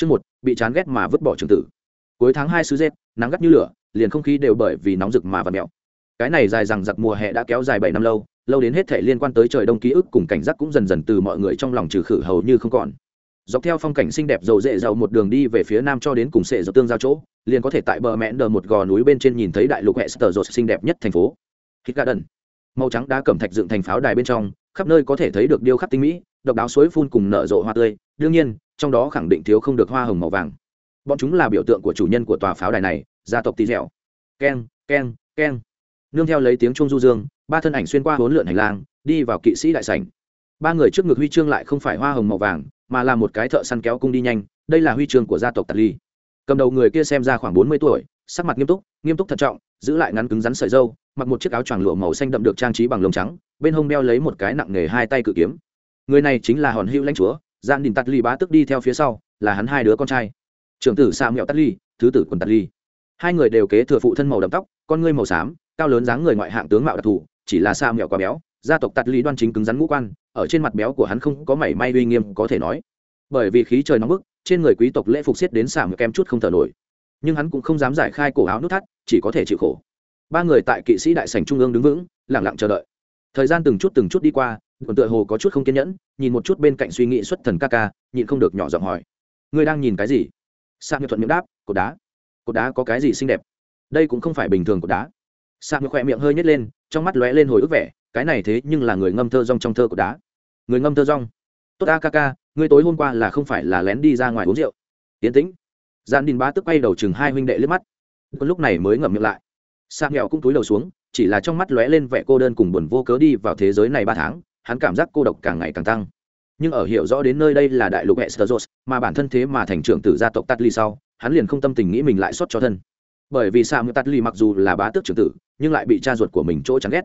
Chương một, bị chán ghét mà vứt bỏ trường tử. Cuối tháng hai xứ rét, nắng gắt như lửa, liền không khí đều bởi vì nóng rực mà vặn mèo. Cái này dài rằng giặc mùa hè đã kéo dài bảy năm lâu, lâu đến hết thể liên quan tới trời đông ký ức cùng cảnh giác cũng dần dần từ mọi người trong lòng trừ khử hầu như không còn. Dọc theo phong cảnh xinh đẹp dầu dễ dầu một đường đi về phía nam cho đến cùng sệ dầu tương giao chỗ, liền có thể tại bờ mẹn đờ một gò núi bên trên nhìn thấy đại lục Hester xinh đẹp nhất thành phố. Hit Garden. Màu trắng đá cẩm thạch dựng thành pháo đài bên trong, khắp nơi có thể thấy được điêu khắc tinh mỹ, độc đáo suối phun cùng nở rộ hoa tươi, đương nhiên, trong đó khẳng định thiếu không được hoa hồng màu vàng. Bọn chúng là biểu tượng của chủ nhân của tòa pháo đài này gia tộc tỳ dẻo. Keng keng keng. Nương theo lấy tiếng trung du dương ba thân ảnh xuyên qua bốn lượn hành lang đi vào kỵ sĩ đại sảnh. Ba người trước ngực huy chương lại không phải hoa hồng màu vàng mà là một cái thợ săn kéo cung đi nhanh đây là huy chương của gia tộc tạt ly. Cầm đầu người kia xem ra khoảng bốn mươi tuổi sắc mặt nghiêm túc nghiêm túc thận trọng giữ lại ngắn cứng rắn sợi dâu mặc một chiếc áo choàng lụa màu xanh đậm được trang trí bằng lông trắng bên hông đeo lấy một cái nặng nghề hai tay cự kiếm người này chính là hòn hữu lãnh chúa gian đình tạt ly bá tức đi theo phía sau, là hắn hai đứa con trai. Trưởng tử sa mẹo tắt ly, thứ tử quần tắt ly. Hai người đều kế thừa phụ thân màu đậm tóc, con ngươi màu xám, cao lớn dáng người ngoại hạng tướng mạo đặc thù, chỉ là sa mẹo quá béo, gia tộc tắt ly đoan chính cứng rắn ngũ quan, ở trên mặt béo của hắn không có mảy may uy nghiêm có thể nói. Bởi vì khí trời nóng bức, trên người quý tộc lễ phục xiết đến xả mẹo kem chút không thở nổi. Nhưng hắn cũng không dám giải khai cổ áo nút thắt, chỉ có thể chịu khổ. Ba người tại kỵ sĩ đại sành trung ương đứng vững lẳng lặng chờ đợi. Thời gian từng chút từng chút đi qua còn tựa hồ có chút không kiên nhẫn, nhìn một chút bên cạnh suy nghĩ xuất thần ca ca, nhịn không được nhỏ giọng hỏi. Ngươi đang nhìn cái gì? Sa nhật thuận miệng đáp, cột đá. Cột đá có cái gì xinh đẹp? Đây cũng không phải bình thường cột đá. Sa nhật khỏe miệng hơi nhét lên, trong mắt lóe lên hồi ức vẻ, cái này thế nhưng là người ngâm thơ rong trong thơ cột đá. Người ngâm thơ rong. Tốt a ca ca, ngươi tối hôm qua là không phải là lén đi ra ngoài uống rượu. Tiến tĩnh. Gian đình bá tức quay đầu chừng hai huynh đệ liếc mắt. Lúc này mới ngậm miệng lại. Sa nghèo cũng túi đầu xuống, chỉ là trong mắt lóe lên vẻ cô đơn cùng buồn vô cớ đi vào thế giới này ba tháng hắn cảm giác cô độc càng ngày càng tăng nhưng ở hiểu rõ đến nơi đây là đại lục Westeros, mà bản thân thế mà thành trưởng tử gia tộc Tatli sau, hắn liền không tâm tình nghĩ mình lại xuất cho thân. Bởi vì Sam Tatli mặc dù là bá tước trưởng tử, nhưng lại bị cha ruột của mình chỗ chán ghét.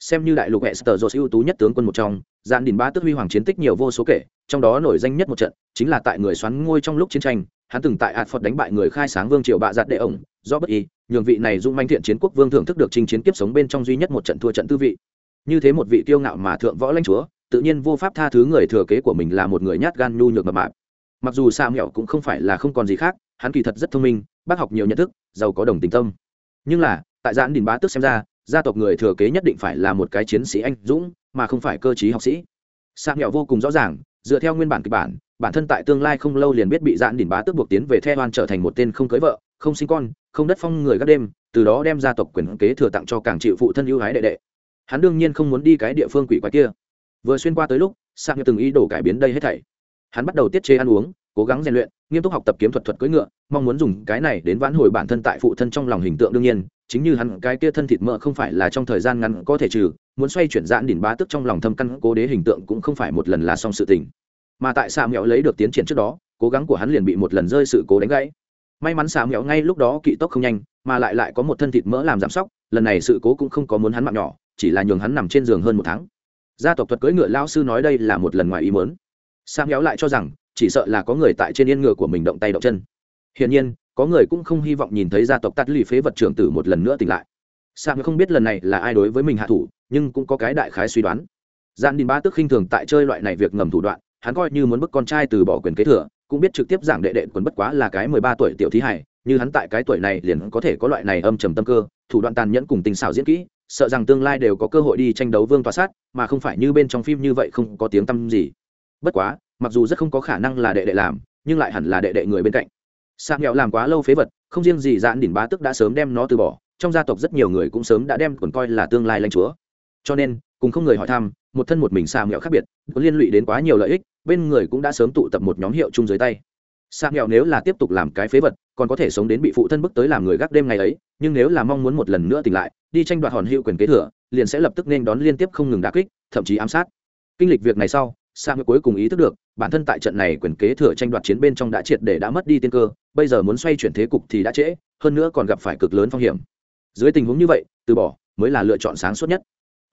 Xem như đại lục Westeros ưu tú nhất tướng quân một trong, dạn Đình bá tước huy hoàng chiến tích nhiều vô số kể, trong đó nổi danh nhất một trận chính là tại người xoắn ngôi trong lúc chiến tranh, hắn từng tại Phật đánh bại người khai sáng vương triều bạ giặt đệ ổng, do bất y, e. nhường vị này dung manh thiện chiến quốc vương thưởng thức được chinh chiến kiếp sống bên trong duy nhất một trận thua trận tư vị. Như thế một vị tiêu ngạo mà thượng võ lãnh chúa, tự nhiên vô pháp tha thứ người thừa kế của mình là một người nhát gan nhu nhược mập mạp. Mặc dù sa mẹo cũng không phải là không còn gì khác hắn kỳ thật rất thông minh bác học nhiều nhận thức giàu có đồng tình tâm. Nhưng là tại giãn đình bá tước xem ra gia tộc người thừa kế nhất định phải là một cái chiến sĩ anh dũng mà không phải cơ chí học sĩ. Sa mẹo vô cùng rõ ràng dựa theo nguyên bản kịch bản bản thân tại tương lai không lâu liền biết bị giãn đình bá tước buộc tiến về the hoan trở thành một tên không cưới vợ không sinh con không đất phong người các đêm từ đó đem gia tộc quyền kế thừa tặng cho càng chịu phụ thân ưu hái đệ đệ hắn đương nhiên không muốn đi cái địa phương quỷ quái kia. Vừa xuyên qua tới lúc sang như từng ý đồ cải biến đây hết thảy. Hắn bắt đầu tiết chế ăn uống, cố gắng rèn luyện, nghiêm túc học tập kiếm thuật thuật cưỡi ngựa, mong muốn dùng cái này đến vãn hồi bản thân tại phụ thân trong lòng hình tượng đương nhiên, chính như hắn, cái kia thân thịt mỡ không phải là trong thời gian ngắn có thể trừ, muốn xoay chuyển dạn đỉnh bá tức trong lòng thâm căn cố đế hình tượng cũng không phải một lần là xong sự tình. Mà tại xà mẹo lấy được tiến triển trước đó, cố gắng của hắn liền bị một lần rơi sự cố đánh gãy. May mắn xà mẹo ngay lúc đó kỵ tốc không nhanh, mà lại lại có một thân thịt mỡ làm giảm sóc, lần này sự cố cũng không có muốn hắn mạng nhỏ chỉ là nhường hắn nằm trên giường hơn một tháng. Gia tộc thuật cưỡi ngựa lao sư nói đây là một lần ngoài ý mớn sang kéo lại cho rằng, chỉ sợ là có người tại trên yên ngựa của mình động tay động chân. Hiển nhiên, có người cũng không hy vọng nhìn thấy gia tộc tắt lì phế vật trưởng tử một lần nữa tỉnh lại. Sang không biết lần này là ai đối với mình hạ thủ, nhưng cũng có cái đại khái suy đoán. Gian đình ba tức khinh thường tại chơi loại này việc ngầm thủ đoạn, hắn coi như muốn bức con trai từ bỏ quyền kế thừa, cũng biết trực tiếp giảng đệ đệ quần bất quá là cái mười ba tuổi tiểu thí hải như hắn tại cái tuổi này liền có thể có loại này âm trầm tâm cơ, thủ đoạn tàn nhẫn cùng tình xảo diễn kỹ sợ rằng tương lai đều có cơ hội đi tranh đấu vương tòa sát, mà không phải như bên trong phim như vậy không có tiếng tăm gì. Bất quá, mặc dù rất không có khả năng là đệ đệ làm, nhưng lại hẳn là đệ đệ người bên cạnh. Sa nghèo làm quá lâu phế vật, không riêng gì dạn đỉnh bá tức đã sớm đem nó từ bỏ, trong gia tộc rất nhiều người cũng sớm đã đem còn coi là tương lai lãnh chúa. Cho nên, cùng không người hỏi thăm, một thân một mình sa nghèo khác biệt có liên lụy đến quá nhiều lợi ích, bên người cũng đã sớm tụ tập một nhóm hiệu chung dưới tay. Sa nghèo nếu là tiếp tục làm cái phế vật còn có thể sống đến bị phụ thân bức tới làm người gác đêm ngày ấy, nhưng nếu là mong muốn một lần nữa tỉnh lại, đi tranh đoạt hòn hiệu quyền kế thừa, liền sẽ lập tức nên đón liên tiếp không ngừng đá kích, thậm chí ám sát. Kinh lịch việc này sau, sa mới cuối cùng ý thức được, bản thân tại trận này quyền kế thừa tranh đoạt chiến bên trong đã triệt để đã mất đi tiên cơ, bây giờ muốn xoay chuyển thế cục thì đã trễ, hơn nữa còn gặp phải cực lớn phong hiểm. Dưới tình huống như vậy, từ bỏ mới là lựa chọn sáng suốt nhất.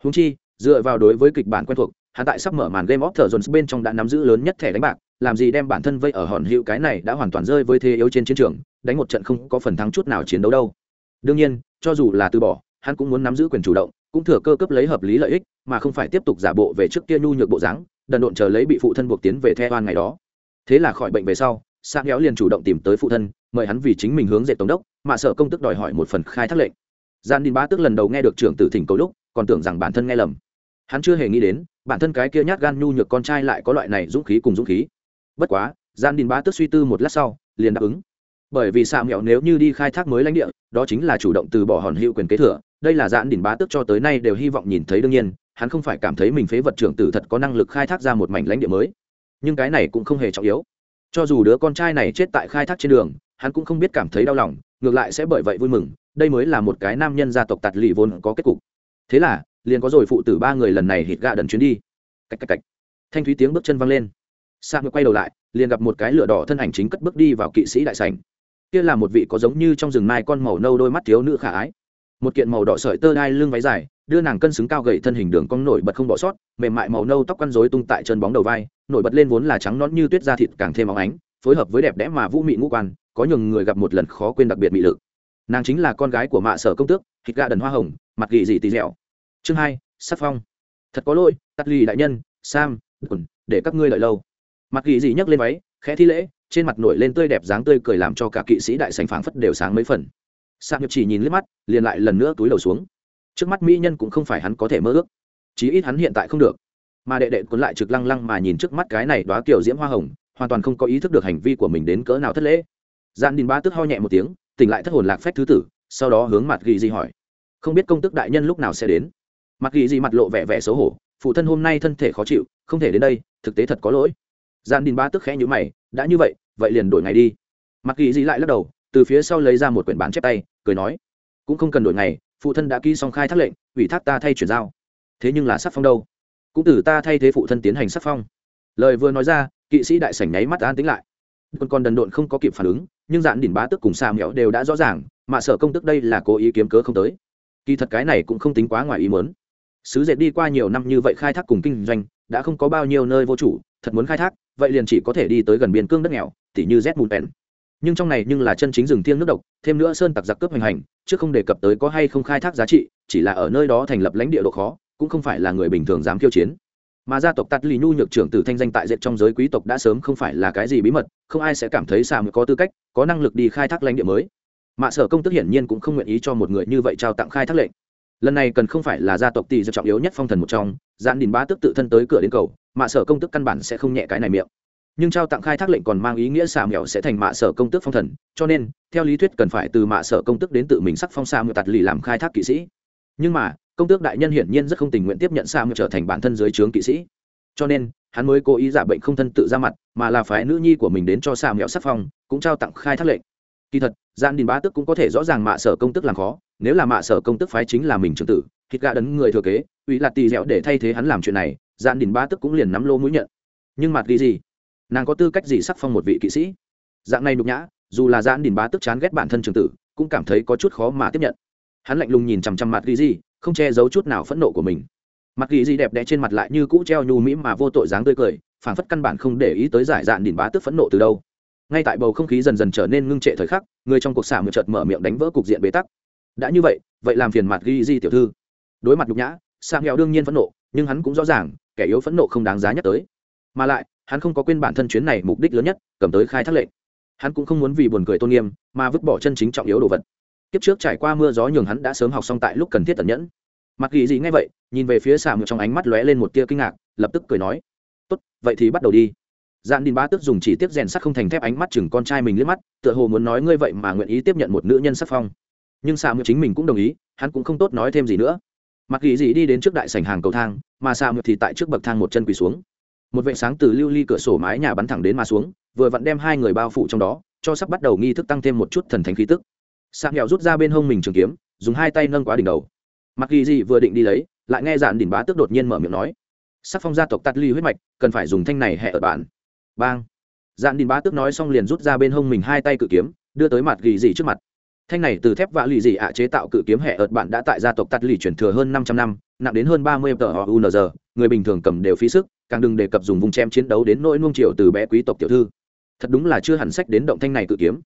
Húng chi, dựa vào đối với kịch bản quen thuộc, hắn tại sắp mở màn game of thrones bên trong đã nắm giữ lớn nhất thẻ đánh bạc làm gì đem bản thân vây ở hòn hữu cái này đã hoàn toàn rơi với thế yếu trên chiến trường, đánh một trận không có phần thắng chút nào chiến đấu đâu. Đương nhiên, cho dù là từ bỏ, hắn cũng muốn nắm giữ quyền chủ động, cũng thừa cơ cấp lấy hợp lý lợi ích, mà không phải tiếp tục giả bộ về trước kia nhu nhược bộ dáng, đần độn chờ lấy bị phụ thân buộc tiến về theo oan ngày đó. Thế là khỏi bệnh về sau sa nghèo liền chủ động tìm tới phụ thân, mời hắn vì chính mình hướng dệt tổng đốc, mà sợ công tức đòi hỏi một phần khai thác lệnh. Gian đình bá tức lần đầu nghe được trưởng tử thỉnh cầu lúc, còn tưởng rằng bản thân nghe lầm. Hắn chưa hề nghĩ đến, bản thân cái kia nhát gan nhu nhược con trai lại có loại này dũng khí cùng dũng khí bất quá, gian đình bá tức suy tư một lát sau, liền đáp ứng. Bởi vì xạ mẹo nếu như đi khai thác mới lãnh địa, đó chính là chủ động từ bỏ hòn hữu quyền kế thừa, đây là dạn đỉnh bá tức cho tới nay đều hy vọng nhìn thấy đương nhiên, hắn không phải cảm thấy mình phế vật trưởng tử thật có năng lực khai thác ra một mảnh lãnh địa mới. Nhưng cái này cũng không hề trọng yếu. Cho dù đứa con trai này chết tại khai thác trên đường, hắn cũng không biết cảm thấy đau lòng, ngược lại sẽ bởi vậy vui mừng, đây mới là một cái nam nhân gia tộc tạt lì vốn có kết cục. Thế là, liền có rồi phụ tử ba người lần này hít gạ đần chuyến đi. Cách cách cách. Thanh thúy tiếng bước chân văng lên sa ngược quay đầu lại, liền gặp một cái lửa đỏ thân ảnh chính cất bước đi vào kỵ sĩ đại sảnh. Kia là một vị có giống như trong rừng mai con màu nâu đôi mắt thiếu nữ khả ái. Một kiện màu đỏ sợi tơ đai lưng váy dài, đưa nàng cân xứng cao gầy thân hình đường cong nổi bật không bỏ sót, mềm mại màu nâu tóc quăn rối tung tại chân bóng đầu vai, nổi bật lên vốn là trắng nõn như tuyết da thịt càng thêm óng ánh, phối hợp với đẹp đẽ mà vũ mị ngũ quan, có nhường người gặp một lần khó quên đặc biệt mị lực. Nàng chính là con gái của mạ sở công tước thịt gà đần hoa hồng, mặt gỉ dị tì dẻo. Chương hai, sắc phong. Thật có lỗi, tắt lì đại nhân, sam quần để các ngươi đợi lâu mặt kỳ dị nhấc lên váy, khẽ thi lễ, trên mặt nổi lên tươi đẹp dáng tươi cười làm cho cả kỵ sĩ đại sành phảng phất đều sáng mấy phần. Sam nhập chỉ nhìn liếc mắt, liền lại lần nữa túi đầu xuống. Trước mắt mỹ nhân cũng không phải hắn có thể mơ ước, chí ít hắn hiện tại không được. Mà đệ đệ cuốn lại trực lăng lăng mà nhìn trước mắt cái này đoá kiểu diễm hoa hồng, hoàn toàn không có ý thức được hành vi của mình đến cỡ nào thất lễ. Gian đình ba tức ho nhẹ một tiếng, tỉnh lại thất hồn lạc phách thứ tử, sau đó hướng mặt ghi di hỏi. Không biết công tức đại nhân lúc nào sẽ đến? Mặt ghi di mặt lộ vẻ vẻ xấu hổ, phụ thân hôm nay thân thể khó chịu, không thể đến đây, thực tế thật có lỗi gian đình ba tức khẽ nhữ mày, đã như vậy vậy liền đổi ngày đi. Mặc ghi di lại lắc đầu, từ phía sau lấy ra một quyển bản chép tay, cười nói, cũng không cần đổi ngày, phụ thân đã ký xong khai thác lệnh, ủy thác ta thay chuyển giao. Thế nhưng là sắc phong đâu? Cũng từ ta thay thế phụ thân tiến hành sắc phong. Lời vừa nói ra, kỵ sĩ đại sảnh nháy mắt an tính lại. Còn còn đần độn không có kịp phản ứng, nhưng dạn đỉnh bá tức cùng xa mẹo đều đã rõ ràng, mà sở công tức đây là cố ý kiếm cớ không tới. Kỳ thật cái này cũng không tính quá ngoài ý muốn. Sứ dệt đi qua nhiều năm như vậy khai thác cùng kinh doanh, đã không có bao nhiêu nơi vô chủ, thật muốn khai thác vậy liền chỉ có thể đi tới gần biên cương đất nghèo, tỉ như z mùn pèn nhưng trong này nhưng là chân chính rừng thiêng nước độc, thêm nữa sơn tặc giặc cướp hành hành, chứ không đề cập tới có hay không khai thác giá trị, chỉ là ở nơi đó thành lập lãnh địa độ khó, cũng không phải là người bình thường dám khiêu chiến. Mà gia tộc tắt lì nhu nhược trưởng tử thanh danh tại dệt trong giới quý tộc đã sớm không phải là cái gì bí mật, không ai sẽ cảm thấy xà mới có tư cách, có năng lực đi khai thác lãnh địa mới. Mạ sở công tức hiển nhiên cũng không nguyện ý cho một người như vậy trao tặng khai thác lệnh lần này cần không phải là gia tộc tỷ do trọng yếu nhất phong thần một trong giãn đình bá tức tự thân tới cửa đến cầu, mạ sở công tức căn bản sẽ không nhẹ cái này miệng. Nhưng trao tặng khai thác lệnh còn mang ý nghĩa xà mèo sẽ thành mạ sở công tức phong thần, cho nên, theo lý thuyết cần phải từ mạ sở công tức đến tự mình sắc phong xà mèo tạt lì làm khai thác kỵ sĩ. Nhưng mà, công tước đại nhân hiển nhiên rất không tình nguyện tiếp nhận xà mèo trở thành bản thân dưới trướng kỵ sĩ. Cho nên, hắn mới cố ý giả bệnh không thân tự ra mặt, mà là phái nữ nhi của mình đến cho xà mèo sắc phong, cũng trao tặng khai thác lệnh kỳ thật gian đình bá tức cũng có thể rõ ràng mạ sở công tức làm khó, nếu là mạ sở công tức phái chính là mình trưởng tử, thịt gà đấn người thừa kế ủy lạt tì dẻo để thay thế hắn làm chuyện này gian đình bá tức cũng liền nắm lô mũi nhận. Nhưng mặt ghi gì? Nàng có tư cách gì sắc phong một vị kỵ sĩ? Dạng này nhục nhã, dù là gian đình bá tức chán ghét bản thân trưởng tử, cũng cảm thấy có chút khó mà tiếp nhận. Hắn lạnh lùng nhìn chằm chằm mặt ghi gì, không che giấu chút nào phẫn nộ của mình. Mặt ghi gì đẹp đẽ trên mặt lại như cũ treo nhu mỹ mà vô tội dáng tươi cười, phảng phất căn bản không để ý tới giải dạn đình bá tức phẫn nộ từ đâu ngay tại bầu không khí dần dần trở nên ngưng trệ thời khắc, người trong cuộc xả một chợt mở miệng đánh vỡ cục diện bế tắc. Đã như vậy vậy làm phiền mặt ghi di tiểu thư. Đối mặt nhục nhã sang nghèo đương nhiên phẫn nộ, nhưng hắn cũng rõ ràng, kẻ yếu phẫn nộ không đáng giá nhắc tới. Mà lại, hắn không có quên bản thân chuyến này mục đích lớn nhất, cầm tới khai thác lệnh. Hắn cũng không muốn vì buồn cười tôn nghiêm, mà vứt bỏ chân chính trọng yếu đồ vật. Kiếp trước trải qua mưa gió nhường hắn đã sớm học xong tại lúc cần thiết tận nhẫn. Mặc ghi gì ngay vậy, nhìn về phía xà một trong ánh mắt lóe lên một tia kinh ngạc, lập tức cười nói, tốt, vậy thì bắt đầu đi dạn đình bá tức dùng chỉ tiếp rèn sắt không thành thép ánh mắt chừng con trai mình liếc mắt, tựa hồ muốn nói ngươi vậy mà nguyện ý tiếp nhận một nữ nhân sắc phong. Nhưng xà mượn chính mình cũng đồng ý, hắn cũng không tốt nói thêm gì nữa. Mặc ghi gì đi đến trước đại sảnh hàng cầu thang, mà xà mượn thì tại trước bậc thang một chân quỳ xuống. Một vệ sáng từ lưu ly cửa sổ mái nhà bắn thẳng đến mà xuống, vừa vặn đem hai người bao phủ trong đó, cho sắp bắt đầu nghi thức tăng thêm một chút thần thánh khí tức. Sạc nghèo rút ra bên hông mình trường kiếm, dùng hai tay nâng quá đỉnh đầu. Mặc ghi gì vừa định đi lấy, lại nghe dạn đỉnh bá tức đột nhiên mở miệng nói sắc phong gia tộc tắt ly huyết mạch, cần phải dùng thanh này hẹ ở bản bang. Dạn đình bá tước nói xong liền rút ra bên hông mình hai tay cự kiếm, đưa tới mặt ghi dị trước mặt. Thanh này từ thép vạ lì dị ạ chế tạo cự kiếm hẹ ợt bạn đã tại gia tộc tắt lì chuyển thừa hơn năm trăm năm, nặng đến hơn ba mươi tờ họ unz người bình thường cầm đều phí sức, càng đừng đề cập dùng vùng chém chiến đấu đến nỗi nuông chiều từ bé quý tộc tiểu thư. Thật đúng là chưa hẳn sách đến động thanh này cự kiếm.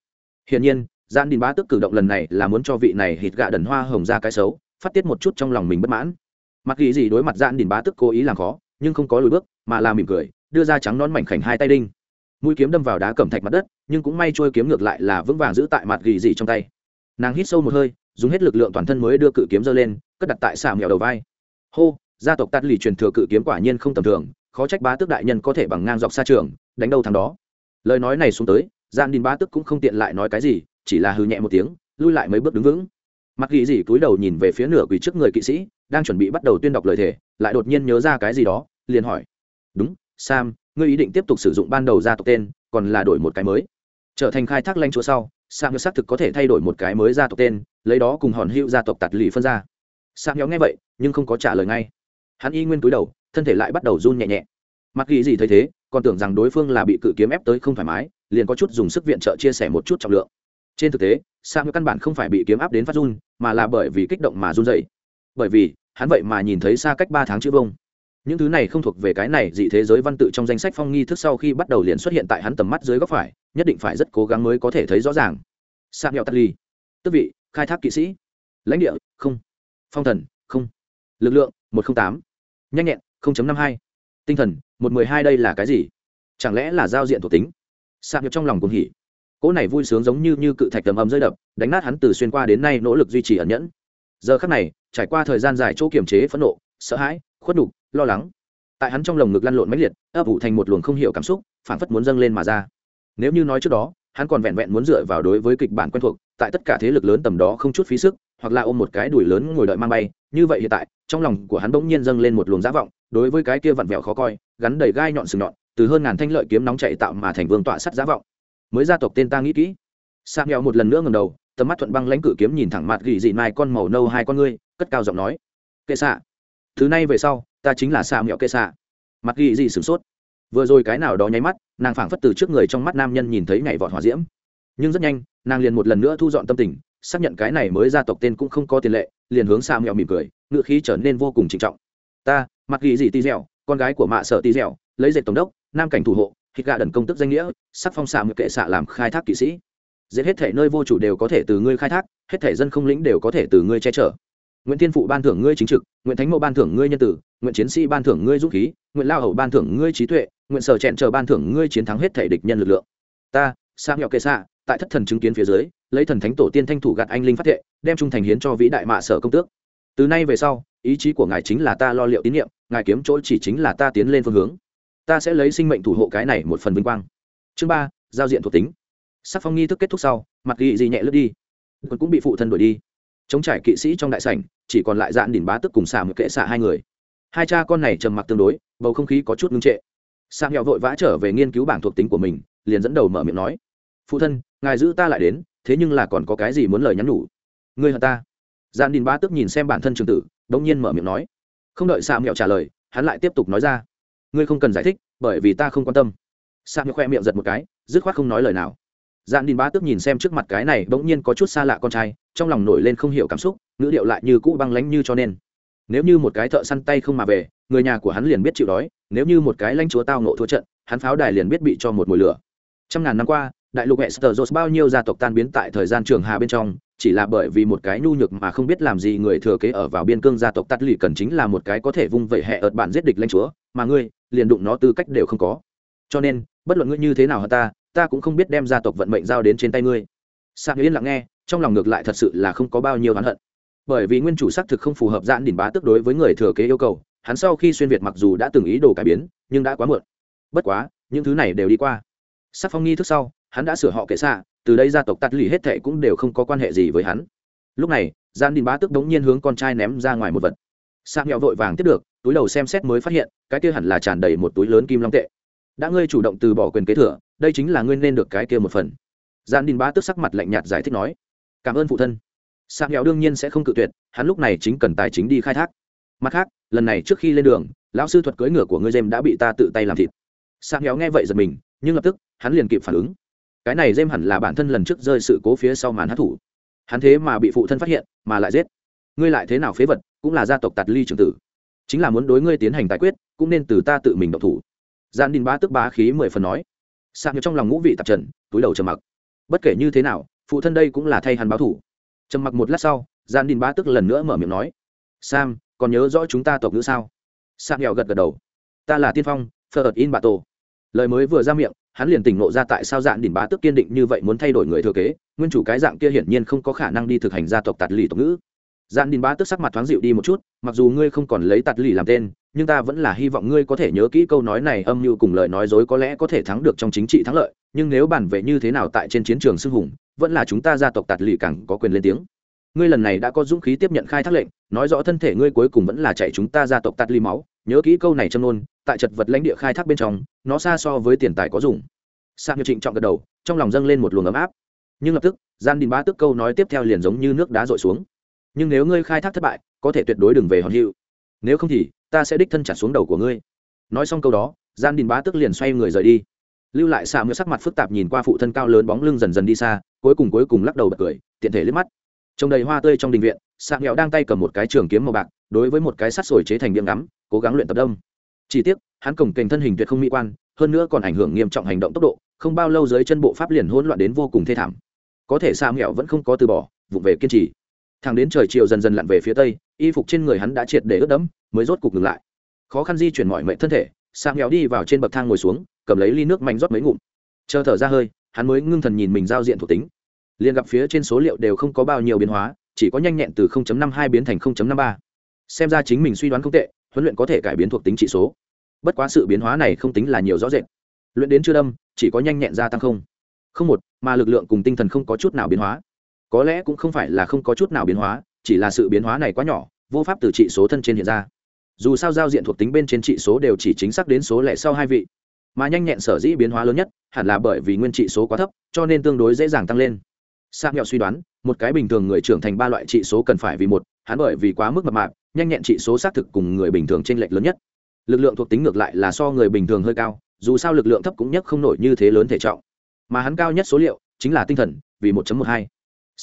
Hiển nhiên gian đình bá tức cử động lần này là muốn cho vị này hít gạ đần hoa hồng ra cái xấu, phát tiết một chút trong lòng mình bất mãn. Mặc ghi gì đối mặt gian đình bá tức cố ý làm khó, nhưng không có lùi bước, mà là mỉm cười đưa ra trắng nón mảnh khảnh hai tay đinh. Mũi kiếm đâm vào đá cẩm thạch mặt đất nhưng cũng may trôi kiếm ngược lại là vững vàng giữ tại mặt gỉ gì trong tay. Nàng hít sâu một hơi dùng hết lực lượng toàn thân mới đưa cự kiếm giơ lên cất đặt tại xà mèo đầu vai. Hô gia tộc tắt lì truyền thừa cự kiếm quả nhiên không tầm thường khó trách bá tước đại nhân có thể bằng ngang dọc xa trường đánh đâu thằng đó. Lời nói này xuống tới gian đình bá tước cũng không tiện lại nói cái gì chỉ là hư nhẹ một tiếng lui lại mấy bước đứng vững. Mặc gỉ gì cúi đầu nhìn về phía nửa quỳ trước người kỵ sĩ đang chuẩn bị bắt đầu tuyên đọc lời thể, lại đột nhiên nhớ ra cái gì đó liền hỏi. Đúng sam, ngươi ý định tiếp tục sử dụng ban đầu gia tộc tên, còn là đổi một cái mới. Trở thành khai thác lanh chúa sau, sam xác thực có thể thay đổi một cái mới gia tộc tên, lấy đó cùng hòn hữu gia tộc tạt lì phân ra. Sam nhóm nghe vậy, nhưng không có trả lời ngay. Hắn y nguyên cúi đầu, thân thể lại bắt đầu run nhẹ nhẹ. Mặc ghi gì thấy thế, còn tưởng rằng đối phương là bị cự kiếm ép tới không thoải mái, liền có chút dùng sức viện trợ chia sẻ một chút trọng lượng. Trên thực tế, sam căn bản không phải bị kiếm áp đến phát run, mà là bởi vì kích động mà run dậy bởi vì, hắn vậy mà nhìn thấy xa cách ba tháng chữ vông những thứ này không thuộc về cái này dị thế giới văn tự trong danh sách phong nghi thức sau khi bắt đầu liền xuất hiện tại hắn tầm mắt dưới góc phải, nhất định phải rất cố gắng mới có thể thấy rõ ràng. Sam nghèo tắt ly tức vị, khai thác kỵ sĩ. Lãnh địa, không. Phong thần, không. Lực lượng, một trăm tám. Nhanh nhẹn năm hai. Tinh thần, một mười hai đây là cái gì? Chẳng lẽ là giao diện thuộc tính? Sạc nhập trong lòng cùng hỉ. Cỗ này vui sướng giống như như cự thạch tầm ầm rơi đập, đánh nát hắn từ xuyên qua đến nay nỗ lực duy trì ẩn nhẫn. Giờ khắc này, trải qua thời gian dài chỗ kiềm chế phẫn nộ sợ hãi, khuất đục lo lắng. Tại hắn trong lồng ngực lăn lộn mãnh liệt, ấp ủ thành một luồng không hiểu cảm xúc phản phất muốn dâng lên mà ra. Nếu như nói trước đó, hắn còn vẹn vẹn muốn dựa vào đối với kịch bản quen thuộc, tại tất cả thế lực lớn tầm đó không chút phí sức, hoặc là ôm một cái đùi lớn ngồi đợi mang bay, như vậy hiện tại, trong lòng của hắn bỗng nhiên dâng lên một luồng giá vọng, đối với cái kia vặn vẹo khó coi, gắn đầy gai nhọn sừng nhọn, từ hơn ngàn thanh lợi kiếm nóng chạy tạo mà thành vương tọa sắt giá vọng. Mới gia tộc tên ta nghĩ kỹ. Sang nghèo một lần nữa ngầm đầu, tầm mắt thuận băng lãnh cử kiếm nhìn thẳng mặt gỉ dị mai con màu nâu hai con ngươi, cất cao giọng nói, kệ xạ thứ này về sau, ta chính là xạ mẹo kệ xạ. Mặt gỉ gì sửng sốt. Vừa rồi cái nào đó nháy mắt, nàng phảng phất từ trước người trong mắt nam nhân nhìn thấy nhảy vọt hòa diễm. Nhưng rất nhanh, nàng liền một lần nữa thu dọn tâm tình, xác nhận cái này mới gia tộc tên cũng không có tiền lệ, liền hướng xạ mẹo mỉm cười ngựa khí trở nên vô cùng trịnh trọng. Ta, mặt gỉ gì ti dẻo, con gái của mạ sợ ti dẻo, lấy dệt tổng đốc, nam cảnh thủ hộ, thịt gà đần công tức danh nghĩa, sắc phong xạ mẹo kệ xạ làm khai thác kỵ sĩ. Dễ hết thể nơi vô chủ đều có thể từ ngươi khai thác, hết thể dân không lĩnh đều có thể từ ngươi che chở nguyễn Thiên phụ ban thưởng ngươi chính trực nguyễn thánh mẫu ban thưởng ngươi nhân tử nguyễn chiến sĩ ban thưởng ngươi dũng khí nguyễn lao hầu ban thưởng ngươi trí tuệ nguyễn sở chẹn chờ ban thưởng ngươi chiến thắng hết thể địch nhân lực lượng. Ta sang nhọ kệ xạ tại thất thần chứng kiến phía dưới, lấy thần thánh tổ tiên thanh thủ gạt anh linh phát thệ, đem trung thành hiến cho vĩ đại mạ sở công tước. Từ nay về sau, ý chí của ngài chính là ta lo liệu tín nhiệm ngài kiếm chỗ chỉ chính là ta tiến lên phương hướng. Ta sẽ lấy sinh mệnh thủ hộ cái này một phần vinh quang. Chương ba, giao diện thuộc tính. Sắc phong nghi thức kết thúc sau, mặt ghi gì nhẹ lướt đi. Quân cũng bị phụ thân đuổi đi chống trải kỵ sĩ trong đại sảnh, chỉ còn lại dạn đỉnh bá tức cùng xả một kệ xả hai người. Hai cha con này trầm mặc tương đối, bầu không khí có chút ngưng trệ. Xạ nghèo vội vã trở về nghiên cứu bảng thuộc tính của mình, liền dẫn đầu mở miệng nói, phụ thân, ngài giữ ta lại đến, thế nhưng là còn có cái gì muốn lời nhắn nhủ? Ngươi hận ta. Dạn đỉnh bá tức nhìn xem bản thân trường tử đống nhiên mở miệng nói. Không đợi xạ nghèo trả lời, hắn lại tiếp tục nói ra, ngươi không cần giải thích, bởi vì ta không quan tâm. Xạ nghèo khoe miệng giật một cái, dứt khoát không nói lời nào dạn đình bá tước nhìn xem trước mặt cái này bỗng nhiên có chút xa lạ con trai, trong lòng nổi lên không hiểu cảm xúc, ngữ điệu lại như cũ băng lánh như cho nên. Nếu như một cái thợ săn tay không mà về, người nhà của hắn liền biết chịu đói, nếu như một cái lãnh chúa tao nộ thua trận, hắn pháo đài liền biết bị cho một mùi lửa. Trăm ngàn năm qua, đại lục Westeros bao nhiêu gia tộc tan biến tại thời gian trường hà bên trong, chỉ là bởi vì một cái nhu nhược mà không biết làm gì người thừa kế ở vào biên cương gia tộc tắt lì cần chính là một cái có thể vung vẩy hệ ợt bạn giết địch lãnh chúa, mà ngươi, liền đụng nó tư cách đều không có. Cho nên, bất luận ngươi như thế nào hơn ta ta cũng không biết đem gia tộc vận mệnh giao đến trên tay ngươi. Sạc yên lặng nghe, trong lòng ngược lại thật sự là không có bao nhiêu oán hận. Bởi vì nguyên chủ xác thực không phù hợp giãn đỉnh bá tức đối với người thừa kế yêu cầu, hắn sau khi xuyên việt mặc dù đã từng ý đồ cải biến, nhưng đã quá muộn. Bất quá, những thứ này đều đi qua. Sắc phong nghi thức sau, hắn đã sửa họ kệ xạ, từ đây gia tộc tắt lì hết thệ cũng đều không có quan hệ gì với hắn. Lúc này, giãn đỉnh bá tức đống nhiên hướng con trai ném ra ngoài một vật. Sạc nhọ vội vàng tiếp được, túi đầu xem xét mới phát hiện, cái kia hẳn là tràn đầy một túi lớn kim long tệ. Đã ngươi chủ động từ bỏ quyền kế thừa đây chính là ngươi nên được cái kia một phần. Gian đình bá tức sắc mặt lạnh nhạt giải thích nói, cảm ơn phụ thân. Sạc nghèo đương nhiên sẽ không cự tuyệt, hắn lúc này chính cần tài chính đi khai thác. Mặt khác, lần này trước khi lên đường, lão sư thuật cưỡi ngựa của ngươi dêm đã bị ta tự tay làm thịt. Sạc nghèo nghe vậy giật mình, nhưng lập tức, hắn liền kịp phản ứng. Cái này dêm hẳn là bản thân lần trước rơi sự cố phía sau màn hát thủ hắn thế mà bị phụ thân phát hiện, mà lại giết. Ngươi lại thế nào phế vật, cũng là gia tộc tạt ly trường tử. Chính là muốn đối ngươi tiến hành tài quyết, cũng nên từ ta tự mình độc thủ. Gian đình bá tức bá khí mười phần nói sạc trong lòng ngũ vị tạp trần, túi đầu trầm mặc. Bất kể như thế nào, phụ thân đây cũng là thay hắn báo thủ. Trầm mặc một lát sau gian đình bá tức lần nữa mở miệng nói, sam, còn nhớ rõ chúng ta tộc nữ sao? sạc nghèo gật gật đầu, ta là tiên phong, phật ợt in bà tổ. Lời mới vừa ra miệng, hắn liền tỉnh ngộ ra tại sao dạn đình bá tức kiên định như vậy muốn thay đổi người thừa kế, nguyên chủ cái dạng kia hiển nhiên không có khả năng đi thực hành gia tộc tạt lì tộc ngữ dạn đình bá tức sắc mặt thoáng dịu đi một chút, mặc dù ngươi không còn lấy tạt lì làm tên, nhưng ta vẫn là hy vọng ngươi có thể nhớ kỹ câu nói này âm mưu cùng lời nói dối có lẽ có thể thắng được trong chính trị thắng lợi, nhưng nếu bản về như thế nào tại trên chiến trường xưng hùng, vẫn là chúng ta gia tộc tạt lì càng có quyền lên tiếng. Ngươi lần này đã có dũng khí tiếp nhận khai thác lệnh, nói rõ thân thể ngươi cuối cùng vẫn là chạy chúng ta gia tộc tạt lì máu, nhớ kỹ câu này châm nôn tại chật vật lãnh địa khai thác bên trong, nó xa so với tiền tài có dùng. Sang như trịnh trọng gật đầu, trong lòng dâng lên một luồng ấm áp. Nhưng lập tức gian đình ba tức câu nói tiếp theo liền giống như nước đá rội xuống nhưng nếu ngươi khai thác thất bại, có thể tuyệt đối đừng về hòn hiệu nếu không thì, ta sẽ đích thân chặt xuống đầu của ngươi. Nói xong câu đó gian đình bá tức liền xoay người rời đi. Lưu lại xạ mưa sắc mặt phức tạp nhìn qua phụ thân cao lớn bóng lưng dần dần đi xa, cuối cùng cuối cùng lắc đầu bật cười, tiện thể liếc mắt. Trong đầy hoa tươi trong đình viện xạ nghèo đang tay cầm một cái trường kiếm màu bạc, đối với một cái sắt sồi chế thành điểm ngắm, cố gắng luyện tập đông. Chỉ tiếc, hắn cổng kềnh thân hình tuyệt không mỹ quan, hơn nữa còn ảnh hưởng nghiêm trọng hành động tốc độ, không bao lâu dưới chân bộ pháp liền hỗn loạn đến vô cùng thê thảm. Có thể xạ nghèo vẫn không có từ bỏ vụ về kiên trì thằng đến trời chiều dần dần lặn về phía tây, y phục trên người hắn đã triệt để ướt đẫm, mới rốt cục ngừng lại. Khó khăn di chuyển mọi mệnh thân thể sang nghèo đi vào trên bậc thang ngồi xuống, cầm lấy ly nước mạnh rót mấy ngụm. Chờ thở ra hơi, hắn mới ngưng thần nhìn mình giao diện thuộc tính. Liền gặp phía trên số liệu đều không có bao nhiêu biến hóa, chỉ có nhanh nhẹn từ 0.52 biến thành 0.53. xem ra chính mình suy đoán không tệ, huấn luyện có thể cải biến thuộc tính trị số. Bất quá sự biến hóa này không tính là nhiều rõ rệt. Luyện đến chưa đâm, chỉ có nhanh nhẹn gia tăng không. Không một, mà lực lượng cùng tinh thần không có chút nào biến hóa có lẽ cũng không phải là không có chút nào biến hóa chỉ là sự biến hóa này quá nhỏ vô pháp từ trị số thân trên hiện ra. Dù sao giao diện thuộc tính bên trên trị số đều chỉ chính xác đến số lẻ sau hai vị mà nhanh nhẹn sở dĩ biến hóa lớn nhất hẳn là bởi vì nguyên trị số quá thấp cho nên tương đối dễ dàng tăng lên. Sang nghèo suy đoán một cái bình thường người trưởng thành ba loại trị số cần phải vì một hắn bởi vì quá mức mập mạc, nhanh nhẹn trị số xác thực cùng người bình thường t r ê n lệch lớn nhất. Lực lượng thuộc tính ngược lại là so người bình thường hơi cao dù sao lực lượng thấp cũng nhất không nổi như thế lớn thể trọng. Mà hắn cao nhất số liệu chính là tinh thần vì 1.12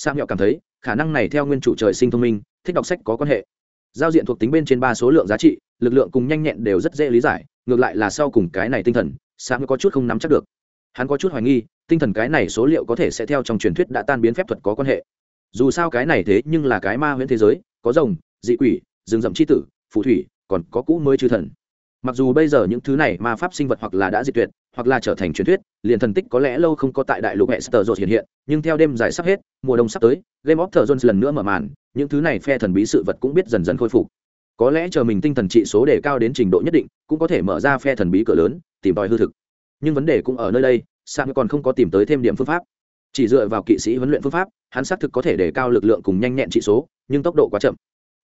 sam nhỏ cảm thấy, khả năng này theo nguyên chủ trời sinh thông minh, thích đọc sách có quan hệ. Giao diện thuộc tính bên trên ba số lượng giá trị, lực lượng cùng nhanh nhẹn đều rất dễ lý giải, ngược lại là sau cùng cái này tinh thần sam có chút không nắm chắc được. Hắn có chút hoài nghi, tinh thần cái này số liệu có thể sẽ theo trong truyền thuyết đã tan biến phép thuật có quan hệ. Dù sao cái này thế nhưng là cái ma huyễn thế giới, có rồng, dị quỷ, rừng rậm chi tử, phù thủy, còn có cũ mới chư thần. Mặc dù bây giờ những thứ này ma pháp sinh vật hoặc là đã diệt tuyệt hoặc là trở thành truyền thuyết, liền thần tích có lẽ lâu không có tại đại lục hệ sờ hiện hiện, nhưng theo đêm dài sắp hết, mùa đông sắp tới, game of thrones lần nữa mở màn, những thứ này phe thần bí sự vật cũng biết dần dần khôi phục. Có lẽ chờ mình tinh thần trị số đề cao đến trình độ nhất định, cũng có thể mở ra phe thần bí cửa lớn, tìm tòi hư thực. Nhưng vấn đề cũng ở nơi đây, sam còn không có tìm tới thêm điểm phương pháp. Chỉ dựa vào kỵ sĩ huấn luyện phương pháp, hắn xác thực có thể đề cao lực lượng cùng nhanh nhẹn trị số, nhưng tốc độ quá chậm.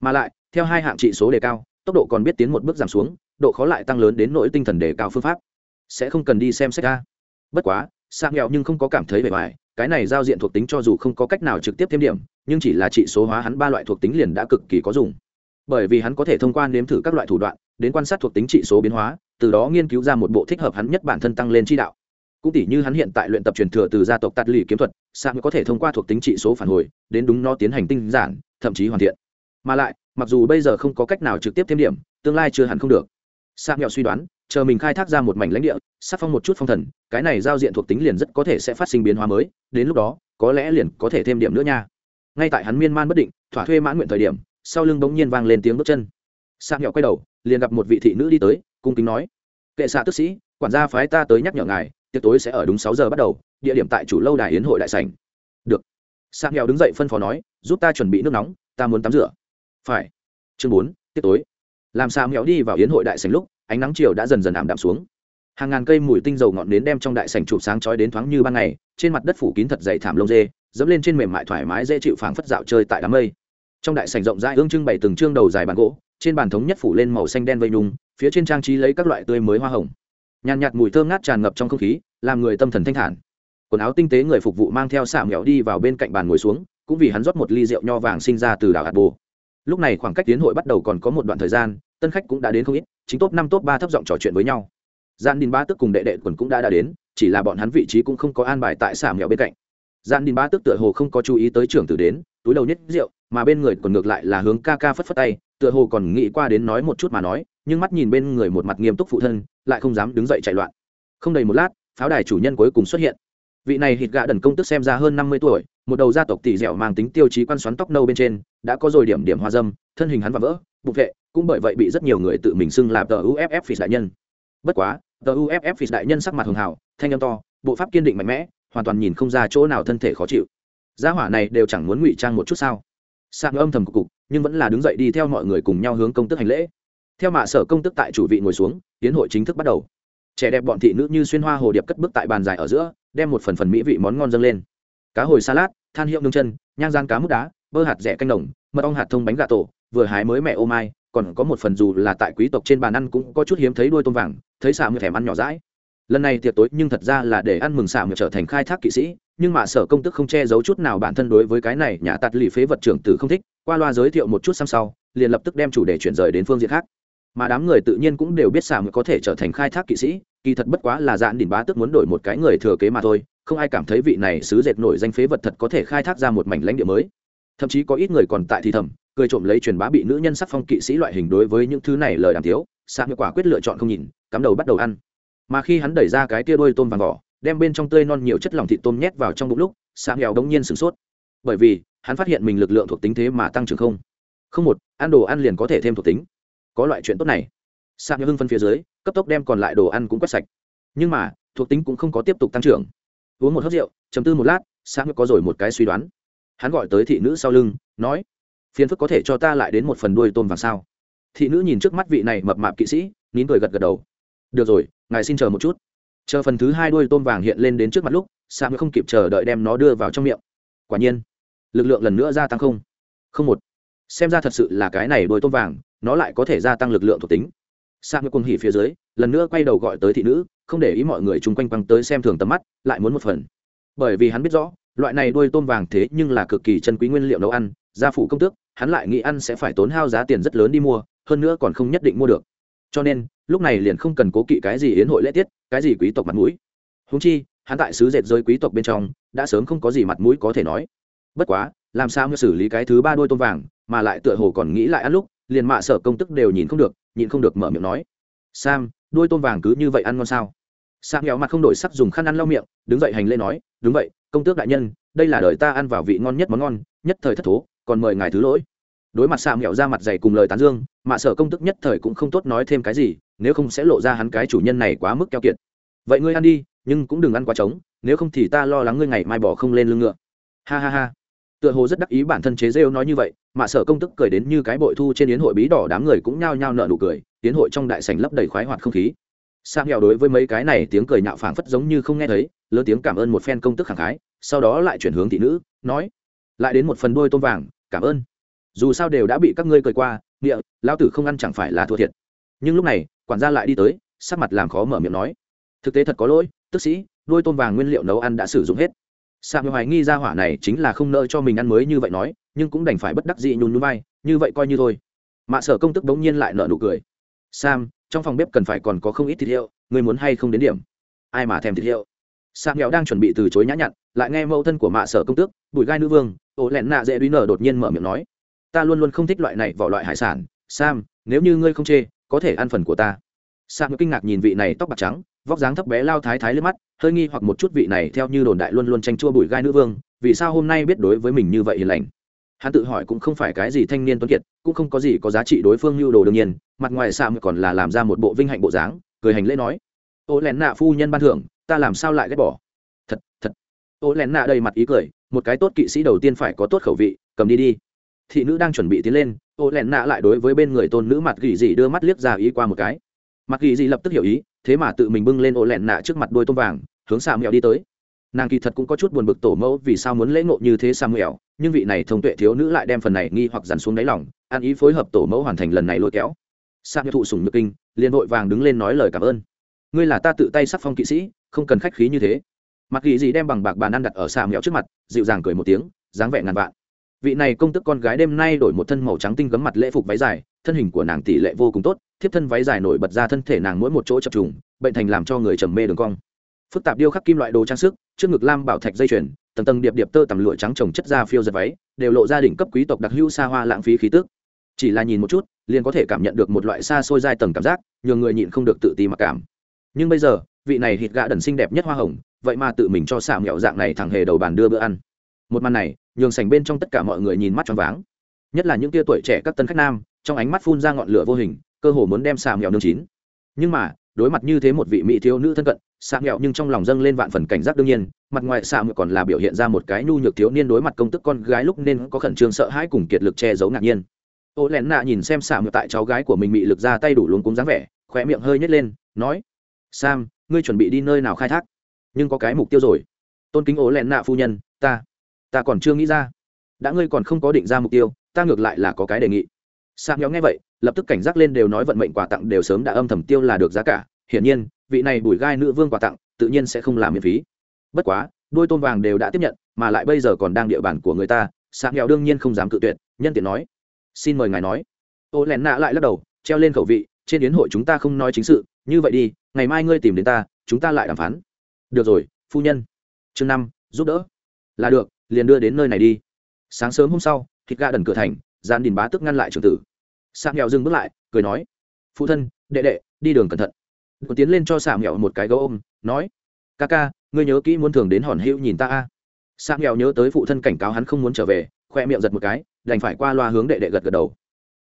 Mà lại, theo hai hạng trị số đề cao, tốc độ còn biết tiến một bước giảm xuống, độ khó lại tăng lớn đến nỗi tinh thần đề cao phương pháp sẽ không cần đi xem sách ra bất quá sang nghèo nhưng không có cảm thấy bề ngoài, cái này giao diện thuộc tính cho dù không có cách nào trực tiếp thêm điểm, nhưng chỉ là trị số hóa hắn ba loại thuộc tính liền đã cực kỳ có dùng. Bởi vì hắn có thể thông qua nếm thử các loại thủ đoạn, đến quan sát thuộc tính trị số biến hóa, từ đó nghiên cứu ra một bộ thích hợp hắn nhất bản thân tăng lên chi đạo. Cũng tỷ như hắn hiện tại luyện tập truyền thừa từ gia tộc tạt lì kiếm thuật sang có thể thông qua thuộc tính trị số phản hồi, đến đúng nó tiến hành tinh giản, thậm chí hoàn thiện. Mà lại, mặc dù bây giờ không có cách nào trực tiếp thêm điểm, tương lai chưa hẳn không được. Sang nghèo suy đoán chờ mình khai thác ra một mảnh lãnh địa, sắc phong một chút phong thần, cái này giao diện thuộc tính liền rất có thể sẽ phát sinh biến hóa mới, đến lúc đó, có lẽ liền có thể thêm điểm nữa nha. Ngay tại hắn miên man bất định, thỏa thuê mãn nguyện thời điểm, sau lưng bỗng nhiên vang lên tiếng bước chân. Sang nhỏ quay đầu, liền gặp một vị thị nữ đi tới, cung kính nói, kệ xạ tức sĩ, quản gia phái ta tới nhắc nhở ngài, tiệc tối sẽ ở đúng sáu giờ bắt đầu, địa điểm tại chủ lâu đài yến hội đại sảnh. Được. Sang nghèo đứng dậy phân phó nói, giúp ta chuẩn bị nước nóng, ta muốn tắm rửa. Phải. Chương bốn, tiệc tối. Làm sao nghèo đi vào yến hội đại sảnh lúc ánh nắng chiều đã dần dần ảm đạm xuống. Hàng ngàn cây mùi tinh dầu ngọn nến đem trong đại sảnh chụp sáng chói đến thoáng như ban ngày, trên mặt đất phủ kín thật dày thảm lông dê, dẫm lên trên mềm mại thoải mái dễ chịu phảng phất dạo chơi tại đám mây. Trong đại sảnh rộng rãi ương trưng bày từng trương đầu dài bàn gỗ, trên bàn thống nhất phủ lên màu xanh đen vây nhung, phía trên trang trí lấy các loại tươi mới hoa hồng. Nhàn nhạt mùi thơm ngát tràn ngập trong không khí, làm người tâm thần thanh thản. Quần áo tinh tế người phục vụ mang theo xạ mẹo đi vào bên cạnh bàn ngồi xuống, cũng vì hắn rót một ly rượu nho vàng sinh ra từ đảo hạt bồ. Lúc này khoảng cách tiến hội bắt đầu còn có một đoạn thời gian, tân khách cũng đã đến không ít chính top năm, top ba thấp giọng trò chuyện với nhau. Gian đình ba tức cùng đệ đệ quần cũng đã đã đến, chỉ là bọn hắn vị trí cũng không có an bài tại xạ mẹo bên cạnh. Gian đình ba tức tựa hồ không có chú ý tới trưởng tử đến, túi đầu nhất rượu, mà bên người còn ngược lại là hướng ca ca phất phất tay, tựa hồ còn nghĩ qua đến nói một chút mà nói, nhưng mắt nhìn bên người một mặt nghiêm túc phụ thân, lại không dám đứng dậy chạy loạn. Không đầy một lát, pháo đài chủ nhân cuối cùng xuất hiện. Vị này hít gạ đần công tức xem ra hơn năm mươi tuổi, một đầu gia tộc tỷ dẻo mang tính tiêu chí quan xoắn tóc nâu bên trên, đã có rồi điểm điểm hoa dâm, thân hình hắn và vỡ bục vệ cũng bởi vậy bị rất nhiều người tự mình xưng là tờ uff phì đại nhân. Bất quá, tờ uff phì đại nhân sắc mặt hường hảo thanh âm to, bộ pháp kiên định mạnh mẽ, hoàn toàn nhìn không ra chỗ nào thân thể khó chịu. Gia hỏa này đều chẳng muốn ngụy trang một chút sao? Sang âm thầm cục cục, nhưng vẫn là đứng dậy đi theo mọi người cùng nhau hướng công tức hành lễ. Theo mạ sở công tức tại chủ vị ngồi xuống, tiến hội chính thức bắt đầu. Trẻ đẹp bọn thị nữ như xuyên hoa hồ điệp cất bước tại bàn dài ở giữa, đem một phần phần mỹ vị món ngon dâng lên. Cá hồi salad, than hiệu nương chân, nhang gian cá mút đá, bơ hạt rẻ canh đồng, mật ong hạt thông bánh gà tổ, vừa hái mới mẹ ô mai còn có một phần dù là tại quý tộc trên bàn ăn cũng có chút hiếm thấy đuôi tôm vàng, thấy xạ mượt thèm ăn nhỏ rãi. Lần này tiệc tối nhưng thật ra là để ăn mừng xạ mượt trở thành khai thác kỵ sĩ, nhưng mà sở công tức không che giấu chút nào bản thân đối với cái này nhà tạt lì phế vật trưởng tử không thích, qua loa giới thiệu một chút xăm sau, liền lập tức đem chủ đề chuyển rời đến phương diện khác. Mà đám người tự nhiên cũng đều biết xạ mượt có thể trở thành khai thác kỵ sĩ, kỳ thật bất quá là dạn đỉnh bá tức muốn đổi một cái người thừa kế mà thôi, không ai cảm thấy vị này sứ dệt nổi danh phế vật thật có thể khai thác ra một mảnh lãnh địa mới thậm chí có ít người còn tại thì thầm, cười trộm lấy truyền bá bị nữ nhân sắc phong kỵ sĩ loại hình đối với những thứ này lời đàm tiếu Sang hiệu quả quyết lựa chọn không nhìn, cắm đầu bắt đầu ăn. Mà khi hắn đẩy ra cái tia đôi tôm vàng vỏ đem bên trong tươi non nhiều chất lỏng thịt tôm nhét vào trong bụng lúc Sang nghèo đống nhiên sửng sốt. Bởi vì, hắn phát hiện mình lực lượng thuộc tính thế mà tăng trưởng không. Không một, ăn đồ ăn liền có thể thêm thuộc tính. Có loại chuyện tốt này. Sang nghèo hưng phân phía dưới, cấp tốc đem còn lại đồ ăn cũng quét sạch. Nhưng mà, thuộc tính cũng không có tiếp tục tăng trưởng. Uống một hớp rượu chấm tư một lát Sang nghèo có rồi một cái suy đoán hắn gọi tới thị nữ sau lưng, nói, phiền phức có thể cho ta lại đến một phần đuôi tôm vàng sao? Thị nữ nhìn trước mắt vị này mập mạp kỵ sĩ, nín cười gật gật đầu. Được rồi, ngài xin chờ một chút. Chờ phần thứ hai đuôi tôm vàng hiện lên đến trước mặt lúc sa mới không kịp chờ đợi đem nó đưa vào trong miệng. Quả nhiên, lực lượng lần nữa gia tăng không? Không một. Xem ra thật sự là cái này đuôi tôm vàng, nó lại có thể gia tăng lực lượng thuộc tính. Sa mới cuồng hỉ phía dưới, lần nữa quay đầu gọi tới thị nữ, không để ý mọi người chung quanh quăng tới xem thường tầm mắt, lại muốn một phần. Bởi vì hắn biết rõ loại này đuôi tôm vàng thế nhưng là cực kỳ chân quý nguyên liệu nấu ăn, gia phụ công tước, hắn lại nghĩ ăn sẽ phải tốn hao giá tiền rất lớn đi mua, hơn nữa còn không nhất định mua được. Cho nên, lúc này liền không cần cố kỵ cái gì yến hội lễ tiết, cái gì quý tộc mặt mũi. Húng chi, hắn tại xứ dệt rơi quý tộc bên trong, đã sớm không có gì mặt mũi có thể nói. Bất quá, làm sao ngươi xử lý cái thứ ba đôi tôm vàng, mà lại tựa hồ còn nghĩ lại ăn lúc, liền mạ sở công tức đều nhìn không được nhìn không được mở miệng nói. Sam đôi tôm vàng cứ như vậy ăn ngon sao? Sam nghèo mặt không đổi sắc dùng khăn ăn lau miệng, đứng dậy hành lễ nói, đúng vậy công tước đại nhân, đây là đời ta ăn vào vị ngon nhất món ngon, nhất thời thất thố, còn mời ngài thứ lỗi. Đối mặt xạ nghèo ra mặt dày cùng lời tán dương mạ sở công tức nhất thời cũng không tốt nói thêm cái gì, nếu không sẽ lộ ra hắn cái chủ nhân này quá mức keo kiệt. Vậy ngươi ăn đi, nhưng cũng đừng ăn quá trống, nếu không thì ta lo lắng ngươi ngày mai bỏ không lên lưng ngựa. Ha ha ha. Tựa hồ rất đắc ý bản thân chế rêu nói như vậy mạ sở công tức cười đến như cái bội thu trên yến hội bí đỏ đám người cũng nhao nhao nợ nụ cười, yến hội trong đại sảnh lấp đầy khoái hoạt không khí. Sang nghèo đối với mấy cái này tiếng cười nhạo phảng phất giống như không nghe thấy lớn tiếng cảm ơn một phen công tức khẳng khái sau đó lại chuyển hướng thị nữ nói lại đến một phần đôi tôm vàng cảm ơn dù sao đều đã bị các ngươi cười qua nghĩa lão tử không ăn chẳng phải là thua thiệt nhưng lúc này quản gia lại đi tới sắc mặt làm khó mở miệng nói thực tế thật có lỗi tức sĩ đôi tôm vàng nguyên liệu nấu ăn đã sử dụng hết Sam hoài nghi ra hỏa này chính là không nợ cho mình ăn mới như vậy nói, nhưng cũng đành phải bất đắc dĩ nhún nhún vai, như vậy coi như thôi. Mạ Sở công tức bỗng nhiên lại nợ nụ cười. "Sam, trong phòng bếp cần phải còn có không ít thịt hiệu, ngươi muốn hay không đến điểm?" Ai mà thèm thịt hiệu? Sam nghèo đang chuẩn bị từ chối nhã nhặn, lại nghe mẫu thân của Mạ Sở công tước, Bùi Gai nữ vương, Ổ Lẹn nạ dễ đuý nở đột nhiên mở miệng nói, "Ta luôn luôn không thích loại này vỏ loại hải sản, Sam, nếu như ngươi không chê, có thể ăn phần của ta." Sam kinh ngạc nhìn vị này tóc bạc trắng, vóc dáng thấp bé lao thái thái lên mắt hơi nghi hoặc một chút vị này theo như đồn đại luôn luôn tranh chua bụi gai nữ vương vì sao hôm nay biết đối với mình như vậy hiền lành hắn tự hỏi cũng không phải cái gì thanh niên tuấn kiệt cũng không có gì có giá trị đối phương lưu đồ đương nhiên mặt ngoài Sam còn là làm ra một bộ vinh hạnh bộ dáng cười hành lễ nói ô lén nạ phu nhân ban thưởng ta làm sao lại ghét bỏ? Thật thật. Ô lén nạ đầy mặt ý cười, một cái tốt kỵ sĩ đầu tiên phải có tốt khẩu vị, cầm đi đi. Thị nữ đang chuẩn bị tiến lên, ô lén nạ lại đối với bên người tôn nữ mặt gỉ dị đưa mắt liếc ra ý qua một cái. Mặt gỉ dị lập tức hiểu ý, thế mà tự mình bưng lên ô lẹn nạ trước mặt đôi tôm vàng, hướng xà mèo đi tới. Nàng kỳ thật cũng có chút buồn bực tổ mẫu vì sao muốn lễ ngộ như thế xà mèo nhưng vị này thông tuệ thiếu nữ lại đem phần này nghi hoặc dằn xuống đáy lòng ăn ý phối hợp tổ mẫu hoàn thành lần này lôi kéo. Xà mèo thụ sùng nhược kinh, liền vội vàng đứng lên nói lời cảm ơn ngươi là ta tự tay sắc phong kỵ sĩ, không cần khách khí như thế. Mặc kỳ gì đem bằng bạc bàn ăn đặt ở xà mẹo trước mặt, dịu dàng cười một tiếng, dáng vẻ ngàn vạn. Vị này công tức con gái đêm nay đổi một thân màu trắng tinh gấm mặt lễ phục váy dài, thân hình của nàng tỷ lệ vô cùng tốt, thiếp thân váy dài nổi bật ra thân thể nàng mỗi một chỗ chập trùng, bệnh thành làm cho người trầm mê đường cong. Phức tạp điêu khắc kim loại đồ trang sức, trước ngực lam bảo thạch dây chuyền, tầng tầng điệp điệp tơ tằm lụa trắng trồng chất ra phiêu giật váy, đều lộ ra đỉnh cấp quý tộc đặc hữu xa hoa lãng phí khí tức. Chỉ là nhìn một chút, liền có thể cảm nhận được một loại xa xôi dai tầng cảm giác, nhường người nhịn không được tự ti mặc cảm nhưng bây giờ, vị này hít gạ đần xinh đẹp nhất hoa hồng, vậy mà tự mình cho xả mẹo dạng này thẳng hề đầu bàn đưa bữa ăn. Một màn này, nhường sành bên trong tất cả mọi người nhìn mắt cho váng. Nhất là những tia tuổi trẻ các tân khách nam, trong ánh mắt phun ra ngọn lửa vô hình, cơ hồ muốn đem xà mèo nương chín. Nhưng mà, đối mặt như thế một vị mỹ thiếu nữ thân cận, xạ nghèo nhưng trong lòng dâng lên vạn phần cảnh giác đương nhiên, mặt ngoài xạ mượn còn là biểu hiện ra một cái nhu nhược thiếu niên đối mặt công tức con gái lúc nên có khẩn trương sợ hãi cùng kiệt lực che giấu ngạc nhiên. Ô lén nạ nhìn xem xạ mượn tại cháu gái của mình bị lực ra tay đủ luống cúng dáng vẻ, khóe miệng hơi nhét lên, nói sam, ngươi chuẩn bị đi nơi nào khai thác? Nhưng có cái mục tiêu rồi. Tôn kính ố lẹn nạ phu nhân, ta ta còn chưa nghĩ ra. Đã ngươi còn không có định ra mục tiêu, ta ngược lại là có cái đề nghị. Sam nhóm nghe vậy, lập tức cảnh giác lên đều nói vận mệnh quà tặng đều sớm đã âm thầm tiêu là được giá cả. Hiển nhiên, vị này bùi gai nữ vương quà tặng, tự nhiên sẽ không làm miễn phí. Bất quá, đôi tôm vàng đều đã tiếp nhận, mà lại bây giờ còn đang địa bàn của người ta, Sam nghèo đương nhiên không dám cự tuyệt, nhân tiện nói. Xin mời ngài nói. Ô lẹn nạ lại lắc đầu, treo lên khẩu vị, trên yến hội chúng ta không nói chính sự, như vậy đi ngày mai ngươi tìm đến ta, chúng ta lại đàm phán. Được rồi, phu nhân. Chương năm, giúp đỡ. Là được, liền đưa đến nơi này đi. Sáng sớm hôm sau, thịt gà đần cửa thành gian đình bá tức ngăn lại trưởng tử. Sạm nghèo dừng bước lại, cười nói, phụ thân, đệ đệ, đi đường cẩn thận. Cô tiến lên cho sạm nghèo một cái gấu ôm, nói, ca ca, ngươi nhớ kỹ muốn thường đến hòn hữu nhìn ta a. Sạm nghèo nhớ tới phụ thân cảnh cáo hắn không muốn trở về, khoe miệng giật một cái, đành phải qua loa hướng đệ đệ gật gật đầu.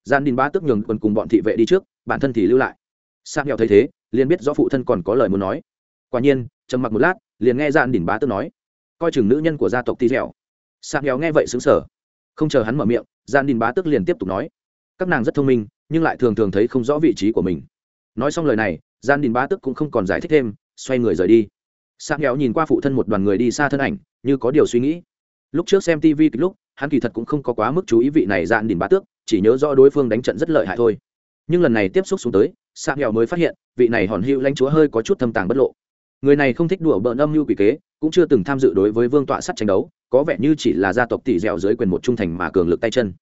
Gian đình bá tức nhường quần cùng bọn thị vệ đi trước, bản thân thì lưu lại. Sạm nghèo thấy thế liền biết rõ phụ thân còn có lời muốn nói. Quả nhiên, trầm mặc một lát, liền nghe dạn đỉnh bá Tước nói, coi chừng nữ nhân của gia tộc ti dẻo. Sạm nghèo nghe vậy xứng sở không chờ hắn mở miệng dạn đỉnh bá Tước liền tiếp tục nói, các nàng rất thông minh, nhưng lại thường thường thấy không rõ vị trí của mình. Nói xong lời này gian đình bá tức cũng không còn giải thích thêm, xoay người rời đi. Sang nghèo nhìn qua phụ thân một đoàn người đi xa thân ảnh, như có điều suy nghĩ. Lúc trước xem tv kịch lúc, hắn kỳ thật cũng không có quá mức chú ý vị này gian đình bá tước chỉ nhớ rõ đối phương đánh trận rất lợi hại thôi. Nhưng lần này tiếp xúc xuống tới sang nghèo mới phát hiện, vị này hòn hữu lãnh chúa hơi có chút thâm tàng bất lộ. Người này không thích đùa bỡn âm mưu quỷ kế, cũng chưa từng tham dự đối với vương tọa sắt tranh đấu, có vẻ như chỉ là gia tộc tỷ dẻo dưới quyền một trung thành mà cường lực tay chân.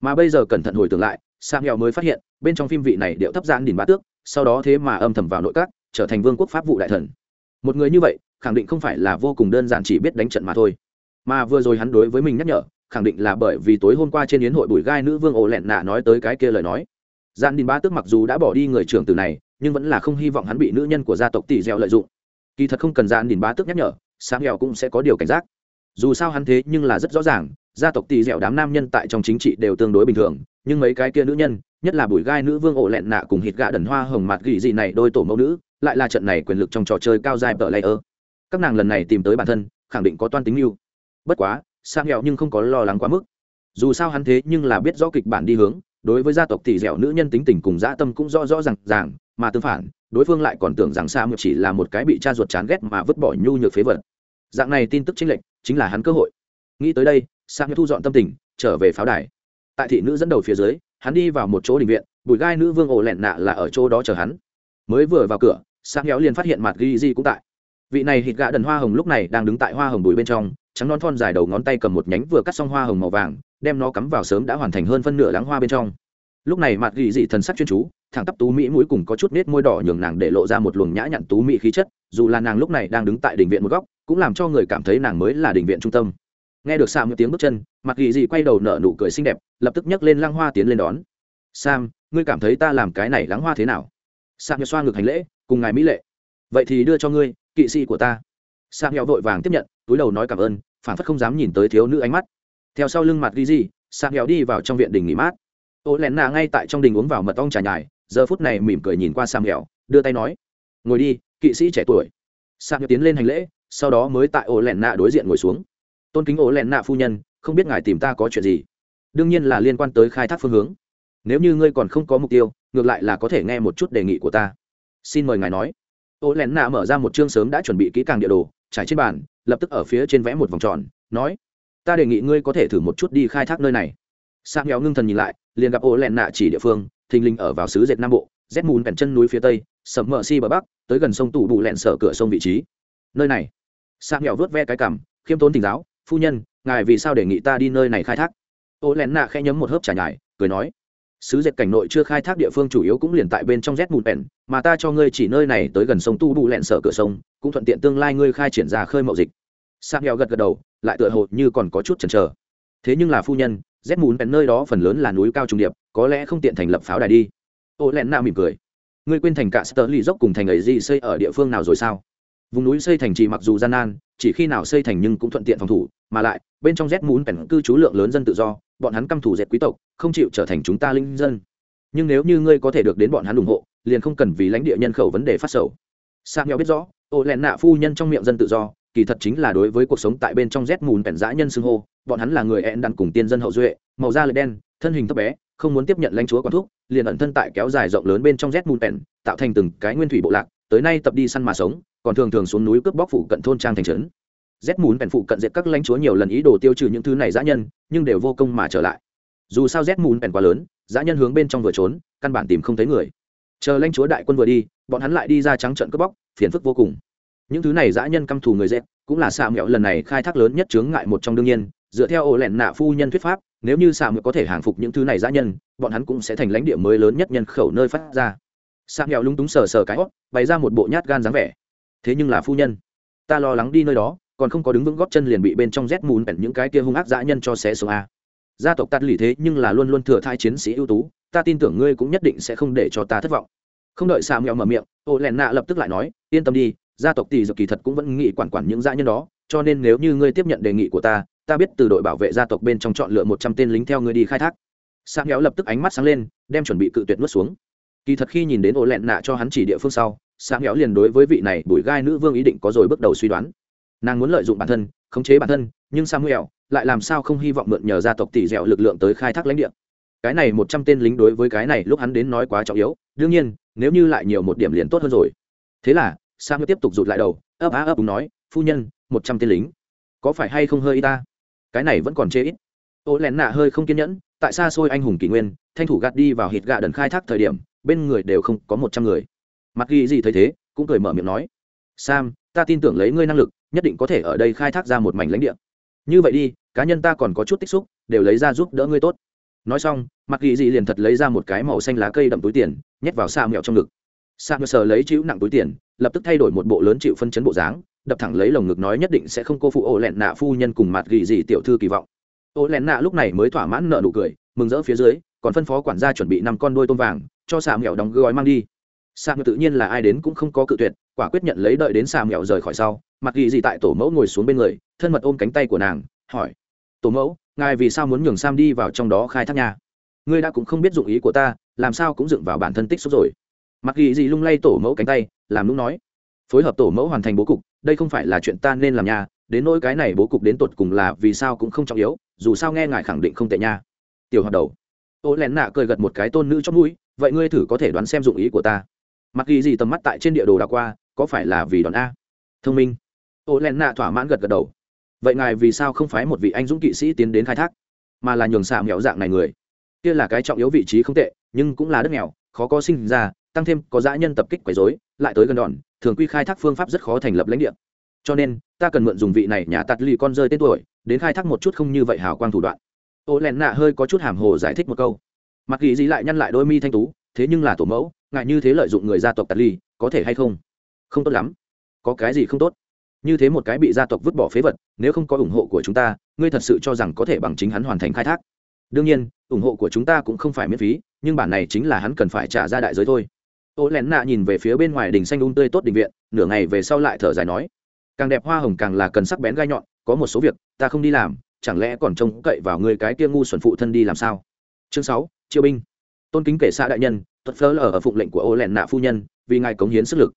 Mà bây giờ cẩn thận hồi tưởng lại sang nghèo mới phát hiện, bên trong phim vị này điệu thấp giãn đỉnh bá tước, sau đó thế mà âm thầm vào nội các, trở thành vương quốc pháp vụ đại thần. Một người như vậy, khẳng định không phải là vô cùng đơn giản chỉ biết đánh trận mà thôi. Mà vừa rồi hắn đối với mình nhắc nhở, khẳng định là bởi vì tối hôm qua trên yến hội bùi gai nữ vương ổ lẹn nạ nói tới cái kia lời nói. Gian đỉnh bá tước mặc dù đã bỏ đi người trưởng từ này, nhưng vẫn là không hy vọng hắn bị nữ nhân của gia tộc tỷ dẻo lợi dụng. Kỳ thật không cần Gian đỉnh bá tước nhắc nhở, sáng nghèo cũng sẽ có điều cảnh giác. Dù sao hắn thế nhưng là rất rõ ràng, gia tộc tỷ dẻo đám nam nhân tại trong chính trị đều tương đối bình thường, nhưng mấy cái kia nữ nhân, nhất là bùi gai nữ vương ổ lẹn nạ cùng hít gạ đần hoa hồng mặt gỉ gì này đôi tổ mẫu nữ, lại là trận này quyền lực trong trò chơi cao dài tờ layer. Các nàng lần này tìm tới bản thân, khẳng định có toan tính mưu. Bất quá sang nghèo nhưng không có lo lắng quá mức. Dù sao hắn thế nhưng là biết rõ kịch bản đi hướng đối với gia tộc tỷ dẻo nữ nhân tính tình cùng dã tâm cũng rõ rõ ràng ràng, mà tương phản, đối phương lại còn tưởng rằng sa mượt chỉ là một cái bị cha ruột chán ghét mà vứt bỏ nhu nhược phế vật. Dạng này tin tức chính lệnh, chính là hắn cơ hội. Nghĩ tới đây, sa mượt thu dọn tâm tình, trở về pháo đài. Tại thị nữ dẫn đầu phía dưới, hắn đi vào một chỗ đình viện, bụi gai nữ vương ổ lẹn nạ là ở chỗ đó chờ hắn. Mới vừa vào cửa, Sa héo liền phát hiện mặt ghi di cũng tại. Vị này hít gã đần hoa hồng lúc này đang đứng tại hoa hồng bùi bên trong trắng non thon dài đầu ngón tay cầm một nhánh vừa cắt xong hoa hồng màu vàng, đem nó cắm vào sớm đã hoàn thành hơn phân nửa lắng hoa bên trong. Lúc này mặt ghi dị thần sắc chuyên chú, thẳng tắp tú mỹ mũi cùng có chút nết môi đỏ nhường nàng để lộ ra một luồng nhã nhặn tú mỹ khí chất, dù là nàng lúc này đang đứng tại đình viện một góc, cũng làm cho người cảm thấy nàng mới là đình viện trung tâm. Nghe được sam một tiếng bước chân, mặt ghi dị quay đầu nở nụ cười xinh đẹp, lập tức nhấc lên lăng hoa tiến lên đón. Sam, ngươi cảm thấy ta làm cái này lắng hoa thế nào? Sam xoa ngực hành lễ, cùng ngài mỹ lệ. Vậy thì đưa cho ngươi, kỵ sĩ của ta. Sam nghèo vội vàng tiếp nhận túi đầu nói cảm ơn, phản phất không dám nhìn tới thiếu nữ ánh mắt. Theo sau lưng mặt ghi gì sam nghèo đi vào trong viện đình nghỉ mát. Ô lén nạ ngay tại trong đình uống vào mật ong trà nhài, giờ phút này mỉm cười nhìn qua sam nghèo, đưa tay nói, ngồi đi, kỵ sĩ trẻ tuổi. Sam nghèo tiến lên hành lễ, sau đó mới tại ô lén nạ đối diện ngồi xuống. Tôn kính ô lén nạ phu nhân, không biết ngài tìm ta có chuyện gì? Đương nhiên là liên quan tới khai thác phương hướng. Nếu như ngươi còn không có mục tiêu, ngược lại là có thể nghe một chút đề nghị của ta. Xin mời ngài nói. Ô lén nạ mở ra một chương sớm đã chuẩn bị kỹ càng địa đồ trải trên bàn, lập tức ở phía trên vẽ một vòng tròn, nói, ta đề nghị ngươi có thể thử một chút đi khai thác nơi này. Sang nghèo ngưng thần nhìn lại, liền gặp ô lẹn nạ chỉ địa phương, thình lình ở vào xứ dệt nam bộ, rét mùn bèn chân núi phía tây, sầm mờ si bờ bắc, tới gần sông tủ bụ lẹn sở cửa sông vị trí. Nơi này sang nghèo vớt ve cái cảm, khiêm tốn tỉnh giáo, phu nhân, ngài vì sao đề nghị ta đi nơi này khai thác? Ô lẹn nạ khẽ nhấm một hớp trà nhải cười nói sứ dệt cảnh nội chưa khai thác địa phương chủ yếu cũng liền tại bên trong rét mùn bèn mà ta cho ngươi chỉ nơi này tới gần sông tu bù lẹn sở cửa sông, cũng thuận tiện tương lai ngươi khai triển ra khơi mậu dịch. Sang heo gật gật đầu, lại tựa hồ như còn có chút chần chờ. Thế nhưng là phu nhân rét mùn bèn nơi đó phần lớn là núi cao trung điệp, có lẽ không tiện thành lập pháo đài đi. Ô lẹn nạ mỉm cười. Ngươi quên thành cả sơ lì dốc cùng thành ấy gì xây ở địa phương nào rồi sao? Vùng núi xây thành trì mặc dù gian nan, chỉ khi nào xây thành nhưng cũng thuận tiện phòng thủ, mà lại, bên trong rét mún bèn cư trú lượng lớn dân tự do, bọn hắn căm thủ dệt quý tộc, không chịu trở thành chúng ta linh dân. Nhưng nếu như ngươi có thể được đến bọn hắn ủng hộ, liền không cần vì lãnh địa nhân khẩu vấn đề phát sầu. Sang nhau biết rõ, ô lẹn nạ phu nhân trong miệng dân tự do, kỳ thật chính là đối với cuộc sống tại bên trong rét mùn bèn dã nhân xưng hô, bọn hắn là người ẹn đặn cùng tiên dân hậu duệ, màu da lệ đen, thân hình thấp bé, không muốn tiếp nhận lãnh chúa quán thúc, liền ẩn thân tại kéo dài rộng lớn bên trong rét mùn bèn, tạo thành từng cái nguyên thủy bộ lạc, tới nay tập đi săn mà sống còn thường thường xuống núi cướp bóc phụ cận thôn trang thành trấn. Rét mùn bèn phụ cận diệt các lãnh chúa nhiều lần ý đồ tiêu trừ những thứ này giã nhân, nhưng đều vô công mà trở lại. Dù sao rét mùn bèn quá lớn giã nhân hướng bên trong vừa trốn, căn bản tìm không thấy người. Chờ lãnh chúa đại quân vừa đi, bọn hắn lại đi ra trắng trận cướp bóc, phiền phức vô cùng. Những thứ này giã nhân căm thù người dẹp cũng là xạ mẹo lần này khai thác lớn nhất chướng ngại một trong đương nhiên, dựa theo ổ lẻn nạ phu nhân thuyết pháp, nếu như xạ mẹo có thể hàng phục những thứ này giã nhân, bọn hắn cũng sẽ thành lãnh địa mới lớn nhất nhân khẩu nơi phát ra. Xạ mẹo lúng túng sờ sờ cái hót bày ra một bộ nhát gan dáng vẻ thế nhưng là phu nhân, ta lo lắng đi nơi đó, còn không có đứng vững góp chân liền bị bên trong rét mùn bẹn những cái kia hung ác dã nhân cho xé xuống a. Gia tộc tắt lì thế nhưng là luôn luôn thừa thai chiến sĩ ưu tú, ta tin tưởng ngươi cũng nhất định sẽ không để cho ta thất vọng. Không đợi xà mèo mở miệng, ô lẹn nạ lập tức lại nói, yên tâm đi, gia tộc tỷ dược kỳ thật cũng vẫn nghĩ quản quản những dã nhân đó, cho nên nếu như ngươi tiếp nhận đề nghị của ta ta biết từ đội bảo vệ gia tộc bên trong chọn lựa một trăm tên lính theo ngươi đi khai thác. Xà mèo lập tức ánh mắt sáng lên, đem chuẩn bị cự tuyệt nuốt xuống. Kỳ thật khi nhìn đến ô lẹn nạ cho hắn chỉ địa phương sau sáng héo liền đối với vị này bùi gai nữ vương ý định có rồi bước đầu suy đoán. Nàng muốn lợi dụng bản thân, khống chế bản thân, nhưng samuel lại làm sao không hy vọng mượn nhờ gia tộc tỷ dẻo lực lượng tới khai thác lãnh địa. Cái này một trăm tên lính đối với cái này lúc hắn đến nói quá trọng yếu, đương nhiên, nếu như lại nhiều một điểm liền tốt hơn rồi. Thế là samuel tiếp tục rụt lại đầu, ấp á ấp đúng nói, phu nhân, một trăm tên lính, có phải hay không hơi y ta? Cái này vẫn còn chê ít. Ô lén nạ hơi không kiên nhẫn, tại xa xôi anh hùng kỷ nguyên, thanh thủ gạt đi vào hít gạ đần khai thác thời điểm, bên người đều không có một trăm người mặc ghi gì thấy thế, cũng cười mở miệng nói, sam, ta tin tưởng lấy ngươi năng lực, nhất định có thể ở đây khai thác ra một mảnh lãnh địa. Như vậy đi, cá nhân ta còn có chút tích xúc, đều lấy ra giúp đỡ ngươi tốt. Nói xong, mặc ghi gì liền thật lấy ra một cái màu xanh lá cây đậm túi tiền, nhét vào xa mẹo trong ngực. Xa mẹo sờ lấy chịu nặng túi tiền, lập tức thay đổi một bộ lớn chịu phân chấn bộ dáng, đập thẳng lấy lồng ngực nói nhất định sẽ không cô phụ ổ lẹn nạ phu nhân cùng mặt ghi gì tiểu thư kỳ vọng. Ổ lẹn nạ lúc này mới thỏa mãn nợ nụ cười, mừng rỡ phía dưới, còn phân phó quản gia chuẩn bị năm con đôi tôm vàng, cho xà mẹo đóng gói mang đi xà tự nhiên là ai đến cũng không có cự tuyệt, quả quyết nhận lấy đợi đến xà mẹo rời khỏi sau, mặc ghi gì tại tổ mẫu ngồi xuống bên người, thân mật ôm cánh tay của nàng, hỏi, tổ mẫu, ngài vì sao muốn nhường sam đi vào trong đó khai thác nhà? Ngươi đã cũng không biết dụng ý của ta, làm sao cũng dựng vào bản thân tích xúc rồi. Mặc ghi gì lung lay tổ mẫu cánh tay, làm lúc nói, phối hợp tổ mẫu hoàn thành bố cục, đây không phải là chuyện ta nên làm nha đến nỗi cái này bố cục đến tột cùng là vì sao cũng không trọng yếu, dù sao nghe ngài khẳng định không tệ nha. Tiểu hoạt đầu. Ô lén nạ cười gật một cái tôn nữ trong mũi, vậy ngươi thử có thể đoán xem dụng ý của ta mặc ghi gì tầm mắt tại trên địa đồ đã qua, có phải là vì đòn a? Thông minh. Ô len nạ thỏa mãn gật gật đầu. Vậy ngài vì sao không phái một vị anh dũng kỵ sĩ tiến đến khai thác? Mà là nhường xạ nghèo dạng này người. Kia là cái trọng yếu vị trí không tệ, nhưng cũng là đất nghèo, khó có sinh ra, tăng thêm có dã nhân tập kích quấy dối lại tới gần đòn, thường quy khai thác phương pháp rất khó thành lập lãnh địa. Cho nên, ta cần mượn dùng vị này nhà tạt lì con rơi tên tuổi, đến khai thác một chút không như vậy hào quang thủ đoạn. Ô len nạ hơi có chút hàm hồ giải thích một câu. Mặc ghi gì lại nhăn lại đôi mi thanh tú, thế nhưng là tổ mẫu ngại như thế lợi dụng người gia tộc tạt ly, có thể hay không? Không tốt lắm. Có cái gì không tốt? Như thế một cái bị gia tộc vứt bỏ phế vật nếu không có ủng hộ của chúng ta ngươi thật sự cho rằng có thể bằng chính hắn hoàn thành khai thác? Đương nhiên ủng hộ của chúng ta cũng không phải miễn phí nhưng bản này chính là hắn cần phải trả ra đại giới thôi. Ô lén nạ nhìn về phía bên ngoài đỉnh xanh un um tươi tốt định viện nửa ngày về sau lại thở dài nói càng đẹp hoa hồng càng là cần sắc bén gai nhọn có một số việc ta không đi làm chẳng lẽ còn trông cậy vào người cái kia ngu xuẩn phụ thân đi làm sao? Chương sáu triệu binh. Tôn kính kể xã đại nhân tuật phơ lờ ở phụng lệnh của ô lẹn nạ phu nhân, vì ngài cống hiến sức lực.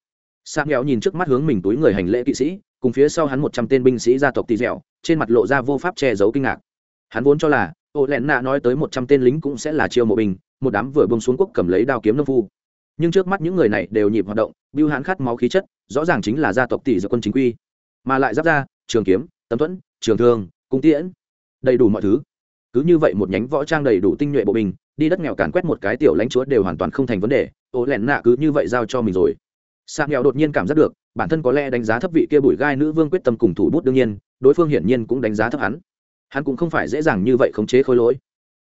Sang nghèo nhìn trước mắt hướng mình túi người hành lễ kỵ sĩ, cùng phía sau hắn một trăm tên binh sĩ gia tộc tỳ dẻo, trên mặt lộ ra vô pháp che giấu kinh ngạc. Hắn vốn cho là ô lẹn nạ nói tới một trăm tên lính cũng sẽ là chiêu mộ binh, một đám vừa bông xuống quốc cầm lấy đao kiếm nông phu. Nhưng trước mắt những người này đều nhịp hoạt động biêu hãn khát máu khí chất, rõ ràng chính là gia tộc tỷ dược quân chính quy. Mà lại giáp ra trường kiếm, tấm thuẫn, trường thương, cung tiễn, đầy đủ mọi thứ cứ như vậy một nhánh võ trang đầy đủ tinh nhuệ bộ binh đi đất nghèo càn quét một cái tiểu lãnh chúa đều hoàn toàn không thành vấn đề ô lẹn nạ cứ như vậy giao cho mình rồi Sạc nghèo đột nhiên cảm giác được, bản thân có lẽ đánh giá thấp vị kia bùi gai nữ vương quyết tâm cùng thủ bút đương nhiên, đối phương hiển nhiên cũng đánh giá thấp hắn. Hắn cũng không phải dễ dàng như vậy khống chế khối lỗi.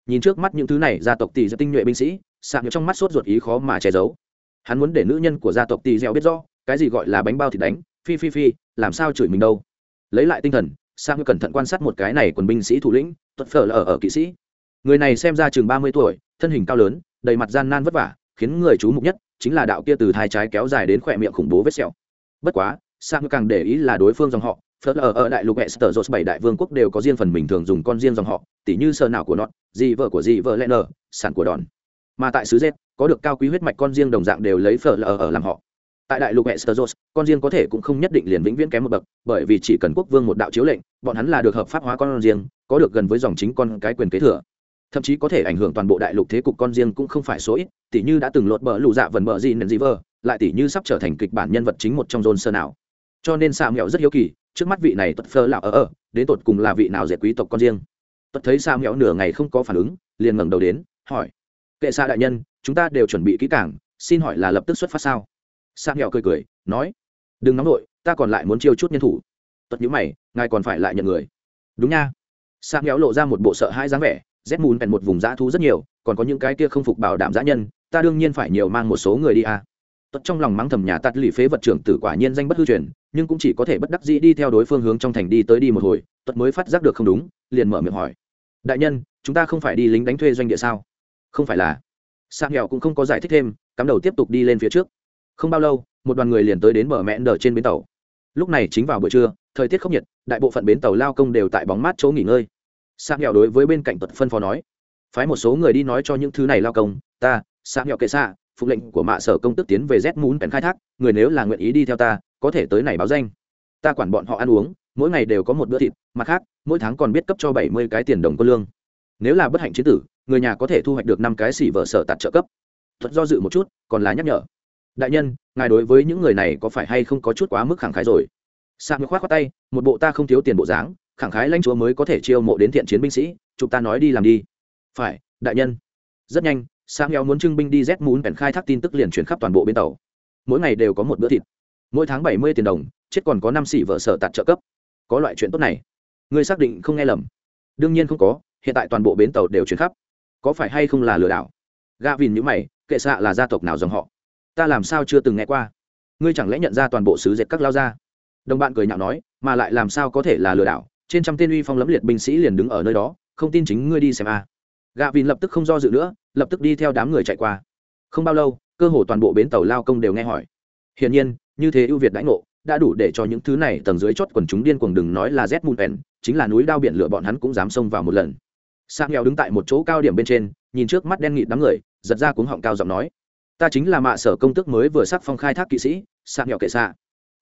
Nhìn trước mắt những thứ này, gia tộc tỷ dẹo tinh nhuệ binh sĩ, Sạc nghèo trong mắt sốt ruột ý khó mà che giấu. Hắn muốn để nữ nhân của gia tộc tỷ dẻo biết rõ, cái gì gọi là bánh bao thì đánh, phi phi phi, làm sao chửi mình đâu. Lấy lại tinh thần, Sang cẩn thận quan sát một cái này quần binh sĩ thủ lĩnh, tuất phở là ở ở kỵ sĩ. Người này xem ra chừng mươi tuổi, thân hình cao lớn, đầy mặt gian nan vất vả, khiến người chú mục nhất chính là đạo kia từ thai trái kéo dài đến khỏe miệng khủng bố vết sẹo bất quá sang càng để ý là đối phương dòng họ phớt ở ở đại lục Esther Jones bảy đại vương quốc đều có riêng phần bình thường dùng con riêng dòng họ, tỉ như sơ nào của nọ, gì vợ của gì vợ lẽ nở, sản của đòn. mà tại xứ z có được cao quý huyết mạch con riêng đồng dạng đều lấy phở ở ở làm họ tại đại lục Westeros, con riêng có thể cũng không nhất định liền vĩnh viễn kém một bậc, bởi vì chỉ cần quốc vương một đạo chiếu lệnh, bọn hắn là được hợp pháp hóa con riêng, có được gần với dòng chính con cái quyền kế thừa. Thậm chí có thể ảnh hưởng toàn bộ đại lục thế cục con riêng cũng không phải số ít, tỷ như đã từng lột bờ lù dạ vần bờ gì nền gì vơ, lại tỷ như sắp trở thành kịch bản nhân vật chính một trong John nào. Cho nên Sa Mẹo rất hiếu kỳ, trước mắt vị này tuật phơ lão ở ở, đến tột cùng là vị nào dệt quý tộc con riêng. Tuật thấy Sa Mẹo nửa ngày không có phản ứng, liền ngẩng đầu đến, hỏi: "Kệ Sa đại nhân, chúng ta đều chuẩn bị kỹ càng, xin hỏi là lập tức xuất phát sao?" Sang nghèo cười cười, nói, đừng nóng nổi ta còn lại muốn chiêu chút nhân thủ. Tật nhữ mày, ngài còn phải lại nhận người. Đúng nha. Sang nghèo lộ ra một bộ sợ hãi dáng vẻ rét mùn bèn một vùng dã thu rất nhiều, còn có những cái kia không phục bảo đảm dã nhân, ta đương nhiên phải nhiều mang một số người đi à. tuất trong lòng mắng thầm nhà tắt lì phế vật trưởng tử quả nhiên danh bất hư truyền, nhưng cũng chỉ có thể bất đắc dĩ đi theo đối phương hướng trong thành đi tới đi một hồi tuất mới phát giác được không đúng, liền mở miệng hỏi, đại nhân, chúng ta không phải đi lính đánh thuê doanh địa sao? Không phải là. Sang nghèo cũng không có giải thích thêm, cắm đầu tiếp tục đi lên phía trước không bao lâu, một đoàn người liền tới đến bờ mẹ đờ trên bến tàu. Lúc này chính vào buổi trưa, thời tiết không nhiệt, đại bộ phận bến tàu lao công đều tại bóng mát chỗ nghỉ ngơi. Sang nghèo đối với bên cạnh tuật phân phó nói, phái một số người đi nói cho những thứ này lao công, ta sang nghèo kệ xạ, phục lệnh của mạ sở công tức tiến về z muốn bèn khai thác, người nếu là nguyện ý đi theo ta, có thể tới này báo danh. Ta quản bọn họ ăn uống, mỗi ngày đều có một bữa thịt, mặt khác, mỗi tháng còn biết cấp cho bảy mươi cái tiền đồng có lương. Nếu là bất hạnh chiến tử, người nhà có thể thu hoạch được năm cái xỉ vợ sở tạt trợ cấp. Thuật do dự một chút, còn là nhắc nhở đại nhân, ngài đối với những người này có phải hay không có chút quá mức khẳng khái rồi? Sạc ngược khoát khoát tay, một bộ ta không thiếu tiền bộ dáng, khẳng khái lãnh chúa mới có thể chiêu mộ đến thiện chiến binh sĩ, chụp ta nói đi làm đi. Phải, đại nhân. Rất nhanh sang nghèo muốn trưng binh đi rét muốn bèn khai thác tin tức liền chuyển khắp toàn bộ bên tàu. Mỗi ngày đều có một bữa thịt. Mỗi tháng bảy mươi tiền đồng, chết còn có năm xỉ vợ sở tạt trợ cấp. Có loại chuyện tốt này. Ngươi xác định không nghe lầm? Đương nhiên không có, hiện tại toàn bộ bến tàu đều chuyển khắp. Có phải hay không là lừa đảo? Gà vìn nhữ mày, kệ xạ là gia tộc nào dòng họ? Ta làm sao chưa từng nghe qua? Ngươi chẳng lẽ nhận ra toàn bộ sứ dệt các lao gia? Đồng bạn cười nhạo nói, mà lại làm sao có thể là lừa đảo? Trên trăm tên uy phong lẫm liệt binh sĩ liền đứng ở nơi đó, không tin chính ngươi đi xem a. À. gạ vìn lập tức không do dự nữa, lập tức đi theo đám người chạy qua. Không bao lâu, cơ hồ toàn bộ bến tàu lao công đều nghe hỏi. Hiển nhiên, như thế ưu việt đãi ngộ, đã đủ để cho những thứ này tầng dưới chót quần chúng điên cuồng đừng nói là z mùn pèn chính là núi đao biển lửa bọn hắn cũng dám xông vào một lần. Sang nghèo đứng tại một chỗ cao điểm bên trên, nhìn trước mắt đen nghịt đám người, giật ra cuống họng cao giọng nói ta chính là mạ sở công tước mới vừa sắc phong khai thác kỵ sĩ, sạc nhỏ kệ xạ.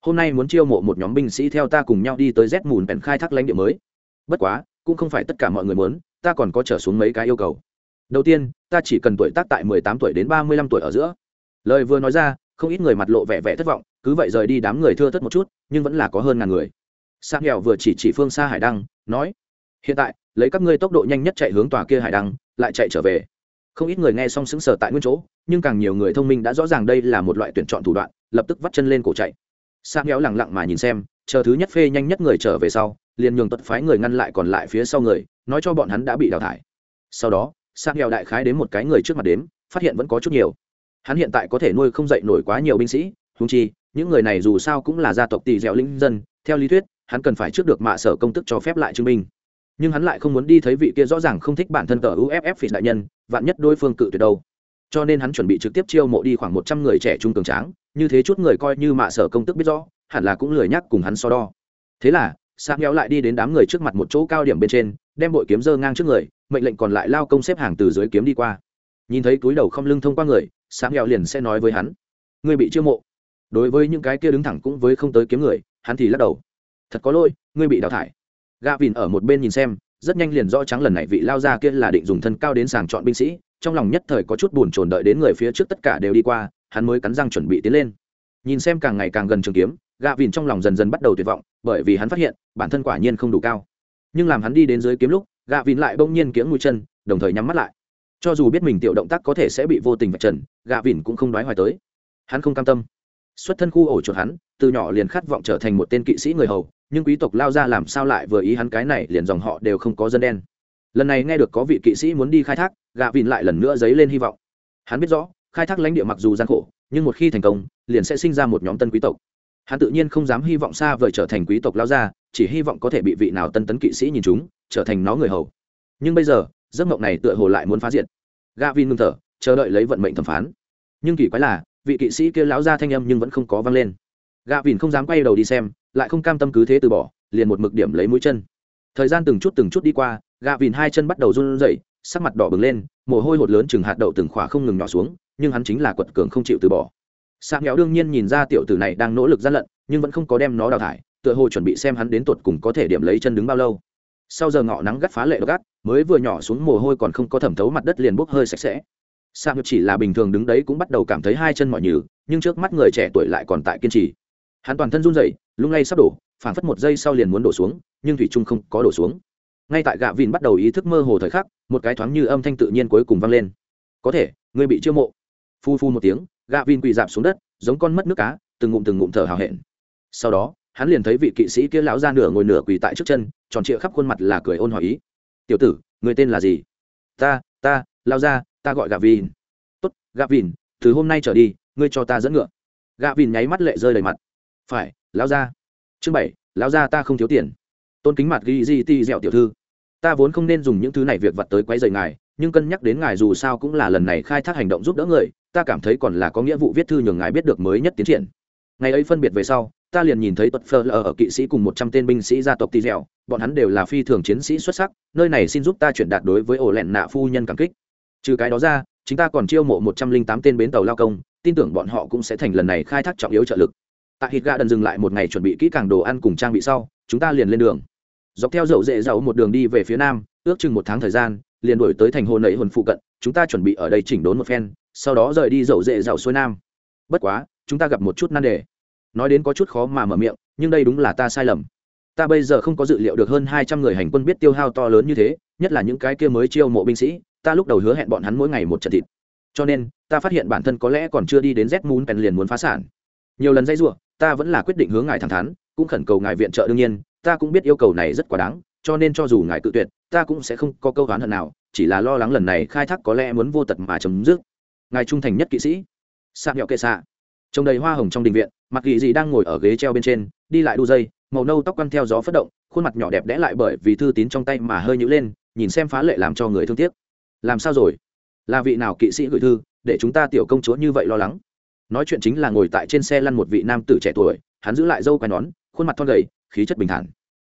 Hôm nay muốn chiêu mộ một nhóm binh sĩ theo ta cùng nhau đi tới z mùn bèn khai thác lãnh địa mới. Bất quá, cũng không phải tất cả mọi người muốn, ta còn có trở xuống mấy cái yêu cầu. Đầu tiên, ta chỉ cần tuổi tác tại mười tám tuổi đến ba mươi lăm tuổi ở giữa. Lời vừa nói ra, không ít người mặt lộ vẻ vẻ thất vọng, cứ vậy rời đi đám người thưa thất một chút, nhưng vẫn là có hơn ngàn người. Sang nghèo vừa chỉ chỉ phương xa hải đăng, nói, hiện tại, lấy các ngươi tốc độ nhanh nhất chạy hướng tòa kia hải đăng, lại chạy trở về không ít người nghe xong xứng sở tại nguyên chỗ, nhưng càng nhiều người thông minh đã rõ ràng đây là một loại tuyển chọn thủ đoạn, lập tức vắt chân lên cổ chạy. Sang kéo lẳng lặng mà nhìn xem, chờ thứ nhất phê nhanh nhất người trở về sau, liền nhường tuật phái người ngăn lại còn lại phía sau người, nói cho bọn hắn đã bị đào thải. Sau đó sang kéo đại khái đến một cái người trước mặt đếm, phát hiện vẫn có chút nhiều. Hắn hiện tại có thể nuôi không dậy nổi quá nhiều binh sĩ húng chi, những người này dù sao cũng là gia tộc tỳ dẻo linh dân, theo lý thuyết, hắn cần phải trước được mạ sở công tức cho phép lại chứng minh nhưng hắn lại không muốn đi thấy vị kia rõ ràng không thích bản thân cờ uff phỉ đại nhân, vạn nhất đối phương cự tuyệt đâu. Cho nên hắn chuẩn bị trực tiếp chiêu mộ đi khoảng một trăm người trẻ trung cường tráng, như thế chút người coi như mạ sở công tức biết rõ, hẳn là cũng lười nhắc cùng hắn so đo. Thế là sáng kéo lại đi đến đám người trước mặt một chỗ cao điểm bên trên, đem bội kiếm dơ ngang trước người, mệnh lệnh còn lại lao công xếp hàng từ dưới kiếm đi qua. Nhìn thấy túi đầu không lưng thông qua người sáng kéo liền sẽ nói với hắn người bị chiêu mộ. Đối với những cái kia đứng thẳng cũng với không tới kiếm người, hắn thì lắc đầu. Thật có lỗi, ngươi bị đào thải gà vìn ở một bên nhìn xem, rất nhanh liền rõ trắng lần này vị lao ra kia là định dùng thân cao đến sàng chọn binh sĩ, trong lòng nhất thời có chút buồn chồn đợi đến người phía trước tất cả đều đi qua, hắn mới cắn răng chuẩn bị tiến lên. Nhìn xem càng ngày càng gần trường kiếm gạ vìn trong lòng dần dần bắt đầu tuyệt vọng, bởi vì hắn phát hiện, bản thân quả nhiên không đủ cao. Nhưng làm hắn đi đến dưới kiếm lúc gạ vìn lại bỗng nhiên kiễng mũi chân, đồng thời nhắm mắt lại. Cho dù biết mình tiểu động tác có thể sẽ bị vô tình vạch trần gạ vìn cũng không đoái hoài tới. Hắn không cam tâm. Xuất thân khu ổ chuột hắn, từ nhỏ liền khát vọng trở thành một tên kỵ sĩ người hầu nhưng quý tộc lao ra làm sao lại vừa ý hắn cái này, liền dòng họ đều không có dân đen. Lần này nghe được có vị kỵ sĩ muốn đi khai thác, gạ vịn lại lần nữa dấy lên hy vọng. Hắn biết rõ, khai thác lãnh địa mặc dù gian khổ, nhưng một khi thành công, liền sẽ sinh ra một nhóm tân quý tộc. Hắn tự nhiên không dám hy vọng xa vời trở thành quý tộc lao ra, chỉ hy vọng có thể bị vị nào tân tấn kỵ sĩ nhìn chúng, trở thành nó người hầu. Nhưng bây giờ, giấc mộng này tựa hồ lại muốn phá diệt. Gạ vin ngưng thở, chờ đợi lấy vận mệnh thẩm phán. Nhưng kỳ quái là, vị kỵ sĩ kia lão ra thanh âm nhưng vẫn không có vang lên gạ vìn không dám quay đầu đi xem, lại không cam tâm cứ thế từ bỏ, liền một mực điểm lấy mũi chân. Thời gian từng chút từng chút đi qua, gạ vìn hai chân bắt đầu run rẩy, sắc mặt đỏ bừng lên, mồ hôi hột lớn chừng hạt đậu từng khỏa không ngừng nhỏ xuống, nhưng hắn chính là quật cường không chịu từ bỏ. Sa nghèo đương nhiên nhìn ra tiểu tử này đang nỗ lực gian lận, nhưng vẫn không có đem nó đào thải, tựa hồ chuẩn bị xem hắn đến tột cùng có thể điểm lấy chân đứng bao lâu. Sau giờ ngọ nắng gắt phá lệ gắt mới vừa nhỏ xuống mồ hôi còn không có thẩm thấu mặt đất liền bốc hơi sạch sẽ. Sa nghèo chỉ là bình thường đứng đấy cũng bắt đầu cảm thấy hai chân mỏi nhừ, nhưng trước mắt người trẻ tuổi lại còn tại kiên trì hắn toàn thân run rẩy, lung lay sắp đổ phản phất một giây sau liền muốn đổ xuống, nhưng thủy trung không có đổ xuống. Ngay tại gạ vìn bắt đầu ý thức mơ hồ thời khắc, một cái thoáng như âm thanh tự nhiên cuối cùng vang lên. Có thể, ngươi bị chiêu mộ. Phu phu một tiếng, gạ vìn quỳ dạp xuống đất, giống con mất nước cá, từng ngụm từng ngụm thở hào hẹn. Sau đó, hắn liền thấy vị kỵ sĩ kia lão ra nửa ngồi nửa quỳ tại trước chân, tròn trịa khắp khuôn mặt là cười ôn hỏi ý. Tiểu tử người tên là gì? Ta ta lao ra ta gọi gạ vìn tốt, gạ vìn từ hôm nay trở đi, ngươi cho ta dẫn ngựa. Gạ vìn nháy mắt lệ rơi đầy mặt phải, lão gia. chương bảy, lão gia ta không thiếu tiền. Tôn kính mặt ghi di ti dẹo tiểu thư. Ta vốn không nên dùng những thứ này việc vặt tới quấy rầy ngài, nhưng cân nhắc đến ngài dù sao cũng là lần này khai thác hành động giúp đỡ người, ta cảm thấy còn là có nghĩa vụ viết thư nhường ngài biết được mới nhất tiến triển. Ngày ấy phân biệt về sau, ta liền nhìn thấy tuật phơ lờ ở kỵ sĩ cùng một trăm tên binh sĩ gia tộc tì dẻo bọn hắn đều là phi thường chiến sĩ xuất sắc, nơi này xin giúp ta chuyển đạt đối với ổ lẹn nạ phu nhân cảm kích. Trừ cái đó ra, chúng ta còn chiêu mộ một trăm linh tám tên bến tàu lao công, tin tưởng bọn họ cũng sẽ thành lần này khai thác trọng yếu trợ lực tại hít gà đần dừng lại một ngày chuẩn bị kỹ càng đồ ăn cùng trang bị sau, chúng ta liền lên đường. Dọc theo dậu dễ dậu một đường đi về phía nam, ước chừng một tháng thời gian, liền đổi tới thành hồ nẫy hồn phụ cận, chúng ta chuẩn bị ở đây chỉnh đốn một phen, sau đó rời đi dậu dễ dậu xuôi nam. Bất quá, chúng ta gặp một chút nan đề. Nói đến có chút khó mà mở miệng, nhưng đây đúng là ta sai lầm. Ta bây giờ không có dự liệu được hơn hai trăm người hành quân biết tiêu hao to lớn như thế, nhất là những cái kia mới chiêu mộ binh sĩ, ta lúc đầu hứa hẹn bọn hắn mỗi ngày một trận thịt. Cho nên, ta phát hiện bản thân có lẽ còn chưa đi đến z moon pen liền muốn phá sản. Nhiều lần dây r ta vẫn là quyết định hướng ngài thẳng thắn, cũng khẩn cầu ngài viện trợ đương nhiên, ta cũng biết yêu cầu này rất quá đáng, cho nên cho dù ngài cự tuyệt, ta cũng sẽ không có câu oán hận nào, chỉ là lo lắng lần này khai thác có lẽ muốn vô tật mà chấm dứt. Ngài trung thành nhất kỵ sĩ, sạc nhọ kệ xạ trông đầy hoa hồng trong đình viện, mặc kỵ gì đang ngồi ở ghế treo bên trên, đi lại đu dây, màu nâu tóc quăn theo gió phất động, khuôn mặt nhỏ đẹp đẽ lại bởi vì thư tín trong tay mà hơi nhữ lên, nhìn xem phá lệ làm cho người thương tiếc. Làm sao rồi? Là vị nào kỵ sĩ gửi thư, để chúng ta tiểu công chúa như vậy lo lắng? Nói chuyện chính là ngồi tại trên xe lăn một vị nam tử trẻ tuổi hắn giữ lại dâu quai nón khuôn mặt thon gầy khí chất bình thản.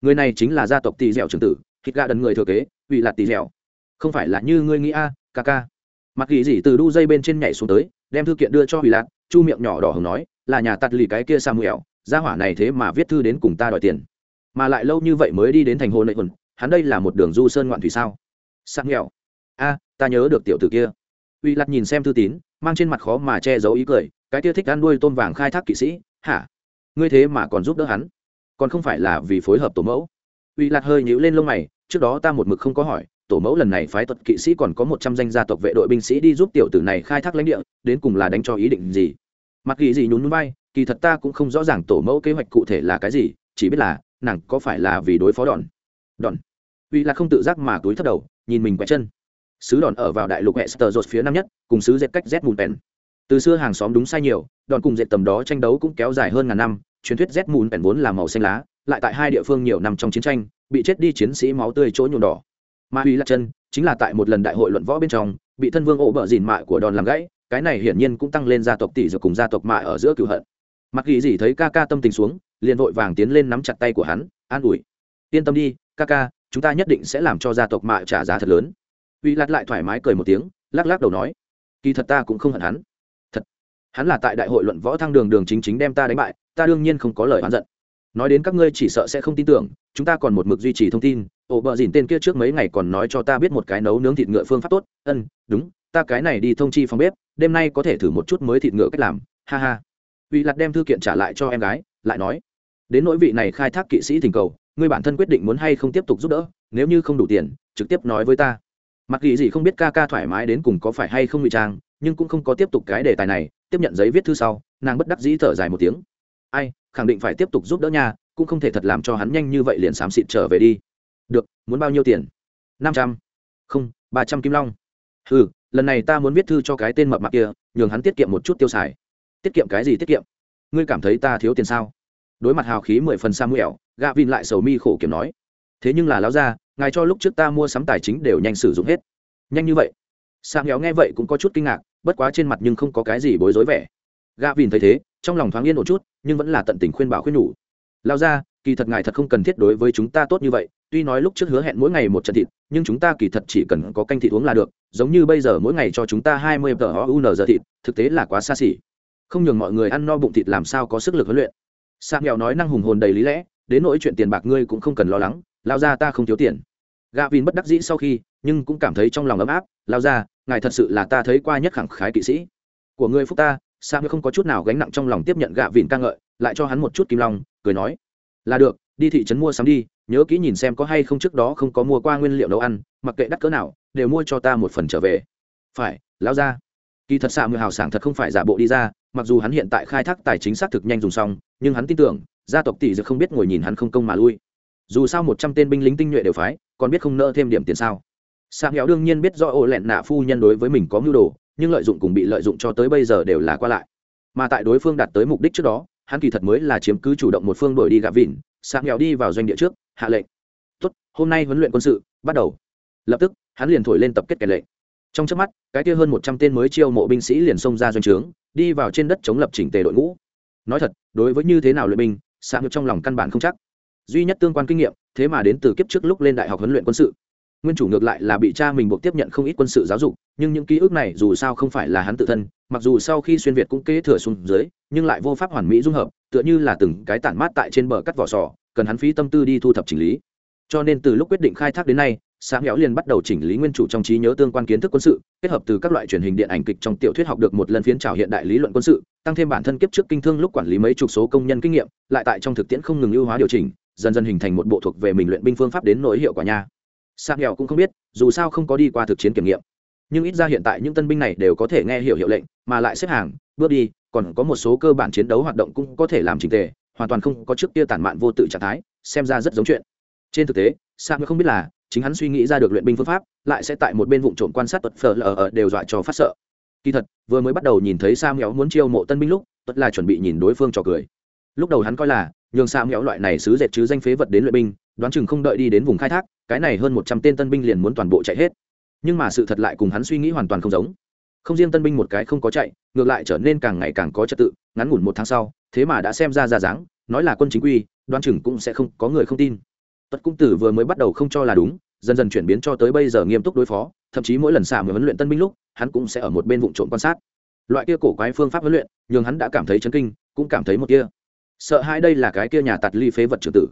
Người này chính là gia tộc tỳ dẻo trưởng tử thịt gà đần người thừa kế vị là tỳ dẻo. Không phải là như ngươi nghĩ a ca ca. Mặc kỳ gì từ đu dây bên trên nhảy xuống tới đem thư kiện đưa cho hủy lạc chu miệng nhỏ đỏ hồng nói là nhà tạt lì cái kia samuel gia hỏa này thế mà viết thư đến cùng ta đòi tiền. Mà lại lâu như vậy mới đi đến thành hồ nội hồn, hắn đây là một đường du sơn ngoạn thủy sao? Samuel. A ta nhớ được tiểu tử kia uy lạt nhìn xem thư tín, mang trên mặt khó mà che giấu ý cười, cái kia thích ăn nuôi tôm vàng khai thác kỵ sĩ, hả? Ngươi thế mà còn giúp đỡ hắn? Còn không phải là vì phối hợp tổ mẫu? Uy lạt hơi nhíu lên lông mày, trước đó ta một mực không có hỏi, tổ mẫu lần này phái tuật kỵ sĩ còn có một trăm danh gia tộc vệ đội binh sĩ đi giúp tiểu tử này khai thác lãnh địa, đến cùng là đánh cho ý định gì? Mặc kỳ gì nhún núi bay kỳ thật ta cũng không rõ ràng tổ mẫu kế hoạch cụ thể là cái gì, chỉ biết là, nàng có phải là vì đối phó đòn? Đòn? Uy lạt không tự giác mà túi thấp đầu, nhìn mình quẹt chân sứ đòn ở vào đại lục hệ sờ rột phía nam nhất, cùng sứ dệt cách z mùn pèn từ xưa hàng xóm đúng sai nhiều, đòn cùng dệt tầm đó tranh đấu cũng kéo dài hơn ngàn năm, truyền thuyết z mùn pèn vốn là màu xanh lá, lại tại hai địa phương nhiều năm trong chiến tranh, bị chết đi chiến sĩ máu tươi chỗ nhuộm đỏ. Ma huy lạc chân chính là tại một lần đại hội luận võ bên trong, bị thân vương ổ bờ dìn mại của đòn làm gãy, cái này hiển nhiên cũng tăng lên gia tộc tỷ rồi cùng gia tộc mại ở giữa cựu hận. Mặc ghi gì thấy ca ca tâm tình xuống, liền vội vàng tiến lên nắm chặt tay của hắn, an ủi. Yên tâm đi, ca ca, chúng ta nhất định sẽ làm cho gia tộc mại trả giá thật lớn uy lạt lại thoải mái cười một tiếng, lắc lắc đầu nói, kỳ thật ta cũng không hận hắn. Thật, hắn là tại đại hội luận võ thăng đường đường chính chính đem ta đánh bại, ta đương nhiên không có lời oán giận. Nói đến các ngươi chỉ sợ sẽ không tin tưởng, chúng ta còn một mực duy trì thông tin, ổ bờ dìn tên kia trước mấy ngày còn nói cho ta biết một cái nấu nướng thịt ngựa phương pháp tốt. Ân, đúng, ta cái này đi thông chi phòng bếp, đêm nay có thể thử một chút mới thịt ngựa cách làm. Ha ha. Uy lạt đem thư kiện trả lại cho em gái, lại nói, đến nỗi vị này khai thác kỵ sĩ thỉnh cầu, ngươi bản thân quyết định muốn hay không tiếp tục giúp đỡ, nếu như không đủ tiền, trực tiếp nói với ta mặc ghi gì không biết ca ca thoải mái đến cùng có phải hay không ngụy trang, nhưng cũng không có tiếp tục cái đề tài này, tiếp nhận giấy viết thư sau, nàng bất đắc dĩ thở dài một tiếng. Ai, khẳng định phải tiếp tục giúp đỡ nha, cũng không thể thật làm cho hắn nhanh như vậy liền xám xịt trở về đi. Được, muốn bao nhiêu tiền? Năm trăm. Không, ba trăm kim long. Ừ lần này ta muốn viết thư cho cái tên mập mạp kia, nhường hắn tiết kiệm một chút tiêu xài. Tiết kiệm cái gì tiết kiệm? Ngươi cảm thấy ta thiếu tiền sao? Đối mặt hào khí mười phần samuel gạ vin lại sầu mi khổ kiểm nói. Thế nhưng là láo ra ngài cho lúc trước ta mua sắm tài chính đều nhanh sử dụng hết. Nhanh như vậy? Sang héo nghe vậy cũng có chút kinh ngạc, bất quá trên mặt nhưng không có cái gì bối rối vẻ. Gạ vìn thấy thế, trong lòng thoáng yên một chút, nhưng vẫn là tận tình khuyên bảo khuyên nhủ. Lao ra kỳ thật ngài thật không cần thiết đối với chúng ta tốt như vậy, tuy nói lúc trước hứa hẹn mỗi ngày một trận thịt, nhưng chúng ta kỳ thật chỉ cần có canh thịt uống là được, giống như bây giờ mỗi ngày cho chúng ta hai mươi tờ un giờ thịt, thực tế là quá xa xỉ. Không nhường mọi người ăn no bụng thịt làm sao có sức lực huấn luyện. Sa nghèo nói năng hùng hồn đầy lý lẽ, đến nỗi chuyện tiền bạc ngươi cũng không cần lo lắng lao ra ta không thiếu tiền gà vin bất đắc dĩ sau khi, nhưng cũng cảm thấy trong lòng ấm áp, lao ra, ngài thật sự là ta thấy qua nhất khẳng khái kỵ sĩ của ngươi phúc ta. Sao không có chút nào gánh nặng trong lòng tiếp nhận gạ vin ca ngợi, lại cho hắn một chút kim long, cười nói, là được, đi thị trấn mua sắm đi, nhớ kỹ nhìn xem có hay không trước đó không có mua qua nguyên liệu nấu ăn, mặc kệ đắt cỡ nào, đều mua cho ta một phần trở về. Phải, lao ra. Kỳ thật xạ mười hào sảng thật không phải giả bộ đi ra, mặc dù hắn hiện tại khai thác tài chính xác thực nhanh dùng xong, nhưng hắn tin tưởng, gia tộc tỷ dược không biết ngồi nhìn hắn không công mà lui dù sao một trăm tên binh lính tinh nhuệ đều phái, còn biết không nợ thêm điểm tiền sao? Sang héo đương nhiên biết do ổ lẹn nạ phu nhân đối với mình có mưu đồ, nhưng lợi dụng cùng bị lợi dụng cho tới bây giờ đều là qua lại. Mà tại đối phương đạt tới mục đích trước đó, hắn kỳ thật mới là chiếm cứ chủ động một phương đổi đi gạ vịn sang héo đi vào doanh địa trước, hạ lệnh. Tốt, hôm nay huấn luyện quân sự, bắt đầu. Lập tức, hắn liền thổi lên tập kết kẻ lệnh trong trước mắt, cái kia hơn một trăm tên mới chiêu mộ binh sĩ liền xông ra doanh trướng, đi vào trên đất chống lập chỉnh tề đội ngũ. Nói thật, đối với như thế nào luyện binh Sang trong lòng căn bản không chắc duy nhất tương quan kinh nghiệm, thế mà đến từ kiếp trước lúc lên đại học huấn luyện quân sự. Nguyên chủ ngược lại là bị cha mình buộc tiếp nhận không ít quân sự giáo dục, nhưng những ký ức này dù sao không phải là hắn tự thân, mặc dù sau khi xuyên việt cũng kế thừa xuống dưới, nhưng lại vô pháp hoàn mỹ dung hợp, tựa như là từng cái tản mát tại trên bờ cắt vỏ sò, cần hắn phí tâm tư đi thu thập chỉnh lý. Cho nên từ lúc quyết định khai thác đến nay sáng héo liền bắt đầu chỉnh lý nguyên chủ trong trí nhớ tương quan kiến thức quân sự, kết hợp từ các loại truyền hình điện ảnh kịch trong tiểu thuyết học được một lần phiến trào hiện đại lý luận quân sự, tăng thêm bản thân kiếp trước kinh thương lúc quản lý mấy chục số công nhân kinh nghiệm, lại tại trong thực tiễn không ngừng ưu hóa điều chỉnh dần dần hình thành một bộ thuộc về mình luyện binh phương pháp đến nỗi hiệu quả nha. Sáng nghèo cũng không biết, dù sao không có đi qua thực chiến kiểm nghiệm. Nhưng ít ra hiện tại những tân binh này đều có thể nghe hiểu hiệu lệnh, mà lại xếp hàng, bước đi, còn có một số cơ bản chiến đấu hoạt động cũng có thể làm trình tề, hoàn toàn không có trước kia tản mạn vô tự trạng thái, xem ra rất giống chuyện. Trên thực tế sang không biết là, chính hắn suy nghĩ ra được luyện binh phương pháp, lại sẽ tại một bên vụ trộm quan sát tuật phở lờ ở đều dọa cho phát sợ. Kỳ thật, vừa mới bắt đầu nhìn thấy sa nghèo muốn chiêu mộ tân binh lúc, tuật là chuẩn bị nhìn đối phương trò cười lúc đầu hắn coi là, nhường sa méo loại này xứ dệt chứ danh phế vật đến luyện binh, đoán chừng không đợi đi đến vùng khai thác, cái này hơn một trăm tên tân binh liền muốn toàn bộ chạy hết. Nhưng mà sự thật lại cùng hắn suy nghĩ hoàn toàn không giống. Không riêng tân binh một cái không có chạy, ngược lại trở nên càng ngày càng có trật tự, ngắn ngủn một tháng sau, thế mà đã xem ra ra dáng, nói là quân chính quy, đoán chừng cũng sẽ không có người không tin. Tuất cung tử vừa mới bắt đầu không cho là đúng, dần dần chuyển biến cho tới bây giờ nghiêm túc đối phó, thậm chí mỗi lần xả mới huấn luyện tân binh lúc, hắn cũng sẽ ở một bên vụ trộm quan sát. Loại kia cổ quái phương pháp huấn luyện, nhường hắn đã cảm thấy chấn kinh, cũng cảm thấy một kia sợ hai đây là cái kia nhà tạt ly phế vật trưởng tử.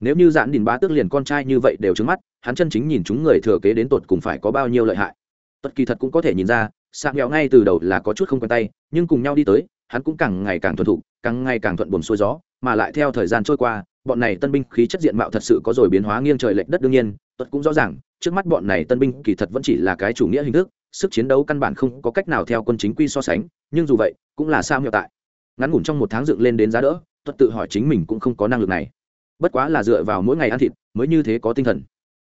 Nếu như dạn đình bá tước liền con trai như vậy đều trứng mắt hắn chân chính nhìn chúng người thừa kế đến tột cùng phải có bao nhiêu lợi hại. Tất kỳ thật cũng có thể nhìn ra sạc nghèo ngay từ đầu là có chút không quen tay nhưng cùng nhau đi tới hắn cũng càng ngày càng thuần thục, càng ngày càng thuận buồn xuôi gió mà lại theo thời gian trôi qua bọn này tân binh khí chất diện mạo thật sự có rồi biến hóa nghiêng trời lệch đất đương nhiên tuất cũng rõ ràng trước mắt bọn này tân binh kỳ thật vẫn chỉ là cái chủ nghĩa hình thức sức chiến đấu căn bản không có cách nào theo quân chính quy so sánh nhưng dù vậy cũng là sao hiệu tại. Ngắn ngủn trong một tháng dựng lên đến giá đỡ tuất tự hỏi chính mình cũng không có năng lực này. Bất quá là dựa vào mỗi ngày ăn thịt mới như thế có tinh thần.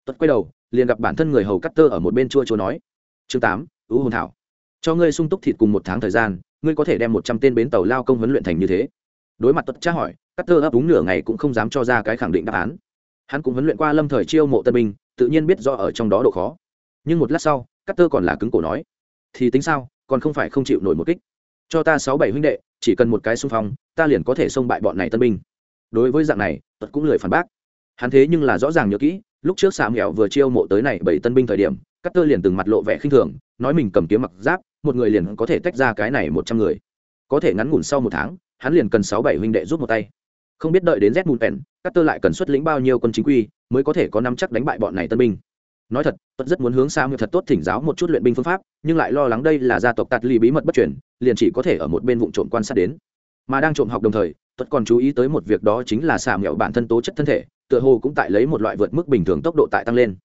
Tuất quay đầu, liền gặp bản thân người hầu cắt tơ ở một bên chua chua nói, chương tám ứ hồn thảo. Cho ngươi sung túc thịt cùng một tháng thời gian, ngươi có thể đem một trăm tên bến tàu lao công huấn luyện thành như thế. Đối mặt tuất tra hỏi, cắt tơ ấp đúng nửa ngày cũng không dám cho ra cái khẳng định đáp án. Hắn cũng huấn luyện qua lâm thời chiêu mộ tân binh, tự nhiên biết do ở trong đó độ khó. Nhưng một lát sau, cắt tơ còn là cứng cổ nói, thì tính sao, còn không phải không chịu nổi một kích cho ta sáu bảy huynh đệ, chỉ cần một cái xung phong, ta liền có thể xông bại bọn này tân binh. Đối với dạng này, tuật cũng lười phản bác. Hắn thế nhưng là rõ ràng nhớ kỹ, lúc trước xà mẹo vừa chiêu mộ tới này bảy tân binh thời điểm cắt tơ liền từng mặt lộ vẻ khinh thường, nói mình cầm kiếm mặc giáp, một người liền có thể tách ra cái này một trăm người. Có thể ngắn ngủn sau một tháng, hắn liền cần sáu bảy huynh đệ rút một tay. Không biết đợi đến z mùn pèn các tơ lại cần xuất lĩnh bao nhiêu quân chính quy, mới có thể có năm chắc đánh bại bọn này tân binh nói thật, tuất rất muốn hướng sao thật tốt thỉnh giáo một chút luyện binh phương pháp, nhưng lại lo lắng đây là gia tộc tạt ly bí mật bất chuyển liền chỉ có thể ở một bên vụ trộm quan sát đến. Mà đang trộm học đồng thời, tuất còn chú ý tới một việc đó chính là xà mẹo bản thân tố chất thân thể, tựa hồ cũng tại lấy một loại vượt mức bình thường tốc độ tại tăng lên.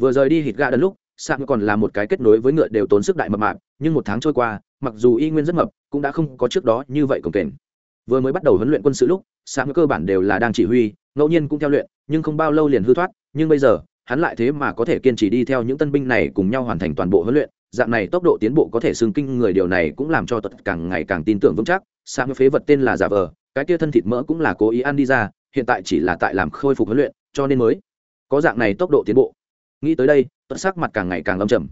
Vừa rời đi hít ga đần lúc xà còn là một cái kết nối với ngựa đều tốn sức đại mập mạp, nhưng một tháng trôi qua, mặc dù y nguyên rất mập, cũng đã không có trước đó như vậy cồng kềnh. Vừa mới bắt đầu huấn luyện quân sự lúc sáng cơ bản đều là đang chỉ huy, ngẫu nhiên cũng theo luyện, nhưng không bao lâu liền hư thoát, nhưng bây giờ hắn lại thế mà có thể kiên trì đi theo những tân binh này cùng nhau hoàn thành toàn bộ huấn luyện, dạng này tốc độ tiến bộ có thể xưng kinh người điều này cũng làm cho tật càng ngày càng tin tưởng vững chắc. Sáng phế vật tên là giả vờ, cái kia thân thịt mỡ cũng là cố ý ăn đi ra, hiện tại chỉ là tại làm khôi phục huấn luyện, cho nên mới có dạng này tốc độ tiến bộ. Nghĩ tới đây tật sắc mặt càng ngày càng lâm trầm.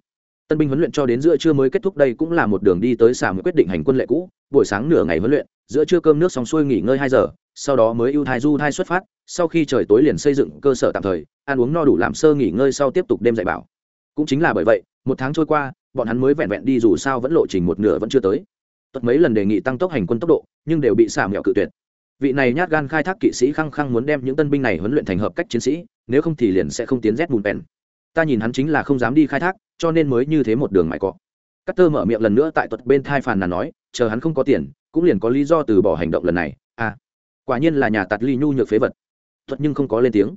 Tân binh huấn luyện cho đến giữa trưa mới kết thúc đây cũng là một đường đi tới xà mới quyết định hành quân lệ cũ, buổi sáng nửa ngày huấn luyện, giữa trưa cơm nước xong xuôi nghỉ ngơi hai giờ, sau đó mới ưu thai du thai xuất phát sau khi trời tối liền xây dựng cơ sở tạm thời, ăn uống no đủ làm sơ nghỉ ngơi sau tiếp tục đêm dạy bảo. Cũng chính là bởi vậy, một tháng trôi qua, bọn hắn mới vẹn vẹn đi dù sao vẫn lộ trình một nửa vẫn chưa tới. Tuật mấy lần đề nghị tăng tốc hành quân tốc độ, nhưng đều bị xả mẹo cự tuyệt. Vị này nhát gan khai thác kỵ sĩ khăng khăng muốn đem những tân binh này huấn luyện thành hợp cách chiến sĩ, nếu không thì liền sẽ không tiến rét bùn pèn ta nhìn hắn chính là không dám đi khai thác, cho nên mới như thế một đường mãi cọ. Cắt tơ mở miệng lần nữa tại tuật bên thai phàn là nói, chờ hắn không có tiền, cũng liền có lý do từ bỏ hành động lần này. À quả nhiên là nhà tạt ly nhu nhược phế vật thuật nhưng không có lên tiếng.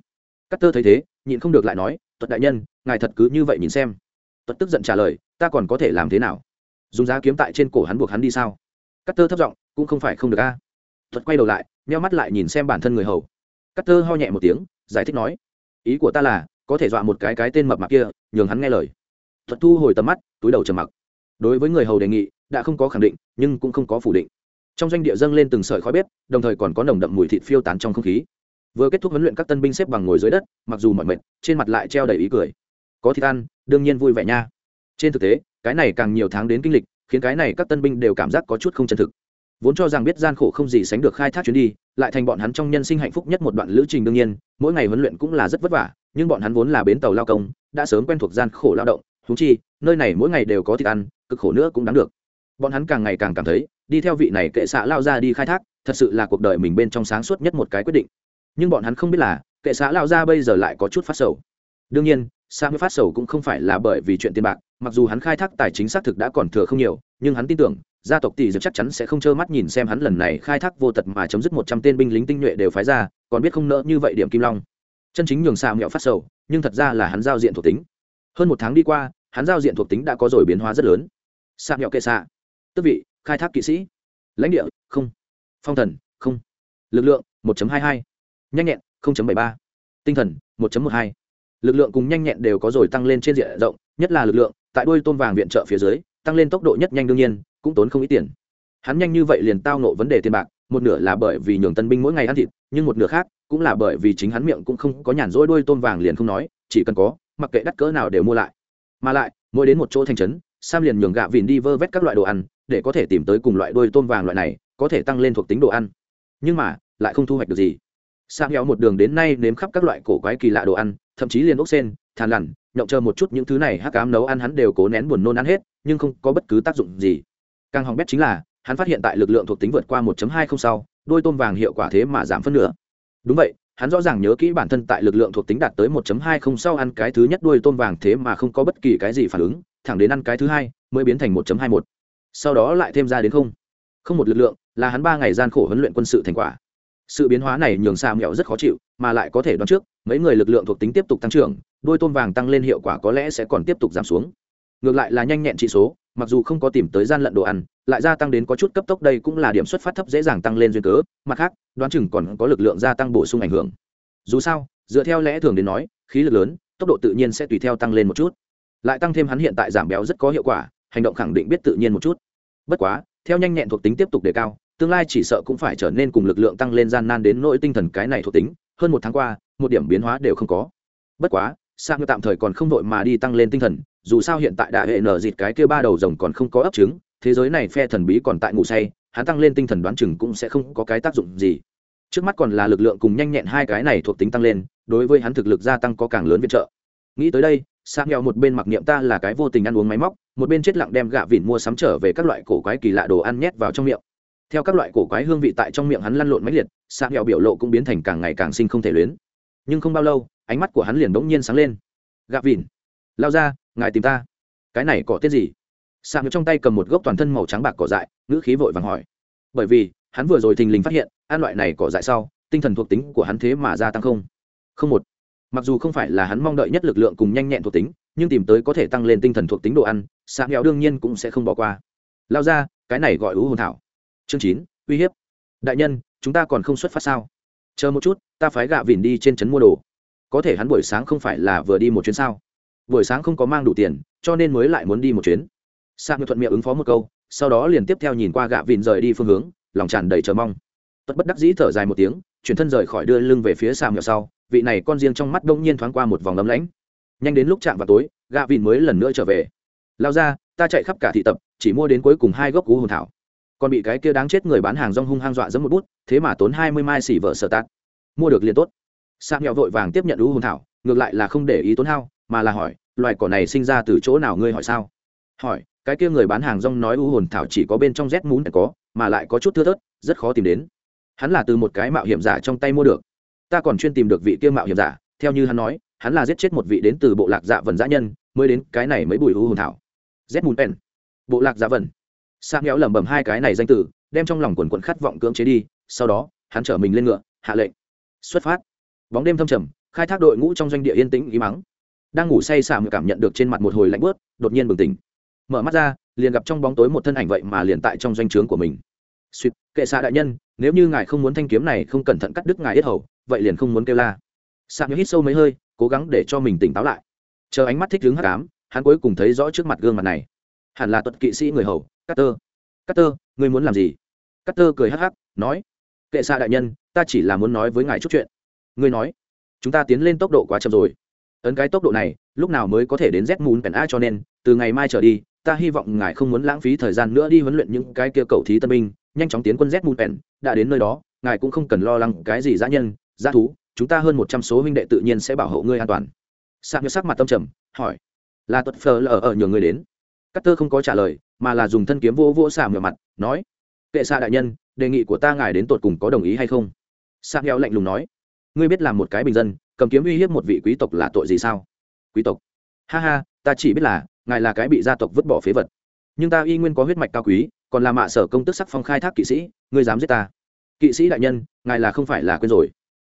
Cắt tơ thấy thế, nhịn không được lại nói, thuật đại nhân, ngài thật cứ như vậy nhìn xem. Thuật tức giận trả lời, ta còn có thể làm thế nào? Dùng giá kiếm tại trên cổ hắn buộc hắn đi sao? Cắt tơ thấp giọng, cũng không phải không được a. Thuật quay đầu lại, nheo mắt lại nhìn xem bản thân người hầu. Cắt tơ ho nhẹ một tiếng, giải thích nói, ý của ta là, có thể dọa một cái cái tên mập mạp kia, nhường hắn nghe lời. Thuật thu hồi tầm mắt, túi đầu trầm mặc. Đối với người hầu đề nghị, đã không có khẳng định, nhưng cũng không có phủ định. Trong doanh địa dâng lên từng sợi khói bếp, đồng thời còn có nồng đậm mùi thịt phiêu tán trong không khí vừa kết thúc huấn luyện các tân binh xếp bằng ngồi dưới đất, mặc dù mọi mệt, trên mặt lại treo đầy ý cười. Có thịt ăn, đương nhiên vui vẻ nha. Trên thực tế, cái này càng nhiều tháng đến kinh lịch, khiến cái này các tân binh đều cảm giác có chút không chân thực. Vốn cho rằng biết gian khổ không gì sánh được khai thác chuyến đi, lại thành bọn hắn trong nhân sinh hạnh phúc nhất một đoạn lữ trình đương nhiên, mỗi ngày huấn luyện cũng là rất vất vả, nhưng bọn hắn vốn là bến tàu lao công, đã sớm quen thuộc gian khổ lao động thú chi, nơi này mỗi ngày đều có thịt ăn, cực khổ nữa cũng đáng được. Bọn hắn càng ngày càng cảm thấy, đi theo vị này kệ xạ lao ra đi khai thác, thật sự là cuộc đời mình bên trong sáng suốt nhất một cái quyết định nhưng bọn hắn không biết là kệ xã lao ra bây giờ lại có chút phát sầu. Đương nhiên sa mới phát sầu cũng không phải là bởi vì chuyện tiền bạc, mặc dù hắn khai thác tài chính xác thực đã còn thừa không nhiều, nhưng hắn tin tưởng, gia tộc tỷ dược chắc chắn sẽ không trơ mắt nhìn xem hắn lần này khai thác vô tật mà chấm dứt một trăm tên binh lính tinh nhuệ đều phái ra, còn biết không nỡ như vậy điểm kim long. Chân chính nhường xạ mẹo phát sầu, nhưng thật ra là hắn giao diện thuộc tính. Hơn một tháng đi qua, hắn giao diện thuộc tính đã có rồi biến hóa rất lớn. Xạ mẹo kệ xạ tức vị, khai thác kỵ sĩ. Lãnh địa, không. Phong thần, không. Lực lượng 1 hai nhanh nhẹn 0.73. tinh thần 1 hai. Lực lượng cùng nhanh nhẹn đều có rồi tăng lên trên diện rộng, nhất là lực lượng, tại đuôi tôm vàng viện trợ phía dưới, tăng lên tốc độ nhất nhanh đương nhiên, cũng tốn không ít tiền. Hắn nhanh như vậy liền tao nộ vấn đề tiền bạc, một nửa là bởi vì nhường tân binh mỗi ngày ăn thịt, nhưng một nửa khác cũng là bởi vì chính hắn miệng cũng không có nhàn rỗi đuôi tôm vàng liền không nói, chỉ cần có, mặc kệ đắt cỡ nào đều mua lại. Mà lại, mỗi đến một chỗ thành trấn, sam liền nhường gạ vìn đi vơ vét các loại đồ ăn, để có thể tìm tới cùng loại đuôi tôm vàng loại này, có thể tăng lên thuộc tính đồ ăn. Nhưng mà, lại không thu hoạch được gì sang héo một đường đến nay nếm khắp các loại cổ quái kỳ lạ đồ ăn, thậm chí liền ốc sen than lằn, nhậu chờ một chút những thứ này hắc cám nấu ăn hắn đều cố nén buồn nôn ăn hết, nhưng không có bất cứ tác dụng gì. Càng hỏng bét chính là, hắn phát hiện tại lực lượng thuộc tính vượt qua 1.20 sau, đôi tôm vàng hiệu quả thế mà giảm phân nửa. Đúng vậy, hắn rõ ràng nhớ kỹ bản thân tại lực lượng thuộc tính đạt tới 1.20 sau ăn cái thứ nhất đuôi tôm vàng thế mà không có bất kỳ cái gì phản ứng, thẳng đến ăn cái thứ hai, mới biến thành 1.21. sau đó lại thêm ra đến không. Không một lực lượng, là hắn ba ngày gian khổ huấn luyện quân sự thành quả sự biến hóa này nhường xa mẹo rất khó chịu, mà lại có thể đoán trước, mấy người lực lượng thuộc tính tiếp tục tăng trưởng, đôi tôm vàng tăng lên hiệu quả có lẽ sẽ còn tiếp tục giảm xuống. Ngược lại là nhanh nhẹn trị số, mặc dù không có tìm tới gian lận đồ ăn, lại gia tăng đến có chút cấp tốc đây cũng là điểm xuất phát thấp dễ dàng tăng lên duyên cớ, mặt khác, đoán chừng còn có lực lượng gia tăng bổ sung ảnh hưởng. Dù sao, dựa theo lẽ thường đến nói, khí lực lớn, tốc độ tự nhiên sẽ tùy theo tăng lên một chút. Lại tăng thêm hắn hiện tại giảm béo rất có hiệu quả, hành động khẳng định biết tự nhiên một chút. Bất quá, theo nhanh nhẹn thuộc tính tiếp tục đề cao tương lai chỉ sợ cũng phải trở nên cùng lực lượng tăng lên gian nan đến nỗi tinh thần cái này thuộc tính, hơn một tháng qua, một điểm biến hóa đều không có. Bất quá, sa ngư tạm thời còn không đội mà đi tăng lên tinh thần, dù sao hiện tại đại hệ nở dịt cái kia ba đầu rồng còn không có ấp trứng, thế giới này phe thần bí còn tại ngủ say, hắn tăng lên tinh thần đoán chừng cũng sẽ không có cái tác dụng gì. Trước mắt còn là lực lượng cùng nhanh nhẹn hai cái này thuộc tính tăng lên, đối với hắn thực lực gia tăng có càng lớn viện trợ. Nghĩ tới đây, Sa nghèo một bên mặc niệm ta là cái vô tình ăn uống máy móc, một bên chết lặng đem gạ vịn mua sắm trở về các loại cổ quái kỳ lạ đồ ăn nhét vào trong miệng theo các loại cổ quái hương vị tại trong miệng hắn lăn lộn mãnh liệt xạ nghèo biểu lộ cũng biến thành càng ngày càng sinh không thể luyến. Nhưng không bao lâu, ánh mắt của hắn liền bỗng nhiên sáng lên. Gạp vịn, lao ra, ngài tìm ta. Cái này có tiết gì? Sang trong tay cầm một gốc toàn thân màu trắng bạc cỏ dại, ngữ khí vội vàng hỏi. Bởi vì, hắn vừa rồi thình lình phát hiện, ăn loại này cỏ dại sau, tinh thần thuộc tính của hắn thế mà gia tăng không. Không một. Mặc dù không phải là hắn mong đợi nhất lực lượng cùng nhanh nhẹn thuộc tính, nhưng tìm tới có thể tăng lên tinh thần thuộc tính đồ ăn xạ nghèo đương nhiên cũng sẽ không bỏ qua. Lao ra, cái này gọi ưu hồn thảo chương chín, uy hiếp. Đại nhân, chúng ta còn không xuất phát sao? Chờ một chút, ta phái gạ vỉn đi trên trấn mua đồ. Có thể hắn buổi sáng không phải là vừa đi một chuyến sao? Buổi sáng không có mang đủ tiền, cho nên mới lại muốn đi một chuyến. Sa ngư thuận miệng ứng phó một câu, sau đó liền tiếp theo nhìn qua gạ vịn rời đi phương hướng, lòng tràn đầy chờ mong. Tất bất đắc dĩ thở dài một tiếng, chuyển thân rời khỏi đưa lưng về phía sàm ngựa sau, vị này con riêng trong mắt đông nhiên thoáng qua một vòng ấm lãnh. Nhanh đến lúc chạm vào tối, gạ vịn mới lần nữa trở về. Lao ra, ta chạy khắp cả thị tập, chỉ mua đến cuối cùng hai gốc cú hồn thảo còn bị cái kia đáng chết người bán hàng rong hung hăng dọa dẫm một bút, thế mà tốn hai mươi mai xỉ vợ sợ tạt mua được liền tốt. Sa nghèo vội vàng tiếp nhận lũ hồn thảo, ngược lại là không để ý tốn hao, mà là hỏi, loài cỏ này sinh ra từ chỗ nào ngươi hỏi sao? Hỏi, cái kia người bán hàng rong nói u hồn thảo chỉ có bên trong rét mún có, mà lại có chút thưa thớt, rất khó tìm đến. Hắn là từ một cái mạo hiểm giả trong tay mua được. Ta còn chuyên tìm được vị kia mạo hiểm giả, theo như hắn nói, hắn là giết chết một vị đến từ bộ lạc dạ vần dã nhân, mới đến cái này mới bùi u hồn thảo. Z mùn pen. Bộ lạc dạ vần sang nghèo lẩm bẩm hai cái này danh từ, đem trong lòng quần quận khát vọng cưỡng chế đi, sau đó, hắn chở mình lên ngựa, hạ lệnh. Xuất phát. Bóng đêm thâm trầm, khai thác đội ngũ trong doanh địa yên tĩnh ý mắng đang ngủ say sạm cảm nhận được trên mặt một hồi lạnh bớt đột nhiên bừng tỉnh. Mở mắt ra, liền gặp trong bóng tối một thân ảnh vậy mà liền tại trong doanh trướng của mình. Suýt kệ xạ đại nhân, nếu như ngài không muốn thanh kiếm này không cẩn thận cắt đứt ngài yết hầu, vậy liền không muốn kêu la. Sạm hít sâu mấy hơi, cố gắng để cho mình tỉnh táo lại. Chờ ánh mắt thích đứng hắc ám, hắn cuối cùng thấy rõ trước mặt gương mặt này hẳn là tuật kỵ sĩ người hầu Carter. Carter, ngươi muốn làm gì? Carter cười hắc hắc, nói: "Kệ xạ đại nhân, ta chỉ là muốn nói với ngài chút chuyện." Ngươi nói: "Chúng ta tiến lên tốc độ quá chậm rồi." Ấn cái tốc độ này, lúc nào mới có thể đến Z mùn pèn A cho nên, từ ngày mai trở đi, ta hy vọng ngài không muốn lãng phí thời gian nữa đi huấn luyện những cái kia cầu thí tân binh, nhanh chóng tiến quân Z mùn pèn đã đến nơi đó, ngài cũng không cần lo lắng cái gì dã nhân, dã thú, chúng ta hơn một trăm số huynh đệ tự nhiên sẽ bảo hộ ngươi an toàn. sạc như sắc mặt tâm trầm, hỏi: "Là tuật phờ lở ở nhường người đến?" Cắt tơ không có trả lời, mà là dùng thân kiếm vô vô xà ngửa mặt nói kệ xạ đại nhân đề nghị của ta ngài đến tột cùng có đồng ý hay không? Sa heo lạnh lùng nói ngươi biết làm một cái bình dân cầm kiếm uy hiếp một vị quý tộc là tội gì sao? Quý tộc? Ha ha ta chỉ biết là ngài là cái bị gia tộc vứt bỏ phế vật. Nhưng ta y nguyên có huyết mạch cao quý còn là mạ sở công tức sắc phong khai thác kỵ sĩ ngươi dám giết ta? Kỵ sĩ đại nhân ngài là không phải là quên rồi.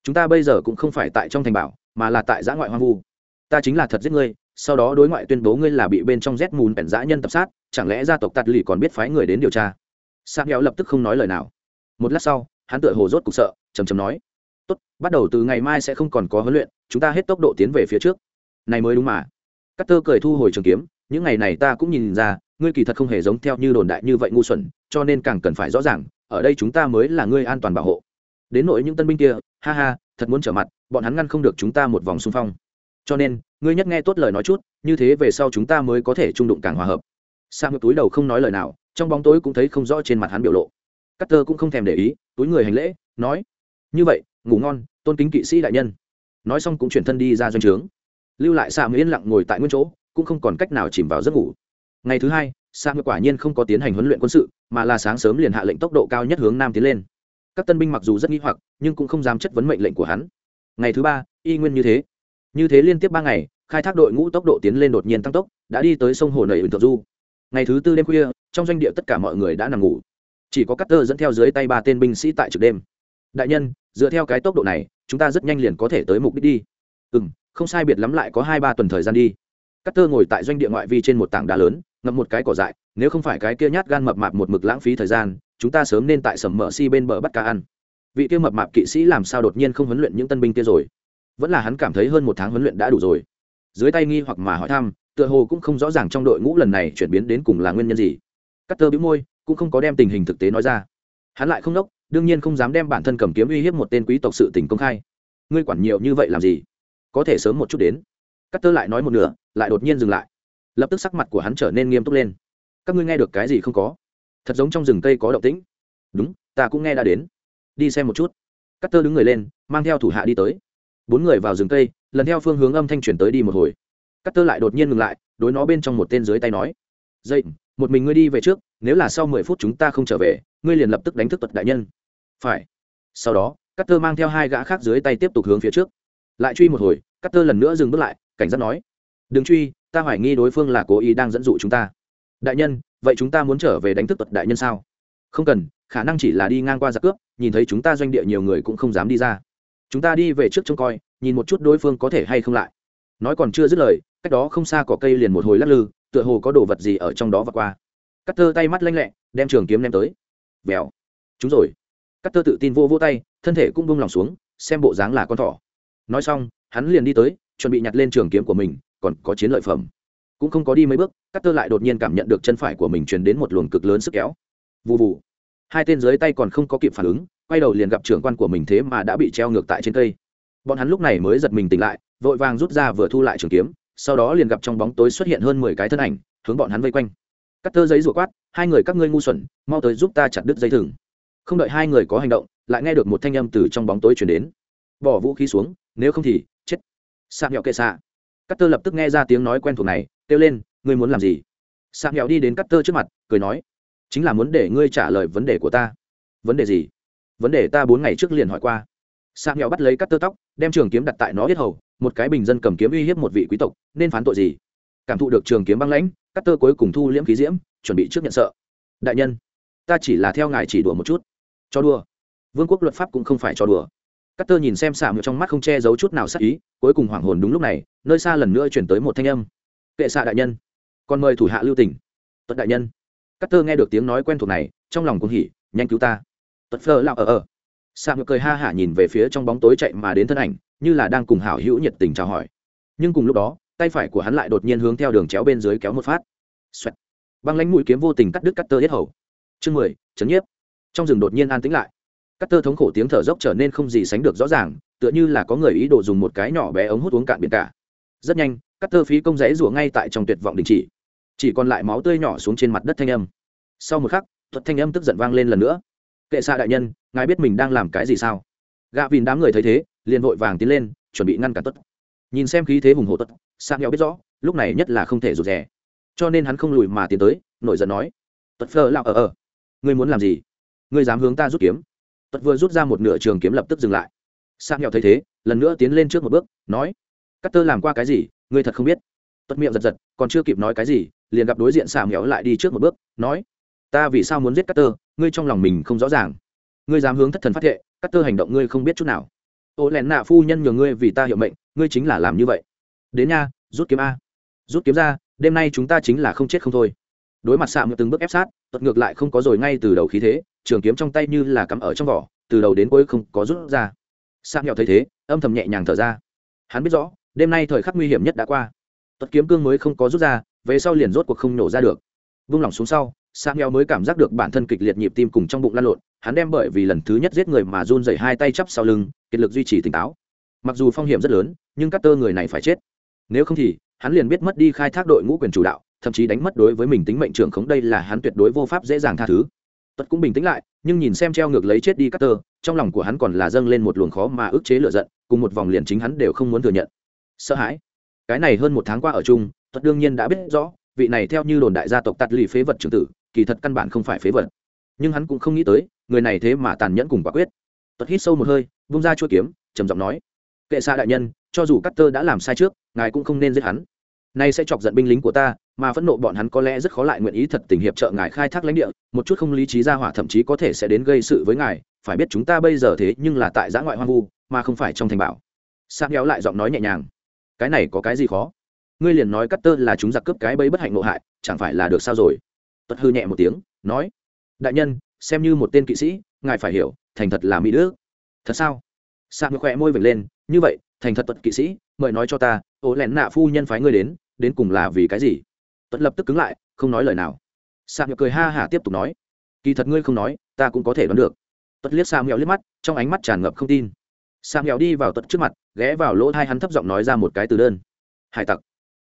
Chúng ta bây giờ cũng không phải tại trong thành bảo mà là tại giã ngoại hoang vu. Ta chính là thật giết ngươi sau đó đối ngoại tuyên bố ngươi là bị bên trong rét mùn bèn dã nhân tập sát, chẳng lẽ gia tộc tạt lì còn biết phái người đến điều tra? Sang héo lập tức không nói lời nào. Một lát sau, hắn tựa hồ rốt cục sợ chầm chầm nói, tốt, bắt đầu từ ngày mai sẽ không còn có huấn luyện, chúng ta hết tốc độ tiến về phía trước. Này mới đúng mà. Cắt tơ cười thu hồi trường kiếm, những ngày này ta cũng nhìn ra, ngươi kỳ thật không hề giống theo như đồn đại như vậy ngu xuẩn, cho nên càng cần phải rõ ràng, ở đây chúng ta mới là ngươi an toàn bảo hộ. Đến nỗi những tân binh kia, ha ha, thật muốn trở mặt, bọn hắn ngăn không được chúng ta một vòng xung phong cho nên, ngươi nhất nghe tốt lời nói chút, như thế về sau chúng ta mới có thể trung đụng càng hòa hợp. Sa ngược túi đầu không nói lời nào, trong bóng tối cũng thấy không rõ trên mặt hắn biểu lộ. Cắt tơ cũng không thèm để ý, túi người hành lễ, nói, như vậy, ngủ ngon, tôn kính kỵ sĩ đại nhân. Nói xong cũng chuyển thân đi ra doanh trướng. Lưu lại sa yên lặng ngồi tại nguyên chỗ, cũng không còn cách nào chìm vào giấc ngủ. Ngày thứ hai sa ngược quả nhiên không có tiến hành huấn luyện quân sự, mà là sáng sớm liền hạ lệnh tốc độ cao nhất hướng nam tiến lên. Các tân binh mặc dù rất nghi hoặc, nhưng cũng không dám chất vấn mệnh lệnh của hắn. Ngày thứ ba, y nguyên như thế như thế liên tiếp ba ngày, khai thác đội ngũ tốc độ tiến lên đột nhiên tăng tốc, đã đi tới sông hồ nầy ẩn thượng du. Ngày thứ tư đêm khuya, trong doanh địa tất cả mọi người đã nằm ngủ. Chỉ có cắt tơ dẫn theo dưới tay ba tên binh sĩ tại trực đêm. Đại nhân, dựa theo cái tốc độ này, chúng ta rất nhanh liền có thể tới mục đích đi. Ừ m không sai biệt lắm lại có hai ba tuần thời gian đi. Cắt tơ ngồi tại doanh địa ngoại vi trên một tảng đá lớn, ngậm một cái cỏ dại, nếu không phải cái kia nhát gan mập mạp một mực lãng phí thời gian, chúng ta sớm nên tại sầm mở si bên bờ bắt cá ăn. Vị kia mập mạp kỵ sĩ làm sao đột nhiên không huấn luyện những tân binh kia rồi? Vẫn là hắn cảm thấy hơn một tháng huấn luyện đã đủ rồi. Dưới tay nghi hoặc mà hỏi thăm, tựa hồ cũng không rõ ràng trong đội ngũ lần này chuyển biến đến cùng là nguyên nhân gì. Cắt tơ bĩu môi, cũng không có đem tình hình thực tế nói ra. Hắn lại không đốc, đương nhiên không dám đem bản thân cầm kiếm uy hiếp một tên quý tộc sự tình công khai. Ngươi quản nhiều như vậy làm gì? Có thể sớm một chút đến. Cắt tơ lại nói một nửa, lại đột nhiên dừng lại. Lập tức sắc mặt của hắn trở nên nghiêm túc lên. Các ngươi nghe được cái gì không có? Thật giống trong rừng cây có động tĩnh. Đúng, ta cũng nghe đã đến. Đi xem một chút. Cắt tơ đứng người lên, mang theo thủ hạ đi tới bốn người vào rừng cây, lần theo phương hướng âm thanh chuyển tới đi một hồi. Cắt tơ lại đột nhiên ngừng lại, đối nó bên trong một tên dưới tay nói, dậy, một mình ngươi đi về trước, nếu là sau mười phút chúng ta không trở về, ngươi liền lập tức đánh thức tuật đại nhân. Phải. Sau đó cắt tơ mang theo hai gã khác dưới tay tiếp tục hướng phía trước. Lại truy một hồi cắt tơ lần nữa dừng bước lại, cảnh giác nói, đừng truy, ta hoài nghi đối phương là cố ý đang dẫn dụ chúng ta. Đại nhân, vậy chúng ta muốn trở về đánh thức tuật đại nhân sao? Không cần, khả năng chỉ là đi ngang qua giặc cướp, nhìn thấy chúng ta doanh địa nhiều người cũng không dám đi ra chúng ta đi về trước trông coi, nhìn một chút đối phương có thể hay không lại. Nói còn chưa dứt lời, cách đó không xa cỏ cây liền một hồi lắc lư, tựa hồ có đồ vật gì ở trong đó và qua. Cắt tơ tay mắt lanh lẹ, đem trường kiếm ném tới. Vèo chúng rồi. Cắt tơ tự tin vô vô tay, thân thể cũng bông lòng xuống, xem bộ dáng là con thỏ. Nói xong, hắn liền đi tới, chuẩn bị nhặt lên trường kiếm của mình, còn có chiến lợi phẩm. Cũng không có đi mấy bước cắt tơ lại đột nhiên cảm nhận được chân phải của mình truyền đến một luồng cực lớn sức kéo. Vụ vụ hai tên dưới tay còn không có kịp phản ứng, quay đầu liền gặp trưởng quan của mình thế mà đã bị treo ngược tại trên cây. Bọn hắn lúc này mới giật mình tỉnh lại, vội vàng rút ra vừa thu lại trường kiếm, sau đó liền gặp trong bóng tối xuất hiện hơn mười cái thân ảnh, hướng bọn hắn vây quanh. Cắt tơ giấy rủa quát, hai người các ngươi ngu xuẩn, mau tới giúp ta chặt đứt dây thừng. Không đợi hai người có hành động, lại nghe được một thanh âm từ trong bóng tối chuyển đến. Bỏ vũ khí xuống, nếu không thì chết. Sa nghèo kệ xạ. Cắt tơ lập tức nghe ra tiếng nói quen thuộc này, kêu lên, ngươi muốn làm gì? Sa nghèo đi đến cắt tơ trước mặt, cười nói chính là muốn để ngươi trả lời vấn đề của ta. Vấn đề gì? Vấn đề ta bốn ngày trước liền hỏi qua. Sa nghèo bắt lấy cắt tơ tóc, đem trường kiếm đặt tại nó hết hầu, một cái bình dân cầm kiếm uy hiếp một vị quý tộc, nên phán tội gì? Cảm thụ được trường kiếm băng lãnh, cắt tơ cuối cùng thu liễm khí diễm, chuẩn bị trước nhận sợ. Đại nhân, ta chỉ là theo ngài chỉ đùa một chút. Cho đùa. Vương quốc luật pháp cũng không phải cho đùa. Cắt tơ nhìn xem xạ mượt trong mắt không che giấu chút nào sắc ý, cuối cùng hoảng hồn đúng lúc này, nơi xa lần nữa chuyển tới một thanh âm. Kệ xạ đại nhân còn mời thủ hạ lưu tỉnh tận đại nhân cắt tơ nghe được tiếng nói quen thuộc này, trong lòng cũng hỉ, nhanh cứu ta. Tật phơ lạo ở ở. Xạ mượt cười ha hả nhìn về phía trong bóng tối chạy mà đến thân ảnh, như là đang cùng hảo hữu nhiệt tình chào hỏi. Nhưng cùng lúc đó, tay phải của hắn lại đột nhiên hướng theo đường chéo bên dưới kéo một phát. Xoẹt. băng lánh mũi kiếm vô tình cắt đứt cắt tơ yết hầu. Chương mười, chấn nhiếp. Trong rừng đột nhiên an tĩnh lại. Cắt tơ thống khổ tiếng thở dốc trở nên không gì sánh được rõ ràng, tựa như là có người ý đồ dùng một cái nhỏ bé ống hút uống cạn biển cả. Rất nhanh cắt tơ phí công rẽ rủa ngay tại trong tuyệt vọng đình chỉ chỉ còn lại máu tươi nhỏ xuống trên mặt đất thanh âm. Sau một khắc, thuật thanh âm tức giận vang lên lần nữa. Kệ xa đại nhân, ngài biết mình đang làm cái gì sao? Gạ vìn đám người thấy thế, liền vội vàng tiến lên, chuẩn bị ngăn cản tuất. Nhìn xem khí thế hùng hồ tuất sang nhau biết rõ, lúc này nhất là không thể rụt rè. Cho nên hắn không lùi mà tiến tới, nổi giận nói, tuất phơ lạo ở ờ, ở ờ, ngươi muốn làm gì? Ngươi dám hướng ta rút kiếm. Tuất vừa rút ra một nửa trường kiếm lập tức dừng lại. Sang nhau thấy thế, lần nữa tiến lên trước một bước, nói cắt tơ làm qua cái gì, ngươi thật không biết. Tuất miệng giật giật, còn chưa kịp nói cái gì liền gặp đối diện xà nghèo lại đi trước một bước, nói, ta vì sao muốn giết cắt tơ ngươi trong lòng mình không rõ ràng. Ngươi dám hướng thất thần phát thệ cắt tơ hành động ngươi không biết chút nào. Ô lẹn nạ phu nhân nhường ngươi vì ta hiệu mệnh, ngươi chính là làm như vậy. Đến nha, rút kiếm a. Rút kiếm ra, đêm nay chúng ta chính là không chết không thôi. Đối mặt xạ ngược từng bước ép sát tuật ngược lại không có rồi ngay từ đầu khí thế, trường kiếm trong tay như là cắm ở trong vỏ, từ đầu đến cuối không có rút ra. Xạ nghèo thấy thế, âm thầm nhẹ nhàng thở ra. Hắn biết rõ, đêm nay thời khắc nguy hiểm nhất đã qua. Tuật kiếm cương mới không có rút ra về sau liền rốt cuộc không nổ ra được. Vung lỏng xuống sau Sang nghèo mới cảm giác được bản thân kịch liệt nhịp tim cùng trong bụng lăn lộn, hắn đem bởi vì lần thứ nhất giết người mà run dày hai tay chắp sau lưng, kiệt lực duy trì tỉnh táo. Mặc dù phong hiểm rất lớn, nhưng các tơ người này phải chết. Nếu không thì, hắn liền biết mất đi khai thác đội ngũ quyền chủ đạo, thậm chí đánh mất đối với mình tính mệnh trưởng khống đây là hắn tuyệt đối vô pháp dễ dàng tha thứ. Tất cũng bình tĩnh lại, nhưng nhìn xem treo ngược lấy chết đi các tơ, trong lòng của hắn còn là dâng lên một luồng khó mà ức chế lựa giận, cùng một vòng liền chính hắn đều không muốn thừa nhận. Sợ hãi. Cái này hơn một tháng qua ở chung tất đương nhiên đã biết rõ, vị này theo như đồn đại gia tộc tạt lì phế vật trưởng tử, kỳ thật căn bản không phải phế vật. Nhưng hắn cũng không nghĩ tới, người này thế mà tàn nhẫn cùng quả quyết. Tuật hít sâu một hơi, vung ra chuỗi kiếm, trầm giọng nói, kệ xa đại nhân, cho dù cắt tơ đã làm sai trước, ngài cũng không nên giết hắn. Nay sẽ chọc giận binh lính của ta, mà phẫn nộ bọn hắn có lẽ rất khó lại nguyện ý thật tình hiệp trợ ngài khai thác lãnh địa, một chút không lý trí ra hỏa thậm chí có thể sẽ đến gây sự với ngài. Phải biết chúng ta bây giờ thế nhưng là tại giã ngoại hoang vu, mà không phải trong thành bảo sang kéo lại giọng nói nhẹ nhàng, cái này có cái gì khó? Ngươi liền nói cắt tơ là chúng giặc cướp cái bẫy bất hạnh nộ hại, chẳng phải là được sao rồi? Tuất hư nhẹ một tiếng, nói, đại nhân, xem như một tên kỵ sĩ, ngài phải hiểu, thành thật là mỹ đức. Thật sao? Sạc khỏe môi vểnh lên, như vậy, thành thật tuất kỵ sĩ, mời nói cho ta ố lẹn nạ phu nhân phái ngươi đến đến cùng là vì cái gì? Tuất lập tức cứng lại, không nói lời nào. Sạc cười ha hả tiếp tục nói, kỳ thật ngươi không nói, ta cũng có thể đoán được. Tuất liếc sa mèo liếc mắt, trong ánh mắt tràn ngập không tin. Sa mèo đi vào tuất trước mặt, ghé vào lỗ thai hắn thấp giọng nói ra một cái từ đơn. Hải tặc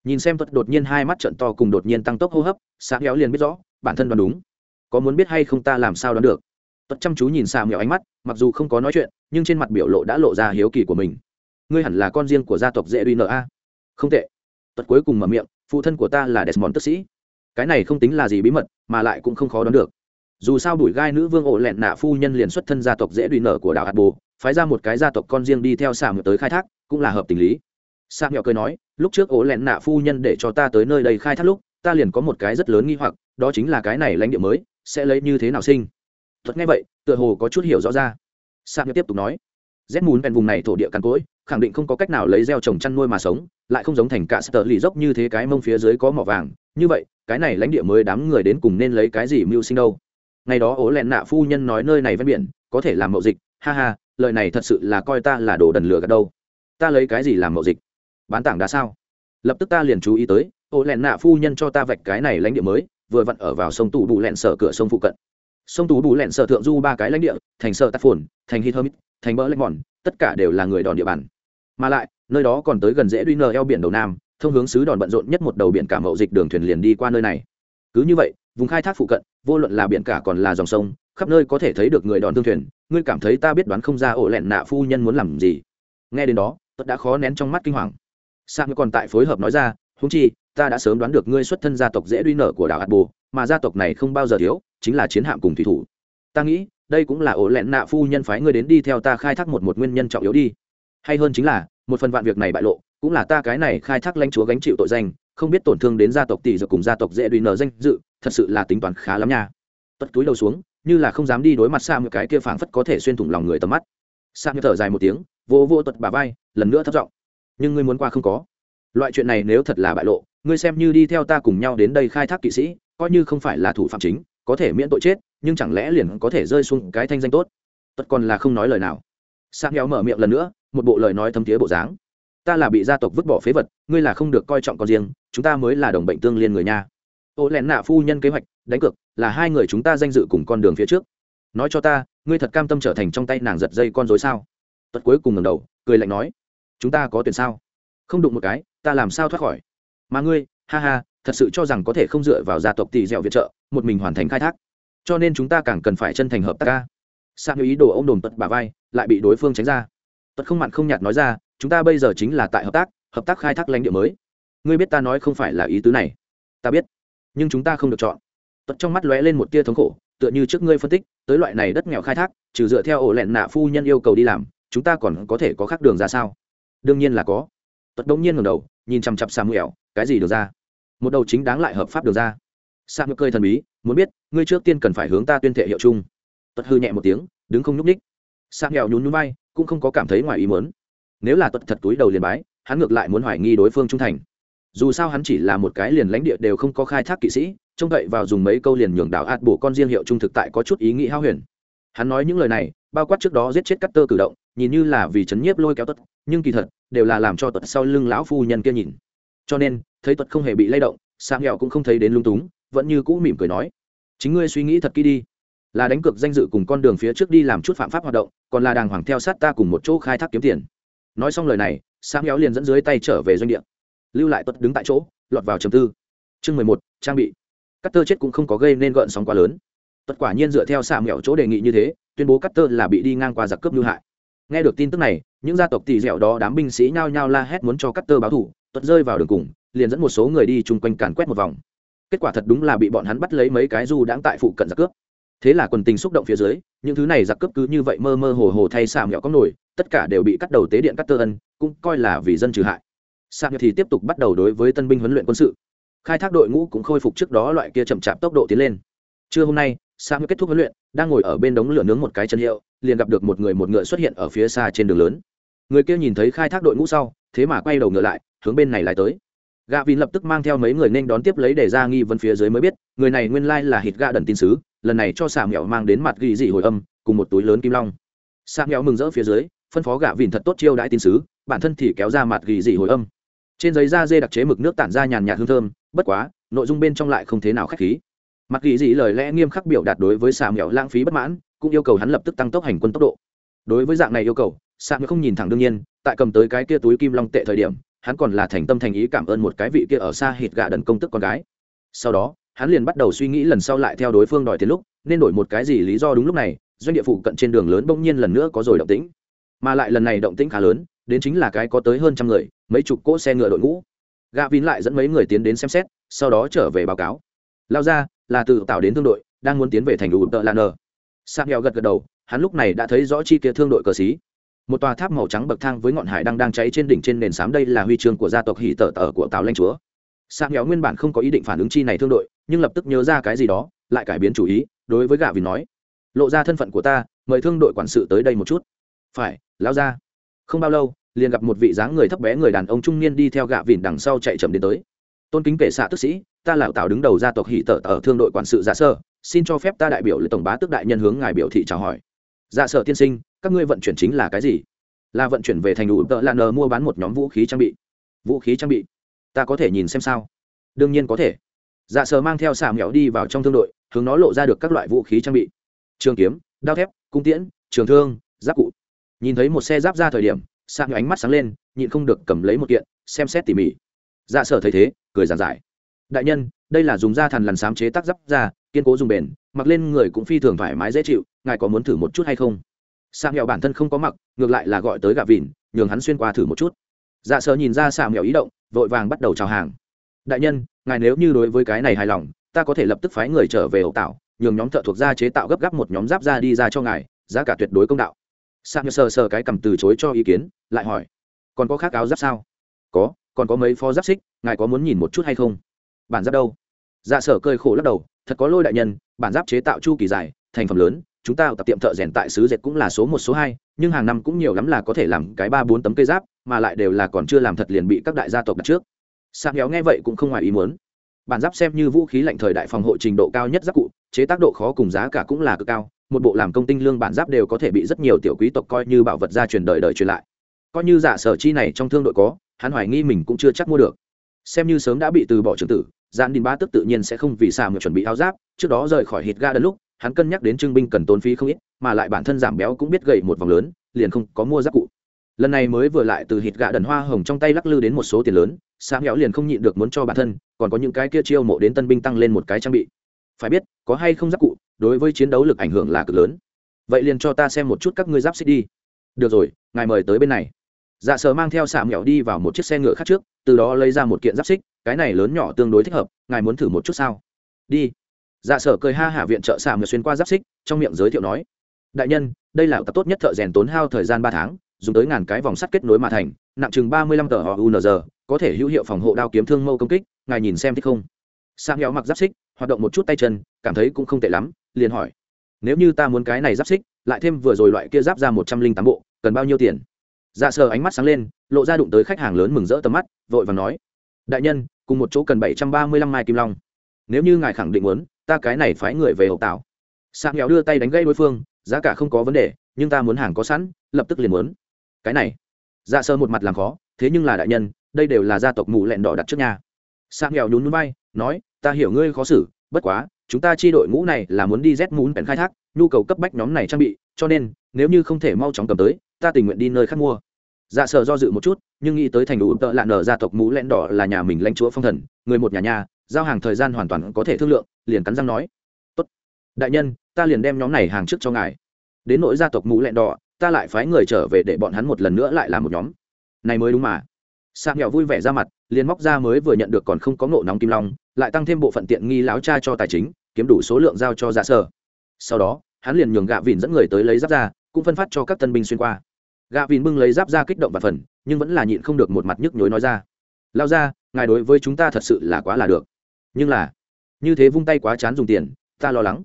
nhìn xem tuật đột nhiên hai mắt trận to cùng đột nhiên tăng tốc hô hấp xạ mèo liền biết rõ, bản thân đoán đúng. Có muốn biết hay không ta làm sao đoán được? Tuất chăm chú nhìn xạ mèo ánh mắt, mặc dù không có nói chuyện, nhưng trên mặt biểu lộ đã lộ ra hiếu kỳ của mình. Ngươi hẳn là con riêng của gia tộc dễ uy a? Không tệ. Tuất cuối cùng mở miệng, phụ thân của ta là desmond tức sĩ. Cái này không tính là gì bí mật, mà lại cũng không khó đoán được. Dù sao đuổi gai nữ vương ổ lẹn nạ phu nhân liền xuất thân gia tộc dễ đùi nở của đảo hạt bồ, phái ra một cái gia tộc con riêng đi theo xà ngựa tới khai thác, cũng là hợp tình lý. Xà nghèo cười nói lúc trước ố lẹn nạ phu nhân để cho ta tới nơi đây khai thác lúc, ta liền có một cái rất lớn nghi hoặc, đó chính là cái này lãnh địa mới, sẽ lấy như thế nào sinh? Thuật nghe vậy, tựa hồ có chút hiểu rõ ra. Sam tiếp tục nói rét mùn bèn vùng này thổ địa cằn cỗi, khẳng định không có cách nào lấy gieo trồng chăn nuôi mà sống, lại không giống thành cả sờ lì dốc như thế cái mông phía dưới có mỏ vàng. Như vậy, cái này lãnh địa mới đám người đến cùng nên lấy cái gì mưu sinh đâu? Ngày đó ố lẹn nạ phu nhân nói nơi này ven biển, có thể làm mậu dịch. Ha ha, lời này thật sự là coi ta là đồ đần lừa gạt đâu. Ta lấy cái gì làm mậu dịch? Bán tảng đá sao? Lập tức ta liền chú ý tới, ô lẹn nạ phu nhân cho ta vạch cái này lãnh địa mới, vừa vặn ở vào sông tù bù lẹn sở cửa sông phụ cận. Sông tù bù lẹn sở thượng du ba cái lãnh địa, thành sở tạp phồn, thành hít hermit thành bỡ lách mòn, tất cả đều là người đòn địa bàn. Mà lại, nơi đó còn tới gần dễ duy nờ eo biển đầu nam, thông hướng xứ đòn bận rộn nhất một đầu biển cả mậu dịch đường thuyền liền đi qua nơi này. Cứ như vậy, vùng khai thác phụ cận, vô luận là biển cả còn là dòng sông, khắp nơi có thể thấy được người đòn thương thuyền, ngươi cảm thấy ta biết đoán không ra ổ lẹn nạ phu nhân muốn làm gì. Nghe đến đó tất đã khó nén trong mắt kinh hoàng sang còn tại phối hợp nói ra húng chi, ta đã sớm đoán được ngươi xuất thân gia tộc dễ đuôi nở của đảo hạt bồ, mà gia tộc này không bao giờ thiếu, chính là chiến hạm cùng thủy thủ. Ta nghĩ, đây cũng là ổ lẹn nạ phu nhân phái ngươi đến đi theo ta khai thác một một nguyên nhân trọng yếu đi. Hay hơn chính là, một phần vạn việc này bại lộ, cũng là ta cái này khai thác lãnh chúa gánh chịu tội danh, không biết tổn thương đến gia tộc tỷ dược cùng gia tộc dễ đuôi nở danh dự, thật sự là tính toán khá lắm nha. Tất túi đầu xuống, như là không dám đi đối mặt xa một cái kia phảng phất có thể xuyên thủng lòng người tầm mắt. Xa như thở dài một tiếng vô vô tuật bà vai, lần nữa thất giọng nhưng ngươi muốn qua không có. Loại chuyện này nếu thật là bại lộ, ngươi xem như đi theo ta cùng nhau đến đây khai thác kỵ sĩ, coi như không phải là thủ phạm chính, có thể miễn tội chết, nhưng chẳng lẽ liền có thể rơi xuống cái thanh danh tốt? Tất còn là không nói lời nào. Sang nghèo mở miệng lần nữa, một bộ lời nói thâm thiế bộ dáng. Ta là bị gia tộc vứt bỏ phế vật, ngươi là không được coi trọng con riêng, chúng ta mới là đồng bệnh tương liên người nha. Ô lẹn nạ phu nhân kế hoạch, đánh cược, là hai người chúng ta danh dự cùng con đường phía trước. Nói cho ta, ngươi thật cam tâm trở thành trong tay nàng giật dây con dối sao? Tật cuối cùng ngầm đầu, cười lạnh nói chúng ta có tiền sao? Không đụng một cái, ta làm sao thoát khỏi? Mà ngươi, ha ha, thật sự cho rằng có thể không dựa vào gia tộc tỷ dẻo viện trợ, một mình hoàn thành khai thác. Cho nên chúng ta càng cần phải chân thành hợp tác ca sang ý đồ ô m đồn tật bà vai, lại bị đối phương tránh ra. Tật không mặn không nhạt nói ra, chúng ta bây giờ chính là tại hợp tác hợp tác khai thác lãnh địa mới. Ngươi biết ta nói không phải là ý tứ này. Ta biết, nhưng chúng ta không được chọn. Tật trong mắt lóe lên một tia thống khổ, tựa như trước ngươi phân tích, tới loại này đất nghèo khai thác, trừ dựa theo ổ lẹn nạ phu nhân yêu cầu đi làm, chúng ta còn có thể có khác đường ra sao? Đương nhiên là có. Tật đông nhiên ngầm đầu, nhìn chằm chặp samuel, cái gì được ra? Một đầu chính đáng lại hợp pháp được ra. Samuel cười thần bí, muốn biết, ngươi trước tiên cần phải hướng ta tuyên thệ hiệu chung. Tật hư nhẹ một tiếng, đứng không nhúc ních samuel nhún nhún bay cũng không có cảm thấy ngoài ý muốn. Nếu là tật thật túi đầu liền bái, hắn ngược lại muốn hoài nghi đối phương trung thành. Dù sao hắn chỉ là một cái liền lãnh địa đều không có khai thác kỵ sĩ, trông cậy vào dùng mấy câu liền nhường đảo ạt bổ con riêng hiệu trung thực tại có chút ý nghĩ hao huyền. Hắn nói những lời này, bao quát trước đó giết chết cắt tơ cử động, nhìn như là vì chấn nhiếp lôi kéo tật nhưng kỳ thật, đều là làm cho tật sau lưng lão phu nhân kia nhìn. Cho nên, thấy tật không hề bị lay động, sang nghèo cũng không thấy đến lung túng, vẫn như cũ mỉm cười nói, chính ngươi suy nghĩ thật kỹ đi. Là đánh cược danh dự cùng con đường phía trước đi làm chút phạm pháp hoạt động, còn là đàng hoàng theo sát ta cùng một chỗ khai thác kiếm tiền. Nói xong lời này, sang nghèo liền dẫn dưới tay trở về doanh địa. Lưu lại tuất đứng tại chỗ, lọt vào trầm tư. Chương mười một, trang bị. Cắt tơ chết cũng không có gây nên gợn sóng quá lớn. Tuất quả nhiên dựa theo xạ mẹo chỗ đề nghị như thế, tuyên bố cắt tơ là bị đi ngang qua giặc cướp lưu hại. Nghe được tin tức này những gia tộc tỷ dẻo đó đám binh sĩ nhao nhao la hét muốn cho cắt tơ báo thủ tuất rơi vào đường cùng, liền dẫn một số người đi chung quanh càn quét một vòng. Kết quả thật đúng là bị bọn hắn bắt lấy mấy cái du đãng tại phụ cận giặc cướp. Thế là quần tình xúc động phía dưới, những thứ này giặc cướp cứ như vậy mơ mơ hồ hồ thay xạ mẹo có nổi, tất cả đều bị cắt đầu tế điện cắt tơ ân, cũng coi là vì dân trừ hại. Sạc thì tiếp tục bắt đầu đối với tân binh huấn luyện quân sự. Khai thác đội ngũ cũng khôi phục trước đó loại kia chậm chạp tốc độ tiến lên. Trưa hôm nay sạc kết thúc huấn luyện, đang ngồi ở bên đống lửa nướng một cái chân hiệu, liền gặp được một người một ngựa xuất hiện ở phía xa trên đường lớn. Người kia nhìn thấy khai thác đội ngũ sau, thế mà quay đầu ngựa lại, hướng bên này lại tới. Gạ vin lập tức mang theo mấy người nên đón tiếp lấy để ra nghi vấn phía dưới mới biết, người này nguyên lai là hít gạ đần tin sứ, lần này cho xà mẹo mang đến mặt ghi dị hồi âm, cùng một túi lớn kim long. Xà mẹo mừng rỡ phía dưới, phân phó gạ vin thật tốt chiêu đãi tin sứ, bản thân thì kéo ra mặt ghi dị hồi âm. Trên giấy da dê đặc chế mực nước tản ra nhàn nhạt hương thơm, bất quá, nội dung bên trong lại không thế nào khách khí mặc kỳ dị lời lẽ nghiêm khắc biểu đạt đối với xà mẹo lãng phí bất mãn, cũng yêu cầu hắn lập tức tăng tốc hành quân tốc độ. Đối với dạng này yêu cầu xà mẹo không nhìn thẳng đương nhiên, tại cầm tới cái kia túi kim long tệ thời điểm, hắn còn là thành tâm thành ý cảm ơn một cái vị kia ở xa hít gạ đần công tức con gái. Sau đó, hắn liền bắt đầu suy nghĩ lần sau lại theo đối phương đòi tiền lúc, nên đổi một cái gì lý do đúng lúc này, doanh địa phụ cận trên đường lớn bỗng nhiên lần nữa có rồi động tĩnh. Mà lại lần này động tĩnh khá lớn, đến chính là cái có tới hơn trăm người, mấy chục cỗ xe ngựa đội ngũ. Gạ vín lại dẫn mấy người tiến đến xem xét, sau đó trở về báo cáo lao ra, là tự tạo đến thương đội, đang muốn tiến về thành đủ tợ lan nờ. Sang nghèo gật gật đầu, hắn lúc này đã thấy rõ chi kia thương đội cờ xí. Một tòa tháp màu trắng bậc thang với ngọn hải đang đang cháy trên đỉnh trên nền xám đây là huy chương của gia tộc hỷ tợ tờ của tào lanh chúa. Sang nghèo nguyên bản không có ý định phản ứng chi này thương đội, nhưng lập tức nhớ ra cái gì đó, lại cải biến chủ ý, đối với gạ vì nói, lộ ra thân phận của ta, mời thương đội quản sự tới đây một chút. Phải lao ra không bao lâu, liền gặp một vị dáng người thấp bé người đàn ông trung niên đi theo gạ vỉn đằng sau chạy chậm đến tới tôn kính kể xạ tức sĩ, ta lão tạo đứng đầu gia tộc hỷ tở ở thương đội quản sự giả sơ, xin cho phép ta đại biểu lễ tổng bá tức đại nhân hướng ngài biểu thị chào hỏi. Dạ sở tiên sinh, các ngươi vận chuyển chính là cái gì? Là vận chuyển về thành đủ tợ lạ nờ mua bán một nhóm vũ khí trang bị. Vũ khí trang bị? Ta có thể nhìn xem sao? Đương nhiên có thể. Dạ Sơ mang theo xà mèo đi vào trong thương đội, hướng nó lộ ra được các loại vũ khí trang bị. Trường kiếm, đao thép, cung tiễn, trường thương, giáp cụ. Nhìn thấy một xe giáp ra thời điểm sang ánh mắt sáng lên, nhịn không được cầm lấy một kiện, xem xét tỉ mỉ dạ sở thấy thế, cười giàn giải. Đại nhân, đây là dùng da thằn lằn sám chế tác giáp da, kiên cố dùng bền, mặc lên người cũng phi thường thoải mái dễ chịu, ngài có muốn thử một chút hay không? Sang nghèo bản thân không có mặc, ngược lại là gọi tới gạ vìn nhường hắn xuyên qua thử một chút. Dạ sở nhìn ra xạ mẹo ý động, vội vàng bắt đầu chào hàng. Đại nhân, ngài nếu như đối với cái này hài lòng, ta có thể lập tức phái người trở về hậu tạo nhường nhóm thợ thuộc gia chế tạo gấp gáp một nhóm giáp da đi ra cho ngài, giá cả tuyệt đối công đạo. Sa sờ sờ cái cầm từ chối cho ý kiến, lại hỏi, còn có khác áo giáp sao? Có còn có mấy phó giáp xích, ngài có muốn nhìn một chút hay không? Bản giáp đâu? Dạ sở cơi khổ lắc đầu, thật có lôi đại nhân, bản giáp chế tạo chu kỳ dài, thành phẩm lớn, chúng ta tập tiệm thợ rèn tại xứ dệt cũng là số một, số hai, nhưng hàng năm cũng nhiều lắm là có thể làm cái ba, bốn tấm cây giáp, mà lại đều là còn chưa làm thật liền bị các đại gia tộc đặt trước. Sạc héo nghe vậy cũng không ngoài ý muốn. Bản giáp xem như vũ khí lạnh thời đại phòng hộ trình độ cao nhất giáp cụ, chế tác độ khó cùng giá cả cũng là cực cao, một bộ làm công tinh lương bản giáp đều có thể bị rất nhiều tiểu quý tộc coi như bảo vật gia truyền đời đời truyền lại coi như giả sở chi này trong thương đội có, hắn hoài nghi mình cũng chưa chắc mua được. Xem như sớm đã bị từ bỏ trường tử gian đình ba tức tự nhiên sẽ không vì xà một chuẩn bị áo giáp, trước đó rời khỏi hít ga đần lúc, hắn cân nhắc đến trưng binh cần tốn phí không ít, mà lại bản thân giảm béo cũng biết gầy một vòng lớn, liền không có mua giáp cụ. Lần này mới vừa lại từ hít gạ đần hoa hồng trong tay lắc lư đến một số tiền lớn sáng héo liền không nhịn được muốn cho bản thân, còn có những cái kia chiêu mộ đến tân binh tăng lên một cái trang bị. Phải biết, có hay không giáp cụ, đối với chiến đấu lực ảnh hưởng là cực lớn. Vậy liền cho ta xem một chút các ngươi giáp xích đi. Được rồi, ngài mời tới bên này dạ sờ mang theo xạ mẹo đi vào một chiếc xe ngựa khác trước, từ đó lấy ra một kiện giáp xích, cái này lớn nhỏ tương đối thích hợp, ngài muốn thử một chút sao? Đi. Dạ sở cười ha hả viện trợ xạ mẹo xuyên qua giáp xích, trong miệng giới thiệu nói. Đại nhân, đây là tập tốt nhất thợ rèn tốn hao thời gian ba tháng, dùng tới ngàn cái vòng sắt kết nối mà thành, nặng chừng ba mươi lăm tờ họ unz có thể hữu hiệu phòng hộ đao kiếm thương mâu công kích, ngài nhìn xem thích không? Xạ héo mặc giáp xích, hoạt động một chút tay chân, cảm thấy cũng không tệ lắm, liền hỏi. Nếu như ta muốn cái này giáp xích, lại thêm vừa rồi loại kia giáp ra một trăm linh tám bộ, cần bao nhiêu tiền? Dạ sờ ánh mắt sáng lên, lộ ra đụng tới khách hàng lớn mừng rỡ tầm mắt, vội và nói. Đại nhân, cùng một chỗ cần bảy trăm ba mươi lăm mai kim long. Nếu như ngài khẳng định muốn, ta cái này phái người về hậu tảo. Sạc nghèo đưa tay đánh gây đối phương, giá cả không có vấn đề, nhưng ta muốn hàng có sẵn, lập tức liền muốn. Cái này. Dạ sơ một mặt làm khó, thế nhưng là đại nhân, đây đều là gia tộc mù lẹn đỏ đặt trước nhà. Sạc nghèo nhún núi bay nói, ta hiểu ngươi khó xử, bất quá, chúng ta chi đội ngũ này là muốn đi rét mún bèn khai thác, nhu cầu cấp bách nhóm này trang bị, cho nên, nếu như không thể mau chóng cầm tới, ta tình nguyện đi nơi khác mua dạ sợ do dự một chút, nhưng nghĩ tới thành đủ tợ lạn nở gia tộc mũ lẽn đỏ là nhà mình lãnh chúa phong thần, người một nhà nhà, giao hàng thời gian hoàn toàn có thể thương lượng, liền cắn răng nói. Tốt, đại nhân, ta liền đem nhóm này hàng trước cho ngài. Đến nỗi gia tộc mũ lẽn đỏ, ta lại phái người trở về để bọn hắn một lần nữa lại làm một nhóm. Này mới đúng mà. Sa nghèo vui vẻ ra mặt, liền móc ra mới vừa nhận được còn không có ngộ nóng kim long, lại tăng thêm bộ phận tiện nghi láo cha cho tài chính, kiếm đủ số lượng giao cho dạ sở. Sau đó, hắn liền nhường gạ vìn dẫn người tới lấy giáp ra, cũng phân phát cho các tân binh xuyên qua gạ vìn bưng lấy giáp ra kích động và phần, nhưng vẫn là nhịn không được một mặt nhức nhối nói ra. Lao ra, ngài đối với chúng ta thật sự là quá là được. Nhưng là, như thế vung tay quá chán dùng tiền, ta lo lắng.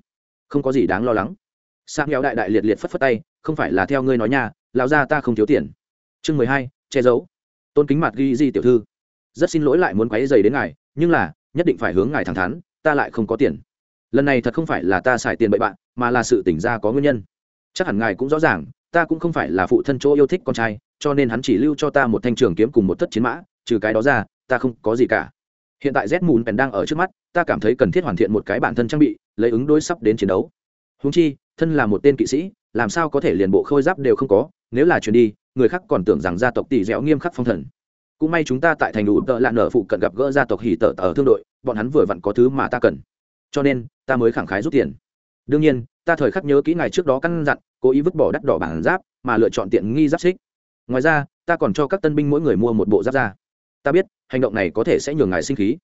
Không có gì đáng lo lắng. Sang nghèo đại đại liệt liệt phất phất tay, không phải là theo ngươi nói nha lão ra ta không thiếu tiền. Chương mười hai, che giấu. Tôn kính mặt ghi di tiểu thư. Rất xin lỗi lại muốn quấy dày đến ngài, nhưng là, nhất định phải hướng ngài thẳng thắn, ta lại không có tiền. Lần này thật không phải là ta xài tiền bậy bạn, mà là sự tỉnh ra có nguyên nhân. Chắc hẳn ngài cũng rõ ràng ta cũng không phải là phụ thân chỗ yêu thích con trai, cho nên hắn chỉ lưu cho ta một thanh trường kiếm cùng một thất chiến mã, trừ cái đó ra, ta không có gì cả. Hiện tại z mùn pèn đang ở trước mắt, ta cảm thấy cần thiết hoàn thiện một cái bản thân trang bị, lấy ứng đối sắp đến chiến đấu. Húng chi, thân là một tên kỵ sĩ, làm sao có thể liền bộ khôi giáp đều không có, nếu là chuyển đi, người khác còn tưởng rằng gia tộc tỷ dẻo nghiêm khắc phong thần. Cũng may chúng ta tại thành đủ tợ lạ nở phụ cận gặp gỡ gia tộc hỉ tợ ở thương đội, bọn hắn vừa vặn có thứ mà ta cần. Cho nên, ta mới khẳng khái rút tiền. Đương nhiên, ta thời khắc nhớ kỹ ngày trước đó căn dặn cố ý vứt bỏ đắt đỏ bản giáp, mà lựa chọn tiện nghi giáp xích. Ngoài ra, ta còn cho các tân binh mỗi người mua một bộ giáp ra ta biết, hành động này có thể sẽ nhường ngài sinh khí.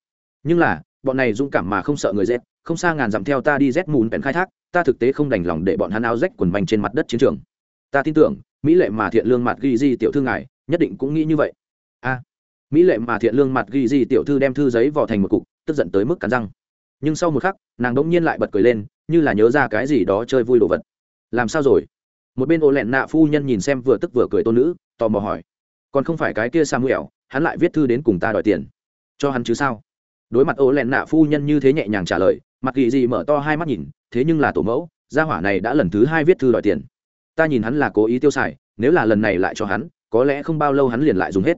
Nhưng là, bọn này dũng cảm mà không sợ người z không xa ngàn dặm theo ta đi rét mùn bèn khai thác, ta thực tế không đành lòng để bọn hắn áo rách quần bành trên mặt đất chiến trường. Ta tin tưởng, mỹ lệ mà thiện lương mặt ghi di tiểu thư ngài, nhất định cũng nghĩ như vậy. A. Mỹ lệ mà thiện lương mặt ghi di tiểu thư đem thư giấy vò thành một cục, tức giận tới mức cắn răng. Nhưng sau một khắc, nàng đ ỗ n g nhiên lại bật cười lên, như là nhớ ra cái gì đó chơi vui đồ vật làm sao rồi? Một bên ô lẹn nạ phu nhân nhìn xem vừa tức vừa cười tôn nữ, tò mò hỏi. Còn không phải cái kia sa samuel, hắn lại viết thư đến cùng ta đòi tiền. Cho hắn chứ sao? Đối mặt ô lẹn nạ phu nhân như thế nhẹ nhàng trả lời mặt kỳ gì mở to hai mắt nhìn, thế nhưng là tổ mẫu, gia hỏa này đã lần thứ hai viết thư đòi tiền. Ta nhìn hắn là cố ý tiêu xài, nếu là lần này lại cho hắn, có lẽ không bao lâu hắn liền lại dùng hết.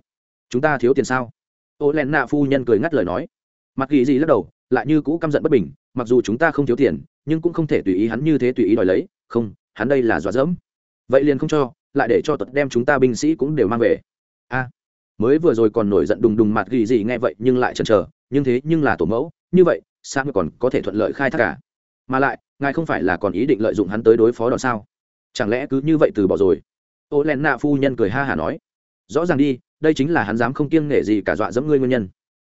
Chúng ta thiếu tiền sao? Ô len nạ phu nhân cười ngắt lời nói. Mặc kỳ gì lắc đầu, lại như cũ căm giận bất bình, mặc dù chúng ta không thiếu tiền nhưng cũng không thể tùy ý hắn như thế tùy ý đòi lấy, không, hắn đây là dọa dẫm. Vậy liền không cho, lại để cho tật đem chúng ta binh sĩ cũng đều mang về. A, mới vừa rồi còn nổi giận đùng đùng mặt ghi gì nghe vậy nhưng lại chần chờ, nhưng thế nhưng là tổ mẫu, như vậy, sao còn có thể thuận lợi khai thác cả? Mà lại, ngài không phải là còn ý định lợi dụng hắn tới đối phó đòn sao? Chẳng lẽ cứ như vậy từ bỏ rồi? Ô len nạ phu nhân cười ha hả nói. Rõ ràng đi, đây chính là hắn dám không kiêng nể gì cả dọa dẫm ngươi nguyên nhân.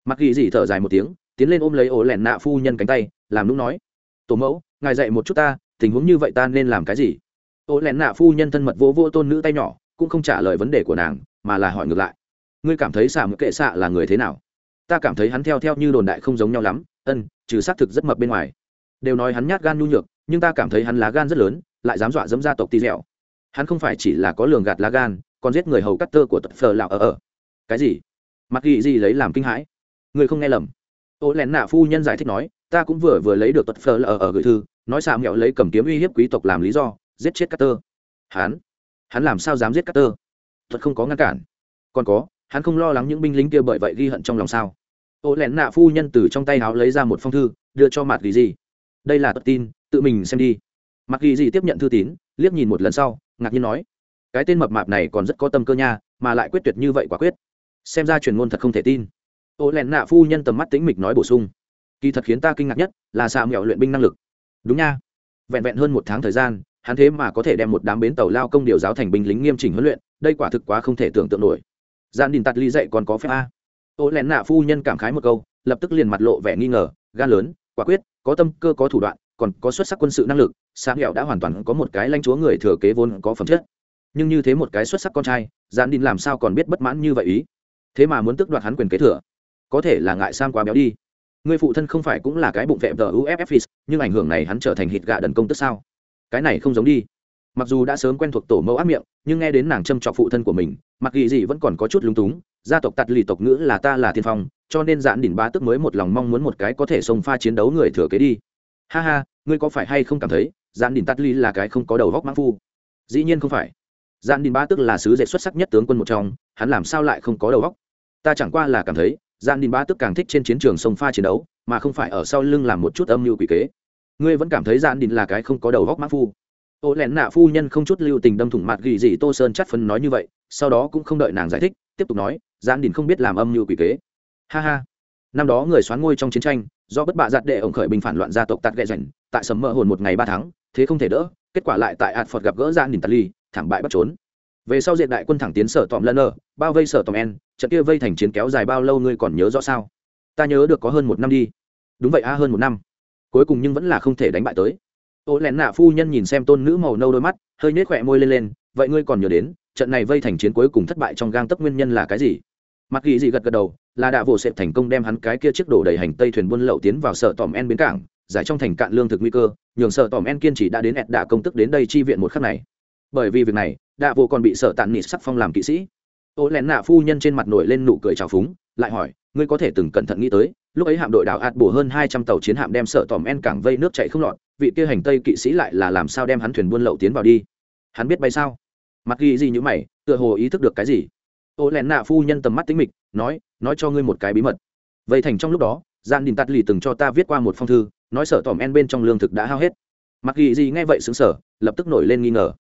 Mặc ghi gì thở dài một tiếng, tiến lên ôm lấy ô len nạ phu nhân cánh tay, làm lúc nói tổ mẫu, ngài dạy một chút ta, tình huống như vậy ta nên làm cái gì? Ô lẹn nạ phu nhân thân mật vô vô tôn nữ tay nhỏ, cũng không trả lời vấn đề của nàng, mà là hỏi ngược lại. Ngươi cảm thấy xả mực kệ xạ là người thế nào? Ta cảm thấy hắn theo theo như đồn đại không giống nhau lắm, ân, trừ xác thực rất mập bên ngoài. Đều nói hắn nhát gan nhu nhược, nhưng ta cảm thấy hắn lá gan rất lớn, lại dám dọa dẫm gia tộc tì dẻo. Hắn không phải chỉ là có lường gạt lá gan, còn giết người hầu cắt tơ của tật phờ lạo ở ở. Cái gì? Mặc ghi gì lấy làm kinh hãi. Người không nghe lầm. Ô lén nạ phu nhân giải thích nói ta cũng vừa vừa lấy được tật phờ lờ ở gửi thư, nói xạ mẹo lấy cầm kiếm uy hiếp quý tộc làm lý do, giết chết Carter. tơ hắn? Hắn làm sao dám giết Carter? thuật không có ngăn cản. Còn có, hắn không lo lắng những binh lính kia bởi vậy ghi hận trong lòng sao? Ô lén nạ phu nhân từ trong tay áo lấy ra một phong thư, đưa cho mặt ghi gì. Đây là tật tin, tự mình xem đi. Mặc ghi gì tiếp nhận thư tín, liếc nhìn một lần sau, ngạc nhiên nói, cái tên mập mạp này còn rất có tâm cơ nha, mà lại quyết tuyệt như vậy quả quyết. Xem ra truyền ngôn thật không thể tin. Ô lẹn nạ phu nhân tầm mắt tĩnh mịch nói bổ sung kỳ thật khiến ta kinh ngạc nhất là xạ mẹo luyện binh năng lực. Đúng nha. Vẹn vẹn hơn một tháng thời gian, hắn thế mà có thể đem một đám bến tàu lao công điều giáo thành binh lính nghiêm chỉnh huấn luyện, đây quả thực quá không thể tưởng tượng nổi. Gian đình tạt ly dậy còn có phép a. Ô lén nạ phu nhân cảm khái một câu, lập tức liền mặt lộ vẻ nghi ngờ, gan lớn, quả quyết, có tâm cơ có thủ đoạn, còn có xuất sắc quân sự năng lực sáng nghèo đã hoàn toàn có một cái lãnh chúa người thừa kế vốn có phẩm chất. Nhưng như thế một cái xuất sắc con trai gian đình làm sao còn biết bất mãn như vậy ý? Thế mà muốn tức đoạt hắn quyền kế thừa, có thể là ngại sam quá béo đi người phụ thân không phải cũng là cái bụng vẹm tờ uff nhưng ảnh hưởng này hắn trở thành hít gạ đần công tức sao? Cái này không giống đi. Mặc dù đã sớm quen thuộc tổ mẫu ác miệng, nhưng nghe đến nàng châm trọc phụ thân của mình, mặc ghi gì vẫn còn có chút lúng túng, gia tộc tạt lì tộc ngữ là ta là thiên phong, cho nên dạn đỉnh ba tức mới một lòng mong muốn một cái có thể xông pha chiến đấu người thừa kế đi. Ha ha, ngươi có phải hay không cảm thấy dạn đỉnh tạt lì là cái không có đầu góc mãn phu? Dĩ nhiên không phải. Dạn đỉnh ba tức là sứ dệt xuất sắc nhất tướng quân một trong, hắn làm sao lại không có đầu góc? Ta chẳng qua là cảm thấy gian đỉnh ba tức càng thích trên chiến trường sông pha chiến đấu, mà không phải ở sau lưng làm một chút âm mưu quỷ kế. Ngươi vẫn cảm thấy gian đỉnh là cái không có đầu góc mãn phu. Ô lẹn nạ phu nhân không chút lưu tình đâm thủng mặt gỉ gì tô sơn chắt phân nói như vậy, sau đó cũng không đợi nàng giải thích, tiếp tục nói gian đình không biết làm âm mưu quỷ kế. Ha ha. Năm đó người xoán ngôi trong chiến tranh, do bất bạ giặt đệ ổng khởi bình phản loạn gia tộc tạt ghẹ rảnh tại sầm mỡ hồn một ngày ba tháng, thế không thể đỡ, kết quả lại tại ạt phật gặp gỡ gian đình tạt ly, thảm bại bắt trốn về sau diện đại quân thẳng tiến sở tòm lân ở, bao vây sở tòm en, trận kia vây thành chiến kéo dài bao lâu ngươi còn nhớ rõ sao? Ta nhớ được có hơn một năm đi. Đúng vậy a, hơn một năm. Cuối cùng nhưng vẫn là không thể đánh bại tới. Ô lén nạ phu nhân nhìn xem tôn nữ màu nâu đôi mắt, hơi nhếch khỏe môi lên lên, vậy ngươi còn nhớ đến, trận này vây thành chiến cuối cùng thất bại trong gang tấp nguyên nhân là cái gì? Mặc ghi dị gật gật đầu, là đã vỗ sệt thành công đem hắn cái kia chiếc đổ đầy hành tây thuyền buôn lậu tiến vào sở tòm en bến cảng, giải trong thành cạn lương thực nguy cơ, nhường sở tòm en kiên chỉ đã đến ẹt đạ công tức đến đây chi viện một khắc này. Bởi vì việc này đạ vô còn bị sở tàn nịt sắc phong làm kỵ sĩ. Ô lén nạ phu nhân trên mặt nổi lên nụ cười trào phúng, lại hỏi, ngươi có thể từng cẩn thận nghĩ tới, lúc ấy hạm đội đảo ạt bổ hơn hai trăm tàu chiến hạm đem sở tòm en cảng vây nước chạy không lọt, vị kia hành tây kỵ sĩ lại là làm sao đem hắn thuyền buôn lậu tiến vào đi? Hắn biết bay sao? Mặc ghi gì như mày, tựa hồ ý thức được cái gì. Ô lén nạ phu nhân tầm mắt tính mịch, nói nói cho ngươi một cái bí mật. Vậy thành trong lúc đó gian đình tắt lì từng cho ta viết qua một phong thư, nói sở tòm en bên trong lương thực đã hao hết. Mặc ghi gì nghe vậy xứng sở lập tức nổi lên nghi ngờ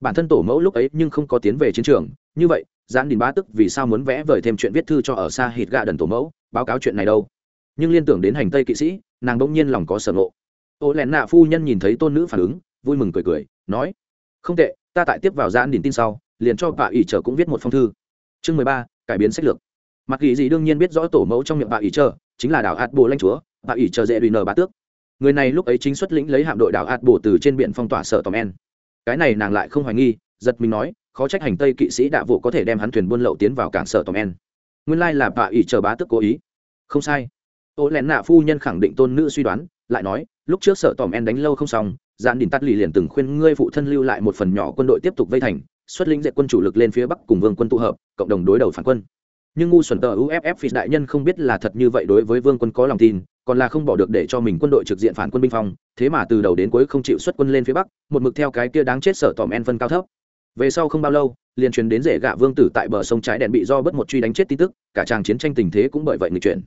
bản thân tổ mẫu lúc ấy nhưng không có tiến về chiến trường. Như vậy, giãn đình bá tức vì sao muốn vẽ vời thêm chuyện viết thư cho ở xa hít gạ đần tổ mẫu, báo cáo chuyện này đâu? Nhưng liên tưởng đến hành tây kỵ sĩ, nàng đ ỗ n g nhiên lòng có sở ngộ. Ô lẹn nạ phu nhân nhìn thấy tôn nữ phản ứng, vui mừng cười cười, nói, không tệ, ta tại tiếp vào giãn đình tin sau, liền cho bà ỷ trở cũng viết một phong thư. Chương mười ba, cải biến sách lược. Mặc kỳ gì đương nhiên biết rõ tổ mẫu trong miệng bà ỷ trở chính là đảo hạt bồ lanh chúa bà ỷ trở dễ đùi nờ bá tước. Người này lúc ấy chính xuất lĩnh lấy hạm đội đảo hạt bồ từ trên biển phong tỏa sở tòm en cái này nàng lại không hoài nghi, giật mình nói, khó trách hành tây kỵ sĩ đạ vụ có thể đem hắn thuyền buôn lậu tiến vào cảng sở tòm en. Nguyên lai là bà ỷ chờ bá tức cố ý. Không sai. Ô lẹn nạ phu nhân khẳng định tôn nữ suy đoán, lại nói, lúc trước sở tòm en đánh lâu không xong, dạn đình tắt lì liền từng khuyên ngươi phụ thân lưu lại một phần nhỏ quân đội tiếp tục vây thành, xuất lĩnh dạy quân chủ lực lên phía bắc cùng vương quân tụ hợp, cộng đồng đối đầu phản quân. Nhưng ngu xuẩn tờ uff phi đại nhân không biết là thật như vậy đối với vương quân có lòng tin còn là không bỏ được để cho mình quân đội trực diện phản quân binh phong, thế mà từ đầu đến cuối không chịu xuất quân lên phía bắc, một mực theo cái kia đáng chết sở tòm en phân cao thấp. Về sau không bao lâu, liền truyền đến rể gạ vương tử tại bờ sông trái đèn bị do bất một truy đánh chết tin tức, cả tràng chiến tranh tình thế cũng bởi vậy người chuyển.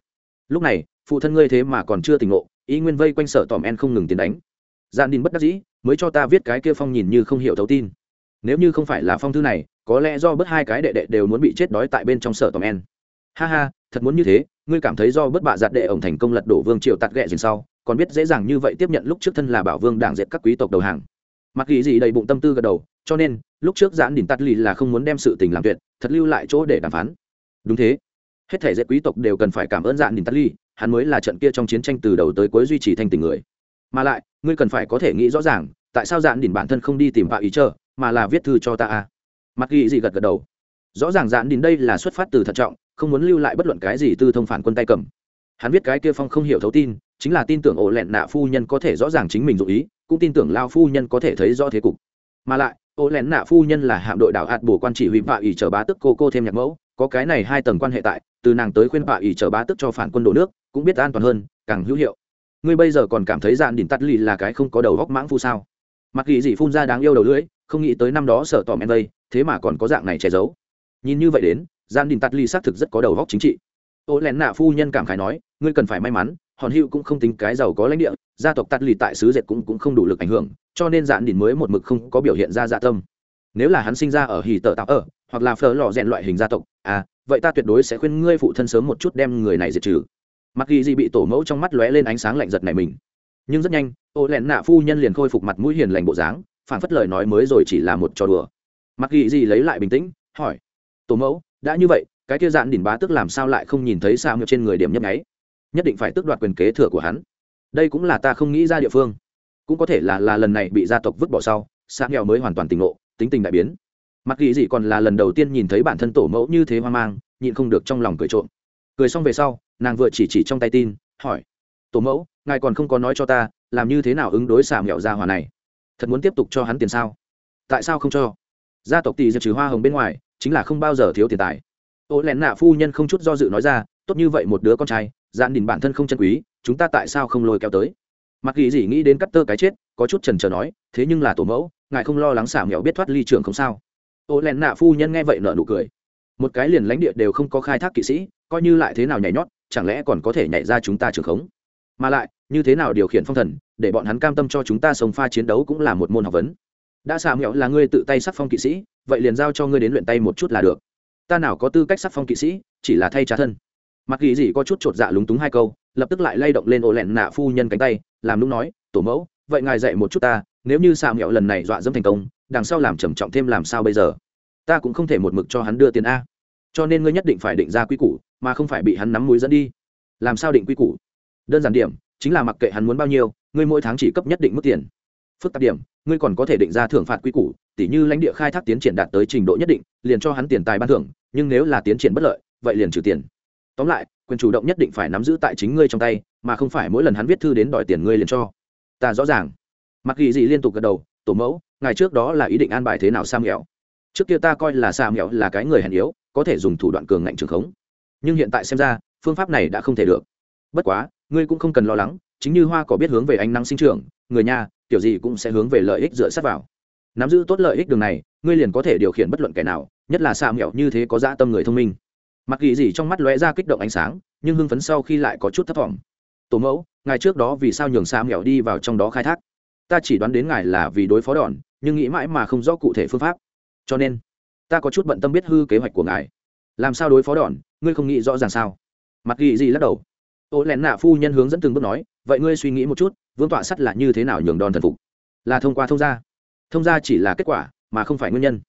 Lúc này, phụ thân ngươi thế mà còn chưa tỉnh ngộ ý nguyên vây quanh sở tòm en không ngừng tiến đánh. Gian đình bất đắc dĩ, mới cho ta viết cái kia phong nhìn như không hiểu thấu tin. Nếu như không phải là phong thư này, có lẽ do bất hai cái đệ đệ đều muốn bị chết đói tại bên trong sở tòm en. Ha ha, thật muốn như thế ngươi cảm thấy do bất bạ giặt đệ ổng thành công lật đổ vương triều tạt ghẹ dình sau, còn biết dễ dàng như vậy tiếp nhận lúc trước thân là bảo vương đảng dệt các quý tộc đầu hàng. Mặc ghi gì đầy bụng tâm tư gật đầu, cho nên, lúc trước giãn đỉnh tắt lì là không muốn đem sự tình làm tuyệt, thật lưu lại chỗ để đàm phán. Đúng thế. Hết thể dễ quý tộc đều cần phải cảm ơn giãn đỉnh tắt lì, hắn mới là trận kia trong chiến tranh từ đầu tới cuối duy trì thanh tình người. Mà lại, ngươi cần phải có thể nghĩ rõ ràng, tại sao giãn đỉnh bản thân không đi tìm vạ ý chờ mà là viết thư cho ta a mặc ghi gì gật gật đầu. Rõ ràng giãn đỉnh đây là xuất phát từ thận trọng không muốn lưu lại bất luận cái gì tư thông phản quân tay cầm. Hắn viết cái kia phong không hiểu thấu tin, chính là tin tưởng ổ lẹn nạ phu nhân có thể rõ ràng chính mình dụ ý, cũng tin tưởng lao phu nhân có thể thấy rõ thế cục. Mà lại, ổ lẹn nạ phu nhân là hạm đội đảo hạt bổ quan chỉ huy vạ ỉ trở bá tức cô cô thêm nhạc mẫu, có cái này hai tầng quan hệ tại, từ nàng tới khuyên vạ ỉ trở bá tức cho phản quân đổ nước, cũng biết an toàn hơn, càng hữu hiệu. Ngươi bây giờ còn cảm thấy dạn đỉnh tắt lì là cái không có đầu góc mãng phu sao? Mặc kỳ gì phun ra đáng yêu đầu lưỡi, không nghĩ tới năm đó sợ tỏ men vây thế mà còn có dạng này che giấu. Nhìn như vậy đến gian đình tắt ly xác thực rất có đầu góc chính trị. Ô lén nạ phu nhân cảm khái nói, ngươi cần phải may mắn, hòn hữu cũng không tính cái giàu có lãnh địa, gia tộc tắt ly tại xứ dệt cũng cũng không đủ lực ảnh hưởng, cho nên dạn đình mới một mực không có biểu hiện ra dạ tâm. Nếu là hắn sinh ra ở hì tờ tạo ở, hoặc là phở lò rèn loại hình gia tộc à vậy ta tuyệt đối sẽ khuyên ngươi phụ thân sớm một chút đem người này diệt trừ. Mặc ghi gì bị tổ mẫu trong mắt lóe lên ánh sáng lạnh giật này mình. Nhưng rất nhanh, ô lẹn nạ phu nhân liền khôi phục mặt mũi hiền lành bộ dáng phản phất lời nói mới rồi chỉ là một trò đùa. Mặc ghi gì lấy lại bình tĩnh, hỏi, tổ mẫu đã như vậy, cái kia dạn đỉnh bá tức làm sao lại không nhìn thấy sao ngược trên người điểm nhấp nháy? Nhất định phải tước đoạt quyền kế thừa của hắn. Đây cũng là ta không nghĩ ra địa phương. Cũng có thể là là lần này bị gia tộc vứt bỏ sau sáng nghèo mới hoàn toàn tỉnh ngộ, tính tình đại biến. Mặc ghi gì còn là lần đầu tiên nhìn thấy bản thân tổ mẫu như thế hoang mang, nhịn không được trong lòng cười trộm. Cười xong về sau, nàng vừa chỉ chỉ trong tay tin, hỏi, tổ mẫu, ngài còn không có nói cho ta, làm như thế nào ứng đối xà mẹo gia hòa này? Thật muốn tiếp tục cho hắn tiền sao? Tại sao không cho? Gia tộc tỷ diệt trừ hoa hồng bên ngoài chính là không bao giờ thiếu tiền tài. Ô lẹn nạ phu nhân không chút do dự nói ra, tốt như vậy một đứa con trai, dạn đình bản thân không chân quý, chúng ta tại sao không lôi kéo tới? Mặc ghi gì nghĩ đến cắt tơ cái chết, có chút trần trờ nói, thế nhưng là tổ mẫu, ngài không lo lắng xả mẹo biết thoát ly trường không sao. Ô lẹn nạ phu nhân nghe vậy nợ nụ cười. Một cái liền lãnh địa đều không có khai thác kỵ sĩ, coi như lại thế nào nhảy nhót, chẳng lẽ còn có thể nhảy ra chúng ta trường khống? Mà lại, như thế nào điều khiển phong thần, để bọn hắn cam tâm cho chúng ta sống pha chiến đấu cũng là một môn học vấn đã xà mẹo là ngươi tự tay sắc phong kỵ sĩ, vậy liền giao cho ngươi đến luyện tay một chút là được. Ta nào có tư cách sắc phong kỵ sĩ, chỉ là thay trả thân. Mặc ghi gì có chút chột dạ lúng túng hai câu, lập tức lại lay động lên ổ lẹn nạ phu nhân cánh tay, làm lúc nói, tổ mẫu, vậy ngài dạy một chút ta, nếu như xà mẹo lần này dọa dẫm thành công, đằng sau làm trầm trọng thêm làm sao bây giờ? Ta cũng không thể một mực cho hắn đưa tiền a. Cho nên ngươi nhất định phải định ra quy củ, mà không phải bị hắn nắm mũi dẫn đi. Làm sao định quy củ? Đơn giản điểm, chính là mặc kệ hắn muốn bao nhiêu, ngươi mỗi tháng chỉ cấp nhất định mức tiền. Phức tạp điểm ngươi còn có thể định ra thưởng phạt quy củ, tỉ như lãnh địa khai thác tiến triển đạt tới trình độ nhất định, liền cho hắn tiền tài ban thưởng, nhưng nếu là tiến triển bất lợi, vậy liền trừ tiền. Tóm lại, quyền chủ động nhất định phải nắm giữ tại chính ngươi trong tay, mà không phải mỗi lần hắn viết thư đến đòi tiền ngươi liền cho. Ta rõ ràng. Mặc ghi gì liên tục gật đầu, tổ mẫu ngày trước đó là ý định an bài thế nào sam nghèo trước kia ta coi là sam nghèo là cái người hèn yếu, có thể dùng thủ đoạn cường ngạnh trường khống. Nhưng hiện tại xem ra, phương pháp này đã không thể được. Bất quá, ngươi cũng không cần lo lắng, chính như hoa cỏ biết hướng về ánh nắng sinh trưởng, người nhà kiểu gì cũng sẽ hướng về lợi ích dựa sát vào. Nắm giữ tốt lợi ích đường này, ngươi liền có thể điều khiển bất luận kẻ nào, nhất là xa mẹo như thế có dã tâm người thông minh. Mặc kỳ gì trong mắt lóe ra kích động ánh sáng, nhưng hưng phấn sau khi lại có chút thất vọng tổ mẫu, ngài trước đó vì sao nhường xa mẹo đi vào trong đó khai thác? Ta chỉ đoán đến ngài là vì đối phó đòn, nhưng nghĩ mãi mà không rõ cụ thể phương pháp. Cho nên, ta có chút bận tâm biết hư kế hoạch của ngài. Làm sao đối phó đòn, ngươi không nghĩ rõ ràng sao? Mặc kỳ gì lắc đầu. Ô lẹn nạ phu nhân hướng dẫn từng bước nói, vậy ngươi suy nghĩ một chút vương tọa sắt là như thế nào nhường đòn thần phục? Là thông qua thông gia. Thông gia chỉ là kết quả, mà không phải nguyên nhân.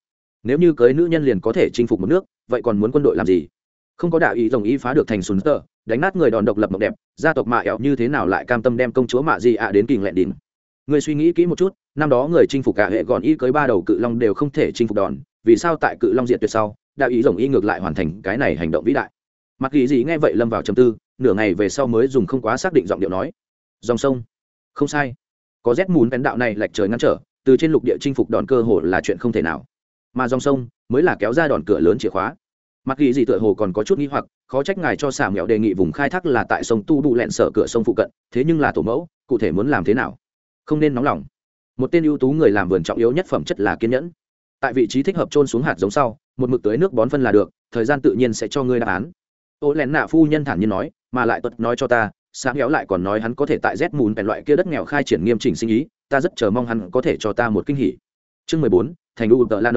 Nếu như cưới nữ nhân liền có thể chinh phục một nước, vậy còn muốn quân đội làm gì? Không có đạo ý đồng ý phá được thành sùn tờ, đánh nát người đòn độc lập mộng đẹp, gia tộc mạ ẹo như thế nào lại cam tâm đem công chúa mạ gì ạ đến kình lẹn đỉnh? Người suy nghĩ kỹ một chút, năm đó người chinh phục cả hệ gọn y cưới ba đầu cự long đều không thể chinh phục đòn, vì sao tại cự long diệt tuyệt sau, đạo ý đồng y ngược lại hoàn thành cái này hành động vĩ đại? Mặc kỳ gì nghe vậy lâm vào chầm tư, nửa ngày về sau mới dùng không quá xác định giọng điệu nói. Dòng sông không sai. Có rét mùn bén đạo này lệch trời ngăn trở, từ trên lục địa chinh phục đòn cơ hồ là chuyện không thể nào. Mà dòng sông mới là kéo ra đòn cửa lớn chìa khóa. Mặc ghi gì tựa hồ còn có chút nghi hoặc, khó trách ngài cho xà mẹo đề nghị vùng khai thác là tại sông tu đủ lẹn sở cửa sông phụ cận, thế nhưng là tổ mẫu, cụ thể muốn làm thế nào? Không nên nóng lòng. Một tên ưu tú người làm vườn trọng yếu nhất phẩm chất là kiên nhẫn. Tại vị trí thích hợp trôn xuống hạt giống sau, một mực tưới nước bón phân là được, thời gian tự nhiên sẽ cho ngươi đáp án. Ô lẹn nạ phu nhân thản nhiên nói, mà lại tuật nói cho ta sáng héo lại còn nói hắn có thể tại z mùn bèn loại kia đất nghèo khai triển nghiêm chỉnh sinh ý, ta rất chờ mong hắn có thể cho ta một kinh hỉ. Chương mười bốn, thành u tờ lan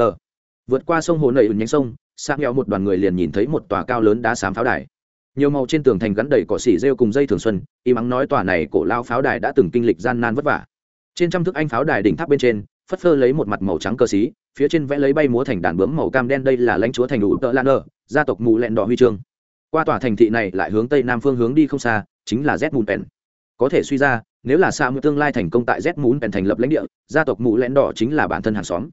vượt qua sông hồ nầy nhánh sông sáng héo một đoàn người liền nhìn thấy một tòa cao lớn đá xám pháo đài. Nhiều màu trên tường thành gắn đầy cỏ xỉ rêu cùng dây thường xuân, y mắng nói tòa này cổ lao pháo đài đã từng kinh lịch gian nan vất vả. Trên trăm thước anh pháo đài đỉnh tháp bên trên, phất phơ lấy một mặt màu trắng cờ xí, phía trên vẽ lấy bay múa thành đàn bướm màu cam đen, đây là lãnh chúa thành đủ tợ lan ở gia tộc mù lẹn đỏ huy chương qua tòa thành thị này lại hướng tây nam phương hướng đi không xa chính là z mùn pèn có thể suy ra, nếu là xa mưu tương lai thành công tại z mùn pèn thành lập lãnh địa, gia tộc mũ lẹn đỏ chính là bản thân hàng xóm.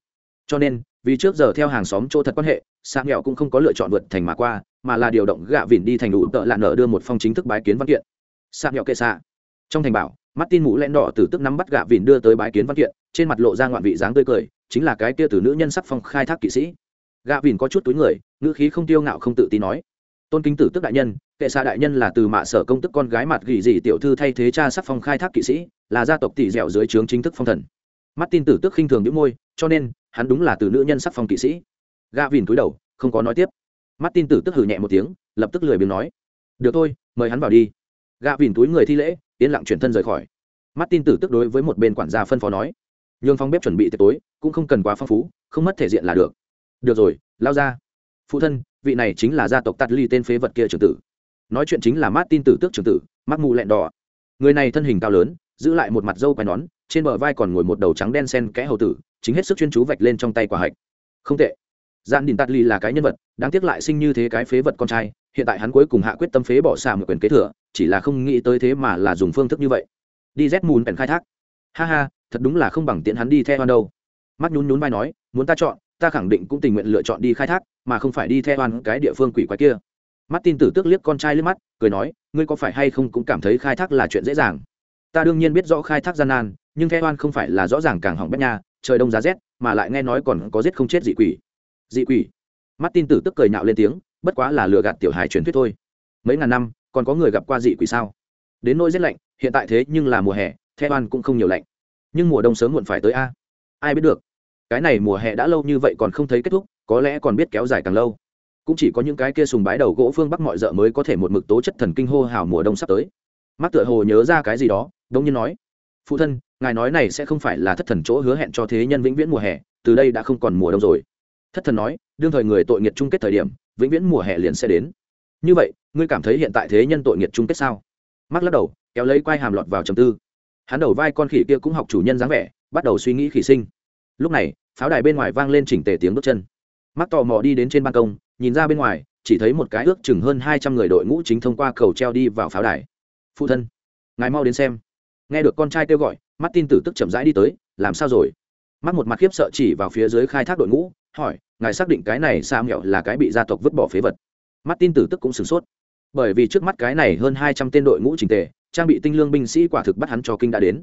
Cho nên, vì trước giờ theo hàng xóm chỗ thật quan hệ xa nghèo cũng không có lựa chọn vượt thành mà qua, mà là điều động gạ vỉn đi thành đủ tợ lạ nở đưa một phong chính thức bái kiến văn kiện. Xa nghèo kệ xa trong thành bảo mắt tin mũ lẽn đỏ từ tức nắm bắt gạ vỉn đưa tới bái kiến văn kiện, trên mặt lộ ra ngoạn vị dáng tươi cười, chính là cái kia từ nữ nhân sắc phong khai thác kỵ sĩ. Gạ vỉn có chút túi người, ngữ khí không tiêu ngạo không tự tin nói tôn kính tử tức đại nhân, kệ xa đại nhân là từ mạ sở công tức con gái mặt gỉ dị tiểu thư thay thế cha sắc phong khai thác kỵ sĩ, là gia tộc tỷ dẻo dưới trướng chính thức phong thần. Mắt tin tử tức khinh thường những môi, cho nên, hắn đúng là từ nữ nhân sắc phong kỵ sĩ. Gạ vìn cúi đầu, không có nói tiếp. Mắt tin tử tức hử nhẹ một tiếng, lập tức lười biếng nói, được thôi, mời hắn vào đi. Gạ vìn túi người thi lễ, yên lặng chuyển thân rời khỏi. Mắt tin tử tức đối với một bên quản gia phân phó nói, nhường phong bếp chuẩn bị tiệc tối, cũng không cần quá phong phú, không mất thể diện là được. Được rồi, lao ra. Phụ thân vị này chính là gia tộc tắt ly tên phế vật kia trưởng tử. Nói chuyện chính là mát tin tử tước trưởng tử mắt mù lẹn đỏ. Người này thân hình cao lớn, giữ lại một mặt dâu quai nón, trên bờ vai còn ngồi một đầu trắng đen sen kẽ hầu tử, chính hết sức chuyên chú vạch lên trong tay quả hạch. Không tệ. Gian đình tạt ly là cái nhân vật, đáng tiếc lại sinh như thế cái phế vật con trai, hiện tại hắn cuối cùng hạ quyết tâm phế bỏ xả một quyền kế thừa, chỉ là không nghĩ tới thế mà là dùng phương thức như vậy. Đi rét mùn bèn khai thác. Ha ha, thật đúng là không bằng tiện hắn đi theo đâu. Mắt nhún nhún vai nói, muốn ta chọn ta khẳng định cũng tình nguyện lựa chọn đi khai thác, mà không phải đi theo hoan cái địa phương quỷ quái kia. Mắt tin tử tước liếc con trai liếc mắt, cười nói, ngươi có phải hay không cũng cảm thấy khai thác là chuyện dễ dàng? Ta đương nhiên biết rõ khai thác gian nan, nhưng theo hoan không phải là rõ ràng càng hỏng bét nha, trời đông giá rét, mà lại nghe nói còn có giết không chết dị quỷ. Dị quỷ? Mắt tin tử tức cười nhạo lên tiếng, bất quá là lừa gạt tiểu hài truyền thuyết thôi. Mấy ngàn năm, còn có người gặp qua dị quỷ sao? Đến nỗi rét lạnh, hiện tại thế nhưng là mùa hè, theo hoan cũng không nhiều lạnh. Nhưng mùa đông sớm muộn phải tới a. Ai biết được cái này mùa hè đã lâu như vậy còn không thấy kết thúc, có lẽ còn biết kéo dài càng lâu. Cũng chỉ có những cái kia sùng bái đầu gỗ phương bắc mọi d mới có thể một mực tố chất thần kinh hô hào mùa đông sắp tới. Mắt tựa hồ nhớ ra cái gì đó đông nhiên nói, phụ thân, ngài nói này sẽ không phải là thất thần chỗ hứa hẹn cho thế nhân vĩnh viễn mùa hè, từ đây đã không còn mùa đông rồi. Thất thần nói, đương thời người tội nghiệt chung kết thời điểm, vĩnh viễn mùa hè liền sẽ đến. Như vậy, ngươi cảm thấy hiện tại thế nhân tội nghiệt chung kết sao? Mắt lắc đầu, kéo lấy quai hàm lọt vào trầm tư. Hắn đầu vai con khỉ kia cũng học chủ nhân dáng vẻ, bắt đầu suy nghĩ khỉ sinh lúc này, pháo đài bên ngoài vang lên chỉnh tề tiếng bước chân. Mắt tò mò đi đến trên ban công, nhìn ra bên ngoài, chỉ thấy một cái ước chừng hơn hai trăm người đội ngũ chính thông qua cầu treo đi vào pháo đài. Phụ thân, ngài mau đến xem. Nghe được con trai kêu gọi mắt tin tử tức chậm rãi đi tới, làm sao rồi? Mắt một mặt khiếp sợ chỉ vào phía dưới khai thác đội ngũ, hỏi, ngài xác định cái này xa mẹo là cái bị gia tộc vứt bỏ phế vật? Mắt tin tử tức cũng sửng sốt. Bởi vì trước mắt cái này hơn hai trăm tên đội ngũ trình tề, trang bị tinh lương binh sĩ quả thực bắt hắn cho kinh đã đến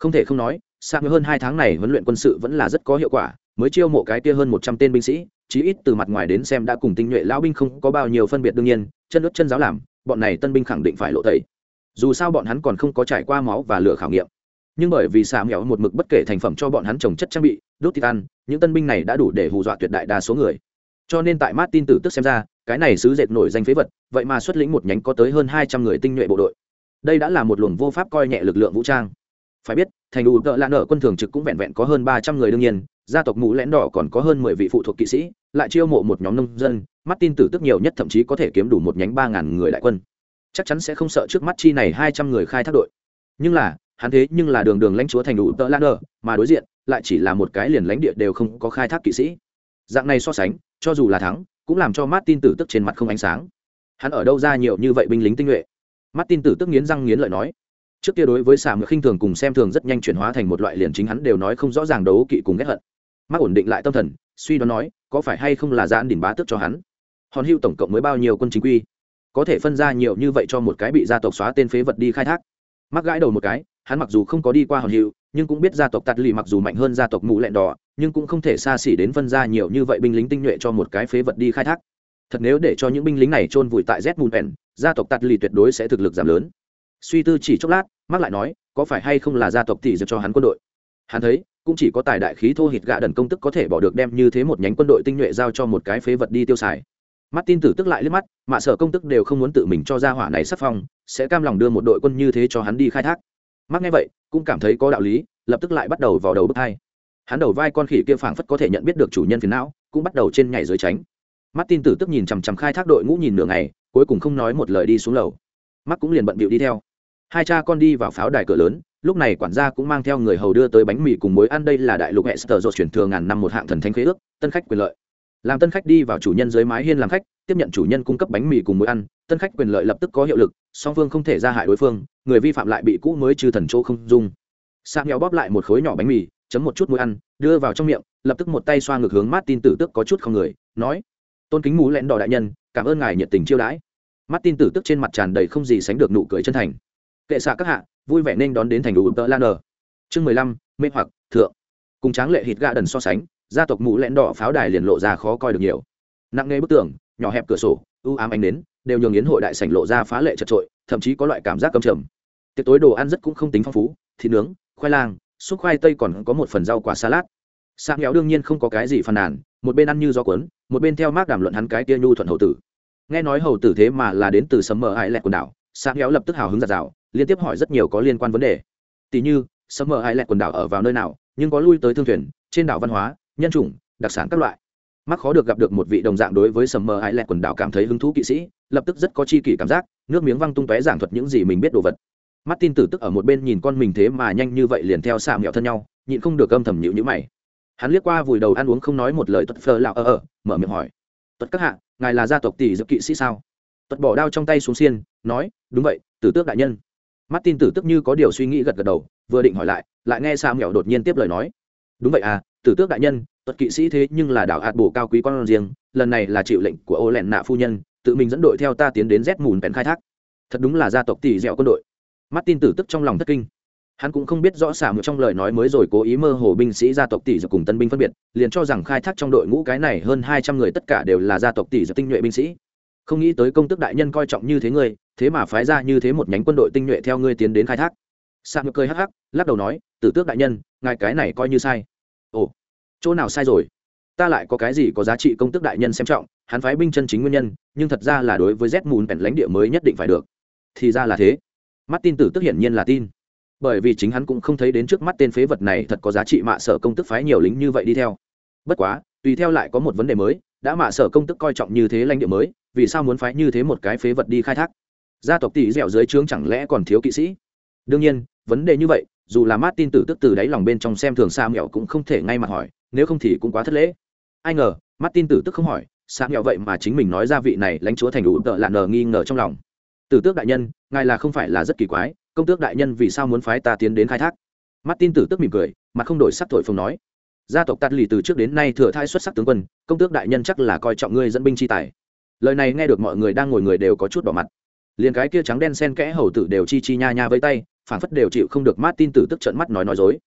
không thể không nói sa hơn hai tháng này huấn luyện quân sự vẫn là rất có hiệu quả, mới chiêu mộ cái kia hơn một trăm tên binh sĩ, chí ít từ mặt ngoài đến xem đã cùng tinh nhuệ lão binh không có bao nhiêu phân biệt đương nhiên, chân ướt chân giáo làm, bọn này tân binh khẳng định phải lộ tẩy. Dù sao bọn hắn còn không có trải qua máu và lửa khảo nghiệm. Nhưng bởi vì xà nghèo một mực bất kể thành phẩm cho bọn hắn trồng chất trang bị, đốt thịt ăn, những tân binh này đã đủ để hù dọa tuyệt đại đa số người. Cho nên tại martin tử tức xem ra, cái này sứ dệt nổi danh phế vật, vậy mà xuất lĩnh một nhánh có tới hơn hai trăm người tinh nhuệ bộ đội. Đây đã là một luồng vô pháp coi nhẹ lực lượng vũ trang phải biết, thành đủ tợ lạ ở quân thường trực cũng vẹn vẹn có hơn ba trăm người đương nhiên, gia tộc mũ lẽn đỏ còn có hơn mười vị phụ thuộc kỵ sĩ, lại chiêu mộ một nhóm nông dân, martin tử tức nhiều nhất thậm chí có thể kiếm đủ một nhánh ba ngàn người đại quân. Chắc chắn sẽ không sợ trước mắt chi này hai trăm người khai thác đội. Nhưng là, hắn thế nhưng là đường đường lãnh chúa thành đủ tợ lan ở mà đối diện, lại chỉ là một cái liền lãnh địa đều không có khai thác kỵ sĩ. Dạng này so sánh, cho dù là thắng, cũng làm cho martin tử tức trên mặt không ánh sáng. Hắn ở đâu ra nhiều như vậy binh lính tinh nhuệ? Martin tử tức nghiến răng nghiến lợi nói trước kia đối với xà ngựa khinh thường cùng xem thường rất nhanh chuyển hóa thành một loại liền chính hắn đều nói không rõ ràng đấu kỵ cùng ghét hận. Mắc ổn định lại tâm thần suy đoán nói có phải hay không là giãn đỉnh bá tức cho hắn? Hòn hưu tổng cộng mới bao nhiêu quân chính quy? Có thể phân ra nhiều như vậy cho một cái bị gia tộc xóa tên phế vật đi khai thác. Mắc gãi đầu một cái hắn mặc dù không có đi qua hòn Hưu, nhưng cũng biết gia tộc tạt lì mặc dù mạnh hơn gia tộc mụ lẹn đỏ nhưng cũng không thể xa xỉ đến phân ra nhiều như vậy binh lính tinh nhuệ cho một cái phế vật đi khai thác. Thật nếu để cho những binh lính này chôn vùi tại z mùn ẻn gia tộc tạt lì tuyệt đối sẽ thực lực giảm lớn suy tư chỉ chốc lát mắc lại nói, có phải hay không là gia tộc tỷ dược cho hắn quân đội? Hắn thấy, cũng chỉ có tài đại khí thô hít gạ đần công tức có thể bỏ được đem như thế một nhánh quân đội tinh nhuệ giao cho một cái phế vật đi tiêu xài. Mắt tin tử tức lại liếc mắt, mạ sở công tức đều không muốn tự mình cho ra hỏa này sắc phong, sẽ cam lòng đưa một đội quân như thế cho hắn đi khai thác. Mắc nghe vậy, cũng cảm thấy có đạo lý, lập tức lại bắt đầu vào đầu bước hai. Hắn đầu vai con khỉ kia phảng phất có thể nhận biết được chủ nhân phiền não, cũng bắt đầu trên nhảy dưới tránh. Mắt tin tử tức nhìn chằm chằm khai thác đội ngũ nhìn nửa ngày, cuối cùng không nói một lời đi xuống lầu. Mắt cũng liền bận bịu đi theo hai cha con đi vào pháo đài cửa lớn, lúc này quản gia cũng mang theo người hầu đưa tới bánh mì cùng muối ăn. Đây là đại lục hệ sờ dột chuyển thừa ngàn năm một hạng thần thánh khế ước, tân khách quyền lợi. Làm tân khách đi vào chủ nhân dưới mái hiên làm khách, tiếp nhận chủ nhân cung cấp bánh mì cùng muối ăn, tân khách quyền lợi lập tức có hiệu lực, song phương không thể ra hại đối phương, người vi phạm lại bị cũ mới trừ thần chỗ không dung. Sang nghèo bóp lại một khối nhỏ bánh mì, chấm một chút muối ăn, đưa vào trong miệng, lập tức một tay xoa ngược hướng mát tin tử tức có chút không người, nói, tôn kính mũ lẽn đỏ đại nhân, cảm ơn ngài nhiệt tình chiêu đãi. Mắt tin tử tức trên mặt tràn đầy không gì sánh được nụ cười chân thành kệ xạ các hạ, vui vẻ nên đón đến thành đủ tờ lan ở. Chương mười lăm, mê hoặc, thượng. Cùng tráng lệ hít gà đần so sánh, gia tộc mũ lẹn đỏ pháo đài liền lộ ra khó coi được nhiều. Nặng nề bức tường, nhỏ hẹp cửa sổ, ưu ám ánh đến đều nhường yến hội đại sảnh lộ ra phá lệ chật trội, thậm chí có loại cảm giác cầm trầm. Tiệc tối đồ ăn rất cũng không tính phong phú, thịt nướng, khoai lang xúc khoai tây còn có một phần rau quả salad. Sạc nghèo đương nhiên không có cái gì phàn nàn, một bên ăn như gió cuốn, một bên theo mác đàm luận hắn cái kia nhu thuận hậu tử. Nghe nói hầu tử thế mà là đến từ sấm mờ ải lẹt quần đảo, sạc nghèo lập tức hào hứng giặt rào liên tiếp hỏi rất nhiều có liên quan vấn đề. Tỷ như sấm mờ ải lẹt quần đảo ở vào nơi nào, nhưng có lui tới thương thuyền, trên đảo văn hóa, nhân chủng, đặc sản các loại. Mắc khó được gặp được một vị đồng dạng đối với sầm mờ ải lẹt quần đảo cảm thấy hứng thú kỵ sĩ, lập tức rất có chi kỷ cảm giác, nước miếng văng tung tóe giảng thuật những gì mình biết đồ vật. Mắt tin tử tức ở một bên nhìn con mình thế mà nhanh như vậy liền theo xạ mẹo thân nhau, nhịn không được âm thầm nhịu nhữ mày. Hắn liếc qua vùi đầu ăn uống không nói một lời Tuất phờ lạo ờ ờ mở miệng hỏi. Tuất các hạ, ngài là gia tộc tỷ dực kỵ sĩ sao? Tuất bỏ đao trong tay xuống xiên, nói, đúng vậy, tử tước đại nhân mắt tin tử tức như có điều suy nghĩ gật gật đầu, vừa định hỏi lại lại nghe xạ mẹo đột nhiên tiếp lời nói. Đúng vậy à tử tước đại nhân, tuật kỵ sĩ thế nhưng là đảo hạt bổ cao quý con riêng, lần này là chịu lệnh của ô lẹn nạ phu nhân, tự mình dẫn đội theo ta tiến đến rét mùn bèn khai thác. Thật đúng là gia tộc tỷ dẻo quân đội. Mắt tin tử tức trong lòng thất kinh. Hắn cũng không biết rõ xả một trong lời nói mới rồi cố ý mơ hồ binh sĩ gia tộc tỷ dược cùng tân binh phân biệt, liền cho rằng khai thác trong đội ngũ cái này hơn hai trăm người tất cả đều là gia tộc tỷ dược tinh nhuệ binh sĩ. Không nghĩ tới công tức đại nhân coi trọng như thế người thế mà phái ra như thế một nhánh quân đội tinh nhuệ theo ngươi tiến đến khai thác. Sạc ngược cười hắc hắc, lắc đầu nói, tử tước đại nhân, ngài cái này coi như sai. Ồ, chỗ nào sai rồi? Ta lại có cái gì có giá trị công tước đại nhân xem trọng, hắn phái binh chân chính nguyên nhân, nhưng thật ra là đối với z mùn bèn lãnh địa mới nhất định phải được. Thì ra là thế. Mắt tin tử tức hiển nhiên là tin. Bởi vì chính hắn cũng không thấy đến trước mắt tên phế vật này thật có giá trị mạ sở công tức phái nhiều lính như vậy đi theo. Bất quá, tùy theo lại có một vấn đề mới, đã mạ sở công tức coi trọng như thế lãnh địa mới, vì sao muốn phái như thế một cái phế vật đi khai thác? Gia tộc tỷ dẻo dưới trướng chẳng lẽ còn thiếu kỵ sĩ? Đương nhiên, vấn đề như vậy, dù là mát tin tử tức từ đáy lòng bên trong xem thường xa mẹo cũng không thể ngay mặt hỏi, nếu không thì cũng quá thất lễ. Ai ngờ mắt tin tử tức không hỏi xa mẹo vậy mà chính mình nói ra vị này lãnh chúa thành đủ tợ lạn nờ nghi ngờ trong lòng. Tử tước đại nhân, ngài là không phải là rất kỳ quái, công tước đại nhân vì sao muốn phái ta tiến đến khai thác? Mắt tin tử tức mỉm cười mà không đổi sắc thổi phồng nói. Gia tộc tắt lì từ trước đến nay thừa thai xuất sắc tướng quân, công tước đại nhân chắc là coi trọng ngươi dẫn binh chi tài. Lời này nghe được mọi người đang ngồi người đều có chút đỏ mặt liền cái kia trắng đen sen kẽ hầu tử đều chi chi nha nha với tay phản phất đều chịu không được mát tin tử tức trận mắt nói nói dối.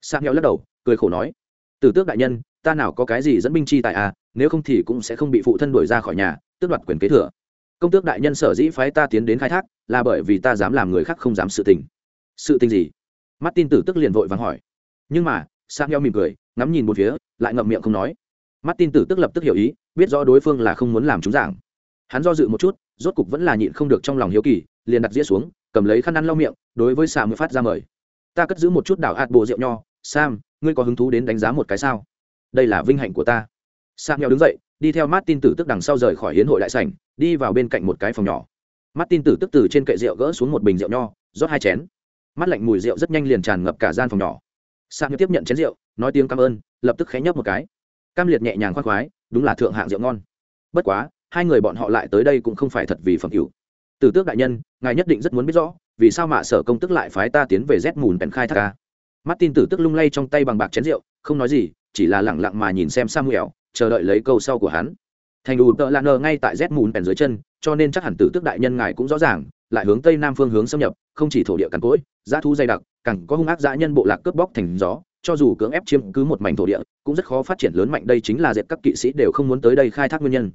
Sang nhau lắc đầu, cười khổ nói, tử tước đại nhân, ta nào có cái gì dẫn binh chi tại à nếu không thì cũng sẽ không bị phụ thân đuổi ra khỏi nhà, tước đoạt quyền kế thừa. Công tước đại nhân sở dĩ phái ta tiến đến khai thác, là bởi vì ta dám làm người khác không dám sự tình. Sự tình gì? Mắt tin tử tức liền vội vàng hỏi. Nhưng mà sang nhau mỉm cười, ngắm nhìn một phía, lại ngậm miệng không nói. Mắt tin tử tức lập tức hiểu ý, biết rõ đối phương là không muốn làm chúng giảng hắn do dự một chút, rốt cục vẫn là nhịn không được trong lòng hiếu kỳ, liền đặt dĩa xuống, cầm lấy khăn ăn lau miệng, đối với sam mới phát ra mời. Ta cất giữ một chút đảo hạt bồ rượu nho, sam, ngươi có hứng thú đến đánh giá một cái sao? Đây là vinh hạnh của ta. Sam nhau đứng dậy, đi theo martin tử tức đằng sau rời khỏi hiến hội đại sảnh, đi vào bên cạnh một cái phòng nhỏ. Martin tử tức từ trên kệ rượu gỡ xuống một bình rượu nho, rót hai chén. Mắt lạnh mùi rượu rất nhanh liền tràn ngập cả gian phòng nhỏ. Sam tiếp nhận chén rượu, nói tiếng cảm ơn, lập tức khé nhấp một cái. Cam liệt nhẹ nhàng khoan khoái, đúng là thượng hạng rượu ngon. Bất quá hai người bọn họ lại tới đây cũng không phải thật vì phẩm hữu. Tử tước đại nhân, ngài nhất định rất muốn biết rõ, vì sao mạ sở công tức lại phái ta tiến về rét mùn bèn khai thác ca martin tử tức lung lay trong tay bằng bạc chén rượu, không nói gì, chỉ là lẳng lặng mà nhìn xem samuel, chờ đợi lấy câu sau của hắn. Thành đủ tợ lạ nờ ngay tại rét mùn bèn dưới chân, cho nên chắc hẳn tử tước đại nhân ngài cũng rõ ràng, lại hướng tây nam phương hướng xâm nhập, không chỉ thổ địa cằn cỗi, giá thu dày đặc, càng có hung ác dã nhân bộ lạc cướp bóc thành gió, cho dù cưỡng ép chiếm cứ một mảnh thổ địa, cũng rất khó phát triển lớn mạnh, đây chính là dẹp các kỵ sĩ đều không muốn tới đây khai thác nguyên nhân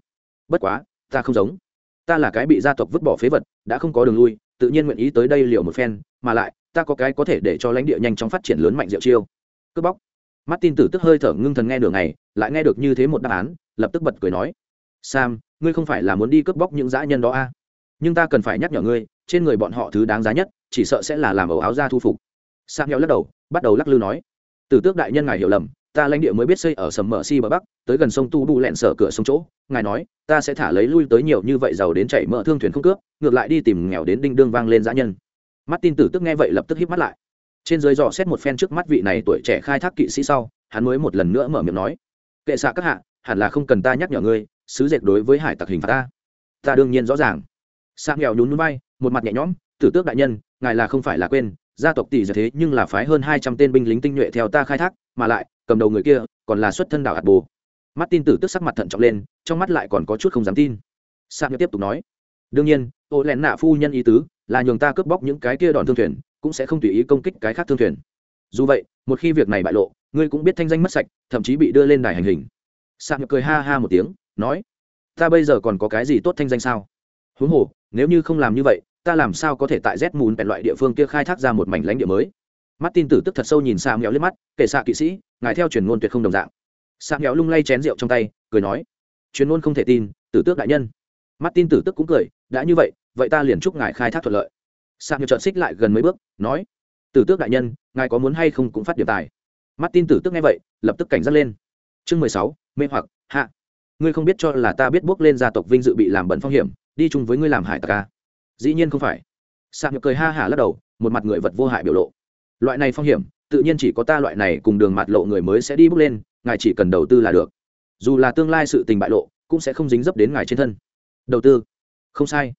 bất quá, ta không giống. Ta là cái bị gia tộc vứt bỏ phế vật, đã không có đường lui, tự nhiên nguyện ý tới đây liều một phen, mà lại, ta có cái có thể để cho lãnh địa nhanh chóng phát triển lớn mạnh diệu chiêu. Cướp bóc. Mắt tin tử tức hơi thở ngưng thần nghe đường này lại nghe được như thế một đáp án, lập tức bật cười nói. Sam, ngươi không phải là muốn đi cướp bóc những dã nhân đó a à? nhưng ta cần phải nhắc nhở ngươi, trên người bọn họ thứ đáng giá nhất, chỉ sợ sẽ là làm ẩu áo ra thu phục. Sam nhau lắc đầu, bắt đầu lắc lư nói. Tử tước đại nhân ngài hiểu lầm ta lãnh địa mới biết xây ở sầm mờ si bờ bắc, tới gần sông tu bù lẹn sở cửa sông chỗ. Ngài nói, ta sẽ thả lấy lui tới nhiều như vậy giàu đến chảy mỡ thương thuyền không cướp, ngược lại đi tìm nghèo đến đinh đương vang lên dã nhân. Mắt tin tử tức nghe vậy lập tức híp mắt lại. Trên dưới dò xét một phen trước mắt vị này tuổi trẻ khai thác kỵ sĩ sau, hắn mới một lần nữa mở miệng nói, kệ xạ các hạ, hẳn là không cần ta nhắc nhở ngươi, sứ dệt đối với hải tặc hình phạt ta. Ta đương nhiên rõ ràng. Sa nghèo nhún núi bay, một mặt nhẹ nhõm, tử tước đại nhân, ngài là không phải là quên gia tộc tỷ giờ thế nhưng là phái hơn hai trăm tên binh lính tinh nhuệ theo ta khai thác, mà lại, cầm đầu người kia, còn là xuất thân đảo hạt bồ. Mắt tin tử tức sắc mặt thận trọng lên, trong mắt lại còn có chút không dám tin. Sa tiếp tục nói, đương nhiên, ô lén nạ phu nhân ý tứ là nhường ta cướp bóc những cái kia đòn thương thuyền, cũng sẽ không tùy ý công kích cái khác thương thuyền. Dù vậy, một khi việc này bại lộ, ngươi cũng biết thanh danh mất sạch, thậm chí bị đưa lên đài hành hình. Sạc cười ha ha một tiếng, nói, ta bây giờ còn có cái gì tốt thanh danh sao? Huống hồ, nếu như không làm như vậy ta làm sao có thể tại z mùn bèn loại địa phương kia khai thác ra một mảnh lãnh địa mới? Mắt tin tử tức thật sâu nhìn xa méo lên mắt, kể xạ kỵ sĩ, ngài theo truyền ngôn tuyệt không đồng dạng. Xa méo lung lay chén rượu trong tay, cười nói, truyền ngôn không thể tin, tử tước đại nhân. Mắt tin tử tức cũng cười, đã như vậy vậy ta liền chúc ngài khai thác thuận lợi. Xa méo trợn xích lại gần mấy bước, nói, tử tước đại nhân, ngài có muốn hay không cũng phát điểm tài. Mắt tin tử tức nghe vậy, lập tức cảnh giác lên. Chương mười sáu, mê hoặc, hạ. Ngươi không biết cho là ta biết bước lên gia tộc vinh dự bị làm bẩn phong hiểm, đi chung với ngươi làm hải tặc ca à? Dĩ nhiên không phải. Sạc nhược cười ha hả lắc đầu, một mặt người vật vô hại biểu lộ. Loại này phong hiểm, tự nhiên chỉ có ta loại này cùng đường mặt lộ người mới sẽ đi bước lên, ngài chỉ cần đầu tư là được. Dù là tương lai sự tình bại lộ, cũng sẽ không dính dấp đến ngài trên thân. Đầu tư? Không sai.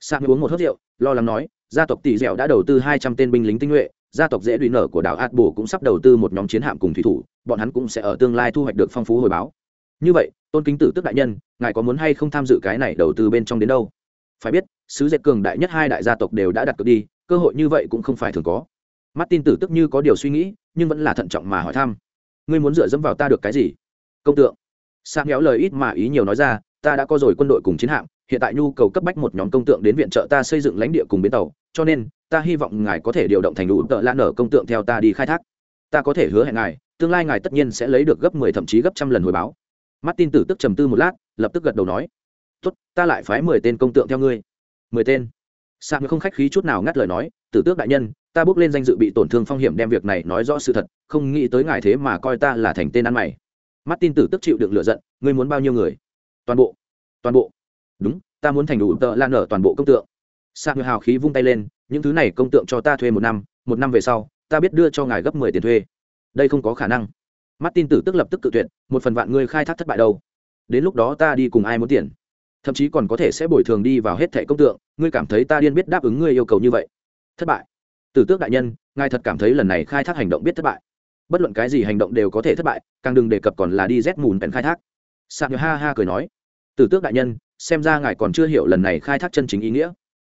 Sạc uống một hớt rượu, lo lắng nói, gia tộc tỷ dẻo đã đầu tư hai trăm tên binh lính tinh nhuệ, gia tộc dễ đùy nở của đảo át bồ cũng sắp đầu tư một nhóm chiến hạm cùng thủy thủ, bọn hắn cũng sẽ ở tương lai thu hoạch được phong phú hồi báo. Như vậy, tôn kính tử tức đại nhân, ngài có muốn hay không tham dự cái này đầu tư bên trong đến đâu? Phải biết sứ dệt cường đại nhất hai đại gia tộc đều đã đặt cược đi, cơ hội như vậy cũng không phải thường có. Mắt tin tử tức như có điều suy nghĩ, nhưng vẫn là thận trọng mà hỏi thăm. Ngươi muốn dựa dẫm vào ta được cái gì? Công tượng. Sang méo lời ít mà ý nhiều nói ra, ta đã có rồi quân đội cùng chiến hạm, hiện tại nhu cầu cấp bách một nhóm công tượng đến viện trợ ta xây dựng lãnh địa cùng bến tàu, cho nên, ta hy vọng ngài có thể điều động thành đủ tợ lan nở công tượng theo ta đi khai thác. Ta có thể hứa hẹn ngài, tương lai ngài tất nhiên sẽ lấy được gấp mười thậm chí gấp trăm lần hồi báo. Mắt tin tử tức trầm tư một lát, lập tức gật đầu nói tốt, ta lại phái mười tên công tượng theo ngươi. Mười tên? Sạc không khách khí chút nào ngắt lời nói, tử tước đại nhân, ta bước lên danh dự bị tổn thương phong hiểm đem việc này nói rõ sự thật, không nghĩ tới ngài thế mà coi ta là thành tên ăn mày. Mắt tin tử tức chịu được lựa giận, ngươi muốn bao nhiêu người? Toàn bộ. Toàn bộ? Đúng, ta muốn thành đủ tợ lan nở toàn bộ công tượng. Sạc hào khí vung tay lên, những thứ này công tượng cho ta thuê một năm một năm về sau, ta biết đưa cho ngài gấp mười tiền thuê. Đây không có khả năng. Mắt tin tử tức lập tức cự tuyệt, một phần vạn ngươi khai thác thất bại đâu? Đến lúc đó ta đi cùng ai muốn tiền? Thậm chí còn có thể sẽ bồi thường đi vào hết thẻ công tượng, ngươi cảm thấy ta điên biết đáp ứng ngươi yêu cầu như vậy. Thất bại. Tử tước đại nhân, ngài thật cảm thấy lần này khai thác hành động biết thất bại. Bất luận cái gì hành động đều có thể thất bại, càng đừng đề cập còn là đi rét mùn bèn khai thác. Sạc ha ha cười nói. Tử tước đại nhân, xem ra ngài còn chưa hiểu lần này khai thác chân chính ý nghĩa.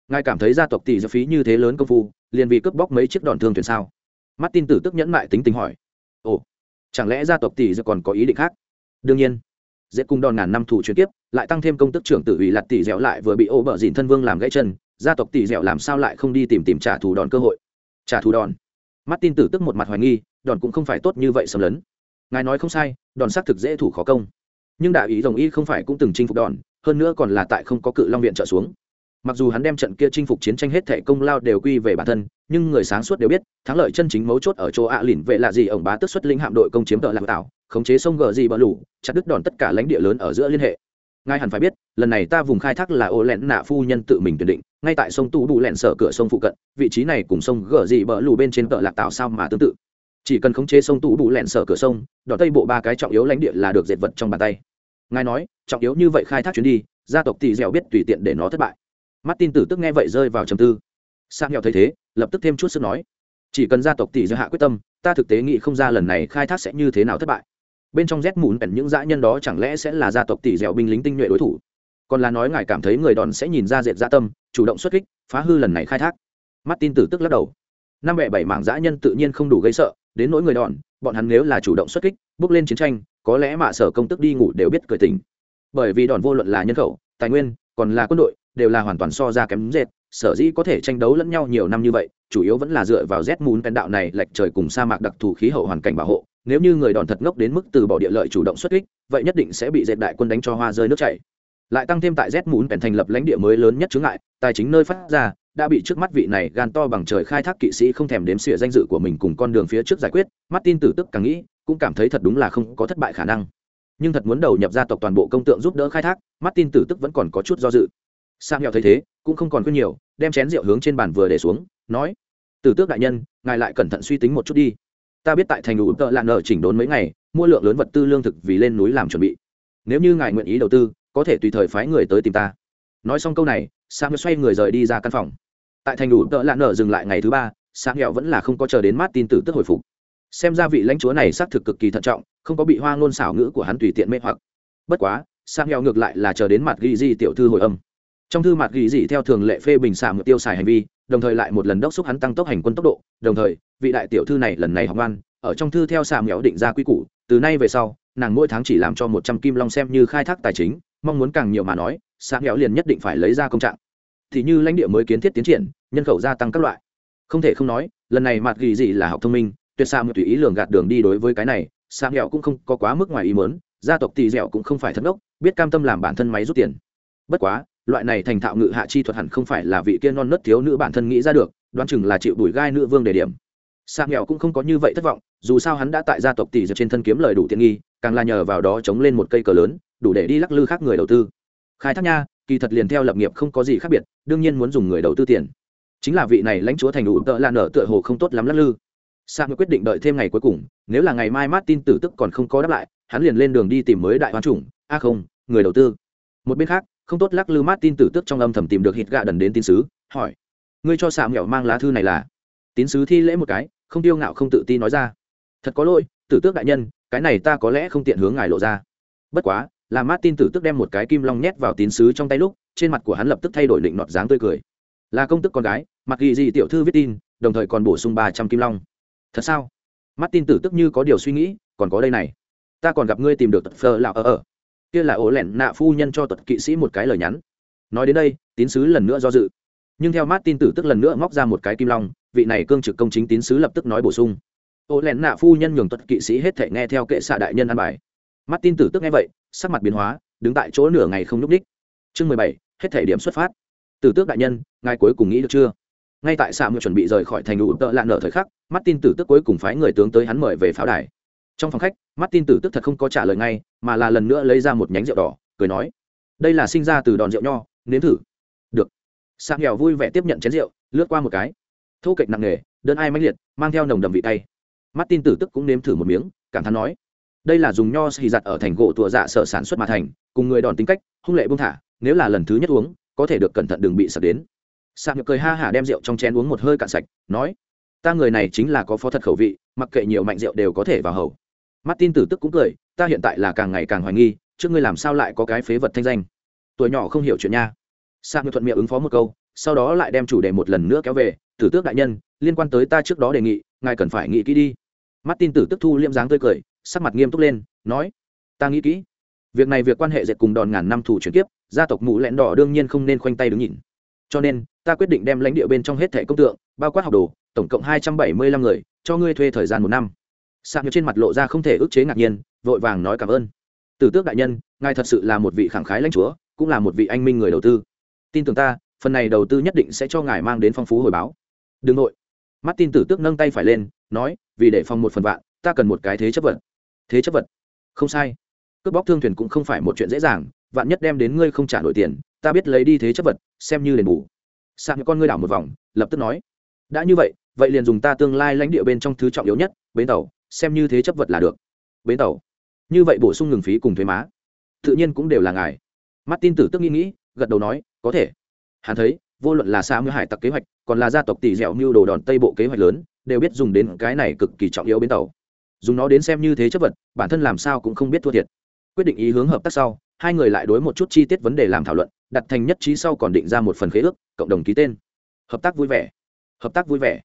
Ngài cảm thấy gia tộc tỷ giật phí như thế lớn công phu, liền vì cướp bóc mấy chiếc đòn thương thuyền sao? Mắt tin tử tức nhẫn mại tính tình hỏi. Ồ, chẳng lẽ gia tộc tỷ giật còn có ý định khác? Đương nhiên dễ cùng đòn ngàn năm thủ chuyển tiếp lại tăng thêm công tức trưởng tử ủy lạt tỷ dẻo lại vừa bị ô bờ dìn thân vương làm gãy chân, gia tộc tỷ dẻo làm sao lại không đi tìm tìm trả thù đòn cơ hội? Trả thù đòn. Mắt tin tử tức một mặt hoài nghi, đòn cũng không phải tốt như vậy xâm lấn. Ngài nói không sai, đòn xác thực dễ thủ khó công. Nhưng đại ý rồng y không phải cũng từng chinh phục đòn, hơn nữa còn là tại không có cự long viện trợ xuống. Mặc dù hắn đem trận kia chinh phục chiến tranh hết thể công lao đều quy về bản thân, nhưng người sáng suốt đều biết, thắng lợi chân chính mấu chốt ở chỗ ạ à lỉn vệ là gì, ổng bá tức xuất linh hạm đội công chiếm tợ lạc tạo khống chế sông gờ gì bờ lủ chặt đứt đòn tất cả lãnh địa lớn ở giữa liên hệ. Ngài hẳn phải biết, lần này ta vùng khai thác là ô lẹn nạ phu nhân tự mình tuyển định, ngay tại sông tu đủ lẹn sở cửa sông phụ cận, vị trí này cùng sông gờ gì bờ lù bên trên tợ lạc tạo sao mà tương tự. Chỉ cần khống chế sông tu đủ lẹn sở cửa sông đòn tây bộ ba cái trọng yếu lãnh địa là được dệt vật trong bàn tay. Ngài nói, trọng yếu như vậy khai thác chuyến đi, gia tộc tỷ dẻo biết tùy tiện để nó thất bại. Mắt tin tử tức nghe vậy rơi vào trầm tư. Sang nghèo thấy thế, lập tức thêm chút sức nói, chỉ cần gia tộc tỷ dẻo hạ quyết tâm, ta thực tế nghĩ không ra lần này khai thác sẽ như thế nào thất bại bên trong rét mùn ẩn những dã nhân đó chẳng lẽ sẽ là gia tộc tỷ dẻo binh lính tinh nhuệ đối thủ? Còn là nói ngài cảm thấy người đòn sẽ nhìn ra dệt dã tâm, chủ động xuất kích, phá hư lần này khai thác? Mắt tin tử tức lắc đầu. Năm bẻ bảy mảng dã nhân tự nhiên không đủ gây sợ, đến nỗi người đòn, bọn hắn nếu là chủ động xuất kích, bước lên chiến tranh, có lẽ mạ sở công tức đi ngủ đều biết cười tình. Bởi vì đòn vô luận là nhân khẩu, tài nguyên, còn là quân đội, đều là hoàn toàn so ra kém dệt, sở dĩ có thể tranh đấu lẫn nhau nhiều năm như vậy, chủ yếu vẫn là dựa vào rét mùn pen đạo này lệch trời cùng sa mạc đặc thù khí hậu hoàn cảnh bảo hộ nếu như người đòn thật ngốc đến mức từ bỏ địa lợi chủ động xuất kích, vậy nhất định sẽ bị dệt đại quân đánh cho hoa rơi nước chảy. Lại tăng thêm tại z muốn bèn thành lập lãnh địa mới lớn nhất chướng ngại, tài chính nơi phát ra, đã bị trước mắt vị này gan to bằng trời khai thác kỵ sĩ không thèm đếm xỉa danh dự của mình cùng con đường phía trước giải quyết mắt tin tử tức càng nghĩ, cũng cảm thấy thật đúng là không có thất bại khả năng. Nhưng thật muốn đầu nhập gia tộc toàn bộ công tượng giúp đỡ khai thác mắt tin tử tức vẫn còn có chút do dự. Sang nghèo thấy thế, cũng không còn khuyên nhiều, đem chén rượu hướng trên bàn vừa để xuống, nói, tử tước đại nhân, ngài lại cẩn thận suy tính một chút đi ta biết tại thành đủ tợ lạn nợ chỉnh đốn mấy ngày, mua lượng lớn vật tư lương thực vì lên núi làm chuẩn bị. Nếu như ngài nguyện ý đầu tư, có thể tùy thời phái người tới tìm ta. Nói xong câu này sang xoay người rời đi ra căn phòng. Tại thành đủ tợ lạn nợ dừng lại ngày thứ ba sang nghèo vẫn là không có chờ đến mát tin tử tức hồi phục. Xem ra vị lãnh chúa này xác thực cực kỳ thận trọng, không có bị hoa ngôn xảo ngữ của hắn tùy tiện mê hoặc. Bất quá sang nghèo ngược lại là chờ đến mặt ghi di tiểu thư hồi âm. Trong thư mặt ghi di theo thường lệ phê bình xả ngược tiêu xài hành vi đồng thời lại một lần đốc xúc hắn tăng tốc hành quân tốc độ, đồng thời, vị đại tiểu thư này lần này học ngoan, ở trong thư theo xà nghèo định ra quy củ, từ nay về sau, nàng mỗi tháng chỉ làm cho một trăm kim long xem như khai thác tài chính, mong muốn càng nhiều mà nói xà nghèo liền nhất định phải lấy ra công trạng. Thì như lãnh địa mới kiến thiết tiến triển, nhân khẩu gia tăng các loại. Không thể không nói, lần này mặt ghi gì là học thông minh, tuyệt xà một tùy ý lường gạt đường đi đối với cái này xà nghèo cũng không có quá mức ngoài ý mớn gia tộc tỳ dẻo cũng không phải thất ngốc biết cam tâm làm bản thân máy rút tiền. Bất quá loại này thành thạo ngự hạ chi thuật hẳn không phải là vị kia non nớt thiếu nữ bản thân nghĩ ra được, đoán chừng là chịu đuổi gai nữ vương đề điểm. Sa nghèo cũng không có như vậy thất vọng, dù sao hắn đã tại gia tộc tỷ dược trên thân kiếm lời đủ tiện nghi, càng là nhờ vào đó chống lên một cây cờ lớn, đủ để đi lắc lư khác người đầu tư. Khai thác nha, kỳ thật liền theo lập nghiệp không có gì khác biệt, đương nhiên muốn dùng người đầu tư tiền. Chính là vị này lãnh chúa thành đủ tợ là nở tựa hồ không tốt lắm lắc lư. Sa nghèo quyết định đợi thêm ngày cuối cùng, nếu là ngày mai mát tin tử tức còn không có đáp lại, hắn liền lên đường đi tìm mới đại hoán chủng. A không, người đầu tư. Một bên khác không tốt lắc lư mát tin tử tức trong âm thầm tìm được hít gạ đần đến tín sứ, hỏi, ngươi cho xạ mẹo mang lá thư này là? Tín sứ thi lễ một cái, không tiêu ngạo không tự ti nói ra, thật có lỗi, tử tước đại nhân, cái này ta có lẽ không tiện hướng ngài lộ ra. Bất quá, là martin tử tước đem một cái kim long nhét vào tín sứ trong tay lúc, trên mặt của hắn lập tức thay đổi định nọt dáng tươi cười. Là công tức con gái, mặc ghi gì tiểu thư viết tin, đồng thời còn bổ sung ba trăm kim long. Thật sao? Martin tử tức như có điều suy nghĩ, còn có đây này, ta còn gặp ngươi tìm được tật phơ lạo ở ở kia là ổ lẹn nạ phu nhân cho tật kỵ sĩ một cái lời nhắn. Nói đến đây, tín sứ lần nữa do dự. Nhưng theo martin tử tức lần nữa móc ra một cái kim long, vị này cương trực công chính tín sứ lập tức nói bổ sung. Ổ lẹn nạ phu nhân nhường tuật kỵ sĩ hết thể nghe theo kệ xạ đại nhân ăn bài. Mắt tin tử tức nghe vậy, sắc mặt biến hóa, đứng tại chỗ nửa ngày không nhúc ních chương mười bảy, hết thể điểm xuất phát. Tử tước đại nhân, ngài cuối cùng nghĩ được chưa? Ngay tại xạ mượn chuẩn bị rời khỏi thành ủ tợ lạ nở thời khắc mắt tin tử tức cuối cùng phái người tướng tới hắn mời về pháo đài trong phòng khách mắt tin tử tức thật không có trả lời ngay, mà là lần nữa lấy ra một nhánh rượu đỏ, cười nói, đây là sinh ra từ đòn rượu nho, nếm thử. Được. Sạc nghèo vui vẻ tiếp nhận chén rượu, lướt qua một cái. Thô kệch nặng nề, đơn ai mãnh liệt, mang theo nồng đầm vị tay mắt tin tử tức cũng nếm thử một miếng, cảm thán nói, đây là dùng nho xì giặt ở thành gỗ tùa dạ sở sản xuất mà thành, cùng người đòn tính cách, hung lệ buông thả, nếu là lần thứ nhất uống, có thể được cẩn thận đừng bị sập đến. Sạc nhược cười ha hả đem rượu trong chén uống một hơi cạn sạch, nói, ta người này chính là có phó thật khẩu vị, mặc kệ nhiều mạnh rượu đều có thể vào hầu mắt tin tử tức cũng cười, ta hiện tại là càng ngày càng hoài nghi, trước ngươi làm sao lại có cái phế vật thanh danh? Tuổi nhỏ không hiểu chuyện nha. Sạc nhược thuận miệng ứng phó một câu, sau đó lại đem chủ đề một lần nữa kéo về, tử tước đại nhân, liên quan tới ta trước đó đề nghị, ngài cần phải nghĩ kỹ đi. Mắt tin tử tức thu liêm dáng tươi cười, sắc mặt nghiêm túc lên, nói, ta nghĩ kỹ. Việc này việc quan hệ dệt cùng đòn ngàn năm thủ chuyển kiếp, gia tộc mũ lẹn đỏ đương nhiên không nên khoanh tay đứng nhìn. Cho nên, ta quyết định đem lãnh địa bên trong hết thẻ công tượng, bao quát học đồ, tổng cộng hai trăm bảy mươi lăm người, cho ngươi thuê thời gian một năm sạc như trên mặt lộ ra không thể ức chế ngạc nhiên, vội vàng nói cảm ơn. Tử tước đại nhân, ngài thật sự là một vị khẳng khái lãnh chúa, cũng là một vị anh minh người đầu tư. Tin tưởng ta, phần này đầu tư nhất định sẽ cho ngài mang đến phong phú hồi báo. Đừng nội. Martin tử tước nâng tay phải lên, nói, vì để phòng một phần vạn, ta cần một cái thế chấp vật. Thế chấp vật? Không sai. Cướp bóc thương thuyền cũng không phải một chuyện dễ dàng, vạn nhất đem đến ngươi không trả nổi tiền, ta biết lấy đi thế chấp vật, xem như đền bù. Sạc con ngươi đảo một vòng, lập tức nói, đã như vậy vậy liền dùng ta tương lai lãnh địa bên trong thứ trọng yếu nhất, bến tàu xem như thế chấp vật là được. Bến tàu. Như vậy bổ sung ngừng phí cùng thuế má. Tự nhiên cũng đều là ngài. Mắt tin tử tức nghĩ nghĩ, gật đầu nói, có thể. Hắn thấy, vô luận là xa mưa hải tặc kế hoạch, còn là gia tộc tỷ dẻo mưu đồ đòn tây bộ kế hoạch lớn, đều biết dùng đến cái này cực kỳ trọng yếu bến tàu. Dùng nó đến xem như thế chấp vật, bản thân làm sao cũng không biết thua thiệt. Quyết định ý hướng hợp tác sau, hai người lại đối một chút chi tiết vấn đề làm thảo luận, đặt thành nhất trí sau còn định ra một phần khế ước, cộng đồng ký tên. Hợp tác vui vẻ. Hợp tác vui vẻ.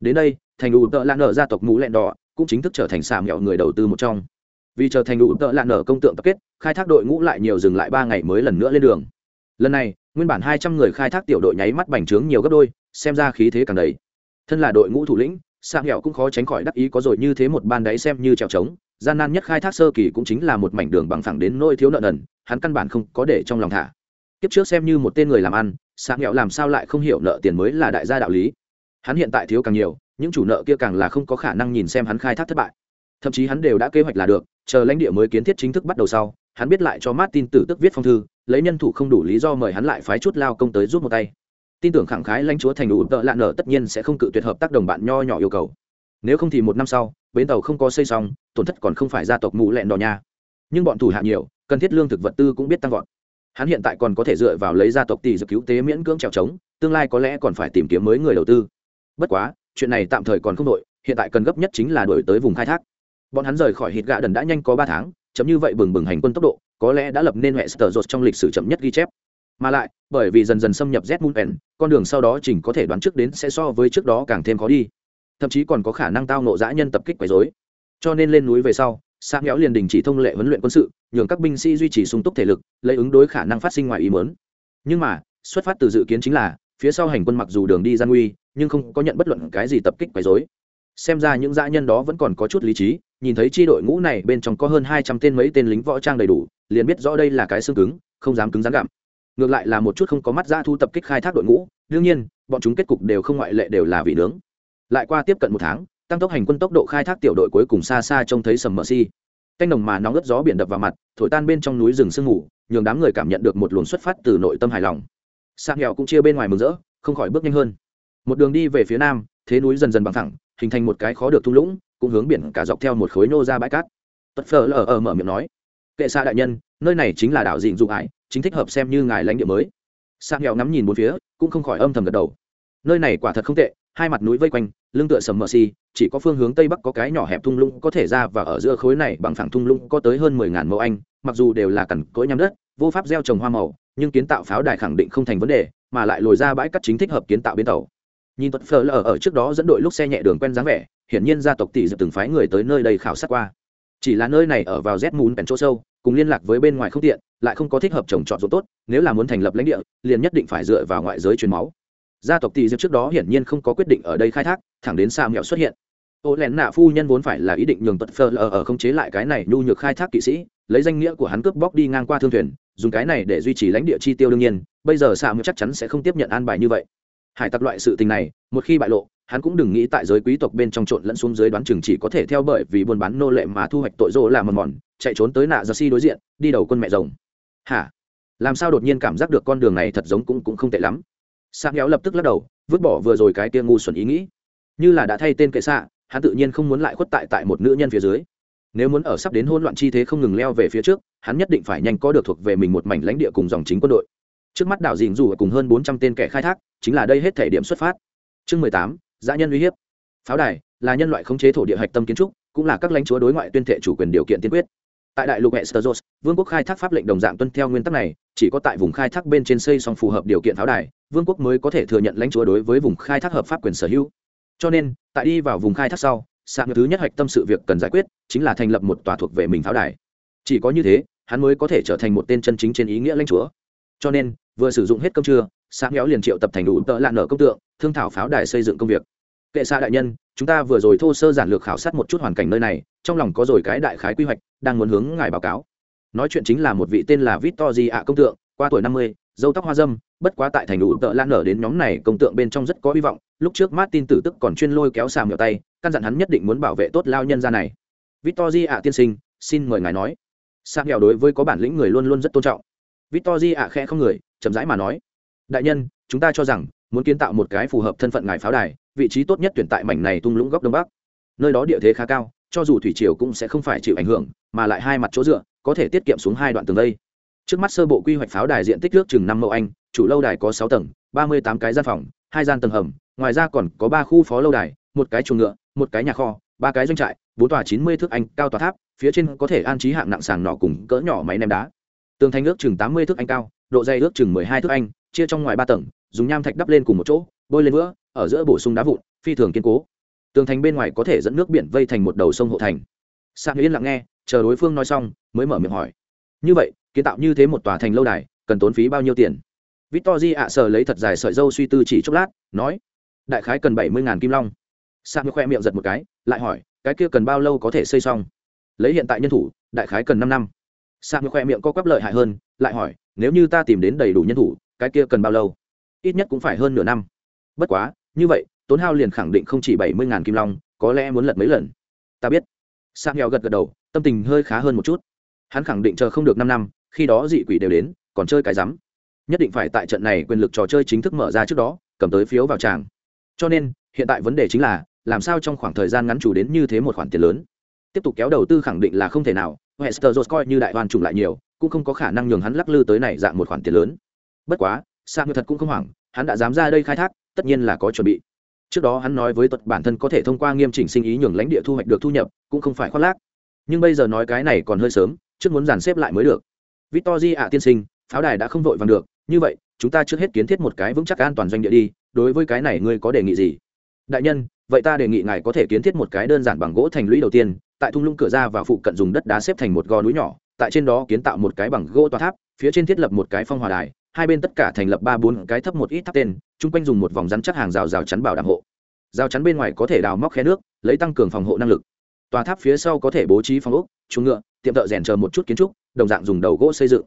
Đến đây, thành ủ tợ lan nở gia tộc mũ lẹn đỏ cũng chính thức trở thành xà mẹo người đầu tư một trong. Vì trở thành đủ tợ lạ nở công tượng tập kết, khai thác đội ngũ lại nhiều dừng lại ba ngày mới lần nữa lên đường. Lần này, nguyên bản hai trăm người khai thác tiểu đội nháy mắt bành trướng nhiều gấp đôi, xem ra khí thế càng đầy. Thân là đội ngũ thủ lĩnh sang nghèo cũng khó tránh khỏi đắc ý có rồi như thế một ban đáy xem như trèo trống, gian nan nhất khai thác sơ kỳ cũng chính là một mảnh đường bằng phẳng đến nôi thiếu nợ nần, hắn căn bản không có để trong lòng thả. Kiếp trước xem như một tên người làm ăn sang nghèo làm sao lại không hiểu nợ tiền mới là đại gia đạo lý. Hắn hiện tại thiếu càng nhiều những chủ nợ kia càng là không có khả năng nhìn xem hắn khai thác thất bại. Thậm chí hắn đều đã kế hoạch là được chờ lãnh địa mới kiến thiết chính thức bắt đầu sau hắn biết lại cho Martin tử tức viết phong thư, lấy nhân thủ không đủ lý do mời hắn lại phái chút lao công tới giúp một tay. tin tưởng khẳng khái lãnh chúa thành đủ tợ lạ nở tất nhiên sẽ không cự tuyệt hợp tác đồng bạn nho nhỏ yêu cầu. Nếu không thì một năm sau bến tàu không có xây xong tổn thất còn không phải gia tộc mụ lẹn đỏ nha. Nhưng bọn thủ hạ nhiều cần thiết lương thực vật tư cũng biết tăng vọt. Hắn hiện tại còn có thể dựa vào lấy gia tộc tỷ dự cứu tế miễn cưỡng trèo trống tương lai có lẽ còn phải tìm kiếm mới người đầu tư. Bất quá chuyện này tạm thời còn không đội, hiện tại cần gấp nhất chính là đổi tới vùng khai thác. Bọn hắn rời khỏi hít gạ đần đã nhanh có ba tháng, chấm như vậy bừng bừng hành quân tốc độ, có lẽ đã lập nên hệ sờ rột trong lịch sử chậm nhất ghi chép. Mà lại, bởi vì dần dần xâm nhập z moon con đường sau đó chỉnh có thể đoán trước đến sẽ so với trước đó càng thêm khó đi. Thậm chí còn có khả năng tao nộ dã nhân tập kích quấy dối cho nên lên núi về sau sang nghẽo liền đình chỉ thông lệ huấn luyện quân sự, nhường các binh sĩ duy trì sung túc thể lực, lấy ứng đối khả năng phát sinh ngoài ý mớn nhưng mà, xuất phát từ dự kiến chính là, phía sau hành quân mặc dù đường đi gian nguy nhưng không có nhận bất luận cái gì tập kích quấy rối. xem ra những dã nhân đó vẫn còn có chút lý trí nhìn thấy chi đội ngũ này bên trong có hơn hai trăm tên mấy tên lính võ trang đầy đủ liền biết rõ đây là cái xương cứng không dám cứng rắn gặm. Ngược lại là một chút không có mắt ra thu tập kích khai thác đội ngũ đương nhiên bọn chúng kết cục đều không ngoại lệ đều là vị nướng. Lại qua tiếp cận một tháng tăng tốc hành quân tốc độ khai thác tiểu đội cuối cùng xa xa trông thấy sầm mờ si. Canh đồng mà nóng ướt gió biển đập vào mặt thổi tan bên trong núi rừng sương ngủ, nhường đám người cảm nhận được một luồng xuất phát từ nội tâm hài lòng. Sang nghèo cũng chia bên ngoài mừng rỡ không khỏi bước nhanh hơn một đường đi về phía nam, thế núi dần dần bằng thẳng hình thành một cái khó được thung lũng, cũng hướng biển cả dọc theo một khối nô ra bãi cát. Tất phở lờ ở mở miệng nói, kệ xa đại nhân, nơi này chính là đảo dịn dụng ải chính thích hợp xem như ngài lãnh địa mới. Sang nghèo ngắm nhìn bốn phía, cũng không khỏi âm thầm gật đầu. Nơi này quả thật không tệ, hai mặt núi vây quanh, lưng tựa sầm mờ xi chỉ có phương hướng tây bắc có cái nhỏ hẹp thung lũng có thể ra và ở giữa khối này bằng phẳng thung lũng có tới hơn mười ngàn mẫu anh, mặc dù đều là cằn cỗi nhắm đất, vô pháp gieo trồng hoa màu, nhưng kiến tạo pháo đài khẳng định không thành vấn đề, mà lại lồi ra bãi cắt chính thích hợp kiến tạo bến tàu nhìn tuật phở lở ở trước đó dẫn đội lúc xe nhẹ đường quen dáng vẻ, hiển nhiên gia tộc tỷ dập từng phái người tới nơi đây khảo sát qua. Chỉ là nơi này ở vào z mùn bèn chỗ sâu, cùng liên lạc với bên ngoài không tiện, lại không có thích hợp trồng trọt ruộng tốt, nếu là muốn thành lập lãnh địa, liền nhất định phải dựa vào ngoại giới truyền máu. Gia tộc tỷ dập trước đó hiển nhiên không có quyết định ở đây khai thác, thẳng đến xa mẹo xuất hiện. Ô lén nạ phu nhân vốn phải là ý định nhường tuật phở lở ở không chế lại cái này nhu nhược khai thác kỵ sĩ, lấy danh nghĩa của hắn cướp bóc đi ngang qua thương thuyền, dùng cái này để duy trì lãnh địa chi tiêu đương nhiên, bây giờ xạ chắc chắn sẽ không tiếp nhận an bài như vậy hải tặc loại sự tình này, một khi bại lộ, hắn cũng đừng nghĩ tại giới quý tộc bên trong trộn lẫn xuống dưới đoán chừng chỉ có thể theo bởi vì buôn bán nô lệ mà thu hoạch tội dỗ làm mòn mòn, chạy trốn tới nạ giờ si đối diện, đi đầu quân mẹ rồng. Hả? Làm sao đột nhiên cảm giác được con đường này thật giống cũng cũng không tệ lắm. Sang kéo lập tức lắc đầu, vứt bỏ vừa rồi cái tia ngu xuẩn ý nghĩ. Như là đã thay tên kệ xạ, hắn tự nhiên không muốn lại khuất tại tại một nữ nhân phía dưới. Nếu muốn ở sắp đến hỗn loạn chi thế không ngừng leo về phía trước, hắn nhất định phải nhanh có được thuộc về mình một mảnh lãnh địa cùng dòng chính quân đội trước mắt đảo dình dù cùng hơn bốn trăm tên kẻ khai thác, chính là đây hết thể điểm xuất phát. Chương mười tám, dã nhân uy hiếp. Pháo đài là nhân loại khống chế thổ địa hạch tâm kiến trúc, cũng là các lãnh chúa đối ngoại tuyên thệ chủ quyền điều kiện tiên quyết. Tại đại lục hệ sơ vương quốc khai thác pháp lệnh đồng dạng tuân theo nguyên tắc này, chỉ có tại vùng khai thác bên trên xây xong phù hợp điều kiện pháo đài, vương quốc mới có thể thừa nhận lãnh chúa đối với vùng khai thác hợp pháp quyền sở hữu. Cho nên, tại đi vào vùng khai thác sau sạng thứ nhất hạch tâm sự việc cần giải quyết, chính là thành lập một tòa thuộc về mình pháo đài. Chỉ có như thế, hắn mới có thể trở thành một tên chân chính trên ý nghĩa lãnh chúa cho nên, vừa sử dụng hết cơm trưa sáng héo liền triệu tập thành đủ tợ lạ nở công tượng, thương thảo pháo đài xây dựng công việc. Kệ xa đại nhân, chúng ta vừa rồi thô sơ giản lược khảo sát một chút hoàn cảnh nơi này, trong lòng có rồi cái đại khái quy hoạch, đang muốn hướng ngài báo cáo. Nói chuyện chính là một vị tên là victor di ạ công tượng, qua tuổi năm mươi, dâu tóc hoa dâm, bất quá tại thành đủ tợ lan nở đến nhóm này công tượng bên trong rất có hy vọng, lúc trước martin tử tức còn chuyên lôi kéo xà miệu tay, căn dặn hắn nhất định muốn bảo vệ tốt lao nhân ra này. Victor di ạ tiên sinh, xin mời ngài nói. Xà miệu đối với có bản lĩnh người luôn luôn rất tôn trọng victor di ạ khẽ không người, chậm rãi mà nói, đại nhân, chúng ta cho rằng muốn kiến tạo một cái phù hợp thân phận ngài pháo đài, vị trí tốt nhất tuyển tại mảnh này tung lũng góc đông bắc. Nơi đó địa thế khá cao, cho dù thủy triều cũng sẽ không phải chịu ảnh hưởng, mà lại hai mặt chỗ dựa, có thể tiết kiệm xuống hai đoạn tường đây. Trước mắt sơ bộ quy hoạch pháo đài diện tích nước chừng năm mẫu anh, chủ lâu đài có sáu tầng, ba mươi tám cái gian phòng, hai gian tầng hầm, ngoài ra còn có ba khu phó lâu đài, một cái chuồng ngựa, một cái nhà kho, ba cái doanh trại, bốn tòa chín mươi thước anh cao tòa tháp, phía trên có thể an trí hạng nặng sàng nỏ cùng cỡ nhỏ máy ném đá tường thành ước chừng tám mươi thước anh cao, độ dày ước chừng mười hai thước anh, chia trong ngoài ba tầng, dùng nham thạch đắp lên cùng một chỗ, bôi lên vữa, ở giữa bổ sung đá vụn, phi thường kiên cố. Tường thành bên ngoài có thể dẫn nước biển vây thành một đầu sông hộ thành. Sạc yên lặng nghe, chờ đối phương nói xong, mới mở miệng hỏi. Như vậy, kiến tạo như thế một tòa thành lâu đài, cần tốn phí bao nhiêu tiền? Victor di ạ sờ lấy thật dài sợi dâu suy tư chỉ chốc lát, nói, đại khái cần bảy mươi kim long. Sạc khoe miệng giật một cái, lại hỏi, cái kia cần bao lâu có thể xây xong? Lấy hiện tại nhân thủ, đại khái cần năm năm sạc khoe miệng có quắp lợi hại hơn, lại hỏi, nếu như ta tìm đến đầy đủ nhân thủ, cái kia cần bao lâu? Ít nhất cũng phải hơn nửa năm. Bất quá, như vậy, tốn hao liền khẳng định không chỉ bảy mươi kim long, có lẽ muốn lật mấy lần. Ta biết. Sạc nghèo gật gật đầu, tâm tình hơi khá hơn một chút. Hắn khẳng định chờ không được năm năm, khi đó dị quỷ đều đến, còn chơi cái rắm. Nhất định phải tại trận này quyền lực trò chơi chính thức mở ra trước đó, cầm tới phiếu vào tràng. Cho nên, hiện tại vấn đề chính là, làm sao trong khoảng thời gian ngắn chủ đến như thế một khoản tiền lớn. Tiếp tục kéo đầu tư khẳng định là không thể nào hester jones coi như đại hoàn trùng lại nhiều, cũng không có khả năng nhường hắn lắc lư tới này dạng một khoản tiền lớn. Bất quá sa ngư thật cũng không hoảng, hắn đã dám ra đây khai thác, tất nhiên là có chuẩn bị. Trước đó hắn nói với tuật bản thân có thể thông qua nghiêm chỉnh sinh ý nhường lãnh địa thu hoạch được thu nhập, cũng không phải khoác lác. Nhưng bây giờ nói cái này còn hơi sớm, trước muốn dàn xếp lại mới được. Victor ạ tiên sinh, pháo đài đã không vội vàng được, như vậy, chúng ta trước hết kiến thiết một cái vững chắc an toàn doanh địa đi, đối với cái này ngươi có đề nghị gì? Đại nhân, vậy ta đề nghị ngài có thể kiến thiết một cái đơn giản bằng gỗ thành lũy đầu tiên tại thung lũng cửa ra và phụ cận dùng đất đá xếp thành một gò núi nhỏ, tại trên đó kiến tạo một cái bằng gỗ tòa tháp, phía trên thiết lập một cái phong hòa đài, hai bên tất cả thành lập ba bốn cái thấp một ít tháp tên, chung quanh dùng một vòng rắn chắc hàng rào rào chắn bảo đảm hộ. Rào chắn bên ngoài có thể đào móc khe nước, lấy tăng cường phòng hộ năng lực. Tòa tháp phía sau có thể bố trí phòng ốc, chuồng ngựa, tiệm thợ rèn chờ một chút kiến trúc, đồng dạng dùng đầu gỗ xây dựng.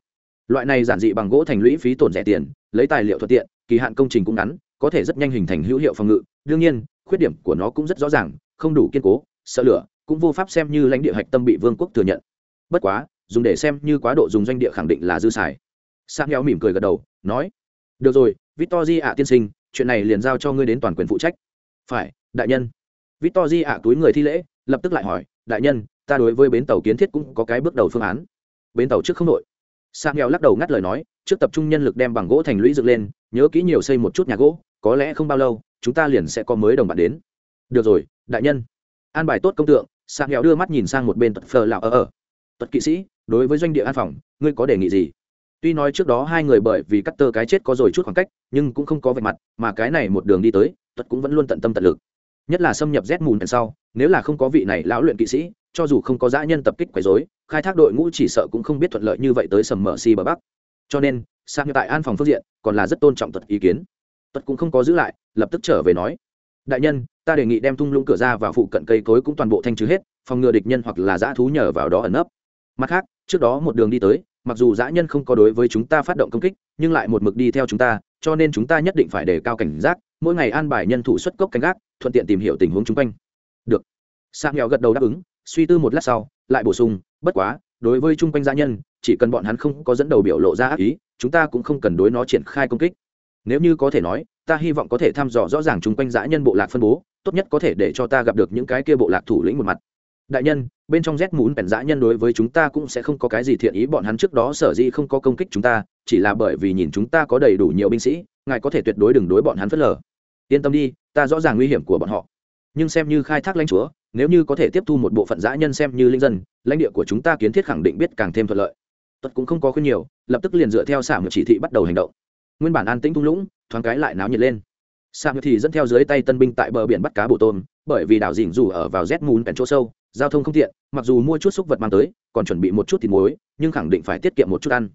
Loại này giản dị bằng gỗ thành lũy phí tổn rẻ tiền, lấy tài liệu thuận tiện, kỳ hạn công trình cũng ngắn, có thể rất nhanh hình thành hữu hiệu phòng ngự. Đương nhiên, khuyết điểm của nó cũng rất rõ ràng, không đủ kiên cố, sợ lửa cũng vô pháp xem như lãnh địa hạch tâm bị vương quốc thừa nhận. Bất quá, dùng để xem như quá độ dùng doanh địa khẳng định là dư xài. Sang nghèo mỉm cười gật đầu, nói, được rồi victor ạ tiên sinh, chuyện này liền giao cho ngươi đến toàn quyền phụ trách. Phải, đại nhân. Victor ạ túi người thi lễ, lập tức lại hỏi, đại nhân, ta đối với bến tàu kiến thiết cũng có cái bước đầu phương án. Bến tàu trước không đội. Sang nghèo lắc đầu ngắt lời nói, trước tập trung nhân lực đem bằng gỗ thành lũy dựng lên, nhớ kỹ nhiều xây một chút nhà gỗ, có lẽ không bao lâu, chúng ta liền sẽ có mới đồng bạn đến. Được rồi, đại nhân an bài tốt công tượng sang nghèo đưa mắt nhìn sang một bên tật phờ lạo ở ở tật kỵ sĩ, đối với doanh địa an phòng, ngươi có đề nghị gì? Tuy nói trước đó hai người bởi vì cắt tơ cái chết có rồi chút khoảng cách, nhưng cũng không có vạch mặt, mà cái này một đường đi tới tật cũng vẫn luôn tận tâm tận lực. Nhất là xâm nhập rét mùn sau, nếu là không có vị này lão luyện kỵ sĩ, cho dù không có dã nhân tập kích quấy dối khai thác đội ngũ chỉ sợ cũng không biết thuận lợi như vậy tới sầm mở si bờ bắc. Cho nên sang tại an phòng phương diện còn là rất tôn trọng tật ý kiến. Tật cũng không có giữ lại, lập tức trở về nói đại nhân, ta đề nghị đem thung lũng cửa ra và phụ cận cây cối cũng toàn bộ thanh trừ hết, phòng ngừa địch nhân hoặc là dã thú nhờ vào đó ẩn nấp. Mặt khác, trước đó một đường đi tới, mặc dù dã nhân không có đối với chúng ta phát động công kích, nhưng lại một mực đi theo chúng ta, cho nên chúng ta nhất định phải đề cao cảnh giác, mỗi ngày an bài nhân thủ xuất cốc canh gác, thuận tiện tìm hiểu tình huống chung quanh. Được. Sang nghèo gật đầu đáp ứng, suy tư một lát sau, lại bổ sung, bất quá, đối với chung quanh dã nhân, chỉ cần bọn hắn không có dẫn đầu biểu lộ ra ác ý, chúng ta cũng không cần đối nó triển khai công kích nếu như có thể nói, ta hy vọng có thể thăm dò rõ ràng chung quanh dã nhân bộ lạc phân bố, tốt nhất có thể để cho ta gặp được những cái kia bộ lạc thủ lĩnh một mặt. Đại nhân, bên trong rét mún bèn dã nhân đối với chúng ta cũng sẽ không có cái gì thiện ý, bọn hắn trước đó sở dĩ không có công kích chúng ta, chỉ là bởi vì nhìn chúng ta có đầy đủ nhiều binh sĩ, ngài có thể tuyệt đối đừng đối bọn hắn phớt lờ. Yên tâm đi, ta rõ ràng nguy hiểm của bọn họ. Nhưng xem như khai thác lãnh chúa, nếu như có thể tiếp thu một bộ phận dã nhân xem như linh dân, lãnh địa của chúng ta kiến thiết khẳng định biết càng thêm thuận lợi. Tuất cũng không có khuyên nhiều, lập tức liền dựa theo xả một chỉ thị bắt đầu hành động nguyên bản an tĩnh thung lũng, thoáng cái lại náo nhiệt lên. Xả một thì dẫn theo dưới tay tân binh tại bờ biển bắt cá bổ tôm, bởi vì đảo dình dù ở vào rét mùn bèn chỗ sâu, giao thông không tiện, mặc dù mua chút xúc vật mang tới, còn chuẩn bị một chút thịt muối, nhưng khẳng định phải tiết kiệm một chút ăn.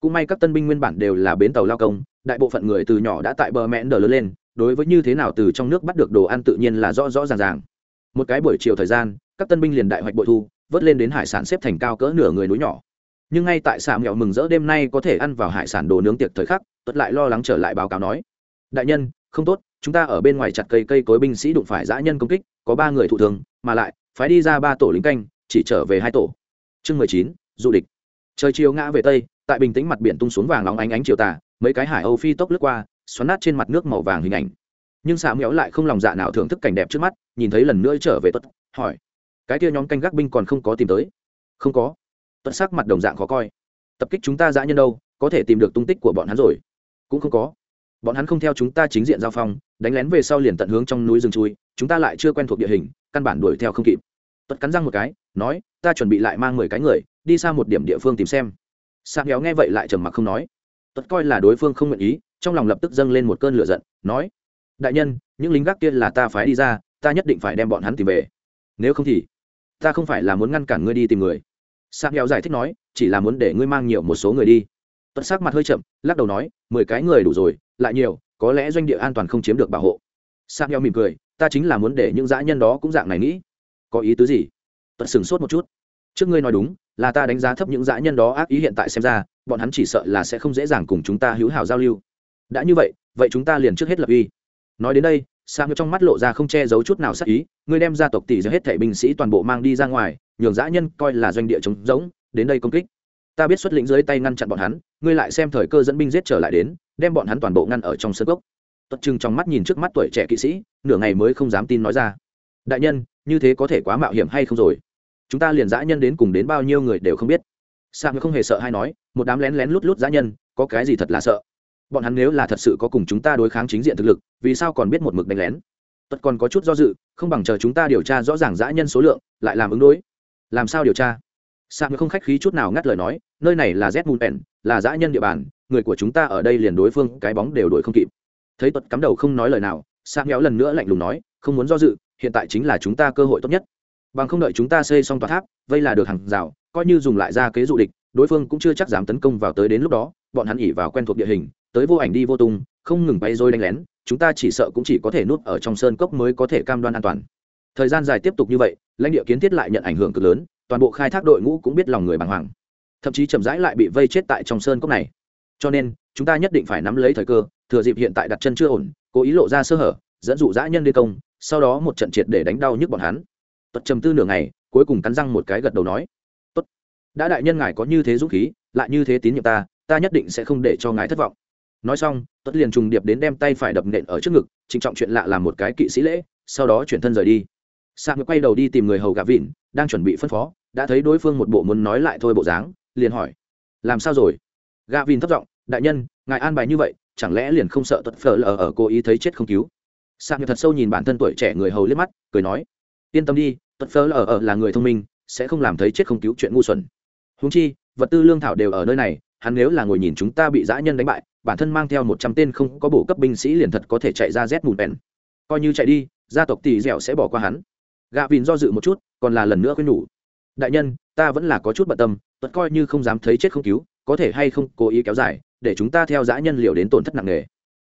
Cũng may các tân binh nguyên bản đều là bến tàu lao công, đại bộ phận người từ nhỏ đã tại bờ mẹn đờ lớn lên, đối với như thế nào từ trong nước bắt được đồ ăn tự nhiên là rõ rõ ràng ràng. Một cái buổi chiều thời gian, các tân binh liền đại hoạch bội thu, vớt lên đến hải sản xếp thành cao cỡ nửa người núi nhỏ. Nhưng ngay tại xà mẹo mừng rỡ đêm nay có thể ăn vào hải sản đồ nướng tiệc thời khắc tuất lại lo lắng trở lại báo cáo nói, đại nhân, không tốt, chúng ta ở bên ngoài chặt cây cây cối binh sĩ đụng phải dã nhân công kích, có ba người thụ thường mà lại phái đi ra ba tổ lính canh, chỉ trở về hai tổ. Chương mười chín, du địch. Trời chiều ngã về tây, tại bình tĩnh mặt biển tung xuống vàng lóng ánh ánh chiều tà, mấy cái hải âu phi tốc lướt qua, xoắn nát trên mặt nước màu vàng hình ảnh. Nhưng xạ méo lại không lòng dạ nào thưởng thức cảnh đẹp trước mắt, nhìn thấy lần nữa trở về tuất, hỏi, cái kia nhóm canh gác binh còn không có tìm tới? Không có. Tuất sắc mặt đồng dạng khó coi. Tập kích chúng ta dã nhân đâu, có thể tìm được tung tích của bọn hắn rồi cũng không có. Bọn hắn không theo chúng ta chính diện giao phong, đánh lén về sau liền tận hướng trong núi rừng chui, chúng ta lại chưa quen thuộc địa hình, căn bản đuổi theo không kịp. Tuất cắn răng một cái, nói, ta chuẩn bị lại mang mười cái người, đi xa một điểm địa phương tìm xem. Sạc méo nghe vậy lại trầm mặc không nói. Tuất coi là đối phương không nguyện ý, trong lòng lập tức dâng lên một cơn lửa giận, nói, đại nhân, những lính gác kia là ta phái đi ra, ta nhất định phải đem bọn hắn tìm về. Nếu không thì, ta không phải là muốn ngăn cản ngươi đi tìm người. Sạp heo giải thích nói, chỉ là muốn để ngươi mang nhiều một số người đi tật sắc mặt hơi chậm, lắc đầu nói, mười cái người đủ rồi, lại nhiều, có lẽ doanh địa an toàn không chiếm được bảo hộ. Sang nhau mỉm cười, ta chính là muốn để những dã nhân đó cũng dạng này nghĩ. Có ý tứ gì? Tật sửng sốt một chút. Trước ngươi nói đúng, là ta đánh giá thấp những dã nhân đó ác ý hiện tại xem ra, bọn hắn chỉ sợ là sẽ không dễ dàng cùng chúng ta hữu hảo giao lưu. Đã như vậy vậy chúng ta liền trước hết lập uy. Nói đến đây sang trong mắt lộ ra không che giấu chút nào sắc ý, ngươi đem gia tộc tỷ ra hết thảy binh sĩ toàn bộ mang đi ra ngoài, nhường dã nhân coi là doanh địa trống giống đến đây công kích ta biết xuất lĩnh dưới tay ngăn chặn bọn hắn, ngươi lại xem thời cơ dẫn binh giết trở lại đến, đem bọn hắn toàn bộ ngăn ở trong sơ gốc tuất chừng trong mắt nhìn trước mắt tuổi trẻ kỵ sĩ, nửa ngày mới không dám tin nói ra. Đại nhân, như thế có thể quá mạo hiểm hay không rồi? Chúng ta liền dã nhân đến cùng đến bao nhiêu người đều không biết. Sang không hề sợ hay nói, một đám lén lén lút lút dã nhân, có cái gì thật là sợ? Bọn hắn nếu là thật sự có cùng chúng ta đối kháng chính diện thực lực, vì sao còn biết một mực đánh lén? Tuất còn có chút do dự, không bằng chờ chúng ta điều tra rõ ràng dã nhân số lượng, lại làm ứng đối. Làm sao điều tra? Sạm không khách khí chút nào ngắt lời nói, nơi này là z moon là dã nhân địa bàn, người của chúng ta ở đây liền đối phương, cái bóng đều đuổi không kịp. Thấy tuật cắm đầu không nói lời nào Sạm méo lần nữa lạnh lùng nói, không muốn do dự, hiện tại chính là chúng ta cơ hội tốt nhất. Bằng không đợi chúng ta xây xong tòa tháp, vây là được hàng rào, coi như dùng lại ra kế dụ địch, đối phương cũng chưa chắc dám tấn công vào tới đến lúc đó, bọn hắn ỉ vào quen thuộc địa hình, tới vô ảnh đi vô tung, không ngừng bay rồi đánh lén, chúng ta chỉ sợ cũng chỉ có thể núp ở trong sơn cốc mới có thể cam đoan an toàn. Thời gian dài tiếp tục như vậy, lãnh địa kiến thiết lại nhận ảnh hưởng cực lớn toàn bộ khai thác đội ngũ cũng biết lòng người bàng hoàng, thậm chí chậm rãi lại bị vây chết tại trong sơn cốc này. Cho nên, chúng ta nhất định phải nắm lấy thời cơ, thừa dịp hiện tại đặt chân chưa ổn, cố ý lộ ra sơ hở, dẫn dụ dã nhân đi công, sau đó một trận triệt để đánh đau nhức bọn hắn. Tật trầm tư nửa ngày, cuối cùng cắn răng một cái gật đầu nói tốt đã đại nhân ngài có như thế dũng khí, lại như thế tín nhiệm ta ta nhất định sẽ không để cho ngài thất vọng. Nói xong, tuất liền trùng điệp đến đem tay phải đập nện ở trước ngực, trịnh trọng chuyện lạ làm một cái kỵ sĩ lễ, sau đó chuyển thân rời đi sạc quay đầu đi tìm người hầu gà vịn, đang chuẩn bị phân phó, đã thấy đối phương một bộ muốn nói lại thôi bộ dáng, liền hỏi, làm sao rồi? Gà vịn thất giọng, đại nhân, ngài an bài như vậy, chẳng lẽ liền không sợ tuất phở lờ ở cố ý thấy chết không cứu? Sạc thật sâu nhìn bản thân tuổi trẻ người hầu liếc mắt, cười nói, yên tâm đi tuất phở lờ ở là người thông minh, sẽ không làm thấy chết không cứu chuyện ngu xuẩn. Húng chi, vật tư lương thảo đều ở nơi này, hắn nếu là ngồi nhìn chúng ta bị dã nhân đánh bại, bản thân mang theo một trăm tên không có bổ cấp binh sĩ liền thật có thể chạy ra rét mùn bèn. Coi như chạy đi, gia tộc tỷ dẻo sẽ bỏ qua hắn gạ vìn do dự một chút, còn là lần nữa khuyên nhủ. Đại nhân, ta vẫn là có chút bận tâm tuất coi như không dám thấy chết không cứu, có thể hay không cố ý kéo dài, để chúng ta theo dã nhân liệu đến tổn thất nặng nề.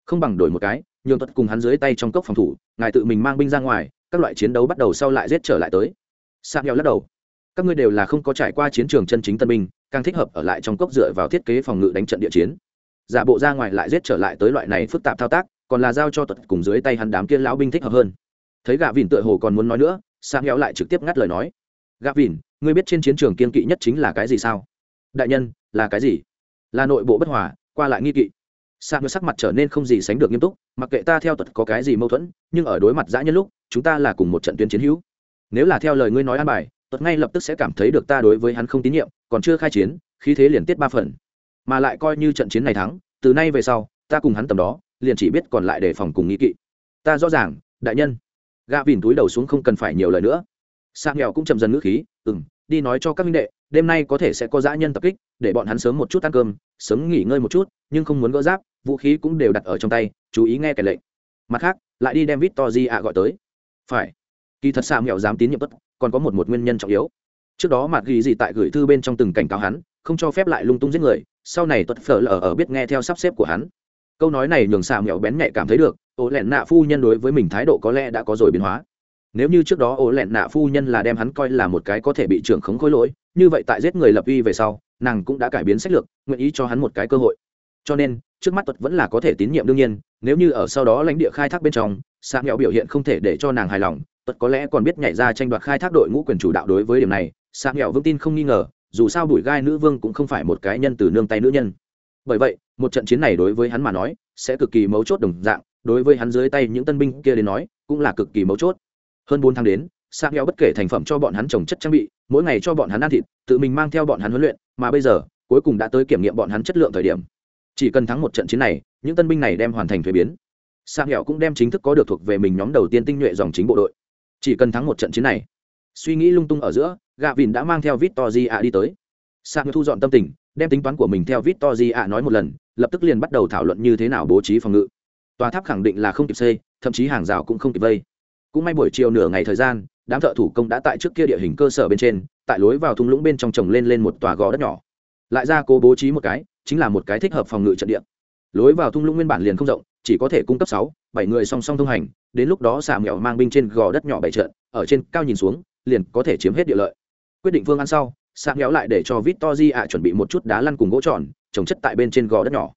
Không bằng đổi một cái, nhường tuất cùng hắn dưới tay trong cốc phòng thủ, ngài tự mình mang binh ra ngoài, các loại chiến đấu bắt đầu sau lại giết trở lại tới. Sang heo lắc đầu. Các ngươi đều là không có trải qua chiến trường chân chính tân binh, càng thích hợp ở lại trong cốc dựa vào thiết kế phòng ngự đánh trận địa chiến. Giả bộ ra ngoài lại giết trở lại tới loại này phức tạp thao tác, còn là giao cho tuật cùng dưới tay hắn đám kia lão binh thích hợp hơn. Thấy gạ vỉn tựa hồ còn muốn nói nữa sang héo lại trực tiếp ngắt lời nói. Gạ vìn ngươi biết trên chiến trường kiên kỵ nhất chính là cái gì sao? Đại nhân, là cái gì? Là nội bộ bất hòa, qua lại nghi kỵ. Sang sắc mặt trở nên không gì sánh được nghiêm túc, mặc kệ ta theo tật có cái gì mâu thuẫn, nhưng ở đối mặt dã nhân lúc, chúng ta là cùng một trận tuyến chiến hữu. Nếu là theo lời ngươi nói an bài tật ngay lập tức sẽ cảm thấy được ta đối với hắn không tín nhiệm, còn chưa khai chiến, khí thế liền tiết ba phần. Mà lại coi như trận chiến này thắng, từ nay về sau, ta cùng hắn tầm đó, liền chỉ biết còn lại đề phòng cùng nghi kỵ. Ta rõ ràng, đại nhân gạ vìn túi đầu xuống không cần phải nhiều lời nữa. Sang nghèo cũng chậm dần ngữ khí ừ m đi nói cho các minh đệ, đêm nay có thể sẽ có dã nhân tập kích, để bọn hắn sớm một chút ăn cơm, sớm nghỉ ngơi một chút, nhưng không muốn gỡ giáp, vũ khí cũng đều đặt ở trong tay, chú ý nghe kẻ lệnh. Mặt khác, lại đi đem vít to di ạ gọi tới. Phải. Kỳ thật sang nghèo dám tín nhiệm bất còn có một một nguyên nhân trọng yếu. Trước đó mặt ghi gì tại gửi thư bên trong từng cảnh cáo hắn, không cho phép lại lung tung giết người, sau này tuật phở lờ ở biết nghe theo sắp xếp của hắn. Câu nói này nhường xạ mẹo bén nhạy cảm thấy được ổ lẹn nạ phu nhân đối với mình thái độ có lẽ đã có rồi biến hóa. Nếu như trước đó ổ lẹn nạ phu nhân là đem hắn coi là một cái có thể bị trưởng khống khối lỗi, như vậy tại giết người lập uy về sau, nàng cũng đã cải biến sách lược, nguyện ý cho hắn một cái cơ hội. Cho nên, trước mắt tuật vẫn là có thể tín nhiệm đương nhiên, nếu như ở sau đó lãnh địa khai thác bên trong Sa mẹo biểu hiện không thể để cho nàng hài lòng, tuật có lẽ còn biết nhảy ra tranh đoạt khai thác đội ngũ quyền chủ đạo đối với điểm này Sa mẹo vững tin không nghi ngờ, dù sao đuổi gai nữ vương cũng không phải một cái nhân từ nương tay nữ nhân. Bởi vậy, một trận chiến này đối với hắn mà nói, sẽ cực kỳ mấu chốt đồng dạng đối với hắn dưới tay những tân binh kia đến nói, cũng là cực kỳ mấu chốt. Hơn bốn tháng đến sang heo bất kể thành phẩm cho bọn hắn trồng chất trang bị, mỗi ngày cho bọn hắn ăn thịt, tự mình mang theo bọn hắn huấn luyện, mà bây giờ, cuối cùng đã tới kiểm nghiệm bọn hắn chất lượng thời điểm. Chỉ cần thắng một trận chiến này, những tân binh này đem hoàn thành thuế biến. Sang heo cũng đem chính thức có được thuộc về mình nhóm đầu tiên tinh nhuệ dòng chính bộ đội. Chỉ cần thắng một trận chiến này, suy nghĩ lung tung ở giữa, gạ vìn đã mang theo vít to di ạ đi tới. Sang thu dọn tâm tình, đem tính toán của mình theo vít to di ạ nói một lần, lập tức liền bắt đầu thảo luận như thế nào bố trí phòng ngự tòa tháp khẳng định là không kịp xây, thậm chí hàng rào cũng không kịp vây. Cũng may buổi chiều nửa ngày thời gian, đám thợ thủ công đã tại trước kia địa hình cơ sở bên trên, tại lối vào thung lũng bên trong trồng lên lên một tòa gò đất nhỏ. Lại ra cố bố trí một cái, chính là một cái thích hợp phòng ngự trận địa. Lối vào thung lũng nguyên bản liền không rộng, chỉ có thể cung cấp sáu, bảy người song song thông hành, đến lúc đó xà mẹo mang binh trên gò đất nhỏ bảy trận, ở trên cao nhìn xuống, liền có thể chiếm hết địa lợi. Quyết định phương án sau xà mẹo lại để cho vít to di ạ chuẩn bị một chút đá lăn cùng gỗ tròn, trồng chất tại bên trên gò đất nhỏ.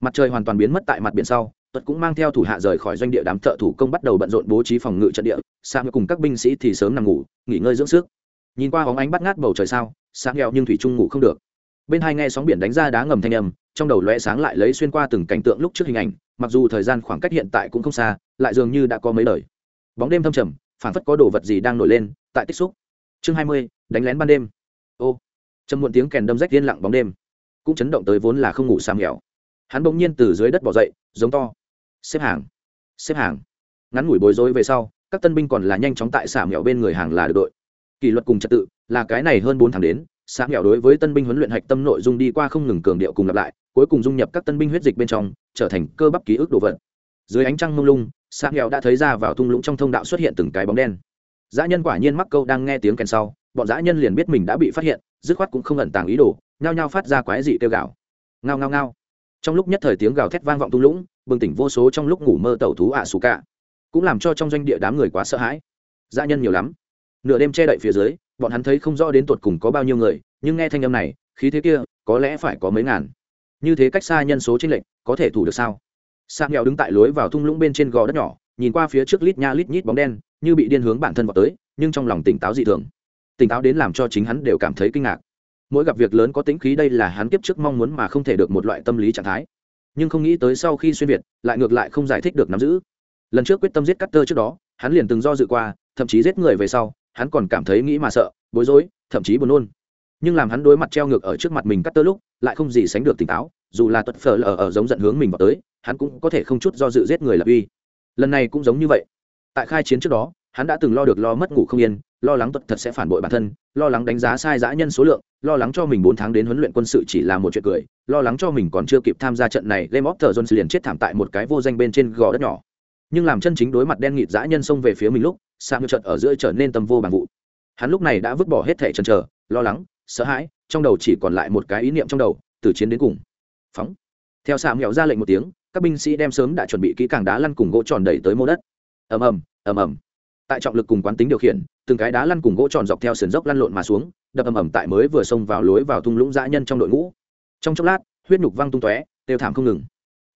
Mặt trời hoàn toàn biến mất tại mặt biển sau tuật cũng mang theo thủ hạ rời khỏi doanh địa đám thợ thủ công bắt đầu bận rộn bố trí phòng ngự trận địa. Sang cùng các binh sĩ thì sớm nằm ngủ, nghỉ ngơi dưỡng sức. Nhìn qua hóng ánh bắt ngát bầu trời sao sáng nghèo nhưng thủy trung ngủ không được. Bên hai nghe sóng biển đánh ra đá ngầm thanh âm, trong đầu lóe sáng lại lấy xuyên qua từng cảnh tượng lúc trước hình ảnh, mặc dù thời gian khoảng cách hiện tại cũng không xa, lại dường như đã có mấy đời. bóng đêm thâm trầm phản phất có đồ vật gì đang nổi lên, tại tích xúc. Chương hai mươi, đánh lén ban đêm. Ô, trầm muộn tiếng kèn đâm rách yên lặng bóng đêm. Cũng chấn động tới vốn là không ngủ sam nghèo. Hắn bỗng nhiên từ dưới đất bỏ dậy, giống to xếp hàng. Xếp hàng. Ngắn ngủi bối rối về sau, các tân binh còn là nhanh chóng tại xả mẹo bên người hàng là được đội. Kỷ luật cùng trật tự, là cái này hơn bốn tháng đến, xả mẹo đối với tân binh huấn luyện hạch tâm nội dung đi qua không ngừng cường điệu cùng lặp lại, cuối cùng dung nhập các tân binh huyết dịch bên trong, trở thành cơ bắp ký ức đồ vật. Dưới ánh trăng mông lung, xả mẹo đã thấy ra vào thung lũng trong thông đạo xuất hiện từng cái bóng đen. Dã nhân quả nhiên mắc câu đang nghe tiếng kèn sau, bọn dã nhân liền biết mình đã bị phát hiện, dứt khoát cũng không ẩn tàng ý đồ, nhao nhao phát ra quái dị kêu gào. Ngao ngao ngao. Trong lúc nhất thời tiếng gào thét vang vọng thung lũng bừng tỉnh vô số trong lúc ngủ mơ tẩu thú ạ xù cả cũng làm cho trong doanh địa đám người quá sợ hãi. Dã nhân nhiều lắm. Nửa đêm che đậy phía dưới, bọn hắn thấy không rõ đến tột cùng có bao nhiêu người, nhưng nghe thanh âm này, khí thế kia có lẽ phải có mấy ngàn. Như thế cách xa nhân số tranh lệch, có thể thủ được sao? Sa nghèo đứng tại lối vào thung lũng bên trên gò đất nhỏ, nhìn qua phía trước lít nha lít nhít bóng đen, như bị điên hướng bản thân vào tới, nhưng trong lòng tỉnh táo dị thường. Tỉnh táo đến làm cho chính hắn đều cảm thấy kinh ngạc. Mỗi gặp việc lớn có tính khí đây là hắn kiếp trước mong muốn mà không thể được một loại tâm lý trạng thái nhưng không nghĩ tới sau khi xuyên việt, lại ngược lại không giải thích được nắm giữ. Lần trước quyết tâm giết cắt tơ trước đó, hắn liền từng do dự qua, thậm chí giết người về sau, hắn còn cảm thấy nghĩ mà sợ, bối rối, thậm chí buồn nôn. Nhưng làm hắn đối mặt treo ngược ở trước mặt mình cắt tơ lúc, lại không gì sánh được tỉnh táo, dù là tuật phở lờ ở giống giận hướng mình vào tới, hắn cũng có thể không chút do dự giết người lập uy. Lần này cũng giống như vậy. Tại khai chiến trước đó, hắn đã từng lo được lo mất ngủ không yên lo lắng tuật thật sẽ phản bội bản thân, lo lắng đánh giá sai dã nhân số lượng, lo lắng cho mình bốn tháng đến huấn luyện quân sự chỉ là một chuyện cười, lo lắng cho mình còn chưa kịp tham gia trận này, game of the jones liền chết thảm tại một cái vô danh bên trên gò đất nhỏ. Nhưng làm chân chính đối mặt đen nghịt dã nhân xông về phía mình lúc, sam trận ở giữa trở nên tâm vô bằng vụ. Hắn lúc này đã vứt bỏ hết thể chần chờ, lo lắng, sợ hãi, trong đầu chỉ còn lại một cái ý niệm trong đầu, từ chiến đến cùng. Phóng. Theo xạ mẹo ra lệnh một tiếng, các binh sĩ đem sớm đã chuẩn bị kỹ càng đá lăn cùng gỗ tròn đẩy tới mô đất. Ầm ầm ầm ầm. Tại trọng lực cùng quán tính điều khiển từng cái đá lăn cùng gỗ tròn dọc theo sườn dốc lăn lộn mà xuống, đập ầm ầm tại mới vừa xông vào lối vào thung lũng dã nhân trong đội ngũ. Trong chốc lát, huyết nhục văng tung tóe đều thảm không ngừng.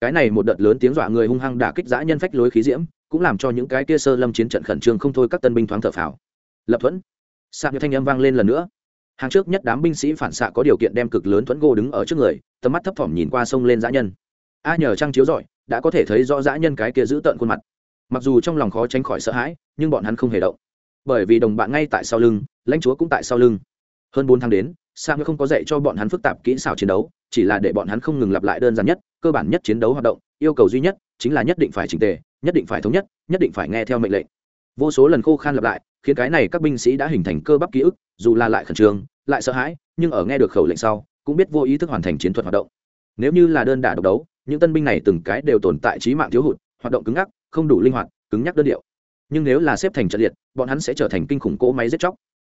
Cái này một đợt lớn tiếng dọa người hung hăng đả kích dã nhân phách lối khí diễm, cũng làm cho những cái kia sơ lâm chiến trận khẩn trương không thôi các tân binh thoáng thở phào. Lập thuẫn. Sạc như thanh âm vang lên lần nữa. Hàng trước nhất đám binh sĩ phản xạ có điều kiện đem cực lớn thuẫn gỗ đứng ở trước người, tầm mắt thấp thỏm nhìn qua sông lên dã nhân. A nhờ trăng chiếu rọi, đã có thể thấy rõ dã nhân cái kia giữ tợn khuôn mặt. Mặc dù trong lòng khó tránh khỏi sợ hãi, nhưng bọn hắn không hề động bởi vì đồng bạn ngay tại sau lưng, lãnh chúa cũng tại sau lưng. Hơn bốn tháng đến sang không có dạy cho bọn hắn phức tạp kỹ xảo chiến đấu, chỉ là để bọn hắn không ngừng lặp lại đơn giản nhất, cơ bản nhất chiến đấu hoạt động, yêu cầu duy nhất chính là nhất định phải chỉnh tề, nhất định phải thống nhất nhất định phải nghe theo mệnh lệnh. Vô số lần khô khan lặp lại, khiến cái này các binh sĩ đã hình thành cơ bắp ký ức, dù là lại khẩn trương, lại sợ hãi, nhưng ở nghe được khẩu lệnh sau, cũng biết vô ý thức hoàn thành chiến thuật hoạt động. Nếu như là đơn đả độc đấu, những tân binh này từng cái đều tồn tại trí mạng thiếu hụt, hoạt động cứng ngắc, không đủ linh hoạt, cứng nhắc đơn điệu nhưng nếu là xếp thành trận liệt, bọn hắn sẽ trở thành kinh khủng cỗ máy giết chóc.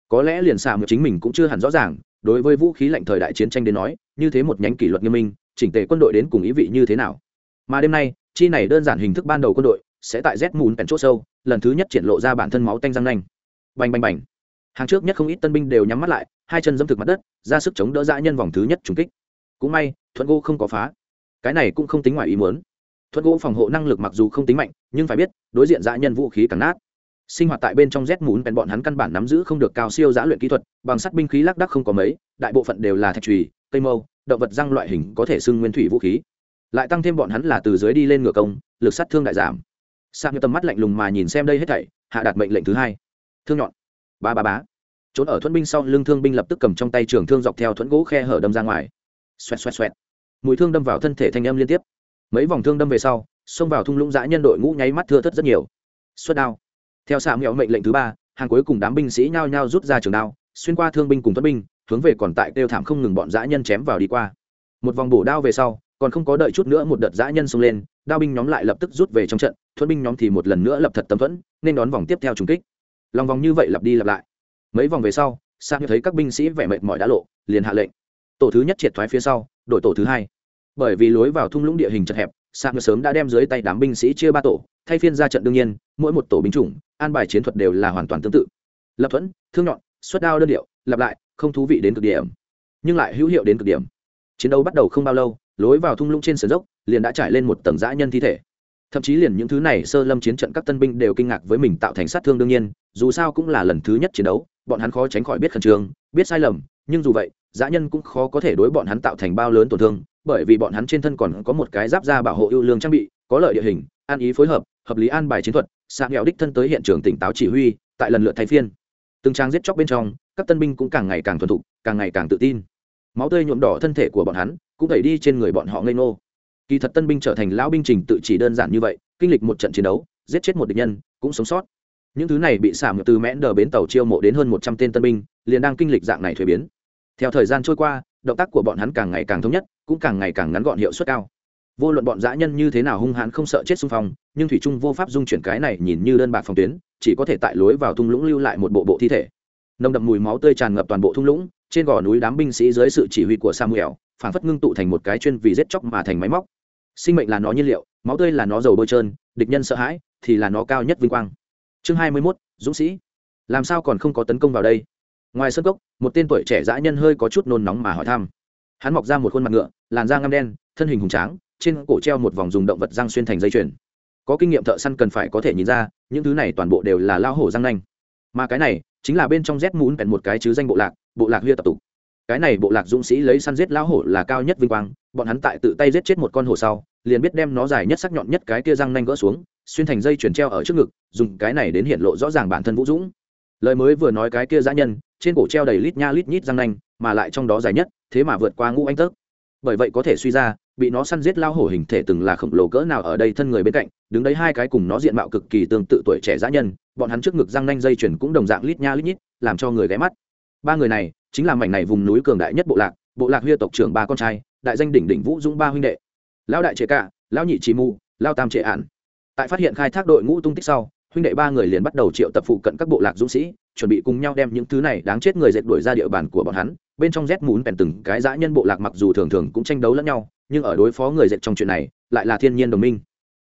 Có lẽ liền xạ một chính mình cũng chưa hẳn rõ ràng, đối với vũ khí lạnh thời đại chiến tranh đến nói, như thế một nhánh kỷ luật nghiêm minh, chỉnh tề quân đội đến cùng ý vị như thế nào. Mà đêm nay, chi này đơn giản hình thức ban đầu quân đội sẽ tại z mùn pèn chốt sâu, lần thứ nhất triển lộ ra bản thân máu tanh răng nanh. Bành bành bành. Hàng trước nhất không ít tân binh đều nhắm mắt lại, hai chân dâm thực mặt đất, ra sức chống đỡ dã nhân vòng thứ nhất trùng kích. Cũng may, thuận gỗ không có phá. Cái này cũng không tính ngoài ý muốn. Thuật gỗ phòng hộ năng lực mặc dù không tính mạnh, nhưng phải biết, đối diện dã nhân vũ khí càng nát. Sinh hoạt tại bên trong rét mún bèn bọn hắn căn bản nắm giữ không được cao siêu giã luyện kỹ thuật, bằng sắt binh khí lác đắc không có mấy, đại bộ phận đều là thạch trùy cây mâu, động vật răng loại hình có thể xưng nguyên thủy vũ khí. Lại tăng thêm bọn hắn là từ dưới đi lên ngựa công, lực sát thương đại giảm. Sang như tầm mắt lạnh lùng mà nhìn xem đây hết thảy, hạ đạt mệnh lệnh thứ hai. Thương nhọn. Ba ba bá trốn ở thuẫn binh sau, lưng thương binh lập tức cầm trong tay trường thương dọc theo thuẫn gỗ khe hở đâm ra ngoài. Xoẹt xoẹt xoẹt. Mũi thương đâm vào thân thể thanh âm liên tiếp mấy vòng thương đâm về sau, xông vào thung lũng dã nhân đội ngũ nháy mắt thưa thất rất nhiều. Xuất đao. Theo xạ mẹo mệnh lệnh thứ ba, hàng cuối cùng đám binh sĩ nhao nhao rút ra trường đao, xuyên qua thương binh cùng thất binh, hướng về còn tại kêu thảm không ngừng bọn dã nhân chém vào đi qua. Một vòng bổ đao về sau, còn không có đợi chút nữa một đợt dã nhân xông lên, đao binh nhóm lại lập tức rút về trong trận thuẫn binh nhóm thì một lần nữa lập thật tâm thuẫn, nên đón vòng tiếp theo trùng kích. Lòng vòng như vậy lặp đi lặp lại. Mấy vòng về sau sang thấy các binh sĩ vẻ mệt mỏi đã lộ, liền hạ lệnh. Tổ thứ nhất triệt thoái phía sau, đội tổ thứ hai bởi vì lối vào thung lũng địa hình chật hẹp sang sớm đã đem dưới tay đám binh sĩ chia ba tổ, thay phiên ra trận đương nhiên, mỗi một tổ binh chủng, an bài chiến thuật đều là hoàn toàn tương tự. Lập thuẫn, thương nhọn, xuất đao đơn điệu, lặp lại, không thú vị đến cực điểm, nhưng lại hữu hiệu đến cực điểm. Chiến đấu bắt đầu không bao lâu, lối vào thung lũng trên sườn dốc liền đã trải lên một tầng dã nhân thi thể. Thậm chí liền những thứ này sơ lâm chiến trận các tân binh đều kinh ngạc với mình tạo thành sát thương đương nhiên, dù sao cũng là lần thứ nhất chiến đấu, bọn hắn khó tránh khỏi biết khẩn trương, biết sai lầm, nhưng dù vậy, dã nhân cũng khó có thể đối bọn hắn tạo thành bao lớn tổn thương bởi vì bọn hắn trên thân còn có một cái giáp da bảo hộ ưu lương trang bị, có lợi địa hình, an ý phối hợp hợp lý an bài chiến thuật, sạc nghèo đích thân tới hiện trường tỉnh táo chỉ huy, tại lần lượt thay phiên. Từng trang giết chóc bên trong, các tân binh cũng càng ngày càng thuần thục, càng ngày càng tự tin. Máu tươi nhuộm đỏ thân thể của bọn hắn, cũng đẩy đi trên người bọn họ ngây ngô. Kỳ thật tân binh trở thành lão binh trình tự chỉ đơn giản như vậy, kinh lịch một trận chiến đấu, giết chết một địch nhân, cũng sống sót. Những thứ này bị xả từ mẽn đờ bến tàu chiêu mộ đến hơn một trăm tên tân binh, liền đang kinh lịch dạng này thuế biến. Theo thời gian trôi qua động tác của bọn hắn càng ngày càng thống nhất cũng càng ngày càng ngắn gọn hiệu suất cao. Vô luận bọn dã nhân như thế nào hung hãn không sợ chết xung phong nhưng thủy trung vô pháp dung chuyển cái này nhìn như đơn bạc phòng tuyến chỉ có thể tại lối vào thung lũng lưu lại một bộ bộ thi thể. Nồng đậm mùi máu tươi tràn ngập toàn bộ thung lũng trên gò núi đám binh sĩ dưới sự chỉ huy của samuel phản phất ngưng tụ thành một cái chuyên vì giết chóc mà thành máy móc. Sinh mệnh là nó nhiên liệu máu tươi là nó dầu bôi trơn địch nhân sợ hãi thì là nó cao nhất vinh quang. Chương hai mươi 21, dũng sĩ. Làm sao còn không có tấn công vào đây? Ngoài sân cốc, một tên tuổi trẻ dã nhân hơi có chút nôn nóng mà hỏi thăm. Hắn mọc ra một khuôn mặt ngựa, làn da ngăm đen, thân hình hùng tráng, trên cổ treo một vòng dùng động vật răng xuyên thành dây chuyền. Có kinh nghiệm thợ săn cần phải có thể nhìn ra, những thứ này toàn bộ đều là lao hổ răng nanh. Mà cái này, chính là bên trong rét mún bèn một cái chứ danh bộ lạc bộ lạc huyết tập tục. Cái này bộ lạc dũng sĩ lấy săn giết lao hổ là cao nhất vinh quang, bọn hắn tại tự tay giết chết một con hổ sau, liền biết đem nó dài nhất sắc nhọn nhất cái kia răng nanh gỡ xuống, xuyên thành dây chuyển treo ở trước ngực, dùng cái này đến hiện lộ rõ ràng bản thân vũ dũng. Lời mới vừa nói cái kia dã nhân trên cổ treo đầy lít nha lít nhít răng nanh, mà lại trong đó dài nhất, thế mà vượt qua ngũ anh tấc. Bởi vậy có thể suy ra, bị nó săn giết lao hổ hình thể từng là khổng lồ cỡ nào ở đây thân người bên cạnh, đứng đấy hai cái cùng nó diện mạo cực kỳ tương tự tuổi trẻ dã nhân, bọn hắn trước ngực răng nanh dây chuyển cũng đồng dạng lít nha lít nhít, làm cho người ghé mắt. Ba người này, chính là mảnh này vùng núi cường đại nhất bộ lạc bộ lạc huy tộc trưởng ba con trai, đại danh đỉnh đỉnh vũ dũng ba huynh đệ. Lão đại trệ cả lão nhị trì mù lao tam trệ ản. Tại phát hiện khai thác đội ngũ tung tích sau huynh đệ ba người liền bắt đầu triệu tập phụ cận các bộ lạc dũng sĩ, chuẩn bị cùng nhau đem những thứ này đáng chết người dệt đuổi ra địa bàn của bọn hắn. Bên trong rét mún bèn từng cái dã nhân bộ lạc mặc dù thường thường cũng tranh đấu lẫn nhau, nhưng ở đối phó người dệt trong chuyện này, lại là thiên nhiên đồng minh.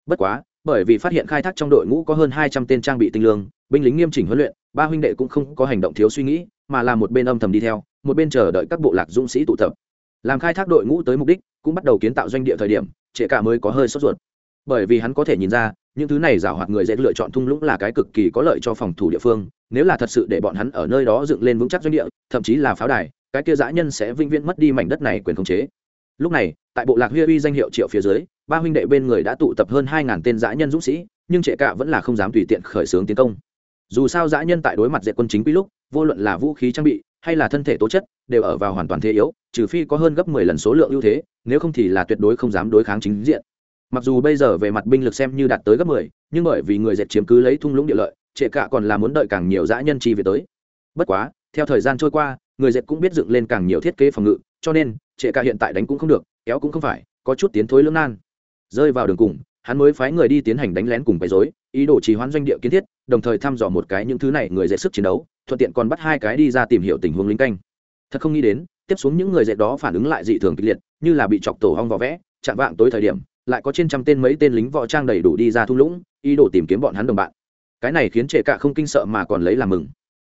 Bất quá, bởi vì phát hiện khai thác trong đội ngũ có hơn hai trăm tên trang bị tinh lương, binh lính nghiêm chỉnh huấn luyện, ba huynh đệ cũng không có hành động thiếu suy nghĩ, mà là một bên âm thầm đi theo, một bên chờ đợi các bộ lạc dũng sĩ tụ tập. Làm khai thác đội ngũ tới mục đích, cũng bắt đầu kiến tạo doanh địa thời điểm trệ cả mới có hơi sốt ruột. Bởi vì hắn có thể nhìn ra những thứ này giảo hoạt người dễ lựa chọn thung lũng là cái cực kỳ có lợi cho phòng thủ địa phương, nếu là thật sự để bọn hắn ở nơi đó dựng lên vững chắc doanh địa, thậm chí là pháo đài, cái kia dã nhân sẽ vĩnh viễn mất đi mảnh đất này quyền khống chế. Lúc này, tại bộ lạc huy uy danh hiệu triệu phía dưới, ba huynh đệ bên người đã tụ tập hơn hai ngàn tên dã nhân dũng sĩ, nhưng trệ cạ vẫn là không dám tùy tiện khởi xướng tiến công. Dù sao dã nhân tại đối mặt dệt quân chính quy lúc, vô luận là vũ khí trang bị, hay là thân thể tố chất, đều ở vào hoàn toàn thế yếu, trừ phi có hơn gấp mười lần số lượng ưu thế, nếu không thì là tuyệt đối không dám đối kháng chính diện mặc dù bây giờ về mặt binh lực xem như đạt tới gấp mười, nhưng bởi vì người dệt chiếm cứ lấy thung lũng địa lợi, trệ cả còn là muốn đợi càng nhiều dã nhân chi về tới. Bất quá, theo thời gian trôi qua, người dệt cũng biết dựng lên càng nhiều thiết kế phòng ngự, cho nên, trệ cả hiện tại đánh cũng không được, kéo cũng không phải, có chút tiến thối lưỡng nan. Rơi vào đường cùng, hắn mới phái người đi tiến hành đánh lén cùng bày dối ý đồ trì hoãn doanh địa kiến thiết, đồng thời thăm dò một cái những thứ này người dệt sức chiến đấu, thuận tiện còn bắt hai cái đi ra tìm hiểu tình huống lính canh. Thật không nghĩ đến, tiếp xuống những người dệt đó phản ứng lại dị thường kịch liệt, như là bị chọc tổ hong vỏ vẽ, chạm vạng tối thời điểm lại có trên trăm tên mấy tên lính võ trang đầy đủ đi ra thung lũng, ý đồ tìm kiếm bọn hắn đồng bạn. Cái này khiến trệ cạ không kinh sợ mà còn lấy làm mừng.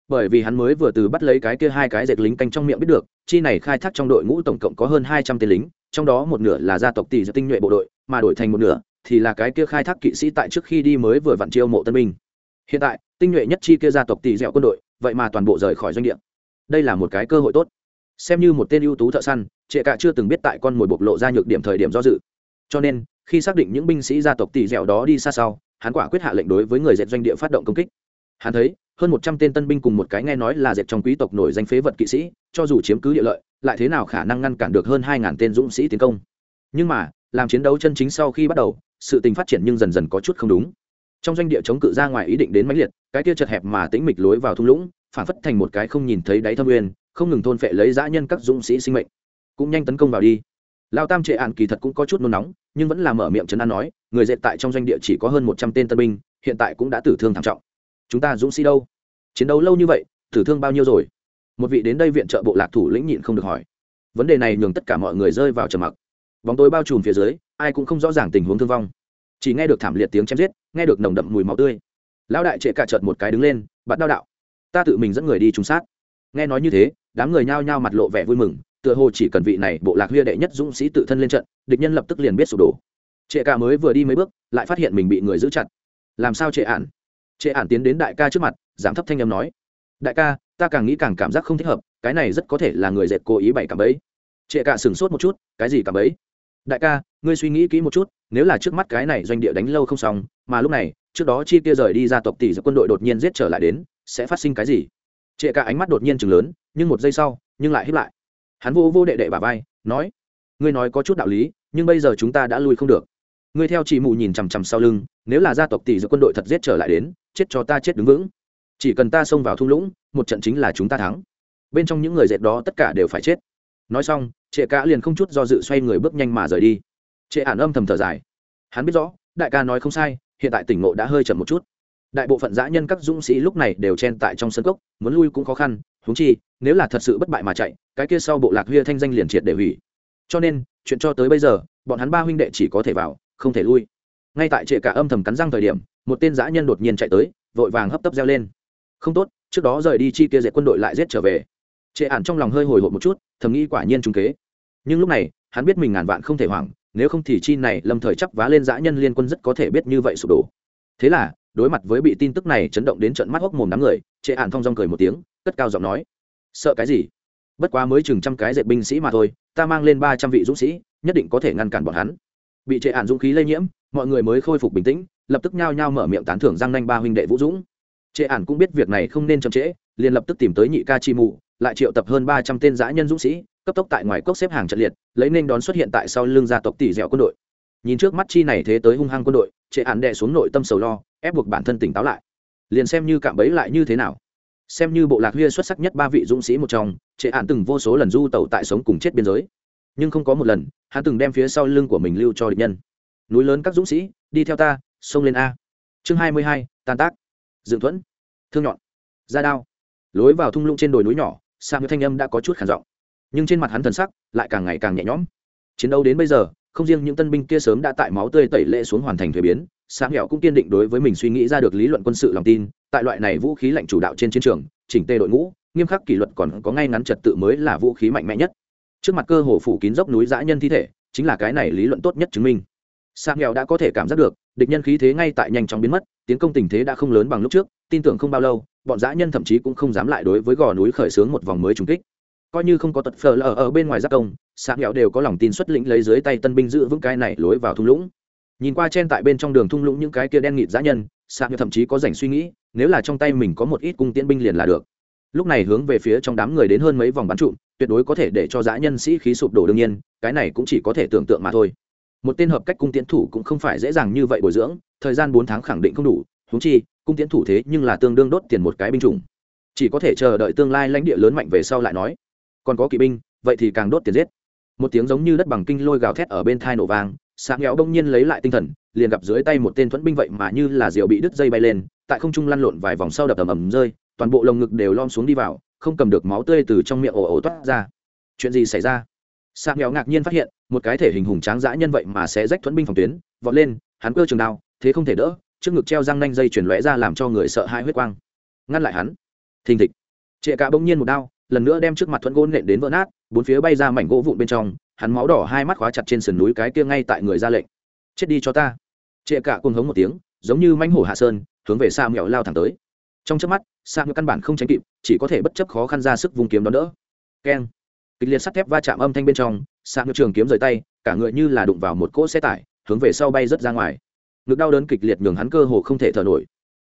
Bởi vì hắn mới vừa từ bắt lấy cái kia hai cái dệt lính canh trong miệng biết được, chi này khai thác trong đội ngũ tổng cộng có hơn hai trăm tên lính, trong đó một nửa là gia tộc tỷ giật tinh nhuệ bộ đội, mà đổi thành một nửa thì là cái kia khai thác kỵ sĩ tại trước khi đi mới vừa vặn chiêu mộ tân binh. Hiện tại, tinh nhuệ nhất chi kia gia tộc tỷ dẻo quân đội, vậy mà toàn bộ rời khỏi doanh địa. Đây là một cái cơ hội tốt. Xem như một tên ưu tú thợ săn, trệ cả chưa từng biết tại con mồi bộc lộ ra nhược điểm thời điểm do dự cho nên, khi xác định những binh sĩ gia tộc tỷ dẻo đó đi xa sau, hắn quả quyết hạ lệnh đối với người dệt doanh địa phát động công kích. Hắn thấy, hơn một trăm tên tân binh cùng một cái nghe nói là dệt trong quý tộc nổi danh phế vật kỵ sĩ, cho dù chiếm cứ địa lợi, lại thế nào khả năng ngăn cản được hơn hai ngàn tên dũng sĩ tiến công. Nhưng mà, làm chiến đấu chân chính sau khi bắt đầu, sự tình phát triển nhưng dần dần có chút không đúng. Trong doanh địa chống cự ra ngoài ý định đến mãnh liệt, cái kia chật hẹp mà tĩnh mịch lối vào thung lũng, phản phất thành một cái không nhìn thấy đáy thâm nguyên, không ngừng thôn phệ lấy dã nhân các dũng sĩ sinh mệnh. Cũng nhanh tấn công vào đi lao tam trệ ạn kỳ thật cũng có chút nôn nóng, nhưng vẫn là mở miệng chấn an nói, người dệt tại trong doanh địa chỉ có hơn một trăm tên tân binh, hiện tại cũng đã tử thương thảm trọng. Chúng ta dũng sĩ đâu? Chiến đấu lâu như vậy, tử thương bao nhiêu rồi? Một vị đến đây viện trợ bộ lạc thủ lĩnh nhịn không được hỏi. Vấn đề này nhường tất cả mọi người rơi vào trầm mặc. Bóng tối bao trùm phía dưới, ai cũng không rõ ràng tình huống thương vong. Chỉ nghe được thảm liệt tiếng chém giết, nghe được nồng đậm mùi máu tươi. Lão đại trệ cả chợt một cái đứng lên bắt đao đạo, ta tự mình dẫn người đi trúng sát. Nghe nói như thế, đám người nhao nhao mặt lộ vẻ vui mừng tựa hồ chỉ cần vị này bộ lạc huy đệ nhất dũng sĩ tự thân lên trận, địch nhân lập tức liền biết sụp đổ. Trệ cả mới vừa đi mấy bước, lại phát hiện mình bị người giữ chặt. Làm sao trệ ản? Trệ ản tiến đến đại ca trước mặt giảm thấp thanh âm nói, đại ca, ta càng nghĩ càng cảm giác không thích hợp, cái này rất có thể là người dệt cố ý bày cảm bẫy. Trệ cả sửng sốt một chút, cái gì cảm bẫy? Đại ca, ngươi suy nghĩ kỹ một chút, nếu là trước mắt cái này doanh địa đánh lâu không xong, mà lúc này, trước đó chi kia rời đi ra tộc tỷ giữa quân đội đột nhiên giết trở lại đến, sẽ phát sinh cái gì? Trệ cả ánh mắt đột nhiên chừng lớn, nhưng một giây sau, nhưng lại hiếp lại hắn vô vô đệ đệ bà vai, nói, ngươi nói có chút đạo lý, nhưng bây giờ chúng ta đã lui không được. Ngươi theo chị mù nhìn chằm chằm sau lưng, nếu là gia tộc tỷ giữa quân đội thật giết trở lại đến, chết cho ta chết đứng vững. Chỉ cần ta xông vào thung lũng, một trận chính là chúng ta thắng. Bên trong những người dệt đó tất cả đều phải chết. Nói xong, trệ cả liền không chút do dự xoay người bước nhanh mà rời đi. Trệ ản âm thầm thở dài. Hắn biết rõ, đại ca nói không sai, hiện tại tỉnh ngộ đã hơi chậm một chút. Đại bộ phận dã nhân các dũng sĩ lúc này đều chen tại trong sân cốc, muốn lui cũng khó khăn húng chi, nếu là thật sự bất bại mà chạy, cái kia sau bộ lạc huyê thanh danh liền triệt để hủy. Cho nên, chuyện cho tới bây giờ, bọn hắn ba huynh đệ chỉ có thể vào, không thể lui. Ngay tại trệ cả âm thầm cắn răng thời điểm, một tên dã nhân đột nhiên chạy tới, vội vàng hấp tấp reo lên. Không tốt, trước đó rời đi chi kia dệt quân đội lại giết trở về. Trệ ản trong lòng hơi hồi hộp một chút, thầm nghĩ quả nhiên trung kế. Nhưng lúc này, hắn biết mình ngàn vạn không thể hoảng, nếu không thì chi này lâm thời chấp vá lên dã nhân liên quân rất có thể biết như vậy sụp đổ. Thế là, đối mặt với bị tin tức này chấn động đến trận mắt hốc mồm đám người, trệ ản thong dong cười một tiếng cất cao giọng nói, sợ cái gì? Bất quá mới chừng trăm cái dệt binh sĩ mà thôi, ta mang lên ba trăm vị dũng sĩ, nhất định có thể ngăn cản bọn hắn. Bị trệ ạn dũng khí lây nhiễm, mọi người mới khôi phục bình tĩnh, lập tức nhao nhao mở miệng tán thưởng giang nanh ba huynh đệ vũ dũng. Trệ ạn cũng biết việc này không nên chậm trễ, liền lập tức tìm tới nhị ca chi mù lại triệu tập hơn ba trăm tên giã nhân dũng sĩ, cấp tốc tại ngoài cốc xếp hàng trận liệt, lấy nên đón xuất hiện tại sau lưng gia tộc tỷ dẻo quân đội. Nhìn trước mắt chi này thế tới hung hăng quân đội, trệ ạn đè xuống nội tâm sầu lo, ép buộc bản thân tỉnh táo lại. Liền xem như cạm bẫy lại như thế nào xem như bộ lạc huyê xuất sắc nhất ba vị dũng sĩ một trong, trệ hạn từng vô số lần du tẩu tại sống cùng chết biên giới. Nhưng không có một lần, hắn từng đem phía sau lưng của mình lưu cho địch nhân. Núi lớn các dũng sĩ, đi theo ta, xông lên a. Chương hai mươi hai, tan tác. Dựng thuẫn. Thương nhọn. Ra đao. Lối vào thung lũng trên đồi núi nhỏ sang với thanh âm đã có chút khản giọng. Nhưng trên mặt hắn thần sắc lại càng ngày càng nhẹ nhõm. Chiến đấu đến bây giờ, không riêng những tân binh kia sớm đã tại máu tươi tẩy lệ xuống hoàn thành thuế biến sáng hẹo cũng kiên định đối với mình suy nghĩ ra được lý luận quân sự lòng tin tại loại này vũ khí lạnh chủ đạo trên chiến trường, chỉnh tê đội ngũ, nghiêm khắc kỷ luật còn có ngay ngắn trật tự mới là vũ khí mạnh mẽ nhất. Trước mặt cơ hồ phủ kín dốc núi dã nhân thi thể, chính là cái này lý luận tốt nhất chứng minh. Sang nghèo đã có thể cảm giác được, địch nhân khí thế ngay tại nhanh chóng biến mất, tiến công tình thế đã không lớn bằng lúc trước, tin tưởng không bao lâu, bọn dã nhân thậm chí cũng không dám lại đối với gò núi khởi xướng một vòng mới trùng kích. Coi như không có tật phờ lờ ở bên ngoài giác công sang nghèo đều có lòng tin xuất lĩnh lấy dưới tay tân binh giữ vững cái này lối vào thung lũng. Nhìn qua trên tại bên trong đường thung lũng những cái kia đen nghịt dã nhân sang nghèo thậm chí có dành suy nghĩ nếu là trong tay mình có một ít cung tiễn binh liền là được. Lúc này hướng về phía trong đám người đến hơn mấy vòng bắn trụm tuyệt đối có thể để cho dã nhân sĩ khí sụp đổ đương nhiên, cái này cũng chỉ có thể tưởng tượng mà thôi. Một tên hợp cách cung tiến thủ cũng không phải dễ dàng như vậy bồi dưỡng, thời gian bốn tháng khẳng định không đủ húng chi, cung tiến thủ thế nhưng là tương đương đốt tiền một cái binh chủng. Chỉ có thể chờ đợi tương lai lãnh địa lớn mạnh về sau lại nói. Còn có kỵ binh, vậy thì càng đốt tiền giết. Một tiếng giống như đất bằng kinh lôi gào thét ở bên thai nổ vang sáng nghèo đông nhiên lấy lại tinh thần, liền gặp dưới tay một tên thuẫn binh vậy mà như là diều bị đứt dây bay lên tại không trung lăn lộn vài vòng sau đập ầm ầm rơi, toàn bộ lồng ngực đều lom xuống đi vào, không cầm được máu tươi từ trong miệng ồ ồ toát ra. Chuyện gì xảy ra? Sạc nghèo ngạc nhiên phát hiện, một cái thể hình hùng tráng dã nhân vậy mà sẽ rách thuẫn binh phòng tuyến, vọt lên, hắn cơ trường đao, thế không thể đỡ, trước ngực treo răng nanh dây chuyển lóe ra làm cho người sợ hãi huyết quang. Ngăn lại hắn. Thình thịch. Trệ cả bỗng nhiên một đao, lần nữa đem trước mặt thuẫn gỗ nện đến vỡ nát, bốn phía bay ra mảnh gỗ vụn bên trong, hắn máu đỏ hai mắt khóa chặt trên sườn núi cái kia ngay tại người ra lệnh. Chết đi cho ta. Trệ cả cuồng hống một tiếng, giống như mãnh hổ hạ sơn hướng về xa mẹo lao thẳng tới. Trong chớp mắt xa mẹo căn bản không tránh kịp, chỉ có thể bất chấp khó khăn ra sức vùng kiếm đón đỡ. Keng. Kịch liệt sắt thép va chạm âm thanh bên trong xạ mẹo trường kiếm rời tay, cả người như là đụng vào một cỗ xe tải, hướng về sau bay rớt ra ngoài. Ngực đau đớn kịch liệt nhường hắn cơ hồ không thể thở nổi.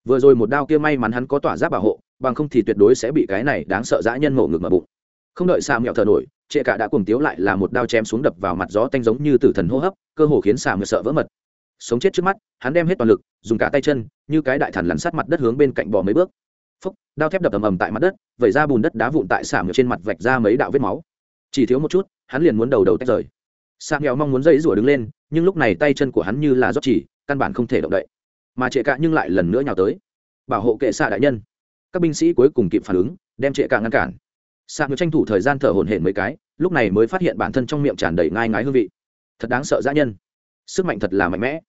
Vừa rồi một đao kia may mắn hắn có tỏa giáp bảo hộ, bằng không thì tuyệt đối sẽ bị cái này đáng sợ dã nhân ngộ ngực mở bụng. Không đợi xà mẹo thở nổi, trệ cả đã cuồng tiếu lại là một đao chém xuống đập vào mặt gió tanh giống như tử thần hô hấp, cơ hồ khiến xà mẹo sợ vỡ mật sống chết trước mắt, hắn đem hết toàn lực, dùng cả tay chân, như cái đại thần lắn sát mặt đất hướng bên cạnh bò mấy bước. Phúc, đao thép đập ầm ầm tại mặt đất, vẩy ra bùn đất đá vụn tại xả mẹo trên mặt vạch ra mấy đạo vết máu. Chỉ thiếu một chút, hắn liền muốn đầu đầu tách rời. Sang nghèo mong muốn dây rủa đứng lên, nhưng lúc này tay chân của hắn như là rót chỉ, căn bản không thể động đậy. Mà trệ cạ nhưng lại lần nữa nhào tới. Bảo hộ kệ xạ đại nhân. Các binh sĩ cuối cùng kịp phản ứng, đem trệ cạ ngăn cản. Sang nghèo tranh thủ thời gian thở hổn hển mấy cái, lúc này mới phát hiện bản thân trong miệng tràn đầy ngai ngái hương vị. Thật đáng sợ dã nhân sức mạnh thật là mạnh mẽ.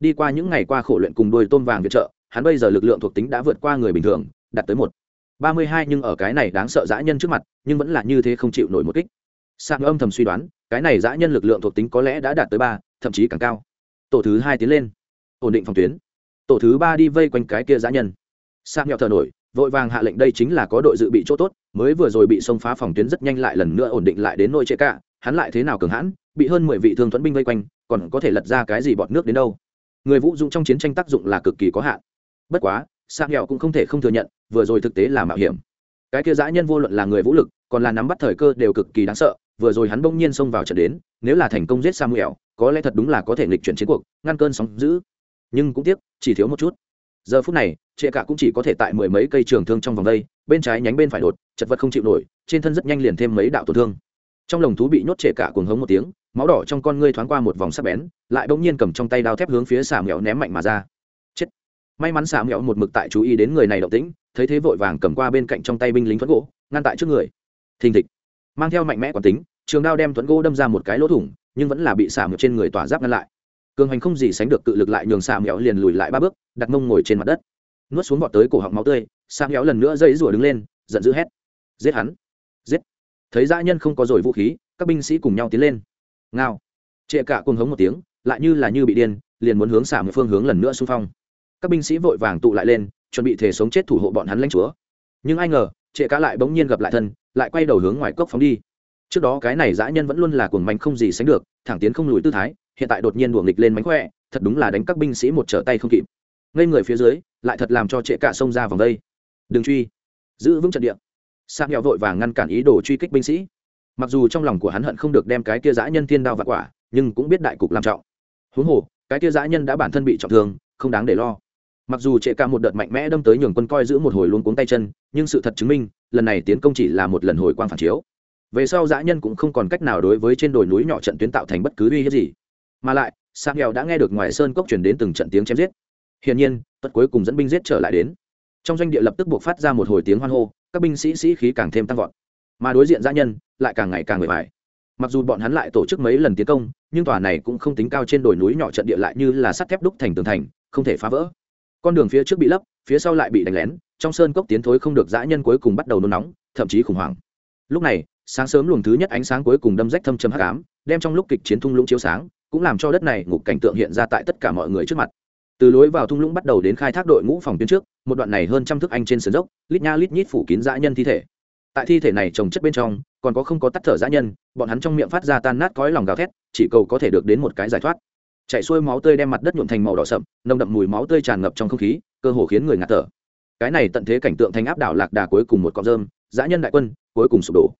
Đi qua những ngày qua khổ luyện cùng đôi tôm vàng viện trợ, hắn bây giờ lực lượng thuộc tính đã vượt qua người bình thường, đạt tới một. Ba mươi hai nhưng ở cái này đáng sợ dã nhân trước mặt, nhưng vẫn là như thế không chịu nổi một kích. Sang âm thầm suy đoán, cái này dã nhân lực lượng thuộc tính có lẽ đã đạt tới ba, thậm chí càng cao. Tổ thứ hai tiến lên. Ổn định phòng tuyến. Tổ thứ ba đi vây quanh cái kia dã nhân. Sang nhạo thở nổi, vội vàng hạ lệnh đây chính là có đội dự bị chỗ tốt, mới vừa rồi bị xông phá phòng tuyến rất nhanh lại lần nữa ổn định lại đến nôi chế cả hắn lại thế nào cường hãn, bị hơn mười vị thương thuẫn binh vây quanh, còn có thể lật ra cái gì bọt nước đến đâu? Người vũ dụng trong chiến tranh tác dụng là cực kỳ có hạn. Bất quá sang hẹo cũng không thể không thừa nhận, vừa rồi thực tế là mạo hiểm. Cái kia dã nhân vô luận là người vũ lực, còn là nắm bắt thời cơ đều cực kỳ đáng sợ, vừa rồi hắn bỗng nhiên xông vào trận đến, nếu là thành công giết samuel, có lẽ thật đúng là có thể nghịch chuyển chiến cuộc, ngăn cơn sóng dữ. Nhưng cũng tiếc, chỉ thiếu một chút. Giờ phút này trệ cả cũng chỉ có thể tại mười mấy cây trường thương trong vòng đây, bên trái nhánh bên phải đột, chật vật không chịu nổi, trên thân rất nhanh liền thêm mấy đạo tổn thương trong lồng thú bị nhốt trệ cả cuồng hống một tiếng, máu đỏ trong con ngươi thoáng qua một vòng sắc bén, lại bỗng nhiên cầm trong tay đao thép hướng phía xà mẹo ném mạnh mà ra. Chết. May mắn xà mẹo một mực tại chú ý đến người này động tĩnh, thấy thế vội vàng cầm qua bên cạnh trong tay binh lính thuẫn gỗ, ngăn tại trước người. Thình thịch. Mang theo mạnh mẽ quán tính, trường đao đem thuẫn gỗ đâm ra một cái lỗ thủng, nhưng vẫn là bị xà mẹo trên người tỏa giáp ngăn lại. Cường hành không gì sánh được cự lực lại nhường xà mẹo liền lùi lại ba bước, đặt mông ngồi trên mặt đất. Nuốt xuống bọt tới cổ họng máu tươi, xà mẹo lần nữa dây rủa đứng lên, giận dữ hét. Giết hắn thấy dã nhân không có rồi vũ khí, các binh sĩ cùng nhau tiến lên. Ngao. Trệ cả cùng hống một tiếng, lại như là như bị điên, liền muốn hướng xả một phương hướng lần nữa xung phong. Các binh sĩ vội vàng tụ lại lên, chuẩn bị thể sống chết thủ hộ bọn hắn lãnh chúa. Nhưng ai ngờ, trệ cả lại bỗng nhiên gặp lại thân, lại quay đầu hướng ngoài cốc phóng đi. Trước đó cái này dã nhân vẫn luôn là cuồng mạnh không gì sánh được, thẳng tiến không lùi tư thái, hiện tại đột nhiên đuổi nghịch lên mánh khỏe, thật đúng là đánh các binh sĩ một trở tay không kịp. Ngây người phía dưới, lại thật làm cho trệ cả xông ra vòng đây. Đừng truy. Giữ vững trận địa sang nghèo vội vàng ngăn cản ý đồ truy kích binh sĩ. Mặc dù trong lòng của hắn hận không được đem cái kia dã nhân thiên đao vặt quả, nhưng cũng biết đại cục làm trọng. Huống hồ, cái kia dã nhân đã bản thân bị trọng thương, không đáng để lo. Mặc dù trệ cả một đợt mạnh mẽ đâm tới nhường quân coi giữ một hồi luôn cuống tay chân, nhưng sự thật chứng minh, lần này tiến công chỉ là một lần hồi quang phản chiếu. Về sau dã nhân cũng không còn cách nào đối với trên đồi núi nhỏ trận tuyến tạo thành bất cứ uy hiếp gì. Mà lại sang nghèo đã nghe được ngoài sơn cốc chuyển đến từng trận tiếng chém giết. Hiển nhiên tất cuối cùng dẫn binh giết trở lại đến trong doanh địa lập tức buộc phát ra một hồi tiếng hoan hô, các binh sĩ sĩ khí càng thêm tăng vọt. Mà đối diện dã nhân lại càng ngày càng bề bài mặc dù bọn hắn lại tổ chức mấy lần tiến công, nhưng tòa này cũng không tính cao trên đồi núi nhỏ trận địa lại như là sắt thép đúc thành tường thành, không thể phá vỡ. Con đường phía trước bị lấp, phía sau lại bị đánh lén, trong sơn cốc tiến thối không được dã nhân cuối cùng bắt đầu nôn nóng, thậm chí khủng hoảng. Lúc này, sáng sớm luồng thứ nhất ánh sáng cuối cùng đâm rách thâm châm hắc ám, đem trong lúc kịch chiến thung lũng chiếu sáng, cũng làm cho đất này ngục cảnh tượng hiện ra tại tất cả mọi người trước mặt từ lối vào thung lũng bắt đầu đến khai thác đội ngũ phòng tuyến trước, một đoạn này hơn trăm thước anh trên sườn dốc, lít nha lít nhít phủ kín dã nhân thi thể. Tại thi thể này trồng chất bên trong, còn có không có tắt thở dã nhân, bọn hắn trong miệng phát ra tan nát cõi lòng gào thét, chỉ cầu có thể được đến một cái giải thoát. Chạy xuôi máu tươi đem mặt đất nhuộm thành màu đỏ sậm, nồng đậm mùi máu tươi tràn ngập trong không khí, cơ hồ khiến người ngạt thở. Cái này tận thế cảnh tượng thành áp đảo lạc đà cuối cùng một con rơm, dã nhân đại quân, cuối cùng sụp đổ.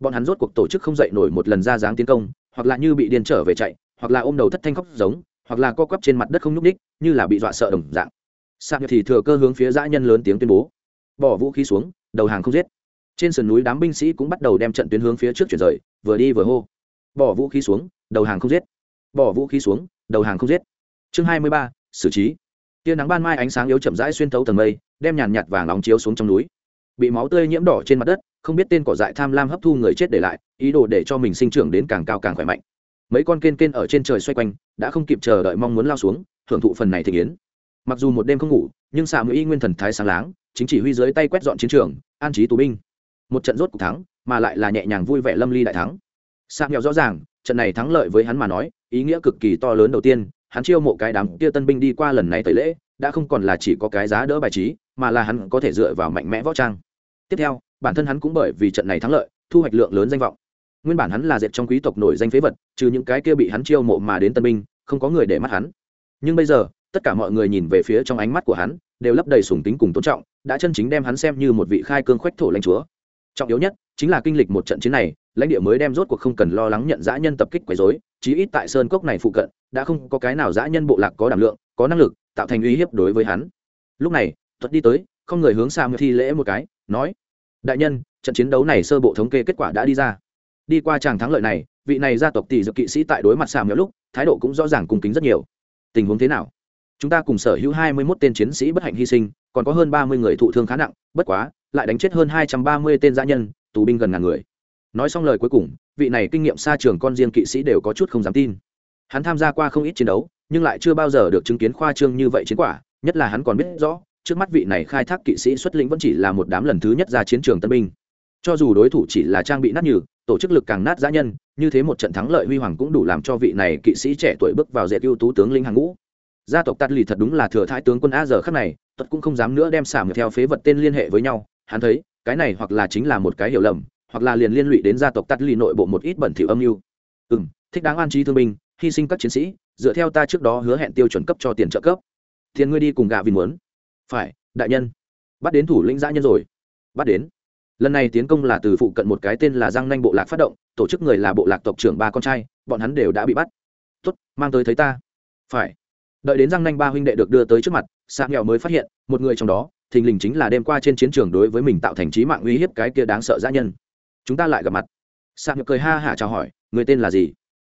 Bọn hắn rốt cuộc tổ chức không dậy nổi một lần ra dáng tiến công, hoặc là như bị điên trở về chạy, hoặc là ôm đầu thất thanh khóc giống hoặc là co quắp trên mặt đất không nhúc ních như là bị dọa sợ đồng dạng. Sạc thì thừa cơ hướng phía dã nhân lớn tiếng tuyên bố. Bỏ vũ khí xuống, đầu hàng không giết. Trên sườn núi đám binh sĩ cũng bắt đầu đem trận tuyến hướng phía trước chuyển rời, vừa đi vừa hô. Bỏ vũ khí xuống, đầu hàng không giết. Bỏ vũ khí xuống, đầu hàng không giết. Chương hai mươi ba, xử trí. Tia nắng ban mai ánh sáng yếu chậm rãi xuyên thấu tầng mây, đem nhàn nhạt vàng nóng chiếu xuống trong núi. Bị máu tươi nhiễm đỏ trên mặt đất, không biết tên cỏ dại tham lam hấp thu người chết để lại, ý đồ để cho mình sinh trưởng đến càng cao càng khỏe mạnh mấy con kên kên ở trên trời xoay quanh, đã không kịp chờ đợi mong muốn lao xuống, hưởng thụ phần này thể yến. Mặc dù một đêm không ngủ, nhưng xạ mũi y nguyên thần thái sáng láng, chính chỉ huy dưới tay quét dọn chiến trường, an trí tù binh. Một trận rốt cuộc thắng, mà lại là nhẹ nhàng vui vẻ lâm ly đại thắng. Xạ nghèo rõ ràng, trận này thắng lợi với hắn mà nói, ý nghĩa cực kỳ to lớn đầu tiên, hắn chiêu mộ cái đám kia tân binh đi qua lần này tới lễ, đã không còn là chỉ có cái giá đỡ bài trí, mà là hắn có thể dựa vào mạnh mẽ võ trang. Tiếp theo, bản thân hắn cũng bởi vì trận này thắng lợi, thu hoạch lượng lớn danh vọng nguyên bản hắn là dệt trong quý tộc nổi danh phế vật, trừ những cái kia bị hắn chiêu mộ mà đến tân binh, không có người để mắt hắn. Nhưng bây giờ, tất cả mọi người nhìn về phía trong ánh mắt của hắn, đều lấp đầy sùng tính cùng tôn trọng, đã chân chính đem hắn xem như một vị khai cương khoách thổ lãnh chúa. Trọng yếu nhất, chính là kinh lịch một trận chiến này, lãnh địa mới đem rốt cuộc không cần lo lắng nhận dã nhân tập kích quấy rối, chí ít tại sơn cốc này phụ cận, đã không có cái nào dã nhân bộ lạc có đảm lượng, có năng lực, tạo thành uy hiếp đối với hắn. Lúc này, thuật đi tới, không người hướng sang thi lễ một cái, nói, đại nhân, trận chiến đấu này sơ bộ thống kê kết quả đã đi ra đi qua tràng thắng lợi này, vị này gia tộc tỷ dược kỵ sĩ tại đối mặt xàm nhiều lúc, thái độ cũng rõ ràng cung kính rất nhiều. Tình huống thế nào? Chúng ta cùng sở hữu hai mươi 21 tên chiến sĩ bất hạnh hy sinh, còn có hơn ba mươi người thụ thương khá nặng, bất quá, lại đánh chết hơn hai trăm ba mươi tên dã nhân, tù binh gần ngàn người. Nói xong lời cuối cùng, vị này kinh nghiệm xa trường con riêng kỵ sĩ đều có chút không dám tin. Hắn tham gia qua không ít chiến đấu, nhưng lại chưa bao giờ được chứng kiến khoa trương như vậy chiến quả, nhất là hắn còn biết rõ, trước mắt vị này khai thác kỵ sĩ xuất lĩnh vẫn chỉ là một đám lần thứ nhất ra chiến trường tân binh. Cho dù đối thủ chỉ là trang bị nát nhừ tổ chức lực càng nát giã nhân, như thế một trận thắng lợi huy hoàng cũng đủ làm cho vị này kỵ sĩ trẻ tuổi bước vào dễ ưu tú tướng linh hàng ngũ. Gia tộc tắt lì thật đúng là thừa thái tướng quân a giờ khắc này, tuất cũng không dám nữa đem xả ngược theo phế vật tên liên hệ với nhau. Hắn thấy, cái này hoặc là chính là một cái hiểu lầm, hoặc là liền liên lụy đến gia tộc tắt lì nội bộ một ít bẩn thỉu âm mưu. Ừ m thích đáng an trí thương binh, hy sinh các chiến sĩ, dựa theo ta trước đó hứa hẹn tiêu chuẩn cấp cho tiền trợ cấp. Tiền ngươi đi cùng gà vì muốn. Phải, đại nhân. Bắt đến thủ lĩnh giã nhân rồi. Bắt đến lần này tiến công là từ phụ cận một cái tên là giang nanh bộ lạc phát động, tổ chức người là bộ lạc tộc trưởng ba con trai, bọn hắn đều đã bị bắt. Tuất mang tới thấy ta. Phải. Đợi đến giang nanh ba huynh đệ được đưa tới trước mặt sa nghèo mới phát hiện, một người trong đó, thình lình chính là đêm qua trên chiến trường đối với mình tạo thành trí mạng uy hiếp cái kia đáng sợ dã nhân. Chúng ta lại gặp mặt. Sa nghèo cười ha hả chào hỏi, người tên là gì?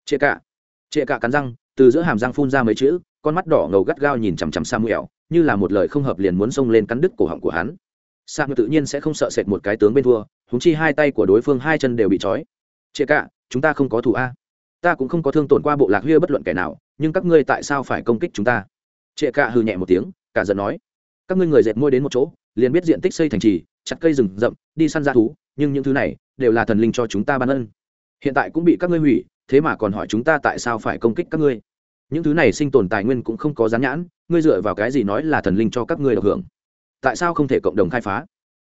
Chệ cả chệ cả cắn răng, từ giữa hàm răng phun ra mấy chữ, con mắt đỏ ngầu gắt gao nhìn chằm chằm samuel, như là một lời không hợp liền muốn xông lên cắn đứt cổ họng của hắn sạc tự nhiên sẽ không sợ sệt một cái tướng bên thua húng chi hai tay của đối phương hai chân đều bị trói. Chệ cạ, chúng ta không có thù a. Ta cũng không có thương tổn qua bộ lạc huya bất luận kẻ nào, nhưng các ngươi tại sao phải công kích chúng ta? Trệ cạ hừ nhẹ một tiếng, cả giận nói. Các ngươi người dệt môi đến một chỗ, liền biết diện tích xây thành trì, chặt cây rừng rậm, đi săn ra thú, nhưng những thứ này đều là thần linh cho chúng ta ban ân. Hiện tại cũng bị các ngươi hủy, thế mà còn hỏi chúng ta tại sao phải công kích các ngươi. Những thứ này sinh tồn tài nguyên cũng không có gián nhãn, ngươi dựa vào cái gì nói là thần linh cho các ngươi được hưởng? Tại sao không thể cộng đồng khai phá?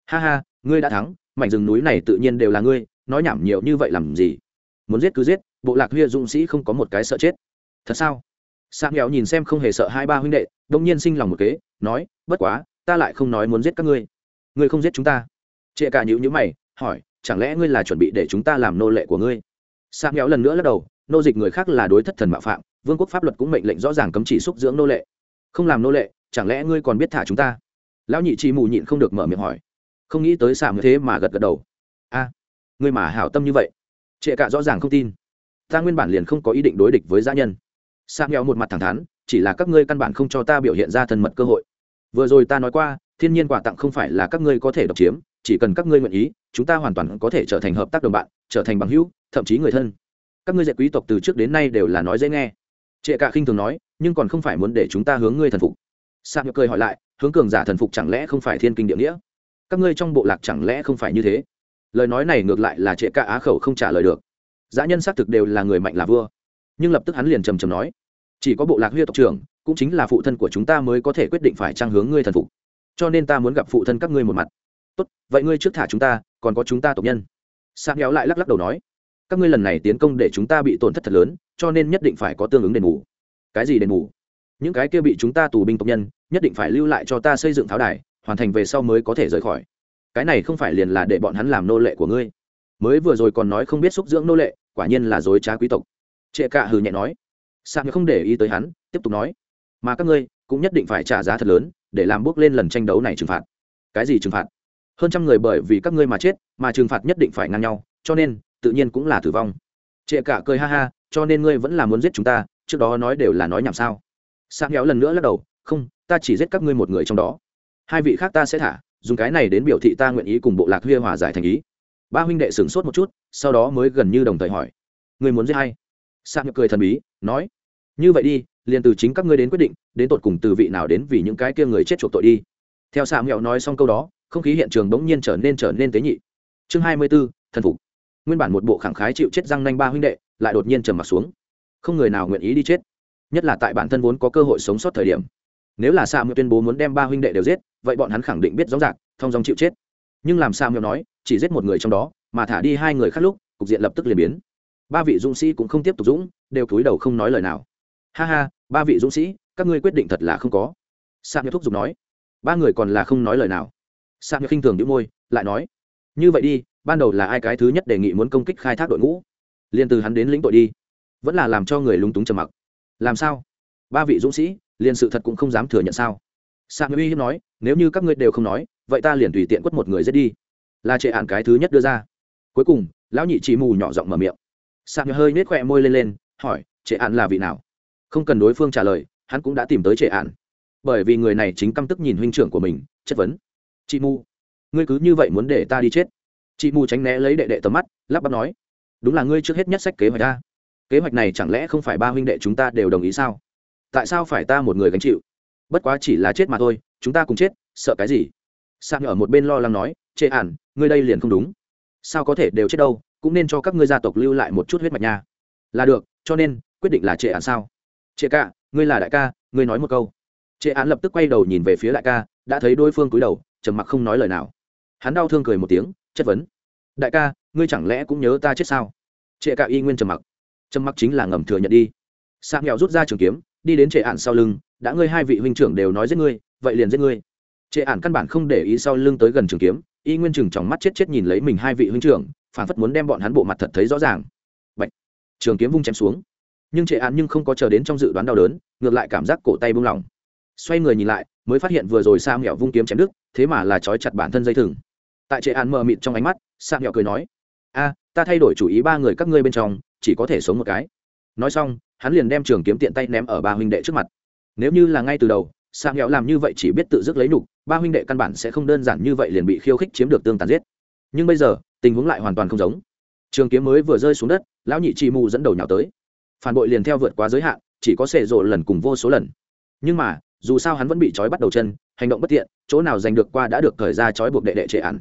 Ha ha, ngươi đã thắng, mảnh rừng núi này tự nhiên đều là ngươi, nói nhảm nhiều như vậy làm gì? Muốn giết cứ giết, bộ lạc huyê dũng sĩ không có một cái sợ chết. Thật sao? Sa nghèo nhìn xem không hề sợ hai ba huynh đệ đông nhiên sinh lòng một kế, nói, bất quá, ta lại không nói muốn giết các ngươi. Ngươi không giết chúng ta. Trệ cả nhữ nhữ mày, hỏi, chẳng lẽ ngươi là chuẩn bị để chúng ta làm nô lệ của ngươi? Sa nghèo lần nữa lắc đầu, nô dịch người khác là đối thất thần mạo phạm, vương quốc pháp luật cũng mệnh lệnh rõ ràng cấm chỉ xúc dưỡng nô lệ. Không làm nô lệ, chẳng lẽ ngươi còn biết thả chúng ta? Lão nhị chị mù nhịn không được mở miệng hỏi. Không nghĩ tới xả thế mà gật gật đầu. A người mà hảo tâm như vậy, trệ cả rõ ràng không tin. Ta nguyên bản liền không có ý định đối địch với gia nhân. Sa nghèo một mặt thẳng thắn, chỉ là các ngươi căn bản không cho ta biểu hiện ra thân mật cơ hội. Vừa rồi ta nói qua, thiên nhiên quà tặng không phải là các ngươi có thể độc chiếm, chỉ cần các ngươi nguyện ý, chúng ta hoàn toàn có thể trở thành hợp tác đồng bạn, trở thành bằng hữu, thậm chí người thân. Các ngươi dạy quý tộc từ trước đến nay đều là nói dễ nghe. Trệ cả khinh thường nói, nhưng còn không phải muốn để chúng ta hướng ngươi thần phục sa nhược cười hỏi lại, hướng cường giả thần phục chẳng lẽ không phải thiên kinh địa nghĩa? Các ngươi trong bộ lạc chẳng lẽ không phải như thế? Lời nói này ngược lại là trệ cả á khẩu không trả lời được. Dã nhân xác thực đều là người mạnh là vua. Nhưng lập tức hắn liền trầm trầm nói, chỉ có bộ lạc huyết tộc trưởng, cũng chính là phụ thân của chúng ta mới có thể quyết định phải trang hướng ngươi thần phục. Cho nên ta muốn gặp phụ thân các ngươi một mặt. Tốt, vậy ngươi trước thả chúng ta, còn có chúng ta tộc nhân. Sang kéo lại lắc lắc đầu nói, các ngươi lần này tiến công để chúng ta bị tổn thất thật lớn, cho nên nhất định phải có tương ứng đền bù. Cái gì đền bù? Những cái kia bị chúng ta tù binh tộc nhân, nhất định phải lưu lại cho ta xây dựng tháo đài, hoàn thành về sau mới có thể rời khỏi. Cái này không phải liền là để bọn hắn làm nô lệ của ngươi. Mới vừa rồi còn nói không biết xúc dưỡng nô lệ, quả nhiên là dối trá quý tộc. Trệ cạ hừ nhẹ nói. Sạc không để ý tới hắn, tiếp tục nói. Mà các ngươi cũng nhất định phải trả giá thật lớn để làm bước lên lần tranh đấu này trừng phạt. Cái gì trừng phạt? Hơn trăm người bởi vì các ngươi mà chết, mà trừng phạt nhất định phải ngang nhau, cho nên tự nhiên cũng là tử vong. Trệ cả cười ha ha, cho nên ngươi vẫn là muốn giết chúng ta, trước đó nói đều là nói nhảm sao? Sạc nghèo lần nữa lắc đầu, không, ta chỉ giết các ngươi một người trong đó. Hai vị khác ta sẽ thả, dùng cái này đến biểu thị ta nguyện ý cùng bộ lạc huya hòa giải thành ý. Ba huynh đệ sửng sốt một chút, sau đó mới gần như đồng thời hỏi người muốn giết hay sa nhập cười thần bí, nói, như vậy đi, liền từ chính các ngươi đến quyết định, đến tột cùng từ vị nào đến vì những cái kia người chết chuộc tội đi. Theo sa mẹo nói xong câu đó, không khí hiện trường bỗng nhiên trở nên trở nên tế nhị. Chương hai mươi b ố thần phục. Nguyên bản một bộ khẳng khái chịu chết răng nanh ba huynh đệ, lại đột nhiên trầm m ặ t xuống. Không người nào nguyện ý đi chết nhất là tại bản thân vốn có cơ hội sống sót thời điểm. Nếu là sa mẹo tuyên bố muốn đem ba huynh đệ đều giết, vậy bọn hắn khẳng định biết rõ rạc thông dòng chịu chết. Nhưng làm sa mẹo nói, chỉ giết một người trong đó, mà thả đi hai người khác lúc, cục diện lập tức liền biến. Ba vị dũng sĩ cũng không tiếp tục dũng, đều cúi đầu không nói lời nào. Ha ha, ba vị dũng sĩ, các ngươi quyết định thật là không có. Sa nhật thúc giục nói. Ba người còn là không nói lời nào. Sa nhật khinh thường đĩu môi, lại nói. Như vậy đi, ban đầu là ai cái thứ nhất đề nghị muốn công kích khai thác đội ngũ? Liền từ hắn đến lĩnh tội đi. Vẫn là làm cho người lúng túng trầm mặc làm sao? Ba vị dũng sĩ, liền sự thật cũng không dám thừa nhận sao? Sang uy hiếp nói, nếu như các ngươi đều không nói, vậy ta liền tùy tiện quất một người giết đi. Là trệ ạn cái thứ nhất đưa ra. Cuối cùng, lão nhị chỉ mù nhỏ giọng mở miệng. Sang hơi nết khỏe môi lên lên, hỏi, trệ ạn là vị nào? Không cần đối phương trả lời, hắn cũng đã tìm tới trệ ạn bởi vì người này chính căm tức nhìn huynh trưởng của mình, chất vấn. Chị mù, ngươi cứ như vậy muốn để ta đi chết. Chị mù tránh né lấy đệ đệ tầm mắt, lắp bắp nói, đúng là ngươi trước hết nhất sách kế hoạch ta kế hoạch này chẳng lẽ không phải ba huynh đệ chúng ta đều đồng ý sao? Tại sao phải ta một người gánh chịu? Bất quá chỉ là chết mà thôi, chúng ta cùng chết, sợ cái gì? Sang ở một bên lo lắng nói, chê ản ngươi đây liền không đúng. Sao có thể đều chết đâu, cũng nên cho các ngươi gia tộc lưu lại một chút huyết mạch nha. Là được, cho nên, quyết định là trệ án sao? Trệ ca, ngươi là đại ca, ngươi nói một câu. Trệ án lập tức quay đầu nhìn về phía đại ca, đã thấy đối phương cúi đầu, trầm mặc không nói lời nào. Hắn đau thương cười một tiếng, chất vấn. Đại ca, ngươi chẳng lẽ cũng nhớ ta chết sao? Trệ cả y nguyên trầm mặc trầm mặc chính là ngầm thừa nhận đi. Sa nghèo rút ra trường kiếm, đi đến trệ ạn sau lưng, đã ngươi hai vị huynh trưởng đều nói giết ngươi, vậy liền giết ngươi. Trệ ạn căn bản không để ý sau lưng tới gần trường kiếm, y nguyên chừng trong mắt chết chết nhìn lấy mình hai vị huynh trưởng, phản phất muốn đem bọn hắn bộ mặt thật thấy rõ ràng. Bạch. trường kiếm vung chém xuống. Nhưng trệ ạn nhưng không có chờ đến trong dự đoán đau đớn, ngược lại cảm giác cổ tay buông lỏng. Xoay người nhìn lại, mới phát hiện vừa rồi sa nghèo vung kiếm chém đứt, thế mà là trói chặt bản thân dây thừng. Tại trệ ạn mờ mịt trong ánh mắt sa nghèo cười nói, a, ta thay đổi chủ ý ba người các ngươi bên trong chỉ có thể sống một cái. Nói xong, hắn liền đem trường kiếm tiện tay ném ở ba huynh đệ trước mặt. Nếu như là ngay từ đầu sa mẹo làm như vậy chỉ biết tự dứt lấy nhục, ba huynh đệ căn bản sẽ không đơn giản như vậy liền bị khiêu khích chiếm được tương tàn giết. Nhưng bây giờ, tình huống lại hoàn toàn không giống. Trường kiếm mới vừa rơi xuống đất, lão nhị chi mù dẫn đầu nhào tới. Phản bội liền theo vượt quá giới hạn, chỉ có xệ rộ lần cùng vô số lần. Nhưng mà, dù sao hắn vẫn bị trói bắt đầu chân, hành động bất tiện, chỗ nào giành được qua đã được thời ra trói buộc đệ đệ trệ ăn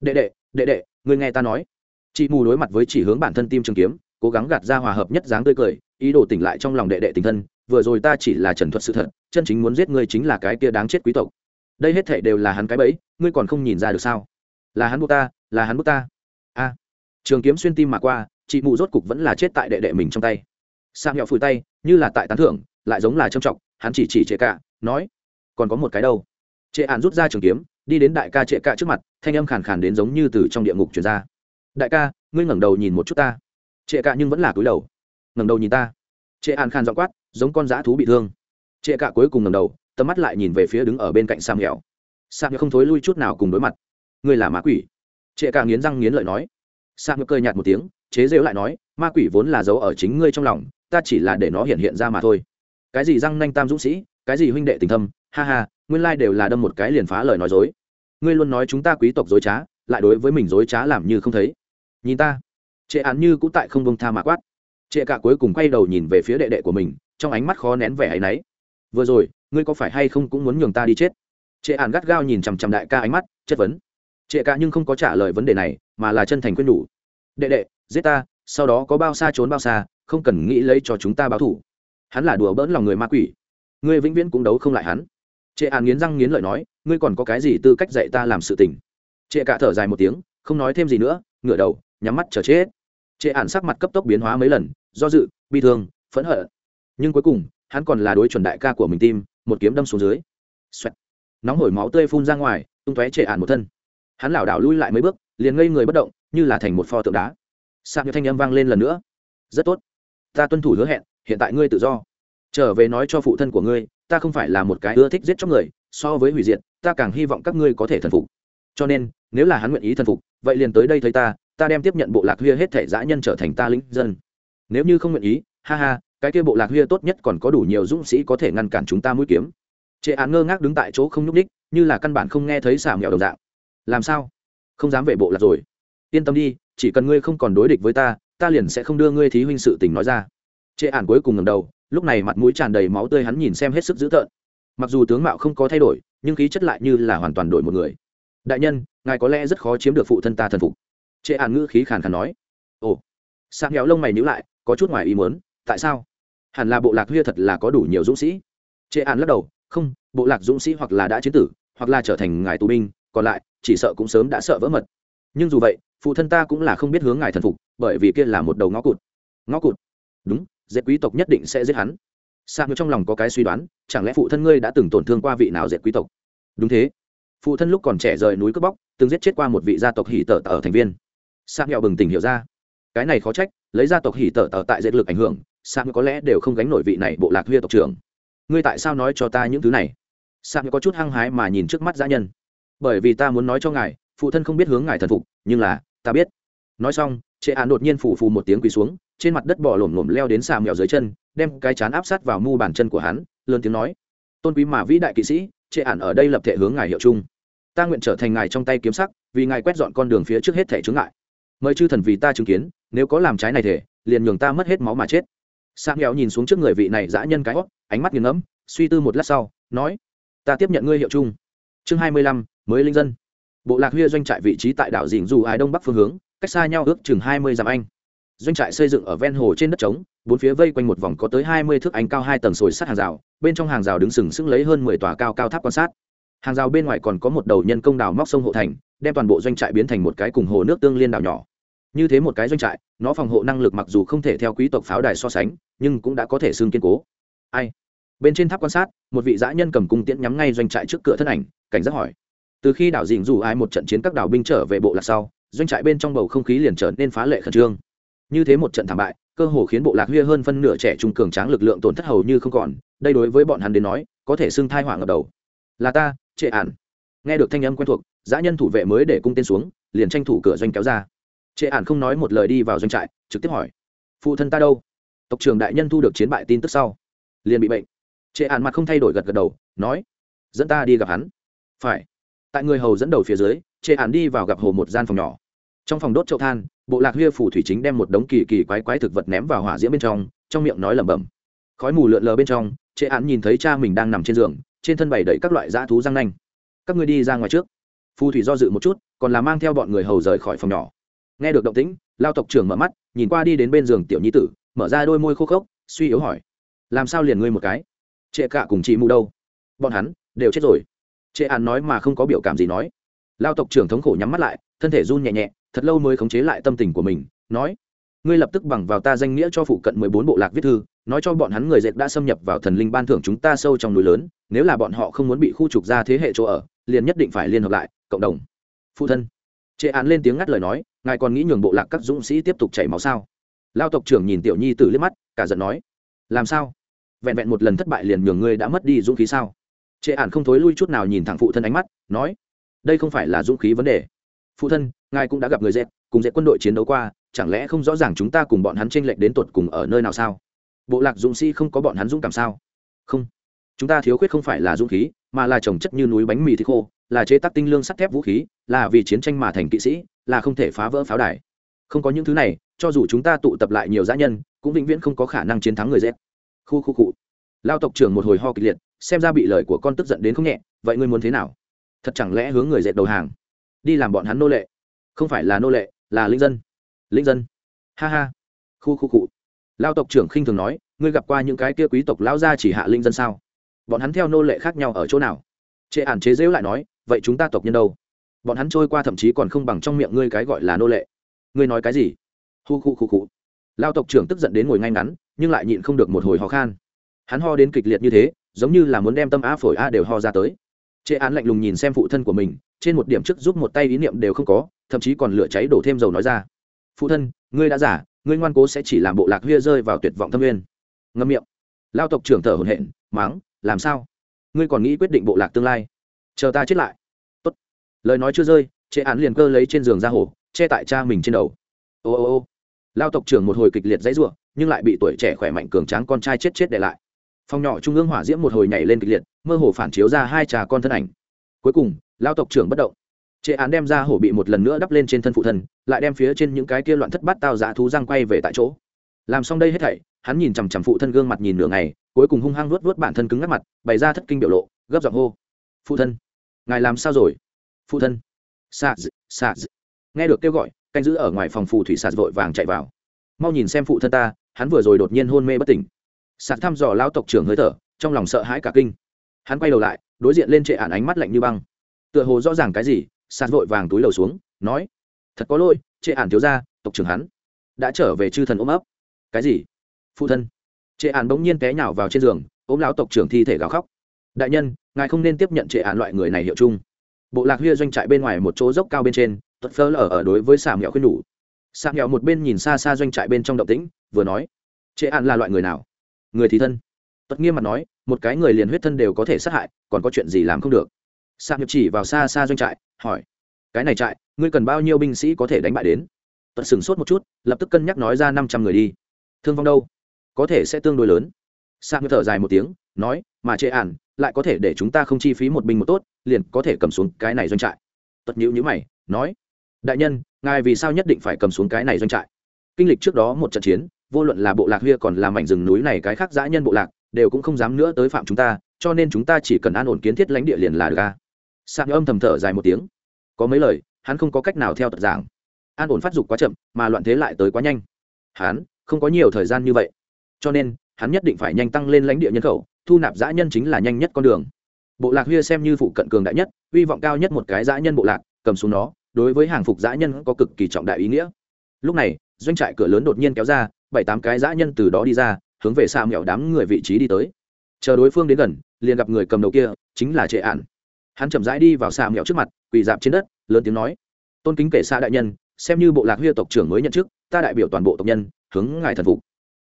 đệ đệ đệ đệ, người nghe ta nói. Chị mù đối mặt với chỉ hướng bản thân tim trường kiếm cố gắng gạt ra hòa hợp nhất dáng tươi cười, ý đồ tỉnh lại trong lòng đệ đệ tình thân, vừa rồi ta chỉ là trần thuật sự thật, chân chính muốn giết ngươi chính là cái kia đáng chết quý tộc. Đây hết thệ đều là hắn cái bẫy, ngươi còn không nhìn ra được sao? Là hắn buộc ta, là hắn buộc ta. A. Trường kiếm xuyên tim mà qua, chị mụ rốt cục vẫn là chết tại đệ đệ mình trong tay. Sang nhọ phủi tay, như là tại tán thưởng, lại giống là trâm trọng, hắn chỉ chỉ trệ cả nói, còn có một cái đâu? Trệ ạn rút ra trường kiếm, đi đến đại ca trệ cả trước mặt, thanh âm khàn khàn đến giống như từ trong địa ngục truyền ra. Đại ca, ngươi ngẩng đầu nhìn một chút ta trệ cả nhưng vẫn là cúi đầu. Ngẩng đầu nhìn ta. Trệ ạn khan dọ quát, giống con dã thú bị thương. Trệ cả cuối cùng ngẩng đầu, tầm mắt lại nhìn về phía đứng ở bên cạnh sam nghèo sam không thối lui chút nào cùng đối mặt. Ngươi là ma quỷ. Trệ cả nghiến răng nghiến lợi nói. Sam cười nhạt một tiếng, chế rêu lại nói, ma quỷ vốn là giấu ở chính ngươi trong lòng, ta chỉ là để nó hiện hiện ra mà thôi. Cái gì răng nanh tam dũng sĩ, cái gì huynh đệ tình thâm, ha ha, nguyên lai đều là đâm một cái liền phá lời nói dối. Ngươi luôn nói chúng ta quý tộc dối trá, lại đối với mình dối trá làm như không thấy. Nhìn ta trệ án như cũng tại không bông tha mà quát. Trệ cả cuối cùng quay đầu nhìn về phía đệ đệ của mình, trong ánh mắt khó nén vẻ áy náy. Vừa rồi, ngươi có phải hay không cũng muốn nhường ta đi chết? Trệ án gắt gao nhìn chằm chằm đại ca ánh mắt, chất vấn. Trệ cả nhưng không có trả lời vấn đề này, mà là chân thành quyết nhủ. Đệ đệ, giết ta, sau đó có bao xa trốn bao xa, không cần nghĩ lấy cho chúng ta báo thủ hắn là đùa bỡn lòng người ma quỷ. Ngươi vĩnh viễn cũng đấu không lại hắn. Trệ án nghiến răng nghiến lợi nói, ngươi còn có cái gì tư cách dạy ta làm sự tình? Trệ cả thở dài một tiếng, không nói thêm gì nữa, ngửa đầu, nhắm mắt chờ chết trệ ảnh sắc mặt cấp tốc biến hóa mấy lần, do dự, bi thương, phẫn hận. Nhưng cuối cùng, hắn còn là đối chuẩn đại ca của mình tim, một kiếm đâm xuống dưới. Xoẹt. nóng hổi máu tươi phun ra ngoài, tung tóe trệ ản một thân. Hắn lảo đảo lui lại mấy bước, liền ngây người bất động, như là thành một pho tượng đá. Sạc như thanh âm vang lên lần nữa. Rất tốt. Ta tuân thủ hứa hẹn, hiện tại ngươi tự do. Trở về nói cho phụ thân của ngươi, ta không phải là một cái ưa thích giết chóc người, so với hủy diệt, ta càng hy vọng các ngươi có thể thần phục. Cho nên, nếu là hắn nguyện ý thần phục, vậy liền tới đây thấy ta ta đem tiếp nhận bộ lạc huya hết thể dã nhân trở thành ta lính dân. Nếu như không nguyện ý, ha ha, cái kia bộ lạc huya tốt nhất còn có đủ nhiều dũng sĩ có thể ngăn cản chúng ta mũi kiếm. Trệ án ngơ ngác đứng tại chỗ không nhúc ních như là căn bản không nghe thấy xả mèo đồng dạng. Làm sao? Không dám về bộ lạc rồi. Yên tâm đi, chỉ cần ngươi không còn đối địch với ta ta liền sẽ không đưa ngươi thí huynh sự tình nói ra. Trệ án cuối cùng ngầm đầu, lúc này mặt mũi tràn đầy máu tươi hắn nhìn xem hết sức dữ tợn. Mặc dù tướng mạo không có thay đổi, nhưng khí chất lại như là hoàn toàn đổi một người. Đại nhân, ngài có lẽ rất khó chiếm được phụ thân ta thần phục trệ án ngữ khí khàn khàn nói. Ồ sang nghèo lông mày nhữ lại, có chút ngoài ý muốn, tại sao? Hẳn là bộ lạc kia thật là có đủ nhiều dũng sĩ. Trệ án lắc đầu, không, bộ lạc dũng sĩ hoặc là đã chiến tử, hoặc là trở thành ngài tù binh, còn lại, chỉ sợ cũng sớm đã sợ vỡ mật. Nhưng dù vậy, phụ thân ta cũng là không biết hướng ngài thần phục, bởi vì kia là một đầu ngõ cụt. Ngõ cụt? Đúng dệt quý tộc nhất định sẽ giết hắn. Sa ngư trong lòng có cái suy đoán, chẳng lẽ phụ thân ngươi đã từng tổn thương qua vị nào dệt quý tộc? Đúng thế. Phụ thân lúc còn trẻ rời núi cướp bóc, từng giết chết qua một vị gia tộc hỉ tở ở thành viên sang nghèo bừng tỉnh hiểu ra. Cái này khó trách, lấy gia tộc hỉ tở tở tại dệt lực ảnh hưởng sang có lẽ đều không gánh nổi vị này bộ lạc huy tộc trưởng. Ngươi tại sao nói cho ta những thứ này? Sang có chút hăng hái mà nhìn trước mắt dã nhân. Bởi vì ta muốn nói cho ngài, phụ thân không biết hướng ngài thần phục, nhưng là, ta biết. Nói xong, trệ án đột nhiên phủ phù một tiếng quỳ xuống, trên mặt đất bỏ lổm lổm leo đến xà mèo dưới chân, đem cái chán áp sát vào mu bàn chân của hắn, lớn tiếng nói. Tôn quý mà vĩ đại kỵ sĩ, trệ ản ở đây lập thể hướng ngài hiệu chung. Ta nguyện trở thành ngài trong tay kiếm sắc, vì ngài quét dọn con đường phía trước hết thể chướng ngại mời chư thần vì ta chứng kiến, nếu có làm trái này thể, liền nhường ta mất hết máu mà chết. Sang nghèo nhìn xuống trước người vị này dã nhân cái hót ánh mắt nghiêng ngẫm, suy tư một lát sau, nói, ta tiếp nhận ngươi hiệu chung. Chương hai mươi lăm, mới linh dân. Bộ lạc huyê doanh trại vị trí tại đảo dình dù ái đông bắc phương hướng, cách xa nhau ước chừng hai mươi dặm anh. Doanh trại xây dựng ở ven hồ trên đất trống, bốn phía vây quanh một vòng có tới hai mươi thước anh cao hai tầng sồi sắt hàng rào, bên trong hàng rào đứng sừng sững lấy hơn mười tòa cao cao tháp quan sát. Hàng rào bên ngoài còn có một đầu nhân công đào móc sông hộ thành, đem toàn bộ doanh trại biến thành một cái cùng hồ nước tương liên đảo nhỏ như thế một cái doanh trại, nó phòng hộ năng lực mặc dù không thể theo quý tộc pháo đài so sánh, nhưng cũng đã có thể xương kiên cố. Ai? Bên trên tháp quan sát, một vị dã nhân cầm cung tiễn nhắm ngay doanh trại trước cửa thân ảnh, cảnh giác hỏi. Từ khi đảo dình dù ai một trận chiến các đảo binh trở về bộ lạc sau, doanh trại bên trong bầu không khí liền trở nên phá lệ khẩn trương. Như thế một trận thảm bại, cơ hồ khiến bộ lạc huya hơn phân nửa trẻ trung cường tráng lực lượng tổn thất hầu như không còn, đây đối với bọn hắn đến nói, có thể xưng thai hỏa ngập đầu. Là ta, trệ ản. Nghe được thanh âm quen thuộc, dã nhân thủ vệ mới để cung tên xuống, liền tranh thủ cửa doanh kéo ra trệ ản không nói một lời đi vào doanh trại, trực tiếp hỏi, phụ thân ta đâu? Tộc trưởng đại nhân thu được chiến bại tin tức sau, liền bị bệnh. Trệ ản mặt không thay đổi gật gật đầu, nói, dẫn ta đi gặp hắn. Phải. Tại người hầu dẫn đầu phía dưới, trệ ản đi vào gặp hồ một gian phòng nhỏ. Trong phòng đốt chậu than, bộ lạc huya phủ thủy chính đem một đống kỳ kỳ quái quái thực vật ném vào hỏa diễm bên trong trong miệng nói lẩm bẩm. Khói mù lượn lờ bên trong, trệ ản nhìn thấy cha mình đang nằm trên giường, trên thân bày đẩy các loại dã thú răng nanh. Các ngươi đi ra ngoài trước. Phù thủy do dự một chút, còn là mang theo bọn người hầu rời khỏi phòng nhỏ nghe được động tĩnh, lao tộc trưởng mở mắt, nhìn qua đi đến bên giường tiểu nhi tử, mở ra đôi môi khô khốc, suy yếu hỏi, làm sao liền ngươi một cái? Trệ cả cùng chị mù đâu? Bọn hắn đều chết rồi. Trệ An nói mà không có biểu cảm gì nói. Lao tộc trưởng thống khổ nhắm mắt lại, thân thể run nhẹ nhẹ, thật lâu mới khống chế lại tâm tình của mình, nói, ngươi lập tức bằng vào ta danh nghĩa cho phụ cận mười bốn bộ lạc viết thư, nói cho bọn hắn người dệt đã xâm nhập vào thần linh ban thưởng chúng ta sâu trong núi lớn, nếu là bọn họ không muốn bị khu trục ra thế hệ chỗ ở, liền nhất định phải liên hợp lại, cộng đồng. Phụ thân. Trệ án lên tiếng ngắt lời nói ngài còn nghĩ nhường bộ lạc các dũng sĩ tiếp tục chảy máu sao? Lao tộc trưởng nhìn tiểu nhi t liếc mắt cả giận nói làm sao? Vẹn vẹn một lần thất bại liền nhường ngươi đã mất đi dũng khí sao? Trệ ản không thối lui chút nào nhìn thẳng phụ thân ánh mắt nói đây không phải là dũng khí vấn đề. Phụ thân ngài cũng đã gặp người dẹp, cùng dẹp quân đội chiến đấu qua chẳng lẽ không rõ ràng chúng ta cùng bọn hắn tranh lệch đến tột cùng ở nơi nào sao? Bộ lạc dũng sĩ không có bọn hắn dũng cảm sao? Không. Chúng ta thiếu khuyết không phải là dũng khí mà là trồng chất như núi bánh mì thịt khô là chế tác tinh lương sắt thép vũ khí là vì chiến tranh mà thành kỵ sĩ là không thể phá vỡ pháo đài. Không có những thứ này, cho dù chúng ta tụ tập lại nhiều dã nhân, cũng vĩnh viễn không có khả năng chiến thắng người z khu khu cụ lao tộc trưởng một hồi ho kịch liệt, xem ra bị lời của con tức giận đến không nhẹ, vậy ngươi muốn thế nào? Thật chẳng lẽ hướng người dệt đầu hàng? Đi làm bọn hắn nô lệ. Không phải là nô lệ, là linh dân. Linh dân. Ha ha. Khu khu cụ lao tộc trưởng khinh thường nói, ngươi gặp qua những cái kia quý tộc lao ra chỉ hạ linh dân sao? Bọn hắn theo nô lệ khác nhau ở chỗ nào? Trệ ản chế dễu lại nói, vậy chúng ta tộc nhân đâu? Bọn hắn trôi qua thậm chí còn không bằng trong miệng ngươi cái gọi là nô lệ. Ngươi nói cái gì? Hu khu khu khu. Lao tộc trưởng tức giận đến ngồi ngay ngắn nhưng lại nhịn không được một hồi ho khan. Hắn ho đến kịch liệt như thế giống như là muốn đem tâm a phổi a đều ho ra tới. Trệ án lạnh lùng nhìn xem phụ thân của mình trên một điểm trước giúp một tay ý niệm đều không có thậm chí còn lửa cháy đổ thêm dầu nói ra. Phụ thân ngươi đã giả ngươi ngoan cố sẽ chỉ làm bộ lạc huya rơi vào tuyệt vọng thâm nguyên. Ngâm miệng. Lao tộc trưởng thở hổn hển, máng làm sao? Ngươi còn nghĩ quyết định bộ lạc tương lai? Chờ ta chết lại lời nói chưa rơi chế án liền cơ lấy trên giường ra hổ che tại cha mình trên đầu. Ô ô ô. Lao tộc trưởng một hồi kịch liệt dãy ruộng nhưng lại bị tuổi trẻ khỏe mạnh cường tráng con trai chết chết để lại. Phòng nhỏ trung ương hỏa diễm một hồi nhảy lên kịch liệt, mơ hồ phản chiếu ra hai trà con thân ảnh. Cuối cùng, lao tộc trưởng bất động. Chế án đem ra hổ bị một lần nữa đắp lên trên thân phụ thân, lại đem phía trên những cái kia loạn thất bát tao giá thú răng quay về tại chỗ. Làm xong đây hết thảy, hắn nhìn chằm chằm phụ thân gương mặt nhìn nửa ngày, cuối cùng hung hăng luốt nuốt bản thân cứng ngắc mặt, bày ra thất kinh biểu lộ, gấp giọng hô. Phụ thân, ngài làm sao rồi? Phụ thân. Sạt sạt nghe được kêu gọi, canh giữ ở ngoài phòng phù thủy sạt vội vàng chạy vào. Mau nhìn xem phụ thân ta, hắn vừa rồi đột nhiên hôn mê bất tỉnh. Sạt thăm dò lao tộc trưởng hơi thở, trong lòng sợ hãi cả kinh. Hắn quay đầu lại, đối diện lên trệ ản ánh mắt lạnh như băng. Tựa hồ rõ ràng cái gì sạt vội vàng túi đầu xuống, nói, thật có lỗi, trệ ản thiếu ra tộc trưởng hắn đã trở về chư thần ôm ấp. Cái gì? Phụ thân. Trệ ản bỗng nhiên té nhào vào trên giường, ôm lão tộc trưởng thi thể gào khóc. Đại nhân, ngài không nên tiếp nhận trệ ản loại người này hiệu chung bộ lạc huya doanh trại bên ngoài một chỗ dốc cao bên trên, tuất phơ ở ở đối với xà mẹo khuyên nhủ. Xà mẹo một bên nhìn xa xa doanh trại bên trong động tĩnh, vừa nói chế ản là loại người nào? Người thì thân. Tuất nghiêm mặt nói, một cái người liền huyết thân đều có thể sát hại, còn có chuyện gì làm không được? Xà mẹo chỉ vào xa xa doanh trại, hỏi, cái này trại, ngươi cần bao nhiêu binh sĩ có thể đánh bại đến? Tuất sửng sốt một chút, lập tức cân nhắc nói ra năm trăm người đi. Thương vong đâu? Có thể sẽ tương đối lớn. Sang thở dài một tiếng, nói, mà chệ ản lại có thể để chúng ta không chi phí một binh một tốt, liền có thể cầm xuống cái này doanh trại. Tật nhữ nhữ mày, nói, đại nhân, ngài vì sao nhất định phải cầm xuống cái này doanh trại? Kinh lịch trước đó một trận chiến, vô luận là bộ lạc huyê còn là mảnh rừng núi này cái khác dã nhân bộ lạc, đều cũng không dám nữa tới phạm chúng ta, cho nên chúng ta chỉ cần an ổn kiến thiết lãnh địa liền là được ca sang âm thầm thở dài một tiếng. Có mấy lời, hắn không có cách nào theo tật giảng. An ổn phát dục quá chậm, mà loạn thế lại tới quá nhanh. Hắn, không có nhiều thời gian như vậy. Cho nên hắn nhất định phải nhanh tăng lên lãnh địa nhân khẩu, thu nạp dã nhân chính là nhanh nhất con đường. Bộ lạc huya xem như phụ cận cường đại nhất hy vọng cao nhất một cái dã nhân bộ lạc, cầm xuống nó, đối với hàng phục dã nhân có cực kỳ trọng đại ý nghĩa. Lúc này, doanh trại cửa lớn đột nhiên kéo ra, bảy tám cái dã nhân từ đó đi ra, hướng về xa mẹo đám người vị trí đi tới. Chờ đối phương đến gần, liền gặp người cầm đầu kia, chính là trệ ạn hắn chậm rãi đi vào xa mẹo trước mặt, quỳ dạp trên đất, lớn tiếng nói, tôn kính kể xa đại nhân, xem như bộ lạc huya tộc trưởng mới nhận chức, ta đại biểu toàn bộ tộc nhân, hướng ngài thần phục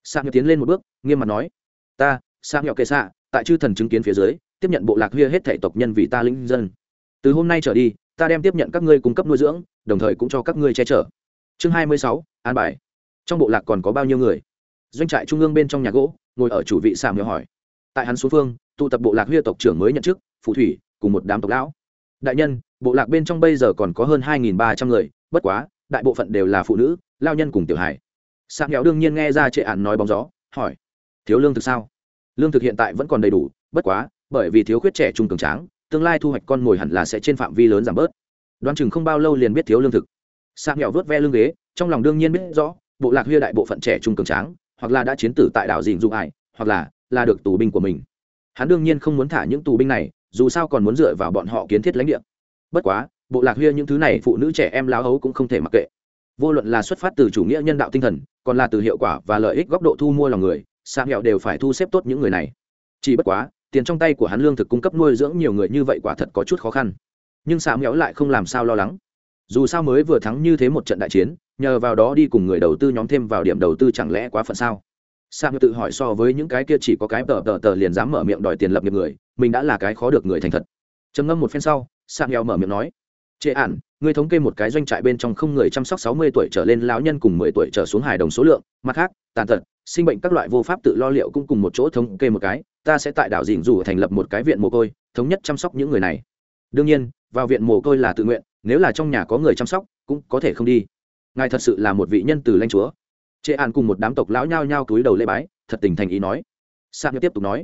sa ngựa tiến lên một bước, nghiêm mặt nói, ta sa ngựa kệ xạ, tại chư thần chứng kiến phía dưới, tiếp nhận bộ lạc Huya hết thể tộc nhân vì ta linh dân. Từ hôm nay trở đi, ta đem tiếp nhận các ngươi cung cấp nuôi dưỡng, đồng thời cũng cho các ngươi che chở. Chương hai mươi sáu, an bài. Trong bộ lạc còn có bao nhiêu người? Doanh trại trung ương bên trong nhà gỗ, ngồi ở chủ vị sa ngựa hỏi. Tại hắn số phương, tụ tập bộ lạc Huya tộc trưởng mới nhận chức, phù thủy, cùng một đám tộc lão. Đại nhân, bộ lạc bên trong bây giờ còn có hơn hai ba trăm người, bất quá, đại bộ phận đều là phụ nữ, lao nhân cùng tiểu hải sang nghèo đương nhiên nghe ra trệ ạn nói bóng gió, hỏi, thiếu lương thực sao? Lương thực hiện tại vẫn còn đầy đủ, bất quá, bởi vì thiếu khuyết trẻ trung cường tráng, tương lai thu hoạch con mồi hẳn là sẽ trên phạm vi lớn giảm bớt. Đoán chừng không bao lâu liền biết thiếu lương thực. Sang nghèo vớt ve lưng ghế, trong lòng đương nhiên biết rõ, bộ lạc huy đại bộ phận trẻ trung cường tráng, hoặc là đã chiến tử tại đảo dình dụng ải hoặc là là được tù binh của mình. Hắn đương nhiên không muốn thả những tù binh này, dù sao còn muốn dựa vào bọn họ kiến thiết lãnh địa. Bất quá, bộ lạc huy những thứ này phụ nữ trẻ em láo hấu cũng không thể mặc kệ vô luận là xuất phát từ chủ nghĩa nhân đạo tinh thần, còn là từ hiệu quả và lợi ích góc độ thu mua lòng người sa nghèo đều phải thu xếp tốt những người này. Chỉ bất quá, tiền trong tay của hắn lương thực cung cấp nuôi dưỡng nhiều người như vậy quả thật có chút khó khăn. Nhưng sa nghèo lại không làm sao lo lắng. Dù sao mới vừa thắng như thế một trận đại chiến, nhờ vào đó đi cùng người đầu tư nhóm thêm vào điểm đầu tư chẳng lẽ quá phận sao? Sa nghèo tự hỏi so với những cái kia chỉ có cái tờ tờ tờ liền dám mở miệng đòi tiền lập nghiệp người, mình đã là cái khó được người thành thật. Trầm ngâm một phen sau sa nghèo mở miệng nói chệ ản ngươi thống kê một cái doanh trại bên trong không người chăm sóc sáu mươi tuổi trở lên lão nhân cùng mười tuổi trở xuống hài đồng số lượng. Mặt khác, tàn tật, sinh bệnh các loại vô pháp tự lo liệu cũng cùng một chỗ thống kê một cái. Ta sẽ tại đảo Dĩnh dù thành lập một cái viện mồ côi, thống nhất chăm sóc những người này. Đương nhiên, vào viện mồ côi là tự nguyện, nếu là trong nhà có người chăm sóc, cũng có thể không đi. Ngài thật sự là một vị nhân từ lãnh chúa. Trệ An cùng một đám tộc lão nhao nhao cúi đầu lễ bái, thật tình thành ý nói. Sa tiếp tục nói,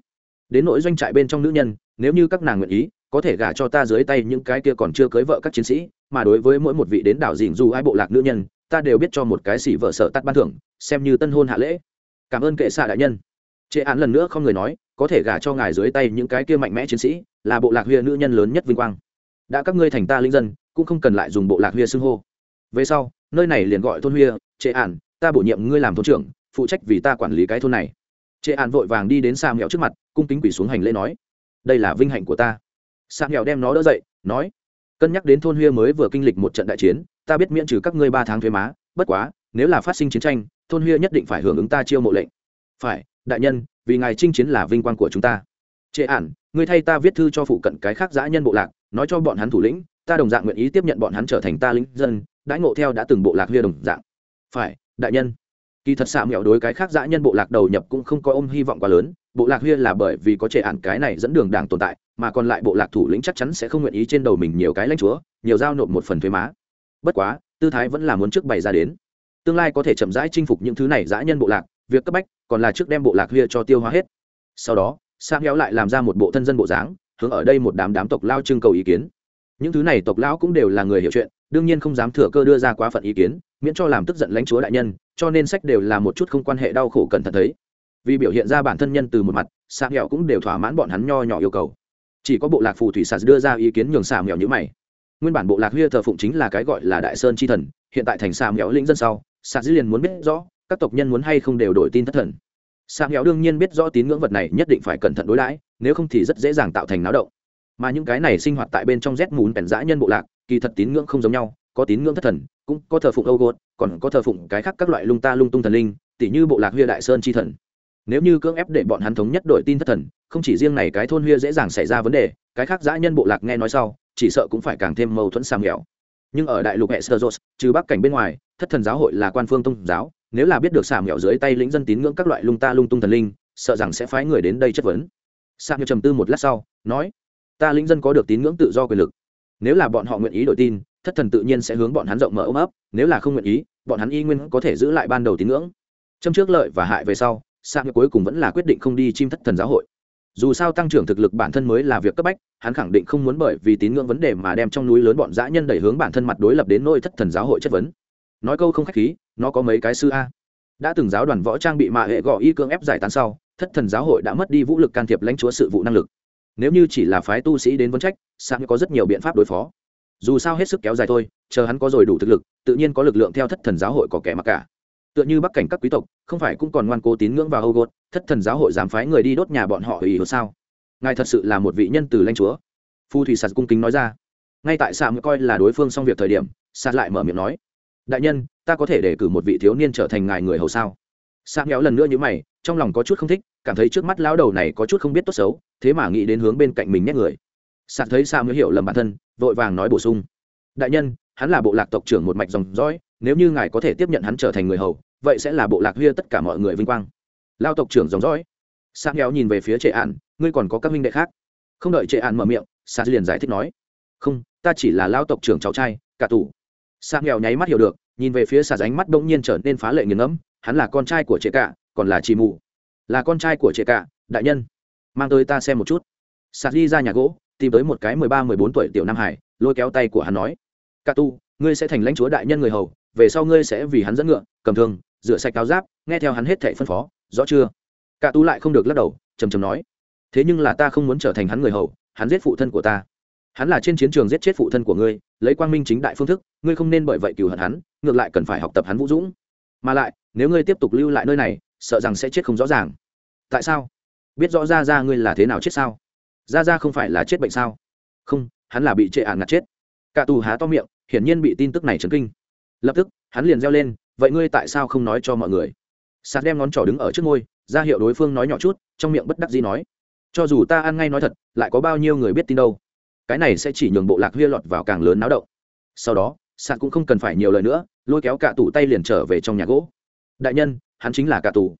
đến nỗi doanh trại bên trong nữ nhân, nếu như các nàng nguyện ý, có thể gả cho ta dưới tay những cái kia còn chưa cưới vợ các chiến sĩ mà đối với mỗi một vị đến đảo dình dù ai bộ lạc nữ nhân, ta đều biết cho một cái xỉ vợ sợ tắt ban thưởng, xem như tân hôn hạ lễ. Cảm ơn kệ xạ đại nhân. Chế án lần nữa không người nói, có thể gả cho ngài dưới tay những cái kia mạnh mẽ chiến sĩ, là bộ lạc huya nữ nhân lớn nhất vinh quang. Đã các ngươi thành ta linh dân, cũng không cần lại dùng bộ lạc huya xưng hô. Về sau, nơi này liền gọi thôn huya chế án, ta bổ nhiệm ngươi làm thôn trưởng, phụ trách vì ta quản lý cái thôn này. Chế án vội vàng đi đến xa mẹo trước mặt, cung kính quỷ xuống hành lễ nói, đây là vinh hạnh của ta. Xa nghèo đem nó đỡ dậy, nói cân nhắc đến thôn huya mới vừa kinh lịch một trận đại chiến, ta biết miễn trừ các ngươi ba tháng thuế má, bất quá, nếu là phát sinh chiến tranh, thôn huya nhất định phải hưởng ứng ta chiêu mộ lệnh. Phải, đại nhân, vì ngài chinh chiến là vinh quang của chúng ta. Trệ ản, ngươi thay ta viết thư cho phụ cận cái khác giã nhân bộ lạc, nói cho bọn hắn thủ lĩnh, ta đồng dạng nguyện ý tiếp nhận bọn hắn trở thành ta lính dân, đãi ngộ theo đã từng bộ lạc huya đồng dạng. Phải, đại nhân. Kỳ thật xạ mẹo đối cái khác dã nhân bộ lạc đầu nhập cũng không có ôm hy vọng quá lớn bộ lạc huyên là bởi vì có trệ ản cái này dẫn đường đảng tồn tại, mà còn lại bộ lạc thủ lĩnh chắc chắn sẽ không nguyện ý trên đầu mình nhiều cái lãnh chúa, nhiều giao nộp một phần thuế má. Bất quá, tư thái vẫn là muốn trước bày ra đến. Tương lai có thể chậm rãi chinh phục những thứ này dã nhân bộ lạc, việc cấp bách còn là trước đem bộ lạc huyên cho tiêu hóa hết. Sau đó sang héo lại làm ra một bộ thân dân bộ dáng, hướng ở đây một đám đám tộc lao trưng cầu ý kiến. Những thứ này tộc lão cũng đều là người hiểu chuyện, đương nhiên không dám thừa cơ đưa ra quá phận ý kiến, miễn cho làm tức giận lãnh chúa đại nhân, cho nên sách đều là một chút không quan hệ đau khổ cẩn thận thấy vì biểu hiện ra bản thân nhân từ một mặt xạ nghèo cũng đều thỏa mãn bọn hắn nho nhỏ yêu cầu. Chỉ có bộ lạc phù thủy sạt đưa ra ý kiến nhường xạ nghèo như mày. Nguyên bản bộ lạc huya thờ phụng chính là cái gọi là đại sơn chi thần, hiện tại thành xạ nghèo lĩnh dân sau sạt dĩ liền muốn biết rõ các tộc nhân muốn hay không đều đổi tin thất thần. Xạ nghèo đương nhiên biết rõ tín ngưỡng vật này nhất định phải cẩn thận đối đãi, nếu không thì rất dễ dàng tạo thành náo động. Mà những cái này sinh hoạt tại bên trong rét mùn bèn dã nhân bộ lạc, kỳ thật tín ngưỡng không giống nhau, có tín ngưỡng thất thần, cũng có thờ phụng âu gột, còn có thờ phụng cái khác các loại lung ta lung tung thần linh, tỉ như bộ lạc huya đại sơn chi thần nếu như cưỡng ép để bọn hắn thống nhất đội tin thất thần, không chỉ riêng này cái thôn huyê dễ dàng xảy ra vấn đề, cái khác dã nhân bộ lạc nghe nói sau, chỉ sợ cũng phải càng thêm mâu thuẫn sang nghèo. Nhưng ở đại lục hệ sơ dốt trừ bắc cảnh bên ngoài, thất thần giáo hội là quan phương tôn giáo, nếu là biết được xà nghèo dưới tay lĩnh dân tín ngưỡng các loại lung ta lung tung thần linh, sợ rằng sẽ phái người đến đây chất vấn. Sa nghèo trầm tư một lát sau, nói, ta lĩnh dân có được tín ngưỡng tự do quyền lực. Nếu là bọn họ nguyện ý đổi tin, thất thần tự nhiên sẽ hướng bọn hắn rộng mở ôm ấp. Nếu là không nguyện ý, bọn hắn y nguyên có thể giữ lại ban đầu tín ngưỡng. Châm trước lợi và hại về sau sang cuối cùng vẫn là quyết định không đi chim thất thần giáo hội. Dù sao tăng trưởng thực lực bản thân mới là việc cấp bách, hắn khẳng định không muốn bởi vì tín ngưỡng vấn đề mà đem trong núi lớn bọn dã nhân đẩy hướng bản thân mặt đối lập đến nôi thất thần giáo hội chất vấn. Nói câu không khách khí, nó có mấy cái sư a. Đã từng giáo đoàn võ trang bị mạ hệ gõ y cưỡng ép giải tán sau, thất thần giáo hội đã mất đi vũ lực can thiệp lãnh chúa sự vụ năng lực. Nếu như chỉ là phái tu sĩ đến vấn trách sang có rất nhiều biện pháp đối phó. Dù sao hết sức kéo dài thôi, chờ hắn có rồi đủ thực lực, tự nhiên có lực lượng theo thất thần giáo hội có kẻ mặc cả. Tựa như bắc cảnh các quý tộc không phải cũng còn ngoan cố tín ngưỡng vào âu gột thất thần giáo hội dám phái người đi đốt nhà bọn họ ủy hồ sao? Ngài thật sự là một vị nhân từ lanh chúa. Phu thủy sạt cung kính nói ra. Ngay tại xạ mới coi là đối phương xong việc thời điểm, sạt lại mở miệng nói, đại nhân, ta có thể để cử một vị thiếu niên trở thành ngài người hầu sao? Sạt nghèo lần nữa như mày, trong lòng có chút không thích, cảm thấy trước mắt lão đầu này có chút không biết tốt xấu, thế mà nghĩ đến hướng bên cạnh mình nhét người. Sạt thấy sao mới hiểu lầm bản thân, vội vàng nói bổ sung, đại nhân, hắn là bộ lạc tộc trưởng một mạch dòng dõi, nếu như ngài có thể tiếp nhận hắn trở thành người hầu vậy sẽ là bộ lạc huyê tất cả mọi người vinh quang. Lao tộc trưởng dòng dõi. Sang héo nhìn về phía trệ ạn ngươi còn có các minh đệ khác? Không đợi trệ ạn mở miệng sa liền giải thích nói. Không, ta chỉ là lao tộc trưởng cháu trai, cả tù. Sang héo nháy mắt hiểu được, nhìn về phía sa ánh mắt bỗng nhiên trở nên phá lệ nghiền ngẫm, hắn là con trai của trệ cả, còn là chị mù. Là con trai của trệ cả, đại nhân. Mang tới ta xem một chút. Sa đi ra nhà gỗ, tìm tới một cái mười ba, mười bốn tuổi tiểu nam hải, lôi kéo tay của hắn nói. Cả tu ngươi sẽ thành lãnh chúa đại nhân người hầu, về sau ngươi sẽ vì hắn dẫn ngựa, cầm thương rửa sạch áo giáp, nghe theo hắn hết thảy phân phó, rõ chưa? Cả tu lại không được lắc đầu, trầm trầm nói, thế nhưng là ta không muốn trở thành hắn người hầu, hắn giết phụ thân của ta. Hắn là trên chiến trường giết chết phụ thân của ngươi, lấy quang minh chính đại phương thức, ngươi không nên bởi vậy cừu hận hắn, ngược lại cần phải học tập hắn vũ dũng. Mà lại, nếu ngươi tiếp tục lưu lại nơi này, sợ rằng sẽ chết không rõ ràng. Tại sao? Biết rõ ra ra ngươi là thế nào chết sao? Ra ra không phải là chết bệnh sao? Không, hắn là bị trệ ạn ngạt chết. Cả tù há to miệng, hiển nhiên bị tin tức này chấn kinh. Lập tức, hắn liền reo lên vậy ngươi tại sao không nói cho mọi người? Sạt đem ngón trỏ đứng ở trước ngôi ra hiệu đối phương nói nhỏ chút, trong miệng bất đắc dĩ nói. Cho dù ta ăn ngay nói thật, lại có bao nhiêu người biết tin đâu? Cái này sẽ chỉ nhường bộ lạc huyê lọt vào càng lớn náo động. Sau đó, sạt cũng không cần phải nhiều lời nữa, lôi kéo cả tù tay liền trở về trong nhà gỗ. Đại nhân, hắn chính là cả tù.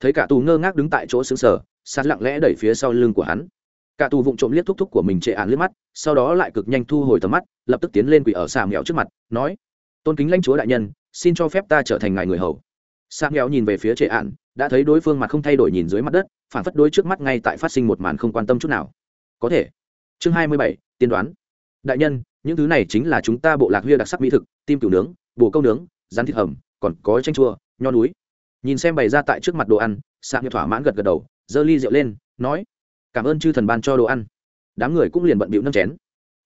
Thấy cả tù ngơ ngác đứng tại chỗ xứng sở sạt lặng lẽ đẩy phía sau lưng của hắn. Cả tù vụng trộm liếc thúc thúc của mình trệ ạn liếc mắt, sau đó lại cực nhanh thu hồi tầm mắt, lập tức tiến lên quỷ ở xà mèo trước mặt, nói, tôn kính lãnh chúa đại nhân xin cho phép ta trở thành ngài người hầu. Sang mèo nhìn về phía trệ ạn đã thấy đối phương mặt không thay đổi nhìn dưới mặt đất, phản phất đối trước mắt ngay tại phát sinh một màn không quan tâm chút nào. Có thể. Chương hai mươi bảy, tiên đoán. Đại nhân, những thứ này chính là chúng ta bộ lạc huya đặc sắc mỹ thực, tim cừu nướng, bồ câu nướng, rán thịt hầm, còn có chanh chua, nho núi. Nhìn xem bày ra tại trước mặt đồ ăn, sạc như thỏa mãn gật gật đầu, giơ ly rượu lên, nói, cảm ơn chư thần ban cho đồ ăn. Đám người cũng liền bận bịu nâng chén.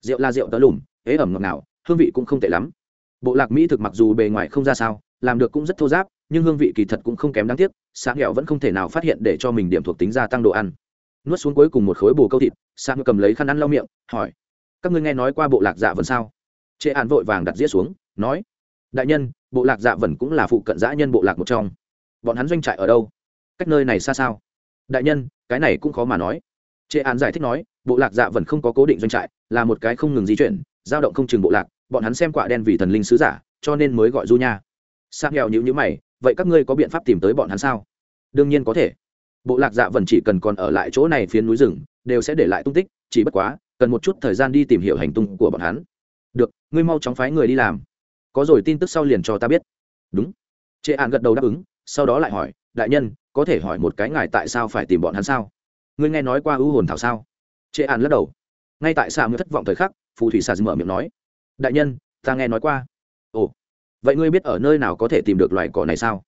Rượu là rượu tớ lùm, ế ẩm ngọt ngào, hương vị cũng không tệ lắm bộ lạc mỹ thực mặc dù bề ngoài không ra sao, làm được cũng rất thô giáp, nhưng hương vị kỳ thật cũng không kém đáng tiếc sáng nghèo vẫn không thể nào phát hiện để cho mình điểm thuộc tính gia tăng đồ ăn. Nuốt xuống cuối cùng một khối bồ câu thịt sáng cầm lấy khăn ăn lau miệng, hỏi, các ngươi nghe nói qua bộ lạc dạ vần sao? Trệ an vội vàng đặt dĩa xuống, nói, đại nhân, bộ lạc dạ vần cũng là phụ cận dã nhân bộ lạc một trong. Bọn hắn doanh trại ở đâu? Cách nơi này xa sao? Đại nhân, cái này cũng khó mà nói. Trệ An giải thích nói, bộ lạc dạ vần không có cố định doanh trại, là một cái không ngừng di chuyển, dao động không chừng bộ lạc bọn hắn xem quả đen vì thần linh sứ giả, cho nên mới gọi du nha. Sang nghèo nhữ nhữ mày, vậy các ngươi có biện pháp tìm tới bọn hắn sao? Đương nhiên có thể. Bộ lạc dạ vẫn chỉ cần còn ở lại chỗ này phía núi rừng, đều sẽ để lại tung tích, chỉ bất quá, cần một chút thời gian đi tìm hiểu hành tung của bọn hắn. Được, ngươi mau chóng phái người đi làm. Có rồi, tin tức sau liền cho ta biết. Đúng. Trệ An gật đầu đáp ứng, sau đó lại hỏi, đại nhân, có thể hỏi một cái ngài tại sao phải tìm bọn hắn sao? Ngươi nghe nói qua ưu hồn thảo sao? Trệ an lắc đầu. Ngay tại sao ngươi thất vọng thời khắc, phù thủy xà mở miệng nói đại nhân, ta nghe nói qua. Ồ, vậy ngươi biết ở nơi nào có thể tìm được loài cỏ này sao?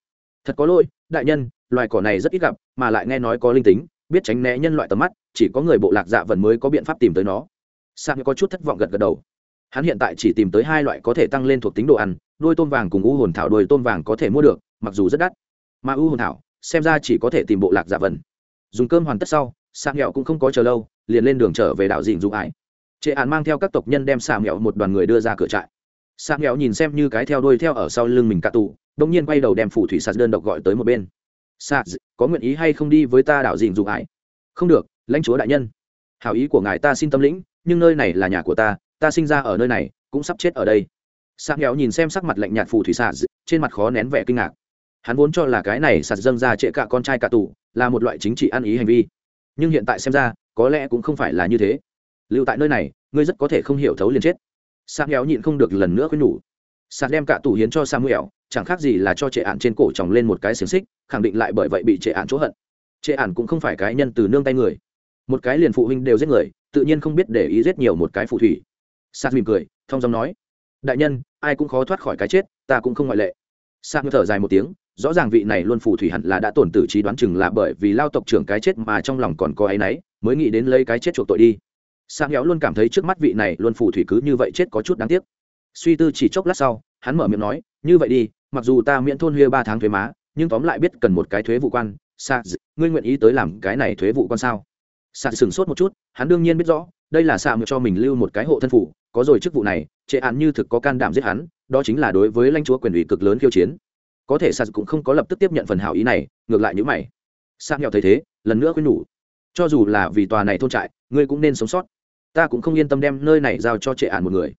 Thật có lỗi, đại nhân, loài cỏ này rất ít gặp, mà lại nghe nói có linh tính, biết tránh né nhân loại tầm mắt, chỉ có người bộ lạc dạ vần mới có biện pháp tìm tới nó. Sang có chút thất vọng gật gật đầu. Hắn hiện tại chỉ tìm tới hai loại có thể tăng lên thuộc tính đồ ăn, đôi tôm vàng cùng u hồn thảo đôi tôm vàng có thể mua được, mặc dù rất đắt. Mà u hồn thảo, xem ra chỉ có thể tìm bộ lạc dạ vần. Dùng cơm hoàn tất sau sang nghẹo cũng không có chờ lâu, liền lên đường trở về đảo dịn dụ ải trệ ạn mang theo các tộc nhân đem xà nghèo một đoàn người đưa ra cửa trại. Sang nghèo nhìn xem như cái theo đuôi theo ở sau lưng mình cạ tù đông nhiên quay đầu đem phù thủy sạt đơn độc gọi tới một bên. Sạt có nguyện ý hay không đi với ta đảo dịnh dụng ải? Không được, lãnh chúa đại nhân. Hảo ý của ngài ta xin tâm lĩnh, nhưng nơi này là nhà của ta ta sinh ra ở nơi này, cũng sắp chết ở đây. Sang nghèo nhìn xem sắc mặt lạnh nhạt phù thủy sạt, trên mặt khó nén vẻ kinh ngạc. Hắn vốn cho là cái này sạt dâng ra trệ cả con trai cả tù, là một loại chính trị ăn ý hành vi. Nhưng hiện tại xem ra, có lẽ cũng không phải là như thế lưu tại nơi này, ngươi rất có thể không hiểu thấu liền chết. Sang héo nhịn không được lần nữa khuyên nhủ. Sạt đem cả tủ hiến cho samuel, chẳng khác gì là cho trệ ạn trên cổ tròng lên một cái xiềng xích, khẳng định lại bởi vậy bị trệ ạn chỗ hận. Trệ ạn cũng không phải cái nhân từ nương tay người. Một cái liền phụ huynh đều giết người, tự nhiên không biết để ý giết nhiều một cái phụ thủy. Sạt mỉm cười, thông giọng nói, đại nhân, ai cũng khó thoát khỏi cái chết, ta cũng không ngoại lệ. Sạt thở dài một tiếng, rõ ràng vị này luôn phù thủy hẳn là đã tổn tử trí đoán chừng là bởi vì lao tộc trưởng cái chết mà trong lòng còn có áy náy, mới nghĩ đến lấy cái chết chuộc tội đi sang héo luôn cảm thấy trước mắt vị này luôn phù thủy cứ như vậy chết có chút đáng tiếc. Suy tư chỉ chốc lát sau, hắn mở miệng nói, như vậy đi, mặc dù ta miễn thôn huya ba tháng thuế má, nhưng tóm lại biết cần một cái thuế vụ quan. Sa ngươi nguyện ý tới làm cái này thuế vụ quan sao? Sa sửng sốt một chút, hắn đương nhiên biết rõ, đây là sa cho mình lưu một cái hộ thân phủ, có rồi chức vụ này, trệ án như thực có can đảm giết hắn, đó chính là đối với lãnh chúa quyền ủy cực lớn khiêu chiến. Có thể sa cũng không có lập tức tiếp nhận phần hảo ý này, ngược lại những mày. Sa nghèo thấy thế, lần nữa khuyên nhủ cho dù là vì tòa này thôn trại, ngươi cũng nên sống sót. Ta cũng không yên tâm đem nơi này giao cho trệ ản một người.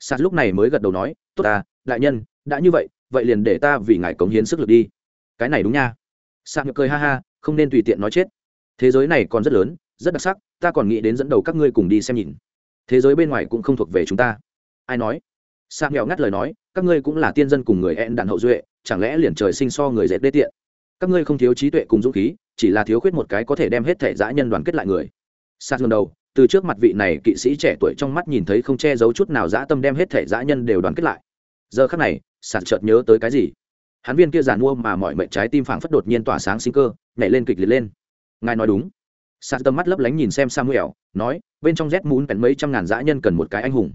Sạt lúc này mới gật đầu nói, tốt ta, đại nhân, đã như vậy vậy liền để ta vì ngài cống hiến sức lực đi. Cái này đúng nha. Sạt nhược cười ha ha, không nên tùy tiện nói chết. Thế giới này còn rất lớn, rất đặc sắc, ta còn nghĩ đến dẫn đầu các ngươi cùng đi xem nhìn. Thế giới bên ngoài cũng không thuộc về chúng ta. Ai nói? Sạc nghèo ngắt lời nói, các ngươi cũng là tiên dân cùng người ẹn đạn hậu duệ, chẳng lẽ liền trời sinh so người dệt đê tiện? Các ngươi không thiếu trí tuệ cùng dũng khí, chỉ là thiếu khuyết một cái có thể đem hết thể dã nhân đoàn kết lại người. Sạt ngầm đầu, từ trước mặt vị này kỵ sĩ trẻ tuổi trong mắt nhìn thấy không che giấu chút nào dã tâm đem hết thể dã nhân đều đoàn kết lại. Giờ khắc này, sạt chợt nhớ tới cái gì? Hắn viên kia giàn mua mà mọi mệnh trái tim phảng phất đột nhiên tỏa sáng sinh cơ, nhảy lên kịch liệt lên. Ngài nói đúng. Sạt tâm mắt lấp lánh nhìn xem samuel, nói, bên trong rét mún bèn mấy trăm ngàn dã nhân cần một cái anh hùng.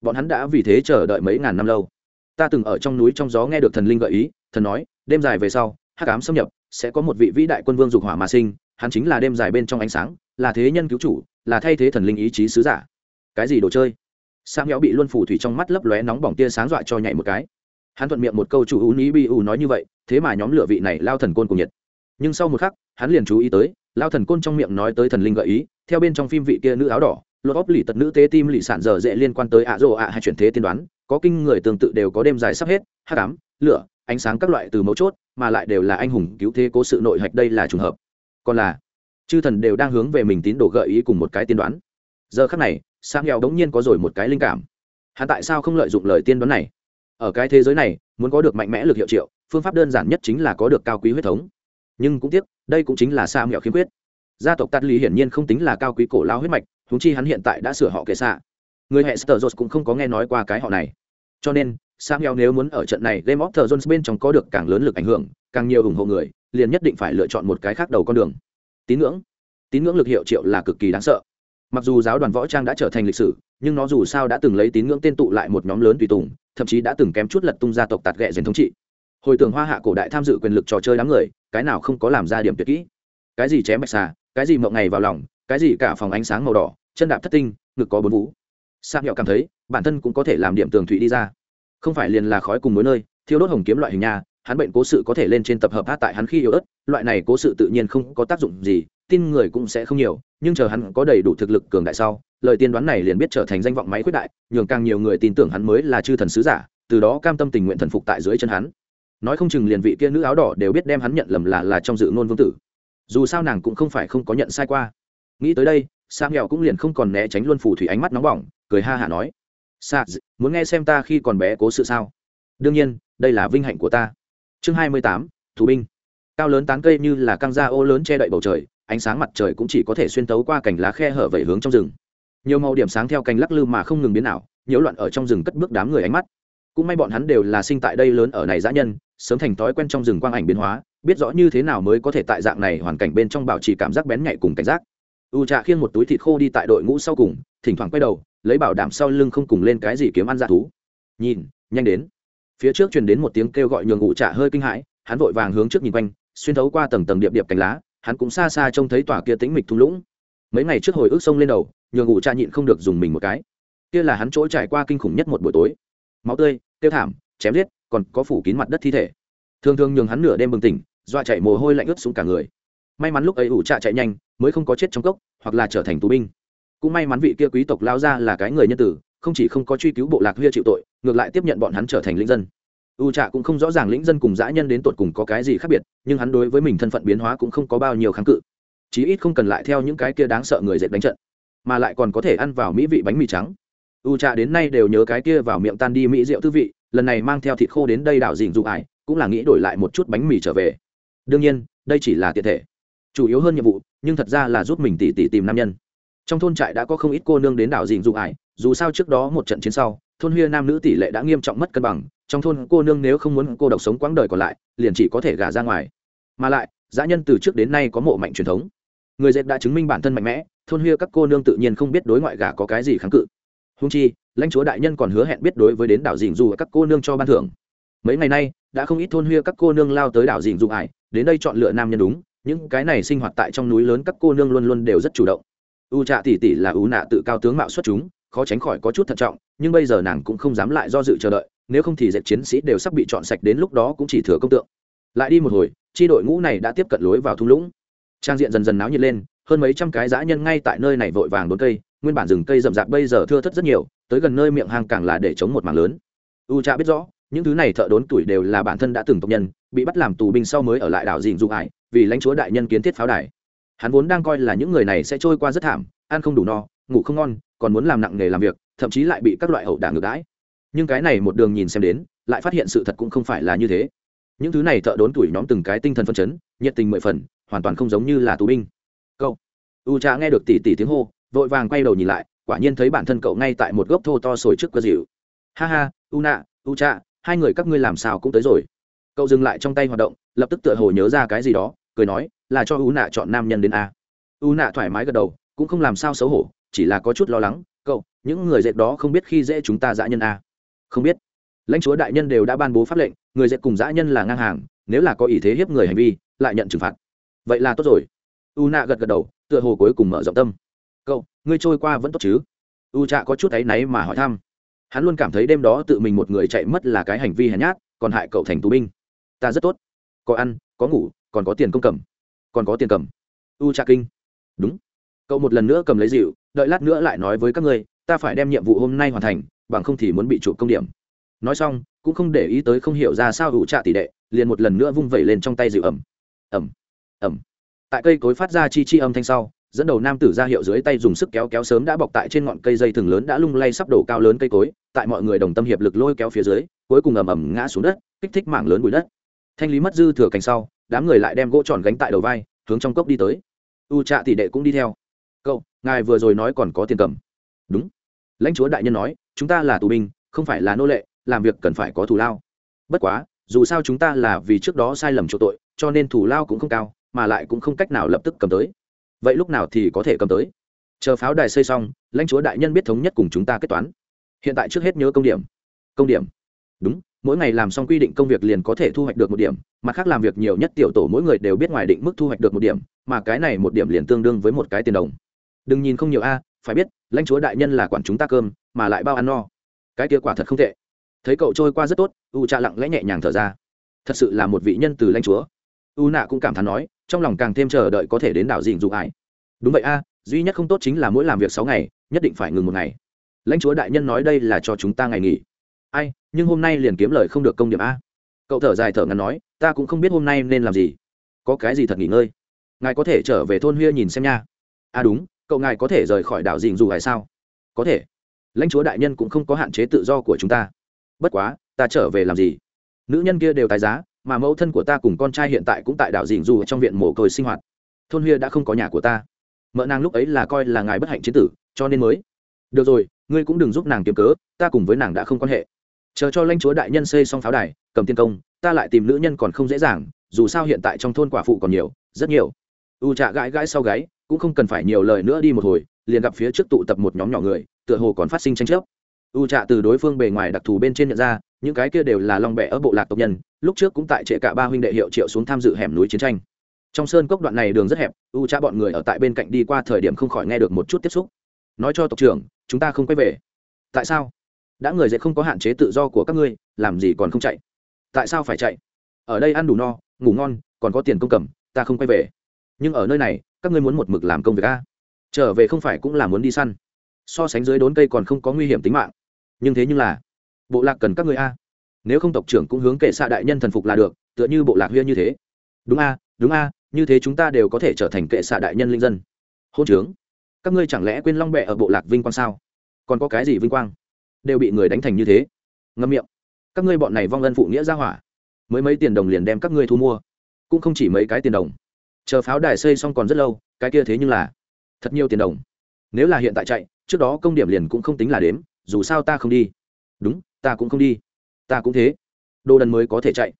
Bọn hắn đã vì thế chờ đợi mấy ngàn năm lâu. Ta từng ở trong núi trong gió nghe được thần linh gợi ý, thần nói, đêm dài về sau hắc ám xâm nhập sẽ có một vị vĩ đại quân vương dục hỏa mà sinh hắn chính là đêm dài bên trong ánh sáng là thế nhân cứu chủ là thay thế thần linh ý chí sứ giả. Cái gì đồ chơi? Sam héo bị luân phủ thủy trong mắt lấp lóe nóng bỏng tia sáng dọa cho nhảy một cái. Hắn thuận miệng một câu chủ u ní bi u nói như vậy thế mà nhóm lửa vị này lao thần côn cùng nhiệt. Nhưng sau một khắc hắn liền chú ý tới lao thần côn trong miệng nói tới thần linh gợi ý theo bên trong phim vị kia nữ áo đỏ lột óc lì tật nữ tế tim lì sản dở dễ liên quan tới ạ rộ ạ hay chuyển thế tiên đoán có kinh người tương tự đều có đêm dài sắp hết hát Ám, lửa ánh sáng các loại từ mấu chốt, mà lại đều là anh hùng cứu thế cố sự nội hạch đây là trùng hợp. Còn là, chư thần đều đang hướng về mình tín đồ gợi ý cùng một cái tiên đoán. Giờ khắc này sang nghèo đống nhiên có rồi một cái linh cảm. Hắn tại sao không lợi dụng lời tiên đoán này? Ở cái thế giới này, muốn có được mạnh mẽ lực hiệu triệu, phương pháp đơn giản nhất chính là có được cao quý huyết thống. Nhưng cũng tiếc, đây cũng chính là sa mẹo khiếm khuyết. Gia tộc tát lý hiển nhiên không tính là cao quý cổ lao huyết mạch thúng chi hắn hiện tại đã sửa họ kệ xạ. Người hệ sơ cũng không có nghe nói qua cái họ này. Cho nên Samuel nếu muốn ở trận này game of thrones bên trong có được càng lớn lực ảnh hưởng, càng nhiều ủng hộ người, liền nhất định phải lựa chọn một cái khác đầu con đường. Tín ngưỡng. Tín ngưỡng lực hiệu triệu là cực kỳ đáng sợ. Mặc dù giáo đoàn võ trang đã trở thành lịch sử, nhưng nó dù sao đã từng lấy tín ngưỡng tên tụ lại một nhóm lớn tùy tùng, thậm chí đã từng kém chút lật tung gia tộc tạt gẹ dền thống trị. Hồi tưởng hoa hạ cổ đại tham dự quyền lực trò chơi đám người, cái nào không có làm ra điểm tuyệt kỹ. Cái gì chém bạch xà, cái gì mộng ngày vào lòng, cái gì cả phòng ánh sáng màu đỏ, chân đạp thất tinh, ngực có bốn vũ. sa nhọ cảm thấy, bản thân cũng có thể làm điểm tường thủy đi ra không phải liền là khói cùng mối nơi, thiêu đốt hồng kiếm loại hình nhà hắn bệnh cố sự có thể lên trên tập hợp hát tại hắn khi yếu ớt, loại này cố sự tự nhiên không có tác dụng gì, tin người cũng sẽ không nhiều, nhưng chờ hắn có đầy đủ thực lực cường đại sau, lời tiên đoán này liền biết trở thành danh vọng máy quyết đại, nhường càng nhiều người tin tưởng hắn mới là chư thần sứ giả, từ đó cam tâm tình nguyện thần phục tại dưới chân hắn. Nói không chừng liền vị kia nữ áo đỏ đều biết đem hắn nhận lầm là là trong dự ngôn vương tử. Dù sao nàng cũng không phải không có nhận sai qua. Nghĩ tới đây sang nghèo cũng liền không còn né tránh luân phù thủy ánh mắt nóng bỏng, cười ha hả nói sa muốn nghe xem ta khi còn bé cố sự sao? Đương nhiên, đây là vinh hạnh của ta. Chương hai mươi tám, thủ binh. Cao lớn tán cây như là căng da ô lớn che đậy bầu trời, ánh sáng mặt trời cũng chỉ có thể xuyên tấu qua cành lá khe hở về hướng trong rừng. Nhiều màu điểm sáng theo cành lắc lư mà không ngừng biến ảo, nhiễu loạn ở trong rừng cất bước đám người ánh mắt. Cũng may bọn hắn đều là sinh tại đây lớn ở này dã nhân, sớm thành thói quen trong rừng quang ảnh biến hóa, biết rõ như thế nào mới có thể tại dạng này hoàn cảnh bên trong bảo trì cảm giác bén nhạy cùng cảnh giác u trà khiêng một túi thịt khô đi tại đội ngũ sau cùng, thỉnh thoảng quay đầu, lấy bảo đảm sau lưng không cùng lên cái gì kiếm ăn ra thú. Nhìn, nhanh đến. Phía trước truyền đến một tiếng kêu gọi nhường ngụ trà hơi kinh hãi, hắn vội vàng hướng trước nhìn quanh, xuyên thấu qua tầng tầng điệp điệp cành lá, hắn cũng xa xa trông thấy tòa kia tĩnh mịch thung lũng. Mấy ngày trước hồi ức sông lên đầu, nhường ngụ trà nhịn không được dùng mình một cái. Kia là hắn chỗ trải qua kinh khủng nhất một buổi tối. Máu tươi, tiêu thảm, chém giết, còn có phủ kín mặt đất thi thể. Thường thường nhường hắn nửa đêm bừng tỉnh, dọa chạy mồ hôi lạnh ướt xuống cả người may mắn lúc ấy ủ trạ chạy nhanh, mới không có chết trong cốc, hoặc là trở thành tù binh. Cũng may mắn vị kia quý tộc lao ra là cái người nhân tử, không chỉ không có truy cứu bộ lạc huya chịu tội, ngược lại tiếp nhận bọn hắn trở thành lĩnh dân. U trạ cũng không rõ ràng lĩnh dân cùng dã nhân đến tột cùng có cái gì khác biệt, nhưng hắn đối với mình thân phận biến hóa cũng không có bao nhiêu kháng cự. Chí ít không cần lại theo những cái kia đáng sợ người dệt đánh trận, mà lại còn có thể ăn vào mỹ vị bánh mì trắng. U trạ đến nay đều nhớ cái kia vào miệng tan đi mỹ rượu tư vị, lần này mang theo thịt khô đến đây đảo dình dụ ải, cũng là nghĩ đổi lại một chút bánh mì trở về. Đương nhiên, đây chỉ là tiện thể chủ yếu hơn nhiệm vụ, nhưng thật ra là giúp mình tỉ tỉ tìm nam nhân. Trong thôn trại đã có không ít cô nương đến đảo dìn dụ ải, dù sao trước đó một trận chiến sau, thôn Huya nam nữ tỷ lệ đã nghiêm trọng mất cân bằng, trong thôn cô nương nếu không muốn cô độc sống quãng đời còn lại, liền chỉ có thể gả ra ngoài. Mà lại, dã nhân từ trước đến nay có mộ mạnh truyền thống. Người dệt đã chứng minh bản thân mạnh mẽ, thôn huya các cô nương tự nhiên không biết đối ngoại gả có cái gì kháng cự. Húng chi, lãnh chúa đại nhân còn hứa hẹn biết đối với đến đảo dìn dù các cô nương cho ban thưởng. Mấy ngày nay, đã không ít thôn huya các cô nương lao tới đảo dìn dù ải, đến đây chọn lựa nam nhân đúng những cái này sinh hoạt tại trong núi lớn các cô nương luôn luôn đều rất chủ động. U trạ tỷ tỷ là u nạ tự cao tướng mạo xuất chúng, khó tránh khỏi có chút thận trọng, nhưng bây giờ nàng cũng không dám lại do dự chờ đợi, nếu không thì dệt chiến sĩ đều sắp bị chọn sạch đến lúc đó cũng chỉ thừa công tượng. Lại đi một hồi tri đội ngũ này đã tiếp cận lối vào thung lũng. Trang diện dần dần náo nhiệt lên, hơn mấy trăm cái dã nhân ngay tại nơi này vội vàng đốn cây, nguyên bản rừng cây rậm rạp bây giờ thưa thất rất nhiều, tới gần nơi miệng hang càng là để chống một mảng lớn. U cha biết rõ, những thứ này thợ đốn tuổi đều là bản thân đã từng tộc nhân, bị bắt làm tù binh sau mới ở lại đảo dình dụng ải vì lãnh chúa đại nhân kiến thiết pháo đài. Hắn vốn đang coi là những người này sẽ trôi qua rất thảm, ăn không đủ no, ngủ không ngon, còn muốn làm nặng nghề làm việc, thậm chí lại bị các loại hậu đả ngược đãi. Nhưng cái này một đường nhìn xem đến, lại phát hiện sự thật cũng không phải là như thế. Những thứ này thợ đốn tuổi nhóm từng cái tinh thần phân chấn, nhiệt tình mười phần, hoàn toàn không giống như là tù binh. Cậu, u cha nghe được tỉ tỉ tiếng hô, vội vàng quay đầu nhìn lại, quả nhiên thấy bản thân cậu ngay tại một gốc thô to sồi trước cơ dịu. Ha ha, u nạ u cha hai người các ngươi làm sao cũng tới rồi. Cậu dừng lại trong tay hoạt động, lập tức tựa hồ nhớ ra cái gì đó cười nói, là cho u nạ chọn nam nhân đến a. U nạ thoải mái gật đầu, cũng không làm sao xấu hổ, chỉ là có chút lo lắng, cậu, những người dệt đó không biết khi dễ chúng ta dã nhân a. Không biết. Lãnh chúa đại nhân đều đã ban bố pháp lệnh, người dệt cùng dã nhân là ngang hàng, nếu là có ý thế hiếp người hành vi, lại nhận trừng phạt. Vậy là tốt rồi. U nạ gật gật đầu, tựa hồ cuối cùng mở rộng tâm. Cậu, ngươi trôi qua vẫn tốt chứ? U trạ có chút áy náy mà hỏi thăm. Hắn luôn cảm thấy đêm đó tự mình một người chạy mất là cái hành vi hèn nhát, còn hại cậu thành tù binh. Ta rất tốt. Có ăn, có ngủ còn có tiền công cầm. Còn có tiền cầm. U trà kinh. Đúng. Cậu một lần nữa cầm lấy dịu đợi lát nữa lại nói với các ngươi, ta phải đem nhiệm vụ hôm nay hoàn thành, bằng không thì muốn bị chụp công điểm. Nói xong, cũng không để ý tới không hiểu ra sao u trà tỷ đệ, liền một lần nữa vung vẩy lên trong tay dịu ẩm. Ẩm. Ẩm. Tại cây cối phát ra chi chi âm thanh sau, dẫn đầu nam tử ra hiệu dưới tay dùng sức kéo kéo sớm đã bọc tại trên ngọn cây dây thừng lớn đã lung lay sắp đổ cao lớn cây cối, tại mọi người đồng tâm hiệp lực lôi kéo phía dưới, cuối cùng ầm ầm ngã xuống đất, kích thích mảng lớn bụi đất. Thanh lý mất dư thừa cành sau đám người lại đem gỗ tròn gánh tại đầu vai, hướng trong cốc đi tới. U trạ tỷ đệ cũng đi theo. Cậu, ngài vừa rồi nói còn có tiền cầm. Đúng. Lãnh chúa đại nhân nói, chúng ta là tù binh, không phải là nô lệ, làm việc cần phải có thù lao. Bất quá, dù sao chúng ta là vì trước đó sai lầm chỗ tội, cho nên thù lao cũng không cao, mà lại cũng không cách nào lập tức cầm tới. Vậy lúc nào thì có thể cầm tới? Chờ pháo đài xây xong, lãnh chúa đại nhân biết thống nhất cùng chúng ta kết toán. Hiện tại trước hết nhớ công điểm. Công điểm? Đúng mỗi ngày làm xong quy định công việc liền có thể thu hoạch được một điểm mặt khác làm việc nhiều nhất tiểu tổ mỗi người đều biết ngoài định mức thu hoạch được một điểm, mà cái này một điểm liền tương đương với một cái tiền đồng. Đừng nhìn không nhiều a, phải biết, lãnh chúa đại nhân là quản chúng ta cơm, mà lại bao ăn no. Cái kia quả thật không tệ. Thấy cậu trôi qua rất tốt, u cha lặng lẽ nhẹ nhàng thở ra. Thật sự là một vị nhân từ lãnh chúa. U nạ cũng cảm thán nói, trong lòng càng thêm chờ đợi có thể đến đảo dình dụ ải đúng vậy a, duy nhất không tốt chính là mỗi làm việc sáu ngày, nhất định phải ngừng một ngày. Lãnh chúa đại nhân nói đây là cho chúng ta ngày nghỉ. Ai nhưng hôm nay liền kiếm lời không được công điểm a. Cậu thở dài thở ngắn nói, ta cũng không biết hôm nay nên làm gì. Có cái gì thật nghỉ ngơi? Ngài có thể trở về thôn huya nhìn xem nha. A đúng, cậu ngài có thể rời khỏi đảo dình dù hay sao? Có thể. Lãnh chúa đại nhân cũng không có hạn chế tự do của chúng ta. Bất quá, ta trở về làm gì? Nữ nhân kia đều tài giá, mà mẫu thân của ta cùng con trai hiện tại cũng tại đảo dình dù trong viện mồ côi sinh hoạt. Thôn huya đã không có nhà của ta. Mợ nàng lúc ấy là coi là ngài bất hạnh chiến tử, cho nên mới. Được rồi, ngươi cũng đừng giúp nàng kiếm cớ, ta cùng với nàng đã không quan hệ chờ cho lãnh chúa đại nhân xây xong pháo đài, cầm tiên công, ta lại tìm nữ nhân còn không dễ dàng, dù sao hiện tại trong thôn quả phụ còn nhiều, rất nhiều. U trạ gãi gãi sau gáy, cũng không cần phải nhiều lời nữa đi một hồi, liền gặp phía trước tụ tập một nhóm nhỏ người, tựa hồ còn phát sinh tranh chấp. U trạ từ đối phương bề ngoài đặc thù bên trên nhận ra, những cái kia đều là long bẹ ở bộ lạc tộc nhân, lúc trước cũng tại trệ cả ba huynh đệ hiệu triệu xuống tham dự hẻm núi chiến tranh. Trong sơn cốc đoạn này đường rất hẹp, u trạ bọn người ở tại bên cạnh đi qua thời điểm không khỏi nghe được một chút tiếp xúc. Nói cho tộc trưởng, chúng ta không quay về. Tại sao? Đã người dễ không có hạn chế tự do của các ngươi, làm gì còn không chạy? Tại sao phải chạy? Ở đây ăn đủ no, ngủ ngon, còn có tiền công cầm, ta không quay về. Nhưng ở nơi này, các ngươi muốn một mực làm công việc a? Trở về không phải cũng là muốn đi săn. So sánh dưới đốn cây còn không có nguy hiểm tính mạng. Nhưng thế nhưng là, bộ lạc cần các ngươi a. Nếu không tộc trưởng cũng hướng kệ xạ đại nhân thần phục là được, tựa như bộ lạc huyên như thế. Đúng a đúng a, như thế chúng ta đều có thể trở thành kệ xạ đại nhân linh dân. Hôn trướng. Các ngươi chẳng lẽ quên long bẹ ở bộ lạc vinh quang sao? Còn có cái gì vinh quang? Đều bị người đánh thành như thế. Ngâm miệng. Các ngươi bọn này vong ân phụ nghĩa ra hỏa. Mới mấy tiền đồng liền đem các ngươi thu mua. Cũng không chỉ mấy cái tiền đồng. Chờ pháo đài xây xong còn rất lâu, cái kia thế nhưng là thật nhiều tiền đồng. Nếu là hiện tại chạy, trước đó công điểm liền cũng không tính là đếm, dù sao ta không đi. Đúng, ta cũng không đi. Ta cũng thế. Đồ đần mới có thể chạy.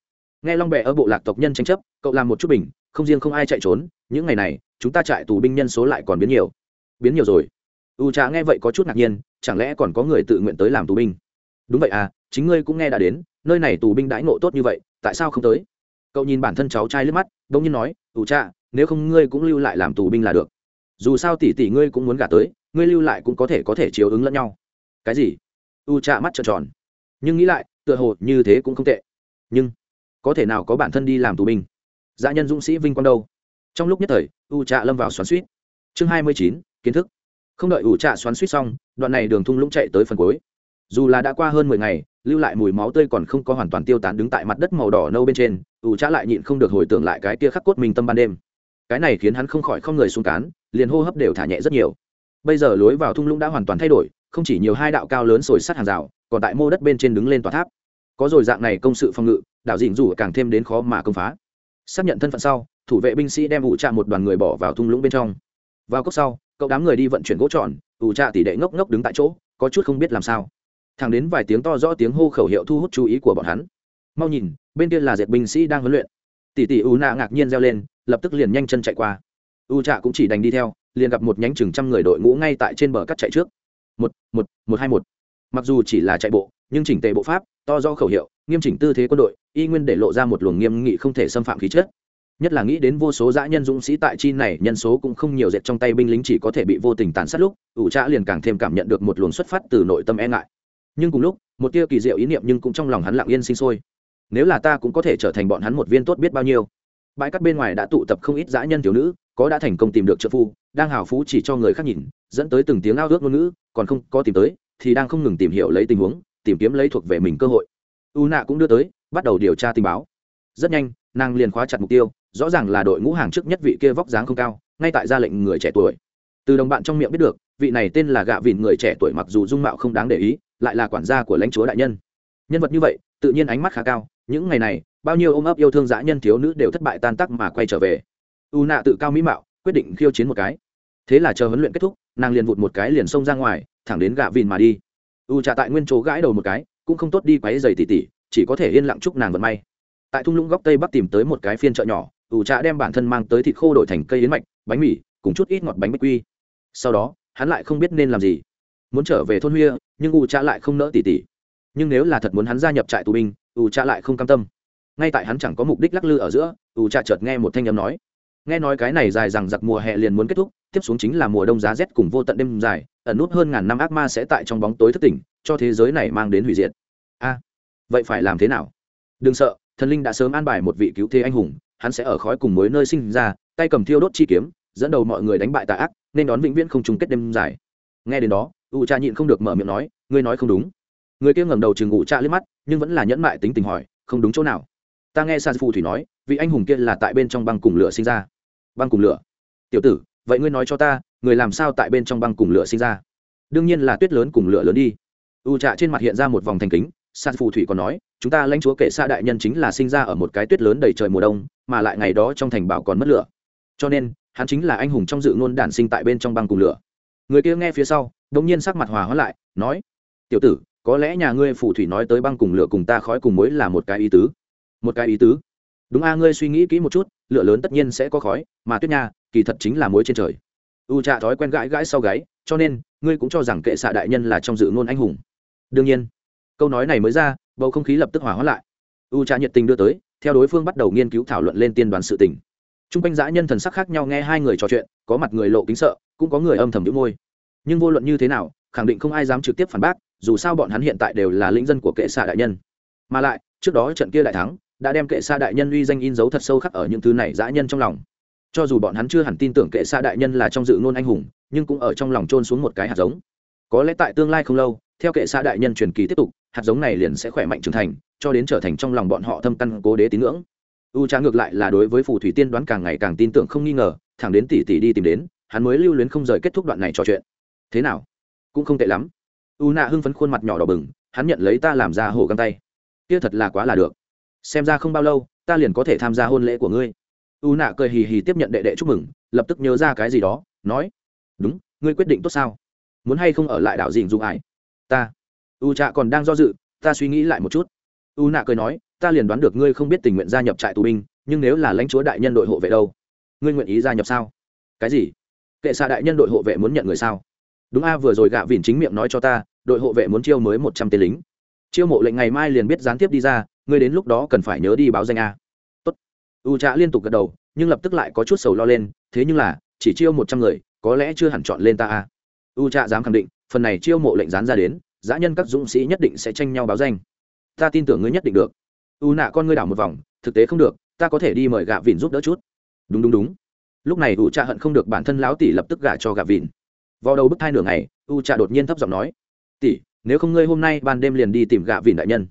Nghe long bè ở bộ lạc tộc nhân tranh chấp, cậu làm một chút bình, không riêng không ai chạy trốn, những ngày này, chúng ta chạy tù binh nhân số lại còn biến nhiều. Biến nhiều rồi u trà nghe vậy có chút ngạc nhiên, chẳng lẽ còn có người tự nguyện tới làm tù binh? Đúng vậy à chính ngươi cũng nghe đã đến, nơi này tù binh đãi ngộ tốt như vậy, tại sao không tới? Cậu nhìn bản thân cháu trai lướt mắt đ ỗ n g nhiên nói, u trà nếu không ngươi cũng lưu lại làm tù binh là được. Dù sao tỷ tỷ ngươi cũng muốn gả tới, ngươi lưu lại cũng có thể có thể chiếu ứng lẫn nhau. Cái gì? U trà mắt trợn tròn. Nhưng nghĩ lại, tựa hồ như thế cũng không tệ. Nhưng, có thể nào có bản thân đi làm tù binh? Dạ nhân dũng sĩ vinh quang đâu? Trong lúc nhất thời, u trà lâm vào xoắn suýt. Chương hai mươi chín, kiến thức không đợi ủ trạ xoắn suýt xong, đoạn này đường thung lũng chạy tới phần cuối. Dù là đã qua hơn mười ngày, lưu lại mùi máu tươi còn không có hoàn toàn tiêu tán đứng tại mặt đất màu đỏ nâu bên trên, ủ trạ lại nhịn không được hồi tưởng lại cái kia khắc cốt mình tâm ban đêm. Cái này khiến hắn không khỏi không người xuống cán, liền hô hấp đều thả nhẹ rất nhiều. Bây giờ lối vào thung lũng đã hoàn toàn thay đổi, không chỉ nhiều hai đạo cao lớn sồi sắt hàng rào, còn tại mô đất bên trên đứng lên tòa tháp. Có rồi dạng này công sự phòng ngự, đạo dịnh rủ càng thêm đến khó mà công phá. Xác nhận thân phận sau, thủ vệ binh sĩ đem ủ trà một đoàn người bỏ vào thung lũng bên trong. Vào cốc sau cậu đám người đi vận chuyển gỗ tròn, ủ trà tỷ đệ ngốc ngốc đứng tại chỗ, có chút không biết làm sao. Thẳng đến vài tiếng to rõ tiếng hô khẩu hiệu thu hút chú ý của bọn hắn. Mau nhìn, bên kia là dệt binh sĩ đang huấn luyện. Tỷ tỷ u nạ ngạc nhiên reo lên, lập tức liền nhanh chân chạy qua. U trạ cũng chỉ đành đi theo, liền gặp một nhánh chừng trăm người đội ngũ ngay tại trên bờ cắt chạy trước. Một một một hai một. Mặc dù chỉ là chạy bộ, nhưng chỉnh tề bộ pháp, to do khẩu hiệu, nghiêm chỉnh tư thế quân đội, y nguyên để lộ ra một luồng nghiêm nghị không thể xâm phạm khí chất nhất là nghĩ đến vô số dã nhân dũng sĩ tại chi này, nhân số cũng không nhiều dệt trong tay binh lính chỉ có thể bị vô tình tàn sát lúc, ủ trạ liền càng thêm cảm nhận được một luồng xuất phát từ nội tâm e ngại. Nhưng cùng lúc, một tia kỳ diệu ý niệm nhưng cũng trong lòng hắn lặng yên sinh sôi. Nếu là ta cũng có thể trở thành bọn hắn một viên tốt biết bao nhiêu. Bãi cát bên ngoài đã tụ tập không ít dã nhân thiếu nữ, có đã thành công tìm được trợ phu, đang hào phú chỉ cho người khác nhìn, dẫn tới từng tiếng ao ước ngôn ngữ, còn không có tìm tới, thì đang không ngừng tìm hiểu lấy tình huống, tìm kiếm lấy thuộc về mình cơ hội. U nạ cũng đưa tới, bắt đầu điều tra tình báo. Rất nhanh, nàng liền khóa chặt mục tiêu rõ ràng là đội ngũ hàng trước nhất vị kia vóc dáng không cao, ngay tại ra lệnh người trẻ tuổi. Từ đồng bạn trong miệng biết được, vị này tên là gạ vịn người trẻ tuổi mặc dù dung mạo không đáng để ý, lại là quản gia của lãnh chúa đại nhân. Nhân vật như vậy, tự nhiên ánh mắt khá cao, những ngày này, bao nhiêu ôm ấp yêu thương dã nhân thiếu nữ đều thất bại tan tắc mà quay trở về. U nạ tự cao mỹ mạo, quyết định khiêu chiến một cái. Thế là chờ huấn luyện kết thúc, nàng liền vụt một cái liền xông ra ngoài, thẳng đến gạ vịn mà đi. U trả tại nguyên chỗ gãi đầu một cái, cũng không tốt đi quáy dày tỉ tỉ chỉ có thể yên lặng chúc nàng vận may. Tại thung lũng góc tây bắc tìm tới một cái phiên chợ nhỏ ủ trà đem bản thân mang tới thịt khô đổi thành cây yến mạch, bánh mì, cùng chút ít ngọt bánh bích quy. Sau đó, hắn lại không biết nên làm gì. Muốn trở về thôn huya, nhưng ủ trà lại không nỡ tỉ tỉ. Nhưng nếu là thật muốn hắn gia nhập trại tù binh, ủ trà lại không cam tâm. Ngay tại hắn chẳng có mục đích lắc lư ở giữa, ủ trà chợt nghe một thanh âm nói. Nghe nói cái này dài rằng giặc mùa hè liền muốn kết thúc, tiếp xuống chính là mùa đông giá rét cùng vô tận đêm dài, ẩn nút hơn ngàn năm ác ma sẽ tại trong bóng tối thất tỉnh, cho thế giới này mang đến hủy diệt. A, vậy phải làm thế nào? Đừng sợ, thần linh đã sớm an bài một vị cứu thế anh hùng hắn sẽ ở khói cùng mối nơi sinh ra, tay cầm thiêu đốt chi kiếm, dẫn đầu mọi người đánh bại tà ác, nên đón vĩnh viễn không chung kết đêm dài. Nghe đến đó, u cha nhịn không được mở miệng nói, ngươi nói không đúng. Người kia ngẩng đầu chừng u cha liếc mắt, nhưng vẫn là nhẫn mại tính tình hỏi, không đúng chỗ nào? Ta nghe sa phù thủy nói, vị anh hùng kia là tại bên trong băng cùng lửa sinh ra. Băng cùng lửa? Tiểu tử, vậy ngươi nói cho ta, người làm sao tại bên trong băng cùng lửa sinh ra? Đương nhiên là tuyết lớn cùng lửa lớn đi. U trạ trên mặt hiện ra một vòng thành kính, sa phù thủy còn nói, chúng ta lãnh chúa kệ xa đại nhân chính là sinh ra ở một cái tuyết lớn đầy trời mùa đông mà lại ngày đó trong thành bảo còn mất lửa. Cho nên, hắn chính là anh hùng trong dự ngôn đản sinh tại bên trong băng cùng lửa. Người kia nghe phía sau đ ỗ n g nhiên sắc mặt hòa hóa lại, nói, tiểu tử, có lẽ nhà ngươi phù thủy nói tới băng cùng lửa cùng ta khói cùng mối là một cái ý tứ. Một cái ý tứ? Đúng a, ngươi suy nghĩ kỹ một chút, lửa lớn tất nhiên sẽ có khói, mà tuyết nha, kỳ thật chính là mối trên trời. U trạ thói quen gãi gãi sau gáy, cho nên, ngươi cũng cho rằng kệ xạ đại nhân là trong dự ngôn anh hùng. Đương nhiên. Câu nói này mới ra, bầu không khí lập tức hỏa hoãn lại. U trà nhiệt tình đưa tới theo đối phương bắt đầu nghiên cứu thảo luận lên tiên đoán sự tình. T r u n g quanh dã nhân thần sắc khác nhau nghe hai người trò chuyện, có mặt người lộ kính sợ, cũng có người âm thầm đĩu môi. Nhưng vô luận như thế nào, khẳng định không ai dám trực tiếp phản bác, dù sao bọn hắn hiện tại đều là lĩnh dân của kệ xạ đại nhân. Mà lại, trước đó trận kia đại thắng, đã đem kệ xạ đại nhân uy danh in dấu thật sâu khắc ở những thứ này dã nhân trong lòng. Cho dù bọn hắn chưa hẳn tin tưởng kệ xạ đại nhân là trong dự ngôn anh hùng, nhưng cũng ở trong lòng trôn xuống một cái hạt giống. Có lẽ tại tương lai không lâu, theo kệ xạ đại nhân truyền kỳ tiếp tục hạt giống này liền sẽ khỏe mạnh trưởng thành, cho đến trở thành trong lòng bọn họ thâm căn cố đế tín ngưỡng. U trá ngược lại là đối với phù thủy tiên đoán càng ngày càng tin tưởng không nghi ngờ, thẳng đến tỷ tỷ đi tìm đến, hắn mới lưu luyến không rời kết thúc đoạn này trò chuyện. Thế nào? Cũng không tệ lắm. U nạ hưng phấn khuôn mặt nhỏ đỏ bừng, hắn nhận lấy ta làm ra hổ găng tay. Kia thật là quá là được. Xem ra không bao lâu, ta liền có thể tham gia hôn lễ của ngươi. U nạ cười hì hì tiếp nhận đệ đệ chúc mừng, lập tức nhớ ra cái gì đó, nói, đúng, ngươi quyết định tốt sao? Muốn hay không ở lại đảo dình dung ải ta u trạ còn đang do dự, ta suy nghĩ lại một chút. U nạ cười nói, ta liền đoán được ngươi không biết tình nguyện gia nhập trại tù binh, nhưng nếu là lãnh chúa đại nhân đội hộ vệ đâu? Ngươi nguyện ý gia nhập sao? Cái gì? Kệ xạ đại nhân đội hộ vệ muốn nhận người sao? Đúng a, vừa rồi gạ vỉn chính miệng nói cho ta, đội hộ vệ muốn chiêu mới một trăm tên lính. Chiêu mộ lệnh ngày mai liền biết gián tiếp đi ra, ngươi đến lúc đó cần phải nhớ đi báo danh a. Tốt. U trạ liên tục gật đầu, nhưng lập tức lại có chút sầu lo lên, thế nhưng là, chỉ chiêu một trăm người, có lẽ chưa hẳn chọn lên ta a. U trạ dám khẳng định, phần này chiêu mộ lệnh dán ra đến giã nhân các dũng sĩ nhất định sẽ tranh nhau báo danh. Ta tin tưởng ngươi nhất định được. U nạ con ngươi đảo một vòng, thực tế không được, ta có thể đi mời gạ vịn giúp đỡ chút. Đúng đúng đúng. Lúc này u trạ hận không được bản thân lão tỷ lập tức gả cho gạ vịn. Vào đầu bức thai nửa ngày, u trạ đột nhiên thấp giọng nói, tỷ, nếu không ngươi hôm nay ban đêm liền đi tìm gạ vịn đại nhân.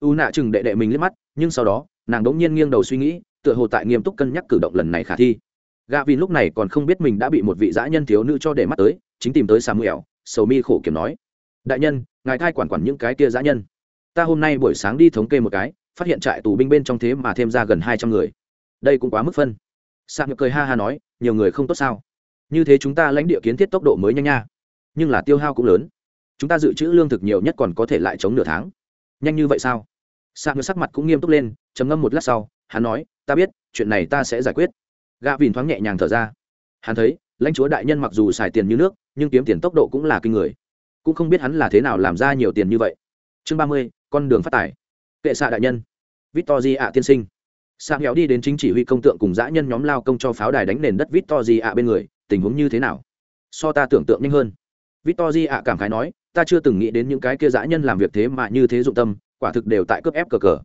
U nạ chừng đệ đệ mình liếc mắt, nhưng sau đó, nàng đ ỗ n g nhiên nghiêng đầu suy nghĩ, tựa hồ tại nghiêm túc cân nhắc cử động lần này khả thi. Gạ vịn lúc này còn không biết mình đã bị một vị dã nhân thiếu nữ cho để mắt tới, chính tìm tới samuel, sầu mi khổ kiểm nói đại nhân, ngài thai quản quản những cái kia giã nhân. Ta hôm nay buổi sáng đi thống kê một cái, phát hiện trại tù binh bên trong thế mà thêm ra gần hai trăm người. Đây cũng quá mức phân. Sạc cười ha ha nói, nhiều người không tốt sao? Như thế chúng ta lãnh địa kiến thiết tốc độ mới nhanh nha. Nhưng là tiêu hao cũng lớn. Chúng ta dự trữ lương thực nhiều nhất còn có thể lại chống nửa tháng. Nhanh như vậy sao? Sạc sắc mặt cũng nghiêm túc lên, trầm ngâm một lát sau, hắn nói, ta biết, chuyện này ta sẽ giải quyết. Gạ vìn thoáng nhẹ nhàng thở ra. Hắn thấy, lãnh chúa đại nhân mặc dù xài tiền như nước, nhưng kiếm tiền tốc độ cũng là kinh người cũng không biết hắn là thế nào làm ra nhiều tiền như vậy. Chương ba mươi, con đường phát tài. Kệ xạ đại nhân. Victor di ạ tiên sinh. Sang héo đi đến chính chỉ huy công tượng cùng dã nhân nhóm lao công cho pháo đài đánh nền đất victor di ạ bên người, tình huống như thế nào? So ta tưởng tượng nhanh hơn. Victor di ạ cảm khái nói, ta chưa từng nghĩ đến những cái kia dã nhân làm việc thế mà như thế dụng tâm, quả thực đều tại cướp ép cờ cờ.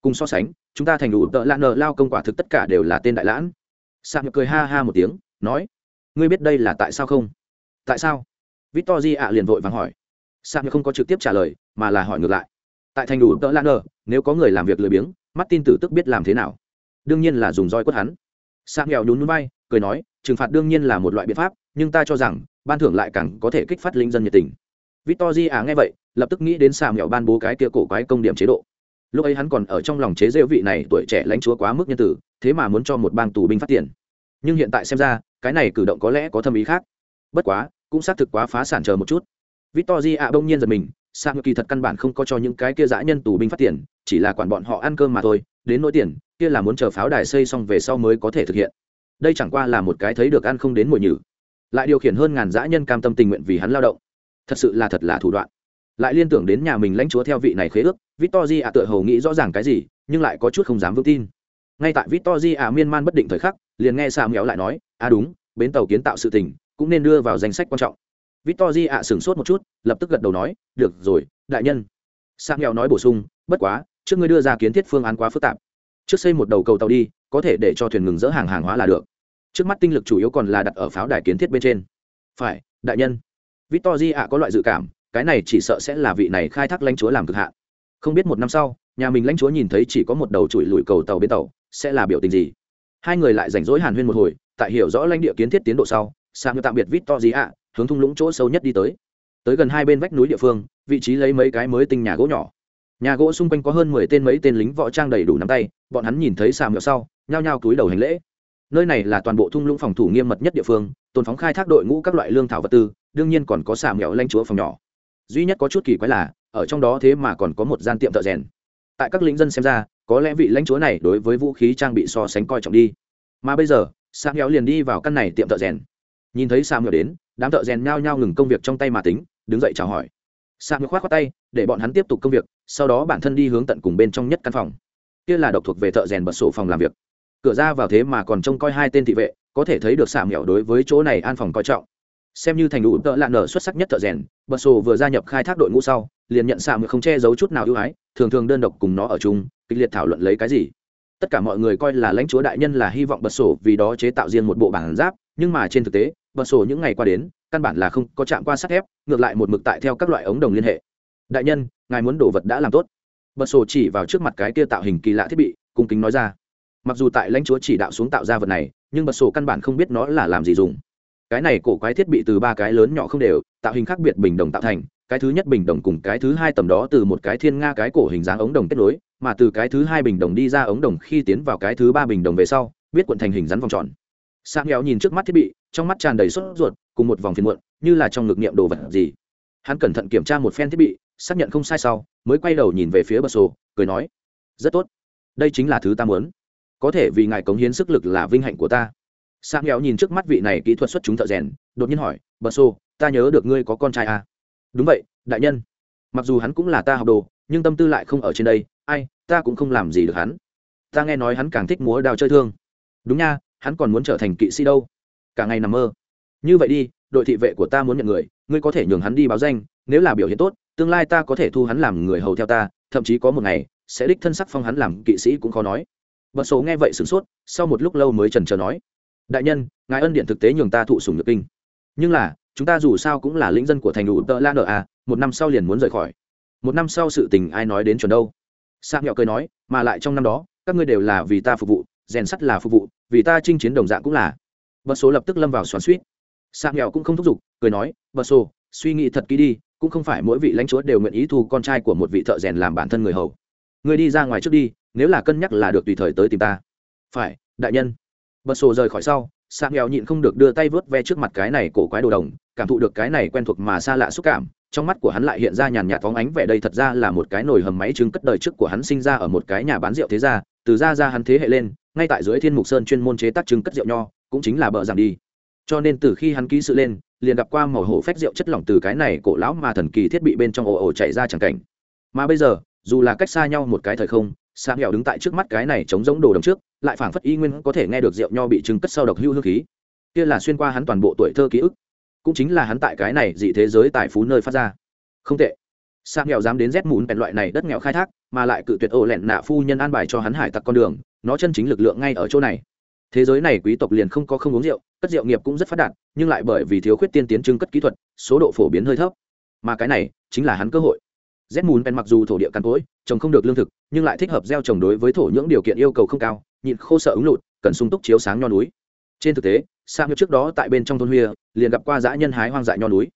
Cùng so sánh, chúng ta thành đủ tợ lạ nợ lao công quả thực tất cả đều là tên đại lãn. Sang cười ha ha một tiếng, nói, ngươi biết đây là tại sao không? Tại sao? Victor di ạ liền vội vàng hỏi. Sam không có trực tiếp trả lời, mà là hỏi ngược lại. Tại thành đủ tợ lan nếu có người làm việc lười biếng mắt tin tử tức biết làm thế nào. Đương nhiên là dùng roi quất hắn. Sam nghèo nhún núi bay cười nói, trừng phạt đương nhiên là một loại biện pháp, nhưng ta cho rằng, ban thưởng lại càng có thể kích phát linh dân nhiệt tình. Victor di ạ nghe vậy, lập tức nghĩ đến Sam nghèo ban bố cái kia cổ quái công điểm chế độ. Lúc ấy hắn còn ở trong lòng chế rêu vị này tuổi trẻ lãnh chúa quá mức nhân tử, thế mà muốn cho một bang tù binh phát tiền. Nhưng hiện tại xem ra, cái này cử động có lẽ có thâm ý khác. Bất quá cũng xác thực quá phá sản chờ một chút. Victor di ạ bỗng nhiên giật mình sang kỳ thật căn bản không có cho những cái kia dã nhân tù binh phát tiền, chỉ là quản bọn họ ăn cơm mà thôi, đến nỗi tiền, kia là muốn chờ pháo đài xây xong về sau mới có thể thực hiện. Đây chẳng qua là một cái thấy được ăn không đến mùi nhử. Lại điều khiển hơn ngàn dã nhân cam tâm tình nguyện vì hắn lao động. Thật sự là thật là thủ đoạn. Lại liên tưởng đến nhà mình lãnh chúa theo vị này khế ước, victor ạ tựa hầu nghĩ rõ ràng cái gì, nhưng lại có chút không dám vững tin. Ngay tại victor ạ miên man bất định thời khắc, liền nghe sa méo lại nói à đúng, bến tàu kiến tạo sự tình cũng nên đưa vào danh sách quan trọng. Victor ạ sửng sốt một chút, lập tức gật đầu nói, được rồi, đại nhân. Sang nghèo nói bổ sung, bất quá, trước ngươi đưa ra kiến thiết phương án quá phức tạp. Trước xây một đầu cầu tàu đi, có thể để cho thuyền ngừng dỡ hàng hàng hóa là được. Trước mắt tinh lực chủ yếu còn là đặt ở pháo đài kiến thiết bên trên. Phải, đại nhân. Victor ạ có loại dự cảm, cái này chỉ sợ sẽ là vị này khai thác lãnh chúa làm cực hạn. Không biết một năm sau, nhà mình lãnh chúa nhìn thấy chỉ có một đầu chuỗi lùi cầu tàu bên tàu, sẽ là biểu tình gì? Hai người lại rảnh rỗi hàn huyên một hồi, tại hiểu rõ lãnh địa kiến thiết tiến độ sau sang tạm biệt vít to gì ạ, hướng thung lũng chỗ sâu nhất đi tới. Tới gần hai bên vách núi địa phương, vị trí lấy mấy cái mới tinh nhà gỗ nhỏ. Nhà gỗ xung quanh có hơn mười tên mấy tên lính võ trang đầy đủ nắm tay, bọn hắn nhìn thấy sàm mèo sau, nhao nhao túi đầu hành lễ. Nơi này là toàn bộ thung lũng phòng thủ nghiêm mật nhất địa phương, tồn phóng khai thác đội ngũ các loại lương thảo vật tư, đương nhiên còn có sàm mèo lanh chúa phòng nhỏ. Duy nhất có chút kỳ quái là, ở trong đó thế mà còn có một gian tiệm thợ rèn. Tại các lính dân xem ra, có lẽ vị lãnh chúa này đối với vũ khí trang bị so sánh coi trọng đi. Mà bây giờ sàm mèo liền đi vào căn này tiệm thợ rèn nhìn thấy sạm ngựa đến, đám thợ rèn nhao nhao ngừng công việc trong tay mà tính, đứng dậy chào hỏi. Sang khoát khoác tay, để bọn hắn tiếp tục công việc, sau đó bản thân đi hướng tận cùng bên trong nhất căn phòng. Kia là độc thuộc về thợ rèn bật sổ phòng làm việc. Cửa ra vào thế mà còn trông coi hai tên thị vệ, có thể thấy được sạm nghèo đối với chỗ này an phòng coi trọng. Xem như thành đủ tợ lạ nở xuất sắc nhất thợ rèn, bật sổ vừa gia nhập khai thác đội ngũ sau, liền nhận sạm không che giấu chút nào ưu ái, thường thường đơn độc cùng nó ở chung, kịch liệt thảo luận lấy cái gì. Tất cả mọi người coi là lãnh chúa đại nhân là hy vọng bật sổ vì đó chế tạo riêng một bộ bản giáp, nhưng mà trên thực tế bờ sổ những ngày qua đến, căn bản là không có chạm qua sắt thép, ngược lại một mực tại theo các loại ống đồng liên hệ. Đại nhân, ngài muốn đồ vật đã làm tốt. Bờ sổ chỉ vào trước mặt cái kia tạo hình kỳ lạ thiết bị, cung kính nói ra. Mặc dù tại lãnh chúa chỉ đạo xuống tạo ra vật này, nhưng bật sổ căn bản không biết nó là làm gì dùng. Cái này cổ quái thiết bị từ ba cái lớn nhỏ không đều, tạo hình khác biệt bình đồng tạo thành, cái thứ nhất bình đồng cùng cái thứ hai tầm đó từ một cái thiên nga cái cổ hình dáng ống đồng kết nối, mà từ cái thứ hai bình đồng đi ra ống đồng khi tiến vào cái thứ ba bình đồng về sau, biết cuộn thành hình rắn vòng tròn. Sang nghèo nhìn trước mắt thiết bị trong mắt tràn đầy sốt ruột, cùng một vòng phiền muộn, như là trong ngực niệm đồ vật gì. Hắn cẩn thận kiểm tra một phen thiết bị, xác nhận không sai sau, mới quay đầu nhìn về phía bờ sổ cười nói, rất tốt. Đây chính là thứ ta muốn. Có thể vì ngài cống hiến sức lực là vinh hạnh của ta. Sang nghèo nhìn trước mắt vị này kỹ thuật xuất chúng thợ rèn, đột nhiên hỏi bờ sô ta nhớ được ngươi có con trai à? đúng vậy, đại nhân. Mặc dù hắn cũng là ta học đồ, nhưng tâm tư lại không ở trên đây. Ai, ta cũng không làm gì được hắn. Ta nghe nói hắn càng thích múa đào chơi thương. Đúng nha, hắn còn muốn trở thành kỵ sĩ đâu cả ngày nằm mơ. Như vậy đi, đội thị vệ của ta muốn nhận người, ngươi có thể nhường hắn đi báo danh, nếu là biểu hiện tốt, tương lai ta có thể thu hắn làm người hầu theo ta, thậm chí có một ngày, sẽ đích thân sắc phong hắn làm kỵ sĩ cũng khó nói. Bật số nghe vậy sửng sốt, sau một lúc lâu mới trần trờ nói, đại nhân, ngài ân điện thực tế nhường ta thụ sùng nhược kinh. Nhưng là, chúng ta dù sao cũng là lĩnh dân của thành đủ tợ la nợ à một năm sau liền muốn rời khỏi. Một năm sau sự tình ai nói đến chuẩn đâu? Sang nhỏ cười nói, mà lại trong năm đó, các ngươi đều là vì ta phục vụ, rèn sắt là phục vụ, vì ta chinh chiến đồng dạng cũng là bật số lập tức lâm vào xoắn suýt sang nghèo cũng không thúc giục, cười nói, bật số suy nghĩ thật kỹ đi, cũng không phải mỗi vị lãnh chúa đều nguyện ý thu con trai của một vị thợ rèn làm bản thân người hầu. Ngươi đi ra ngoài trước đi, nếu là cân nhắc là được tùy thời tới tìm ta. Phải, đại nhân. Bật sổ rời khỏi sau sang nghèo nhịn không được đưa tay vớt ve trước mặt cái này cổ quái đồ đồng, cảm thụ được cái này quen thuộc mà xa lạ xúc cảm, trong mắt của hắn lại hiện ra nhàn nhạt phóng ánh vẻ đây thật ra là một cái nồi hầm máy trứng cất đời trước của hắn sinh ra ở một cái nhà bán rượu thế gia, từ ra ra hắn thế hệ lên, ngay tại dưới thiên mục sơn chuyên môn chế tác trứng cất rượu nho cũng chính là bợ rằng đi. Cho nên từ khi hắn ký sự lên, liền gặp qua màu hổ phách rượu chất lỏng từ cái này cổ lão mà thần kỳ thiết bị bên trong ồ ồ chạy ra chẳng cảnh. Mà bây giờ, dù là cách xa nhau một cái thời không sang nghèo đứng tại trước mắt cái này chống giống đồ đồng trước, lại phảng phất y nguyên có thể nghe được rượu nho bị trứng cất sau độc hưu hương khí. Kia là xuyên qua hắn toàn bộ tuổi thơ ký ức, cũng chính là hắn tại cái này dị thế giới tài phú nơi phát ra. Không tệ. Sang nghèo dám đến rét mùn bèn loại này đất nghèo khai thác, mà lại cự tuyệt ổ lẹn nạ phu nhân an bài cho hắn hải tặc con đường, nó chân chính lực lượng ngay ở chỗ này thế giới này quý tộc liền không có không uống rượu, cất rượu nghiệp cũng rất phát đạt, nhưng lại bởi vì thiếu khuyết tiên tiến trưng cất kỹ thuật, số độ phổ biến hơi thấp. Mà cái này chính là hắn cơ hội. Z mùn pen mặc dù thổ địa cằn cỗi, trồng không được lương thực, nhưng lại thích hợp gieo trồng đối với thổ những điều kiện yêu cầu không cao, nhịn khô sợ ứng lụt, cần sung túc chiếu sáng nho núi. Trên thực tế sang trước đó tại bên trong thôn huya liền gặp qua dã nhân hái hoang dại nho núi.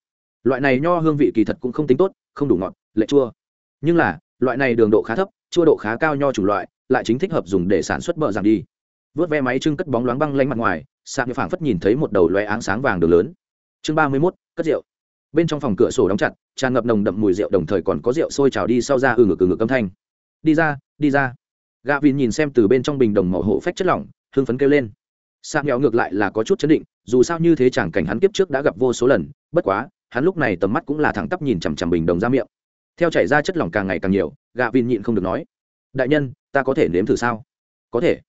Loại này nho hương vị kỳ thật cũng không tính tốt, không đủ ngọt, lệ chua. Nhưng là, loại này đường độ khá thấp, chua độ khá cao nho chủng loại, lại chính thích hợp dùng để sản xuất bờ giảm đi vớt ve máy trưng cất bóng loáng băng lanh mặt ngoài, sạc như phảng phất nhìn thấy một đầu loé áng sáng vàng đường lớn. Chương ba mươi mốt, cất rượu. Bên trong phòng cửa sổ đóng chặt, tràn ngập nồng đậm mùi rượu đồng thời còn có rượu sôi trào đi sau ra ừ ngực ừ ngực âm thanh. Đi ra đi ra. Gà vin nhìn xem từ bên trong bình đồng màu hộ phách chất lỏng, hưng phấn kêu lên. Sang nghèo ngược lại là có chút chấn định, dù sao như thế chẳng cảnh hắn kiếp trước đã gặp vô số lần, bất quá, hắn lúc này tầm mắt cũng là thẳng tắp nhìn chằm chằm bình đồng ra miệng. Theo chảy ra chất lỏng càng ngày càng nhiều gà vin nhịn không được nói, đại nhân, ta có thể nếm thử sao? Có thể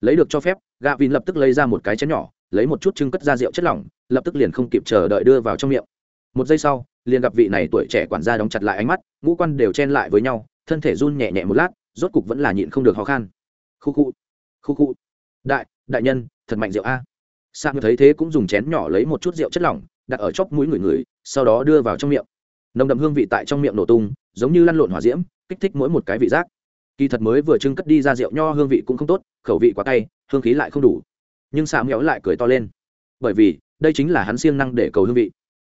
lấy được cho phép, gạ vin lập tức lấy ra một cái chén nhỏ, lấy một chút trưng cất ra rượu chất lỏng, lập tức liền không kịp chờ đợi đưa vào trong miệng. Một giây sau, liền gặp vị này tuổi trẻ quản gia đóng chặt lại ánh mắt, ngũ quan đều chen lại với nhau, thân thể run nhẹ nhẹ một lát, rốt cục vẫn là nhịn không được khó khăn khu khu khu khu. Đại đại nhân, thật mạnh rượu a. Sang thấy thế cũng dùng chén nhỏ lấy một chút rượu chất lỏng, đặt ở chóp mũi người người, sau đó đưa vào trong miệng. Nồng đậm hương vị tại trong miệng nổ tung, giống như lăn lộn hỏa diễm, kích thích mỗi một cái vị giác kỳ thật mới vừa trưng cất đi ra rượu nho hương vị cũng không tốt, khẩu vị quá cay, hương khí lại không đủ. Nhưng xạ méo lại cười to lên. Bởi vì, đây chính là hắn siêng năng để cầu hương vị.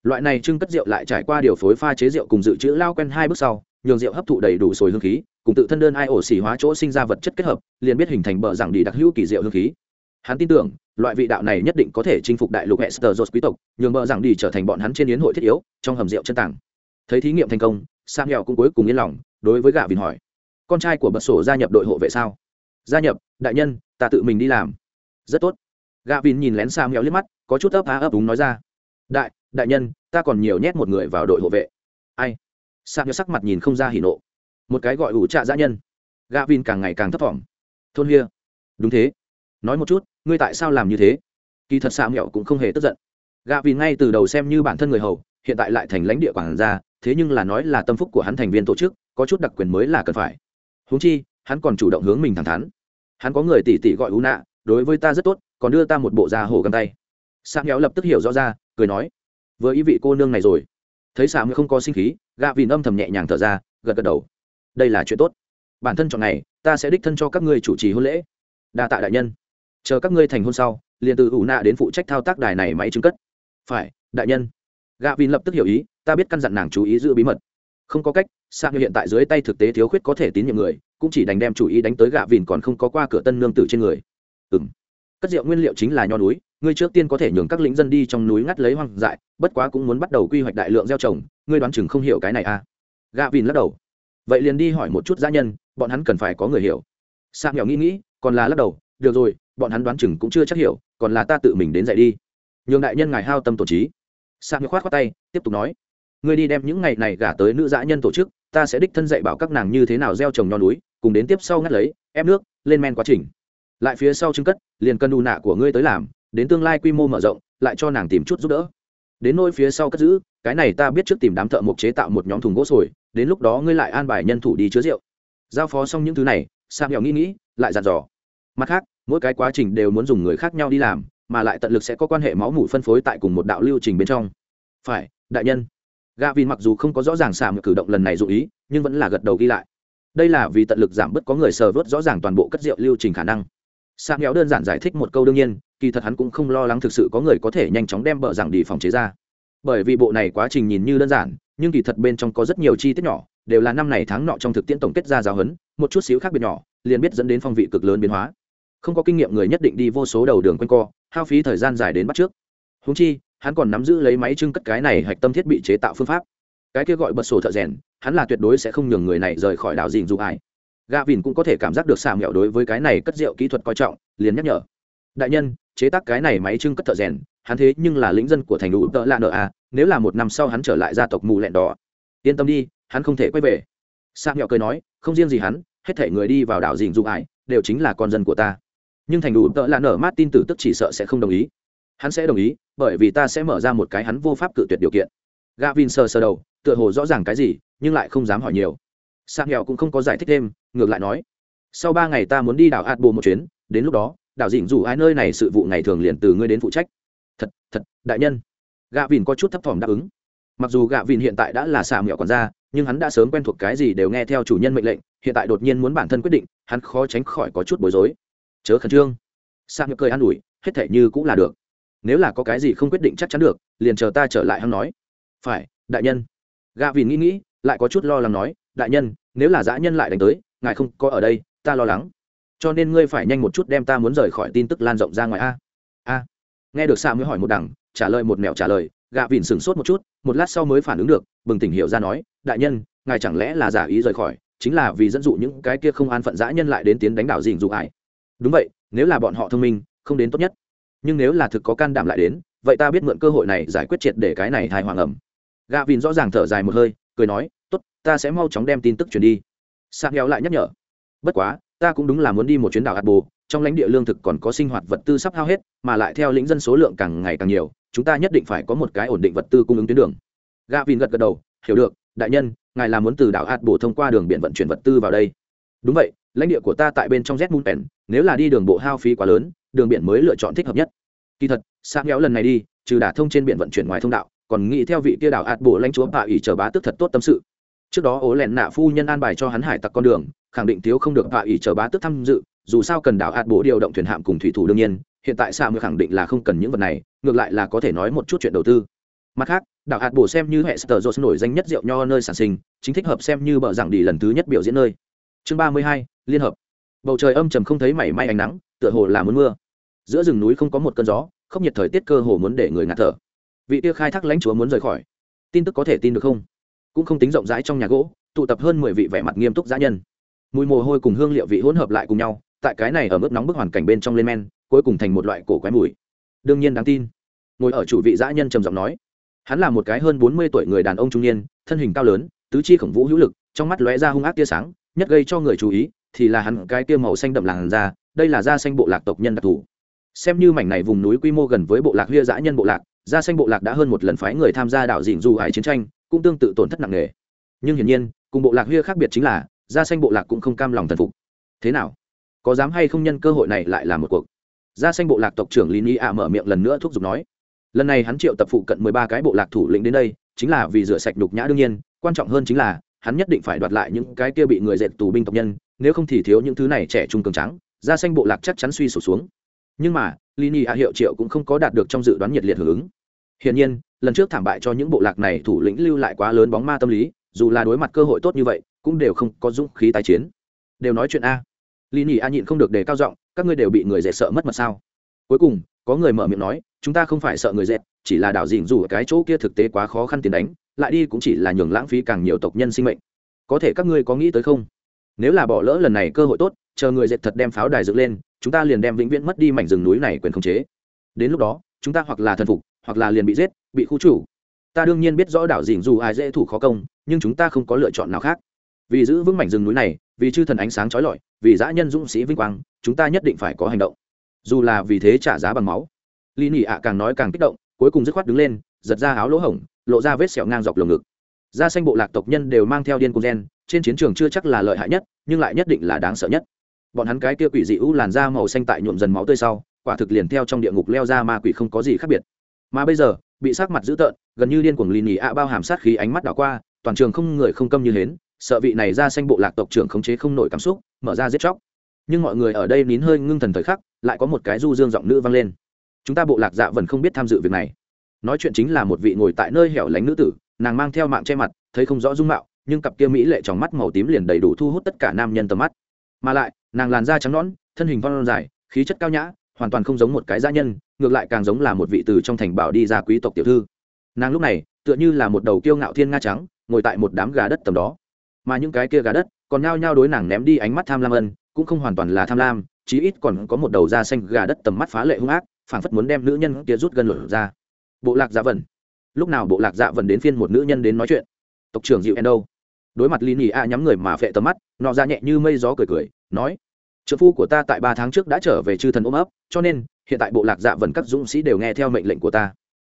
Loại này trưng cất rượu lại trải qua điều phối pha chế rượu cùng dự trữ lao quen hai bước sau, nhường rượu hấp thụ đầy đủ sồi hương khí, cùng tự thân đơn ai ổ xỉ hóa chỗ sinh ra vật chất kết hợp, liền biết hình thành bờ rằng đi đặc hữu kỳ rượu hương khí. Hắn tin tưởng, loại vị đạo này nhất định có thể chinh phục đại lục Hester quý tộc, nhường bờ rằng đi trở thành bọn hắn trên yến hội thiết yếu, trong hầm rượu chân tảng thấy thí nghiệm thành công sang nghèo cũng cuối cùng yên lòng, đối với gạ vìn hỏi con trai của bật sổ gia nhập đội hộ vệ sao? Gia nhập, đại nhân, ta tự mình đi làm. Rất tốt. Gạ vin nhìn lén sang mèo liếc mắt, có chút ấp á ấp đúng nói ra. Đại đại nhân, ta còn nhiều nhét một người vào đội hộ vệ. Ai? Sang nhớ sắc mặt nhìn không ra hỉ nộ. Một cái gọi ủ trạ dã nhân. Gà vin càng ngày càng thấp thỏm. Thôn hia. Đúng thế. Nói một chút, ngươi tại sao làm như thế? Kỳ thật xạ mèo cũng không hề tức giận. Gà vin ngay từ đầu xem như bản thân người hầu, hiện tại lại thành lãnh địa quản gia, thế nhưng là nói là tâm phúc của hắn thành viên tổ chức, có chút đặc quyền mới là cần phải huống chi, hắn còn chủ động hướng mình thẳng thắn. Hắn có người tỉ tỉ gọi u nạ, đối với ta rất tốt, còn đưa ta một bộ da hổ găng tay. Sang héo lập tức hiểu rõ ra, cười nói, với ý vị cô nương này rồi. Thấy xà mới không có sinh khí gạ vìn âm thầm nhẹ nhàng thở ra, gật gật đầu. Đây là chuyện tốt. Bản thân chọn này, ta sẽ đích thân cho các ngươi chủ trì hôn lễ. Đa tạ đại nhân. Chờ các ngươi thành hôn sau, liền từ ủ nạ đến phụ trách thao tác đài này máy chứng cất. Phải, đại nhân. Gạ vìn lập tức hiểu ý, ta biết căn dặn nàng chú ý giữ bí mật không có cách, sa như hiện tại dưới tay thực tế thiếu khuyết có thể tín nhiệm người, cũng chỉ đành đem chủ ý đánh tới gạ vìn còn không có qua cửa tân nương tử trên người. Ừng cất rượu nguyên liệu chính là nho núi, ngươi trước tiên có thể nhường các lính dân đi trong núi ngắt lấy hoang dại, bất quá cũng muốn bắt đầu quy hoạch đại lượng gieo trồng, ngươi đoán chừng không hiểu cái này à? Gạ vìn lắc đầu. Vậy liền đi hỏi một chút gia nhân, bọn hắn cần phải có người hiểu. Sa nghèo nghĩ nghĩ, còn là lắc đầu, được rồi, bọn hắn đoán chừng cũng chưa chắc hiểu, còn là ta tự mình đến dạy đi. Nhường đại nhân ngài hao tâm tổ trí. Sa nghèo khoát khoát tay, tiếp tục nói ngươi đi đem những ngày này gả tới nữ dã nhân tổ chức, ta sẽ đích thân dạy bảo các nàng như thế nào gieo trồng nho núi, cùng đến tiếp sau ngắt lấy, ép nước, lên men quá trình. Lại phía sau trưng cất, liền cân đủ nạ của ngươi tới làm, đến tương lai quy mô mở rộng, lại cho nàng tìm chút giúp đỡ. Đến nôi phía sau cất giữ, cái này ta biết trước tìm đám thợ mộc chế tạo một nhóm thùng gỗ sồi, đến lúc đó ngươi lại an bài nhân thủ đi chứa rượu. Giao phó xong những thứ này sam nghèo nghĩ nghĩ, lại dặn dò. Mặt khác, mỗi cái quá trình đều muốn dùng người khác nhau đi làm, mà lại tận lực sẽ có quan hệ máu mủ phân phối tại cùng một đạo lưu trình bên trong. Phải, đại nhân gà vin mặc dù không có rõ ràng xả một cử động lần này dụ ý, nhưng vẫn là gật đầu ghi lại. Đây là vì tận lực giảm bớt có người sờ vớt rõ ràng toàn bộ cất rượu lưu trình khả năng. Sam kéo đơn giản giải thích một câu đương nhiên, kỳ thật hắn cũng không lo lắng thực sự có người có thể nhanh chóng đem bờ rằng đi phòng chế ra. Bởi vì bộ này quá trình nhìn như đơn giản, nhưng kỳ thật bên trong có rất nhiều chi tiết nhỏ, đều là năm này tháng nọ trong thực tiễn tổng kết ra giáo huấn, một chút xíu khác biệt nhỏ, liền biết dẫn đến phong vị cực lớn biến hóa. Không có kinh nghiệm người nhất định đi vô số đầu đường quanh co, hao phí thời gian dài đến bắt trước. Húng chi hắn còn nắm giữ lấy máy trưng cất cái này hạch tâm thiết bị chế tạo phương pháp. Cái kia gọi bật sổ thợ rèn, hắn là tuyệt đối sẽ không nhường người này rời khỏi đảo dình dù ai gà vìn cũng có thể cảm giác được xà mẹo đối với cái này cất rượu kỹ thuật coi trọng, liền nhắc nhở. Đại nhân, chế tác cái này máy trưng cất thợ rèn, hắn thế nhưng là lĩnh dân của thành đủ tợ lạ nợ à nếu là một năm sau hắn trở lại gia tộc mù lẹn đỏ. Yên tâm đi, hắn không thể quay về. Xà mẹo cười nói, không riêng gì hắn, hết thể người đi vào đảo dình dù ai đều chính là con dân của ta. Nhưng thành đủ tợ lạ nở mát tin tử tức chỉ sợ sẽ không đồng ý hắn sẽ đồng ý, bởi vì ta sẽ mở ra một cái hắn vô pháp cự tuyệt điều kiện. Gavin sờ sờ đầu, tựa hồ rõ ràng cái gì, nhưng lại không dám hỏi nhiều. Sang nghèo cũng không có giải thích thêm, ngược lại nói, sau ba ngày ta muốn đi đảo hạt bồ một chuyến, đến lúc đó, đảo dĩnh dù ai nơi này sự vụ ngày thường liền từ ngươi đến phụ trách. Thật thật, đại nhân. Gạ vìn có chút thấp thỏm đáp ứng. Mặc dù gạ vìn hiện tại đã là xà mẹo còn ra nhưng hắn đã sớm quen thuộc cái gì đều nghe theo chủ nhân mệnh lệnh, hiện tại đột nhiên muốn bản thân quyết định, hắn khó tránh khỏi có chút bối rối. Chớ khẩn trương. Sa nhược cười an ủi, hết thể như cũng là được nếu là có cái gì không quyết định chắc chắn được, liền chờ ta trở lại hắn nói. Phải, đại nhân. Gạ vìn nghĩ nghĩ, lại có chút lo lắng nói, đại nhân, nếu là dã nhân lại đánh tới, ngài không có ở đây, ta lo lắng. Cho nên ngươi phải nhanh một chút đem ta muốn rời khỏi tin tức lan rộng ra ngoài a. A. Nghe được sa mới hỏi một đằng, trả lời một mẹo trả lời gạ vìn sửng sốt một chút, một lát sau mới phản ứng được, bừng tỉnh hiểu ra nói, đại nhân, ngài chẳng lẽ là giả ý rời khỏi, chính là vì dẫn dụ những cái kia không an phận dã nhân lại đến tiến đánh đảo dình dụ ải đúng vậy, nếu là bọn họ thông minh, không đến tốt nhất nhưng nếu là thực có can đảm lại đến, vậy ta biết mượn cơ hội này giải quyết triệt để cái này hài hoàng ẩm. Gạ vìn rõ ràng thở dài một hơi, cười nói, tốt, ta sẽ mau chóng đem tin tức truyền đi. Sa nghèo lại nhắc nhở, bất quá, ta cũng đúng là muốn đi một chuyến đảo hạt bồ, trong lãnh địa lương thực còn có sinh hoạt vật tư sắp hao hết, mà lại theo lĩnh dân số lượng càng ngày càng nhiều, chúng ta nhất định phải có một cái ổn định vật tư cung ứng tuyến đường. Gà vìn gật gật đầu, hiểu được, đại nhân, ngài là muốn từ đảo hạt bồ thông qua đường biển vận chuyển vật tư vào đây. Đúng vậy, lãnh địa của ta tại bên trong z mun pen, nếu là đi đường bộ hao phí quá lớn đường biển mới lựa chọn thích hợp nhất. Kỳ thật sáng kéo lần này đi, trừ đả thông trên biển vận chuyển ngoài thông đạo, còn nghĩ theo vị kia đảo hạt bộ lãnh chúa bà ủy chờ bá tức thật tốt tâm sự. Trước đó ố lẹn nạ phu nhân an bài cho hắn hải tặc con đường, khẳng định thiếu không được bà ủy chờ bá tức tham dự, dù sao cần đảo hạt bộ điều động thuyền hạm cùng thủy thủ đương nhiên, hiện tại sa mới khẳng định là không cần những vật này, ngược lại là có thể nói một chút chuyện đầu tư. Mặt khác, đảo hạt bổ xem như hệ sờ dột nổi danh nhất rượu nho nơi sản sinh, chính thích hợp xem như bờ giảng đi lần thứ nhất biểu diễn nơi. Chương ba mươi hai, liên hợp. Bầu trời âm trầm không thấy mảy may ánh nắng, tựa hồ là muốn mưa giữa rừng núi không có một cơn gió, không nhiệt thời tiết cơ hồ muốn để người ngạt thở. Vị tia khai thác lãnh chúa muốn rời khỏi. Tin tức có thể tin được không? Cũng không tính rộng rãi trong nhà gỗ, tụ tập hơn mười vị vẻ mặt nghiêm túc giã nhân. Mùi mồ hôi cùng hương liệu vị hỗn hợp lại cùng nhau, tại cái này ở mức nóng bức hoàn cảnh bên trong lên men, cuối cùng thành một loại cổ quái mùi. Đương nhiên đáng tin. Ngồi ở chủ vị giã nhân trầm giọng nói. Hắn là một cái hơn bốn mươi tuổi người đàn ông trung niên, thân hình cao lớn, tứ chi khổng vũ hữu lực, trong mắt lóe ra hung ác tia sáng, nhất gây cho người chú ý, thì là hắn cái tia màu xanh đậm làn da, đây là da xanh bộ lạc tộc nhân đặc thù xem như mảnh này vùng núi quy mô gần với bộ lạc huyê dã nhân bộ lạc, gia xanh bộ lạc đã hơn một lần phái người tham gia đảo dịn dù hải chiến tranh, cũng tương tự tổn thất nặng nề. Nhưng hiển nhiên, cùng bộ lạc huyê khác biệt chính là, gia xanh bộ lạc cũng không cam lòng thần phục. Thế nào? Có dám hay không nhân cơ hội này lại là một cuộc. Gia xanh bộ lạc tộc trưởng lý ni ạ mở miệng lần nữa thúc giục nói. Lần này hắn triệu tập phụ cận mười ba cái bộ lạc thủ lĩnh đến đây, chính là vì rửa sạch đục nhã đương nhiên, quan trọng hơn chính là, hắn nhất định phải đoạt lại những cái kia bị người dệt tù binh tộc nhân, nếu không thì thiếu những thứ này trẻ trung cường trắng gia xanh bộ lạc chắc chắn suy sụp xuống nhưng mà, lý nhì hạ hiệu triệu cũng không có đạt được trong dự đoán nhiệt liệt hưởng ứng. Hiển nhiên, lần trước thảm bại cho những bộ lạc này thủ lĩnh lưu lại quá lớn bóng ma tâm lý, dù là đối mặt cơ hội tốt như vậy, cũng đều không có dũng khí tái chiến. Đều nói chuyện a. Lý nhì a nhịn không được đề cao giọng, các ngươi đều bị người dễ sợ mất mật sao? Cuối cùng, có người mở miệng nói, chúng ta không phải sợ người dẹp chỉ là đảo dịnh dù cái chỗ kia thực tế quá khó khăn tiền đánh, lại đi cũng chỉ là nhường lãng phí càng nhiều tộc nhân sinh mệnh. Có thể các ngươi có nghĩ tới không? Nếu là bỏ lỡ lần này cơ hội tốt chờ người dệt thật đem pháo đài dựng lên, chúng ta liền đem vĩnh viễn mất đi mảnh rừng núi này quyền khống chế. Đến lúc đó, chúng ta hoặc là thần phục, hoặc là liền bị giết, bị khu chủ ta đương nhiên biết rõ đảo dình dù ai dễ thủ khó công, nhưng chúng ta không có lựa chọn nào khác. Vì giữ vững mảnh rừng núi này, vì chư thần ánh sáng trói lọi, vì dã nhân dũng sĩ vinh quang, chúng ta nhất định phải có hành động. Dù là vì thế trả giá bằng máu. Lý nỉ ạ càng nói càng kích động, cuối cùng dứt khoát đứng lên, giật ra áo lỗ hổng, lộ ra vết sẹo ngang dọc lồng ngực. Da xanh bộ lạc tộc nhân đều mang theo điên cung gen, trên chiến trường chưa chắc là lợi hại nhất, nhưng lại nhất định là đáng sợ nhất bọn hắn cái kia quỷ dị u làn da màu xanh tại nhuộm dần máu tươi sau, quả thực liền theo trong địa ngục leo ra ma quỷ không có gì khác biệt. Mà bây giờ, bị sắc mặt dữ tợn, gần như điên cuồng lì nỉ ạ bao hàm sát khí ánh mắt đảo qua, toàn trường không người không câm như hến, sợ vị này ra xanh bộ lạc tộc trưởng khống chế không nổi cảm xúc, mở ra giết chóc. Nhưng mọi người ở đây nín hơi ngưng thần thời khắc, lại có một cái du dương giọng nữ vang lên. Chúng ta bộ lạc dạ vẫn không biết tham dự việc này. Nói chuyện chính là một vị ngồi tại nơi hẻo lánh nữ tử, nàng mang theo mạng che mặt, thấy không rõ dung mạo, nhưng cặp kia mỹ lệ trong mắt màu tím liền đầy đủ thu hút tất cả nam nhân tầm mắt. Mà lại nàng làn da trắng nõn, thân hình văn dài, khí chất cao nhã, hoàn toàn không giống một cái gia nhân, ngược lại càng giống là một vị từ trong thành bảo đi ra quý tộc tiểu thư. Nàng lúc này, tựa như là một đầu kiêu ngạo thiên nga trắng, ngồi tại một đám gà đất tầm đó. Mà những cái kia gà đất còn nhao nhao đối nàng ném đi ánh mắt tham lam ân, cũng không hoàn toàn là tham lam, chí ít còn có một đầu da xanh gà đất tầm mắt phá lệ hung ác, phảng phất muốn đem nữ nhân kia rút gân lửa ra. Bộ lạc dạ vần lúc nào bộ lạc dạ vần đến phiên một nữ nhân đến nói chuyện? Tộc trưởng dịu endo. Đối mặt lini a nhắm người mà phệ tầm mắt, nọ ra nhẹ như mây gió cười cười nói trợ phu của ta tại ba tháng trước đã trở về chư thần ôm ấp, cho nên hiện tại bộ lạc dạ vần các dũng sĩ đều nghe theo mệnh lệnh của ta.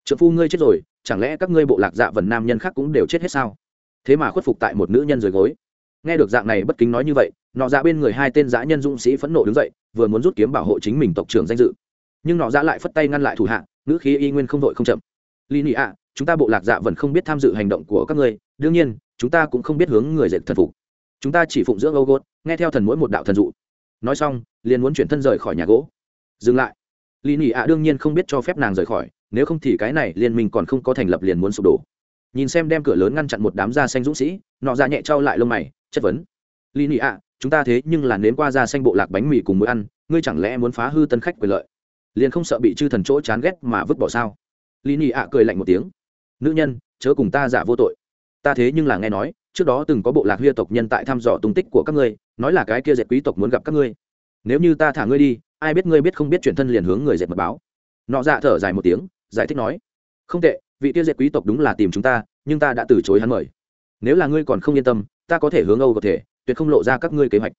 Trợ phu ngươi chết rồi, chẳng lẽ các ngươi bộ lạc dạ vần nam nhân khác cũng đều chết hết sao? Thế mà khuất phục tại một nữ nhân dưới gối. Nghe được dạng này bất kính nói như vậy, nọ ra bên người hai tên dã nhân dũng sĩ phẫn nộ đứng dậy, vừa muốn rút kiếm bảo hộ chính mình tộc trưởng danh dự. Nhưng nọ ra lại phất tay ngăn lại thủ hạ nữ khí y nguyên không đội không chậm. Lý nị ạ, chúng ta bộ lạc dạ vẫn không biết tham dự hành động của các ngươi, đương nhiên, chúng ta cũng không biết hướng người dệt thần phục. Chúng ta chỉ phụng dưỡng âu gốt nghe theo thần mỗi một đạo thần dụ. Nói xong, liền muốn chuyển thân rời khỏi nhà gỗ. Dừng lại. Lý Nỉ ạ đương nhiên không biết cho phép nàng rời khỏi, nếu không thì cái này liên minh còn không có thành lập liền muốn sụp đổ. Nhìn xem đem cửa lớn ngăn chặn một đám da xanh dũng sĩ, nọ ra nhẹ trao lại lông mày, chất vấn. Lý nị ạ, chúng ta thế nhưng là nếm qua da xanh bộ lạc bánh mì cùng bữa ăn, ngươi chẳng lẽ muốn phá hư tân khách quyền lợi? Liền không sợ bị chư thần chỗ chán ghét mà vứt bỏ sao? Lý nị ạ cười lạnh một tiếng. Nữ nhân, chớ cùng ta giả vô tội. Ta thế nhưng là nghe nói trước đó từng có bộ lạc huy tộc nhân tại thăm dò tung tích của các ngươi, nói là cái kia dệt quý tộc muốn gặp các ngươi. Nếu như ta thả ngươi đi, ai biết ngươi biết không biết chuyển thân liền hướng người dệt mật báo. Nọ dạ thở dài một tiếng, giải thích nói, không tệ, vị kia dệt quý tộc đúng là tìm chúng ta, nhưng ta đã từ chối hắn mời. Nếu là ngươi còn không yên tâm, ta có thể hướng âu có thể, tuyệt không lộ ra các ngươi kế hoạch.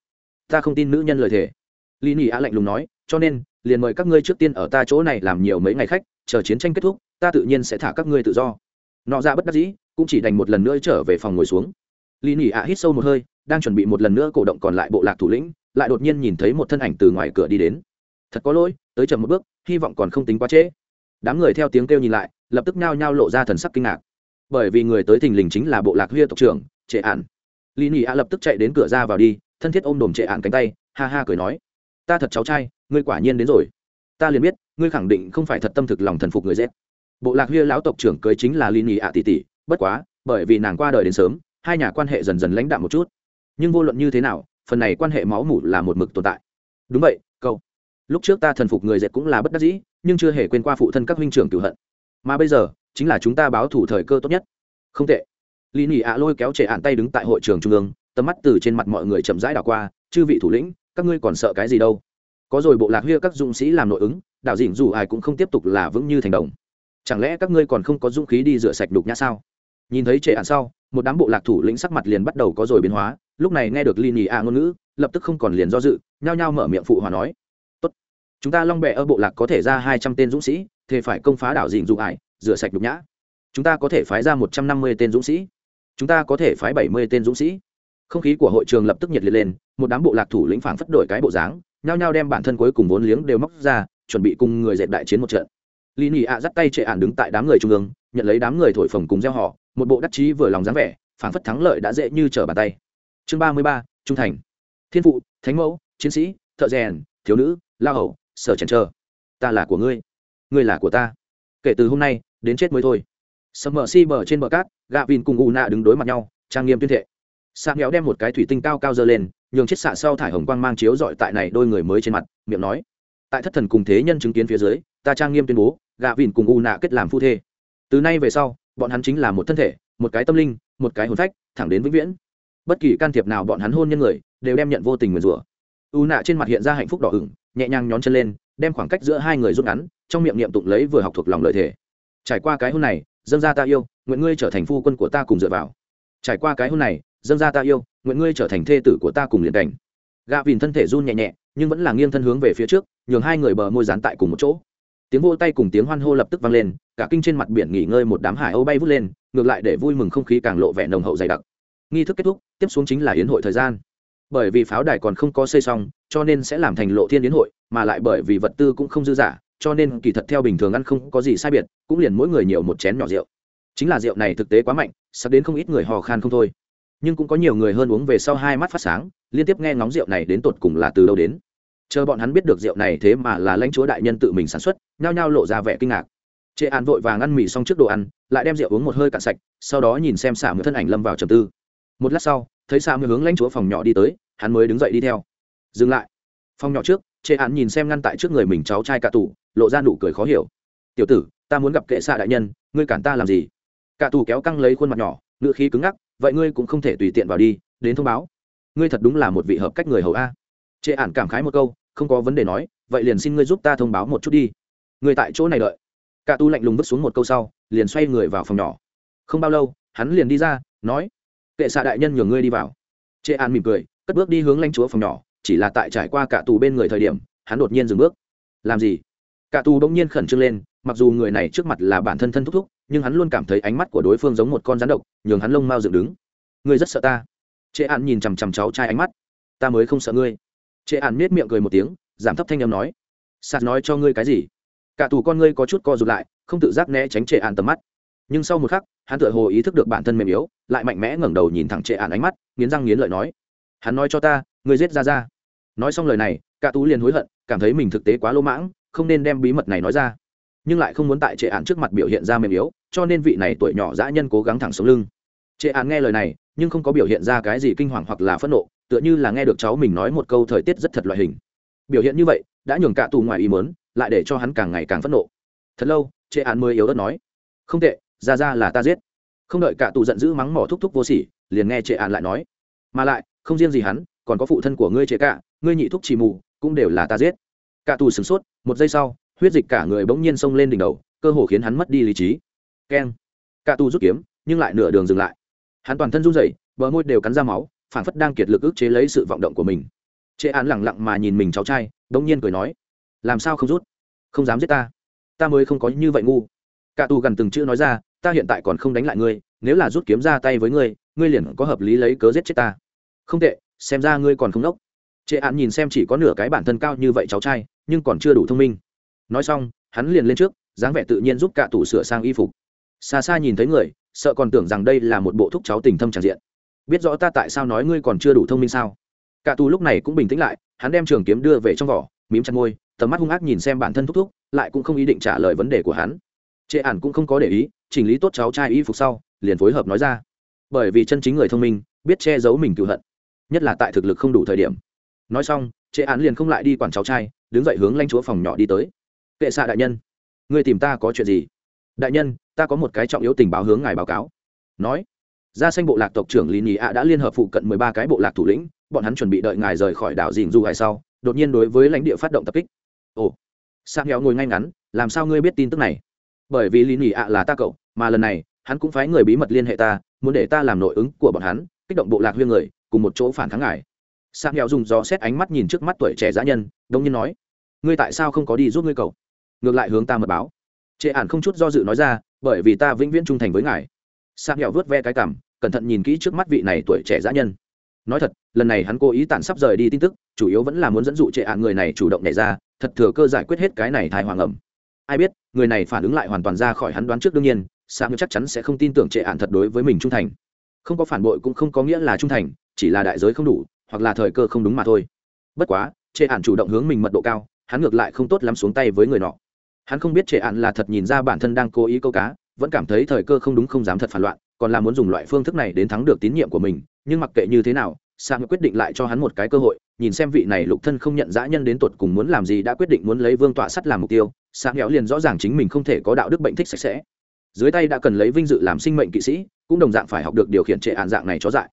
Ta không tin nữ nhân lời thề. Lý nhị á lạnh lùng nói, cho nên, liền mời các ngươi trước tiên ở ta chỗ này làm nhiều mấy ngày khách, chờ chiến tranh kết thúc, ta tự nhiên sẽ thả các ngươi tự do. Nọ ra bất đắc dĩ, cũng chỉ đành một lần nữa trở về phòng ngồi xuống lý Nhĩ ạ hít sâu một hơi, đang chuẩn bị một lần nữa cổ động còn lại bộ lạc thủ lĩnh, lại đột nhiên nhìn thấy một thân ảnh từ ngoài cửa đi đến. Thật có lỗi, tới chậm một bước, hy vọng còn không tính quá trễ. Đám người theo tiếng kêu nhìn lại, lập tức nhao nhao lộ ra thần sắc kinh ngạc. Bởi vì người tới thình lình chính là bộ lạc huyê tộc trưởng, trệ ạn lý Nhĩ ạ lập tức chạy đến cửa ra vào đi, thân thiết ôm đồm trệ ạn cánh tay, ha ha cười nói. Ta thật cháu trai, ngươi quả nhiên đến rồi. Ta liền biết, ngươi khẳng định không phải thật tâm thực lòng thần phục người z bộ lạc huyê lão tộc trưởng cưới chính là lý Nhĩ ạ tỷ tỷ, bất quá, bởi vì nàng qua đời đến sớm hai nhà quan hệ dần dần lãnh đạm một chút. Nhưng vô luận như thế nào, phần này quan hệ máu mủ là một mực tồn tại. Đúng vậy câu lúc trước ta thần phục người dệt cũng là bất đắc dĩ, nhưng chưa hề quên qua phụ thân các huynh trưởng cửu hận. Mà bây giờ, chính là chúng ta báo thủ thời cơ tốt nhất. Không tệ. Lý nỉ ạ lôi kéo trệ ạn tay đứng tại hội trường trung ương, tầm mắt từ trên mặt mọi người chậm rãi đảo qua, chư vị thủ lĩnh, các ngươi còn sợ cái gì đâu? Có rồi bộ lạc huya các dũng sĩ làm nội ứng, đạo dĩnh dù ai cũng không tiếp tục là vững như thành đồng. Chẳng lẽ các ngươi còn không có dũng khí đi rửa sạch đục nhã sao? Nhìn thấy trệ ạn sau một đám bộ lạc thủ lĩnh sắc mặt liền bắt đầu có rồi biến hóa. Lúc này nghe được ly nhì a ngôn ngữ, lập tức không còn liền do dự, nhao nhao mở miệng phụ hòa nói, tốt, chúng ta long bẹ ở bộ lạc có thể ra hai trăm tên dũng sĩ thì phải công phá đảo dịnh dụ ải rửa sạch đục nhã. Chúng ta có thể phái ra một trăm năm mươi tên dũng sĩ. Chúng ta có thể phái bảy mươi tên dũng sĩ. Không khí của hội trường lập tức nhiệt liệt lên, một đám bộ lạc thủ lĩnh phảng phất đổi cái bộ dáng, nhao nhao đem bản thân cuối cùng vốn liếng đều móc ra, chuẩn bị cùng người dẹp đại chiến một trận. Lý Nhĩ ạ dắt tay trệ ản đứng tại đám người trung ương, nhận lấy đám người thổi phồng cùng gieo họ, một bộ đắc chí vừa lòng dáng vẻ, phảng phất thắng lợi đã dễ như trở bàn tay. Chương ba mươi ba, trung thành. Thiên phụ, thánh mẫu, chiến sĩ, thợ rèn, thiếu nữ, la hầu, sở trần chờ. Ta là của ngươi, ngươi là của ta. Kể từ hôm nay, đến chết mới thôi. Sầm mở si bờ trên bờ cát, Gạ Vin cùng U Nạ đứng đối mặt nhau, trang nghiêm tuyên thệ. Sa Nghèo đem một cái thủy tinh cao cao giơ lên, nhường chiếc xạ sau thải hồng quang mang chiếu dọi tại này đôi người mới trên mặt, miệng nói: tại thất thần cùng thế nhân chứng kiến phía dưới ta trang nghiêm tuyên bố gạ vìn cùng u nạ kết làm phu thê. Từ nay về sau, bọn hắn chính là một thân thể, một cái tâm linh, một cái hồn phách, thẳng đến vĩnh viễn. Bất kỳ can thiệp nào bọn hắn hôn nhân người, đều đem nhận vô tình nguyền rủa. U nạ trên mặt hiện ra hạnh phúc đỏ ửng, nhẹ nhàng nhón chân lên, đem khoảng cách giữa hai người rút ngắn, trong miệng niệm tụng lấy vừa học thuộc lòng lợi thể trải qua cái hôn này, dâng ra ta yêu, nguyện ngươi trở thành phu quân của ta cùng dựa vào. Trải qua cái hôn này, dâng ra ta yêu, nguyện ngươi trở thành thê tử của ta cùng liền cảnh. Gạ vìn thân thể run nhẹ nhẹ, nhưng vẫn là nghiêng thân hướng về phía trước, nhường hai người bờ môi dán tại cùng một chỗ tiếng vô tay cùng tiếng hoan hô lập tức vang lên, cả kinh trên mặt biển nghỉ ngơi một đám hải âu bay vút lên, ngược lại để vui mừng không khí càng lộ vẻ nồng hậu dày đặc. Nghi thức kết thúc, tiếp xuống chính là yến hội thời gian. Bởi vì pháo đài còn không có xây xong, cho nên sẽ làm thành lộ thiên yến hội, mà lại bởi vì vật tư cũng không dư giả, cho nên kỳ thật theo bình thường ăn không có gì sai biệt, cũng liền mỗi người nhiều một chén nhỏ rượu. Chính là rượu này thực tế quá mạnh, sắp đến không ít người hò khan không thôi. Nhưng cũng có nhiều người hơn uống về sau hai mắt phát sáng, liên tiếp nghe ngóng rượu này đến tột cùng là từ đâu đến chờ bọn hắn biết được rượu này thế mà là lãnh chúa đại nhân tự mình sản xuất, nhao nhao lộ ra vẻ kinh ngạc. Trệ an vội vàng ăn mì xong trước đồ ăn, lại đem rượu uống một hơi cạn sạch, sau đó nhìn xem xả mưa thân ảnh lâm vào trầm tư. Một lát sau, thấy xả mưa hướng lãnh chúa phòng nhỏ đi tới, hắn mới đứng dậy đi theo. Dừng lại. Phòng nhỏ trước, trệ an nhìn xem ngăn tại trước người mình cháu trai cả tủ lộ ra nụ cười khó hiểu. Tiểu tử, ta muốn gặp kệ xạ đại nhân, ngươi cản ta làm gì? Cả tù kéo căng lấy khuôn mặt nhỏ ngựa khí cứng ngắc, vậy ngươi cũng không thể tùy tiện vào đi, đến thông báo. Ngươi thật đúng là một vị hợp cách người hầu a trệ ản cảm khái một câu, không có vấn đề nói, vậy liền xin ngươi giúp ta thông báo một chút đi. Người tại chỗ này đợi. Cả tu lạnh lùng vứt xuống một câu sau, liền xoay người vào phòng nhỏ. Không bao lâu, hắn liền đi ra, nói, kệ xạ đại nhân nhường ngươi đi vào. Trệ ản mỉm cười, cất bước đi hướng lãnh chúa phòng nhỏ, chỉ là tại trải qua cả tù bên người thời điểm, hắn đột nhiên dừng bước. Làm gì? Cả tù bỗng nhiên khẩn trương lên, mặc dù người này trước mặt là bản thân thân thúc thúc, nhưng hắn luôn cảm thấy ánh mắt của đối phương giống một con rắn độc, nhường hắn lông mau dựng đứng. Ngươi rất sợ ta. Trệ ạn nhìn chằm chằm cháu trai ánh mắt. Ta mới không sợ ngươi trệ ạn nết miệng cười một tiếng, giảm thấp thanh âm nói, sạt nói cho ngươi cái gì? Cả tù con ngươi có chút co rụt lại, không tự giác né tránh trệ ạn tầm mắt. Nhưng sau một khắc, hắn tựa hồ ý thức được bản thân mềm yếu, lại mạnh mẽ ngẩng đầu nhìn thẳng trệ ạn ánh mắt, nghiến răng nghiến lợi nói, hắn nói cho ta, ngươi giết ra ra nói xong lời này, cả tú liền hối hận, cảm thấy mình thực tế quá lỗ mãng, không nên đem bí mật này nói ra. Nhưng lại không muốn tại trệ án trước mặt biểu hiện ra mềm yếu, cho nên vị này tuổi nhỏ dã nhân cố gắng thẳng sống lưng. Trệ án nghe lời này, nhưng không có biểu hiện ra cái gì kinh hoàng hoặc là phẫn nộ tựa như là nghe được cháu mình nói một câu thời tiết rất thật loại hình. Biểu hiện như vậy, đã nhường cả tù ngoài ý mớn lại để cho hắn càng ngày càng phẫn nộ. Thật lâu trệ án mới yếu ớt nói, không tệ, ra ra là ta giết. Không đợi cả tù giận dữ mắng mỏ thúc thúc vô sỉ, liền nghe trệ án lại nói, mà lại, không riêng gì hắn, còn có phụ thân của ngươi trệ cả, ngươi nhị thúc chỉ mù, cũng đều là ta giết. Cả tù sửng sốt, một giây sau, huyết dịch cả người bỗng nhiên xông lên đỉnh đầu, cơ hồ khiến hắn mất đi lý trí. Keng. Cả tù rút kiếm, nhưng lại nửa đường dừng lại. Hắn toàn thân run rẩy, bờ môi đều cắn ra máu phản phất đang kiệt lực ức chế lấy sự vọng động của mình. Chế án lẳng lặng mà nhìn mình cháu trai bỗng nhiên cười nói, làm sao không rút? Không dám giết ta. Ta mới không có như vậy ngu. Cả tù gần từng chữ nói ra, ta hiện tại còn không đánh lại ngươi, nếu là rút kiếm ra tay với ngươi ngươi liền có hợp lý lấy cớ giết chết ta. Không tệ, xem ra ngươi còn không đốc. Trệ án nhìn xem chỉ có nửa cái bản thân cao như vậy cháu trai, nhưng còn chưa đủ thông minh. Nói xong, hắn liền lên trước, dáng vẻ tự nhiên giúp cả tủ sửa sang y phục. Xa xa nhìn thấy người, sợ còn tưởng rằng đây là một bộ thúc cháu tình thâm tràn diện biết rõ ta tại sao nói ngươi còn chưa đủ thông minh sao? Cả tù lúc này cũng bình tĩnh lại, hắn đem trường kiếm đưa về trong vỏ, mím chặt môi, tầm mắt hung ác nhìn xem bản thân thúc thúc, lại cũng không ý định trả lời vấn đề của hắn. Trệ ản cũng không có để ý, chỉnh lý tốt cháu trai y phục sau, liền phối hợp nói ra. Bởi vì chân chính người thông minh, biết che giấu mình cựu hận, nhất là tại thực lực không đủ thời điểm. Nói xong, trệ ản liền không lại đi quản cháu trai, đứng dậy hướng lanh chúa phòng nhỏ đi tới. Kệ xạ đại nhân người tìm ta có chuyện gì? Đại nhân, ta có một cái trọng yếu tình báo hướng ngài báo cáo. Nói gia xanh bộ lạc tộc trưởng lý nhị ạ đã liên hợp phụ cận mười ba cái bộ lạc thủ lĩnh, bọn hắn chuẩn bị đợi ngài rời khỏi đảo dình du hải sau, đột nhiên đối với lãnh địa phát động tập kích. Ồ sang nghèo ngồi ngay ngắn, làm sao ngươi biết tin tức này? Bởi vì lý nhị ạ là ta cậu, mà lần này, hắn cũng phái người bí mật liên hệ ta, muốn để ta làm nội ứng của bọn hắn, kích động bộ lạc huyên người, cùng một chỗ phản kháng ngài. Sang nghèo dùng gió xét ánh mắt nhìn trước mắt tuổi trẻ dã nhân đông nhiên nói, ngươi tại sao không có đi giúp ngươi cậu? Ngược lại hướng ta mật báo. Trệ ản không chút do dự nói ra, bởi vì ta vĩnh viễn trung thành với ngài. Sang nghèo vớt ve cái cảm cẩn thận nhìn kỹ trước mắt vị này tuổi trẻ dã nhân. Nói thật, lần này hắn cố ý tản sắp rời đi tin tức, chủ yếu vẫn là muốn dẫn dụ trệ ạn người này chủ động nhảy ra, thật thừa cơ giải quyết hết cái này thai hoàng ẩm. Ai biết, người này phản ứng lại hoàn toàn ra khỏi hắn đoán trước đương nhiên sang chắc chắn sẽ không tin tưởng trệ ạn thật đối với mình trung thành. Không có phản bội cũng không có nghĩa là trung thành, chỉ là đại giới không đủ, hoặc là thời cơ không đúng mà thôi. Bất quá, trệ ạn chủ động hướng mình mật độ cao, hắn ngược lại không tốt lắm xuống tay với người nọ. Hắn không biết trệ ạn là thật nhìn ra bản thân đang cố ý câu cá, vẫn cảm thấy thời cơ không đúng không dám thật phản loạn còn là muốn dùng loại phương thức này đến thắng được tín nhiệm của mình, nhưng mặc kệ như thế nào sang quyết định lại cho hắn một cái cơ hội, nhìn xem vị này lục thân không nhận dã nhân đến tột cùng muốn làm gì đã quyết định muốn lấy vương tọa sắt làm mục tiêu sáng nghèo liền rõ ràng chính mình không thể có đạo đức bệnh thích sạch sẽ. Dưới tay đã cần lấy vinh dự làm sinh mệnh kỵ sĩ, cũng đồng dạng phải học được điều khiển trệ hạn dạng này chó dại.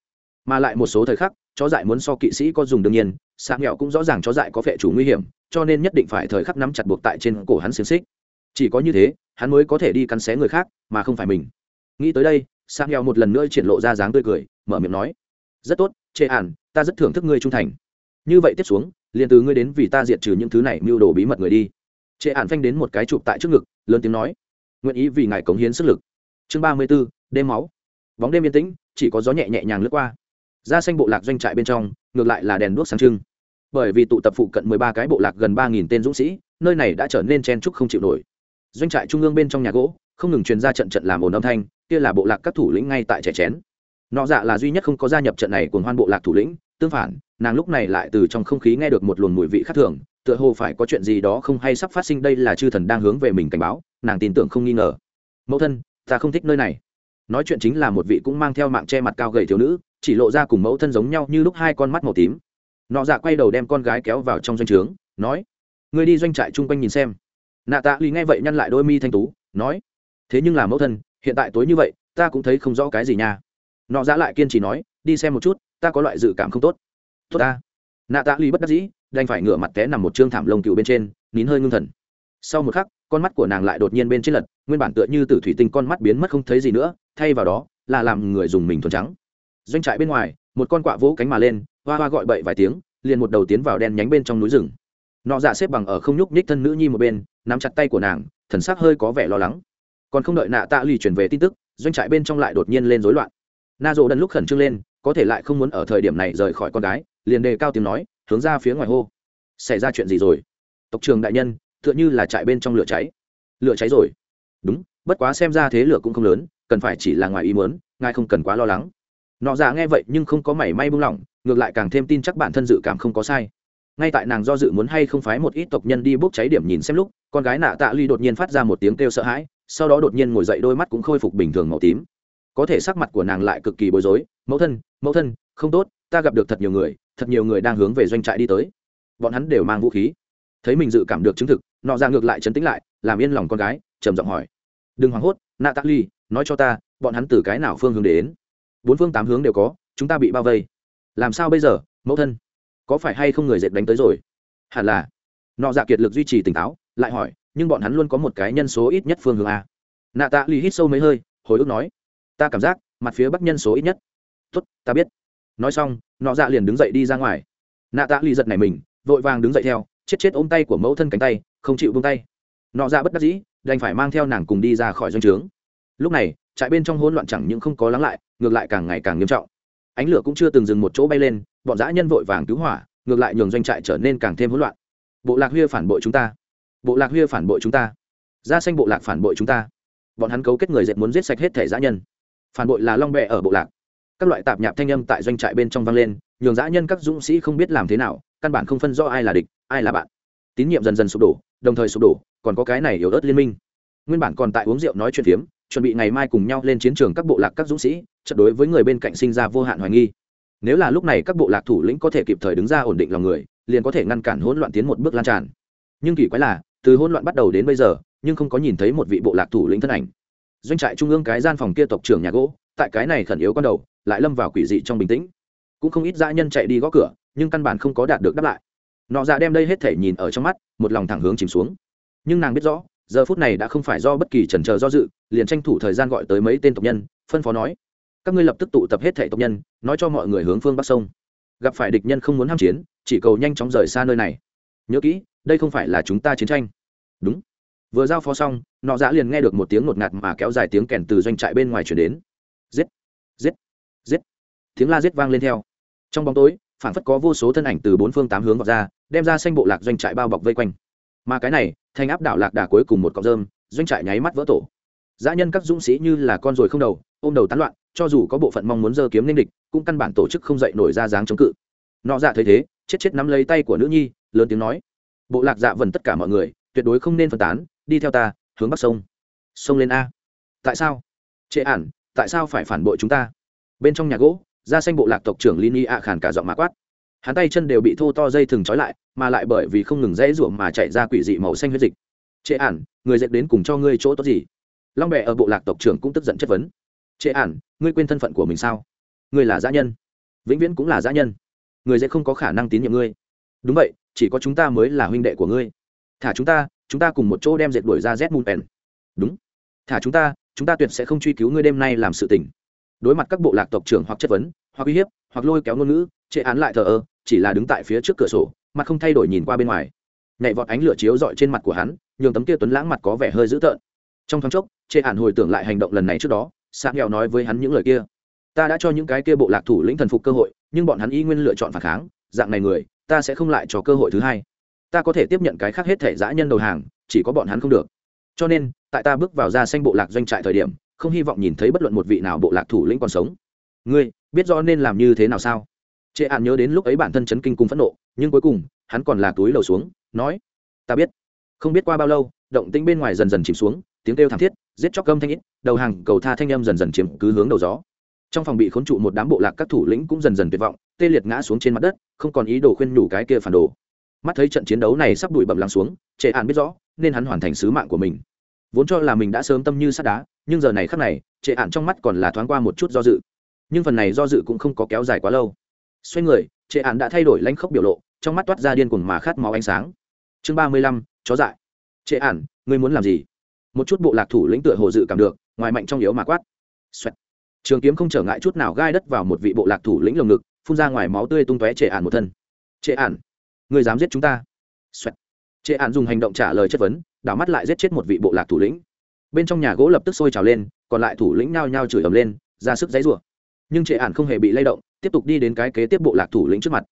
Mà lại một số thời khắc, chó dại muốn so kỵ sĩ có dùng đương nhiên sáng nghèo cũng rõ ràng chó dại có phệ chủ nguy hiểm, cho nên nhất định phải thời khắc nắm chặt buộc tại trên cổ hắn xiềng xích. Chỉ có như thế, hắn mới có thể đi cắn xé người khác, mà không phải mình. Nghĩ tới đây sang heo một lần nữa triển lộ ra dáng tươi cười, mở miệng nói, rất tốt chê ản ta rất thưởng thức ngươi trung thành. Như vậy tiếp xuống, liền từ ngươi đến vì ta diệt trừ những thứ này mưu đồ bí mật người đi. Chê ản phanh đến một cái chụp tại trước ngực, lớn tiếng nói, nguyện ý vì ngài cống hiến sức lực. Chương ba mươi b ố đêm máu. Bóng đêm yên tĩnh, chỉ có gió nhẹ nhẹ nhàng lướt qua. Ra xanh bộ lạc doanh trại bên trong, ngược lại là đèn đuốc sáng trưng. Bởi vì tụ tập phụ cận mười ba cái bộ lạc gần ba nghìn tên dũng sĩ, nơi này đã trở nên chen trúc không chịu nổi. Doanh trại trung ương bên trong nhà gỗ không ngừng truyền ra trận trận làm ồn âm thanh, kia là bộ lạc các thủ lĩnh ngay tại trẻ chén. Nọ dạ là duy nhất không có gia nhập trận này cùng hoan bộ lạc thủ lĩnh, tương phản, nàng lúc này lại từ trong không khí nghe được một luồng mùi vị khác thường, tựa hồ phải có chuyện gì đó không hay sắp phát sinh đây là chư thần đang hướng về mình cảnh báo, nàng tin tưởng không nghi ngờ. Mẫu thân, ta không thích nơi này. Nói chuyện chính là một vị cũng mang theo mạng che mặt cao gầy thiếu nữ, chỉ lộ ra cùng mẫu thân giống nhau như lúc hai con mắt màu tím. Nọ dạ quay đầu đem con gái kéo vào trong doanh trướng, nói người đi doanh trại chung quanh nhìn xem. Nạ tạ lì nghe vậy nhăn lại đôi mi thanh tú, nói thế nhưng là mẫu thân, hiện tại tối như vậy, ta cũng thấy không rõ cái gì nha. Nọ dạ lại kiên trì nói, đi xem một chút, ta có loại dự cảm không tốt. Tốt ta. Nạ tạ ly bất đắc dĩ, đành phải ngửa mặt té nằm một trương thảm lông cựu bên trên, nín hơi ngưng thần. Sau một khắc, con mắt của nàng lại đột nhiên bên trên lật, nguyên bản tựa như t thủy tinh con mắt biến mất không thấy gì nữa, thay vào đó, là làm người dùng mình thuần trắng. Doanh trại bên ngoài, một con quạ vỗ cánh mà lên, hoa hoa gọi bậy vài tiếng, liền một đầu tiến vào đen nhánh bên trong núi rừng. Nọ dạ xếp bằng ở không nhúc nhích thân nữ nhi một bên, nắm chặt tay của nàng, thần sắc hơi có vẻ lo lắng còn không đợi nạ tạ lì chuyển về tin tức, doanh trại bên trong lại đột nhiên lên rối loạn. Na rộ đần lúc khẩn trương lên, có thể lại không muốn ở thời điểm này rời khỏi con gái, liền đề cao tiếng nói, hướng ra phía ngoài hô. Xảy ra chuyện gì rồi? Tộc trường đại nhân, tựa như là trại bên trong lửa cháy. Lửa cháy rồi. Đúng, bất quá xem ra thế lửa cũng không lớn, cần phải chỉ là ngoài ý muốn, ngài không cần quá lo lắng. Nọ dạ nghe vậy nhưng không có mảy may buông lỏng, ngược lại càng thêm tin chắc bản thân dự cảm không có sai. Ngay tại nàng do dự muốn hay không phái một ít tộc nhân đi bốc cháy điểm nhìn xem lúc, con gái nạ tạ ly đột nhiên phát ra một tiếng kêu sợ hãi sau đó đột nhiên ngồi dậy đôi mắt cũng khôi phục bình thường màu tím. Có thể sắc mặt của nàng lại cực kỳ bối rối, mẫu thân mẫu thân, không tốt, ta gặp được thật nhiều người, thật nhiều người đang hướng về doanh trại đi tới. Bọn hắn đều mang vũ khí. Thấy mình dự cảm được chứng thực, nọ ra ngược lại chấn tĩnh lại, làm yên lòng con gái, trầm giọng hỏi, đừng hoảng hốt, nạ tạ ly, nói cho ta, bọn hắn từ cái nào phương hướng đến? Bốn phương tám hướng đều có, chúng ta bị bao vây. Làm sao bây giờ, mẫu thân? Có phải hay không người dệt đánh tới rồi? Hẳn là. Nọ dạ kiệt lực duy trì tỉnh táo, lại hỏi nhưng bọn hắn luôn có một cái nhân số ít nhất phương hướng a. Nạ tạ lì hít sâu mấy hơi, hồi ức nói, ta cảm giác, mặt phía bắc nhân số ít nhất. Tốt, ta biết. Nói xong, nọ dạ liền đứng dậy đi ra ngoài. Nạ tạ lì giật này mình, vội vàng đứng dậy theo, chết chết ôm tay của mẫu thân cánh tay, không chịu buông tay. Nọ dạ bất đắc dĩ, đành phải mang theo nàng cùng đi ra khỏi doanh trướng. Lúc này, trại bên trong hỗn loạn chẳng những không có lắng lại, ngược lại càng ngày càng nghiêm trọng. Ánh lửa cũng chưa từng dừng một chỗ bay lên, bọn dã nhân vội vàng cứu hỏa, ngược lại nhường doanh trại trở nên càng thêm hỗn loạn. Bộ lạc Huy phản bội chúng ta bộ lạc huyê phản bội chúng ta. Ra xanh bộ lạc phản bội chúng ta. Bọn hắn cấu kết người dệt muốn giết sạch hết thể dã nhân. Phản bội là long bẹ ở bộ lạc. Các loại tạp nhạp thanh âm tại doanh trại bên trong vang lên, nhường dã nhân các dũng sĩ không biết làm thế nào, căn bản không phân rõ ai là địch, ai là bạn. Tín nhiệm dần dần sụp đổ, đồng thời sụp đổ, còn có cái này yếu ớt liên minh. Nguyên bản còn tại uống rượu nói chuyện phiếm, chuẩn bị ngày mai cùng nhau lên chiến trường các bộ lạc các dũng sĩ trận đối với người bên cạnh sinh ra vô hạn hoài nghi. Nếu là lúc này các bộ lạc thủ lĩnh có thể kịp thời đứng ra ổn định lòng người, liền có thể ngăn cản hỗn loạn tiến một bước lan tràn. Nhưng kỳ quái là từ hỗn loạn bắt đầu đến bây giờ, nhưng không có nhìn thấy một vị bộ lạc thủ lĩnh thân ảnh. Doanh trại trung ương cái gian phòng kia tộc trưởng nhà gỗ, tại cái này khẩn yếu con đầu, lại lâm vào quỷ dị trong bình tĩnh. Cũng không ít dã nhân chạy đi gõ cửa, nhưng căn bản không có đạt được đáp lại. Nọ ra dạ đem đây hết thể nhìn ở trong mắt, một lòng thẳng hướng chìm xuống. Nhưng nàng biết rõ, giờ phút này đã không phải do bất kỳ trần trờ do dự, liền tranh thủ thời gian gọi tới mấy tên tộc nhân, phân phó nói, các ngươi lập tức tụ tập hết thể tộc nhân, nói cho mọi người hướng phương bắc sông. Gặp phải địch nhân không muốn ham chiến, chỉ cầu nhanh chóng rời xa nơi này. Nhớ kỹ đây không phải là chúng ta chiến tranh. Đúng. Vừa giao phó xong, nọ Dã liền nghe được một tiếng ngột ngạt mà kéo dài tiếng kèn từ doanh trại bên ngoài chuyển đến. Giết giết giết. Tiếng la giết vang lên theo. Trong bóng tối phản phất có vô số thân ảnh từ bốn phương tám hướng vào ra, đem ra xanh bộ lạc doanh trại bao bọc vây quanh. Mà cái này, thành áp đảo lạc đà cuối cùng một cọng rơm, doanh trại nháy mắt vỡ tổ. Dã nhân các dũng sĩ như là con ruồi không đầu, ôm đầu tán loạn, cho dù có bộ phận mong muốn giơ kiếm nên địch, cũng căn bản tổ chức không dậy nổi ra dáng chống cự. Nọ dạ thấy thế, chết chết nắm lấy tay của nữ nhi, lớn tiếng nói bộ lạc dạ vần tất cả mọi người, tuyệt đối không nên phân tán, đi theo ta, hướng bắc sông. Sông lên a. Tại sao? Trệ ản, tại sao phải phản bội chúng ta? Bên trong nhà gỗ ra xanh bộ lạc tộc trưởng lini ạ khàn cả giọng mạ quát. Hắn tay chân đều bị thô to dây thừng trói lại, mà lại bởi vì không ngừng dãy ruộng mà chạy ra quỷ dị màu xanh huyết dịch. Trệ ản, người dệt đến cùng cho ngươi chỗ tốt gì? Long bè ở bộ lạc tộc trưởng cũng tức giận chất vấn. Trệ ản, ngươi quên thân phận của mình sao? Ngươi là giã nhân. Vĩnh viễn cũng là giã nhân. Người dệt không có khả năng tín nhiệm ngươi. Đúng vậy chỉ có chúng ta mới là huynh đệ của ngươi. Thả chúng ta chúng ta cùng một chỗ đem dệt đuổi ra z mùn pèn đúng. Thả chúng ta chúng ta tuyệt sẽ không truy cứu ngươi đêm nay làm sự tình. Đối mặt các bộ lạc tộc trưởng hoặc chất vấn, hoặc uy hiếp, hoặc lôi kéo ngôn ngữ chế án lại thờ ơ, chỉ là đứng tại phía trước cửa sổ, mặt không thay đổi nhìn qua bên ngoài. Nhảy vọt ánh lửa chiếu dọi trên mặt của hắn, nhường tấm kia tuấn lãng mặt có vẻ hơi dữ tợn. Trong thoáng chốc chế án hồi tưởng lại hành động lần này trước đó sáng nghèo nói với hắn những lời kia. Ta đã cho những cái kia bộ lạc thủ lĩnh thần phục cơ hội, nhưng bọn hắn y nguyên lựa chọn phản kháng, dạng này người ta sẽ không lại cho cơ hội thứ hai. Ta có thể tiếp nhận cái khác hết thể giã nhân đầu hàng, chỉ có bọn hắn không được. Cho nên, tại ta bước vào ra xanh bộ lạc doanh trại thời điểm, không hy vọng nhìn thấy bất luận một vị nào bộ lạc thủ lĩnh còn sống. Ngươi, biết rõ nên làm như thế nào sao? Trệ hạn nhớ đến lúc ấy bản thân chấn kinh cùng phẫn nộ, nhưng cuối cùng, hắn còn là túi lầu xuống, nói, ta biết. Không biết qua bao lâu, động tĩnh bên ngoài dần dần chìm xuống, tiếng kêu thảm thiết, giết chóc cơm thanh ít, đầu hàng cầu tha thanh âm dần dần chiếm cứ hướng đầu gió trong phòng bị khốn trụ một đám bộ lạc các thủ lĩnh cũng dần dần tuyệt vọng, tê liệt ngã xuống trên mặt đất, không còn ý đồ khuyên nhủ cái kia phản đồ. Mắt thấy trận chiến đấu này sắp đuổi bầm lắng xuống, trệ ạn biết rõ, nên hắn hoàn thành sứ mạng của mình. Vốn cho là mình đã sớm tâm như sắt đá, nhưng giờ này khắc này, trệ ạn trong mắt còn là thoáng qua một chút do dự. Nhưng phần này do dự cũng không có kéo dài quá lâu. Xoay người, trệ ạn đã thay đổi lãnh khốc biểu lộ, trong mắt toát ra điên cuồng mà khát máu ánh sáng. Chương ba mươi lăm, chó dại. Trệ ạn ngươi muốn làm gì? Một chút bộ lạc thủ lĩnh tựa hồ dự cảm được, ngoài mạnh trong yếu mà quát. Xoẹt trường kiếm không trở ngại chút nào gai đất vào một vị bộ lạc thủ lĩnh lồng ngực, phun ra ngoài máu tươi tung tóe trệ ản một thân. Trệ ản người dám giết chúng ta? Xoẹt. trệ ản dùng hành động trả lời chất vấn, đảo mắt lại giết chết một vị bộ lạc thủ lĩnh. Bên trong nhà gỗ lập tức sôi trào lên, còn lại thủ lĩnh nhao nhao chửi ầm lên, ra sức dãy rủa nhưng trệ ản không hề bị lay động, tiếp tục đi đến cái kế tiếp bộ lạc thủ lĩnh trước mặt.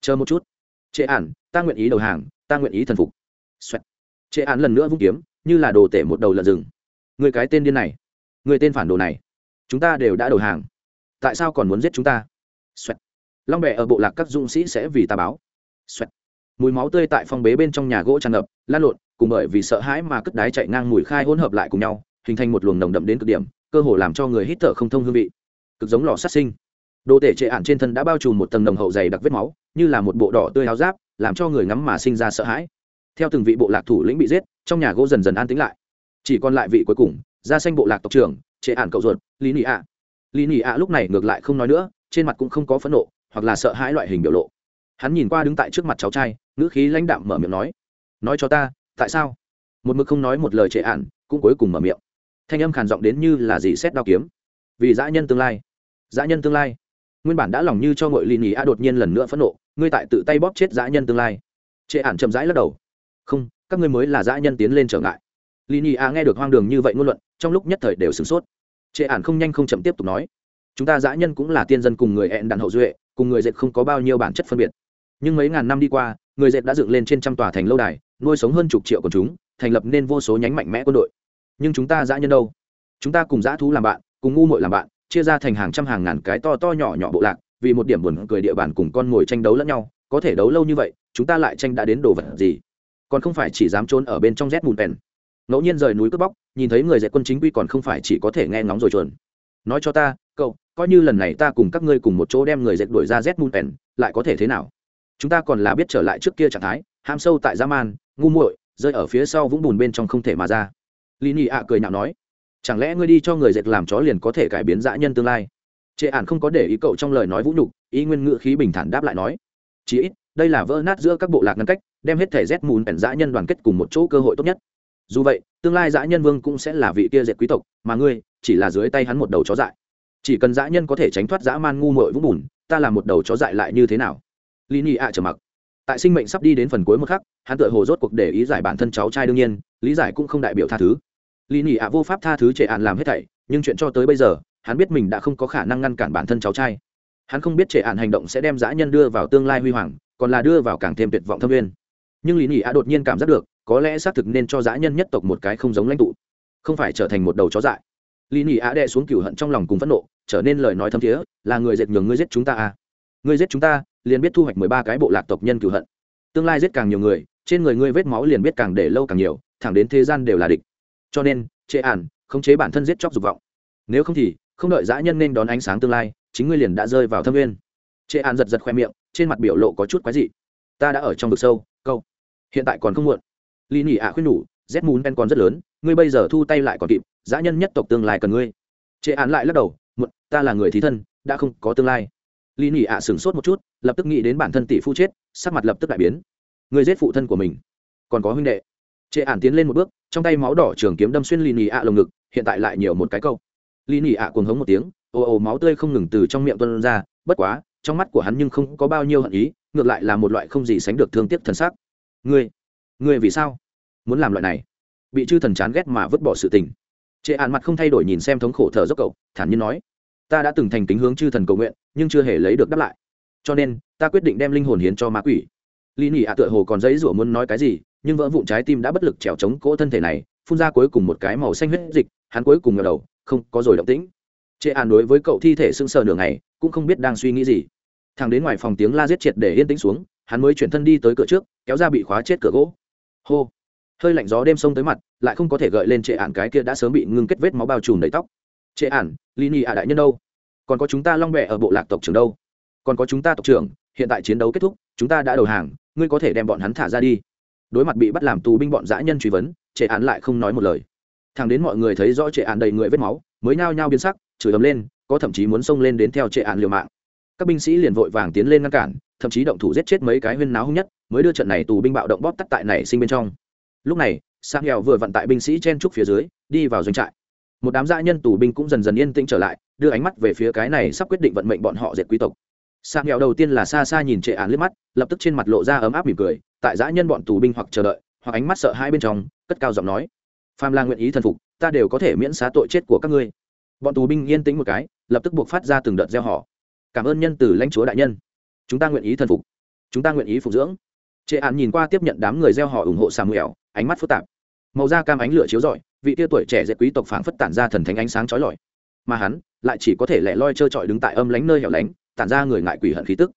Chờ một chút. Trệ ản, ta nguyện ý đầu hàng, ta nguyện ý thần phục. Xoẹt. trệ ản lần nữa vung kiếm, như là đồ tể một đầu lợn rừng. Người cái tên điên này người tên phản đồ này chúng ta đều đã đầu hàng. Tại sao còn muốn giết chúng ta? Xoẹt. long bè ở bộ lạc các dũng sĩ sẽ vì ta báo. Xoẹt. mùi máu tươi tại phong bế bên trong nhà gỗ tràn ngập, lan lộn, cùng bởi vì sợ hãi mà cất đái chạy ngang mùi khai hỗn hợp lại cùng nhau, hình thành một luồng nồng đậm đến cực điểm, cơ hồ làm cho người hít thở không thông hương vị. Cực giống lò sát sinh. Đồ tể trệ ản trên thân đã bao trùm một tầng nồng hậu dày đặc vết máu, như là một bộ đỏ tươi áo giáp, làm cho người ngắm mà sinh ra sợ hãi. Theo từng vị bộ lạc thủ lĩnh bị giết, trong nhà gỗ dần dần an tĩnh lại. Chỉ còn lại vị cuối cùng ra xanh bộ lạc tộc trưởng, trệ ản cậu ruột lý nị ạ. Lý nị ạ lúc này ngược lại không nói nữa, trên mặt cũng không có phẫn nộ, hoặc là sợ hãi loại hình biểu lộ. Hắn nhìn qua đứng tại trước mặt cháu trai, ngữ khí lãnh đạm mở miệng nói nói cho ta, tại sao? Một mực không nói một lời trệ ạn cũng cuối cùng mở miệng. Thanh âm khàn giọng đến như là gì xét đao kiếm. Vì dã nhân tương lai. Dã nhân tương lai. Nguyên bản đã lòng như cho ngội lì nhì a đột nhiên lần nữa phẫn nộ, ngươi tại tự tay bóp chết dã nhân tương lai. Trệ ản chậm rãi lắc đầu. Không, các ngươi mới là dã nhân tiến lên trở ngại. Lì nhì a nghe được hoang đường như vậy ngôn luận, trong lúc nhất thời đều sửng sốt trệ ản không nhanh không chậm tiếp tục nói, chúng ta dã nhân cũng là tiên dân cùng người hẹn đàn hậu duệ, cùng người dệt không có bao nhiêu bản chất phân biệt. Nhưng mấy ngàn năm đi qua, người dệt đã dựng lên trên trăm tòa thành lâu đài, nuôi sống hơn chục triệu của chúng, thành lập nên vô số nhánh mạnh mẽ quân đội. Nhưng chúng ta dã nhân đâu? Chúng ta cùng dã thú làm bạn, cùng ngu muội làm bạn, chia ra thành hàng trăm hàng ngàn cái to to nhỏ nhỏ bộ lạc, vì một điểm buồn cười địa bàn cùng con ngồi tranh đấu lẫn nhau, có thể đấu lâu như vậy, chúng ta lại tranh đã đến đồ vật gì? Còn không phải chỉ dám trốn ở bên trong rét mùn pèn ngẫu nhiên rời núi cướp bóc, nhìn thấy người dạy quân chính quy còn không phải chỉ có thể nghe ngóng rồi chuồn. Nói cho ta, cậu, coi như lần này ta cùng các ngươi cùng một chỗ đem người dạy đuổi ra z mùn pen, lại có thể thế nào? Chúng ta còn là biết trở lại trước kia trạng thái, ham sâu tại dã man, ngu muội, rơi ở phía sau vũng bùn bên trong không thể mà ra. Lý nhị ạ cười nhạo nói, chẳng lẽ ngươi đi cho người dệt làm chó liền có thể cải biến dã nhân tương lai? Trệ ản không có để ý cậu trong lời nói vũ nhục, ý nguyên ngữ khí bình thản đáp lại nói, chí ít, đây là vỡ nát giữa các bộ lạc ngăn cách, đem hết thể rét mùn bèn dã nhân đoàn kết cùng một chỗ cơ hội tốt nhất dù vậy, tương lai dã nhân vương cũng sẽ là vị kia dệt quý tộc, mà ngươi chỉ là dưới tay hắn một đầu chó dại. Chỉ cần dã nhân có thể tránh thoát dã man ngu mội vũng bùn, ta là một đầu chó dại lại như thế nào? Lý nhị ạ trở mặc. Tại sinh mệnh sắp đi đến phần cuối một khắc, hắn tự hồ rốt cuộc để ý giải bản thân cháu trai đương nhiên, lý giải cũng không đại biểu tha thứ. Lý nhị ạ vô pháp tha thứ trệ ạn làm hết thảy, nhưng chuyện cho tới bây giờ, hắn biết mình đã không có khả năng ngăn cản bản thân cháu trai. Hắn không biết trệ ạn hành động sẽ đem dã nhân đưa vào tương lai huy hoàng, còn là đưa vào càng thêm tuyệt vọng thâm viên nhưng lý nhị ạ đột nhiên cảm giác được có lẽ xác thực nên cho dã nhân nhất tộc một cái không giống lãnh tụ, không phải trở thành một đầu chó dại. Lý nhị Á đe xuống cửu hận trong lòng cùng phẫn nộ, trở nên lời nói thâm thiế là người dệt nhường ngươi giết chúng ta à? Ngươi giết chúng ta, liền biết thu hoạch mười ba cái bộ lạc tộc nhân cửu hận. Tương lai giết càng nhiều người, trên người ngươi vết máu liền biết càng để lâu càng nhiều, thẳng đến thế gian đều là địch. Cho nên chế ản, khống chế bản thân giết chóc dục vọng. Nếu không thì, không đợi dã nhân nên đón ánh sáng tương lai, chính ngươi liền đã rơi vào thâm nguyên. Chế ản giật giật khoe miệng, trên mặt biểu lộ có chút quái dị. Ta đã ở trong vực sâu câu hiện tại còn không muộn lý nhị ạ khuyên nhủ z Moon pen còn rất lớn, ngươi bây giờ thu tay lại còn kịp, dã nhân nhất tộc tương lai cần ngươi. Trệ án lại lắc đầu, muộn, ta là người thí thân, đã không có tương lai. Lý Nhĩ ạ sững sốt một chút, lập tức nghĩ đến bản thân tỷ phu chết, sắc mặt lập tức đại biến. Người giết phụ thân của mình, còn có huynh đệ. Trệ án tiến lên một bước, trong tay máu đỏ trường kiếm đâm xuyên Lý Nhĩ ạ lồng ngực, hiện tại lại nhiều một cái câu. Lý Nhĩ ạ cuồng hống một tiếng ồ ồ máu tươi không ngừng từ trong miệng tuôn ra, bất quá, trong mắt của hắn nhưng không có bao nhiêu hận ý, ngược lại là một loại không gì sánh được thương tiếc thần sắc. Ngươi người vì sao muốn làm loại này? Bị chư thần chán ghét mà vứt bỏ sự tình. Trệ ạn mặt không thay đổi nhìn xem thống khổ thở dốc cậu, thản nhiên nói, ta đã từng thành kính hướng chư thần cầu nguyện, nhưng chưa hề lấy được đáp lại. Cho nên, ta quyết định đem linh hồn hiến cho ma quỷ. Lý nỉ ạ tựa hồ còn giấy rủa muốn nói cái gì, nhưng vỡ vụn trái tim đã bất lực trèo chống cỗ thân thể này, phun ra cuối cùng một cái màu xanh huyết dịch, hắn cuối cùng ngờ đầu, không có rồi động tĩnh. Trệ ạn đối với cậu thi thể sưng sờ nửa ngày, cũng không biết đang suy nghĩ gì. Thằng đến ngoài phòng tiếng la giết triệt để yên tĩnh xuống, hắn mới chuyển thân đi tới cửa trước, kéo ra bị khóa chết cửa gỗ hô. Hơi lạnh gió đêm sông tới mặt, lại không có thể gợi lên trệ ản cái kia đã sớm bị ngưng kết vết máu bao trùm đầy tóc. Trệ ản lý nỉ ạ đại nhân đâu? Còn có chúng ta long bẹ ở bộ lạc tộc trưởng đâu? Còn có chúng ta tộc trưởng, hiện tại chiến đấu kết thúc, chúng ta đã đầu hàng, ngươi có thể đem bọn hắn thả ra đi. Đối mặt bị bắt làm tù binh bọn dã nhân truy vấn, trệ án lại không nói một lời. Thằng đến mọi người thấy rõ trệ án đầy người vết máu, mới nhao nhao biến sắc, chửi ấm lên, có thậm chí muốn xông lên đến theo trệ án liều mạng. Các binh sĩ liền vội vàng tiến lên ngăn cản thậm chí động thủ giết chết mấy cái huyên náo hung nhất, mới đưa trận này tù binh bạo động bóp tắt tại này sinh bên trong. Lúc này sang nghèo vừa vận tại binh sĩ chen trúc phía dưới, đi vào doanh trại. Một đám dã nhân tù binh cũng dần dần yên tĩnh trở lại, đưa ánh mắt về phía cái này sắp quyết định vận mệnh bọn họ diệt quý tộc. Sang nghèo đầu tiên là xa xa nhìn trệ án liếc mắt, lập tức trên mặt lộ ra ấm áp mỉm cười, tại dã nhân bọn tù binh hoặc chờ đợi, hoặc ánh mắt sợ hai bên trong, cất cao giọng nói, phàm là nguyện ý thần phục, ta đều có thể miễn xá tội chết của các ngươi. Bọn tù binh yên tĩnh một cái, lập tức buộc phát ra từng đợt gieo họ. Cảm ơn nhân từ lãnh chúa đại nhân chúng ta nguyện ý thần phục, chúng ta nguyện ý phục dưỡng. Trệ án nhìn qua tiếp nhận đám người gieo họ ủng hộ samuel, ánh mắt phức tạp. Màu da cam ánh lửa chiếu rọi, vị tia tuổi trẻ dễ quý tộc phảng phất tản ra thần thánh ánh sáng chói lọi. Mà hắn lại chỉ có thể lẻ loi trơ trọi đứng tại âm lánh nơi hẻo lánh, tản ra người ngại quỷ hận khí tức.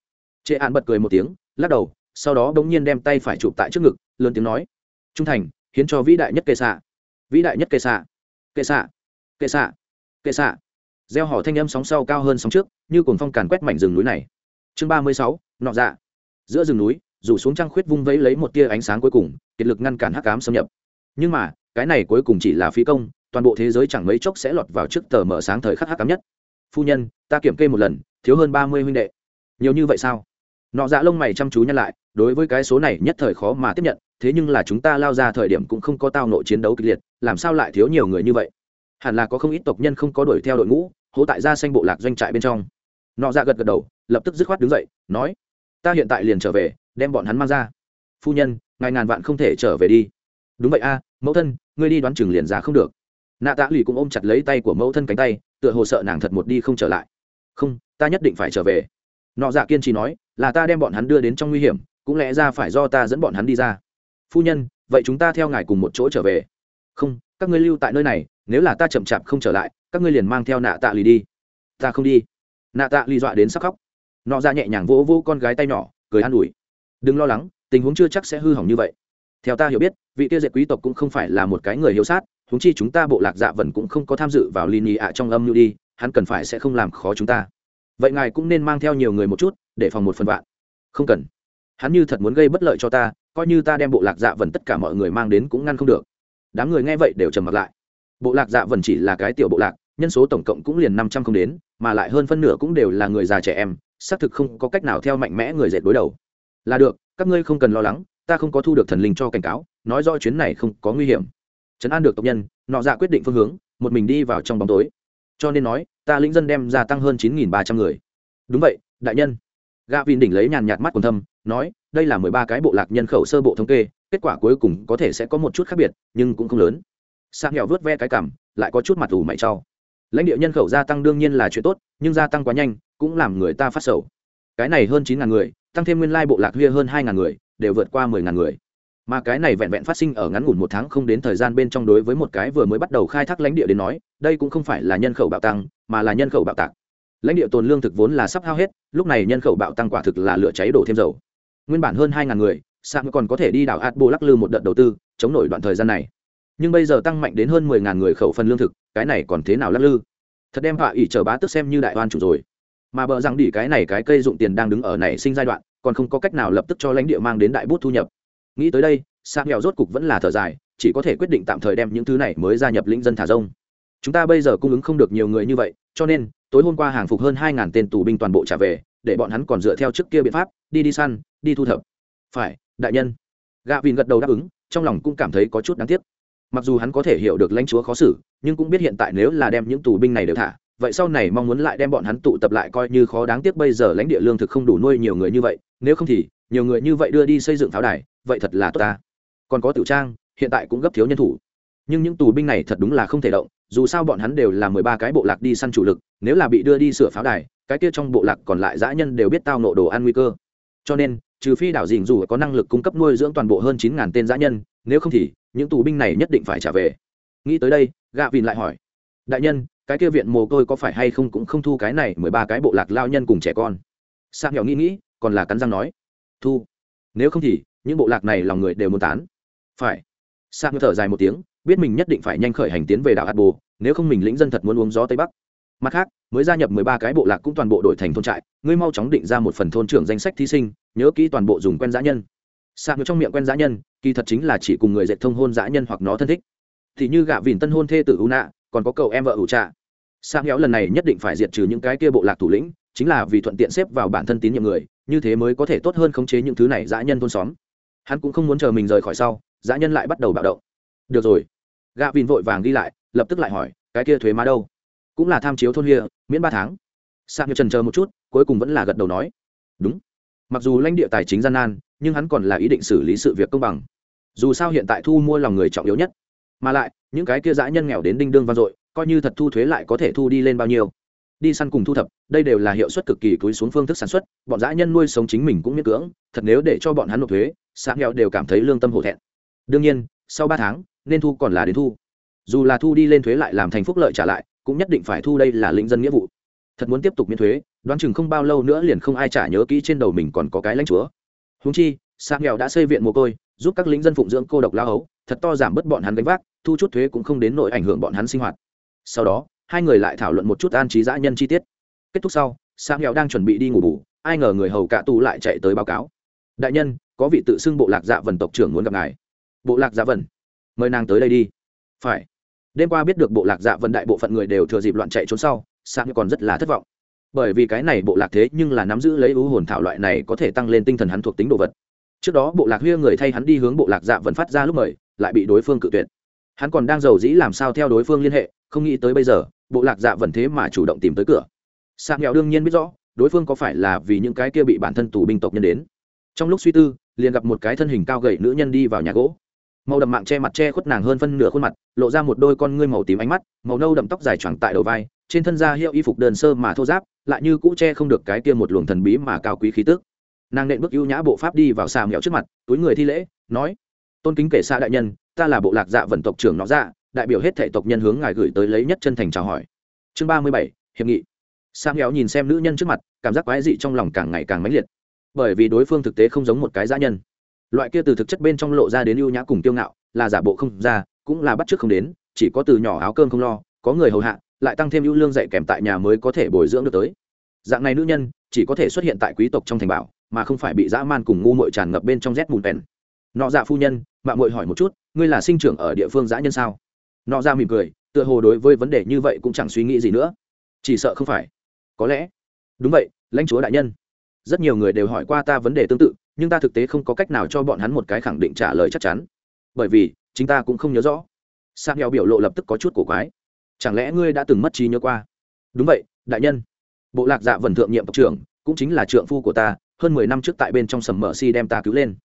Trệ án bật cười một tiếng, lắc đầu, sau đó bỗng nhiên đem tay phải chụp tại trước ngực, lớn tiếng nói, trung thành, hiến cho vĩ đại nhất kệ xạ. Vĩ đại nhất kệ xạ. Kệ xạ. Kệ xạ. Kệ xạ. Gieo họ thanh âm sóng sau cao hơn sóng trước, như cồn phong càn quét mảnh rừng núi này chương ba mươi sáu, nọ dạ. Giữa rừng núi, rủ xuống trăng khuyết vung vẫy lấy một tia ánh sáng cuối cùng, kiệt lực ngăn cản hắc cám xâm nhập. Nhưng mà, cái này cuối cùng chỉ là phí công, toàn bộ thế giới chẳng mấy chốc sẽ lọt vào trước tờ mở sáng thời khắc hắc cám nhất. Phu nhân, ta kiểm kê một lần, thiếu hơn ba mươi huynh đệ. Nhiều như vậy sao? Nọ dạ lông mày chăm chú nhăn lại, đối với cái số này nhất thời khó mà tiếp nhận, thế nhưng là chúng ta lao ra thời điểm cũng không có tao nội chiến đấu kịch liệt, làm sao lại thiếu nhiều người như vậy? Hẳn là có không ít tộc nhân không có đuổi theo đội ngũ, hố tại gia xanh bộ lạc doanh trại bên trong. Nọ dạ gật gật đầu lập tức dứt khoát đứng dậy, nói, ta hiện tại liền trở về, đem bọn hắn mang ra. Phu nhân, ngài ngàn vạn không thể trở về đi. Đúng vậy a, mẫu thân, ngươi đi đoán chừng liền ra không được. Nạ tạ lì cũng ôm chặt lấy tay của mẫu thân cánh tay, tựa hồ sợ nàng thật một đi không trở lại. Không, ta nhất định phải trở về. Nọ dạ kiên trì nói, là ta đem bọn hắn đưa đến trong nguy hiểm, cũng lẽ ra phải do ta dẫn bọn hắn đi ra. Phu nhân, vậy chúng ta theo ngài cùng một chỗ trở về. Không, các ngươi lưu tại nơi này, nếu là ta chậm chạp không trở lại, các ngươi liền mang theo nạ tạ lì đi. Ta không đi. Nạ tạ lì dọa đến sắc khóc nọ ra nhẹ nhàng vỗ vỗ con gái tay nhỏ, cười an ủi. Đừng lo lắng, tình huống chưa chắc sẽ hư hỏng như vậy. Theo ta hiểu biết, vị tiêu diệt quý tộc cũng không phải là một cái người hiếu sát húng chi chúng ta bộ lạc dạ vần cũng không có tham dự vào lini ạ trong âm mưu đi, hắn cần phải sẽ không làm khó chúng ta. Vậy ngài cũng nên mang theo nhiều người một chút, để phòng một phần vạn. Không cần. Hắn như thật muốn gây bất lợi cho ta, coi như ta đem bộ lạc dạ vần tất cả mọi người mang đến cũng ngăn không được. Đám người nghe vậy đều trầm mặt lại. Bộ lạc dạ vần chỉ là cái tiểu bộ lạc, nhân số tổng cộng cũng liền năm trăm không đến, mà lại hơn phân nửa cũng đều là người già trẻ em xác thực không có cách nào theo mạnh mẽ người dệt đối đầu. Là được, các ngươi không cần lo lắng, ta không có thu được thần linh cho cảnh cáo, nói rõ chuyến này không có nguy hiểm. Trấn an được tộc nhân, nọ dạ quyết định phương hướng, một mình đi vào trong bóng tối. Cho nên nói, ta lĩnh dân đem gia tăng hơn chín nghìn ba trăm người. Đúng vậy, đại nhân. Gạ vin đỉnh lấy nhàn nhạt mắt quần thâm, nói, đây là mười ba cái bộ lạc nhân khẩu sơ bộ thống kê, kết quả cuối cùng có thể sẽ có một chút khác biệt, nhưng cũng không lớn. Sang nghèo vớt ve cái cảm, lại có chút mặt ủ mày trao lãnh địa nhân khẩu gia tăng đương nhiên là chuyện tốt, nhưng gia tăng quá nhanh, cũng làm người ta phát sầu. Cái này hơn chín ngàn người, tăng thêm nguyên lai bộ lạc huya hơn hai ngàn người, đều vượt qua mười ngàn người. Mà cái này vẹn vẹn phát sinh ở ngắn ngủn một tháng không đến thời gian bên trong đối với một cái vừa mới bắt đầu khai thác lãnh địa đến nói, đây cũng không phải là nhân khẩu bạo tăng, mà là nhân khẩu bạo tạc. Lãnh địa tồn lương thực vốn là sắp hao hết, lúc này nhân khẩu bạo tăng quả thực là lửa cháy đổ thêm dầu. Nguyên bản hơn hai ngàn người sang còn có thể đi đảo ạt bô lắc lư một đợt đầu tư, chống nổi đoạn thời gian này nhưng bây giờ tăng mạnh đến hơn mười ngàn người khẩu phần lương thực, cái này còn thế nào lắc lư? Thật đem họa ỉ chờ bá tức xem như đại oan chủ rồi. Mà bờ rằng đỉ cái này cái cây dụng tiền đang đứng ở nảy sinh giai đoạn, còn không có cách nào lập tức cho lãnh địa mang đến đại bút thu nhập. Nghĩ tới đây sang nghèo rốt cục vẫn là thở dài, chỉ có thể quyết định tạm thời đem những thứ này mới gia nhập lĩnh dân thả rông. Chúng ta bây giờ cung ứng không được nhiều người như vậy, cho nên, tối hôm qua hàng phục hơn hai ngàn tên tù binh toàn bộ trả về, để bọn hắn còn dựa theo trước kia biện pháp, đi đi săn, đi thu thập. Phải, đại nhân. Gạ vìn gật đầu đáp ứng, trong lòng cũng cảm thấy có chút đáng tiếc mặc dù hắn có thể hiểu được lãnh chúa khó xử, nhưng cũng biết hiện tại nếu là đem những tù binh này đều thả, vậy sau này mong muốn lại đem bọn hắn tụ tập lại coi như khó đáng tiếc bây giờ lãnh địa lương thực không đủ nuôi nhiều người như vậy, nếu không thì, nhiều người như vậy đưa đi xây dựng pháo đài, vậy thật là tốt ta. Còn có tiểu trang, hiện tại cũng gấp thiếu nhân thủ. Nhưng những tù binh này thật đúng là không thể động, dù sao bọn hắn đều là mười ba cái bộ lạc đi săn chủ lực, nếu là bị đưa đi sửa pháo đài, cái kia trong bộ lạc còn lại dã nhân đều biết tao nộ đồ ăn nguy cơ. Cho nên, trừ phi đảo dình dù có năng lực cung cấp nuôi dưỡng toàn bộ hơn chín ngàn tên dã nhân, nếu không thì những tù binh này nhất định phải trả về. Nghĩ tới đây, gạ vìn lại hỏi, đại nhân, cái kia viện mồ côi có phải hay không cũng không thu cái này mười ba cái bộ lạc lao nhân cùng trẻ con? Sa nghèo nghĩ nghĩ, còn là cắn răng nói, thu, nếu không thì những bộ lạc này lòng người đều muốn tán. Phải. Sa nghèo thở dài một tiếng, biết mình nhất định phải nhanh khởi hành tiến về đảo hạt bồ, nếu không mình lĩnh dân thật muốn uống gió tây bắc. Mặt khác, mới gia nhập mười ba cái bộ lạc cũng toàn bộ đổi thành thôn trại, ngươi mau chóng định ra một phần thôn trưởng danh sách thí sinh, nhớ kỹ toàn bộ dùng quen giã nhân. Sạc nghèo trong miệng quen dã nhân, kỳ thật chính là chỉ cùng người dệt thông hôn dã nhân hoặc nó thân thích. Thì như gạ vìn tân hôn thê tử u nạ còn có cậu em vợ ủ trạ. Sạc héo lần này nhất định phải diệt trừ những cái kia bộ lạc thủ lĩnh, chính là vì thuận tiện xếp vào bản thân tín nhiệm người, như thế mới có thể tốt hơn khống chế những thứ này dã nhân thôn xóm. Hắn cũng không muốn chờ mình rời khỏi sau, dã nhân lại bắt đầu bạo động. Được rồi. Gạ vìn vội vàng đi lại, lập tức lại hỏi, cái kia thuế má đâu? Cũng là tham chiếu thôn hia, miễn ba tháng. Sạc như trần chờ một chút, cuối cùng vẫn là gật đầu nói. Đúng mặc dù lãnh địa tài chính gian nan, nhưng hắn còn là ý định xử lý sự việc công bằng. Dù sao hiện tại thu mua lòng người trọng yếu nhất. Mà lại, những cái kia dã nhân nghèo đến đinh đương vang dội, coi như thật thu thuế lại có thể thu đi lên bao nhiêu. Đi săn cùng thu thập, đây đều là hiệu suất cực kỳ cúi xuống phương thức sản xuất, bọn dã nhân nuôi sống chính mình cũng miễn cưỡng, thật nếu để cho bọn hắn nộp thuế, xã nghèo đều cảm thấy lương tâm hổ thẹn. Đương nhiên, sau ba tháng, nên thu còn là đến thu. Dù là thu đi lên thuế lại làm thành phúc lợi trả lại, cũng nhất định phải thu đây là lĩnh dân nghĩa vụ. Thật muốn tiếp tục miễn thuế đoán chừng không bao lâu nữa liền không ai trả nhớ kỹ trên đầu mình còn có cái lãnh chúa. Húng chi Sang nghèo đã xây viện mồ côi, giúp các lính dân phụng dưỡng cô độc lao ấu thật to giảm bớt bọn hắn gánh vác, thu chút thuế cũng không đến nỗi ảnh hưởng bọn hắn sinh hoạt. Sau đó, hai người lại thảo luận một chút an trí dã nhân chi tiết. Kết thúc sau sang nghèo đang chuẩn bị đi ngủ bù, ai ngờ người hầu cạ tù lại chạy tới báo cáo. Đại nhân, có vị tự xưng bộ lạc dạ vần tộc trưởng muốn gặp ngài. Bộ lạc dạ vần? Mời nàng tới đây đi. Phải. Đêm qua biết được bộ lạc dạ vần đại bộ phận người đều thừa dịp loạn chạy trốn sau sang còn rất là thất vọng bởi vì cái này bộ lạc thế nhưng là nắm giữ lấy ưu hồn thảo loại này có thể tăng lên tinh thần hắn thuộc tính đồ vật. Trước đó bộ lạc huya người thay hắn đi hướng bộ lạc dạ vẫn phát ra lúc mời, lại bị đối phương cự tuyệt. Hắn còn đang giàu dĩ làm sao theo đối phương liên hệ, không nghĩ tới bây giờ, bộ lạc dạ vẫn thế mà chủ động tìm tới cửa. Sạc nghèo đương nhiên biết rõ, đối phương có phải là vì những cái kia bị bản thân tù binh tộc nhân đến. Trong lúc suy tư, liền gặp một cái thân hình cao gậy nữ nhân đi vào nhà gỗ. Màu đậm mạng che mặt che khuất nàng hơn phân nửa khuôn mặt, lộ ra một đôi con ngươi màu tím ánh mắt, màu nâu đậm tóc dài choàng tại đầu vai trên thân da hiệu y phục đơn sơ mà thô giáp, lại như cũ che không được cái kia một luồng thần bí mà cao quý khí tức. Nàng nện bước ưu nhã bộ pháp đi vào xà mẹo trước mặt, túi người thi lễ, nói, tôn kính kể xa đại nhân, ta là bộ lạc dạ vận tộc trưởng nó dạ đại biểu hết thể tộc nhân hướng ngài gửi tới lấy nhất chân thành chào hỏi. Chương ba mươi bảy, hiệp nghị. Sang héo nhìn xem nữ nhân trước mặt, cảm giác quái dị trong lòng càng ngày càng mãnh liệt. Bởi vì đối phương thực tế không giống một cái dã nhân. Loại kia từ thực chất bên trong lộ ra đến ưu nhã cùng tiêu ngạo, là giả bộ không ra, cũng là bắt chước không đến, chỉ có từ nhỏ áo cơm không lo, có người hầu hạ lại tăng thêm ưu lương dạy kèm tại nhà mới có thể bồi dưỡng được tới. Dạng này nữ nhân, chỉ có thể xuất hiện tại quý tộc trong thành bảo, mà không phải bị dã man cùng ngu mội tràn ngập bên trong rét mùn pèn nọ dạ phu nhân, mạng mội hỏi một chút, ngươi là sinh trưởng ở địa phương dã nhân sao? Nọ ra mỉm cười, tựa hồ đối với vấn đề như vậy cũng chẳng suy nghĩ gì nữa. Chỉ sợ không phải. Có lẽ. Đúng vậy, lãnh chúa đại nhân. Rất nhiều người đều hỏi qua ta vấn đề tương tự, nhưng ta thực tế không có cách nào cho bọn hắn một cái khẳng định trả lời chắc chắn. Bởi vì, chính ta cũng không nhớ rõ. Sang heo biểu lộ lập tức có chút cổ quái chẳng lẽ ngươi đã từng mất trí nhớ qua? Đúng vậy, đại nhân. Bộ lạc dạ vần thượng nhiệm tộc trưởng, cũng chính là trượng phu của ta, hơn mười năm trước tại bên trong sầm mở si đem ta cứu lên.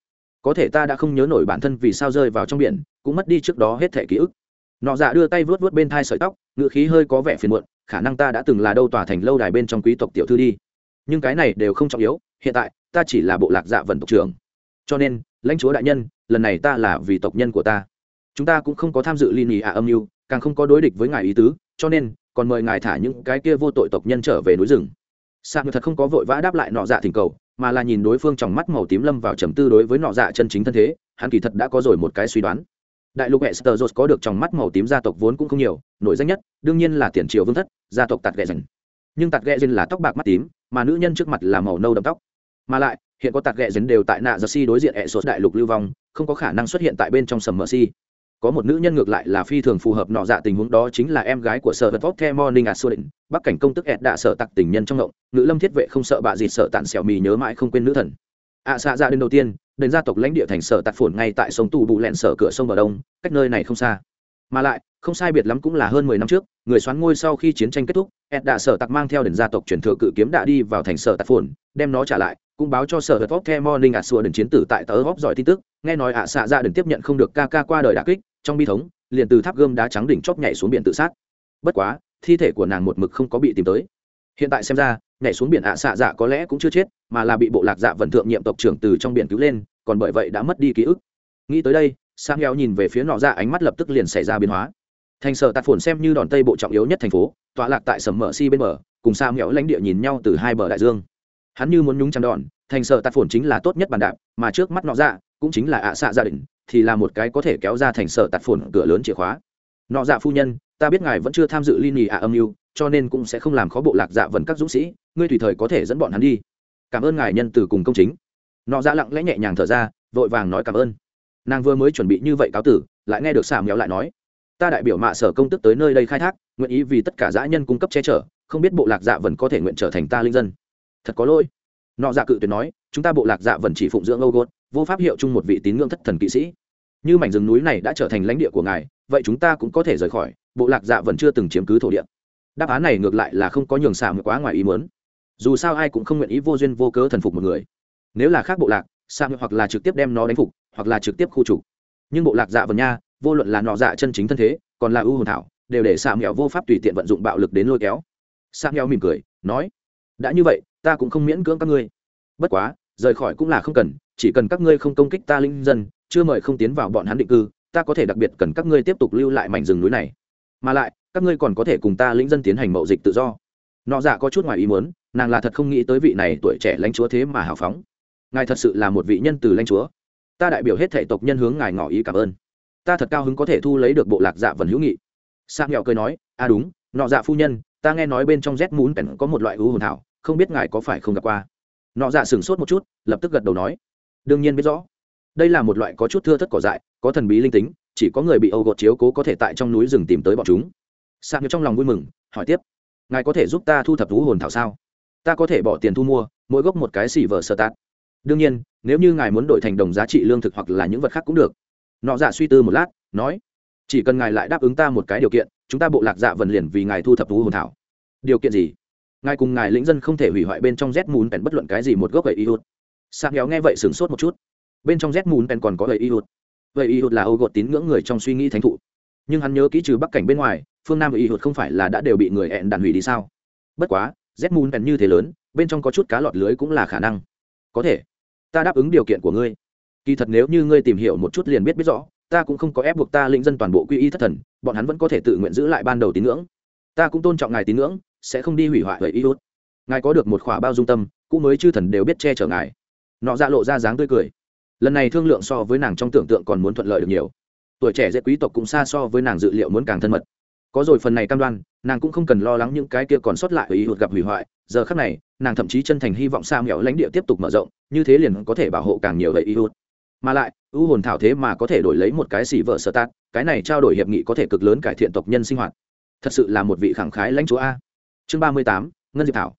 Có thể ta đã không nhớ nổi bản thân vì sao rơi vào trong biển, cũng mất đi trước đó hết thể ký ức. Nọ dạ đưa tay vớt vớt bên thai sợi tóc ngự khí hơi có vẻ phiền muộn, khả năng ta đã từng là đâu tòa thành lâu đài bên trong quý tộc tiểu thư đi. Nhưng cái này đều không trọng yếu, hiện tại, ta chỉ là bộ lạc dạ vần tộc trưởng. Cho nên, lãnh chúa đại nhân, lần này ta là vì tộc nhân của ta. Chúng ta cũng không có tham dự ly nhì ạ âm mưu càng không có đối địch với ngài ý tứ, cho nên, còn mời ngài thả những cái kia vô tội tộc nhân trở về núi rừng. Sạc ngư thật không có vội vã đáp lại nọ dạ thỉnh cầu, mà là nhìn đối phương trong mắt màu tím lâm vào trầm tư đối với nọ dạ chân chính thân thế, hắn kỳ thật đã có rồi một cái suy đoán. Đại lục hệ sờ có được trong mắt màu tím gia tộc vốn cũng không nhiều, nổi danh nhất, đương nhiên là tiền triều vương thất, gia tộc tạt ghẹ dần. Nhưng tạt ghẹ dần là tóc bạc mắt tím, mà nữ nhân trước mặt là màu nâu đậm tóc. Mà lại, hiện có tạt ghẹ dần đều tại nạ giơ si đối diện hệ sột đại lục lưu vong, không có khả năng xuất hiện tại bên trong sầm mờ si có một nữ nhân ngược lại là phi thường phù hợp nọ dạ tình huống đó chính là em gái của sở vật vóc the morning at định bắc cảnh công tức ed đã sở tặc tình nhân trong ngộng nữ lâm thiết vệ không sợ bạ dịt sợ tàn xẻo mì nhớ mãi không quên nữ thần. Ạ à, xạ ra đến đầu tiên đến gia tộc lãnh địa thành sở tặc phồn ngay tại sông tù bụ lẹn sở cửa sông bờ đông cách nơi này không xa. Mà lại không sai biệt lắm cũng là hơn mười năm trước người xoán ngôi sau khi chiến tranh kết thúc ed đã sở tặc mang theo đền gia tộc truyền thừa cự kiếm đã đi vào thành sở tặc phồn đem nó trả lại cũng báo cho sở hật vóc the morning ạ xua đừng chiến tử tại tờ góp giỏi tin tức, nghe nói ạ xạ ra đừng tiếp nhận không được ca ca qua đời đà kích, trong bi thống, liền từ tháp gươm đá trắng đỉnh chóp nhảy xuống biển tự sát. Bất quá, thi thể của nàng một mực không có bị tìm tới. Hiện tại xem ra, nhảy xuống biển ạ xạ dạ có lẽ cũng chưa chết, mà là bị bộ lạc dạ vận thượng nhiệm tộc trưởng từ trong biển cứu lên, còn bởi vậy đã mất đi ký ức. Nghĩ tới đây sang heo nhìn về phía nọ ra dạ ánh mắt lập tức liền xảy ra biến hóa. Thành sở tạt phồn xem như đòn tây bộ trọng yếu nhất thành phố, tọa lạc tại sầm mở si bên bờ, cùng sang heo lãnh địa nhìn nhau từ hai bờ đại dương hắn như muốn nhúng chăn đòn, thành sở tạt phồn chính là tốt nhất bàn đạp, mà trước mắt nọ dạ cũng chính là ạ xạ gia đình, thì là một cái có thể kéo ra thành sở tạt phồn cửa lớn chìa khóa. Nọ dạ phu nhân, ta biết ngài vẫn chưa tham dự ly nì ạ âm mưu, cho nên cũng sẽ không làm khó bộ lạc dạ vần các dũng sĩ, ngươi tùy thời có thể dẫn bọn hắn đi. Cảm ơn ngài nhân từ cùng công chính. Nọ dạ lặng lẽ nhẹ nhàng thở ra, vội vàng nói cảm ơn. Nàng vừa mới chuẩn bị như vậy cáo tử, lại nghe được xà mèo lại nói, ta đại biểu mạ sở công tức tới nơi đây khai thác, nguyện ý vì tất cả dã nhân cung cấp che chở, không biết bộ lạc dạ vần có thể nguyện trở thành ta linh dân thật có lỗi. Nọ dạ cự tuyệt nói, chúng ta bộ lạc dạ vẫn chỉ phụng dưỡng âu gốt, vô pháp hiệu chung một vị tín ngưỡng thất thần kỵ sĩ. Như mảnh rừng núi này đã trở thành lãnh địa của ngài, vậy chúng ta cũng có thể rời khỏi, bộ lạc dạ vẫn chưa từng chiếm cứ thổ địa. Đáp án này ngược lại là không có nhường xả quá ngoài ý muốn. Dù sao ai cũng không nguyện ý vô duyên vô cớ thần phục một người. Nếu là khác bộ lạc xả hoặc là trực tiếp đem nó đánh phục, hoặc là trực tiếp khu trục. Nhưng bộ lạc dạ vần nha, vô luận là nọ dạ chân chính thân thế, còn là ưu hồn thảo, đều để xả mẹo vô pháp tùy tiện vận dụng bạo lực đến lôi kéo. Xả mẹo mỉm cười, nói, đã như vậy ta cũng không miễn cưỡng các ngươi. Bất quá, rời khỏi cũng là không cần, chỉ cần các ngươi không công kích ta linh dân, chưa mời không tiến vào bọn hắn định cư, ta có thể đặc biệt cần các ngươi tiếp tục lưu lại mảnh rừng núi này. Mà lại, các ngươi còn có thể cùng ta lĩnh dân tiến hành mậu dịch tự do. Nọ dạ có chút ngoài ý muốn, nàng là thật không nghĩ tới vị này tuổi trẻ lãnh chúa thế mà hào phóng. Ngài thật sự là một vị nhân từ lãnh chúa. Ta đại biểu hết thể tộc nhân hướng ngài ngỏ ý cảm ơn. Ta thật cao hứng có thể thu lấy được bộ lạc dạ vần hữu nghị. Sang nghèo cười nói à đúng, nọ dạ phu nhân, ta nghe nói bên trong rét mún pèn có một loại hữu hồn thảo không biết ngài có phải không gặp qua. Nọ dạ sửng sốt một chút, lập tức gật đầu nói. Đương nhiên biết rõ. Đây là một loại có chút thưa thất cỏ dại, có thần bí linh tính, chỉ có người bị âu gột chiếu cố có thể tại trong núi rừng tìm tới bọn chúng. Sang trong lòng vui mừng, hỏi tiếp. Ngài có thể giúp ta thu thập thú hồn thảo sao? Ta có thể bỏ tiền thu mua, mỗi gốc một cái xì vờ sơ tát. Đương nhiên, nếu như ngài muốn đổi thành đồng giá trị lương thực hoặc là những vật khác cũng được. Nọ dạ suy tư một lát, nói. Chỉ cần ngài lại đáp ứng ta một cái điều kiện, chúng ta bộ lạc dạ vần liền vì ngài thu thập thú hồn thảo. Điều kiện gì? Ngài cùng ngài lĩnh dân không thể hủy hoại bên trong z mùn bèn bất luận cái gì một gốc gậy y hụt. Sang héo nghe vậy sửng sốt một chút. Bên trong z mùn bèn còn có gậy y hụt. Vậy y hụt là âu gột tín ngưỡng người trong suy nghĩ thánh thụ. Nhưng hắn nhớ kỹ trừ bắc cảnh bên ngoài, phương nam và y hụt không phải là đã đều bị người hẹn đạn hủy đi sao? Bất quá, z mùn bèn như thế lớn, bên trong có chút cá lọt lưới cũng là khả năng. Có thể, ta đáp ứng điều kiện của ngươi. Kỳ thật nếu như ngươi tìm hiểu một chút liền biết biết rõ, ta cũng không có ép buộc ta lĩnh dân toàn bộ quy y thất thần, bọn hắn vẫn có thể tự nguyện giữ lại ban đầu tín ngưỡng. Ta cũng tôn trọng ngài tín ngưỡng sẽ không đi hủy hoại vậy iốt ngài có được một khỏa bao dung tâm cũng mới chư thần đều biết che chở ngài. Nọ ra lộ ra dáng tươi cười. Lần này thương lượng so với nàng trong tưởng tượng còn muốn thuận lợi được nhiều. Tuổi trẻ dễ quý tộc cũng xa so với nàng dự liệu muốn càng thân mật. Có rồi phần này cam đoan, nàng cũng không cần lo lắng những cái kia còn sót lại ý hụt gặp hủy hoại. Giờ khác này, nàng thậm chí chân thành hy vọng sa mẹo lãnh địa tiếp tục mở rộng, như thế liền có thể bảo hộ càng nhiều vậy ý hụt mà lại, ưu hồn thảo thế mà có thể đổi lấy một cái xỉ vợ sơ tát, cái này trao đổi hiệp nghị có thể cực lớn cải thiện tộc nhân sinh hoạt. Thật sự là một vị khẳng khái lãnh chúa a chương ba mươi tám, ngân diệp thảo.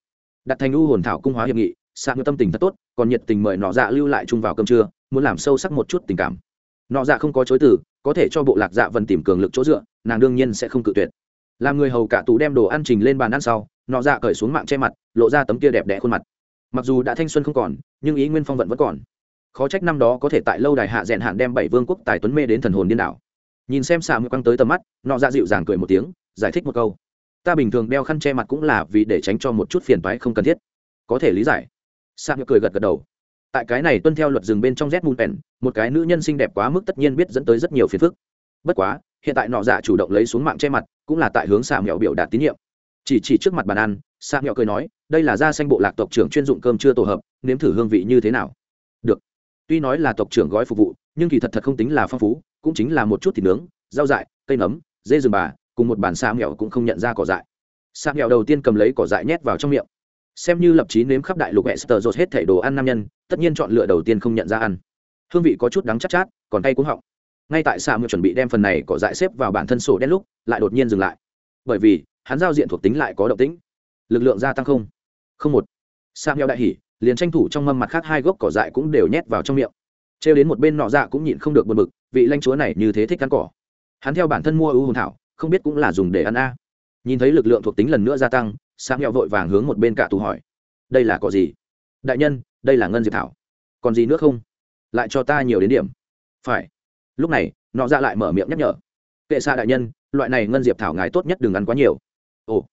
Đặt thành ưu hồn thảo cung hóa hiệp nghị sạc ngư tâm tình thật tốt, còn nhiệt tình mời nọ dạ lưu lại chung vào cơm trưa, muốn làm sâu sắc một chút tình cảm. Nọ dạ không có chối từ, có thể cho bộ lạc dạ vần tìm cường lực chỗ dựa, nàng đương nhiên sẽ không cự tuyệt. Làm người hầu cả tú đem đồ ăn trình lên bàn ăn sau, nọ dạ cởi xuống mạng che mặt, lộ ra tấm kia đẹp đẽ khuôn mặt. Mặc dù đã thanh xuân không còn, nhưng ý nguyên phong vận vẫn còn. Khó trách năm đó có thể tại lâu đài hạ rèn hạn đem bảy vương quốc tài tuấn mê đến thần hồn điên đảo. Nhìn xem xà mưa quăng tới tầm mắt, nọ dạ dịu dàng cười một tiếng, giải thích một câu ta bình thường đeo khăn che mặt cũng là vì để tránh cho một chút phiền toái không cần thiết. Có thể lý giải. Sa nhựa cười gật gật đầu. Tại cái này tuân theo luật rừng bên trong z moon pen, một cái nữ nhân xinh đẹp quá mức tất nhiên biết dẫn tới rất nhiều phiền phức. Bất quá, hiện tại nọ giả chủ động lấy xuống mạng che mặt, cũng là tại hướng xà mẹo biểu đạt tín nhiệm. Chỉ chỉ trước mặt bàn ăn xà mẹo cười nói, đây là gia xanh bộ lạc tộc trưởng chuyên dụng cơm chưa tổ hợp, nếm thử hương vị như thế nào? Được. Tuy nói là tộc trưởng gói phục vụ, nhưng kỳ thật thật không tính là phong phú, cũng chính là một chút thịt nướng, rau dại, cây nấm, dê rừng bà cùng một bàn xà mẹo cũng không nhận ra cỏ dại. Xà mẹo đầu tiên cầm lấy cỏ dại nhét vào trong miệng. Xem như lập chí nếm khắp đại lục Esther rột hết thảy đồ ăn nam nhân, tất nhiên chọn lựa đầu tiên không nhận ra ăn. Hương vị có chút đắng chát chát, còn tay cũng họng. ngay tại xạ mẹo chuẩn bị đem phần này cỏ dại xếp vào bản thân sổ đen lúc lại đột nhiên dừng lại. Bởi vì hắn giao diện thuộc tính lại có động tĩnh. Lực lượng gia tăng không. Không một. Xạ mẹo đại hỉ liền tranh thủ trong mâm mặt khác hai gốc cỏ dại cũng đều nhét vào trong miệng. Trêu đến một bên nọ dạ cũng nhịn không được buồn bực vị lanh chúa này như thế thích ăn cỏ. Hắn theo bản thân mua ưu hồn thảo không biết cũng là dùng để ăn a. Nhìn thấy lực lượng thuộc tính lần nữa gia tăng sang nghèo vội vàng hướng một bên cả tù hỏi. Đây là cỏ gì? Đại nhân, đây là ngân diệp thảo. Còn gì nữa không? Lại cho ta nhiều đến điểm. Phải. Lúc này, nọ ra lại mở miệng nhắc nhở. Kệ xa đại nhân, loại này ngân diệp thảo ngài tốt nhất đừng ăn quá nhiều. Ồ.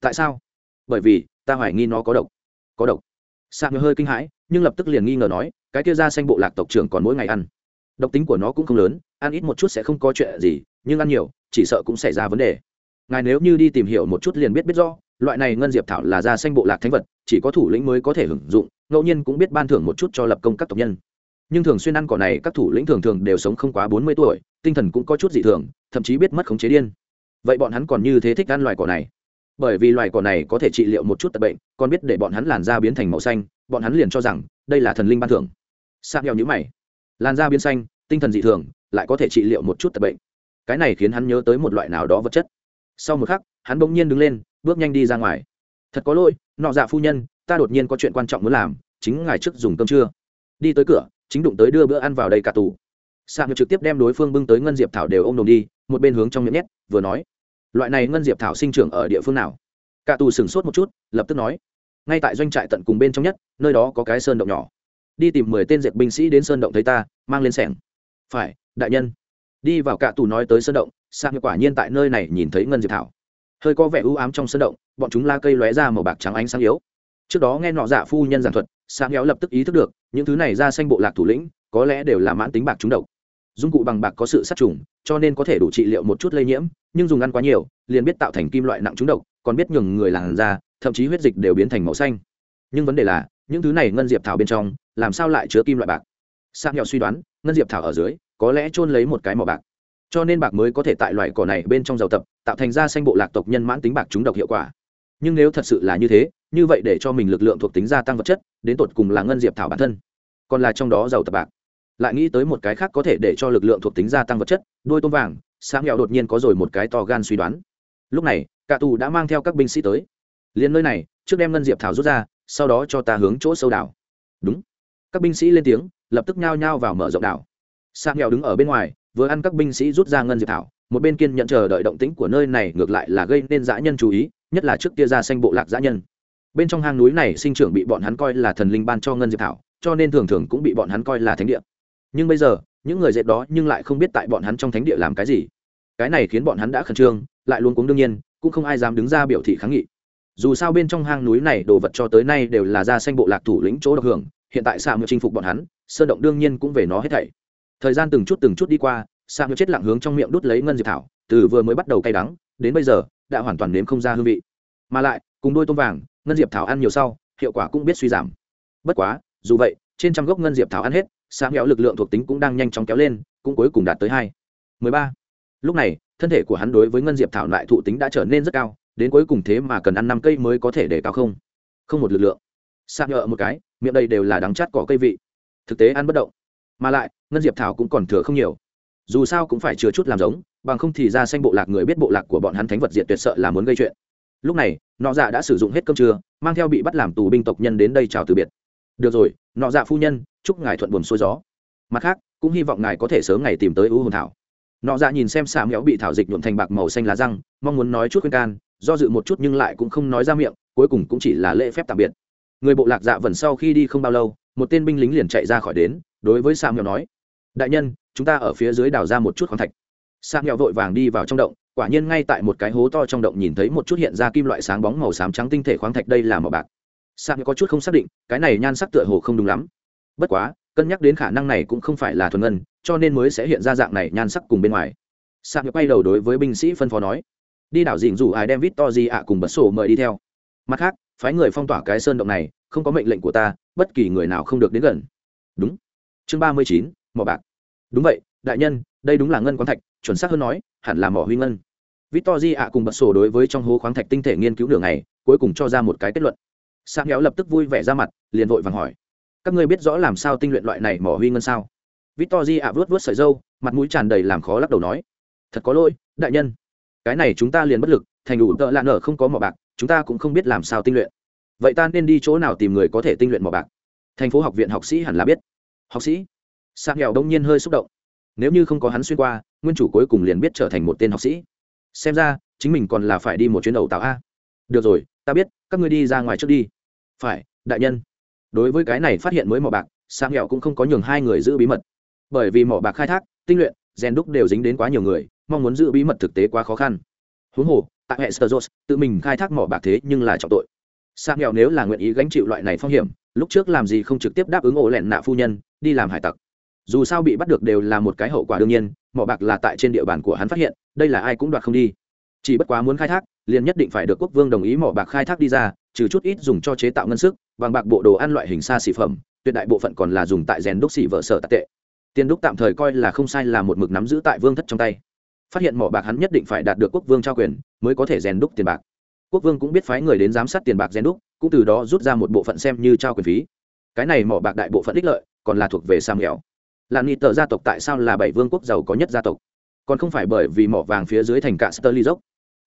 Tại sao? Bởi vì, ta hoài nghi nó có độc. Có độc. Sa hơi kinh hãi, nhưng lập tức liền nghi ngờ nói, cái kia ra xanh bộ lạc tộc trưởng còn mỗi ngày ăn độc tính của nó cũng không lớn, ăn ít một chút sẽ không có chuyện gì, nhưng ăn nhiều, chỉ sợ cũng xảy ra vấn đề. Ngài nếu như đi tìm hiểu một chút liền biết biết do loại này ngân diệp thảo là da xanh bộ lạc thánh vật, chỉ có thủ lĩnh mới có thể hưởng dụng, ngẫu nhiên cũng biết ban thưởng một chút cho lập công các tộc nhân. Nhưng thường xuyên ăn cỏ này, các thủ lĩnh thường thường đều sống không quá bốn mươi tuổi, tinh thần cũng có chút dị thường, thậm chí biết mất khống chế điên. Vậy bọn hắn còn như thế thích ăn loài cỏ này? Bởi vì loài cỏ này có thể trị liệu một chút tật bệnh, còn biết để bọn hắn làn da biến thành màu xanh, bọn hắn liền cho rằng đây là thần linh ban thưởng. Sao nghèo nhữ mày làn da biến xanh, tinh thần dị thường, lại có thể trị liệu một chút tật bệnh. Cái này khiến hắn nhớ tới một loại nào đó vật chất. Sau một khắc, hắn bỗng nhiên đứng lên, bước nhanh đi ra ngoài. Thật có lỗi, nọ dạ phu nhân, ta đột nhiên có chuyện quan trọng muốn làm, chính ngài trước dùng cơm trưa. Đi tới cửa, chính đụng tới đưa bữa ăn vào đây cả tù. Sạc nhược trực tiếp đem đối phương bưng tới ngân diệp thảo đều ô m đồng đi, một bên hướng trong miệng nhét, vừa nói, loại này ngân diệp thảo sinh trưởng ở địa phương nào? Cả tù sửng sốt một chút, lập tức nói, ngay tại doanh trại tận cùng bên trong nhất, nơi đó có cái sơn động nhỏ đi tìm mười tên dệt binh sĩ đến sơn động thấy ta, mang lên sẻng. Phải, đại nhân. Đi vào cả tù nói tới sơn động sang quả nhiên tại nơi này nhìn thấy ngân diệp thảo. Hơi có vẻ u ám trong sơn động, bọn chúng la cây lóe ra màu bạc trắng ánh sáng yếu. Trước đó nghe nọ dạ phu nhân giảng thuật sang héo lập tức ý thức được, những thứ này ra xanh bộ lạc thủ lĩnh, có lẽ đều là mãn tính bạc trúng độc. Dung cụ bằng bạc có sự sát trùng, cho nên có thể đủ trị liệu một chút lây nhiễm, nhưng dùng ăn quá nhiều, liền biết tạo thành kim loại nặng trúng độc, còn biết nhường người làn da, thậm chí huyết dịch đều biến thành màu xanh. Nhưng vấn đề là, những thứ này ngân diệp thảo bên trong làm sao lại chứa kim loại bạc? Sang nhỏ suy đoán, ngân diệp thảo ở dưới, có lẽ trôn lấy một cái mỏ bạc. Cho nên bạc mới có thể tại loại cỏ này bên trong dầu tập, tạo thành ra xanh bộ lạc tộc nhân mãn tính bạc trúng độc hiệu quả. Nhưng nếu thật sự là như thế, như vậy để cho mình lực lượng thuộc tính gia tăng vật chất, đến tột cùng là ngân diệp thảo bản thân, còn là trong đó giàu tập bạc. Lại nghĩ tới một cái khác có thể để cho lực lượng thuộc tính gia tăng vật chất, đôi tôm vàng sáng nghèo đột nhiên có rồi một cái to gan suy đoán. Lúc này, cả tù đã mang theo các binh sĩ tới. Liền nơi này, trước đem ngân diệp thảo rút ra, sau đó cho ta hướng chỗ sâu đảo. Đúng các binh sĩ lên tiếng, lập tức nhao nhao vào mở rộng đảo. Sang nghèo đứng ở bên ngoài, vừa ăn các binh sĩ rút ra ngân diệp thảo, một bên kiên nhận chờ đợi động tĩnh của nơi này ngược lại là gây nên dã nhân chú ý, nhất là trước kia ra xanh bộ lạc dã nhân. Bên trong hang núi này sinh trưởng bị bọn hắn coi là thần linh ban cho ngân diệp thảo, cho nên thường thường cũng bị bọn hắn coi là thánh địa. Nhưng bây giờ, những người dệt đó nhưng lại không biết tại bọn hắn trong thánh địa làm cái gì. Cái này khiến bọn hắn đã khẩn trương, lại luôn cuống đương nhiên, cũng không ai dám đứng ra biểu thị kháng nghị. Dù sao bên trong hang núi này đồ vật cho tới nay đều là ra xanh bộ lạc thủ lĩnh chỗ độc hưởng hiện tại xạ ngựa chinh phục bọn hắn, sơn động đương nhiên cũng về nó hết thảy. Thời gian từng chút từng chút đi qua xạ ngựa chết lặng hướng trong miệng đút lấy ngân diệp thảo, từ vừa mới bắt đầu cay đắng, đến bây giờ, đã hoàn toàn nếm không ra hương vị. Mà lại, cùng đôi tôm vàng, ngân diệp thảo ăn nhiều sau, hiệu quả cũng biết suy giảm. Bất quá, dù vậy, trên trăm gốc ngân diệp thảo ăn hết xạ mẹo lực lượng thuộc tính cũng đang nhanh chóng kéo lên, cũng cuối cùng đạt tới hai. Mười ba. Lúc này, thân thể của hắn đối với ngân diệp thảo lại thụ tính đã trở nên rất cao, đến cuối cùng thế mà cần ăn năm cây mới có thể để cao không? Không một lực lượng sạc nhợ một cái, miệng đây đều là đắng chát cỏ cây vị. Thực tế ăn bất động. Mà lại, ngân diệp thảo cũng còn thừa không nhiều. Dù sao cũng phải chừa chút làm giống, bằng không thì ra xanh bộ lạc người biết bộ lạc của bọn hắn thánh vật diệt tuyệt sợ là muốn gây chuyện. Lúc này, nọ dạ đã sử dụng hết cơm trưa, mang theo bị bắt làm tù binh tộc nhân đến đây chào từ biệt. Được rồi, nọ dạ phu nhân, chúc ngài thuận buồm xuôi gió. Mặt khác, cũng hy vọng ngài có thể sớm ngày tìm tới ưu hồn thảo. Nọ dạ nhìn xem xà méo bị thảo dịch nhuộm thành bạc màu xanh lá răng, mong muốn nói chút khuyên can, do dự một chút nhưng lại cũng không nói ra miệng, cuối cùng cũng chỉ là lễ phép tạm biệt người bộ lạc dạ vần sau khi đi không bao lâu, một tên binh lính liền chạy ra khỏi đến, đối với Sam nghèo nói, đại nhân, chúng ta ở phía dưới đào ra một chút khoáng thạch. Sam nghèo vội vàng đi vào trong động, quả nhiên ngay tại một cái hố to trong động nhìn thấy một chút hiện ra kim loại sáng bóng màu xám trắng tinh thể khoáng thạch đây là màu bạc. Sam có chút không xác định, cái này nhan sắc tựa hồ không đúng lắm. Bất quá, cân nhắc đến khả năng này cũng không phải là thuần ngân, cho nên mới sẽ hiện ra dạng này nhan sắc cùng bên ngoài. Sam quay đầu đối với binh sĩ phân phó nói, đi đảo dình dù ai đem vít to gì ạ cùng bật sổ mời đi theo. Mặt khác phái người phong tỏa cái sơn động này không có mệnh lệnh của ta bất kỳ người nào không được đến gần. Đúng. Chương ba mươi chín mỏ bạc. Đúng vậy đại nhân đây đúng là ngân quán thạch chuẩn xác hơn nói hẳn là mỏ huy ngân. Victory ạ cùng bật sổ đối với trong hố khoáng thạch tinh thể nghiên cứu đường này, cuối cùng cho ra một cái kết luận. Sam Nhéo lập tức vui vẻ ra mặt, liền vội vàng hỏi: "Các ngươi biết rõ làm sao tinh luyện loại này mỏ huy ngân sao?" victor ạ vớt vớt sợi dâu mặt mũi tràn đầy làm khó lắc đầu nói. Thật có lỗi đại nhân. Cái này chúng ta liền bất lực thành đủ tợ lạ nở không có mỏ bạc chúng ta cũng không biết làm sao tinh luyện. Vậy ta nên đi chỗ nào tìm người có thể tinh luyện mỏ bạc? Thành phố học viện học sĩ hẳn là biết. Học sĩ? Sang nghèo đông nhiên hơi xúc động. Nếu như không có hắn xuyên qua, nguyên chủ cuối cùng liền biết trở thành một tên học sĩ. Xem ra, chính mình còn là phải đi một chuyến đầu tạo a. Được rồi, ta biết, các ngươi đi ra ngoài trước đi. Phải, đại nhân. Đối với cái này phát hiện mới mỏ bạc sang nghèo cũng không có nhường hai người giữ bí mật. Bởi vì mỏ bạc khai thác, tinh luyện, rèn đúc đều dính đến quá nhiều người, mong muốn giữ bí mật thực tế quá khó khăn. Huống hồ tại hệ sơ tự mình khai thác mỏ bạc thế nhưng là trọng tội. Sang nghèo nếu là nguyện ý gánh chịu loại này phong hiểm, lúc trước làm gì không trực tiếp đáp ứng ổ lẹn nạ phu nhân, đi làm hải tặc. Dù sao bị bắt được đều là một cái hậu quả đương nhiên, mỏ bạc là tại trên địa bàn của hắn phát hiện, đây là ai cũng đoạt không đi. Chỉ bất quá muốn khai thác, liền nhất định phải được quốc vương đồng ý mỏ bạc khai thác đi ra, trừ chút ít dùng cho chế tạo ngân sức, vàng bạc bộ đồ ăn loại hình xa xỉ phẩm, tuyệt đại bộ phận còn là dùng tại rèn đúc xỉ vợ sở tạc tệ. Tiền đúc tạm thời coi là không sai là một mực nắm giữ tại vương thất trong tay phát hiện mỏ bạc hắn nhất định phải đạt được quốc vương trao quyền, mới có thể rèn đúc tiền bạc. Quốc vương cũng biết phái người đến giám sát tiền bạc rèn đúc, cũng từ đó rút ra một bộ phận xem như trao quyền phí. Cái này mỏ bạc đại bộ phận ích lợi, còn là thuộc về sam nghèo. Làm ni tờ gia tộc tại sao là bảy vương quốc giàu có nhất gia tộc? Còn không phải bởi vì mỏ vàng phía dưới thành cả Sterling. dốc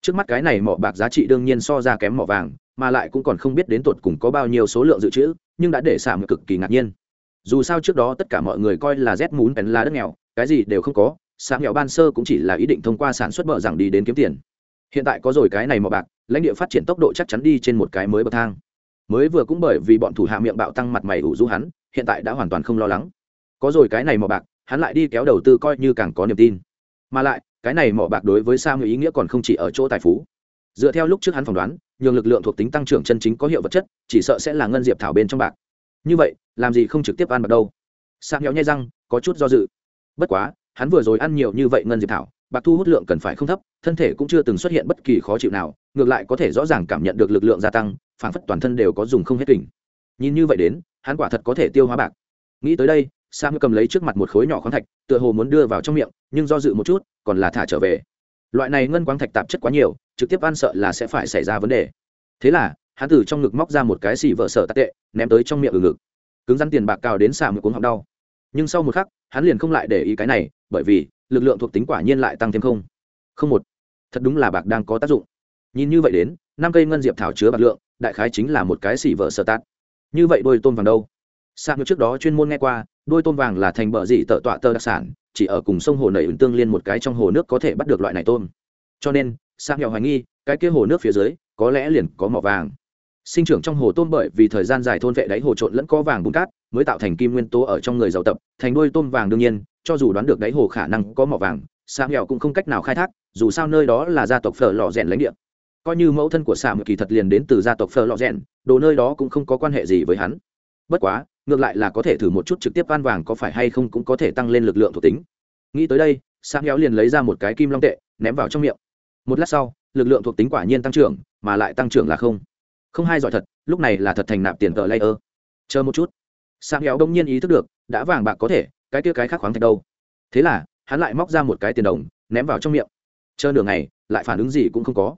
trước mắt cái này mỏ bạc giá trị đương nhiên so ra kém mỏ vàng, mà lại cũng còn không biết đến tột cùng có bao nhiêu số lượng dự trữ, nhưng đã để xả cực kỳ ngạc nhiên. Dù sao trước đó tất cả mọi người coi là z mún bèn là đất nghèo, cái gì đều không có sáng nghèo ban sơ cũng chỉ là ý định thông qua sản xuất bờ rằng đi đến kiếm tiền. Hiện tại có rồi cái này mỏ bạc, lãnh địa phát triển tốc độ chắc chắn đi trên một cái mới bậc thang. Mới vừa cũng bởi vì bọn thủ hạ miệng bạo tăng mặt mày ủ rũ hắn, hiện tại đã hoàn toàn không lo lắng. Có rồi cái này mỏ bạc, hắn lại đi kéo đầu tư coi như càng có niềm tin. Mà lại, cái này mỏ bạc đối với sao người ý nghĩa còn không chỉ ở chỗ tài phú. Dựa theo lúc trước hắn phỏng đoán, nhường lực lượng thuộc tính tăng trưởng chân chính có hiệu vật chất, chỉ sợ sẽ là ngân diệp thảo bên trong bạc. Như vậy, làm gì không trực tiếp ăn bạc đâu? Sao nhéo nhai răng, có chút do dự. Bất quá hắn vừa rồi ăn nhiều như vậy ngân diệp thảo, bạc thu hút lượng cần phải không thấp, thân thể cũng chưa từng xuất hiện bất kỳ khó chịu nào, ngược lại có thể rõ ràng cảm nhận được lực lượng gia tăng phản phất toàn thân đều có dùng không hết kình. Nhìn như vậy đến, hắn quả thật có thể tiêu hóa bạc. Nghĩ tới đây, sam cầm lấy trước mặt một khối nhỏ khoáng thạch, tựa hồ muốn đưa vào trong miệng, nhưng do dự một chút, còn là thả trở về. Loại này ngân quang thạch tạp chất quá nhiều, trực tiếp ăn sợ là sẽ phải xảy ra vấn đề. Thế là, hắn từ trong ngực móc ra một cái xì vợ sợ tạ tệ, ném tới trong miệng ở ngực. Cứng rắn tiền bạc cào đến xà một cuốn họng đau. Nhưng sau một khắc hắn liền không lại để ý cái này, bởi vì, lực lượng thuộc tính quả nhiên lại tăng thêm không. Không một. Thật đúng là bạc đang có tác dụng. Nhìn như vậy đến, năm cây ngân diệp thảo chứa bạc lượng, đại khái chính là một cái xỉ vợ sợ tát như vậy đôi tôm vàng đâu? Sang trước đó chuyên môn nghe qua, đôi tôm vàng là thành bờ dị tợ tọa tơ đặc sản, chỉ ở cùng sông hồ nảy ứng tương liên một cái trong hồ nước có thể bắt được loại này tôm. Cho nên sang nhỏ hoài nghi, cái kia hồ nước phía dưới, có lẽ liền có mỏ vàng sinh trưởng trong hồ tôm bởi vì thời gian dài thôn vệ đáy hồ trộn lẫn có vàng bùn cát, mới tạo thành kim nguyên tố ở trong người giàu tập, thành đuôi tôm vàng đương nhiên, cho dù đoán được đáy hồ khả năng có mỏ vàng sang nghèo cũng không cách nào khai thác, dù sao nơi đó là gia tộc phở lò rèn lãnh địa. Coi như mẫu thân của xạ kỳ thật liền đến từ gia tộc phở lò rèn, đồ nơi đó cũng không có quan hệ gì với hắn. Bất quá, ngược lại là có thể thử một chút trực tiếp van vàng có phải hay không cũng có thể tăng lên lực lượng thuộc tính. Nghĩ tới đây sáng nghèo liền lấy ra một cái kim long tệ, ném vào trong miệng. Một lát sau, lực lượng thuộc tính quả nhiên tăng trưởng, mà lại tăng trưởng là không không hai giỏi thật lúc này là thật thành nạp tiền tờ layer. Chờ một chút. Sáng héo đông nhiên ý thức được đã vàng bạc có thể cái kia cái khác khoáng thạch đâu. Thế là hắn lại móc ra một cái tiền đồng ném vào trong miệng. Chờ nửa ngày lại phản ứng gì cũng không có.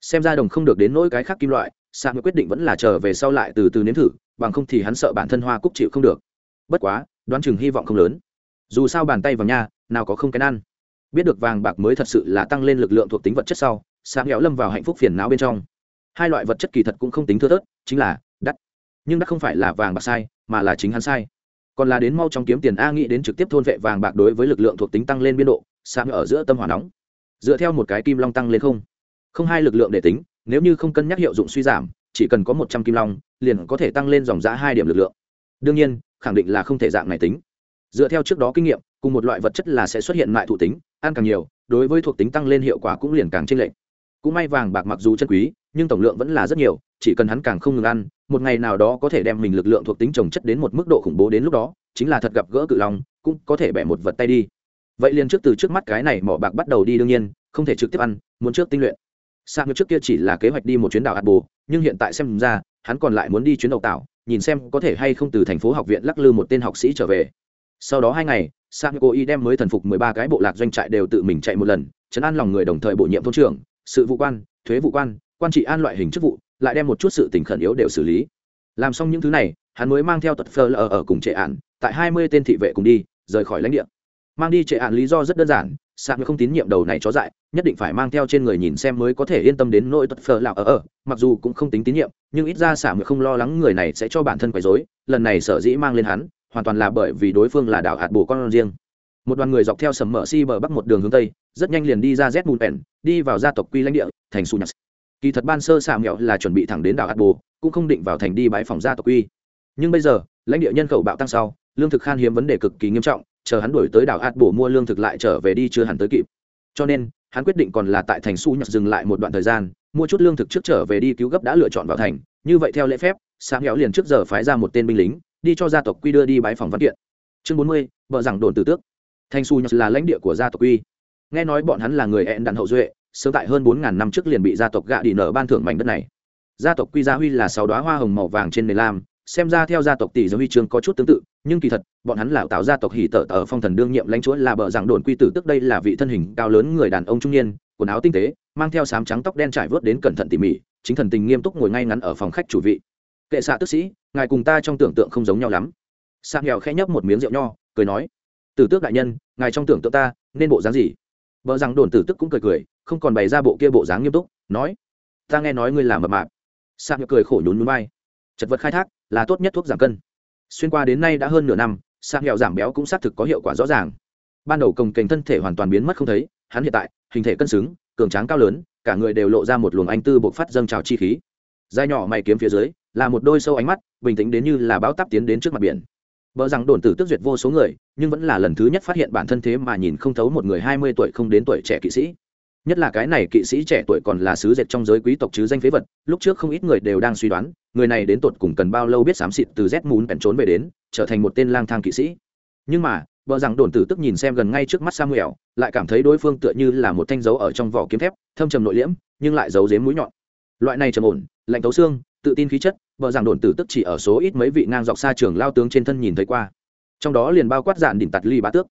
Xem ra đồng không được đến nỗi cái khác kim loại sang quyết định vẫn là chờ về sau lại từ từ nếm thử bằng không thì hắn sợ bản thân hoa cúc chịu không được. Bất quá đoán chừng hy vọng không lớn. Dù sao bàn tay vào nhà, nào có không cái ăn. Biết được vàng bạc mới thật sự là tăng lên lực lượng thuộc tính vật chất sau sáng héo lâm vào hạnh phúc phiền não bên trong hai loại vật chất kỳ thật cũng không tính thưa thớt, chính là đắt. Nhưng đắt không phải là vàng bạc sai, mà là chính hắn sai. Còn là đến mau trong kiếm tiền a nghĩ đến trực tiếp thôn vệ vàng bạc đối với lực lượng thuộc tính tăng lên biên độ sáng ở giữa tâm hỏa nóng. Dựa theo một cái kim long tăng lên không. Không hai lực lượng để tính, nếu như không cân nhắc hiệu dụng suy giảm, chỉ cần có một trăm kim long, liền có thể tăng lên dòng giá hai điểm lực lượng. Đương nhiên, khẳng định là không thể dạng này tính. Dựa theo trước đó kinh nghiệm, cùng một loại vật chất là sẽ xuất hiện lại thụ tính, ăn càng nhiều, đối với thuộc tính tăng lên hiệu quả cũng liền càng chênh lệch cũng may vàng bạc mặc dù chân quý, nhưng tổng lượng vẫn là rất nhiều, chỉ cần hắn càng không ngừng ăn, một ngày nào đó có thể đem mình lực lượng thuộc tính trồng chất đến một mức độ khủng bố đến lúc đó, chính là thật gặp gỡ cự long, cũng có thể bẻ một vật tay đi. Vậy liền trước từ trước mắt cái này mỏ bạc bắt đầu đi đương nhiên, không thể trực tiếp ăn, muốn trước tinh luyện. Sang trước kia chỉ là kế hoạch đi một chuyến đảo hạt bồ, nhưng hiện tại xem ra, hắn còn lại muốn đi chuyến đầu tạo nhìn xem có thể hay không từ thành phố học viện lắc lư một tên học sĩ trở về. Sau đó hai ngày sang cô y đem mới thần phục mười ba cái bộ lạc doanh trại đều tự mình chạy một lần, chấn an lòng người đồng thời bổ nhiệm thôn trưởng sự vụ quan, thuế vụ quan quan trị an loại hình chức vụ, lại đem một chút sự tình khẩn yếu đều xử lý. Làm xong những thứ này, hắn mới mang theo tật phơ lờ ở cùng trệ ạn tại hai mươi tên thị vệ cùng đi, rời khỏi lãnh địa. Mang đi trệ ạn lý do rất đơn giản, sạc không tín nhiệm đầu này chó dại, nhất định phải mang theo trên người nhìn xem mới có thể yên tâm đến nỗi tật phờ lạo ở ở, mặc dù cũng không tính tín nhiệm, nhưng ít ra sạc không lo lắng người này sẽ cho bản thân quấy dối lần này sở dĩ mang lên hắn, hoàn toàn là bởi vì đối phương là đảo hạt bồ con riêng một đoàn người dọc theo sầm mở si bờ bắc một đường hướng tây, rất nhanh liền đi ra z mùn pèn đi vào gia tộc quy lãnh địa, thành su nhạc. Kỳ thật ban sơ xạ mẹo là chuẩn bị thẳng đến đảo hạt bồ, cũng không định vào thành đi bãi phòng gia tộc quy. Nhưng bây giờ, lãnh địa nhân khẩu bạo tăng sau, lương thực khan hiếm vấn đề cực kỳ nghiêm trọng, chờ hắn đuổi tới đảo hạt bồ mua lương thực lại trở về đi chưa hẳn tới kịp. Cho nên, hắn quyết định còn là tại thành su nhạc dừng lại một đoạn thời gian, mua chút lương thực trước trở về đi cứu gấp đã lựa chọn vào thành. Như vậy theo lễ phép xạ mẹo liền trước giờ phái ra một tên binh lính, đi cho gia tộc quy đưa đi bãi phòng văn kiện. Chương bốn mươi vợ rằng đồn tử tước thanh su nhật là lãnh địa của gia tộc uy. Nghe nói bọn hắn là người ẹn đạn hậu duệ, sớm tại hơn bốn ngàn năm trước liền bị gia tộc gạ đi nở ban thưởng mảnh đất này. Gia tộc quy gia huy là sáu đoá hoa hồng màu vàng trên nền lam, xem ra theo gia tộc tỷ gia huy chương có chút tương tự, nhưng kỳ thật, bọn hắn là tạo gia tộc hỉ tở tở phong thần đương nhiệm lãnh chúa là bờ rằng đồn quy tử, tức đây là vị thân hình cao lớn người đàn ông trung niên, quần áo tinh tế, mang theo sám trắng tóc đen trải vớt đến cẩn thận tỉ mỉ, chính thần tình nghiêm túc ngồi ngay ngắn ở phòng khách chủ vị. Kệ xạ tức sĩ, ngài cùng ta trong tưởng tượng không giống nhau lắm. Sang nghèo khẽ nhấp một miếng rượu nho, cười nói tử tước đại nhân, ngài trong tưởng tượng ta, nên bộ dáng gì? Vợ rằng đồn tử tức cũng cười cười, không còn bày ra bộ kia bộ dáng nghiêm túc, nói, ta nghe nói ngươi làm mập mạp. Sang cười khổ nhún núi bay chật vật khai thác, là tốt nhất thuốc giảm cân. Xuyên qua đến nay đã hơn nửa năm sang nghèo giảm béo cũng xác thực có hiệu quả rõ ràng. Ban đầu cồng kềnh thân thể hoàn toàn biến mất không thấy, hắn hiện tại, hình thể cân xứng, cường tráng cao lớn, cả người đều lộ ra một luồng anh tư bộc phát dâng trào chi khí. Dai nhỏ mày kiếm phía dưới, là một đôi sâu ánh mắt, bình tĩnh đến như là bão táp tiến đến trước mặt biển. Bỡ rằng đồn tử tức duyệt vô số người, nhưng vẫn là lần thứ nhất phát hiện bản thân thế mà nhìn không thấu một người hai mươi tuổi không đến tuổi trẻ kỵ sĩ. Nhất là cái này kỵ sĩ trẻ tuổi còn là sứ dệt trong giới quý tộc chứ danh phế vật, lúc trước không ít người đều đang suy đoán, người này đến tột cùng cần bao lâu biết xám xịt từ Z muốn bèn trốn về đến, trở thành một tên lang thang kỵ sĩ. Nhưng mà, bỡ rằng đồn tử tức nhìn xem gần ngay trước mắt Samuel, lại cảm thấy đối phương tựa như là một thanh dấu ở trong vỏ kiếm thép, thâm trầm nội liễm, nhưng lại giấu giếm mũi nhọn. Loại này trầm ổn, lạnh tấu xương, tự tin khí chất, vợ rằng đồn tử tức chỉ ở số ít mấy vị ngang dọc xa trường lao tướng trên thân nhìn thấy qua. Trong đó liền bao quát dạn đỉnh tạt ly bá tước.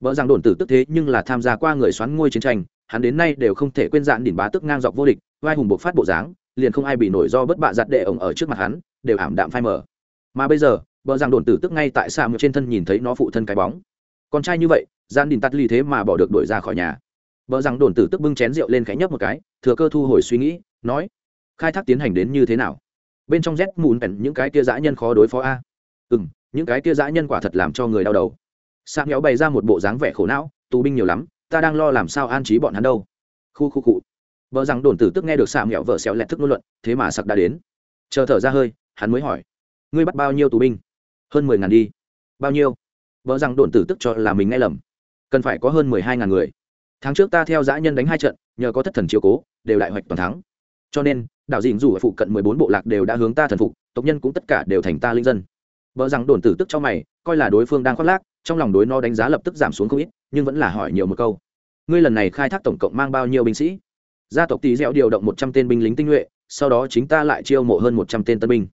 Vợ rằng đồn tử tức thế nhưng là tham gia qua người xoắn ngôi chiến tranh hắn đến nay đều không thể quên dạn đỉnh bá tước ngang dọc vô địch vai hùng bộc phát bộ dáng liền không ai bị nổi do bất bạ giặt đệ ổng ở trước mặt hắn đều ảm đạm phai mờ. Mà bây giờ vợ rằng đồn tử tức ngay tại xa trên thân nhìn thấy nó phụ thân cái bóng. Con trai như vậy gian đỉnh tắt ly thế mà bỏ được đuổi ra khỏi nhà. Vợ rằng đồn tử tức bưng chén rượu lên khẽ nhấp một cái thừa cơ thu hồi suy nghĩ nói khai thác tiến hành đến như thế nào? Bên trong rét mùn bèn những cái kia dã nhân khó đối phó a. Ừ m những cái kia dã nhân quả thật làm cho người đau đầu. Sang nhéo bày ra một bộ dáng vẻ khổ não, tù binh nhiều lắm, ta đang lo làm sao an trí bọn hắn đâu. Khu khu cụ vợ rằng đồn tử tức nghe được xạ nhéo vợ xéo lẹt thức ngôn luận, thế mà sặc đã đến. Chờ thở ra hơi, hắn mới hỏi, ngươi bắt bao nhiêu tù binh? Hơn mười ngàn đi. Bao nhiêu? Vợ rằng đồn tử tức cho là mình nghe lầm. Cần phải có hơn mười hai ngàn người. Tháng trước ta theo dã nhân đánh hai trận, nhờ có thất thần chiều cố, đều đại hoạch toàn thắng cho nên, đảo dình dù ở phụ cận mười bốn bộ lạc đều đã hướng ta thần phục, tộc nhân cũng tất cả đều thành ta linh dân. Vợ rằng đồn tử tức cho mày, coi là đối phương đang khoác lác, trong lòng đối nó đánh giá lập tức giảm xuống không ít, nhưng vẫn là hỏi nhiều một câu. Ngươi lần này khai thác tổng cộng mang bao nhiêu binh sĩ? Gia tộc tỳ dẻo điều động một trăm tên binh lính tinh nhuệ, sau đó chính ta lại chiêu mộ hơn một trăm tên tân binh.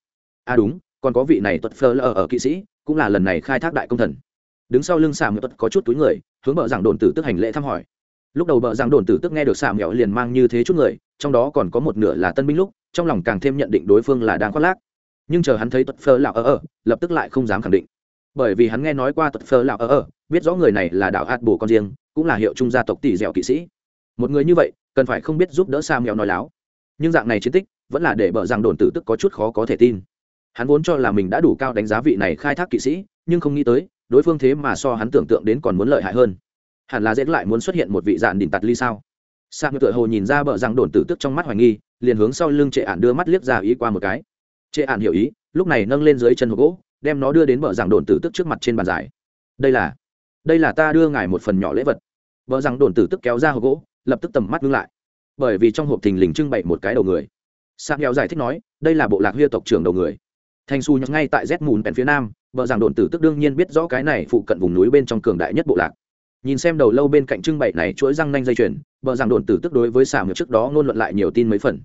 À đúng, còn có vị này tuật phơ lờ ở kỵ sĩ, cũng là lần này khai thác đại công thần. Đứng sau lưng xà mượt có chút túi người, hướng vợ rằng đồn tử tức hành lễ thăm hỏi lúc đầu bợ rằng đồn tử tức nghe được xà mẹo liền mang như thế chút người, trong đó còn có một nửa là tân binh lúc, trong lòng càng thêm nhận định đối phương là đang khoác lác. Nhưng chờ hắn thấy tuật phơ lão ở ở lập tức lại không dám khẳng định. Bởi vì hắn nghe nói qua tuật phơ lão ở ở biết rõ người này là đạo hạt bồ con riêng, cũng là hiệu trung gia tộc tỷ dẻo kỵ sĩ. Một người như vậy, cần phải không biết giúp đỡ sa mèo nói láo. Nhưng dạng này chiến tích, vẫn là để bợ rằng đồn tử tức có chút khó có thể tin. Hắn vốn cho là mình đã đủ cao đánh giá vị này khai thác kỵ sĩ, nhưng không nghĩ tới, đối phương thế mà so hắn tưởng tượng đến còn muốn lợi hại hơn hẳn là dễ lại muốn xuất hiện một vị dạn đỉnh tạt ly sao? Sa ngựa tựa hồ nhìn ra bờ rằng đồn tử tức trong mắt hoài nghi, liền hướng sau lưng trệ ản đưa mắt liếc ra ý qua một cái. Trệ ạn hiểu ý, lúc này nâng lên dưới chân hộp gỗ, đem nó đưa đến bờ giảng đồn tử tức trước mặt trên bàn giải. Đây là đây là ta đưa ngài một phần nhỏ lễ vật. Bờ rằng đồn tử tức kéo ra hộp gỗ, lập tức tầm mắt ngưng lại. Bởi vì trong hộp thình lình trưng bày một cái đầu người. Sang nghèo giải thích nói, đây là bộ lạc huyê tộc trưởng đầu người. Thanh su nhắc ngay tại z mùn pèn phía nam vợ rằng đồn tử tức đương nhiên biết rõ cái này phụ cận vùng núi bên trong cường đại nhất bộ lạc nhìn xem đầu lâu bên cạnh trưng bày này chuỗi răng nanh dây chuyền vợ rằng đồn tử tức đối với xà ngược trước đó ngôn luận lại nhiều tin mấy phần.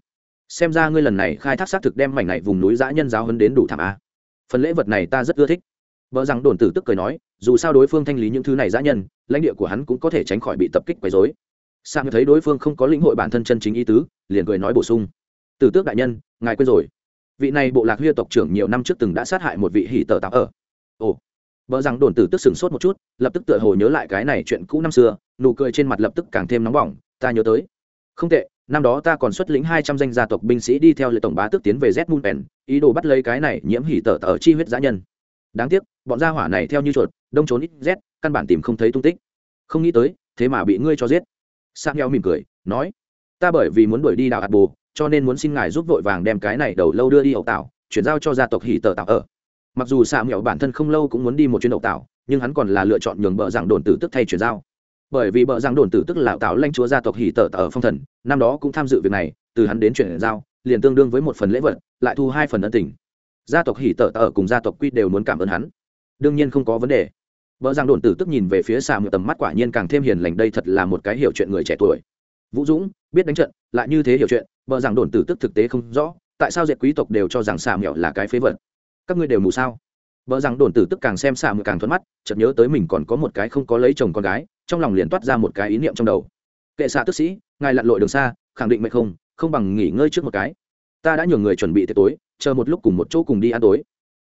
Xem ra ngươi lần này khai thác xác thực đem mảnh này vùng núi dã nhân giáo hấn đến đủ thảm a. Phần lễ vật này ta rất ưa thích. Vợ rằng đồn tử tức cười nói, dù sao đối phương thanh lý những thứ này dã nhân, lãnh địa của hắn cũng có thể tránh khỏi bị tập kích quấy dối sang thấy đối phương không có lĩnh hội bản thân chân chính ý tứ, liền cười nói bổ sung. Tử tước đại nhân, ngài quên rồi. Vị này bộ lạc huyê tộc trưởng nhiều năm trước từng đã sát hại một vị hỷ tờ tạo ở. Ồ vợ rằng đồn tử tức sửng sốt một chút lập tức tựa hồ nhớ lại cái này chuyện cũ năm xưa nụ cười trên mặt lập tức càng thêm nóng bỏng ta nhớ tới. Không tệ năm đó ta còn xuất lĩnh hai trăm danh gia tộc binh sĩ đi theo lệ tổng bá tước tiến về z ý đồ bắt lấy cái này nhiễm hỉ tở tở chi huyết giã nhân. Đáng tiếc bọn gia hỏa này theo như chuột đông trốn ít z căn bản tìm không thấy tung tích. Không nghĩ tới thế mà bị ngươi cho giết. Sang nhau mỉm cười nói ta bởi vì muốn đuổi đi đạo hạt bồ cho nên muốn xin ngài giúp vội vàng đem cái này đầu lâu đưa đi ẩu tạo, chuyển giao cho gia tộc hỉ tở tạo ở mặc dù xạ mẹo bản thân không lâu cũng muốn đi một chuyến đậu tạo, nhưng hắn còn là lựa chọn nhường bờ giảng đồn tử tức thay chuyển giao. Bởi vì bờ giảng đồn tử tức là tạo lanh chúa gia tộc hỉ tờ tạo ở phong thần, năm đó cũng tham dự việc này, từ hắn đến chuyển giao, liền tương đương với một phần lễ vật, lại thu hai phần ân tình. Gia tộc hỉ tờ tạo ở cùng gia tộc quy đều muốn cảm ơn hắn. Đương nhiên không có vấn đề. Vợ giang đồn tử tức nhìn về phía xà mượn tầm mắt quả nhiên càng thêm hiền lành, đây thật là một cái hiểu chuyện người trẻ tuổi. Vũ dũng, biết đánh trận, lại như thế hiểu chuyện vợ giang đồn tử tức thực tế không rõ, tại sao dệt quý tộc đều cho rằng xà mẹo là cái phế vật? Các ngươi đều mù sao? Vợ rằng đồn tử tức càng xem xạ mượn càng thuận mắt, chợt nhớ tới mình còn có một cái không có lấy chồng con gái, trong lòng liền toát ra một cái ý niệm trong đầu. Kệ xạ tức sĩ, ngài lặn lội đường xa, khẳng định mệnh không không bằng nghỉ ngơi trước một cái. Ta đã nhường người chuẩn bị tiệc tối, chờ một lúc cùng một chỗ cùng đi ăn tối.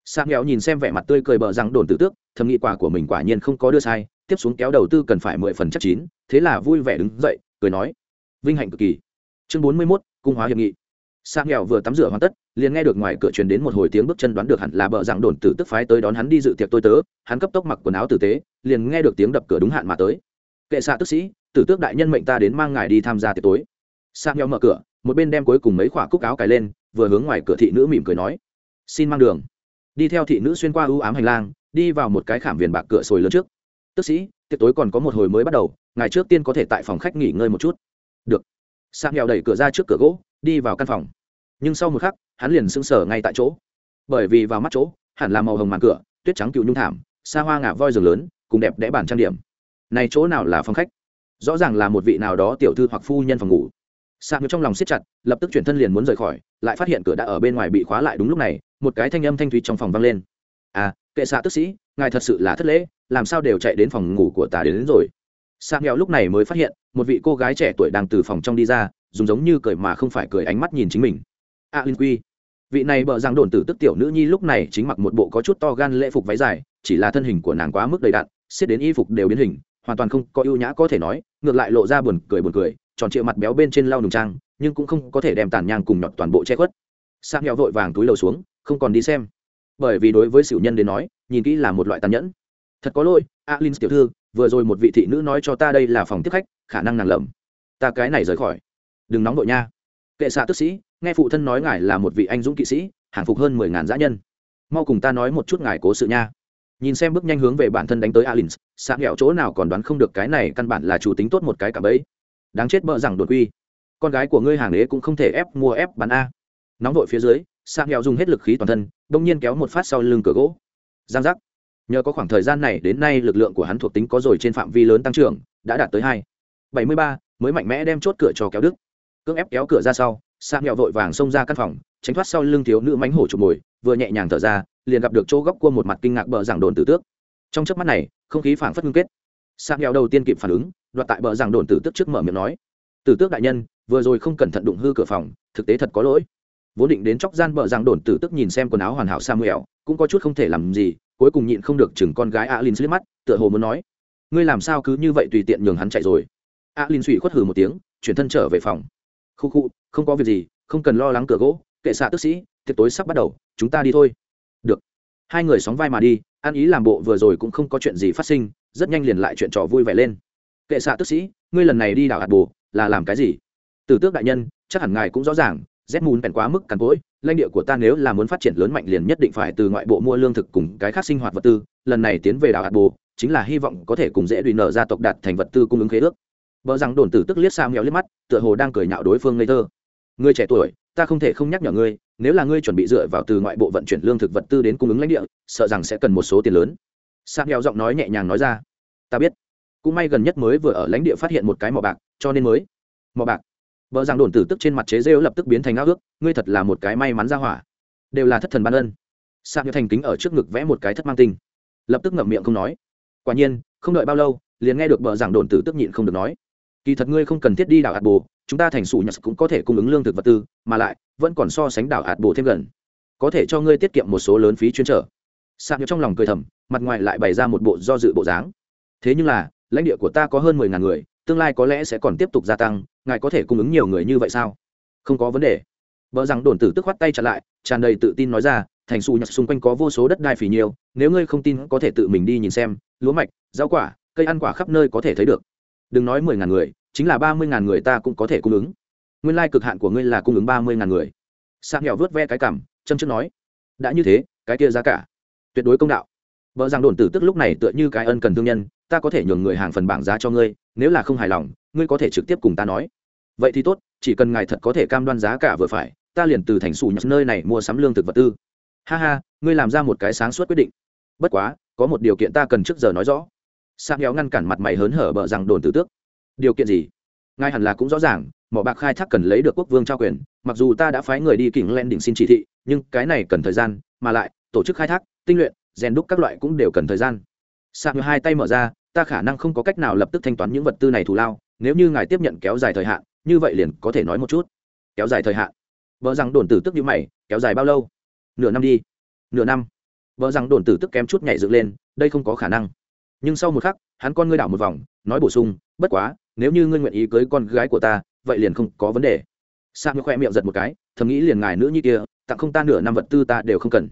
Xạ nghèo nhìn xem vẻ mặt tươi cười bờ rằng đồn tử tước, thầm nghĩ quả của mình quả nhiên không có đưa sai, tiếp xuống kéo đầu tư cần phải mười phần chắc chín, thế là vui vẻ đứng dậy, cười nói. Vinh hạnh cực kỳ. Chương bốn mươi mốt, cung hóa hiệp nghị sa nghèo vừa tắm rửa hoàn tất, liền nghe được ngoài cửa truyền đến một hồi tiếng bước chân đoán được hẳn là bợ dạng đồn tử tức phái tới đón hắn đi dự tiệc tôi tớ. Hắn cấp tốc mặc quần áo tử tế, liền nghe được tiếng đập cửa đúng hạn mà tới. Kệ xạ tức sĩ, tử tước đại nhân mệnh ta đến mang ngài đi tham gia tiệc tối. Sa nghèo mở cửa, một bên đem cuối cùng mấy khỏa cúc áo cài lên, vừa hướng ngoài cửa thị nữ mỉm cười nói, xin mang đường. Đi theo thị nữ xuyên qua ưu ám hành lang, đi vào một cái khảm viền bạc cửa sồi lớn trước. Tức sĩ, tiệc tối còn có một hồi mới bắt đầu, ngài trước tiên có thể tại phòng khách nghỉ ngơi một chút. Được. Sang nghèo đẩy cửa ra trước cửa gỗ, đi vào căn phòng nhưng sau một khắc hắn liền sững sờ ngay tại chỗ. Bởi vì vào mắt chỗ hẳn là màu hồng màn cửa tuyết trắng cựu nhung thảm xa hoa ngả voi giường lớn cùng đẹp đẽ bản trang điểm. Này chỗ nào là phòng khách? Rõ ràng là một vị nào đó tiểu thư hoặc phu nhân phòng ngủ. Sạc trong lòng siết chặt lập tức chuyển thân liền muốn rời khỏi lại phát hiện cửa đã ở bên ngoài bị khóa lại đúng lúc này một cái thanh âm thanh thúy trong phòng vang lên. À kệ xạ tức sĩ ngài thật sự là thất lễ làm sao đều chạy đến phòng ngủ của ta đến, đến rồi? Sạc nghèo lúc này mới phát hiện một vị cô gái trẻ tuổi đang từ phòng trong đi ra dùng giống như cười mà không phải cười ánh mắt nhìn chính mình a à, linh quy. Vị này bợ rằng đồn tử tức tiểu nữ nhi lúc này chính mặc một bộ có chút to gan lễ phục váy dài chỉ là thân hình của nàng quá mức đầy đặn xiết đến y phục đều biến hình hoàn toàn không có ưu nhã có thể nói ngược lại lộ ra buồn cười buồn cười tròn trịa mặt béo bên trên lau nùng trang nhưng cũng không có thể đem tàn nhang cùng nhọt toàn bộ che khuất. Sang nghèo vội vàng túi lầu xuống không còn đi xem. Bởi vì đối với xỉu nhân đến nói nhìn kỹ là một loại tàn nhẫn. Thật có lỗi alin tiểu thư vừa rồi một vị thị nữ nói cho ta đây là phòng tiếp khách khả năng nàng lầm. Ta cái này rời khỏi. Đừng nóng vội nha. Kệ xạ tức sĩ nghe phụ thân nói ngài là một vị anh dũng kỵ sĩ, hàng phục hơn mười ngàn dã nhân. Mau cùng ta nói một chút ngài cố sự nha. Nhìn xem bước nhanh hướng về bản thân đánh tới alin xạ nghèo chỗ nào còn đoán không được cái này căn bản là chủ tính tốt một cái cả bấy. Đáng chết bợ rằng đột quy. Con gái của ngươi hàng đế cũng không thể ép mua ép bán a. Nóng vội phía dưới sang nghèo dùng hết lực khí toàn thân bỗng nhiên kéo một phát sau lưng cửa gỗ. Giang giác. Nhờ có khoảng thời gian này, đến nay lực lượng của hắn thuộc tính có rồi trên phạm vi lớn tăng trưởng, đã đạt tới hai. Bảy mươi ba, mới mạnh mẽ đem chốt cửa cho kéo đức cưỡng ép kéo cửa ra sau sang nghèo vội vàng xông ra căn phòng, tránh thoát sau lưng thiếu nữ mánh hổ chụp mồi, vừa nhẹ nhàng thở ra, liền gặp được chỗ góc cua một mặt kinh ngạc bờ giảng đồn tử tước. Trong chớp mắt này, không khí phảng phất ngưng kết. Sang nghèo đầu tiên kịp phản ứng, đoạt tại bờ giảng đồn tử tước trước mở miệng nói, tử tước đại nhân, vừa rồi không cẩn thận đụng hư cửa phòng, thực tế thật có lỗi. Vốn định đến chóc gian bờ giảng đồn tử Tước nhìn xem quần áo hoàn hảo samuel, cũng có chút không thể làm gì, cuối cùng nhịn không được chừng con gái alin liếc mắt, tựa hồ muốn nói, ngươi làm sao cứ như vậy tùy tiện nhường hắn chạy rồi? Alin suy khuất hừ một tiếng, chuyển thân trở về phòng khu khu, không có việc gì, không cần lo lắng cửa gỗ, kệ xạ tức sĩ, tiệc tối sắp bắt đầu, chúng ta đi thôi. Được. Hai người sóng vai mà đi an ý làm bộ vừa rồi cũng không có chuyện gì phát sinh, rất nhanh liền lại chuyện trò vui vẻ lên. Kệ xạ tức sĩ, ngươi lần này đi đảo hạt bồ, là làm cái gì? Từ tước đại nhân, chắc hẳn ngài cũng rõ ràng, z mùn bèn quá mức càn cỗi, lãnh địa của ta nếu là muốn phát triển lớn mạnh liền nhất định phải từ ngoại bộ mua lương thực cùng cái khác sinh hoạt vật tư, lần này tiến về đảo hạt bồ, chính là hy vọng có thể cùng dễ đùi nở gia tộc đạt thành vật tư cung ứng khế ước vợ rằng đồn tử tức liếc xa mèo liếc mắt, tựa hồ đang cười nhạo đối phương ngây thơ. Người trẻ tuổi, ta không thể không nhắc nhở ngươi, nếu là ngươi chuẩn bị dựa vào từ ngoại bộ vận chuyển lương thực vật tư đến cung ứng lãnh địa, sợ rằng sẽ cần một số tiền lớn. Sang mèo giọng nói nhẹ nhàng nói ra. Ta biết. Cũng may gần nhất mới vừa ở lãnh địa phát hiện một cái mỏ bạc, cho nên mới. Mỏ bạc. Vợ rằng đồn tử tức trên mặt chế rêu lập tức biến thành áo ước, ngươi thật là một cái may mắn ra hỏa. Đều là thất thần ban ân. Sang mèo thành kính ở trước ngực vẽ một cái thất mang tinh. Lập tức ngậm miệng không nói. Quả nhiên, không đợi bao lâu, liền nghe được bỡ rằng đồn tử tức nhịn không được nói kỳ thật ngươi không cần thiết đi đảo hạt bồ, chúng ta thành sủ nhật cũng có thể cung ứng lương thực vật tư, mà lại, vẫn còn so sánh đảo hạt bồ thêm gần. Có thể cho ngươi tiết kiệm một số lớn phí chuyên trở. Sạc trong lòng cười thầm, mặt ngoài lại bày ra một bộ do dự bộ dáng. Thế nhưng là, lãnh địa của ta có hơn mười ngàn người, tương lai có lẽ sẽ còn tiếp tục gia tăng, ngài có thể cung ứng nhiều người như vậy sao? Không có vấn đề. Vợ rằng đồn tử tức khoát tay trả lại, tràn đầy tự tin nói ra, thành xù nhặt xung quanh có vô số đất đai phì nhiều, nếu ngươi không tin có thể tự mình đi nhìn xem, lúa mạch, rau quả, cây ăn quả khắp nơi có thể thấy được đừng nói mười ngàn người, chính là ba mươi ngàn người ta cũng có thể cung ứng. Nguyên lai cực hạn của ngươi là cung ứng ba mươi ngàn người. Sang nghèo vớt ve cái cảm, châm chức nói, đã như thế, cái kia giá cả tuyệt đối công đạo. Vợ rằng đồn tử tức lúc này tựa như cái ân cần thương nhân, ta có thể nhường người hàng phần bảng giá cho ngươi, nếu là không hài lòng, ngươi có thể trực tiếp cùng ta nói. Vậy thì tốt, chỉ cần ngài thật có thể cam đoan giá cả vừa phải, ta liền từ thành xù nhặt nơi này mua sắm lương thực vật tư. Ha ha, ngươi làm ra một cái sáng suốt quyết định. Bất quá, có một điều kiện ta cần trước giờ nói rõ sang héo ngăn cản mặt mày hớn hở bờ rằng đồn tử tước. Điều kiện gì? Ngài hẳn là cũng rõ ràng, mỏ bạc khai thác cần lấy được quốc vương trao quyền, mặc dù ta đã phái người đi kỉnh len đỉnh xin chỉ thị, nhưng cái này cần thời gian, mà lại, tổ chức khai thác, tinh luyện, rèn đúc các loại cũng đều cần thời gian. Sang hai tay mở ra, ta khả năng không có cách nào lập tức thanh toán những vật tư này thù lao, nếu như ngài tiếp nhận kéo dài thời hạn, như vậy liền có thể nói một chút. Kéo dài thời hạn? Vợ rằng đồn tử tức như mày, kéo dài bao lâu? Nửa năm đi. Nửa năm. Vợ rằng đồn tử tức kém chút nhảy dựng lên, đây không có khả năng nhưng sau một khắc, hắn con ngươi đảo một vòng, nói bổ sung, bất quá, nếu như ngươi nguyện ý cưới con gái của ta, vậy liền không có vấn đề. Sa ngươi khoe miệng giật một cái, thầm nghĩ liền ngài nữ như kia, tặng không ta nửa năm vật tư ta đều không cần.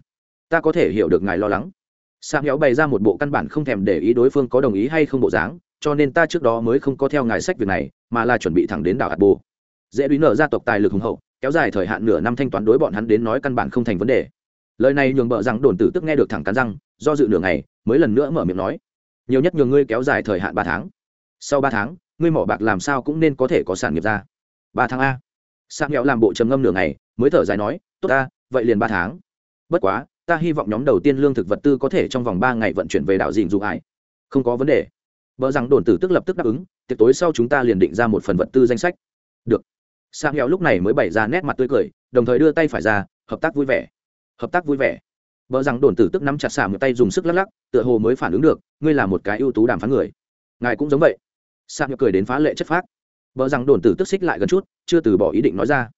Ta có thể hiểu được ngài lo lắng. Sa nhéo bày ra một bộ căn bản không thèm để ý đối phương có đồng ý hay không bộ dáng, cho nên ta trước đó mới không có theo ngài sách việc này, mà là chuẩn bị thẳng đến đảo hạt bồ. Dễ đuý nở gia tộc tài lực hùng hậu, kéo dài thời hạn nửa năm thanh toán đối bọn hắn đến nói căn bản không thành vấn đề. Lời này nhường bợ rằng đồn tử tức nghe được thẳng cắn răng, do dự nửa ngày, mới lần nữa mở miệng nói nhiều nhất nhường ngươi kéo dài thời hạn ba tháng. Sau ba tháng, ngươi mỏ bạc làm sao cũng nên có thể có sản nghiệp ra. Ba tháng a. Sang nghèo làm bộ trầm ngâm nửa ngày, mới thở dài nói, tốt ta, vậy liền ba tháng. Bất quá, ta hy vọng nhóm đầu tiên lương thực vật tư có thể trong vòng ba ngày vận chuyển về đảo dình dù ải không có vấn đề. Vợ rằng đồn tử tức lập tức đáp ứng, tiệc tối sau chúng ta liền định ra một phần vật tư danh sách. Được. Sang nghèo lúc này mới bày ra nét mặt tươi cười, đồng thời đưa tay phải ra, hợp tác vui vẻ. Hợp tác vui vẻ vợ rằng đồn tử tức nắm chặt xả một tay dùng sức lắc lắc, tựa hồ mới phản ứng được, ngươi là một cái ưu tú đàm phán người. Ngài cũng giống vậy. Sang nhược cười đến phá lệ chất phác. Vợ rằng đồn tử tức xích lại gần chút, chưa từ bỏ ý định nói ra.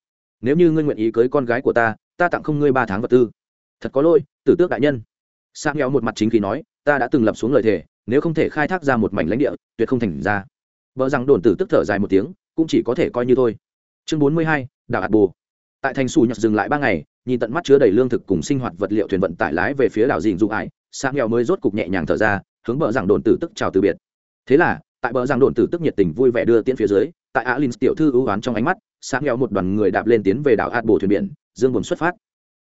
Nếu như ngươi nguyện ý cưới con gái của ta ta tặng không ngươi ba tháng vật tư. Thật có lỗi, tử tước đại nhân. Sang nghèo một mặt chính khí nói, ta đã từng lập xuống lời thề, nếu không thể khai thác ra một mảnh lãnh địa, tuyệt không thành ra. Vợ rằng đồn tử tức thở dài một tiếng, cũng chỉ có thể coi như thôi. Chương bốn mươi hai, đảo hạt bồ tại thành xù nhặt dừng lại ba ngày nhìn tận mắt chứa đầy lương thực cùng sinh hoạt vật liệu thuyền vận tải lái về phía đảo Dìn dụ ải sang nghèo mới rốt cục nhẹ nhàng thở ra, hướng bờ giảng đồn tử tức chào từ biệt. Thế là, tại bờ giảng đồn tử tức nhiệt tình vui vẻ đưa tiễn phía dưới, tại alin tiểu thư ưu oán trong ánh mắt sang nghèo một đoàn người đạp lên tiến về đảo hạt bồ thuyền biển, dương buồn xuất phát.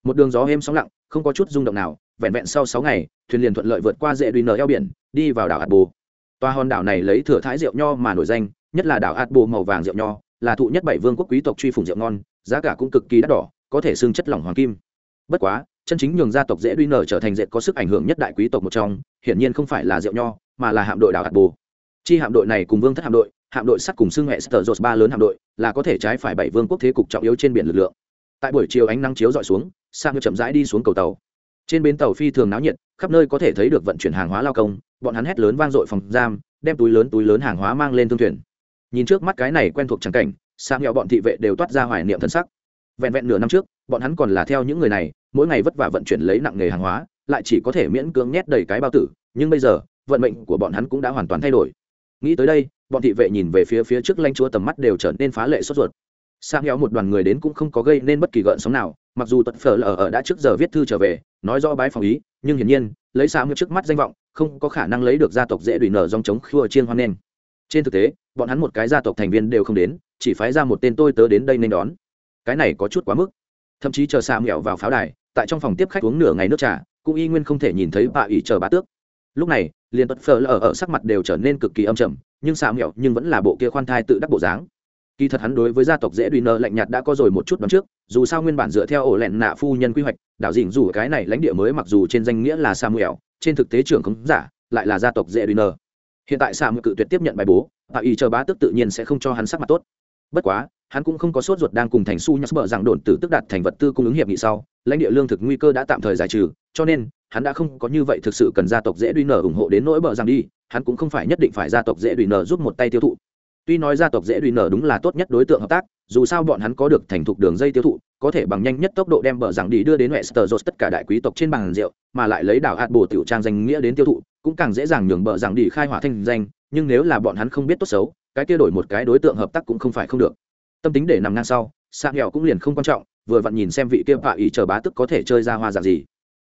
Một đường gió êm sóng lặng, không có chút rung động nào, vẹn vẹn sau sáu ngày, thuyền liền thuận lợi vượt qua dễ đuôi nở eo biển, đi vào đảo hạt bồ. Toa hòn đảo này lấy thừa thái rượu nho mà nổi danh, nhất là đảo hạt bồ màu vàng rượu nho, là thụ nhất bảy vương quốc quý tộc truy phủng rượu ngon, giá cả cũng cực kỳ đắt đỏ có thể xương chất lỏng hoàng kim. Bất quá, chân chính nhường gia tộc dễ đuôi nở trở thành dệt có sức ảnh hưởng nhất đại quý tộc một trong, hiển nhiên không phải là rượu nho, mà là hạm đội đảo hạt bồ. Chi hạm đội này cùng vương thất hạm đội hạm đội sắt cùng xương hệ sờ dột ba lớn hạm đội, là có thể trái phải bảy vương quốc thế cục trọng yếu trên biển lực lượng. Tại buổi chiều ánh nắng chiếu dọi xuống sang chậm rãi đi xuống cầu tàu. Trên bến tàu phi thường náo nhiệt, khắp nơi có thể thấy được vận chuyển hàng hóa lao công, bọn hắn hét lớn vang dội phòng giam, đem túi lớn túi lớn hàng hóa mang lên thương thuyền. Nhìn trước mắt cái này quen thuộc trắng cảnh sang nghèo bọn thị vệ đều toát ra hoài niệm thân sắc vẹn vẹn nửa năm trước, bọn hắn còn là theo những người này, mỗi ngày vất vả vận chuyển lấy nặng nghề hàng hóa, lại chỉ có thể miễn cưỡng nhét đầy cái bao tử, nhưng bây giờ, vận mệnh của bọn hắn cũng đã hoàn toàn thay đổi. Nghĩ tới đây, bọn thị vệ nhìn về phía phía trước lanh chúa tầm mắt đều trở nên phá lệ sốt ruột. Sang héo một đoàn người đến cũng không có gây nên bất kỳ gợn sóng nào, mặc dù tật phở lờ ở đã trước giờ viết thư trở về, nói rõ bái phòng ý, nhưng hiển nhiên, lấy sao trước mắt danh vọng, không có khả năng lấy được gia tộc dễ đùi nở dòng chống khua chiên hoan nghênh. Trên thực tế, bọn hắn một cái gia tộc thành viên đều không đến, chỉ phái ra một tên tôi tớ đến đây nên đón cái này có chút quá mức. Thậm chí chờ xạ mẹo vào pháo đài, tại trong phòng tiếp khách uống nửa ngày nước trà, cũng y nguyên không thể nhìn thấy bà ủy chờ bá tước. Lúc này, liền tật phở lờ ở sắc mặt đều trở nên cực kỳ âm trầm, nhưng xạ mẹo nhưng vẫn là bộ kia khoan thai tự đắc bộ dáng. Kỳ thật hắn đối với gia tộc dễ đùi nợ lạnh nhạt đã có rồi một chút đón trước, dù sao nguyên bản dựa theo ổ lẹn nạ phu nhân quy hoạch, đảo dình dù cái này lãnh địa mới mặc dù trên danh nghĩa là samuel trên thực tế trưởng khống giả, lại là gia tộc dễ đùi nợ. Hiện tại samuel cự tuyệt tiếp nhận bài bố, bà ủy chờ bá tức tự nhiên sẽ không cho hắn sắc mặt tốt. Bất quá hắn cũng không có sốt ruột đang cùng thành su nhắc bờ rằng đồn tử tức đạt thành vật tư cung ứng hiệp nghị sau lãnh địa lương thực nguy cơ đã tạm thời giải trừ cho nên hắn đã không có như vậy thực sự cần gia tộc dễ đuôi nở ủng hộ đến nỗi bờ rằng đi hắn cũng không phải nhất định phải gia tộc dễ đuôi nở giúp một tay tiêu thụ tuy nói gia tộc dễ đuôi nở đúng là tốt nhất đối tượng hợp tác dù sao bọn hắn có được thành thục đường dây tiêu thụ có thể bằng nhanh nhất tốc độ đem bờ rằng đi đưa đến Westeros tất cả đại quý tộc trên bàn rượu, mà lại lấy đảo hạt bổ tiểu trang danh nghĩa đến tiêu thụ, cũng càng dễ dàng nhường bờ rằng đi khai hỏa thanh danh, nhưng nếu là bọn hắn không biết tốt xấu, cái kia đổi một cái đối tượng hợp tác cũng không phải không được. Tâm tính để nằm ngang sau, xạ nghèo cũng liền không quan trọng, vừa vặn nhìn xem vị kia bạ ỉ chờ bá tức có thể chơi ra hoa dạng gì.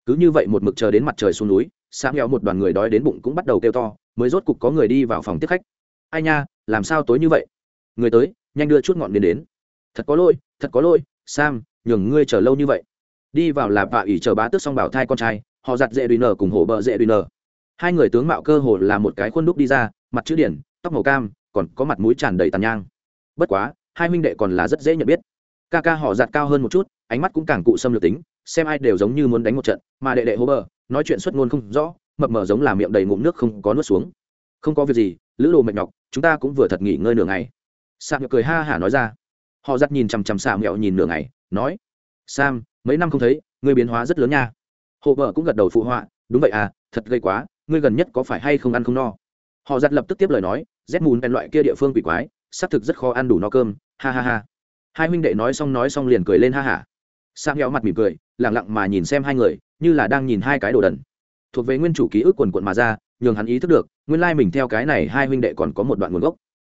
Cứ như vậy một mực chờ đến mặt trời xuống núi, xạ nghèo một đoàn người đói đến bụng cũng bắt đầu kêu to, mới rốt cục có người đi vào phòng tiếp khách. Ai nha, làm sao tối như vậy? Người tới, nhanh đưa chút ngọn đến đến. Thật có lỗi, thật có lỗi, Sam, nhường ngươi chờ lâu như vậy đi vào là vạ ỷ chờ bá tước xong bảo thai con trai họ giặt dễ đùi nở cùng hổ bờ dễ đùi nở hai người tướng mạo cơ hồ là một cái khuôn đúc đi ra mặt chữ điển tóc màu cam còn có mặt mũi tràn đầy tàn nhang bất quá hai huynh đệ còn là rất dễ nhận biết. Ca ca họ giặt cao hơn một chút, ánh mắt cũng càng cụ xâm lược tính, xem ai đều giống như muốn đánh một trận, mà đệ đệ hố bờ, nói chuyện xuất ngôn không rõ, mập mờ giống là miệng đầy ngụm nước không có nuốt xuống. Không có việc gì, lữ đồ mệt nhọc, chúng ta cũng vừa thật nghỉ ngơi nửa ngày. Sạc nhược cười ha hả nói ra. Họ giặt nhìn chằm chằm xà mẹo nhìn nửa ngày, nói sam mấy năm không thấy, ngươi biến hóa rất lớn nha. Hộ vợ cũng gật đầu phụ họa, đúng vậy à thật gây quá, ngươi gần nhất có phải hay không ăn không no? Họ giặt lập tức tiếp lời nói rét mùn bèn loại kia địa phương quỷ quái xác thực rất khó ăn đủ no cơm, ha ha ha. Hai huynh đệ nói xong nói xong liền cười lên ha hả sam nghèo mặt mỉm cười lẳng lặng mà nhìn xem hai người, như là đang nhìn hai cái đồ đần. Thuộc về nguyên chủ ký ức quần quận mà ra, nhường hắn ý thức được, nguyên lai mình theo cái này hai huynh đệ còn có một đoạn nguồn gốc.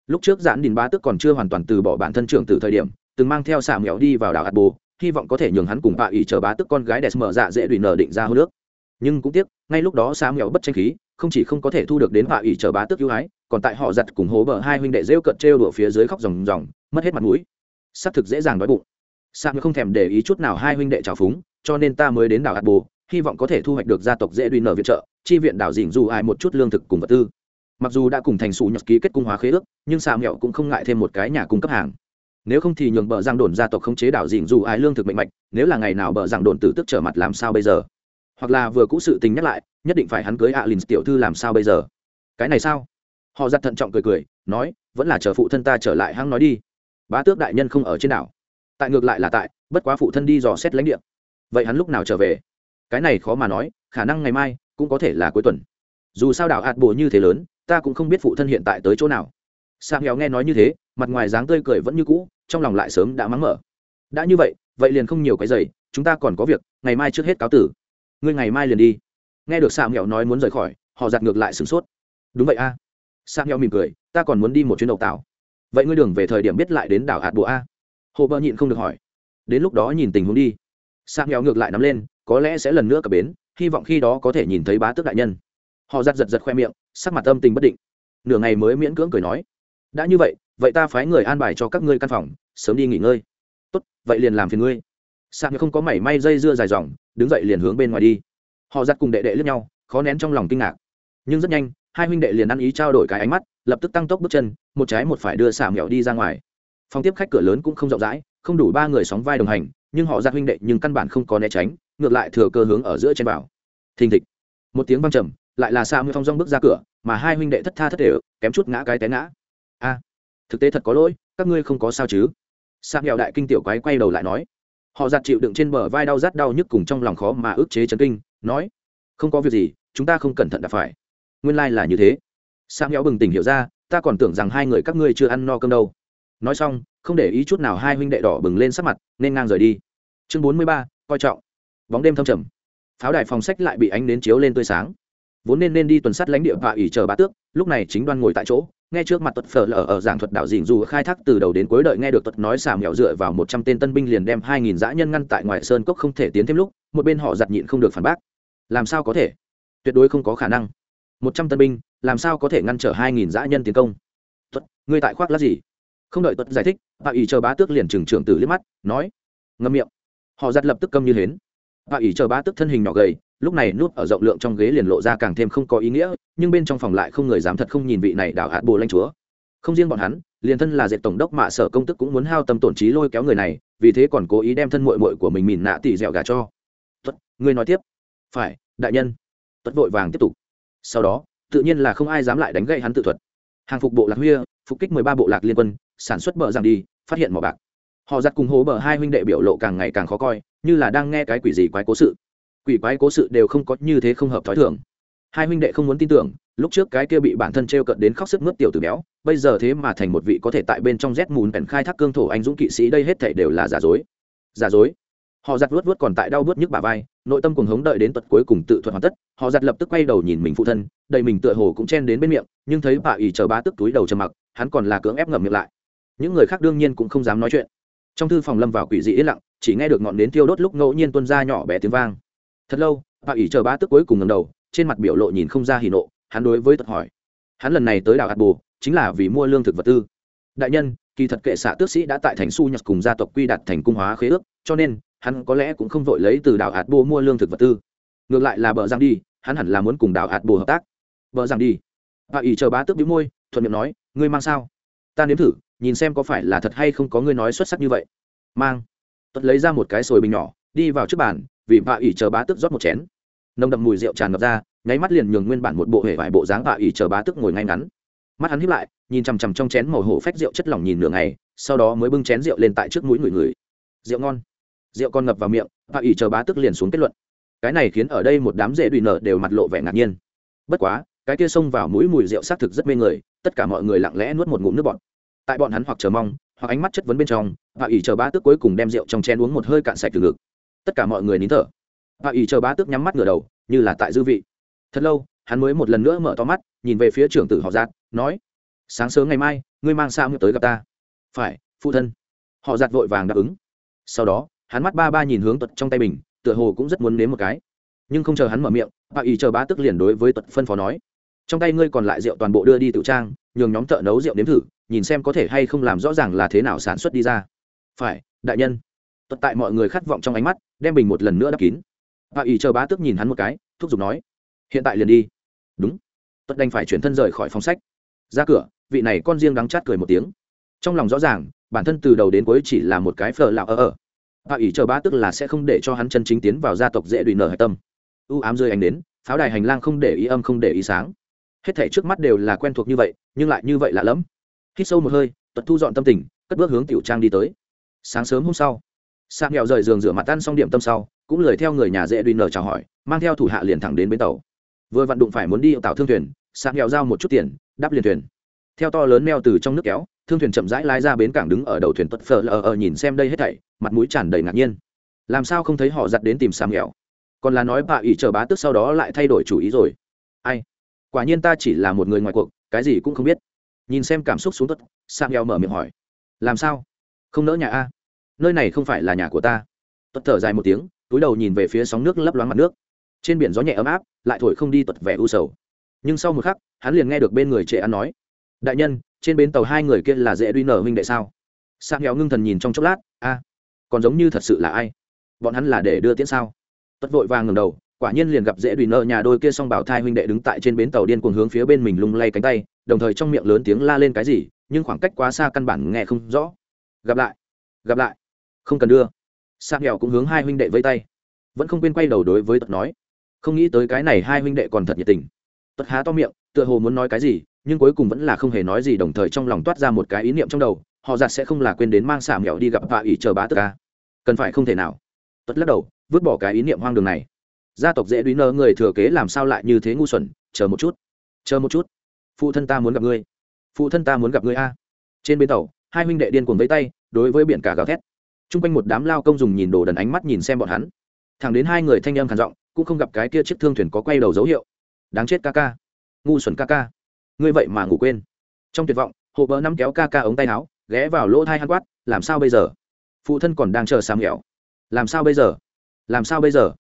Lúc trước giãn đình ba tức còn chưa hoàn toàn từ bỏ bản thân trưởng từ thời điểm, từng mang theo xà mèo đi vào đảo hạt bồ, hy vọng có thể nhường hắn cùng bà ỉ chờ bá tức con gái đẹp mở dạ dễ đùi nở định ra hô nước nhưng cũng tiếc, ngay lúc đó xà mèo bất tranh khí không chỉ không có thể thu được đến họa ủy chờ bá tước ưu ái, còn tại họ giặt cùng hố bờ hai huynh đệ rêu cận trêu đùa phía dưới khóc ròng ròng, mất hết mặt mũi. Xác thực dễ dàng đói bụng. Sao không thèm để ý chút nào hai huynh đệ trào phúng, cho nên ta mới đến đảo hạt bồ, hy vọng có thể thu hoạch được gia tộc dễ đùi nở viện trợ, chi viện đảo dình dù ai một chút lương thực cùng vật tư. Mặc dù đã cùng thành sủ nhật ký kết cung hóa khế ước, nhưng xà mẹo cũng không ngại thêm một cái nhà cung cấp hàng. Nếu không thì nhường bờ giang đồn gia tộc không chế đảo dình dù ai lương thực mạnh mạnh, nếu là ngày nào bờ giang đồn tử tức trở mặt làm sao bây giờ? Hoặc là vừa cũ sự tình nhắc lại, nhất định phải hắn cưới alin tiểu thư làm sao bây giờ? Cái này sao? Họ giặt thận trọng cười cười, nói, vẫn là chờ phụ thân ta trở lại hăng nói đi. Bá tước đại nhân không ở trên đảo. Tại ngược lại là tại, bất quá phụ thân đi dò xét lãnh địa. Vậy hắn lúc nào trở về? Cái này khó mà nói, khả năng ngày mai cũng có thể là cuối tuần. Dù sao đảo hạt bồ như thế lớn, ta cũng không biết phụ thân hiện tại tới chỗ nào. Sang nghèo nghe nói như thế, mặt ngoài dáng tươi cười vẫn như cũ, trong lòng lại sớm đã mắng mở. Đã như vậy vậy liền không nhiều cái giày, chúng ta còn có việc, ngày mai trước hết cáo tử ngươi ngày mai liền đi. Nghe được sang nghèo nói muốn rời khỏi, họ giặt ngược lại sửng sốt. Đúng vậy a. À. sang nghèo mỉm cười, ta còn muốn đi một chuyến đầu tàu vậy ngươi đường về thời điểm biết lại đến đảo hạt bộ a? Hồ bơ nhịn không được hỏi. Đến lúc đó nhìn tình huống đi. Sang nghèo ngược lại nắm lên, có lẽ sẽ lần nữa cập bến, hy vọng khi đó có thể nhìn thấy bá tước đại nhân. Họ giặt giật giật khoe miệng, sắc mặt âm tình bất định. Nửa ngày mới miễn cưỡng cười nói. Đã như vậy vậy ta phái người an bài cho các ngươi căn phòng, sớm đi nghỉ ngơi. Tốt, vậy liền làm phiền ngươi sạc không có mảy may dây dưa dài dòng, đứng dậy liền hướng bên ngoài đi. Họ giặt cùng đệ đệ lướt nhau, khó nén trong lòng kinh ngạc. Nhưng rất nhanh, hai huynh đệ liền ăn ý trao đổi cái ánh mắt, lập tức tăng tốc bước chân, một trái một phải đưa xả nghèo đi ra ngoài. Phòng tiếp khách cửa lớn cũng không rộng rãi, không đủ ba người sóng vai đồng hành, nhưng họ giặt huynh đệ nhưng căn bản không có né tránh, ngược lại thừa cơ hướng ở giữa trên bảo thình thịch. Một tiếng văng trầm, lại là xa người phong rong bước ra cửa, mà hai huynh đệ thất tha thất đều kém chút ngã cái té ngã. A, thực tế thật có lỗi, các ngươi không có sao chứ? Sang nghèo đại kinh tiểu quái quay đầu lại nói họ giặt chịu đựng trên bờ vai đau rát đau nhức cùng trong lòng khó mà ức chế chấn kinh, nói, không có việc gì, chúng ta không cẩn thận đã phải. Nguyên lai、like、là như thế. Sang héo bừng tỉnh hiểu ra, ta còn tưởng rằng hai người các ngươi chưa ăn no cơm đâu. Nói xong, không để ý chút nào hai huynh đệ đỏ bừng lên sắc mặt, nên ngang rời đi. Chương bốn mươi ba, coi trọng. Bóng đêm thâm trầm. Pháo đài phòng sách lại bị ánh nến chiếu lên tươi sáng. Vốn nên nên đi tuần sát lãnh địa và ỉ chờ bá tước lúc này chính đoan ngồi tại chỗ, nghe trước mặt tuật phở lở ở giảng thuật đạo dìn dù khai thác từ đầu đến cuối đợi nghe được tuật nói xà mèo dựa vào một trăm tên tân binh liền đem hai nghìn dã nhân ngăn tại ngoài sơn cốc không thể tiến thêm lúc, một bên họ giặt nhịn không được phản bác. Làm sao có thể? Tuyệt đối không có khả năng. Một trăm tân binh, làm sao có thể ngăn trở hai nghìn dã nhân tiến công? Tuật, ngươi tại khoác lát gì? Không đợi tuật giải thích bà ỷ chờ bá tước liền trừng trưởng tử liếc mắt, nói, ngâm miệng. Họ giặt lập tức câm như hến. Bà ỷ chờ bá tước thân hình nhỏ gầy lúc này nút ở rộng lượng trong ghế liền lộ ra càng thêm không có ý nghĩa, nhưng bên trong phòng lại không người dám thật không nhìn vị này đảo hạt bồ lanh chúa. Không riêng bọn hắn, liền thân là dệt tổng đốc mạ sở công tức cũng muốn hao tâm tổn trí lôi kéo người này, vì thế còn cố ý đem thân mội mội của mình mìn nạ tỉ dẻo gà cho. Tuất, ngươi nói tiếp. Phải, đại nhân. Tuất vội vàng tiếp tục. Sau đó, tự nhiên là không ai dám lại đánh gậy hắn tự thuật. Hàng phục bộ lạc huya phục kích mười ba bộ lạc liên quân, sản xuất bờ rằng đi, phát hiện mỏ bạc. Họ giặt cùng hố bờ hai huynh đệ biểu lộ càng ngày càng khó coi, như là đang nghe cái quỷ gì quái cố sự quỷ quái cố sự đều không có như thế không hợp thói thường. Hai huynh đệ không muốn tin tưởng, lúc trước cái kia bị bản thân t r e o cận đến khóc sức mướt tiểu từ béo, bây giờ thế mà thành một vị có thể tại bên trong rét mùn bèn khai thác cương thổ anh dũng kỵ sĩ đây hết thể đều là giả dối. Giả dối? Họ giặt vuốt vuốt còn tại đau bớt nhức bà vai, nội tâm cùng hống đợi đến tuật cuối cùng tự thuật hoàn tất, họ giặt lập tức quay đầu nhìn mình phụ thân, đầy mình tựa hồ cũng chen đến bên miệng, nhưng thấy bà ỉ chờ bá tức túi đầu trầm mặc, hắn còn là cưỡng ép ngậm miệng lại. Những người khác đương nhiên cũng không dám nói chuyện. Trong thư phòng lâm vào quỷ dị yên lặng, chỉ nghe được ngọn nến tiêu đốt lúc ngẫu nhiên tuân ra nhỏ bé tiếng vang thật lâu bà ỉ chờ bá tức cuối cùng ngầm đầu, trên mặt biểu lộ nhìn không ra hỉ nộ, hắn đối với tật hỏi. Hắn lần này tới đảo hạt bồ, chính là vì mua lương thực vật tư. Đại nhân, kỳ thật kệ xạ tước sĩ đã tại thành su nhật cùng gia tộc quy đặt thành cung hóa khế ước, cho nên, hắn có lẽ cũng không vội lấy từ đảo hạt bồ mua lương thực vật tư. Ngược lại là bờ giang đi, hắn hẳn là muốn cùng đảo hạt bồ hợp tác. Bờ giang đi. Bà ỉ chờ bá tước bĩu môi, thuận miệng nói, ngươi mang sao? Ta nếm thử, nhìn xem có phải là thật hay không có ngươi nói xuất sắc như vậy. Mang. Tuất lấy ra một cái sồi bình nhỏ, đi vào trước bàn vì bà ỉ chờ bá tước rót một chén. Nồng đậm mùi rượu tràn ngập ra, nháy mắt liền nhường nguyên bản một bộ hệ vải bộ dáng bà ỉ chờ bá tước ngồi ngay ngắn. Mắt hắn hiếp lại, nhìn chằm chằm trong chén màu hổ phách rượu chất lỏng nhìn nửa ngày, sau đó mới bưng chén rượu lên tại trước mũi người người. Rượu ngon. Rượu con ngập vào miệng bà ỉ chờ bá tức liền xuống kết luận. Cái này khiến ở đây một đám rễ đùi nở đều mặt lộ vẻ ngạc nhiên. Bất quá, cái kia xông vào mũi mùi rượu xác thực rất mê người, tất cả mọi người lặng lẽ nuốt một ngụm nước bọt. Tại bọn hắn hoặc chờ mong, hoặc ánh mắt chất vấn bên trong và ỉ chờ bá tức cuối cùng đem rượu trong chén uống một hơi cạn sạch từ ngực tất cả mọi người nín thở. Bà ỉ chờ bá tức nhắm mắt ngửa đầu, như là tại dư vị. Thật lâu, hắn mới một lần nữa mở to mắt, nhìn về phía trưởng tử họ giạt, nói, sáng sớm ngày mai, ngươi mang sao tới gặp ta. Phải, phụ thân. Họ giạt vội vàng đáp ứng. Sau đó, hắn mắt ba ba nhìn hướng tuật trong tay mình, tựa hồ cũng rất muốn nếm một cái. Nhưng không chờ hắn mở miệng bà ý chờ bá tức liền đối với tuật phân phó nói, trong tay ngươi còn lại rượu toàn bộ đưa đi tự trang, nhường nhóm thợ nấu rượu nếm thử, nhìn xem có thể hay không làm rõ ràng là thế nào sản xuất đi ra. Phải, đại nhân. Tuật tại mọi người khát vọng trong ánh mắt đem bình một lần nữa đắp kín. Bà ý chờ bá Tước nhìn hắn một cái, thúc giục nói, hiện tại liền đi. Đúng. Tuất đành phải chuyển thân rời khỏi phòng sách. Ra cửa, vị này con riêng đắng chát cười một tiếng. Trong lòng rõ ràng, bản thân từ đầu đến cuối chỉ là một cái phở lạo ở ở bà ỷ chờ bá Tước là sẽ không để cho hắn chân chính tiến vào gia tộc dễ đùi nở hạch tâm. U ám rơi anh đến, pháo đài hành lang không để ý âm không để ý sáng. Hết thể trước mắt đều là quen thuộc như vậy, nhưng lại như vậy lạ lẫm. Hít sâu một hơi tuật thu dọn tâm tình, cất bước hướng tiểu trang đi tới. Sáng sớm hôm sau sang nghèo rời giường rửa mặt ăn xong điểm tâm sau, cũng lời theo người nhà dễ đùi nở chào hỏi, mang theo thủ hạ liền thẳng đến bến tàu. Vừa vặn đụng phải muốn đi tạo thương thuyền sang nghèo giao một chút tiền đáp liền thuyền. Theo to lớn neo từ trong nước kéo, thương thuyền chậm rãi lái ra bến cảng đứng ở đầu thuyền tuất phờ lờ ờ nhìn xem đây hết thảy, mặt mũi tràn đầy ngạc nhiên. Làm sao không thấy họ giặt đến tìm sang nghèo? Còn là nói bà ỷ chờ bá tức sau đó lại thay đổi chủ ý rồi. Ai? Quả nhiên ta chỉ là một người ngoài cuộc, cái gì cũng không biết. Nhìn xem cảm xúc xuống tuất sang nghèo mở miệng hỏi. Làm sao? Không nỡ nhà a? Nơi này không phải là nhà của ta. Tuất thở dài một tiếng, túi đầu nhìn về phía sóng nước lấp loáng mặt nước. Trên biển gió nhẹ ấm áp, lại thổi không đi tuật vẻ u sầu. Nhưng sau một khắc, hắn liền nghe được bên người trệ ăn nói, đại nhân, trên bến tàu hai người kia là dễ duy nở huynh đệ sao? Sang héo ngưng thần nhìn trong chốc lát, a, còn giống như thật sự là ai? Bọn hắn là để đưa tiễn sao? Tất vội vàng ngầm đầu, quả nhiên liền gặp dễ đùi nợ nhà đôi kia s o n g bảo thai huynh đệ đứng tại trên bến tàu điên cuồng hướng phía bên mình lung lay cánh tay, đồng thời trong miệng lớn tiếng la lên cái gì, nhưng khoảng cách quá xa căn bản nghe không rõ. Gặp lại gặp lại không cần đưa. Sang nghèo cũng hướng hai huynh đệ vây tay. Vẫn không quên quay đầu đối với tật nói, không nghĩ tới cái này hai huynh đệ còn thật nhiệt tình. Tật há to miệng, tựa hồ muốn nói cái gì, nhưng cuối cùng vẫn là không hề nói gì đồng thời trong lòng toát ra một cái ý niệm trong đầu, họ giặt sẽ không là quên đến mang xả mẹo đi gặp bà ỉ chờ bá tức ca cần phải không thể nào. Tuất lắc đầu, vứt bỏ cái ý niệm hoang đường này. Gia tộc dễ đuý nơ người thừa kế làm sao lại như thế ngu xuẩn, chờ một chút. Chờ một chút. Phụ thân ta muốn gặp ngươi. Phụ thân ta muốn gặp ngươi a. Trên bến tàu, hai huynh đệ điên cuồng vây tay, đối với biển cả gào thét t r u n g quanh một đám lao công dùng nhìn đồ đần ánh mắt nhìn xem bọn hắn. Thẳng đến hai người thanh âm khản giọng, cũng không gặp cái kia chiếc thương thuyền có quay đầu dấu hiệu. Đáng chết ca ca. Ngu xuẩn ca ca. Ngươi vậy mà ngủ quên. Trong tuyệt vọng hộ bờ nắm kéo ca ca ống tay áo, ghé vào lỗ thai hắn quát, làm sao bây giờ? Phụ thân còn đang chờ sam nghèo. Làm sao bây giờ? Làm sao bây giờ?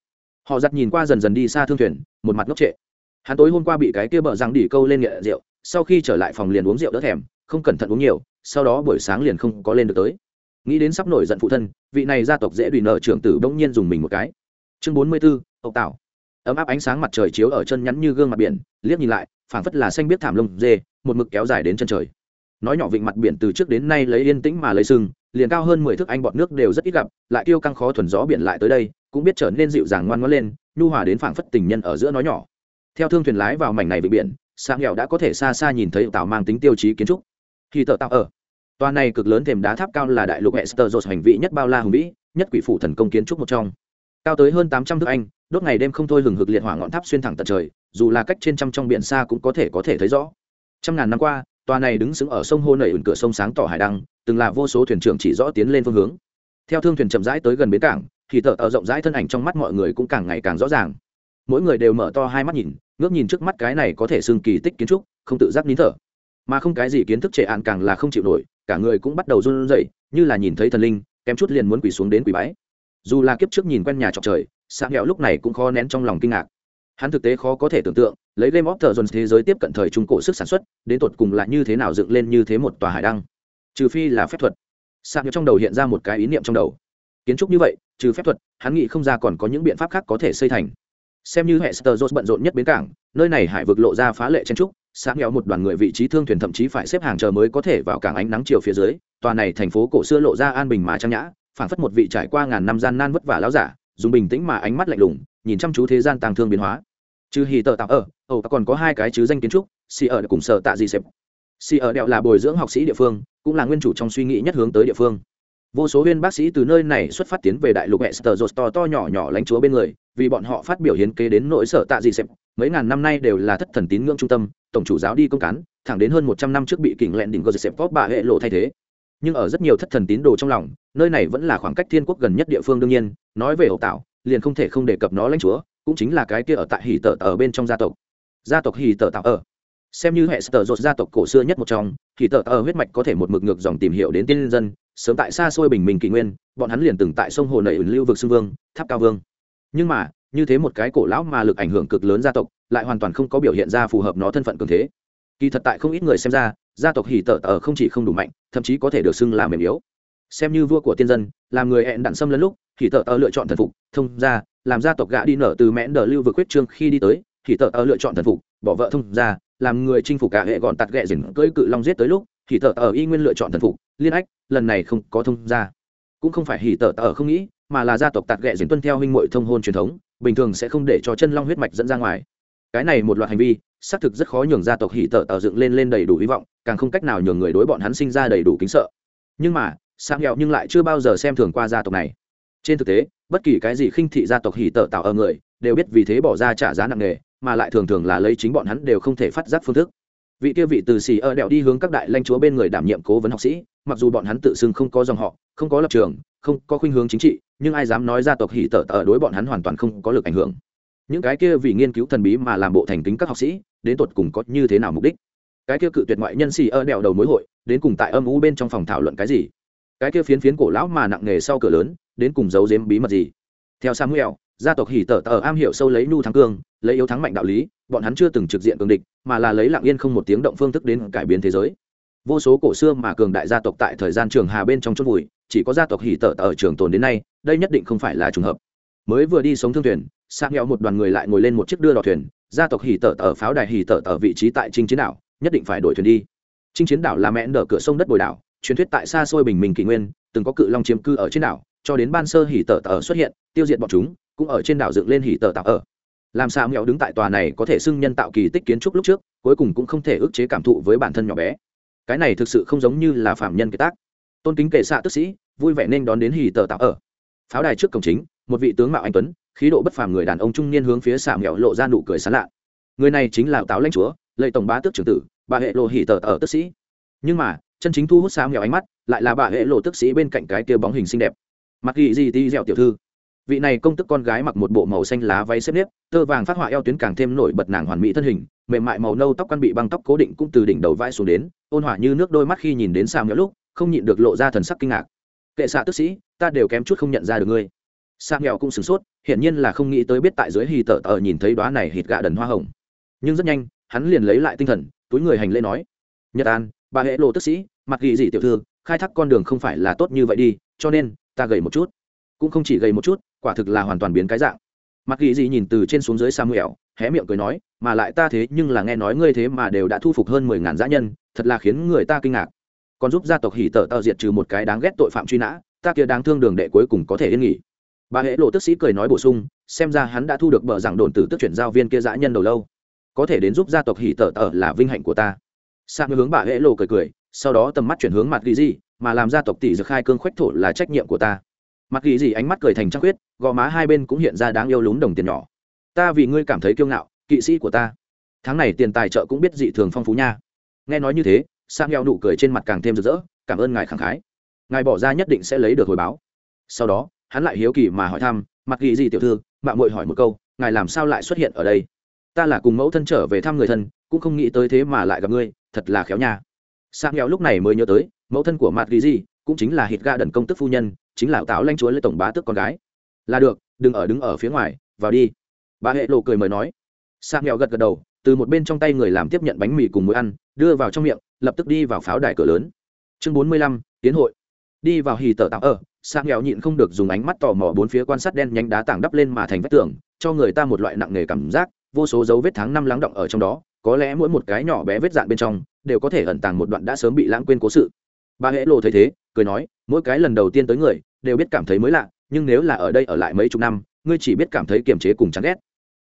Họ giặt nhìn qua dần dần đi xa thương thuyền, một mặt ngốc trệ. Hắn tối hôm qua bị cái kia bờ răng đỉ câu lên nghệ rượu, sau khi trở lại phòng liền uống rượu đỡ thèm, không cẩn thận uống nhiều, sau đó buổi sáng liền không có lên được tới nghĩ đến sắp nổi giận phụ thân vị này gia tộc dễ đùi nợ trưởng tử bỗng nhiên dùng mình một cái. Chương bốn mươi 44, ốc tảo. Ấm áp ánh sáng mặt trời chiếu ở chân nhắn như gương mặt biển liếc nhìn lại phảng phất là xanh biết thảm lông dê một mực kéo dài đến chân trời. Nói nhỏ vịnh mặt biển từ trước đến nay lấy yên tĩnh mà lấy sưng liền cao hơn mười thước anh bọt nước đều rất ít gặp lại tiêu căng khó thuần gió biển lại tới đây cũng biết trở nên dịu dàng ngoan ngoãn lên nhu hòa đến phảng phất tình nhân ở giữa nói nhỏ. Theo thương thuyền lái vào mảnh này vịnh biển sáng nghèo đã có thể xa xa nhìn thấy tạo mang tính tiêu chí kiến trúc. Khi tờ tạo ở Toàn này cực lớn thềm đá tháp cao là đại lục Esther hành vị nhất bao la hùng vĩ, nhất quỷ phủ thần công kiến trúc một trong. Cao tới hơn tám trăm thước anh, đốt ngày đêm không thôi hừng hực liệt hỏa ngọn tháp xuyên thẳng tận trời, dù là cách trên trăm trong biển xa cũng có thể có thể thấy rõ. Trăm ngàn năm qua tòa này đứng sững ở sông hô nảy ẩn cửa sông sáng tỏ hải đăng, từng là vô số thuyền trưởng chỉ rõ tiến lên phương hướng. Theo thương thuyền chậm rãi tới gần bến cảng, thì tở ở rộng rãi thân ảnh trong mắt mọi người cũng càng ngày càng rõ ràng. Mỗi người đều mở to hai mắt nhìn, ngước nhìn trước mắt cái này có thể xưng kỳ tích kiến trúc, không tự giác nín thở. Mà không cái gì kiến thức trẻ ạn càng là không chịu nổi cả người cũng bắt đầu run rẩy, như là nhìn thấy thần linh, kém chút liền muốn quỳ xuống đến quỳ bái. Dù là kiếp trước nhìn quen nhà trọc trời sang hẹo lúc này cũng khó nén trong lòng kinh ngạc. Hắn thực tế khó có thể tưởng tượng, lấy game of thrones thế giới tiếp cận thời trung cổ sức sản xuất, đến tột cùng là như thế nào dựng lên như thế một tòa hải đăng. Trừ phi là phép thuật. Sang hẹo trong đầu hiện ra một cái ý niệm trong đầu. Kiến trúc như vậy, trừ phép thuật, hắn nghĩ không ra còn có những biện pháp khác có thể xây thành. Xem như hệ sơ bận rộn nhất bến cảng, nơi này hải vực lộ ra phá lệ chen trúc sáng nghèo một đoàn người vị trí thương thuyền thậm chí phải xếp hàng chờ mới có thể vào cảng ánh nắng chiều phía dưới, tòa này thành phố cổ xưa lộ ra an bình mà trang nhã, phảng phất một vị trải qua ngàn năm gian nan vất vả láo giả, dùng bình tĩnh mà ánh mắt lạnh lùng, nhìn chăm chú thế gian tàng thương biến hóa. Chứ hì tờ tạo ở ồ còn có hai cái chứ danh kiến trúc, xì ở cùng sợ tạ gì xếp xì ở đẹo là bồi dưỡng học sĩ địa phương, cũng là nguyên chủ trong suy nghĩ nhất hướng tới địa phương. Vô số viên bác sĩ từ nơi này xuất phát tiến về đại lục hệ sờ to to nhỏ nhỏ lánh chúa bên người, vì bọn họ phát biểu hiến kế đến nỗi sở tạ gì xếp mấy ngàn năm nay đều là thất thần tín ngưỡng trung tâm, tổng chủ giáo đi công cán, thẳng đến hơn một trăm năm trước bị kỉnh lẹn đỉnh cơ xếp phóp bà hệ lộ thay thế. Nhưng ở rất nhiều thất thần tín đồ trong lòng, nơi này vẫn là khoảng cách thiên quốc gần nhất địa phương đương nhiên, nói về hậu tạo, liền không thể không đề cập nó lãnh chúa, cũng chính là cái kia ở tại hỉ tờ ở bên trong gia tộc. Gia tộc hỉ tờ tạo ở. Xem như hệ sở rột gia tộc cổ xưa nhất một trong, hỉ tờ ở huyết mạch có thể một mực ngược dòng tìm hiểu đến tiên dân, sớm tại xa xôi bình minh kỷ nguyên, bọn hắn liền từng tại sông hồ nầy ứng lưu vực xưng vương, tháp cao vương. Nhưng mà như thế một cái cổ lão mà lực ảnh hưởng cực lớn gia tộc, lại hoàn toàn không có biểu hiện ra phù hợp nó thân phận cường thế. Kỳ thật tại không ít người xem ra, gia tộc hỉ tờ tờ không chỉ không đủ mạnh, thậm chí có thể được xưng là mềm yếu. Xem như vua của tiên dân, làm người hẹn đạn xâm lấn lúc, hỉ tờ tờ lựa chọn thần phục, thông ra, làm gia tộc gã đi nở từ mẽn đờ lưu vừa quyết trương khi đi tới, hỉ tờ tờ lựa chọn thần phục, bỏ vợ thông ra, làm người chinh phục cả hệ gọn tạt ghẹ dình cưỡi cự long giết tới lúc, hỉ tờ tờ y nguyên lựa chọn thần phục, liên ách, lần này không có thông ra. Cũng không phải hỉ tờ tờ không nghĩ mà là gia tộc tạt ghẹ dình tuân theo huynh muội thông hôn truyền thống, bình thường sẽ không để cho chân long huyết mạch dẫn ra ngoài. Cái này một loạt hành vi, xác thực rất khó nhường gia tộc hỉ tở tạo dựng lên lên đầy đủ hy vọng, càng không cách nào nhường người đối bọn hắn sinh ra đầy đủ kính sợ. Nhưng mà sang nghèo nhưng lại chưa bao giờ xem thường qua gia tộc này. Trên thực tế, bất kỳ cái gì khinh thị gia tộc hỉ tở tạo ở người, đều biết vì thế bỏ ra trả giá nặng nề, mà lại thường thường là lấy chính bọn hắn đều không thể phát giác phương thức. Vị kia vị từ xì ở đẹo đi hướng các đại lãnh chúa bên người đảm nhiệm cố vấn học sĩ, mặc dù bọn hắn tự xưng không có dòng họ, không có lập trường không có khuynh hướng chính trị, nhưng ai dám nói gia tộc hỉ tở tở đối bọn hắn hoàn toàn không có lực ảnh hưởng. Những cái kia vì nghiên cứu thần bí mà làm bộ thành kính các học sĩ, đến tột cùng có như thế nào mục đích? Cái kia cự tuyệt ngoại nhân xì ở đèo đầu mối hội, đến cùng tại âm u bên trong phòng thảo luận cái gì? Cái kia phiến phiến cổ lão mà nặng nghề sau cửa lớn, đến cùng giấu giếm bí mật gì? Theo samuel, gia tộc hỉ tở tở am hiểu sâu lấy nhu thắng cương, lấy yếu thắng mạnh đạo lý, bọn hắn chưa từng trực diện cường địch, mà là lấy lặng yên không một tiếng động phương thức đến cải biến thế giới. Vô số cổ xưa mà cường đại gia tộc tại thời gian trường hà bên trong chốt vùi chỉ có gia tộc hỉ tở ở trường tồn đến nay, đây nhất định không phải là trùng hợp. Mới vừa đi sống thương thuyền sang nghèo một đoàn người lại ngồi lên một chiếc đưa đò thuyền, gia tộc hỉ tở ở pháo đài hỉ tở ở vị trí tại trinh chiến đảo, nhất định phải đổi thuyền đi. Trinh chiến đảo là mẹ nở cửa sông đất bồi đảo, truyền thuyết tại xa xôi bình minh kỷ nguyên, từng có cự long chiếm cư ở trên đảo, cho đến ban sơ hỉ tở ở xuất hiện, tiêu diệt bọn chúng, cũng ở trên đảo dựng lên hỉ tở tạo ở. Làm sao mèo đứng tại tòa này có thể xưng nhân tạo kỳ tích kiến trúc lúc trước, cuối cùng cũng không thể ức chế cảm thụ với bản thân nhỏ bé. Cái này thực sự không giống như là phạm nhân kế tác tôn kính kệ xạ tức sĩ, vui vẻ nên đón đến hì tờ tạo ở. Pháo đài trước cổng chính, một vị tướng mạo anh tuấn, khí độ bất phàm người đàn ông trung niên hướng phía xạ mẹo lộ ra nụ cười sán lạ. Người này chính là táo lãnh chúa, lệ tổng bá tước trưởng tử, bà hệ lộ hì tờ ở tức sĩ. Nhưng mà, chân chính thu hút xạ mẹo ánh mắt, lại là bà hệ lộ tức sĩ bên cạnh cái kia bóng hình xinh đẹp. Mặc ghi gì ti dẻo tiểu thư. Vị này công tức con gái mặc một bộ màu xanh lá váy xếp nếp, tơ vàng phát họa eo tuyến càng thêm nổi bật nàng hoàn mỹ thân hình, mềm mại màu nâu tóc căn bị băng tóc cố định cũng từ đỉnh đầu vai xuống đến, ôn hỏa như nước đôi mắt khi nhìn đến xà nhỡ lúc không nhịn được lộ ra thần sắc kinh ngạc. Kệ xạ tức sĩ, ta đều kém chút không nhận ra được ngươi. Sa nghèo cũng sửng sốt, hiển nhiên là không nghĩ tới biết tại dưới hì tờ tờ nhìn thấy đoá này hít gạ đần hoa hồng. Nhưng rất nhanh, hắn liền lấy lại tinh thần, túi người hành lễ nói. Nhật an, bà hệ lộ tức sĩ mặc ghi gì tiểu thư, khai thác con đường không phải là tốt như vậy đi, cho nên, ta gầy một chút. Cũng không chỉ gầy một chút, quả thực là hoàn toàn biến cái dạng. Mặc ghi gì nhìn từ trên xuống dưới samuel, hé miệng cười nói, mà lại ta thế nhưng là nghe nói ngươi thế mà đều đã thu phục hơn mười ngàn dã nhân, thật là khiến người ta kinh ngạc còn giúp gia tộc hỉ tở tờ diệt trừ một cái đáng ghét tội phạm truy nã, ta kia đáng thương đường đệ cuối cùng có thể yên nghỉ. Bà hễ lộ tức sĩ cười nói bổ sung, xem ra hắn đã thu được bờ giảng đồn từ tức chuyển giao viên kia dã nhân đầu lâu. Có thể đến giúp gia tộc hỉ tở tở là vinh hạnh của ta. Sang hướng bà hễ lộ cười cười, sau đó tầm mắt chuyển hướng mặt ghi gì, mà làm gia tộc tỷ dược khai cương khoách thổ là trách nhiệm của ta. Mặt ghi gì ánh mắt cười thành trăng huyết gò má hai bên cũng hiện ra đáng yêu lún đồng tiền nhỏ. Ta vì ngươi cảm thấy kiêu ngạo, kỵ sĩ của ta. Tháng này tiền tài trợ cũng biết dị thường phong phú nha. Nghe nói như thế sang heo nụ cười trên mặt càng thêm rực rỡ, cảm ơn ngài khẳng khái. Ngài bỏ ra nhất định sẽ lấy được hồi báo. Sau đó, hắn lại hiếu kỳ mà hỏi thăm mặc ghi gì tiểu thư mạng mội hỏi một câu, ngài làm sao lại xuất hiện ở đây? Ta là cùng mẫu thân trở về thăm người thân, cũng không nghĩ tới thế mà lại gặp ngươi, thật là khéo nha. Sang nghèo lúc này mới nhớ tới, mẫu thân của mặt ghi gì, cũng chính là hít ga đần công tức phu nhân, chính là táo lanh chúa lê tổng bá tức con gái. Là được, đừng ở đứng ở phía ngoài, vào đi. Bà hệ lộ cười mời nói. Sang nghèo gật gật đầu, từ một bên trong tay người làm tiếp nhận bánh mì cùng muối ăn, đưa vào trong miệng lập tức đi vào pháo đài cửa lớn. Chương bốn mươi lăm, tiến hội. Đi vào hì tờ tạo ở sang nghèo nhịn không được dùng ánh mắt tò mò bốn phía quan sát đen nhánh đá tảng đắp lên mà thành vách tường, cho người ta một loại nặng nề cảm giác, vô số dấu vết tháng năm lắng động ở trong đó, có lẽ mỗi một cái nhỏ bé vết dạn bên trong, đều có thể ẩn tàng một đoạn đã sớm bị lãng quên cố sự. Bà hễ lộ thấy thế, cười nói, mỗi cái lần đầu tiên tới người, đều biết cảm thấy mới lạ, nhưng nếu là ở đây ở lại mấy chục năm, ngươi chỉ biết cảm thấy kiềm chế cùng chán ghét.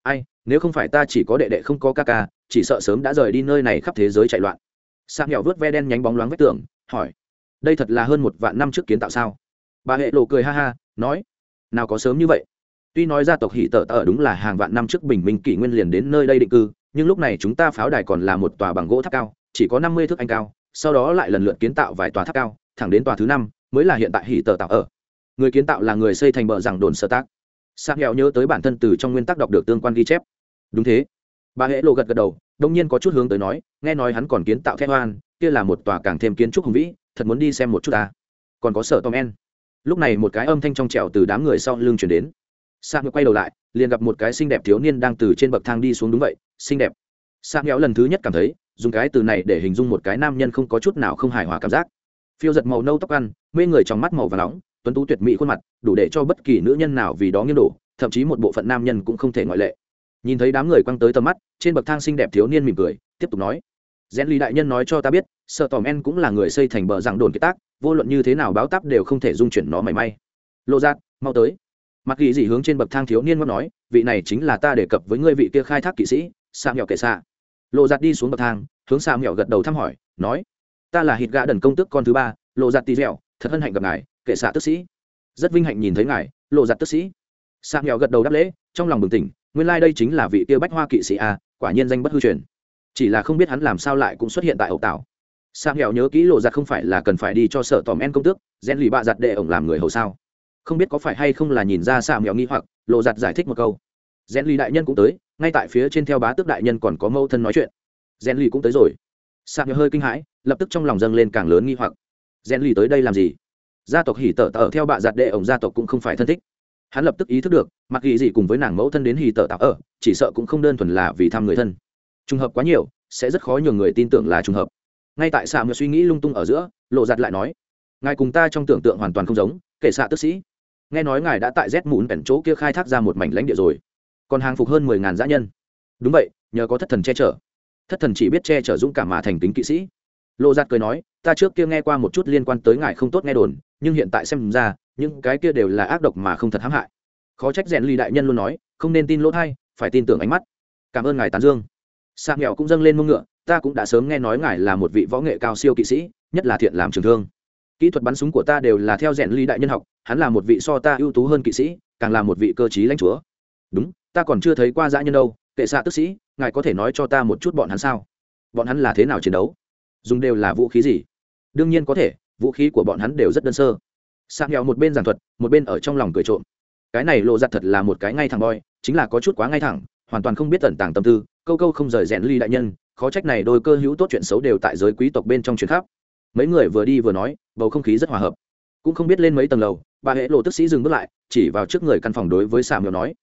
Ai, nếu không phải ta chỉ có đệ đệ không có ca ca, chỉ sợ sớm đã rời đi nơi này khắp thế giới chạy loạn sang nghèo vớt ve đen nhánh bóng loáng vách tường, hỏi, đây thật là hơn một vạn năm trước kiến tạo sao? Bà hệ lộ cười ha ha, nói, nào có sớm như vậy. Tuy nói gia tộc hỷ tở tở đúng là hàng vạn năm trước bình minh kỷ nguyên liền đến nơi đây định cư, nhưng lúc này chúng ta pháo đài còn là một tòa bằng gỗ tháp cao, chỉ có năm mươi thước anh cao, sau đó lại lần lượt kiến tạo vài tòa tháp cao, thẳng đến tòa thứ năm mới là hiện tại hỷ tở tạo ở. Người kiến tạo là người xây thành bờ rằng đồn sơ tác. Sang nghèo nhớ tới bản thân từ trong nguyên tắc đọc được tương quan ghi chép. Đúng thế. Bà hễ lộ gật gật đầu đông nhiên có chút hướng tới nói, nghe nói hắn còn kiến tạo thép hoan, kia là một tòa càng thêm kiến trúc hùng vĩ, thật muốn đi xem một chút ta. Còn có sở tom en. Lúc này một cái âm thanh trong trẻo từ đám người sau lưng chuyển đến. Sa ngựa quay đầu lại, liền gặp một cái xinh đẹp thiếu niên đang từ trên bậc thang đi xuống đúng vậy, xinh đẹp. Sa nghèo lần thứ nhất cảm thấy, dùng cái từ này để hình dung một cái nam nhân không có chút nào không hài hòa cảm giác. Phiêu giật màu nâu tóc ăn, mê người trong mắt màu và nóng, tuấn tú tuyệt mỹ khuôn mặt, đủ để cho bất kỳ nữ nhân nào vì đó nghiêng đổ, thậm chí một bộ phận nam nhân cũng không thể ngoại lệ nhìn thấy đám người quăng tới tầm mắt, trên bậc thang xinh đẹp thiếu niên mỉm cười, tiếp tục nói. Rèn lý đại nhân nói cho ta biết sợ tòm en cũng là người xây thành bờ rằng đồn kiệt tác, vô luận như thế nào báo táp đều không thể dung chuyển nó mảy may. Lộ giác mau tới. Mặc ghi dị hướng trên bậc thang thiếu niên mất nói, vị này chính là ta đề cập với ngươi vị kia khai thác kỵ sĩ xa mẹo kệ xạ lộ giặt đi xuống bậc thang, hướng xa mẹo gật đầu thăm hỏi, nói, ta là hít gã đần công tức con thứ ba, lộ giặt tì dẻo, thật hân hạnh gặp ngài, kệ xạ tức sĩ. Rất vinh hạnh nhìn thấy ngài, lộ giặt tức sĩ. Xa mẹo gật đầu đáp lễ, trong lòng bừng tỉnh nguyên lai、like、đây chính là vị kia bách hoa kỵ sĩ a, quả nhiên danh bất hư truyền. Chỉ là không biết hắn làm sao lại cũng xuất hiện tại ẩu tảo. Sang hẹo nhớ kỹ lộ giặt không phải là cần phải đi cho sở tòm en công tước gen lì bạ giặt đệ ổng làm người hầu sao. Không biết có phải hay không là nhìn ra xạ mèo nghi hoặc, lộ giặt giải thích một câu. Rèn lì đại nhân cũng tới, ngay tại phía trên theo bá tước đại nhân còn có mâu thân nói chuyện. Rèn lì cũng tới rồi. Sang hẹo hơi kinh hãi, lập tức trong lòng dâng lên càng lớn nghi hoặc. Rèn lì tới đây làm gì? Gia tộc hỉ tở tở theo bạ giặt đệ ổng gia tộc cũng không phải thân thích. Hắn lập tức ý thức được mặc ghi gì cùng với nàng mẫu thân đến hì tợ tạo ở, chỉ sợ cũng không đơn thuần là vì thăm người thân. Trùng hợp quá nhiều, sẽ rất khó nhường người tin tưởng là trùng hợp. Ngay tại xạ mèo suy nghĩ lung tung ở giữa, lộ giặt lại nói, ngài cùng ta trong tưởng tượng hoàn toàn không giống, kể xạ tức sĩ. Nghe nói ngài đã tại rét mùn bèn chỗ kia khai thác ra một mảnh lãnh địa rồi. Còn hàng phục hơn mười ngàn dã nhân. Đúng vậy, nhờ có thất thần che chở. Thất thần chỉ biết che chở dũng cảm mà thành tính kỵ sĩ. Lộ giặt cười nói, ta trước kia nghe qua một chút liên quan tới ngài không tốt nghe đồn, nhưng hiện tại xem ra, những cái kia đều là ác độc mà không thật hãm hại khó trách rèn ly đại nhân luôn nói, không nên tin lỗ thay phải tin tưởng ánh mắt. Cảm ơn ngài tán dương. Sạc nghèo cũng dâng lên mông ngựa, ta cũng đã sớm nghe nói ngài là một vị võ nghệ cao siêu kỵ sĩ, nhất là thiện làm trường thương. Kỹ thuật bắn súng của ta đều là theo rèn ly đại nhân học, hắn là một vị so ta ưu tú hơn kỵ sĩ, càng là một vị cơ trí lãnh chúa. Đúng, ta còn chưa thấy qua dã nhân đâu, kệ xạ tức sĩ, ngài có thể nói cho ta một chút bọn hắn sao? Bọn hắn là thế nào chiến đấu? Dùng đều là vũ khí gì? Đương nhiên có thể, vũ khí của bọn hắn đều rất đơn sơ. Sạc nghèo một bên giảng thuật, một bên ở trong lòng cười trộm cái này lộ giặt thật là một cái ngay thẳng boy, chính là có chút quá ngay thẳng, hoàn toàn không biết tẩn tàng tâm tư, câu câu không rời rèn ly đại nhân, khó trách này đôi cơ hữu tốt chuyện xấu đều tại giới quý tộc bên trong chuyện khắp. Mấy người vừa đi vừa nói, bầu không khí rất hòa hợp. Cũng không biết lên mấy tầng lầu, bà hệ lộ tức sĩ dừng bước lại, chỉ vào trước người căn phòng đối với xà miều nói,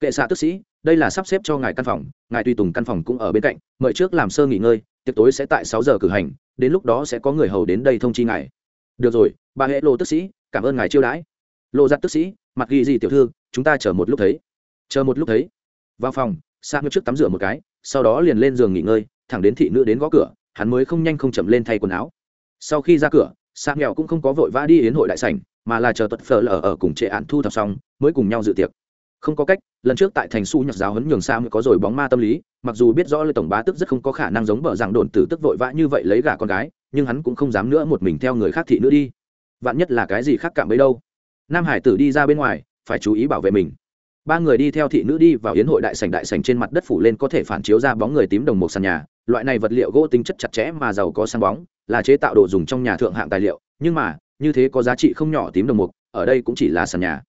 kệ xạ tức sĩ, đây là sắp xếp cho ngài căn phòng, ngài tùy tùng căn phòng cũng ở bên cạnh, mời trước làm sơ nghỉ ngơi, tiệc tối sẽ tại sáu giờ cử hành, đến lúc đó sẽ có người hầu đến đây thông chi ngài. Được rồi, bà hệ lộ tức sĩ, cảm ơn ngài chiêu đãi. Lộ giặt tức sĩ mặt ghi gì tiểu thư, chúng ta chờ một lúc thấy. Chờ một lúc thấy. Vào phòng, sa ngược trước tắm rửa một cái, sau đó liền lên giường nghỉ ngơi, thẳng đến thị nữ đến gõ cửa, hắn mới không nhanh không chậm lên thay quần áo. Sau khi ra cửa, sa nghèo cũng không có vội vã đi yến hội đại sảnh, mà là chờ tuật phở lở ở cùng trệ ạn thu thập xong, mới cùng nhau dự tiệc. Không có cách, lần trước tại thành su nhạc giáo huấn nhường sa mới có rồi bóng ma tâm lý, mặc dù biết rõ lời tổng bá tức rất không có khả năng giống bờ rằng đồn tử tức vội vã như vậy lấy gả con gái, nhưng hắn cũng không dám nữa một mình theo người khác thị nữ đi. Vạn nhất là cái gì khác cảm ấy đâu nam hải tử đi ra bên ngoài, phải chú ý bảo vệ mình. Ba người đi theo thị nữ đi vào yến hội đại sảnh đại sảnh trên mặt đất phủ lên có thể phản chiếu ra bóng người tím đồng một sàn nhà. Loại này vật liệu gỗ tính chất chặt chẽ mà giàu có sáng bóng, là chế tạo đồ dùng trong nhà thượng hạng tài liệu. Nhưng mà, như thế có giá trị không nhỏ tím đồng mục, ở đây cũng chỉ là sàn nhà.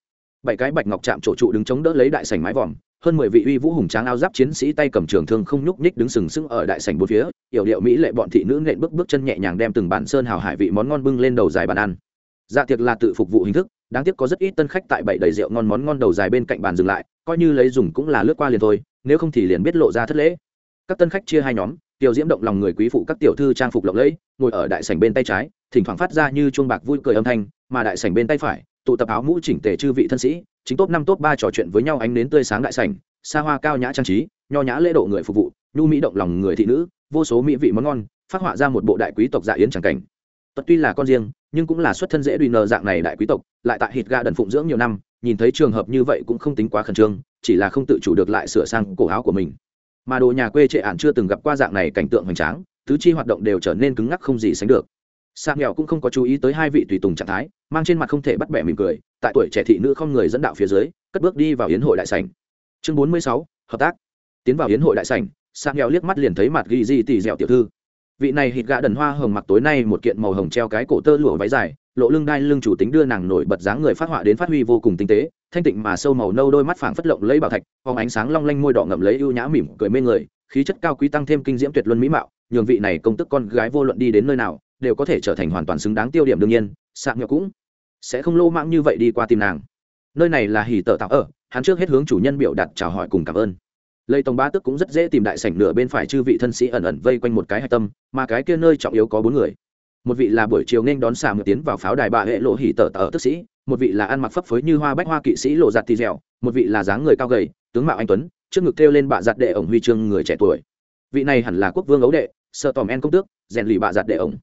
Bảy cái bạch ngọc chạm trổ trụ đứng chống đỡ lấy đại sảnh mái vòm, hơn mười vị uy vũ hùng tráng áo giáp chiến sĩ tay cầm trường thương không nhúc nhích đứng sừng sững ở đại sảnh bốn phía. Yểu điệu mỹ lệ bọn thị nữ nện bước bước chân nhẹ nhàng đem từng bản sơn hào hải vị món ngon bưng lên đầu dài bàn ăn. Dạ tiệc là tự phục vụ hình thức đáng tiếc có rất ít tân khách tại bảy đầy rượu ngon món ngon đầu dài bên cạnh bàn dừng lại, coi như lấy dùng cũng là lướt qua liền thôi, nếu không thì liền biết lộ ra thất lễ. Các tân khách chia hai nhóm, tiểu diễm động lòng người quý phụ các tiểu thư trang phục lộng lẫy, ngồi ở đại sảnh bên tay trái, thỉnh thoảng phát ra như chuông bạc vui cười âm thanh, mà đại sảnh bên tay phải, tụ tập áo mũ chỉnh tề chư vị thân sĩ, chính top năm top ba trò chuyện với nhau ánh nến tươi sáng đại sảnh, xa hoa cao nhã trang trí, nho nhã lễ độ người phục vụ, nhu mỹ động lòng người thị nữ, vô số mỹ vị món ngon, phát họa ra một bộ đại quý tộc dạ yến chẳng cảnh. Tuy là con riêng nhưng cũng là xuất thân dễ đùi nờ dạng này đại quý tộc, lại tại hít ga đần phụng dưỡng nhiều năm, nhìn thấy trường hợp như vậy cũng không tính quá khẩn trương, chỉ là không tự chủ được lại sửa sang cổ áo của mình. Mà đồ nhà quê trệ ản chưa từng gặp qua dạng này cảnh tượng hoành tráng, tứ chi hoạt động đều trở nên cứng ngắc không gì sánh được. Sang nghèo cũng không có chú ý tới hai vị tùy tùng trạng thái, mang trên mặt không thể bắt bẻ mỉm cười, tại tuổi trẻ thị nữ không người dẫn đạo phía dưới, cất bước đi vào yến hội đại sảnh. Chương bốn mươi sáu, hợp tác. Tiến vào yến hội đại sảnh sang nghèo liếc mắt liền thấy mặt ghi di tỷ dẻo tiểu thư vị này hít gã đần hoa hồng mặc tối nay một kiện màu hồng treo cái cổ tơ lụa váy dài, lộ lưng đai lưng chủ tính đưa nàng nổi bật dáng người phát họa đến phát huy vô cùng tinh tế, thanh tịnh mà sâu màu nâu đôi mắt phảng phất lộng lấy bảo thạch, phóng ánh sáng long lanh môi đỏ ngậm lấy ưu nhã mỉm cười mê người, khí chất cao quý tăng thêm kinh diễm tuyệt luân mỹ mạo, nhường vị này công tức con gái vô luận đi đến nơi nào, đều có thể trở thành hoàn toàn xứng đáng tiêu điểm đương nhiên, sạc nhựa cũng sẽ không lô mãng như vậy đi qua tìm nàng. Nơi này là hỉ tợ tạo ở, hắn trước hết hướng chủ nhân biểu đặt chào hỏi cùng cảm ơn lây tông ba tức cũng rất dễ tìm đại sảnh nửa bên phải chư vị thân sĩ ẩn ẩn vây quanh một cái hạch tâm, mà cái kia nơi trọng yếu có bốn người. Một vị là buổi chiều nên đón xà ngược tiến vào pháo đài bà hệ lộ hỉ tờ tờ tức sĩ, một vị là ăn mặc phấp phới như hoa bách hoa kỵ sĩ lộ giặt tì dẻo, một vị là dáng người cao gầy, tướng mạo anh tuấn, trước ngực kêu lên bạ giặt đệ ổng huy chương người trẻ tuổi. Vị này hẳn là quốc vương ấu đệ sợ tòm en công tước, rèn lì bạ giặt đệ ổng.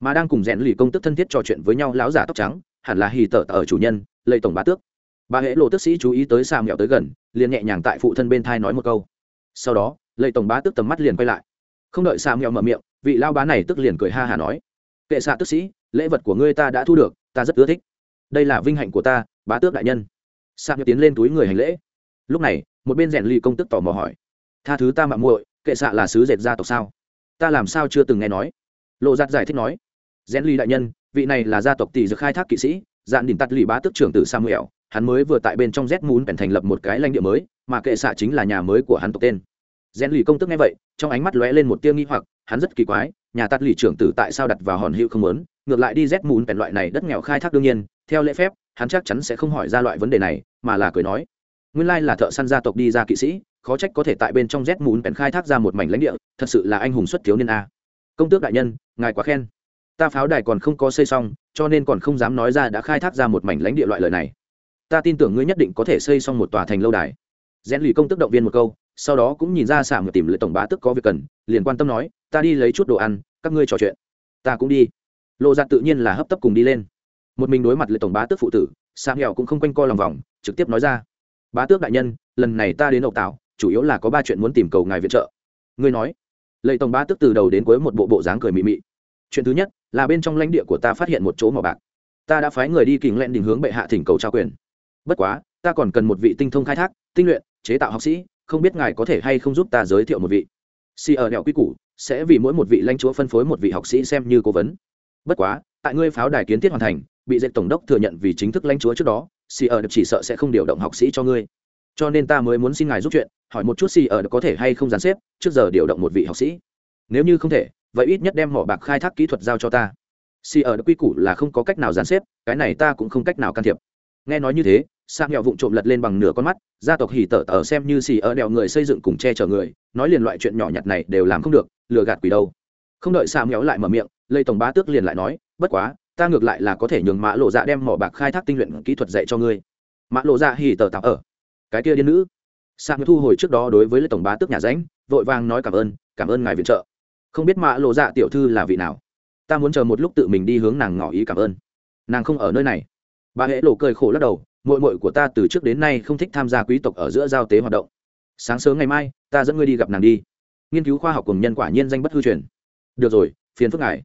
Mà đang cùng rèn lì công tước thân thiết trò chuyện với nhau láo giả tóc trắng, hẳn là hỉ tờ tờ chủ nhân, lây tổng bá tước. Bà hệ lộ tức sĩ chú ý tới xà mẹo tới gần, liền nhẹ nhàng tại phụ thân bên thai nói một câu sau đó, lệ tổng bá tước tầm mắt liền quay lại. Không đợi xà mèo mở miệng, vị lao bá này tức liền cười ha hà nói, kệ xạ tức sĩ, lễ vật của ngươi ta đã thu được, ta rất ưa thích. Đây là vinh hạnh của ta, bá tước đại nhân. Sa mèo tiến lên túi người hành lễ. Lúc này, một bên rèn ly công tức tò mò hỏi, tha thứ ta mạng muội, kệ xạ là sứ dệt gia tộc sao? Ta làm sao chưa từng nghe nói? Lộ giặt giải thích nói, rèn ly đại nhân, vị này là gia tộc tỷ dược khai thác kỵ sĩ dạn đỉnh tắt lì bá tước trưởng tử samuel hắn mới vừa tại bên trong z muốn bèn thành lập một cái lãnh địa mới, mà kệ xạ chính là nhà mới của hắn tộc tên. Rèn lì công tức nghe vậy, trong ánh mắt lóe lên một tia nghi hoặc, hắn rất kỳ quái, nhà tắt lì trưởng tử tại sao đặt vào hòn hữu không muốn, ngược lại đi z muốn bèn loại này đất nghèo khai thác đương nhiên, theo lễ phép, hắn chắc chắn sẽ không hỏi ra loại vấn đề này, mà là cười nói. Nguyên lai là thợ săn gia tộc đi ra kỵ sĩ, khó trách có thể tại bên trong z muốn bèn khai thác ra một mảnh lãnh địa, thật sự là anh hùng xuất thiếu niên a. Công tước đại nhân, ngài quá khen. Ta pháo đài còn không có xây xong, cho nên còn không dám nói ra đã khai thác ra một mảnh lãnh địa loại lời này ta tin tưởng ngươi nhất định có thể xây xong một tòa thành lâu đài. Rèn lì công tức động viên một câu, sau đó cũng nhìn ra xả một tìm lợi tổng bá tức có việc cần, liền quan tâm nói, ta đi lấy chút đồ ăn, các ngươi trò chuyện. Ta cũng đi. Lộ giặt dạ tự nhiên là hấp tấp cùng đi lên. Một mình đối mặt lợi tổng bá tước phụ tử sang hẹo cũng không quanh co lòng vòng, trực tiếp nói ra, bá tước đại nhân, lần này ta đến ậu tạo chủ yếu là có ba chuyện muốn tìm cầu ngài viện trợ. Ngươi nói lợi tổng bá tước từ đầu đến cuối một bộ bộ dáng cười mị mị. Chuyện thứ nhất là bên trong lãnh địa của ta phát hiện một chỗ mỏ bạc. Ta đã phái người đi kình lẹn đình hướng bệ hạ thỉnh cầu trao quyền bất quá, ta còn cần một vị tinh thông khai thác, tinh luyện, chế tạo học sĩ, không biết ngài có thể hay không giúp ta giới thiệu một vị. Si ở đèo quy củ sẽ vì mỗi một vị lãnh chúa phân phối một vị học sĩ xem như cố vấn. Bất quá, tại ngươi pháo đài kiến thiết hoàn thành, bị dạy tổng đốc thừa nhận vì chính thức lãnh chúa trước đó si ở chỉ sợ sẽ không điều động học sĩ cho ngươi. Cho nên ta mới muốn xin ngài giúp chuyện, hỏi một chút si ở có thể hay không dàn xếp, trước giờ điều động một vị học sĩ. Nếu như không thể, vậy ít nhất đem mỏ bạc khai thác kỹ thuật giao cho ta. Si ở quy củ là không có cách nào dàn xếp, cái này ta cũng không cách nào can thiệp. Nghe nói như thế sang nghèo vụng trộm lật lên bằng nửa con mắt, gia tộc hỉ tở tở xem như xì ở đèo người xây dựng cùng che chở người, nói liền loại chuyện nhỏ nhặt này đều làm không được, lừa gạt quỷ đâu. Không đợi sang nghèo lại mở miệng lây tổng bá tước liền lại nói, bất quá, ta ngược lại là có thể nhường mã lộ dạ đem mỏ bạc khai thác tinh luyện kỹ thuật dạy cho ngươi. Mã lộ dạ hỉ tở tạp ở. Cái kia điên nữ. Sang thu hồi trước đó đối với lê tổng bá tước nhà ránh vội vàng nói cảm ơn cảm ơn ngài viện trợ. Không biết mã lộ dạ tiểu thư là vị nào. Ta muốn chờ một lúc tự mình đi hướng nàng ngỏ ý cảm ơn. Nàng không ở nơi này. Bà hễ lộ cười khổ lắc đầu mội mội của ta từ trước đến nay không thích tham gia quý tộc ở giữa giao tế hoạt động. Sáng sớm ngày mai, ta dẫn ngươi đi gặp nàng đi. Nghiên cứu khoa học cùng nhân quả nhiên danh bất hư truyền. Được rồi, phiền phức ngài.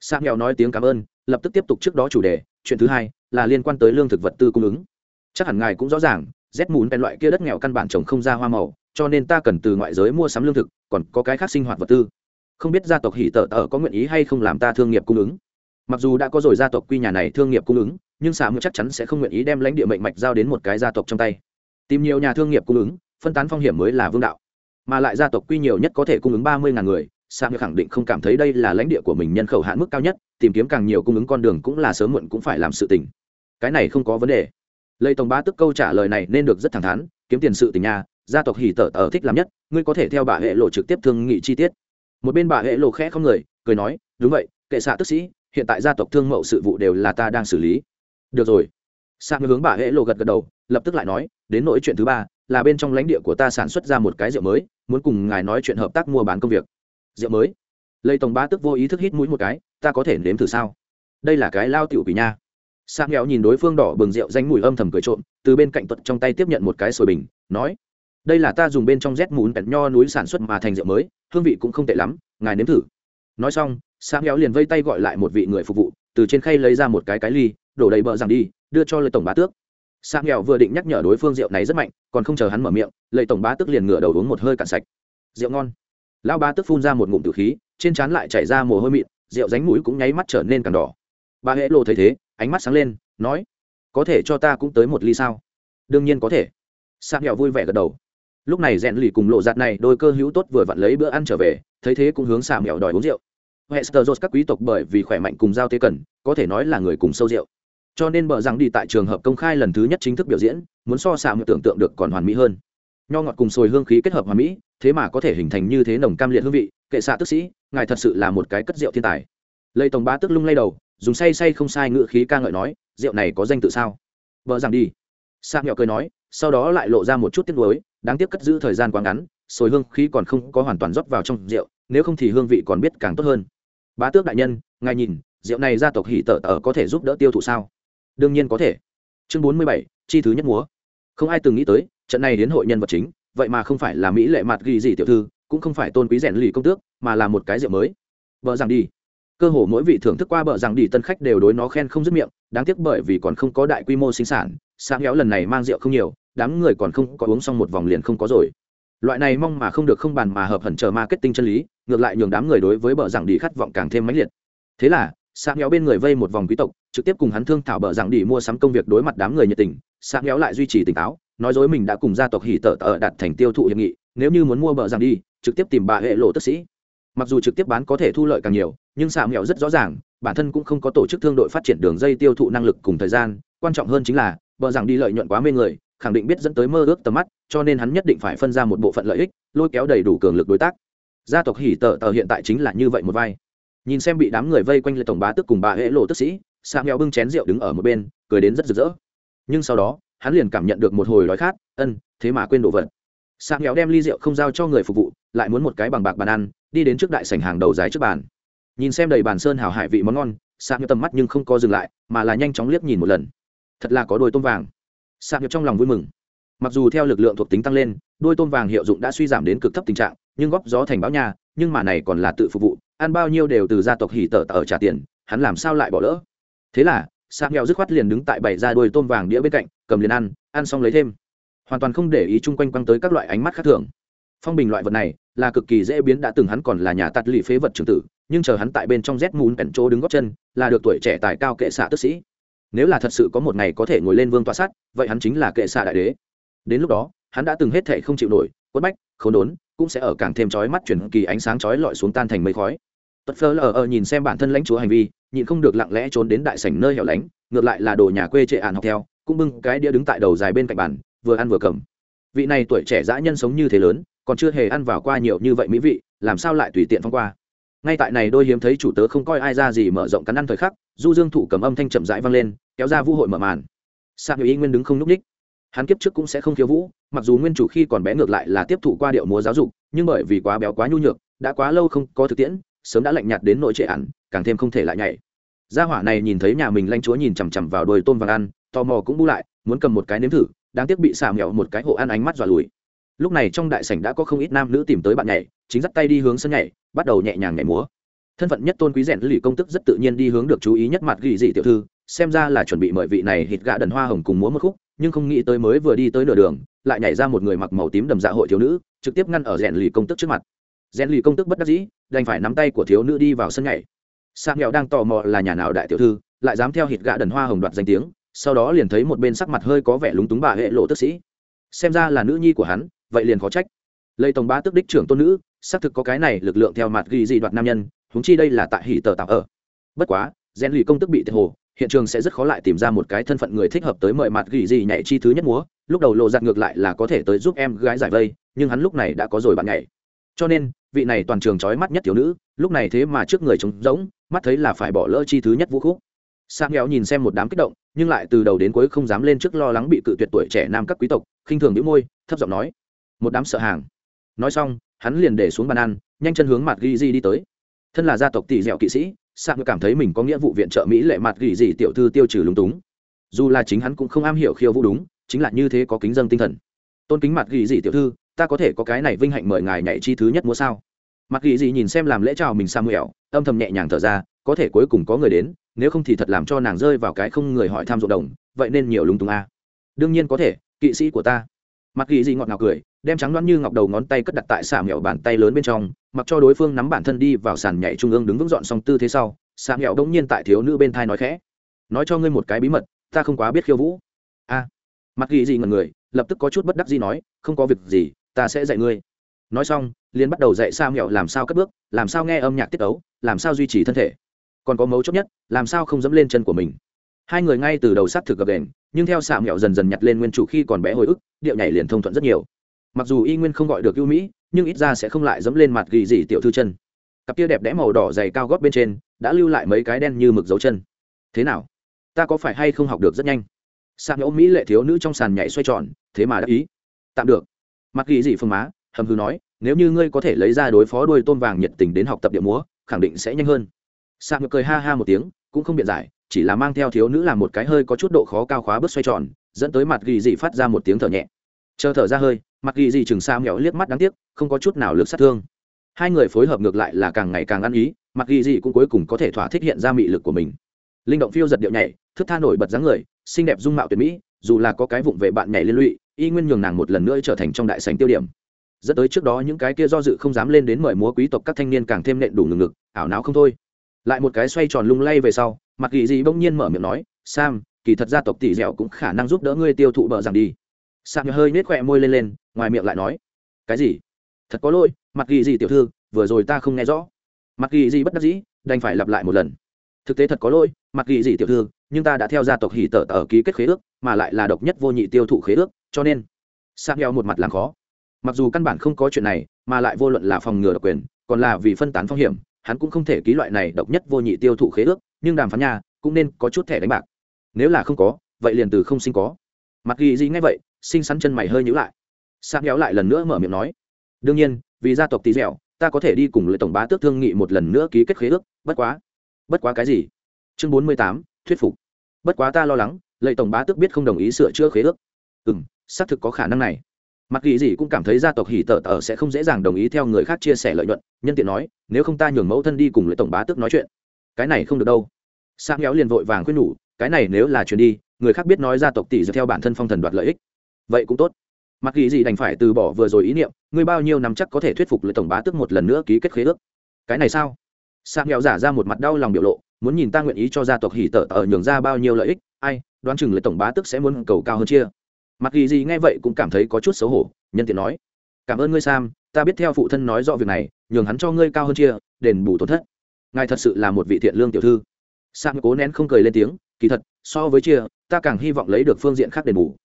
Sang nghèo nói tiếng cảm ơn, lập tức tiếp tục trước đó chủ đề, chuyện thứ hai là liên quan tới lương thực vật tư cung ứng. Chắc hẳn ngài cũng rõ ràng rét mùn bên loại kia đất nghèo căn bản trồng không ra hoa màu, cho nên ta cần từ ngoại giới mua sắm lương thực, còn có cái khác sinh hoạt vật tư. Không biết gia tộc hỉ tở tở có nguyện ý hay không làm ta thương nghiệp cung ứng. Mặc dù đã có rồi gia tộc quy nhà này thương nghiệp cung ứng nhưng xạ mượn chắc chắn sẽ không nguyện ý đem lãnh địa mệnh mạch giao đến một cái gia tộc trong tay. Tìm nhiều nhà thương nghiệp cung ứng, phân tán phong hiểm mới là vương đạo. Mà lại gia tộc quy nhiều nhất có thể cung ứng ba mươi ngàn người, xạ mượn khẳng định không cảm thấy đây là lãnh địa của mình nhân khẩu hạn mức cao nhất, tìm kiếm càng nhiều cung ứng con đường cũng là sớm muộn cũng phải làm sự tình. Cái này không có vấn đề. Lây tổng bá tức câu trả lời này nên được rất thẳng thắn, kiếm tiền sự tình nhà gia tộc hỉ tở tở thích làm nhất, ngươi có thể theo bà hệ lộ trực tiếp thương nghị chi tiết. Một bên bà hệ lộ khẽ không người, cười nói, đúng vậy, kệ xạ tức sĩ, hiện tại gia tộc thương mậu sự vụ đều là ta đang xử lý được rồi. Sa mới hướng bà hễ lộ gật gật đầu, lập tức lại nói, đến nỗi chuyện thứ ba, là bên trong lãnh địa của ta sản xuất ra một cái rượu mới, muốn cùng ngài nói chuyện hợp tác mua bán công việc. Rượu mới? Lây tổng bá tức vô ý thức hít mũi một cái, ta có thể nếm thử sao? Đây là cái lao tiểu quỷ nha. Sa nghèo nhìn đối phương đỏ bừng rượu danh mùi âm thầm cười trộm, từ bên cạnh tuật trong tay tiếp nhận một cái sồi bình, nói, đây là ta dùng bên trong rét mún bẹn nho núi sản xuất mà thành rượu mới, hương vị cũng không tệ lắm, ngài nếm thử. Nói xong sa nghèo liền vây tay gọi lại một vị người phục vụ, từ trên khay lấy ra một cái cái ly đổ đầy bờ rằng đi, đưa cho lời tổng bá tước. Sa nghèo vừa định nhắc nhở đối phương rượu này rất mạnh, còn không chờ hắn mở miệng, lệ tổng bá tước liền ngửa đầu uống một hơi cạn sạch. Rượu ngon. Lão bá tước phun ra một ngụm tử khí, trên trán lại chảy ra mồ hôi mịn, rượu ránh mũi cũng nháy mắt trở nên càng đỏ. Bà hễ lộ thấy thế, ánh mắt sáng lên, nói, có thể cho ta cũng tới một ly sao? Đương nhiên có thể. Sa nghèo vui vẻ gật đầu. Lúc này rèn lì cùng lộ giặt này đôi cơ hữu tốt vừa vặn lấy bữa ăn trở về, thấy thế cũng hướng xà mèo đòi uống rượu. Hester jones các quý tộc bởi vì khỏe mạnh cùng giao tế cần, có thể nói là người cùng sâu rượu cho nên bờ rằng đi tại trường hợp công khai lần thứ nhất chính thức biểu diễn, muốn so xà một tưởng tượng được còn hoàn mỹ hơn. Nho ngọt cùng sồi hương khí kết hợp hoàn mỹ, thế mà có thể hình thành như thế nồng cam liệt hương vị, kệ xạ tức sĩ, ngài thật sự là một cái cất rượu thiên tài. Lây tổng bá tức lung lay đầu, dùng say say không sai ngựa khí ca ngợi nói, rượu này có danh tự sao? Vợ rằng đi. Sa nhọ cười nói, sau đó lại lộ ra một chút tiếc nuối, đáng tiếc cất giữ thời gian quá ngắn, sồi hương khí còn không có hoàn toàn rót vào trong rượu, nếu không thì hương vị còn biết càng tốt hơn. Bá tước đại nhân, ngài nhìn, rượu này gia tộc hỉ tở tở có thể giúp đỡ tiêu thụ sao? Đương nhiên có thể. Chương bốn mươi bảy, chi thứ nhất múa. Không ai từng nghĩ tới, trận này đến hội nhân vật chính, vậy mà không phải là mỹ lệ mặt ghi gì tiểu thư, cũng không phải tôn quý rèn lì công tước, mà là một cái rượu mới. Vợ rằng đi. Cơ hồ mỗi vị thưởng thức qua bờ rằng đi, tân khách đều đối nó khen không dứt miệng, đáng tiếc bởi vì còn không có đại quy mô sinh sản, sáng héo lần này mang rượu không nhiều, đám người còn không có uống xong một vòng liền không có rồi. Loại này mong mà không được không bàn mà hợp hẳn chờ marketing chân lý, ngược lại nhường đám người đối với bờ rằng đi khát vọng càng thêm mãnh liệt. Thế là sáng héo bên người vây một vòng quý tộc, trực tiếp cùng hắn thương thảo bờ rằng đi mua sắm công việc đối mặt đám người nhiệt tình. Sáng héo lại duy trì tỉnh táo, nói dối mình đã cùng gia tộc hỉ tợ tợ đặt thành tiêu thụ hiệp nghị, nếu như muốn mua bờ rằng đi, trực tiếp tìm bà hệ lộ tức sĩ. Mặc dù trực tiếp bán có thể thu lợi càng nhiều, nhưng xạ nghèo rất rõ ràng, bản thân cũng không có tổ chức thương đội phát triển đường dây tiêu thụ năng lực cùng thời gian, quan trọng hơn chính là, bờ rằng đi lợi nhuận quá mê người, khẳng định biết dẫn tới mơ ước tầm mắt, cho nên hắn nhất định phải phân ra một bộ phận lợi ích, lôi kéo đầy đủ cường lực đối tác. Gia tộc hỉ tờ tờ hiện tại chính là như vậy một vai nhìn xem bị đám người vây quanh lệ tổng bá tức cùng bà hễ lộ tức sĩ sang nghèo bưng chén rượu đứng ở một bên, cười đến rất rực rỡ. Nhưng sau đó, hắn liền cảm nhận được một hồi đói khát, ân, thế mà quên đồ vật. Sang nghèo đem ly rượu không giao cho người phục vụ, lại muốn một cái bằng bạc bàn ăn, đi đến trước đại sảnh hàng đầu dài trước bàn. Nhìn xem đầy bàn sơn hào hải vị món ngon sang nghèo tầm mắt nhưng không có dừng lại, mà là nhanh chóng liếc nhìn một lần. Thật là có đôi tôm vàng. Sang nghèo trong lòng vui mừng. Mặc dù theo lực lượng thuộc tính tăng lên, đôi tôm vàng hiệu dụng đã suy giảm đến cực thấp tình trạng, nhưng góp gió thành báo nhà nhưng mà này còn là tự phục vụ ăn bao nhiêu đều từ gia tộc hỉ tở tở trả tiền, hắn làm sao lại bỏ lỡ? Thế là, sạc nghèo dứt khoát liền đứng tại bảy ra đôi tôm vàng đĩa bên cạnh, cầm liền ăn ăn xong lấy thêm. Hoàn toàn không để ý chung quanh quăng tới các loại ánh mắt khác thường. Phong bình loại vật này, là cực kỳ dễ biến, đã từng hắn còn là nhà tạt lì phế vật trường tử, nhưng chờ hắn tại bên trong rét mún bèn chỗ đứng gót chân, là được tuổi trẻ tài cao kệ xạ tức sĩ. Nếu là thật sự có một ngày có thể ngồi lên vương tọa sát, vậy hắn chính là kệ xạ đại đế. Đến lúc đó, hắn đã từng hết thể không chịu nổi, quất bách, khốn đốn, cũng sẽ ở càng thêm chói mắt chuyển kỳ ánh sáng chói lọi xuống tan thành mây khói tuất phơ lờ ở nhìn xem bản thân lãnh chúa hành vi, nhịn không được lặng lẽ trốn đến đại sảnh nơi hẻo lánh, ngược lại là đồ nhà quê trệ ạn học theo, cũng bưng cái đĩa đứng tại đầu dài bên cạnh bàn, vừa ăn vừa cầm. Vị này tuổi trẻ dã nhân sống như thế lớn, còn chưa hề ăn vào qua nhiều như vậy mỹ vị, làm sao lại tùy tiện phong qua? Ngay tại này đôi hiếm thấy chủ tớ không coi ai ra gì mở rộng cắn ăn thời khắc, du dương thủ cầm âm thanh chậm rãi vang lên, kéo ra vũ hội mở màn. Sa ngự y nguyên đứng không n ú c ních hắn kiếp trước cũng sẽ không khiêu vũ, mặc dù nguyên chủ khi còn bé ngược lại là tiếp thụ qua điệu múa giáo dục, nhưng bởi vì quá béo quá nhu nhược, đã quá lâu không có thực tiễn sớm đã lạnh nhạt đến nội trệ ản càng thêm không thể lại nhảy. Gia hỏa này nhìn thấy nhà mình lanh chúa nhìn chằm chằm vào đôi tôm vàng ăn, tò mò cũng bu lại, muốn cầm một cái nếm thử, đáng tiếc bị xà mèo một cái hộ ăn ánh mắt dọa lùi. Lúc này trong đại sảnh đã có không ít nam nữ tìm tới bạn nhảy, chính dắt tay đi hướng sân nhảy, bắt đầu nhẹ nhàng nhảy múa. Thân phận nhất tôn quý rèn lì công tức rất tự nhiên đi hướng được chú ý nhất mặt ghi dị tiểu thư, xem ra là chuẩn bị mời vị này hít gạ đần hoa hồng cùng múa một khúc, nhưng không nghĩ tới mới vừa đi tới nửa đường, lại nhảy ra một người mặc màu tím đầm dạ hội thiếu nữ, trực tiếp ngăn ở rèn lì công tức trước mặt. Rèn lì công tức bất đắc dĩ đành phải nắm tay của thiếu nữ đi vào sân nhảy. Sang nghèo đang tò mò là nhà nào đại tiểu thư, lại dám theo hít gạ đần hoa hồng đoạt danh tiếng, sau đó liền thấy một bên sắc mặt hơi có vẻ lúng túng bà hệ lộ tức sĩ. Xem ra là nữ nhi của hắn, vậy liền khó trách. Lây tổng bá tức đích trưởng tôn nữ, xác thực có cái này lực lượng theo mặt ghi gì đoạt nam nhân húng chi đây là tại hỉ tờ tạo ở. Bất quá, gen lì công tức bị thiệt hồ, hiện trường sẽ rất khó lại tìm ra một cái thân phận người thích hợp tới mời mặt ghi gì nhảy chi thứ nhất múa, lúc đầu lộ giặt ngược lại là có thể tới giúp em gái giải vây, nhưng hắn lúc này đã có rồi bạn nhảy cho nên, vị này toàn trường trói mắt nhất thiếu nữ, lúc này thế mà trước người trống rỗng, mắt thấy là phải bỏ lỡ chi thứ nhất vũ khúc. Sang nghèo nhìn xem một đám kích động, nhưng lại từ đầu đến cuối không dám lên trước lo lắng bị cự tuyệt tuổi trẻ nam các quý tộc, khinh thường đĩu môi, thấp giọng nói. Một đám sợ hàng. Nói xong, hắn liền để xuống bàn ăn, nhanh chân hướng mặt ghi di đi tới. Thân là gia tộc tỷ dẻo kỵ sĩ sang cảm thấy mình có nghĩa vụ viện trợ mỹ lệ mặt ghi di tiểu thư tiêu trừ lúng túng. Dù là chính hắn cũng không am hiểu khiêu vũ đúng, chính là như thế có kính dân tinh thần. Tôn kính mặt ghi di tiểu thư ta có thể có cái này vinh hạnh mời ngài nhảy chi thứ nhất múa sao? Mặt ghi gì nhìn xem làm lễ chào mình samuel âm thầm nhẹ nhàng thở ra có thể cuối cùng có người đến nếu không thì thật làm cho nàng rơi vào cái không người hỏi tham ruộng đồng vậy nên nhiều lúng túng a. À. đương nhiên có thể kỵ sĩ của ta. Mặc ghi gì ngọt ngào cười đem trắng đoán như ngọc đầu ngón tay cất đặt tại xà mẹo bàn tay lớn bên trong mặc cho đối phương nắm bản thân đi vào sàn nhảy trung ương đứng vững dọn xong tư thế sau xà mẹo đống nhiên tại thiếu nữ bên thai nói khẽ. Nói cho ngươi một cái bí mật ta không quá biết khiêu vũ. A. À, mặc ghi gì ngần người lập tức có chút bất đắc gì nói không có việc gì ta sẽ dạy ngươi. Nói xong, liền bắt đầu dạy sa mẹo làm sao cất bước, làm sao nghe âm nhạc tiết ấu, làm sao duy trì thân thể. Còn có mấu chốt nhất, làm sao không dẫm lên chân của mình. Hai người ngay từ đầu s á t thực gập đền nhưng theo xạ mẹo dần dần nhặt lên nguyên chủ khi còn bé hồi ức, điệu nhảy liền thông thuận rất nhiều. Mặc dù y nguyên không gọi được ưu mỹ, nhưng ít ra sẽ không lại dẫm lên mặt gỉ dị tiểu thư chân. Cặp kia đẹp đẽ màu đỏ dày cao gót bên trên, đã lưu lại mấy cái đen như mực dấu chân. Thế nào? Ta có phải hay không học được rất nhanh? Xạ mẹo mỹ lệ thiếu nữ trong sàn nhảy xoay tròn, thế mà đáp ý. Tạm được mặt ghi dị phương má, hầm hư nói, nếu như ngươi có thể lấy ra đối phó đuôi tôm vàng nhiệt tình đến học tập điệu múa, khẳng định sẽ nhanh hơn. Xạ ngược cười ha ha một tiếng, cũng không biện giải, chỉ là mang theo thiếu nữ làm một cái hơi có chút độ khó cao khóa bước xoay tròn, dẫn tới mặt ghi dị phát ra một tiếng thở nhẹ. Chờ thở ra hơi mặt ghi dị chừng xa mẹo liếc mắt đáng tiếc, không có chút nào lực sát thương. Hai người phối hợp ngược lại là càng ngày càng ăn ý mặt ghi dị cũng cuối cùng có thể thỏa thích hiện ra mị lực của mình. Linh động phiêu giật điệu nhảy, thức tha nổi bật dáng người, xinh đẹp dung mạo tuyệt mỹ, dù là có cái vụng về bạn nhảy liên lụy y nguyên nhường nàng một lần nữa trở thành trong đại sành tiêu điểm. Dẫn tới trước đó những cái kia do dự không dám lên đến mời múa quý tộc các thanh niên càng thêm nện đủ ngừng ngực, ảo não không thôi. Lại một cái xoay tròn lung lay về sau mặt kỳ dị bỗng nhiên mở miệng nói, sam, kỳ thật gia tộc tỷ dẻo cũng khả năng giúp đỡ ngươi tiêu thụ bờ rằng đi. Sam hơi nết khỏe môi lên lên, ngoài miệng lại nói, cái gì? Thật có lỗi mặt kỳ dị tiểu thư, vừa rồi ta không nghe rõ. Mặt kỳ dị bất đắc dĩ, đành phải lặp lại một lần. Thực tế thật có lỗi mặt kỳ dị tiểu thư, nhưng ta đã theo gia tộc hỉ tở tở ký kết khế ước, mà lại là độc nhất vô nhị tiêu thụ khế ước cho nên sang heo một mặt làm khó. Mặc dù căn bản không có chuyện này, mà lại vô luận là phòng ngừa độc quyền, còn là vì phân tán phong hiểm, hắn cũng không thể ký loại này độc nhất vô nhị tiêu thụ khế ước, nhưng đàm phán nhà cũng nên có chút thẻ đánh bạc. Nếu là không có, vậy liền từ không sinh có. Mặc ghi gì ngay vậy sinh sắn chân mày hơi nhữ lại. Sang heo lại lần nữa mở miệng nói, đương nhiên, vì gia tộc tí dẻo, ta có thể đi cùng lệ tổng bá tước thương nghị một lần nữa ký kết khế ước, bất quá bất quá cái gì? Chương bốn mươi tám, thuyết phục. Bất quá ta lo lắng lệ tổng bá tước biết không đồng ý sửa chữa khế ước. Ừ m xác thực có khả năng này. Mặc kỳ gì cũng cảm thấy gia tộc hỉ tờ tờ sẽ không dễ dàng đồng ý theo người khác chia sẻ lợi nhuận, nhân tiện nói, nếu không ta nhường mẫu thân đi cùng lưỡi tổng bá tước nói chuyện. Cái này không được đâu. Sang kéo liền vội vàng khuyên nhủ, cái này nếu là chuyện đi, người khác biết nói gia tộc tỷ dựa theo bản thân phong thần đoạt lợi ích, vậy cũng tốt. Mặc kỳ gì đành phải từ bỏ vừa rồi ý niệm người bao nhiêu năm chắc có thể thuyết phục lưỡi tổng bá tước một lần nữa ký kết khế ước. Cái này sao? Sang kéo giả ra một mặt đau lòng biểu lộ, muốn nhìn ta nguyện ý cho gia tộc hỉ tờ tờ nhường ra bao nhiêu lợi ích, ai, đoán chừng lưỡi tổng bá tước sẽ muốn cầu cao hơn chia mặc ghi gì nghe vậy cũng cảm thấy có chút xấu hổ, nhân tiện nói, cảm ơn ngươi, sam, ta biết theo phụ thân nói rõ việc này, nhường hắn cho ngươi cao hơn chia, đền bù tổn thất. Ngài thật sự là một vị thiện lương tiểu thư. Sam cố nén không cười lên tiếng, kỳ thật, so với chia, ta càng hy vọng lấy được phương diện khác đền bù.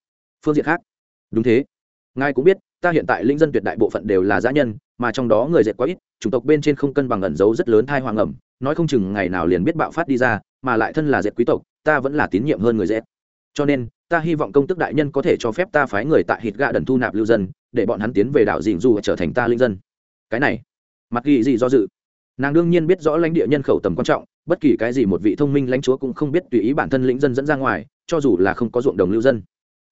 Phương diện khác? Đúng thế. Ngài cũng biết, ta hiện tại linh dân tuyệt đại bộ phận đều là giã nhân, mà trong đó người dệt quá ít, chủng tộc bên trên không cân bằng ẩn giấu rất lớn thai hoàng ẩm, nói không chừng ngày nào liền biết bạo phát đi ra, mà lại thân là dệt quý tộc, ta vẫn là tín nhiệm hơn người dệt cho nên, ta hy vọng công tức đại nhân có thể cho phép ta phái người tại hít gạ đần thu nạp lưu dân, để bọn hắn tiến về đảo dịn dù trở thành ta linh dân. Cái này, mặc ghi gì do dự. Nàng đương nhiên biết rõ lãnh địa nhân khẩu tầm quan trọng, bất kỳ cái gì một vị thông minh lãnh chúa cũng không biết tùy ý bản thân lĩnh dân dẫn ra ngoài, cho dù là không có ruộng đồng lưu dân.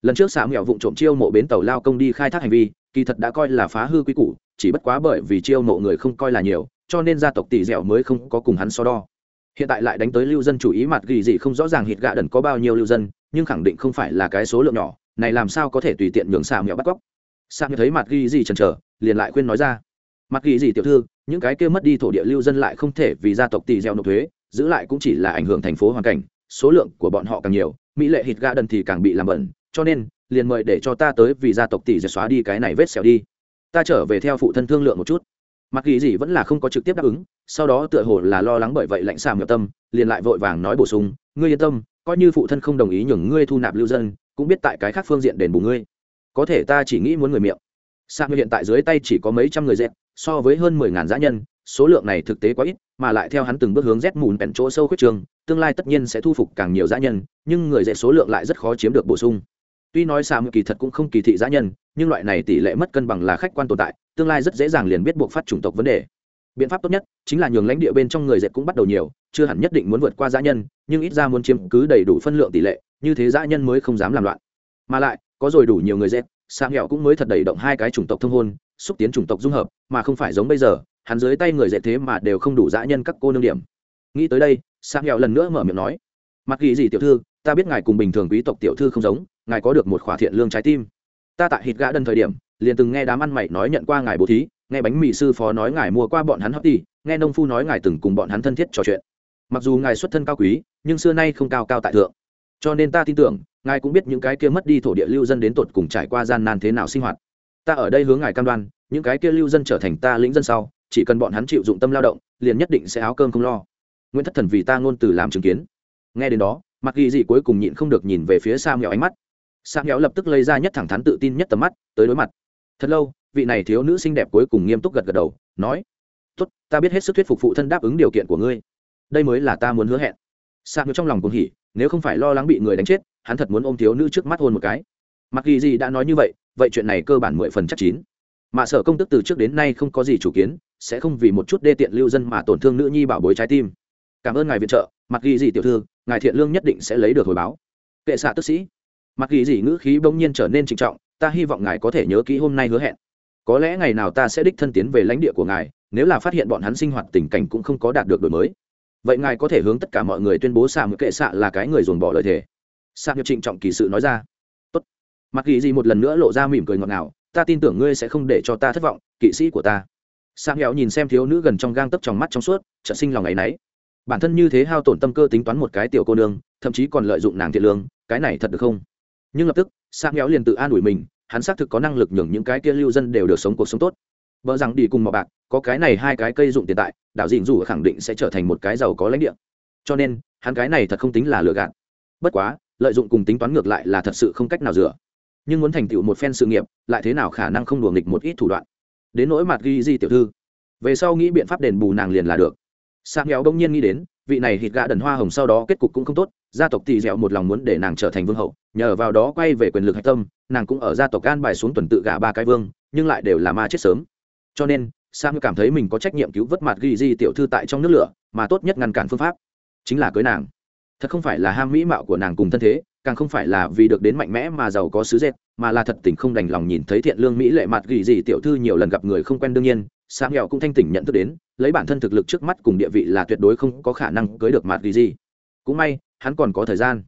Lần trước xã mẹo vụ trộm chiêu mộ bến tàu lao công đi khai thác hành vi, kỳ thật đã coi là phá hư quy củ, chỉ bất quá bởi vì chiêu mộ người không coi là nhiều, cho nên gia tộc tỷ dẻo mới không có cùng hắn so đo. Hiện tại lại đánh tới lưu dân chủ ý, mặt ghi gì không rõ ràng hít gạ đần có bao nhiêu lưu dân nhưng khẳng định không phải là cái số lượng nhỏ, này làm sao có thể tùy tiện nhường xà mẹo bắt cóc? Xà mẹo thấy mặt ghi gì chần chờ, liền lại khuyên nói ra. Mặt ghi gì tiểu thư, những cái kia mất đi thổ địa lưu dân lại không thể vì gia tộc tỷ gieo nộp thuế, giữ lại cũng chỉ là ảnh hưởng thành phố hoàn cảnh, số lượng của bọn họ càng nhiều, mỹ lệ hít gà đần thì càng bị làm bẩn, cho nên, liền mời để cho ta tới vì gia tộc tỷ giật xóa đi cái này vết xẻo đi. Ta trở về theo phụ thân thương lượng một chút. Mặc ghi gì vẫn là không có trực tiếp đáp ứng, sau đó tựa hồ là lo lắng bởi vậy lãnh xàm nhập tâm, liền lại vội vàng nói bổ sung, ngươi yên tâm coi như phụ thân không đồng ý nhường ngươi thu nạp lưu dân, cũng biết tại cái khác phương diện đền bù ngươi. Có thể ta chỉ nghĩ muốn người miệng. Sa hiện tại dưới tay chỉ có mấy trăm người dẹp so với hơn mười ngàn dã nhân, số lượng này thực tế quá ít, mà lại theo hắn từng bước hướng rét mùn bèn chỗ sâu khuyết trường, tương lai tất nhiên sẽ thu phục càng nhiều dã nhân, nhưng người dẹp số lượng lại rất khó chiếm được bổ sung. Tuy nói sa kỳ thật cũng không kỳ thị dã nhân, nhưng loại này tỷ lệ mất cân bằng là khách quan tồn tại, tương lai rất dễ dàng liền biết buộc phát chủng tộc vấn đề biện pháp tốt nhất chính là nhường lãnh địa bên trong người dệt cũng bắt đầu nhiều, chưa hẳn nhất định muốn vượt qua dã nhân, nhưng ít ra muốn chiếm cứ đầy đủ phân lượng tỷ lệ, như thế dã nhân mới không dám làm loạn. Mà lại, có rồi đủ nhiều người dệt sang nghèo cũng mới thật đầy động hai cái chủng tộc thông hôn, xúc tiến chủng tộc dung hợp, mà không phải giống bây giờ, hắn dưới tay người dệt thế mà đều không đủ dã nhân các cô nương điểm. Nghĩ tới đây sang nghèo lần nữa mở miệng nói, mặc ghi gì tiểu thư, ta biết ngài cùng bình thường quý tộc tiểu thư không giống, ngài có được một khỏa thiện lương trái tim. Ta tại hít gã đơn thời điểm, liền từng nghe đám ăn mày nói nhận qua ngài bố thí nghe bánh mì sư phó nói ngài mua qua bọn hắn hấp đi nghe nông phu nói ngài từng cùng bọn hắn thân thiết trò chuyện. Mặc dù ngài xuất thân cao quý, nhưng xưa nay không cao cao tại thượng. Cho nên ta tin tưởng, ngài cũng biết những cái kia mất đi thổ địa lưu dân đến tột cùng trải qua gian nan thế nào sinh hoạt. Ta ở đây hướng ngài cam đoan, những cái kia lưu dân trở thành ta lĩnh dân sau, chỉ cần bọn hắn chịu dụng tâm lao động, liền nhất định sẽ áo cơm không lo. Nguyễn thất thần vì ta ngôn từ làm chứng kiến. Nghe đến đó mặc ghi dị cuối cùng nhịn không được nhìn về phía sa nghèo ánh mắt. Sa nghèo lập tức lấy ra nhất thẳng thắn tự tin nhất tầm mắt, tới đối mặt. Thật lâu vị này thiếu nữ xinh đẹp cuối cùng nghiêm túc gật gật đầu, nói, tốt, ta biết hết sức thuyết phục phụ thân đáp ứng điều kiện của ngươi. Đây mới là ta muốn hứa hẹn. Sa nghèo trong lòng cũng hỉ, nếu không phải lo lắng bị người đánh chết, hắn thật muốn ôm thiếu nữ trước mắt hôn một cái. Mặc ghi gì đã nói như vậy vậy chuyện này cơ bản mười phần chắc chín. Mà sở công tức từ trước đến nay không có gì chủ kiến, sẽ không vì một chút đê tiện lưu dân mà tổn thương nữ nhi bảo bối trái tim. Cảm ơn ngài viện trợ, mặc ghi gì tiểu thư, ngài thiện lương nhất định sẽ lấy được hồi báo. Kệ xạ tức sĩ. Mặc ghi gì ngữ khí bỗng nhiên trở nên trịnh trọng, ta hy vọng ngài có thể nhớ kỹ hôm nay hứa hẹn có lẽ ngày nào ta sẽ đích thân tiến về lãnh địa của ngài, nếu là phát hiện bọn hắn sinh hoạt tình cảnh cũng không có đạt được đổi mới. Vậy ngài có thể hướng tất cả mọi người tuyên bố xạ ngữ kệ xạ là cái người dồn bỏ lời thề. Xạ ngữ trịnh trọng kỳ sự nói ra. Tốt. Mặc ghi gì một lần nữa lộ ra mỉm cười ngọt ngào, ta tin tưởng ngươi sẽ không để cho ta thất vọng, kỵ sĩ của ta. Sang héo nhìn xem thiếu nữ gần trong gang tấp trong mắt trong suốt trợ sinh lòng ngày náy bản thân như thế hao tổn tâm cơ tính toán một cái tiểu cô nương, thậm chí còn lợi dụng nàng thiện lương, cái này thật được không? Nhưng lập tức sang héo liền tự an ủi mình hắn xác thực có năng lực nhường những cái kia lưu dân đều được sống cuộc sống tốt. Vợ rằng đi cùng mọi bạc, có cái này hai cái cây dụng tiền tại đạo dịn dù khẳng định sẽ trở thành một cái giàu có lãnh địa. Cho nên, hắn cái này thật không tính là lừa gạt. Bất quá, lợi dụng cùng tính toán ngược lại là thật sự không cách nào rửa. Nhưng muốn thành tựu một phen sự nghiệp, lại thế nào khả năng không đùa nghịch một ít thủ đoạn? Đến nỗi mặt ghi di tiểu thư. Về sau nghĩ biện pháp đền bù nàng liền là được. Sang nghèo đông nhiên nghĩ đến, vị này hít gạ đần hoa hồng sau đó kết cục cũng không tốt, gia tộc tỳ dẻo một lòng muốn để nàng trở thành vương hậu, nhờ vào đó quay về quyền lực hạch tâm nàng cũng ở gia tộc gan bài xuống tuần tự gả ba cái vương, nhưng lại đều là ma chết sớm. Cho nên, sam cảm thấy mình có trách nhiệm cứu vớt mặt ghi di tiểu thư tại trong nước lửa, mà tốt nhất ngăn cản phương pháp chính là cưới nàng. Thật không phải là ham mỹ mạo của nàng cùng thân thế, càng không phải là vì được đến mạnh mẽ mà giàu có sứ dệt, mà là thật tình không đành lòng nhìn thấy thiện lương mỹ lệ mặt gỉ gì tiểu thư nhiều lần gặp người không quen đương nhiên, sam nghèo cũng thanh tỉnh nhận thức đến, lấy bản thân thực lực trước mắt cùng địa vị là tuyệt đối không có khả năng cưới được mặt gỉ gì cũng may, hắn còn có thời gian.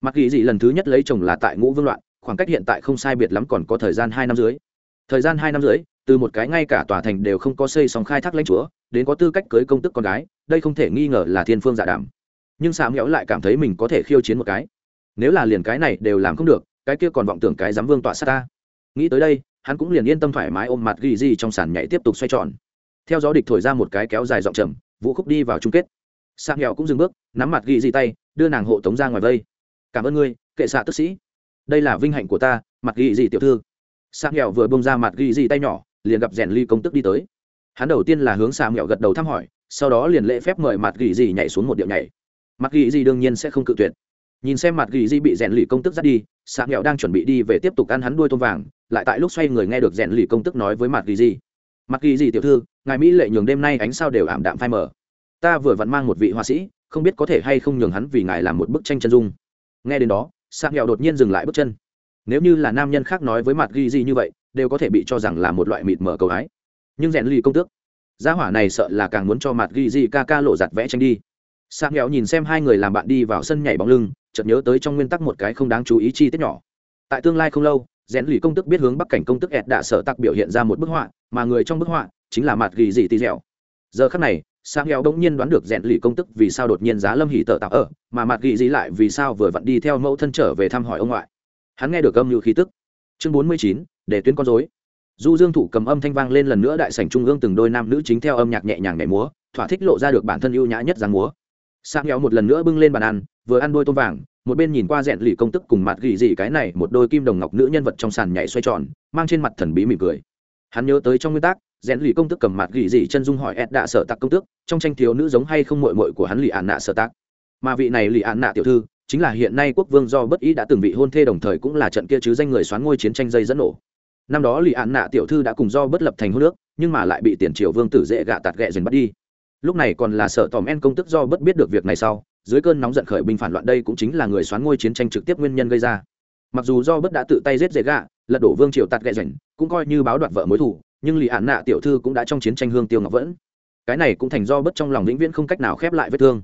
Mặt gỉ gì lần thứ nhất lấy chồng là tại ngũ vương loạn khoảng cách hiện tại không sai biệt lắm còn có thời gian hai năm dưới thời gian hai năm dưới từ một cái ngay cả tòa thành đều không có xây xong khai thác lãnh chúa, đến có tư cách cưới công tức con gái, đây không thể nghi ngờ là thiên phương giả dạ đảm nhưng xà nghèo lại cảm thấy mình có thể khiêu chiến một cái. Nếu là liền cái này đều làm không được, cái kia còn vọng tưởng cái dám vương tọa sát ta. Nghĩ tới đây, hắn cũng liền yên tâm thoải mái ôm mặt ghi gì trong sàn nhảy tiếp tục xoay tròn. Theo gió địch thổi ra một cái kéo dài giọng trầm, vũ khúc đi vào chung kết. Sang nghèo cũng dừng bước, nắm mặt ghi gì tay, đưa nàng hộ tống ra ngoài vây. Cảm ơn ngươi, kệ xạ tức sĩ đây là vinh hạnh của ta, mặt ghi gì tiểu thư? Sang nghèo vừa bông ra mặt ghi gì tay nhỏ, liền gặp rèn ly công tức đi tới. Hắn đầu tiên là hướng sang nghèo gật đầu thăm hỏi, sau đó liền lễ phép mời mặt ghi gì nhảy xuống một điệu nhảy. Mặt ghi gì đương nhiên sẽ không cự tuyệt. Nhìn xem mặt ghi di bị rèn lì công tức dắt đi xạ nghèo đang chuẩn bị đi về tiếp tục ăn hắn đuôi tôm vàng, lại tại lúc xoay người nghe được rèn lì công tức nói với mặt ghi di mặt ghi di tiểu thư, ngài mỹ lệ nhường đêm nay ánh sao đều ảm đạm phai mờ. Ta vừa vặn mang một vị họa sĩ, không biết có thể hay không nhường hắn vì ngài làm một bức tranh chân dung. Nghe đến đó sang nghèo đột nhiên dừng lại bước chân nếu như là nam nhân khác nói với mặt ghi gì như vậy đều có thể bị cho rằng là một loại mịt mở cầu ái nhưng rèn lì công tước gia hỏa này sợ là càng muốn cho mặt ghi gì ca ca lộ giặt vẽ tranh đi Sang nghèo nhìn xem hai người làm bạn đi vào sân nhảy bóng lưng, chợt nhớ tới trong nguyên tắc một cái không đáng chú ý chi tiết nhỏ. Tại tương lai không lâu, rèn lì công tức biết hướng bắc cảnh công tức ẹt đã sở tặc biểu hiện ra một bức họa, mà người trong bức họa chính là mặt ghi gì tì dẻo. Giờ khắc này, sang heo bỗng nhiên đoán được rèn lì công tức vì sao đột nhiên giá lâm hỉ tờ tạo ở, mà mặt ghi gì lại vì sao vừa vặn đi theo mẫu thân trở về thăm hỏi ông ngoại. Hắn nghe được âm như khí tức. Chương bốn mươi chín, để tuyến con dối du dương thủ cầm âm thanh vang lên lần nữa đại sảnh trung ương từng đôi nam nữ chính theo âm nhạc nhẹ nhàng nhảy múa, thỏa thích lộ ra được bản thân ưu nhã nhất dáng múa. Sang heo một lần nữa bưng lên bàn ăn, vừa ăn đôi tôm vàng, một bên nhìn qua rèn lì công tức cùng mặt ghi gì cái này một đôi kim đồng ngọc nữ nhân vật trong sàn nhảy xoay tròn, mang trên mặt thần bí mỉm cười. Hắn nhớ tới trong nguyên tắc rèn lì công tức cầm mặt gỉ dị chân dung hỏi ed đạ sợ tạc công tước, trong tranh thiếu nữ giống hay không mội mội của hắn lì ạn nạ sợ tạc. Mà vị này lì ạn nạ tiểu thư, chính là hiện nay quốc vương do bất ý đã từng bị hôn thê đồng thời cũng là trận kia chứ danh người xoán ngôi chiến tranh dây dẫn nổ. Năm đó lì ạn nạ tiểu thư đã cùng do bất lập thành hô nước nhưng mà lại bị tiền triều vương tử dễ gạ tạt ghẹ dần bắt đi. Lúc này còn là sợ tòm en công tức do bất biết được việc này sau, dưới cơn nóng giận khởi binh phản loạn đây cũng chính là người xoán ngôi chiến tranh trực tiếp nguyên nhân gây ra. Mặc dù do bất đã tự tay giết dễ gạ, lật đổ vương triều tạt ghẹ dần cũng coi như báo đoạt vợ mối thủ nhưng lì ạn nạ tiểu thư cũng đã trong chiến tranh hương tiêu ngọc vẫn. Cái này cũng thành do bất trong lòng vĩnh viễn không cách nào khép lại vết thương.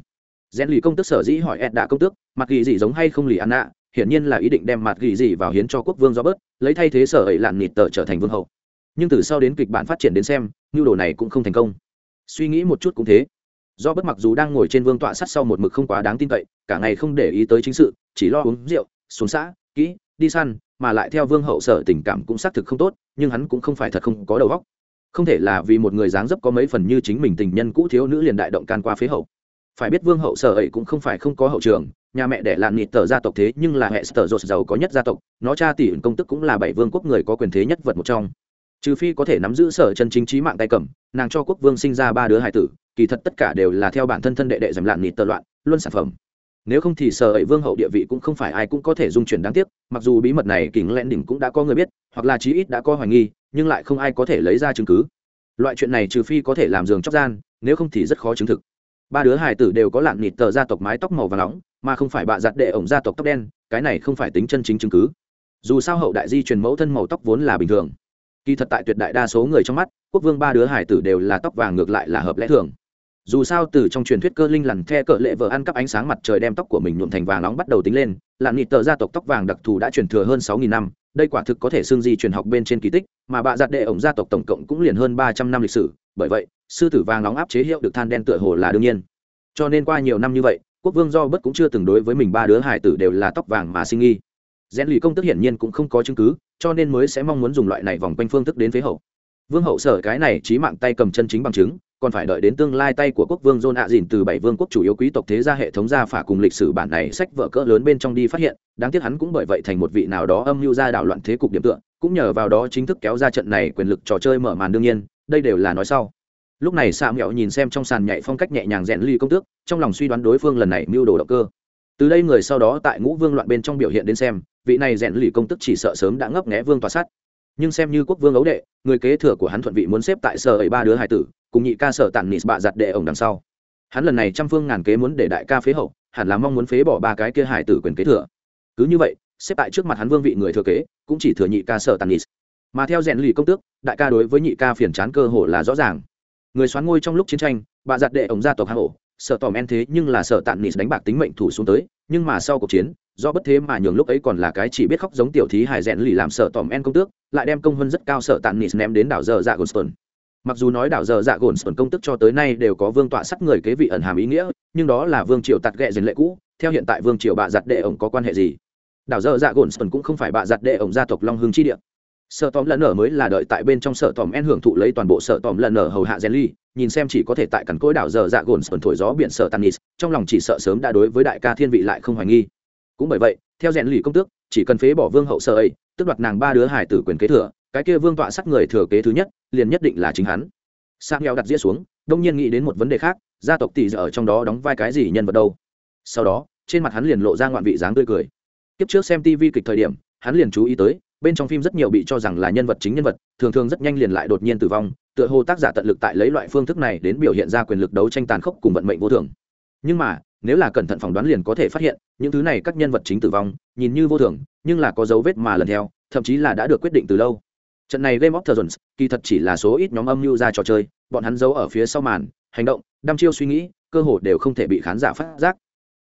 Rèn lì công tước sở dĩ hỏi ed đã công tước, mặt ghi gì giống hay không lì ạn nạ, hiển nhiên là ý định đem mặt ghi gì vào hiến cho quốc vương do bớt, lấy thay thế sở ấy lạn nịt tờ trở thành vương hậu. Nhưng từ sau đến kịch bản phát triển đến xem nhu đồ này cũng không thành công. Suy nghĩ một chút cũng thế. Do bất mặc dù đang ngồi trên vương tọa sắt sau một mực không quá đáng tin cậy, cả ngày không để ý tới chính sự, chỉ lo uống rượu, xuống xã, kỹ, đi săn mà lại theo vương hậu sở tình cảm cũng xác thực không tốt, nhưng hắn cũng không phải thật không có đầu óc. Không thể là vì một người dáng dấp có mấy phần như chính mình tình nhân cũ thiếu nữ liền đại động can qua phế hậu. Phải biết vương hậu sở ấy cũng không phải không có hậu trường, nhà mẹ đẻ lạn nịt tờ gia tộc thế nhưng là hệ sở dột giàu có nhất gia tộc, nó cha tỷ công tức cũng là bảy vương quốc người có quyền thế nhất vật một trong. Trừ phi có thể nắm giữ sở chân chính trí mạng tay cầm, nàng cho quốc vương sinh ra ba đứa hải tử, kỳ thật tất cả đều là theo bản thân thân đệ đệ dành lạn nịt tờ loạn luôn sản phẩm nếu không thì sở ấy vương hậu địa vị cũng không phải ai cũng có thể dung chuyển đáng tiếc, mặc dù bí mật này kính len đỉnh cũng đã có người biết, hoặc là chí ít đã có hoài nghi, nhưng lại không ai có thể lấy ra chứng cứ. Loại chuyện này trừ phi có thể làm giường chóc gian, nếu không thì rất khó chứng thực. Ba đứa hải tử đều có lạn nịt tờ gia tộc mái tóc màu và nóng, mà không phải bạ giặt đệ ổng gia tộc tóc đen, cái này không phải tính chân chính chứng cứ. Dù sao hậu đại di truyền mẫu thân màu tóc vốn là bình thường. Kỳ thật tại tuyệt đại đa số người trong mắt, quốc vương ba đứa hải tử đều là tóc vàng ngược lại là hợp lẽ thường dù sao từ trong truyền thuyết cơ linh lằn the cỡ lệ vợ ăn cắp ánh sáng mặt trời đem tóc của mình nhuộm thành vàng nóng bắt đầu tính lên lặn nghị tờ gia tộc tóc vàng đặc thù đã truyền thừa hơn sáu nghìn năm, đây quả thực có thể xương di truyền học bên trên kỳ tích, mà bạ giặt đệ ổng gia tộc tổng cộng cũng liền hơn ba trăm năm lịch sử, bởi vậy, sư tử vàng nóng áp chế hiệu được than đen tựa hồ là đương nhiên. Cho nên qua nhiều năm như vậy, quốc vương do bất cũng chưa từng đối với mình ba đứa hải tử đều là tóc vàng mà sinh nghi. Rèn lì công tức hiển nhiên cũng không có chứng cứ, cho nên mới sẽ mong muốn dùng loại này vòng quanh phương thức đến phế hậu. Vương hậu sở cái này trí mạng tay cầm chân chính bằng chứng còn phải đợi đến tương lai tay của quốc vương John ạ dìn từ bảy vương quốc chủ yếu quý tộc thế gia hệ thống gia phả cùng lịch sử bản này sách vở cỡ lớn bên trong đi phát hiện, đáng tiếc hắn cũng bởi vậy thành một vị nào đó âm mưu gia đảo loạn thế cục điểm tựa, cũng nhờ vào đó chính thức kéo ra trận này quyền lực trò chơi mở màn đương nhiên, đây đều là nói sau. Lúc này Sa Mẹo nhìn xem trong sàn nhảy phong cách nhẹ nhàng rèn ly công tước, trong lòng suy đoán đối phương lần này mưu đồ động cơ. Từ đây người sau đó tại Ngũ Vương loạn bên trong biểu hiện đến xem, vị này rèn lì công tức chỉ sợ sớm đã ngấp nghé vương tòa sát nhưng xem như quốc vương ấu đệ người kế thừa của hắn thuận vị muốn xếp tại sở ấy ba đứa hải tử cùng nhị ca sở tản nịt bạ giặt đệ ổng đằng sau. Hắn lần này trăm phương ngàn kế muốn để đại ca phế hậu, hẳn là mong muốn phế bỏ ba cái kia hải tử quyền kế thừa. Cứ như vậy, xếp tại trước mặt hắn vương vị người thừa kế, cũng chỉ thừa nhị ca sở tản nịt. Mà theo rèn lì công tước, đại ca đối với nhị ca phiền chán cơ hồ là rõ ràng. Người xoán ngôi trong lúc chiến tranh, bạ giặt đệ ổng gia tộc hạ hổ sợ tòm en thế nhưng là sợ tản nịt đánh bạc tính mệnh thủ xuống tới, nhưng mà sau cuộc chiến, do bất thế mà nhường lúc ấy còn là cái chỉ biết khóc giống tiểu thí hải rèn lì làm sợ tòm en công tước, lại đem công hơn rất cao sợ tàn nịt ném đến đảo giờ dạ gồn mặc dù nói đảo giờ dạ gồn công tức cho tới nay đều có vương tọa sắt người kế vị ẩn hàm ý nghĩa, nhưng đó là vương triều tạt ghẹ dền lệ cũ, theo hiện tại vương triều bạ giặt đệ ổng có quan hệ gì? Đảo giờ dạ gồn cũng không phải bạ giặt đệ ổng gia tộc long hưng chi địa. Sợ tòm lần ở mới là đợi tại bên trong sợ tòm en hưởng thụ lấy toàn bộ sợ tòm lần ở hầu hạ gen ly nhìn xem chỉ có thể tại cằn cối đảo giờ dạ gồn thổi gió biển sợ tanis trong lòng chỉ sợ sớm đã đối với đại ca thiên vị lại không hoài nghi. Cũng bởi vậy, theo rèn ly công tước, chỉ cần phế bỏ vương hậu sợ ấy tức đoạt nàng ba đứa hải tử quyền kế thừa cái kia vương tọa sắc người thừa kế thứ nhất, liền nhất định là chính hắn. Sang heo đặt dĩa xuống, đông nhiên nghĩ đến một vấn đề khác, gia tộc tỷ ở trong đó đóng vai cái gì nhân vật đâu? Sau đó, trên mặt hắn liền lộ ra ngoạn vị dáng tươi cười. Kiếp trước xem tv kịch thời điểm, hắn liền chú ý tới, bên trong phim rất nhiều bị cho rằng là nhân vật chính nhân vật, thường thường rất nhanh liền lại đột nhiên tử vong, tựa hồ tác giả tận lực tại lấy loại phương thức này đến biểu hiện ra quyền lực đấu tranh tàn khốc cùng vận mệnh vô thường. Nhưng mà, nếu là cẩn thận phỏng đoán liền có thể phát hiện, những thứ này các nhân vật chính tử vong, nhìn như vô thường, nhưng là có dấu vết mà lần theo, thậm chí là đã được quyết định từ lâu trận này game of thrones, kỳ thật chỉ là số ít nhóm âm mưu ra trò chơi, bọn hắn giấu ở phía sau màn, hành động, đăm chiêu suy nghĩ, cơ hồ đều không thể bị khán giả phát giác.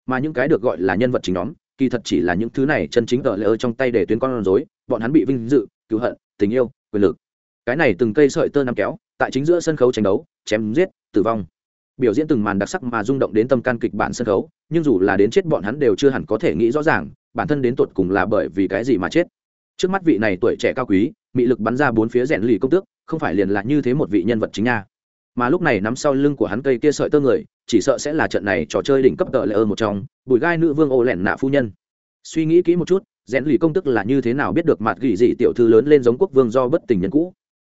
Mà những cái được gọi là nhân vật chính nhóm, kỳ thật chỉ là những thứ này chân chính tờ lỡ trong tay để tuyến con rối, bọn hắn bị vinh dự, cứu hận, tình yêu, quyền lực. Cái này từng cây sợi tơ nắm kéo, tại chính giữa sân khấu tranh đấu, chém giết, tử vong. Biểu diễn từng màn đặc sắc mà rung động đến tâm can kịch bản sân khấu, nhưng dù là đến chết bọn hắn đều chưa hẳn có thể nghĩ rõ ràng, bản thân đến tột cùng là bởi vì cái gì mà chết trước mắt vị này tuổi trẻ cao quý bị lực bắn ra bốn phía rèn lì công tước, không phải liền là như thế một vị nhân vật chính nha. Mà lúc này nắm sau lưng của hắn cây kia sợi tơ người, chỉ sợ sẽ là trận này trò chơi đỉnh cấp tợ lệ ơ một trong, bùi gai nữ vương ô lẻn nạ phu nhân. Suy nghĩ kỹ một chút, rèn lì công tức là như thế nào biết được mặt gỉ dị tiểu thư lớn lên giống quốc vương do bất tình nhân cũ.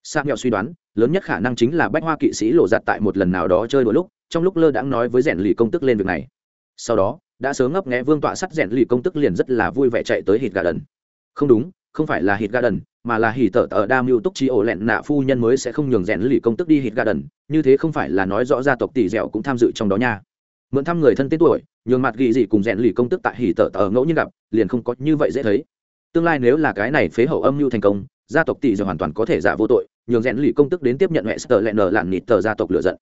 Sa nghèo suy đoán, lớn nhất khả năng chính là bách hoa kỵ sĩ lộ giặt tại một lần nào đó chơi đôi lúc, trong lúc lơ đãng nói với rèn lì công tức lên việc này. Sau đó, đã sớm ngấp nghé vương tọa sắt rèn lì công tức liền rất là vui vẻ chạy tới hít gà đần. Không đúng không phải là hít garden, mà là hỉ tở tở đa mưu túc chi ổ lẹn nạ phu nhân mới sẽ không nhường rèn lì công tức đi hít garden, như thế không phải là nói rõ gia tộc tỷ dẻo cũng tham dự trong đó nha. Mượn thăm người thân tên tuổi, nhường mặt ghi gì cùng rèn lì công tức tại hỉ tở tở ngẫu nhiên gặp, liền không có như vậy dễ thấy. Tương lai nếu là cái này phế hậu âm mưu thành công, gia tộc tỷ dẻo hoàn toàn có thể giả vô tội, nhường rèn lì công tức đến tiếp nhận hệ sờ lẹn nở lạn nịt tờ gia tộc lựa giận.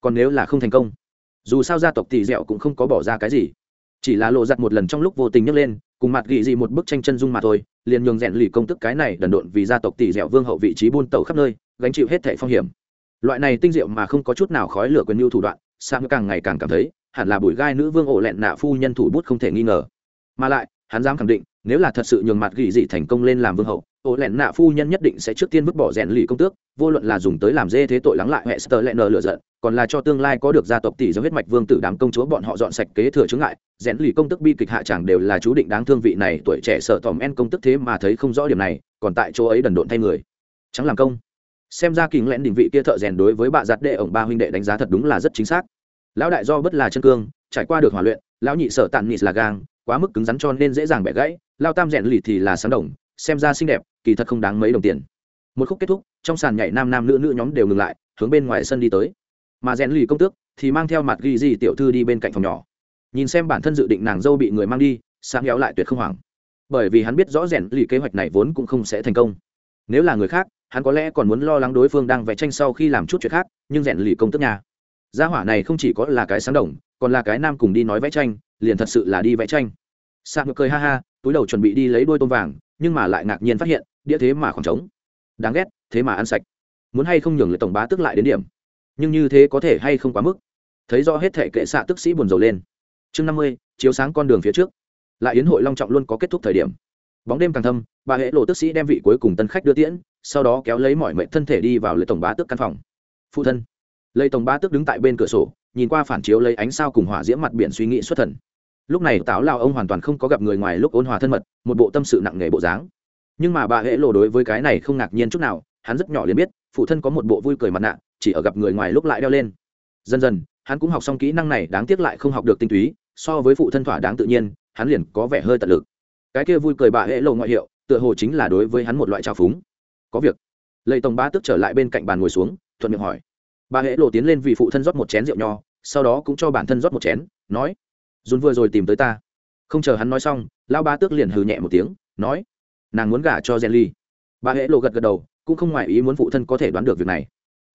Còn nếu là không thành công, dù sao gia tộc tỷ dẻo cũng không có bỏ ra cái gì chỉ là lộ giặt một lần trong lúc vô tình nhấc lên, cùng mặt gỉ gì một bức tranh chân dung mà thôi, liền nhường rèn lì công tức cái này đần độn vì gia tộc tỷ dẻo vương hậu vị trí buôn tàu khắp nơi, gánh chịu hết thẻ phong hiểm. Loại này tinh diệu mà không có chút nào khói lửa quyền mưu thủ đoạn sang càng ngày càng cảm thấy, hẳn là bụi gai nữ vương ổ lẹn nạ phu nhân thủ bút không thể nghi ngờ. Mà lại, hắn dám khẳng định, nếu là thật sự nhường mặt gỉ dị thành công lên làm vương hậu ổ lẹn nạ phu nhân nhất định sẽ trước tiên vứt bỏ rèn lì công tước, vô luận là dùng tới làm dê thế tội lắng lại hệ sơ lẹn nờ lựa giận, còn là cho tương lai có được gia tộc tỷ do huyết mạch vương tử đám công chúa bọn họ dọn sạch kế thừa chướng ngại, rèn lì công tức bi kịch hạ chẳng đều là chú định đáng thương vị này tuổi trẻ sợ tòm en công tức thế mà thấy không rõ điểm này, còn tại chỗ ấy đần độn thay người. Chẳng làm công. Xem ra kính lẽn đỉnh vị kia thợ rèn đối với bạ giặt đệ ổng ba huynh đệ đánh giá thật đúng là rất chính xác. Lão đại do bất là chân cương, trải qua được hòa luyện, lão nhị sợ tàn nhị là gang, quá mức cứng rắn cho nên dễ dàng bẻ gãy, lao tam rèn lì thì là sáng đồng xem ra xinh đẹp, kỳ thật không đáng mấy đồng tiền. Một khúc kết thúc, trong sàn nhảy nam nam nữ nữ nhóm đều ngừng lại, hướng bên ngoài sân đi tới. Mà rèn lì công tước thì mang theo mặt ghi gì tiểu thư đi bên cạnh phòng nhỏ. Nhìn xem bản thân dự định nàng dâu bị người mang đi sang kéo lại tuyệt không hoảng. Bởi vì hắn biết rõ rèn lì kế hoạch này vốn cũng không sẽ thành công. Nếu là người khác, hắn có lẽ còn muốn lo lắng đối phương đang vẽ tranh sau khi làm chút chuyện khác, nhưng rèn lì công tức nhà. Gia hỏa này không chỉ có là cái sáng đồng, còn là cái nam cùng đi nói vẽ tranh, liền thật sự là đi vẽ tranh. Sáng cười ha ha, túi đầu chuẩn bị đi lấy đôi tôm vàng nhưng mà lại ngạc nhiên phát hiện, đĩa thế mà khoảng trống. Đáng ghét, thế mà ăn sạch. Muốn hay không nhường lại tổng bá tức lại đến điểm. Nhưng như thế có thể hay không quá mức? Thấy do hết thể kệ xạ tức sĩ buồn rầu lên. Chương năm mươi, chiếu sáng con đường phía trước. Lại yến hội long trọng luôn có kết thúc thời điểm. Bóng đêm càng thâm, bà hệ lộ tức sĩ đem vị cuối cùng tân khách đưa tiễn, sau đó kéo lấy mọi mệnh thân thể đi vào lệ tổng bá tước căn phòng. Phụ thân. Lấy tổng bá tước đứng tại bên cửa sổ, nhìn qua phản chiếu lấy ánh sao cùng hỏa diễm mặt biển suy nghĩ xuất thần lúc này táo lao ông hoàn toàn không có gặp người ngoài lúc ôn hòa thân mật, một bộ tâm sự nặng nề bộ dáng. Nhưng mà bà hễ lộ đối với cái này không ngạc nhiên chút nào, hắn rất nhỏ liền biết, phụ thân có một bộ vui cười mặt nạ, chỉ ở gặp người ngoài lúc lại đeo lên. Dần dần, hắn cũng học xong kỹ năng này, đáng tiếc lại không học được tinh túy, so với phụ thân thỏa đáng tự nhiên, hắn liền có vẻ hơi tận lực. Cái kia vui cười bà hễ lộ ngoại hiệu, tựa hồ chính là đối với hắn một loại trào phúng. Có việc. Lầy tổng ba tức trở lại bên cạnh bàn ngồi xuống, thuận miệng hỏi. Bà hễ lộ tiến lên vì phụ thân rót một chén rượu nho, sau đó cũng cho bản thân rót một chén, nói dùn vừa rồi tìm tới ta. Không chờ hắn nói xong lao ba tước liền hừ nhẹ một tiếng, nói, nàng muốn gả cho gen ly bà hễ lộ gật gật đầu, cũng không ngoại ý muốn phụ thân có thể đoán được việc này.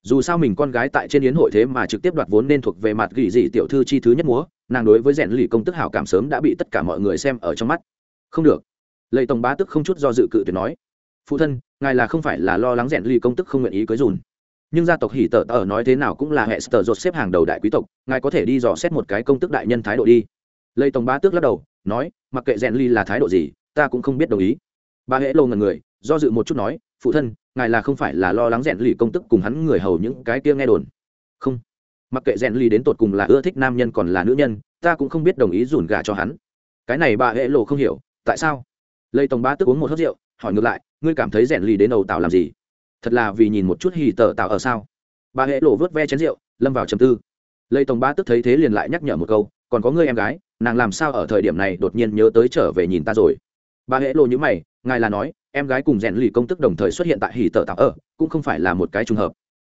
Dù sao mình con gái tại trên yến hội thế mà trực tiếp đoạt vốn nên thuộc về mặt gỉ dị tiểu thư chi thứ nhất múa, nàng đối với rèn lì công tức hảo cảm sớm đã bị tất cả mọi người xem ở trong mắt. Không được. Lệ tổng bá tức không chút do dự cự tuyệt nói, phụ thân, ngài là không phải là lo lắng rèn lì công tức không nguyện ý cưới dùn. Nhưng gia tộc hỉ tờ tờ nói thế nào cũng là hệ sờ dột xếp hàng đầu đại quý tộc, ngài có thể đi dò xét một cái công tức đại nhân thái độ đi lây tổng bá tước lắc đầu, nói, mặc kệ rèn ly là thái độ gì, ta cũng không biết đồng ý. Bà hễ lô ngần người, do dự một chút nói, phụ thân, ngài là không phải là lo lắng rèn lì công tức cùng hắn người hầu những cái kia nghe đồn. Không. Mặc kệ rèn lì đến tột cùng là ưa thích nam nhân còn là nữ nhân, ta cũng không biết đồng ý dùn gà cho hắn. Cái này bà hễ Lô không hiểu, tại sao? Lây tổng Bá tức uống một hớt rượu, hỏi ngược lại, ngươi cảm thấy rèn lì đến đầu tàu làm gì? Thật là vì nhìn một chút hì tờ tạo ở sao? Bà hễ lộ vớt ve chén rượu, lâm vào trầm tư. Lây tổng Bá tức thấy thế liền lại nhắc nhở một câu, còn có ngươi em gái nàng làm sao ở thời điểm này đột nhiên nhớ tới trở về nhìn ta rồi. Bà hễ lộ như mày, ngài là nói, em gái cùng rèn lì công tức đồng thời xuất hiện tại hỉ tờ tạo ở, cũng không phải là một cái trùng hợp.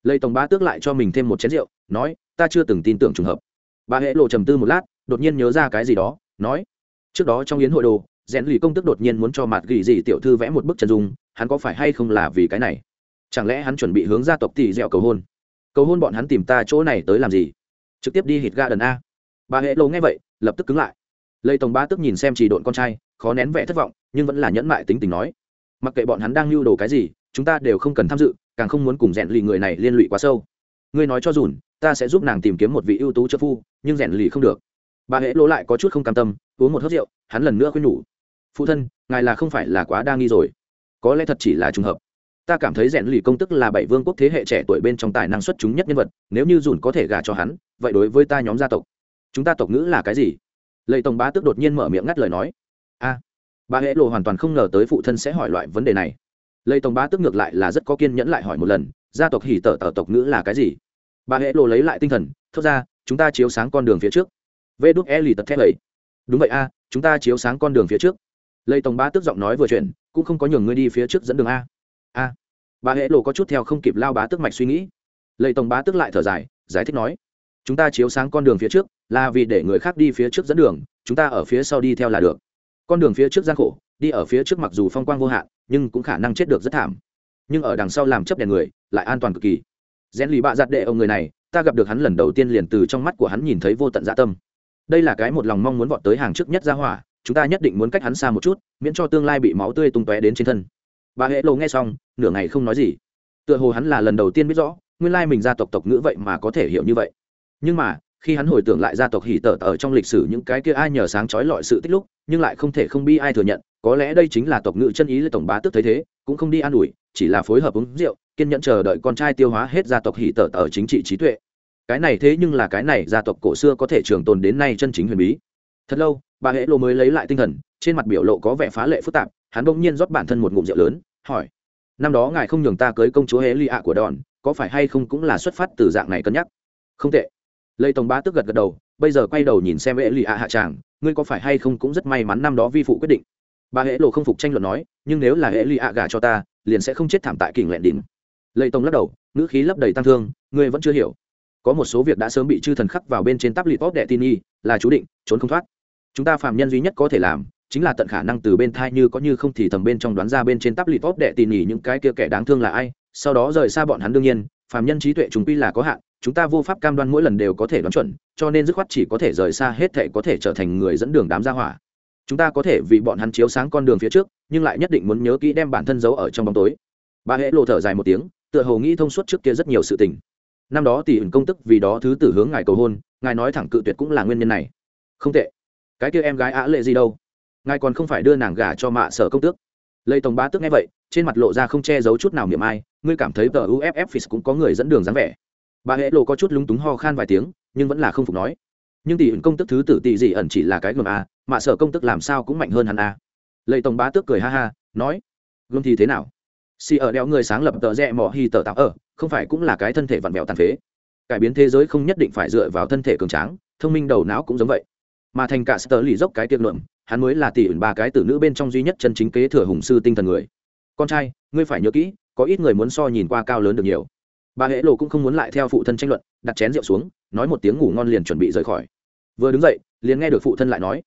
Lây tổng ba tước lại cho mình thêm một chén rượu, nói, ta chưa từng tin tưởng trùng hợp. Bà hễ lộ trầm tư một lát, đột nhiên nhớ ra cái gì đó, nói, trước đó trong yến hội đồ, rèn lì công tức đột nhiên muốn cho mặt gỉ gì tiểu thư vẽ một bức chân dung, hắn có phải hay không là vì cái này? Chẳng lẽ hắn chuẩn bị hướng gia tộc tỷ dẹo cầu hôn? Cầu hôn bọn hắn tìm ta chỗ này tới làm gì? Trực tiếp đi hít ga đần a. Bà hệ lộ nghe vậy lập tức cứng lại. Lây tổng ba tức nhìn xem chỉ độn con trai, khó nén vẻ thất vọng, nhưng vẫn là nhẫn mại tính tình nói, mặc kệ bọn hắn đang lưu đồ cái gì, chúng ta đều không cần tham dự, càng không muốn cùng rèn lì người này liên lụy quá sâu. Ngươi nói cho dùn, ta sẽ giúp nàng tìm kiếm một vị ưu tú trợ phu, nhưng rèn lì không được. Bà hễ lỗ lại có chút không cam tâm, uống một hớt rượu, hắn lần nữa khuyên nhủ, phụ thân, ngài là không phải là quá đa nghi rồi. Có lẽ thật chỉ là trùng hợp. Ta cảm thấy rèn lì công tức là bảy vương quốc thế hệ trẻ tuổi bên trong tài năng xuất chúng nhất nhân vật, nếu như dùn có thể gả cho hắn, vậy đối với ta nhóm gia tộc chúng ta tộc ngữ là cái gì? Lệ tổng bá tức đột nhiên mở miệng ngắt lời nói. A, bà hễ lộ hoàn toàn không ngờ tới phụ thân sẽ hỏi loại vấn đề này. Lệ tổng bá tức ngược lại là rất có kiên nhẫn lại hỏi một lần, gia tộc hỉ tở tở tộc ngữ là cái gì? Bà hễ lộ lấy lại tinh thần, thốt ra, chúng ta chiếu sáng con đường phía trước. Vê đúc e lì tật thép ấy đúng vậy a, chúng ta chiếu sáng con đường phía trước. Lệ tổng bá tức giọng nói vừa chuyện cũng không có nhường ngươi đi phía trước dẫn đường a. A. Bà hễ lộ có chút theo không kịp lao bá tức mạch suy nghĩ. Lệ tổng bá tức lại thở dài, giải thích nói chúng ta chiếu sáng con đường phía trước, là vì để người khác đi phía trước dẫn đường, chúng ta ở phía sau đi theo là được. Con đường phía trước gian khổ, đi ở phía trước mặc dù phong quang vô hạn, nhưng cũng khả năng chết được rất thảm. Nhưng ở đằng sau làm chấp đèn người, lại an toàn cực kỳ. Rèn lì bạ giặt đệ ông người này, ta gặp được hắn lần đầu tiên liền từ trong mắt của hắn nhìn thấy vô tận dạ tâm. Đây là cái một lòng mong muốn vọt tới hàng trước nhất ra hỏa, chúng ta nhất định muốn cách hắn xa một chút, miễn cho tương lai bị máu tươi tung tóe đến trên thân. Bà hễ lộ nghe xong, nửa ngày không nói gì. Tựa hồ hắn là lần đầu tiên biết rõ, nguyên lai mình gia tộc tộc ngữ vậy mà có thể hiểu như vậy nhưng mà, khi hắn hồi tưởng lại gia tộc hỉ tở ở trong lịch sử những cái kia ai nhờ sáng trói lọi sự tích lúc, nhưng lại không thể không bi ai thừa nhận, có lẽ đây chính là tộc ngự chân ý lê tổng bá tức thấy thế, cũng không đi an ủi, chỉ là phối hợp uống rượu, kiên nhẫn chờ đợi con trai tiêu hóa hết gia tộc hỉ tở ở chính trị trí tuệ. Cái này thế nhưng là cái này gia tộc cổ xưa có thể trường tồn đến nay chân chính huyền bí. Thật lâu, bà hễ lô mới lấy lại tinh thần, trên mặt biểu lộ có vẻ phá lệ phức tạp, hắn bỗng nhiên rót bản thân một ngụm rượu lớn, hỏi, năm đó ngài không nhường ta cưới công chúa hễ lì ạ của đòn, có phải hay không cũng là xuất phát từ dạng này cân nhắc? Không tệ lây tổng bá tức gật gật đầu, bây giờ quay đầu nhìn xem hễ lì ạ hạ tràng, ngươi có phải hay không cũng rất may mắn năm đó vi phụ quyết định. Bà hễ lộ không phục tranh luận nói, nhưng nếu là hễ lì ạ gả cho ta, liền sẽ không chết thảm tại kình lẹn đỉnh. Lây tổng lắc đầu, ngữ khí lấp đầy tăng thương, ngươi vẫn chưa hiểu. Có một số việc đã sớm bị chư thần khắc vào bên trên tắp lịt bóp đệ tin y, là chú định, trốn không thoát. Chúng ta phạm nhân duy nhất có thể làm, chính là tận khả năng từ bên thai như có như không thì thầm bên trong đoán ra bên trên tắp lịt bóp đệ tin y những cái kia kẻ đáng thương là ai, sau đó rời xa bọn hắn đương nhiên phạm nhân trí tuệ chúng quy là có hạn chúng ta vô pháp cam đoan mỗi lần đều có thể đoán chuẩn cho nên dứt khoát chỉ có thể rời xa hết thể có thể trở thành người dẫn đường đám gia hỏa chúng ta có thể vì bọn hắn chiếu sáng con đường phía trước nhưng lại nhất định muốn nhớ kỹ đem bản thân giấu ở trong bóng tối Bà hễ lộ thở dài một tiếng tựa hồ nghĩ thông suốt trước kia rất nhiều sự tình năm đó tỷ ẩn công tức vì đó thứ tử hướng ngài cầu hôn ngài nói thẳng cự tuyệt cũng là nguyên nhân này không tệ cái kia em gái á lệ gì đâu ngài còn không phải đưa nàng gả cho mạ sở công tước lây tổng bá tức nghe vậy trên mặt lộ ra không che giấu chút nào miệng ai ngươi cảm thấy tờ uff cũng có người dẫn đường dáng vẻ bà hễ lộ có chút lúng túng ho khan vài tiếng, nhưng vẫn là không phục nói. Nhưng tỷ ẩn công tức thứ tử tỷ dị ẩn chỉ là cái ngầm a, mà sở công tức làm sao cũng mạnh hơn hắn a. Lệ tổng bá tước cười ha ha, nói gồm thì thế nào? Si ở đeo người sáng lập tờ rẽ mỏ hi tờ tạo ở, không phải cũng là cái thân thể vặn vẹo tàn phế. Cải biến thế giới không nhất định phải dựa vào thân thể cường tráng, thông minh đầu não cũng giống vậy. Mà thành cả sơ lì dốc cái tiệc luận, hắn mới là tỷ ẩn ba cái tử nữ bên trong duy nhất chân chính kế thừa hùng sư tinh thần người. Con trai, ngươi phải nhớ kỹ, có ít người muốn so nhìn qua cao lớn được nhiều bà hễ lộ cũng không muốn lại theo phụ thân tranh luận, đặt chén rượu xuống, nói một tiếng ngủ ngon liền chuẩn bị rời khỏi. Vừa đứng dậy, liền nghe được phụ thân lại nói,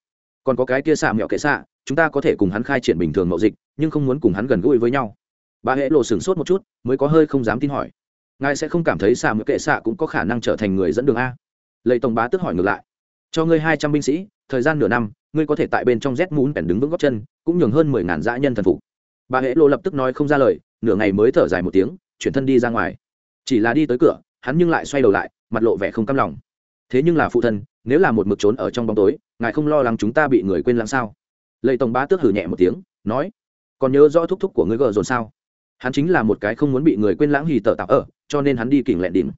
còn có cái kia xạ mẹo kệ xạ, chúng ta có thể cùng hắn khai triển bình thường mậu dịch, nhưng không muốn cùng hắn gần gũi với nhau. Bà hễ lộ sửng sốt một chút, mới có hơi không dám tin hỏi, ngài sẽ không cảm thấy xạ mẹo kệ xạ cũng có khả năng trở thành người dẫn đường a? Lệ tổng bá tức hỏi ngược lại, cho ngươi hai trăm binh sĩ, thời gian nửa năm, ngươi có thể tại bên trong rét mún bèn đứng vững góc chân, cũng nhường hơn mười ngàn dã nhân thần phục. Bà hễ lộ lập tức nói không ra lời, nửa ngày mới thở dài một tiếng, chuyển thân đi ra ngoài chỉ là đi tới cửa, hắn nhưng lại xoay đầu lại, mặt lộ vẻ không căm lòng. Thế nhưng là phụ thân, nếu là một mực trốn ở trong bóng tối, ngài không lo lắng chúng ta bị người quên lãng sao? Lệ tổng bá tước hử nhẹ một tiếng, nói, còn nhớ rõ thúc thúc của ngươi gờ dồn sao? Hắn chính là một cái không muốn bị người quên lãng hì tờ tạo ở, cho nên hắn đi kỉnh lẹn đỉnh.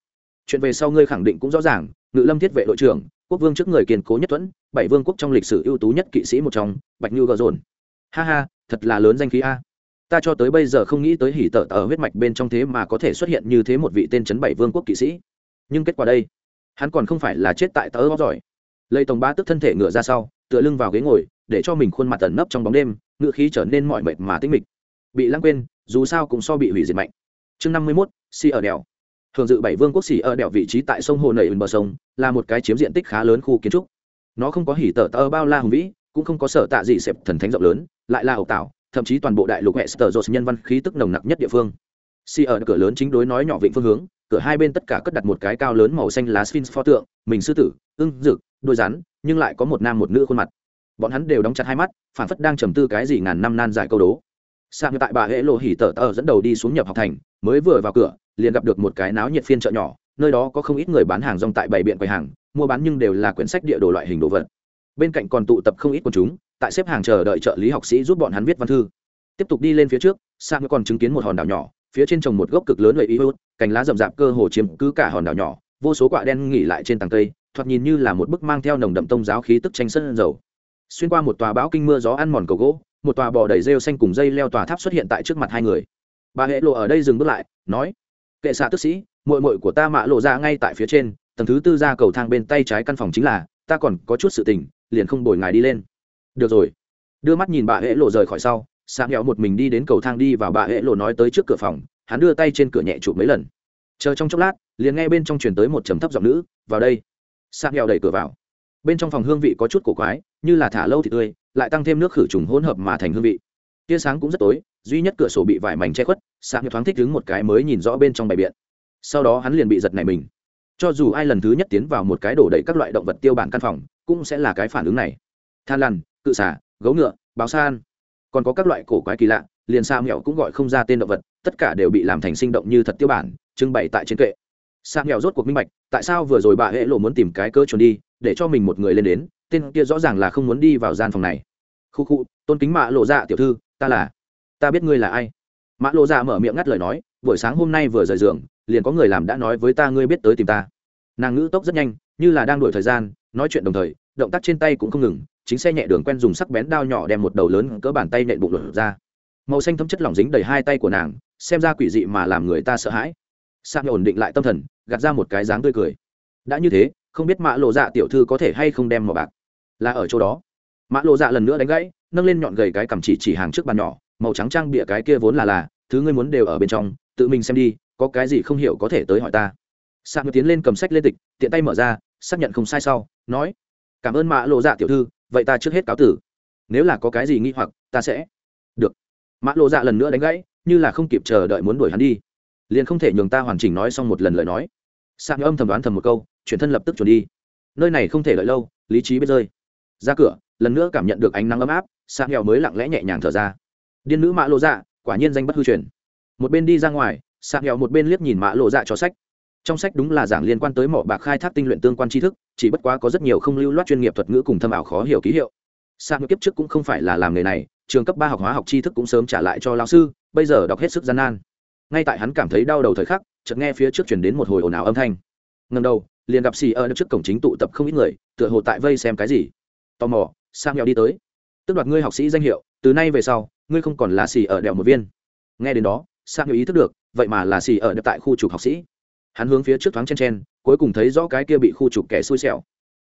Chuyện về sau ngươi khẳng định cũng rõ ràng, ngự lâm thiết vệ đội trưởng, quốc vương trước người kiên cố nhất thuẫn bảy vương quốc trong lịch sử ưu tú nhất kỵ sĩ một trong, bạch như gờ dồn. Ha ha, thật là lớn danh khí a ta cho tới bây giờ không nghĩ tới hỉ tở ở huyết mạch bên trong thế mà có thể xuất hiện như thế một vị tên chấn bảy vương quốc kỵ sĩ. Nhưng kết quả đây, hắn còn không phải là chết tại tớ góp giỏi. Lây tổng ba tức thân thể ngựa ra sau, tựa lưng vào ghế ngồi, để cho mình khuôn mặt tẩn nấp trong bóng đêm, ngựa khí trở nên mọi mệt mà tinh mịch. Bị lãng quên, dù sao cũng so bị hủy diệt mạnh. Chương năm mươi mốt si ở đèo. Thường dự bảy vương quốc xì ở đèo vị trí tại sông hồ nầy bờ sông, là một cái chiếm diện tích khá lớn khu kiến trúc. Nó không có hỉ tở tơ bao la hùng vĩ, cũng không có sở tạ gì xẹp thần thánh rộng lớn, lại là ẩu tảo thậm chí toàn bộ đại lục hệ sở dột nhân văn khí tức nồng nặc nhất địa phương. Si ở cửa lớn chính đối nói nhỏ vịnh phương hướng, cửa hai bên tất cả cất đặt một cái cao lớn màu xanh lá sphinx pho tượng, mình sư tử, ưng rực đôi rắn, nhưng lại có một nam một nữ khuôn mặt. Bọn hắn đều đóng chặt hai mắt, phản phất đang trầm tư cái gì ngàn năm nan giải câu đố. Sang tại bà hễ lộ hỉ tở tờ dẫn đầu đi xuống nhập học thành, mới vừa vào cửa, liền gặp được một cái náo nhiệt phiên chợ nhỏ, nơi đó có không ít người bán hàng rong tại bảy biện quầy hàng, mua bán nhưng đều là quyển sách địa đồ loại hình đồ vật. Bên cạnh còn tụ tập không ít quần chúng tại xếp hàng chờ đợi trợ lý học sĩ giúp bọn hắn viết văn thư. Tiếp tục đi lên phía trước sang còn chứng kiến một hòn đảo nhỏ, phía trên trồng một gốc cực lớn lợi ý hút, cành lá rậm rạp cơ hồ chiếm cứ cả hòn đảo nhỏ, vô số quả đen nghỉ lại trên tầng cây, thoạt nhìn như là một bức mang theo nồng đậm tông giáo khí tức tranh sân dầu. Xuyên qua một tòa bão kinh mưa gió ăn mòn cầu gỗ, một tòa bò đầy rêu xanh cùng dây leo tòa tháp xuất hiện tại trước mặt hai người. Bà hệ lộ ở đây dừng bước lại, nói, kệ xạ tức sĩ mội mội của ta mạ lộ ra ngay tại phía trên, tầng thứ tư ra cầu thang bên tay trái căn phòng chính là, ta còn có chút sự tình, liền không bồi ngài đi lên được rồi. Đưa mắt nhìn bà hễ lộ rời khỏi sau sáng nghèo một mình đi đến cầu thang đi vào bà hễ lộ nói tới trước cửa phòng, hắn đưa tay trên cửa nhẹ chụp mấy lần. Chờ trong chốc lát, liền nghe bên trong truyền tới một trầm thấp giọng nữ, vào đây. Sáng nghèo đẩy cửa vào. Bên trong phòng hương vị có chút cổ quái, như là thả lâu thì tươi, lại tăng thêm nước khử trùng hỗn hợp mà thành hương vị. Tia sáng cũng rất tối, duy nhất cửa sổ bị vải mảnh che khuất sáng thoáng thích đứng một cái mới nhìn rõ bên trong bài biện. Sau đó hắn liền bị giật này mình. Cho dù ai lần thứ nhất tiến vào một cái đổ đầy các loại động vật tiêu bản căn phòng, cũng sẽ là cái phản ứng này. Than lằn cự xả, gấu ngựa, báo san. Còn có các loại cổ quái kỳ lạ, liền xa mẹo cũng gọi không ra tên động vật, tất cả đều bị làm thành sinh động như thật tiêu bản, trưng bày tại trên kệ. Sa mẹo rốt cuộc minh bạch, tại sao vừa rồi bà hễ lộ muốn tìm cái cơ trốn đi, để cho mình một người lên đến, tên kia rõ ràng là không muốn đi vào gian phòng này. Khu khu, tôn kính mạ lộ dạ tiểu thư, ta là, ta biết ngươi là ai. Mã lộ dạ mở miệng ngắt lời nói, buổi sáng hôm nay vừa rời giường, liền có người làm đã nói với ta ngươi biết tới tìm ta. Nàng ngữ tốc rất nhanh, như là đang đuổi thời gian, nói chuyện đồng thời, động tác trên tay cũng không ngừng chính xe nhẹ đường quen dùng sắc bén đao nhỏ đem một đầu lớn cỡ bàn tay nện bụng lửa ra. Màu xanh thấm chất lỏng dính đầy hai tay của nàng, xem ra quỷ dị mà làm người ta sợ hãi. Sang ổn định lại tâm thần, gạt ra một cái dáng tươi cười. Đã như thế, không biết mã lộ dạ tiểu thư có thể hay không đem màu bạc? Là ở chỗ đó. Mã lộ dạ lần nữa đánh gãy, nâng lên nhọn gầy cái cầm chỉ chỉ hàng trước bàn nhỏ, màu trắng trang bịa cái kia vốn là là, thứ ngươi muốn đều ở bên trong, tự mình xem đi, có cái gì không hiểu có thể tới hỏi ta. Sang tiến lên cầm sách lên tịch, tiện tay mở ra, xác nhận không sai sau, nói, cảm ơn mã lộ dạ tiểu thư vậy ta trước hết cáo tử. Nếu là có cái gì nghi hoặc, ta sẽ được. Mã lộ dạ lần nữa đánh gãy, như là không kịp chờ đợi muốn đuổi hắn đi. Liền không thể nhường ta hoàn chỉnh nói xong một lần lời nói. Sạc âm thầm đoán thầm một câu, chuyển thân lập tức chuẩn đi. Nơi này không thể đợi lâu, lý trí biết rơi. Ra cửa, lần nữa cảm nhận được ánh nắng ấm áp, sạc nghèo mới lặng lẽ nhẹ nhàng thở ra. Điên nữ mã lộ dạ quả nhiên danh bất hư truyền. Một bên đi ra ngoài, sạc nghèo một bên liếc nhìn mã lộ dạ cho sách trong sách đúng là giảng liên quan tới mỏ bạc khai thác tinh luyện tương quan tri thức, chỉ bất quá có rất nhiều không lưu loát chuyên nghiệp thuật ngữ cùng thâm ảo khó hiểu ký hiệu. Sang ngữ kiếp trước cũng không phải là làm nghề này, trường cấp ba học hóa học tri thức cũng sớm trả lại cho lao sư, bây giờ đọc hết sức gian nan. Ngay tại hắn cảm thấy đau đầu thời khắc, chợt nghe phía trước chuyển đến một hồi ồn ào âm thanh. Ngần đầu, liền gặp xì ở trước cổng chính tụ tập không ít người, tựa hồ tại vây xem cái gì. Tò mò sang nghèo đi tới. Tức đoạt ngươi học sĩ danh hiệu, từ nay về sau, ngươi không còn là xì ở đèo một viên. Nghe đến đó sang nghèo ý thức được, vậy mà là xì ở đèo tại khu trục học sĩ hắn hướng phía trước thoáng chen chen cuối cùng thấy rõ cái kia bị khu trục kẻ xui xẻo.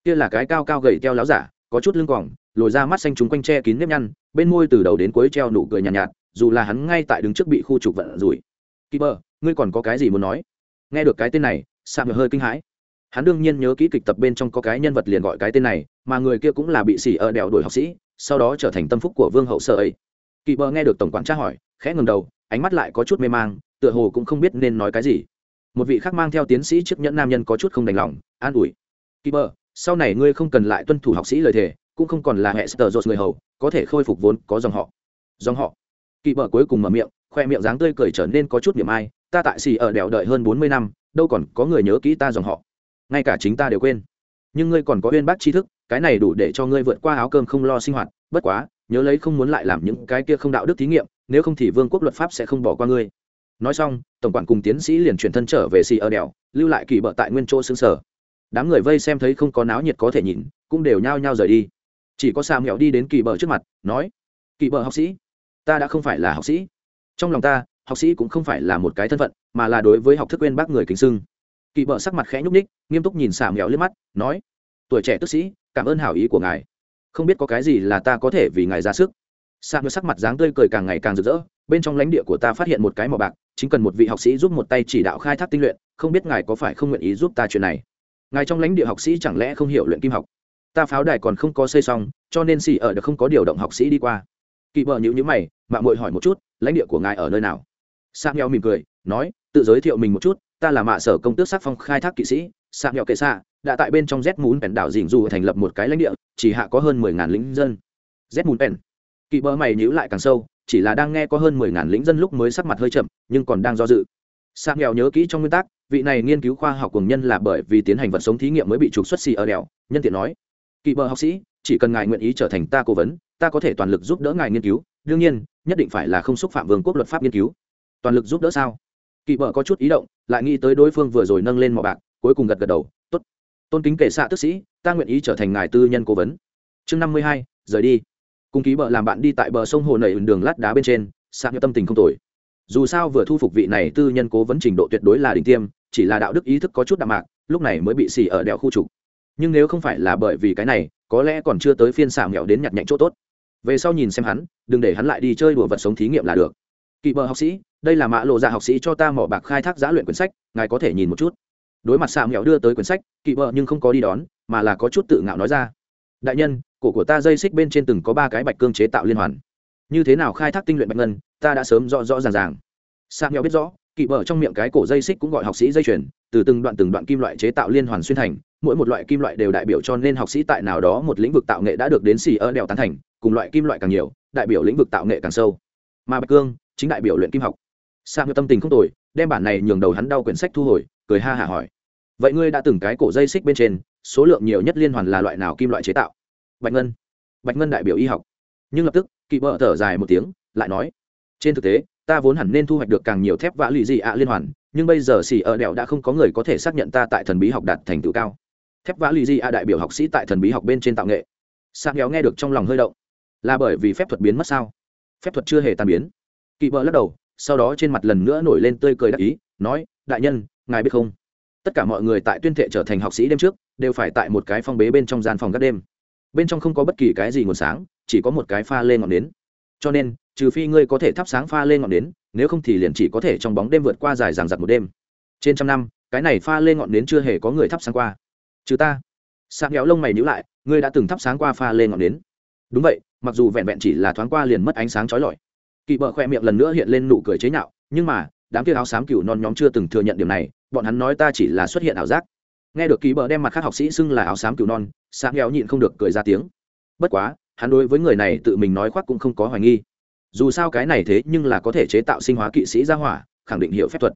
Kia là cái cao cao gầy teo láo giả có chút lưng quỏng, lồi ra mắt xanh chúng quanh che kín nếp nhăn bên môi từ đầu đến cuối treo nụ cười nhàn nhạt, nhạt dù là hắn ngay tại đứng trước bị khu trục vận rủi. Kỳ bờ ngươi còn có cái gì muốn nói? Nghe được cái tên này sam hơi kinh hãi. Hắn đương nhiên nhớ kỹ kịch tập bên trong có cái nhân vật liền gọi cái tên này mà người kia cũng là bị xỉ ở đèo đuổi học sĩ sau đó trở thành tâm phúc của vương hậu sợ ấy. Kỳ bờ nghe được tổng quản tra hỏi khẽ ngừng đầu ánh mắt lại có chút mê mang tựa hồ cũng không biết nên nói cái gì một vị khác mang theo tiến sĩ chiếc nhẫn nam nhân có chút không đành lòng, an ủi. Kỳ bờ, sau này ngươi không cần lại tuân thủ học sĩ lời thề, cũng không còn là hệ sờ dột người hầu, có thể khôi phục vốn có dòng họ. Dòng họ. Kỳ bờ cuối cùng mở miệng, khoe miệng dáng tươi cười trở nên có chút niềm ai, ta tại xì ở đèo đợi hơn bốn mươi năm, đâu còn có người nhớ kỹ ta dòng họ. Ngay cả chính ta đều quên. Nhưng ngươi còn có uyên bác tri thức, cái này đủ để cho ngươi vượt qua áo cơm không lo sinh hoạt, bất quá, nhớ lấy không muốn lại làm những cái kia không đạo đức thí nghiệm, nếu không thì vương quốc luật pháp sẽ không bỏ qua ngươi nói xong, tổng quản cùng tiến sĩ liền chuyển thân trở về xì ở đèo lưu lại kỳ bợ tại nguyên chỗ xứng sở. Đám người vây xem thấy không có náo nhiệt có thể nhìn, cũng đều nhao nhao rời đi. Chỉ có Sam nghèo đi đến kỳ bợ trước mặt, nói, kỳ bợ học sĩ, ta đã không phải là học sĩ. Trong lòng ta, học sĩ cũng không phải là một cái thân phận, mà là đối với học thức quên bác người kính sưng. Kỳ bợ sắc mặt khẽ nhúc ních nghiêm túc nhìn Sam nghèo liếc mắt, nói, tuổi trẻ tức sĩ, cảm ơn hảo ý của ngài. Không biết có cái gì là ta có thể vì ngài ra sức sạc mẹo sắc mặt dáng tươi cười càng ngày càng rực rỡ, bên trong lãnh địa của ta phát hiện một cái mỏ bạc, chính cần một vị học sĩ giúp một tay chỉ đạo khai thác tinh luyện, không biết ngài có phải không nguyện ý giúp ta chuyện này? Ngài trong lãnh địa học sĩ chẳng lẽ không hiểu luyện kim học? Ta pháo đài còn không có xây xong, cho nên xì ở được không có điều động học sĩ đi qua. Kỳ bờ nhữ nhữ mày mạng mội hỏi một chút, lãnh địa của ngài ở nơi nào? Sạc nghèo mỉm cười, nói, tự giới thiệu mình một chút, ta là mạ sở công tước sắc phong khai thác kỵ sĩ. Sạc nghèo kệ xạ, đã tại bên trong z mún pèn đảo dình dù thành lập một cái lãnh địa, chỉ hạ có hơn mười ngàn lính dân. Z mún pèn Kỵ bờ mày nhữ lại càng sâu, chỉ là đang nghe có hơn mười ngàn lính dân lúc mới sắc mặt hơi chậm, nhưng còn đang do dự. Sang nghèo nhớ kỹ trong nguyên tắc, vị này nghiên cứu khoa học cùng nhân là bởi vì tiến hành vật sống thí nghiệm mới bị trục xuất xì ở đèo, nhân tiện nói. Kỵ bờ học sĩ, chỉ cần ngài nguyện ý trở thành ta cố vấn, ta có thể toàn lực giúp đỡ ngài nghiên cứu, đương nhiên, nhất định phải là không xúc phạm vương quốc luật pháp nghiên cứu. Toàn lực giúp đỡ sao? Kỵ bờ có chút ý động, lại nghĩ tới đối phương vừa rồi nâng lên mỏ bạc, cuối cùng gật gật đầu, tốt. Tôn kính kể xạ tức sĩ, ta nguyện ý trở thành ngài tư nhân cố vấn. Chương năm mươi hai, rời đi cùng ký bờ làm bạn đi tại bờ sông hồ nầy đường lát đá bên trên, sạc như tâm tình không tồi. Dù sao vừa thu phục vị này tư nhân cố vấn trình độ tuyệt đối là đỉnh tiêm, chỉ là đạo đức ý thức có chút đạm mạc, lúc này mới bị xì ở đèo khu trục. Nhưng nếu không phải là bởi vì cái này, có lẽ còn chưa tới phiên xảo nghèo đến nhặt nhạnh chỗ tốt. Về sau nhìn xem hắn, đừng để hắn lại đi chơi đùa vật sống thí nghiệm là được. Kỵ bờ học sĩ, đây là mã lộ dạ học sĩ cho ta mỏ bạc khai thác giã luyện quyển sách, ngài có thể nhìn một chút. Đối mặt xạo nghèo đưa tới quyển sách, kỵ bờ nhưng không có đi đón, mà là có chút tự ngạo nói ra. Đại nhân cổ của ta dây xích bên trên từng có ba cái bạch cương chế tạo liên hoàn. Như thế nào khai thác tinh luyện bạch ngân, ta đã sớm rõ rõ ràng ràng. Sang nhau biết rõ, kỵ bờ trong miệng cái cổ dây xích cũng gọi học sĩ dây chuyền, từ từng đoạn từng đoạn kim loại chế tạo liên hoàn xuyên thành, mỗi một loại kim loại đều đại biểu cho nên học sĩ tại nào đó một lĩnh vực tạo nghệ đã được đến xì ở đèo tán thành, cùng loại kim loại càng nhiều, đại biểu lĩnh vực tạo nghệ càng sâu. Mà bạch cương chính đại biểu luyện kim học. Sang tâm tình không tồi, đem bản này nhường đầu hắn đau quyển sách thu hồi, cười ha hả hỏi. Vậy ngươi đã từng cái cổ dây xích bên trên, số lượng nhiều nhất liên hoàn là loại nào kim loại chế tạo? Bạch ngân. Bạch ngân đại biểu y học. Nhưng lập tức, kỵ bợ thở dài một tiếng, lại nói, trên thực tế, ta vốn hẳn nên thu hoạch được càng nhiều thép vã lụy dị ạ liên hoàn, nhưng bây giờ xỉ ở đèo đã không có người có thể xác nhận ta tại thần bí học đạt thành tựu cao. Thép vã lụy dị ạ đại biểu học sĩ tại thần bí học bên trên tạo nghệ. Sa nghèo nghe được trong lòng hơi động. Là bởi vì phép thuật biến mất sao? Phép thuật chưa hề tan biến. Kỵ bợ lắc đầu, sau đó trên mặt lần nữa nổi lên tươi cười đắc ý, nói, đại nhân, ngài biết không? Tất cả mọi người tại tuyên thệ trở thành học sĩ đêm trước, đều phải tại một cái phong bế bên trong gian phòng các đêm bên trong không có bất kỳ cái gì nguồn sáng, chỉ có một cái pha lên ngọn nến. Cho nên, trừ phi ngươi có thể thắp sáng pha lên ngọn nến, nếu không thì liền chỉ có thể trong bóng đêm vượt qua dài ràng giặc một đêm. Trên trăm năm, cái này pha lên ngọn nến chưa hề có người thắp sáng qua. Trừ ta. Sáng kéo lông mày nhữ lại, ngươi đã từng thắp sáng qua pha lên ngọn nến. Đúng vậy, mặc dù vẹn vẹn chỉ là thoáng qua liền mất ánh sáng trói lọi. Kỵ bợ khoe miệng lần nữa hiện lên nụ cười chế nhạo, nhưng mà, đám kia áo xám cừu non nhóm chưa từng thừa nhận điểm này, bọn hắn nói ta chỉ là xuất hiện ảo giác nghe được ký bờ đem mặt khác học sĩ xưng là áo xám cừu non sáng nghèo nhịn không được cười ra tiếng. Bất quá, hắn đối với người này tự mình nói khoác cũng không có hoài nghi. Dù sao cái này thế nhưng là có thể chế tạo sinh hóa kỵ sĩ gia hỏa, khẳng định hiệu phép thuật.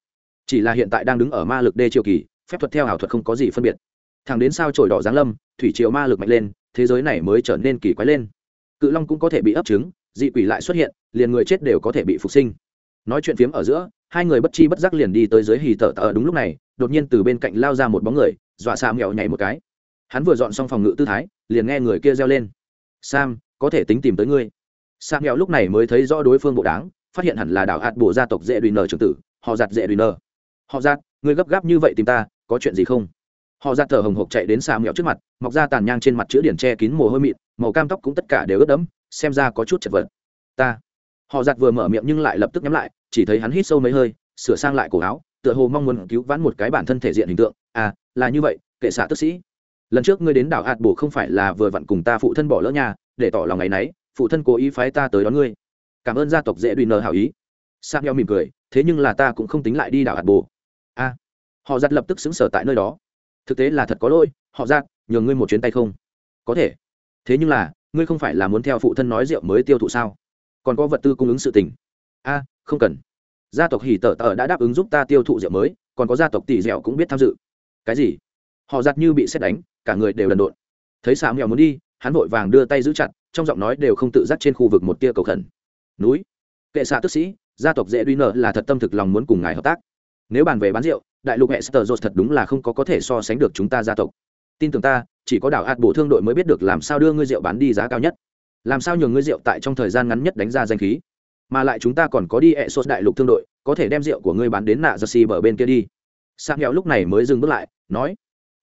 Chỉ là hiện tại đang đứng ở ma lực đê triều kỳ, phép thuật theo ảo thuật không có gì phân biệt. Thằng đến sao trổi đỏ giáng lâm, thủy triều ma lực mạnh lên, thế giới này mới trở nên kỳ quái lên. Cự long cũng có thể bị ấp trứng, dị quỷ lại xuất hiện, liền người chết đều có thể bị phục sinh. Nói chuyện phiếm ở giữa hai người bất chi bất giác liền đi tới dưới hì tở tở đúng lúc này, đột nhiên từ bên cạnh lao ra một bóng người, dọa sam nghèo nhảy một cái. Hắn vừa dọn xong phòng ngự tư thái, liền nghe người kia reo lên. Sam, có thể tính tìm tới ngươi. Sam nghèo lúc này mới thấy rõ đối phương bộ đáng, phát hiện hẳn là đảo hạt bổ gia tộc dễ đùi nờ trưởng tử, họ giặt dễ đùi nờ họ giặt ngươi gấp gáp như vậy tìm ta, có chuyện gì không? Họ giặt thở hồng hộc chạy đến sam nghèo trước mặt, mọc ra tàn nhang trên mặt chữ điển che kín mồ hôi mịn, màu cam tóc cũng tất cả đều ướt đẫm, xem ra có chút chật vật. Ta họ giặt vừa mở miệng nhưng lại lập tức nhắm lại chỉ thấy hắn hít sâu mấy hơi sửa sang lại cổ áo tựa hồ mong muốn cứu vãn một cái bản thân thể diện hình tượng. À là như vậy kệ xạ tức sĩ. Lần trước ngươi đến đảo hạt bổ không phải là vừa vặn cùng ta phụ thân bỏ lỡ nhà để tỏ lòng ngày nấy phụ thân cố ý phái ta tới đón ngươi. Cảm ơn gia tộc dễ đùi nờ hảo ý. Sang nhau mỉm cười thế nhưng là ta cũng không tính lại đi đảo hạt bổ. A à, họ giặt lập tức xứng sở tại nơi đó. Thực tế là thật có lỗi họ giặt nhường ngươi một chuyến tay không? Có thể. Thế nhưng là ngươi không phải là muốn theo phụ thân nói rượu mới tiêu thụ sao? Còn có vật tư cung ứng sự tình. A, không cần. Gia tộc hỉ tở tở đã đáp ứng giúp ta tiêu thụ rượu mới, còn có gia tộc tỷ dẻo cũng biết tham dự. Cái gì? Họ giặt như bị xét đánh, cả người đều đần độn. Thấy xà mèo muốn đi, hắn vội vàng đưa tay giữ chặt, trong giọng nói đều không tự giác trên khu vực một tia cầu khẩn. Núi. Kệ xạ tức sĩ, gia tộc dễ duy nợ là thật tâm thực lòng muốn cùng ngài hợp tác. Nếu bàn về bán rượu, đại lục hệ sơ thật đúng là không có có thể so sánh được chúng ta gia tộc. Tin tưởng ta, chỉ có đảo hạt bổ thương đội mới biết được làm sao đưa ngươi rượu bán đi giá cao nhất làm sao nhường ngươi rượu tại trong thời gian ngắn nhất đánh ra danh khí? Mà lại chúng ta còn có đi ẹ sốt đại lục thương đội, có thể đem rượu của ngươi bán đến nạ giơ xì bờ bên kia đi. Sang nghèo lúc này mới dừng bước lại, nói,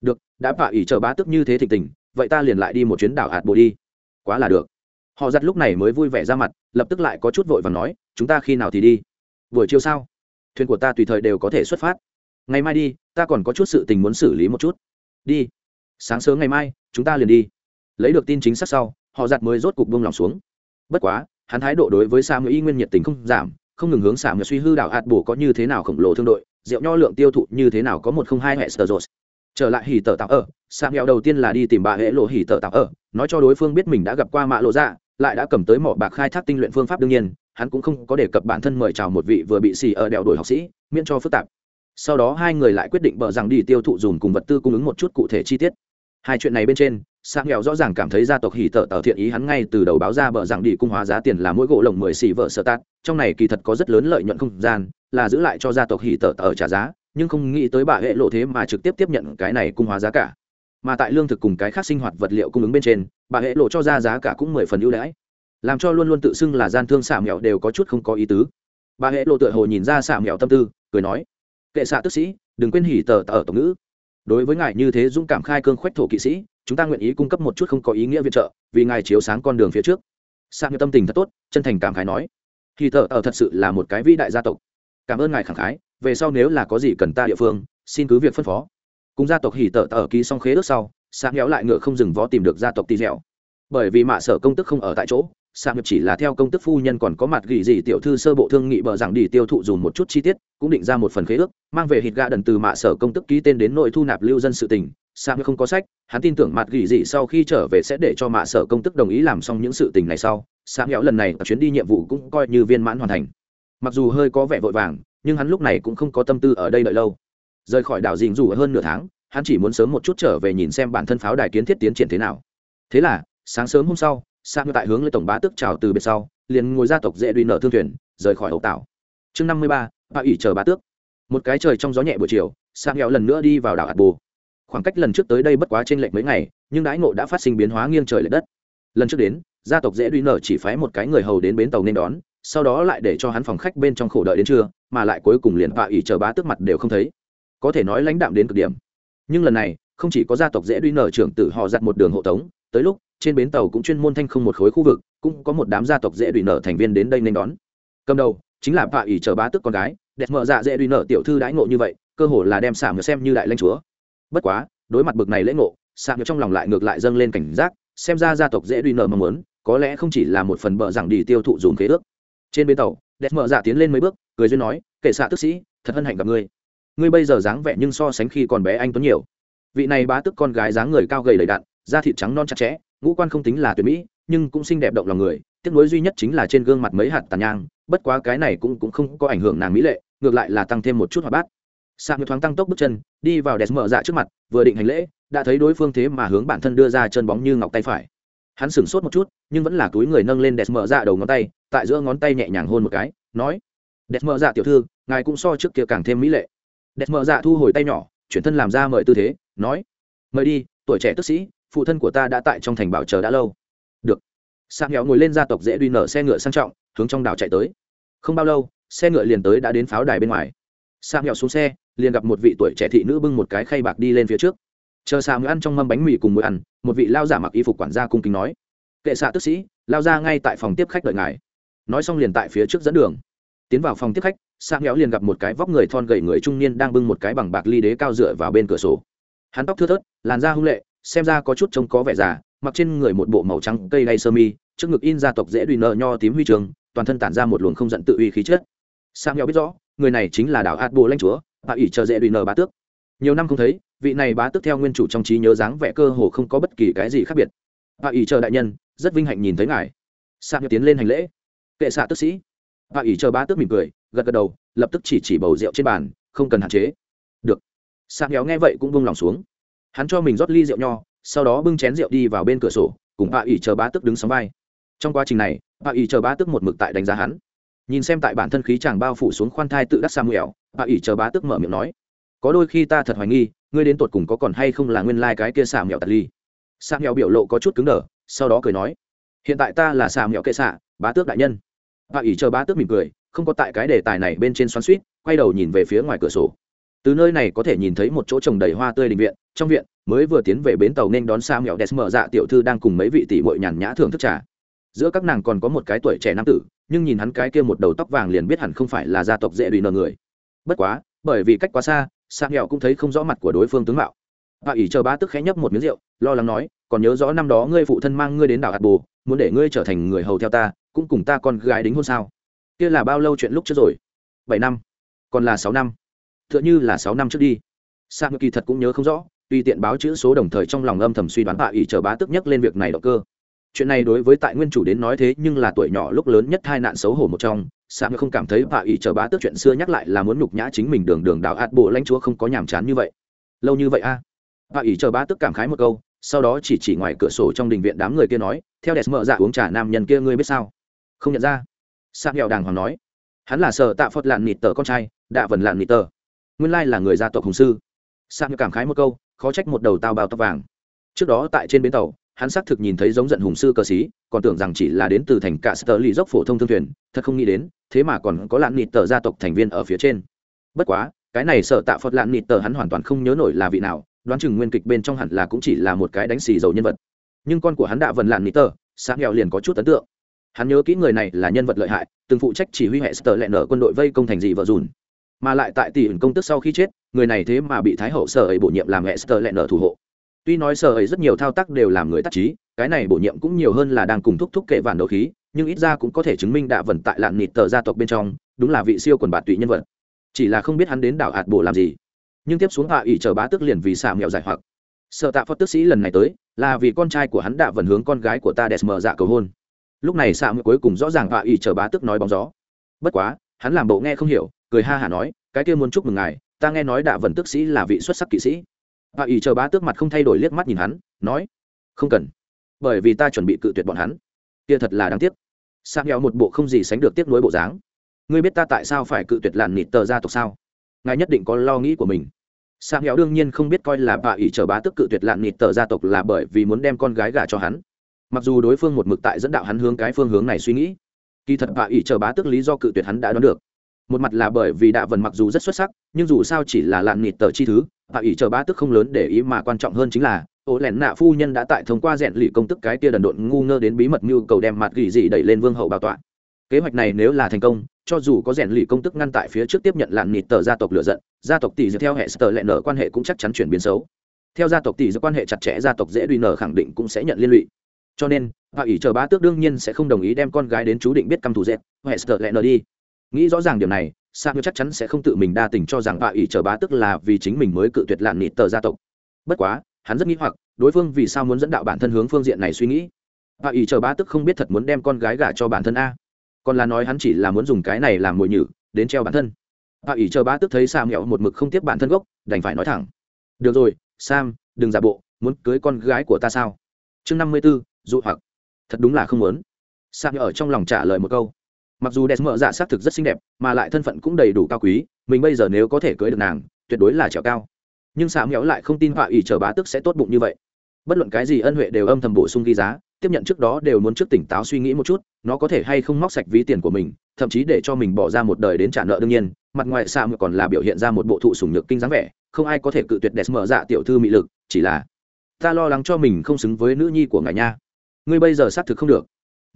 được, đã bạ ỉ chờ bá tức như thế thịnh tình, vậy ta liền lại đi một chuyến đảo hạt bộ đi. Quá là được. Họ giặt lúc này mới vui vẻ ra mặt, lập tức lại có chút vội và nói, chúng ta khi nào thì đi? Buổi chiều sao? Thuyền của ta tùy thời đều có thể xuất phát. Ngày mai đi, ta còn có chút sự tình muốn xử lý một chút. Đi. Sáng sớm ngày mai, chúng ta liền đi. Lấy được tin chính xác sau họ giặt mới rốt cục buông lòng xuống. Bất quá, hắn thái độ đối với sa ngữ y nguyên nhiệt tình không giảm, không ngừng hướng xả ngựa suy hư đảo hạt bổ có như thế nào khổng lồ thương đội, rượu nho lượng tiêu thụ như thế nào có một không hai hệ sờ rột trở lại hỉ tờ tạo ở sang nghèo đầu tiên là đi tìm bà hễ lộ hỉ tờ tạo ở, nói cho đối phương biết mình đã gặp qua mạ lộ dạ lại đã cầm tới mỏ bạc khai thác tinh luyện phương pháp đương nhiên, hắn cũng không có đề cập bản thân mời chào một vị vừa bị xì ở đèo đổi học sĩ, miễn cho phức tạp. Sau đó hai người lại quyết định bờ rằng đi tiêu thụ dùn cùng vật tư cung ứng một chút cụ thể chi tiết. Hai chuyện này bên trên sa nghèo rõ ràng cảm thấy gia tộc hỉ tợ tờ thiện ý hắn ngay từ đầu báo ra bờ rằng đi cung hóa giá tiền là mỗi gỗ lồng mười xỉ vợ sở tát trong này kỳ thật có rất lớn lợi nhuận không gian, là giữ lại cho gia tộc hỉ tợ tờ trả giá, nhưng không nghĩ tới bà hệ lộ thế mà trực tiếp tiếp nhận cái này cung hóa giá cả. Mà tại lương thực cùng cái khác sinh hoạt vật liệu cung ứng bên trên, bà hệ lộ cho ra giá cả cũng mười phần ưu đãi. Làm cho luôn luôn tự xưng là gian thương xả nghèo đều có chút không có ý tứ. Bà hệ lộ tựa hồ nhìn ra xả nghèo tâm tư, cười nói, kệ xạ tức sĩ, đừng quên hỉ tờ tờ tổng ngữ. Đối với ngài như thế dũng cảm khai cương khoách thổ kỵ sĩ chúng ta nguyện ý cung cấp một chút không có ý nghĩa viện trợ, vì ngài chiếu sáng con đường phía trước. Sang như tâm tình thật tốt, chân thành cảm khái nói hỉ thợ ở ờ, thật sự là một cái vĩ đại gia tộc. Cảm ơn ngài khẳng khái, về sau nếu là có gì cần ta địa phương, xin cứ việc phân phó. Cùng gia tộc hỉ tợ tờ ký xong khế ước sau sang kéo lại ngựa không dừng vó tìm được gia tộc tì dẻo. Bởi vì mạ sở công tức không ở tại chỗ sang nhập chỉ là theo công tức phu nhân còn có mặt gỉ gì tiểu thư sơ bộ thương nghị bờ rằng đi tiêu thụ dùng một chút chi tiết, cũng định ra một phần khế ước, mang về hít gà đần từ mạ sở công tức ký tên đến nội thu nạp lưu dân sự tình sang không có sách, hắn tin tưởng mặt gỉ gì sau khi trở về sẽ để cho mạ sở công tức đồng ý làm xong những sự tình này sau sang nghẽo lần này chuyến đi nhiệm vụ cũng coi như viên mãn hoàn thành. Mặc dù hơi có vẻ vội vàng, nhưng hắn lúc này cũng không có tâm tư ở đây đợi lâu. Rời khỏi đảo dình dù hơn nửa tháng, hắn chỉ muốn sớm một chút trở về nhìn xem bản thân pháo đài kiến thiết tiến triển thế nào. Thế là, sáng sớm hôm sau sang tại hướng lên tổng bá tức chào từ biệt sau, liền ngồi gia tộc dễ đuôi nở thương thuyền, rời khỏi hậu tảo. Chương năm mươi ba bà ủy chờ bá tước. Một cái trời trong gió nhẹ buổi chiều sang nghèo lần nữa đi vào đảo hạt bồ khoảng cách lần trước tới đây bất quá trên lệch mấy ngày, nhưng đãi ngộ đã phát sinh biến hóa nghiêng trời lệch đất. Lần trước đến, gia tộc dễ đuôi nở chỉ phái một cái người hầu đến bến tàu nên đón, sau đó lại để cho hắn phòng khách bên trong khổ đợi đến trưa, mà lại cuối cùng liền bà ỉ chờ bá tước mặt đều không thấy. Có thể nói lãnh đạm đến cực điểm. Nhưng lần này, không chỉ có gia tộc dễ đuôi nở trưởng tử họ giặt một đường hộ tống, tới lúc, trên bến tàu cũng chuyên môn thanh không một khối khu vực, cũng có một đám gia tộc dễ đuổi nở thành viên đến đây nên đón. Cầm đầu, chính là bà ỷ chờ bá tước con gái, đẹp mợ dạ dễ đuổi nở tiểu thư đãi ngộ như vậy, cơ hồ là đem xả ngựa xem như đại lãnh chúa bất quá đối mặt bực này lễ ngộ xả trong lòng lại ngược lại dâng lên cảnh giác xem ra gia tộc dễ đuổi nở mong muốn có lẽ không chỉ là một phần bợ rằng đi tiêu thụ dùng khế ước. Trên bến tàu đẹp mợ dạ tiến lên mấy bước cười duyên nói kệ xạ tức sĩ thật hân hạnh gặp ngươi. Ngươi bây giờ dáng vẻ nhưng so sánh khi còn bé anh tuấn nhiều. Vị này bá tức con gái dáng người cao gầy đầy đạn, da thịt trắng non chặt chẽ ngũ quan không tính là tuyệt mỹ nhưng cũng xinh đẹp động lòng người tiếc nuối duy nhất chính là trên gương mặt mấy hạt tàn nhang bất quá cái này cũng cũng không có ảnh hưởng nàng mỹ lệ ngược lại là tăng thêm một chút hoạt bát sạc thoáng tăng tốc bước chân, đi vào đẹp mở dạ trước mặt, vừa định hành lễ, đã thấy đối phương thế mà hướng bản thân đưa ra chân bóng như ngọc tay phải. Hắn sửng sốt một chút, nhưng vẫn là túi người nâng lên đẹp mở dạ đầu ngón tay, tại giữa ngón tay nhẹ nhàng hôn một cái, nói đẹp mở dạ tiểu thư, ngài cũng so trước kia càng thêm mỹ lệ. Đẹp mở dạ thu hồi tay nhỏ, chuyển thân làm ra mời tư thế, nói, mời đi, tuổi trẻ tức sĩ, phụ thân của ta đã tại trong thành bảo chờ đã lâu. Được. Sang nghèo ngồi lên gia tộc dễ đuôi nở xe ngựa sang trọng, hướng trong đảo chạy tới. Không bao lâu, xe ngựa liền tới đã đến pháo đài bên ngoài. Sang nghèo xuống xe liền gặp một vị tuổi trẻ thị nữ bưng một cái khay bạc đi lên phía trước. Chờ xà mới ăn trong mâm bánh mì cùng mùi ăn, một vị lao giả mặc y phục quản gia cung kính nói, kệ xạ tức sĩ, lao ra ngay tại phòng tiếp khách đợi ngài. Nói xong liền tại phía trước dẫn đường. Tiến vào phòng tiếp khách xạ nghéo liền gặp một cái vóc người thon gầy người trung niên đang bưng một cái bằng bạc ly đế cao dựa vào bên cửa sổ. Hắn tóc thưa thớt, làn da hung lệ, xem ra có chút trông có vẻ già, mặc trên người một bộ màu trắng cây đay sơ mi, trước ngực in gia tộc dễ đùi nợ nho tím huy trường, toàn thân tản ra một luồng không giận tự uy khí chất. Sang nhau biết rõ, người này chính là đảo át bồ lanh chúa bà ỷ chờ dễ đùi nờ bá tước. Nhiều năm không thấy, vị này bá tước theo nguyên chủ trong trí nhớ dáng vẻ cơ hồ không có bất kỳ cái gì khác biệt. Bà ỷ chờ đại nhân, rất vinh hạnh nhìn thấy ngài. Sang nhau tiến lên hành lễ. Kệ xạ tức sĩ. Bà ỷ chờ bá tước mỉm cười, gật gật đầu, lập tức chỉ chỉ bầu rượu trên bàn, không cần hạn chế. Được. Sang nhau nghe vậy cũng buông lòng xuống. Hắn cho mình rót ly rượu nho, sau đó bưng chén rượu đi vào bên cửa sổ, cùng bà ỷ chờ bá tước đứng sóng vai. Trong quá trình này bà ỷ chờ bá tước một mực tại đánh giá hắn nhìn xem tại bản thân khí chàng bao phủ xuống khoan thai tự đắc samuel, bà ỉ chờ bá tức mở miệng nói, có đôi khi ta thật hoài nghi, ngươi đến tột cùng có còn hay không là nguyên lai、like、cái kia xà mẹo tạt ly? Xà mẹo biểu lộ có chút cứng đờ, sau đó cười nói, hiện tại ta là xà mẹo kệ xạ, bá tước đại nhân. Bà ỉ chờ bá tước mỉm cười, không có tại cái đề tài này bên trên xoắn suýt quay đầu nhìn về phía ngoài cửa sổ. Từ nơi này có thể nhìn thấy một chỗ trồng đầy hoa tươi đình viện, trong viện mới vừa tiến về bến tàu nên đón sa mèo đès mở dạ tiểu thư đang cùng mấy vị tỷ muội nhàn nhã thưởng thức trà. Giữa các nàng còn có một cái tuổi trẻ nam tử nhưng nhìn hắn cái kia một đầu tóc vàng liền biết hẳn không phải là gia tộc dễ đùi nở người. Bất quá, bởi vì cách quá xa sang nghèo cũng thấy không rõ mặt của đối phương tướng mạo. Bà ỉ chờ ba tức khẽ nhấp một miếng rượu, lo lắng nói, còn nhớ rõ năm đó ngươi phụ thân mang ngươi đến đảo hạt bồ, muốn để ngươi trở thành người hầu theo ta, cũng cùng ta con gái đính hôn sao? Kia là bao lâu chuyện lúc trước rồi? Bảy năm. Còn là sáu năm. T h ư ợ n h ư là sáu năm trước đi. Sang kỳ thật cũng nhớ không rõ, tùy tiện báo chữ số đồng thời trong lòng âm thầm suy đoán bà ỉ chờ bá tức nhất lên việc này động cơ chuyện này đối với tại nguyên chủ đến nói thế nhưng là tuổi nhỏ lúc lớn nhất hai nạn xấu hổ một trong sam không cảm thấy bà ý chờ bá tước chuyện xưa nhắc lại là muốn nhục nhã chính mình đường đường đạo ạt bộ lãnh chúa không có nhàm chán như vậy. Lâu như vậy a? À? bà chờ bá tước cảm khái một câu, sau đó chỉ chỉ ngoài cửa sổ trong đình viện đám người kia nói, theo đẹp mợ dạ uống trà nam nhân kia ngươi biết sao? Không nhận ra. Sam nghèo đàng hoàng nói, hắn là sở tạ phật lạn nịt tờ con trai, đạ vần lạn nịt tờ. Nguyên lai là người gia tộc hùng sư. Sam cảm khái một câu, khó trách một đầu tao bao tóc vàng. Trước đó tại trên bến tàu hắn xác thực nhìn thấy giống giận hùng sư cờ xí còn tưởng rằng chỉ là đến từ thành cả sơ lì dốc phổ thông thương thuyền, thật không nghĩ đến, thế mà còn có lạn nịt tờ gia tộc thành viên ở phía trên. Bất quá, cái này sợ tạ phật lạn nịt tờ hắn hoàn toàn không nhớ nổi là vị nào, đoán chừng nguyên kịch bên trong hẳn là cũng chỉ là một cái đánh xì dầu nhân vật. Nhưng con của hắn đạ vần lạn nịt tờ sáng nghèo liền có chút ấn tượng. Hắn nhớ kỹ người này là nhân vật lợi hại, từng phụ trách chỉ huy hệ sờ lẹn nở quân đội vây công thành dị vợ dùn. Mà lại tại tỷ ẩn công tức sau khi chết, người này thế mà bị thái hậu sở ấy bổ nhiệm làm hệ sờ lẹn nở thủ hộ tuy nói sở ấy rất nhiều thao tác đều làm người tác trí, cái này bổ nhiệm cũng nhiều hơn là đang cùng thúc thúc kệ vạn đấu khí, nhưng ít ra cũng có thể chứng minh đạ vần tại lạn nịt tờ gia tộc bên trong, đúng là vị siêu quần bạt tụy nhân vật. Chỉ là không biết hắn đến đảo hạt bổ làm gì. Nhưng tiếp xuống hạ ỷ chờ bá tức liền vì xả nghèo giải hoặc. Sợ tạ phật tức sĩ lần này tới, là vì con trai của hắn đạ vần hướng con gái của ta đẹp mở dạ cầu hôn. Lúc này xạ mượn cuối cùng rõ ràng hạ ỷ chờ bá tức nói bóng gió. Bất quá, hắn làm bộ nghe không hiểu, cười ha hả nói, cái kia muốn chúc mừng ngài, ta nghe nói đạ vần tức sĩ là vị xuất sắc kỵ sĩ hạ ỷ chờ bá tước mặt không thay đổi liếc mắt nhìn hắn, nói, không cần, bởi vì ta chuẩn bị cự tuyệt bọn hắn. Kia thật là đáng tiếc. Sang nghèo một bộ không gì sánh được tiếc nuối bộ dáng. Ngươi biết ta tại sao phải cự tuyệt làn nịt tờ gia tộc sao? Ngài nhất định có lo nghĩ của mình. Sang nghèo đương nhiên không biết coi là bà ỷ chờ bá Tước cự tuyệt làn nịt tờ gia tộc là bởi vì muốn đem con gái gả cho hắn. Mặc dù đối phương một mực tại dẫn đạo hắn hướng cái phương hướng này suy nghĩ, kỳ thật bà ỷ chờ bá Tước lý do cự tuyệt hắn đã đoán được một mặt là bởi vì đạ vần mặc dù rất xuất sắc, nhưng dù sao chỉ là lạn nịt tờ chi thứ và ỷ chờ bá tức không lớn để ý mà quan trọng hơn chính là ố lẻn nạ phu nhân đã tại thông qua rèn lì công tức cái tia đần độn ngu ngơ đến bí mật nhu cầu đem mặt gỉ dị đẩy lên vương hậu bảo tọa. Kế hoạch này nếu là thành công, cho dù có rèn lì công tức ngăn tại phía trước tiếp nhận lạn nịt tờ gia tộc lựa giận, gia tộc tỷ dựa theo hệ sờ lẹ nở quan hệ cũng chắc chắn chuyển biến xấu. Theo gia tộc tỷ dựa quan hệ chặt chẽ, gia tộc dễ đuôi nở khẳng định cũng sẽ nhận liên lụy. Cho nên hạ ủy chờ bá tước đương nhiên sẽ không đồng ý đem con gái đến chú định biết căm thù dẹp hệ sờ lẹ nở đi nghĩ rõ ràng điều này, sa chắc chắn sẽ không tự mình đa tình cho rằng hạ ỷ chờ bá Tức là vì chính mình mới cự tuyệt lạn nịt tờ gia tộc. Bất quá, hắn rất nghĩ hoặc, đối phương vì sao muốn dẫn đạo bản thân hướng phương diện này suy nghĩ? Hạ ỷ chờ bá tức không biết thật muốn đem con gái gả cho bản thân a. Còn là nói hắn chỉ là muốn dùng cái này làm mồi nhử, đến treo bản thân. Hạ ỷ chờ bá tức thấy sam nghẹo một mực không tiếp bản thân gốc, đành phải nói thẳng. Được rồi, sam, đừng giả bộ, muốn cưới con gái của ta sao? Chương năm mươi b ố dụ hoặc. Thật đúng là không muốn. Sam ở trong lòng trả lời một câu mặc dù đẹp mở dạ xác thực rất xinh đẹp, mà lại thân phận cũng đầy đủ cao quý, mình bây giờ nếu có thể cưới được nàng, tuyệt đối là trèo cao. Nhưng sam mẹo lại không tin họa ủy chờ bá tức sẽ tốt bụng như vậy. Bất luận cái gì ân huệ đều âm thầm bổ sung ghi giá, tiếp nhận trước đó đều muốn trước tỉnh táo suy nghĩ một chút, nó có thể hay không móc sạch ví tiền của mình, thậm chí để cho mình bỏ ra một đời đến trả nợ đương nhiên. Mặt ngoài xa còn là biểu hiện ra một bộ thụ sùng nhược kinh dáng vẻ, không ai có thể cự tuyệt đẹp mở dạ tiểu thư mị lực, chỉ là ta lo lắng cho mình không xứng với nữ nhi của ngài nha. Ngươi bây giờ xác thực không được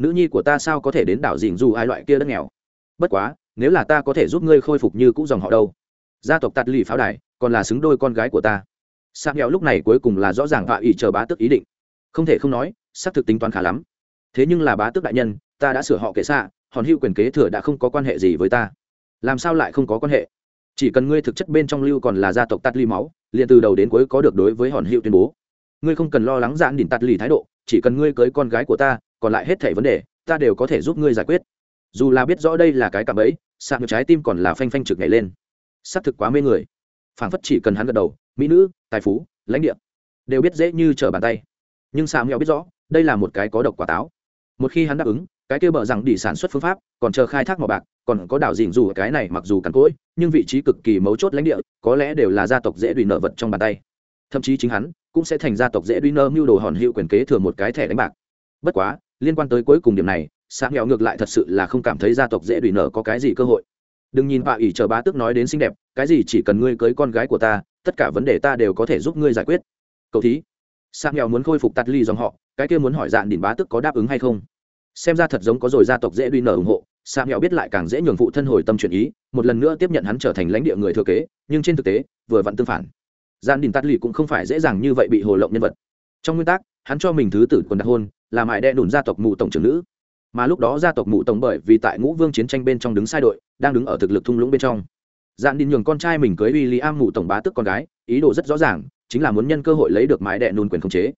nữ nhi của ta sao có thể đến đảo dình dù ai loại kia đất nghèo? Bất quá, nếu là ta có thể giúp ngươi khôi phục như cũ dòng họ đâu? Gia tộc tạt lì pháo đài, còn là xứng đôi con gái của ta. Sang nghèo lúc này cuối cùng là rõ ràng họa ý chờ bá tức ý định. Không thể không nói xác thực tính toán khá lắm. Thế nhưng là bá tước đại nhân, ta đã sửa họ kệ xạ, hòn hữu quyền kế thừa đã không có quan hệ gì với ta. Làm sao lại không có quan hệ? Chỉ cần ngươi thực chất bên trong lưu còn là gia tộc tắt ly máu, liền từ đầu đến cuối có được đối với hòn hữu tuyên bố. Ngươi không cần lo lắng giãn đỉnh tắt lì thái độ, chỉ cần ngươi cưới con gái của ta còn lại hết thảy vấn đề, ta đều có thể giúp ngươi giải quyết. Dù là biết rõ đây là cái cạm bẫy, sạc trái tim còn là phanh phanh trực nhảy lên. Xác thực quá mê người. Phảng phất chỉ cần hắn gật đầu, mỹ nữ, tài phú, lãnh địa, đều biết dễ như trở bàn tay. Nhưng sạc nghèo biết rõ, đây là một cái có độc quả táo. Một khi hắn đáp ứng, cái kia bờ rằng đi sản xuất phương pháp, còn chờ khai thác mỏ bạc, còn có đảo dình dù cái này mặc dù cằn cỗi, nhưng vị trí cực kỳ mấu chốt lãnh địa, có lẽ đều là gia tộc dễ đùi nợ vật trong bàn tay. Thậm chí chính hắn, cũng sẽ thành gia tộc dễ đùi nợ mưu đồ hòn hiệu quyền kế thừa một cái thẻ đánh bạc. Bất quá liên quan tới cuối cùng điểm này xã nghèo ngược lại thật sự là không cảm thấy gia tộc dễ đùi nở có cái gì cơ hội. Đừng nhìn bà ỉ chờ bá tước nói đến xinh đẹp, cái gì chỉ cần ngươi cưới con gái của ta, tất cả vấn đề ta đều có thể giúp ngươi giải quyết. Cậu thí. Sang nghèo muốn khôi phục tắt ly dòng họ, cái kia muốn hỏi dạn đỉnh bá tước có đáp ứng hay không? Xem ra thật giống có rồi gia tộc dễ đuôi nở ủng hộ sang nghèo biết lại càng dễ nhường phụ thân hồi tâm chuyển ý, một lần nữa tiếp nhận hắn trở thành lãnh địa người thừa kế, nhưng trên thực tế, vừa vặn tương phản. Dạ Gian đình tắt lì cũng không phải dễ dàng như vậy bị hồ lộng nhân vật. Trong nguyên tắc, hắn cho mình thứ tử quần đặt hôn là mại đệ đùn gia tộc mụ tổng trưởng nữ. Mà lúc đó gia tộc mụ tổng bởi vì tại ngũ vương chiến tranh bên trong đứng sai đội, đang đứng ở thực lực thung lũng bên trong. Dạn đi nhường con trai mình cưới uy lý am mụ tổng bá tức con gái, ý đồ rất rõ ràng, chính là muốn nhân cơ hội lấy được mãi đệ đồn quyền khống chế.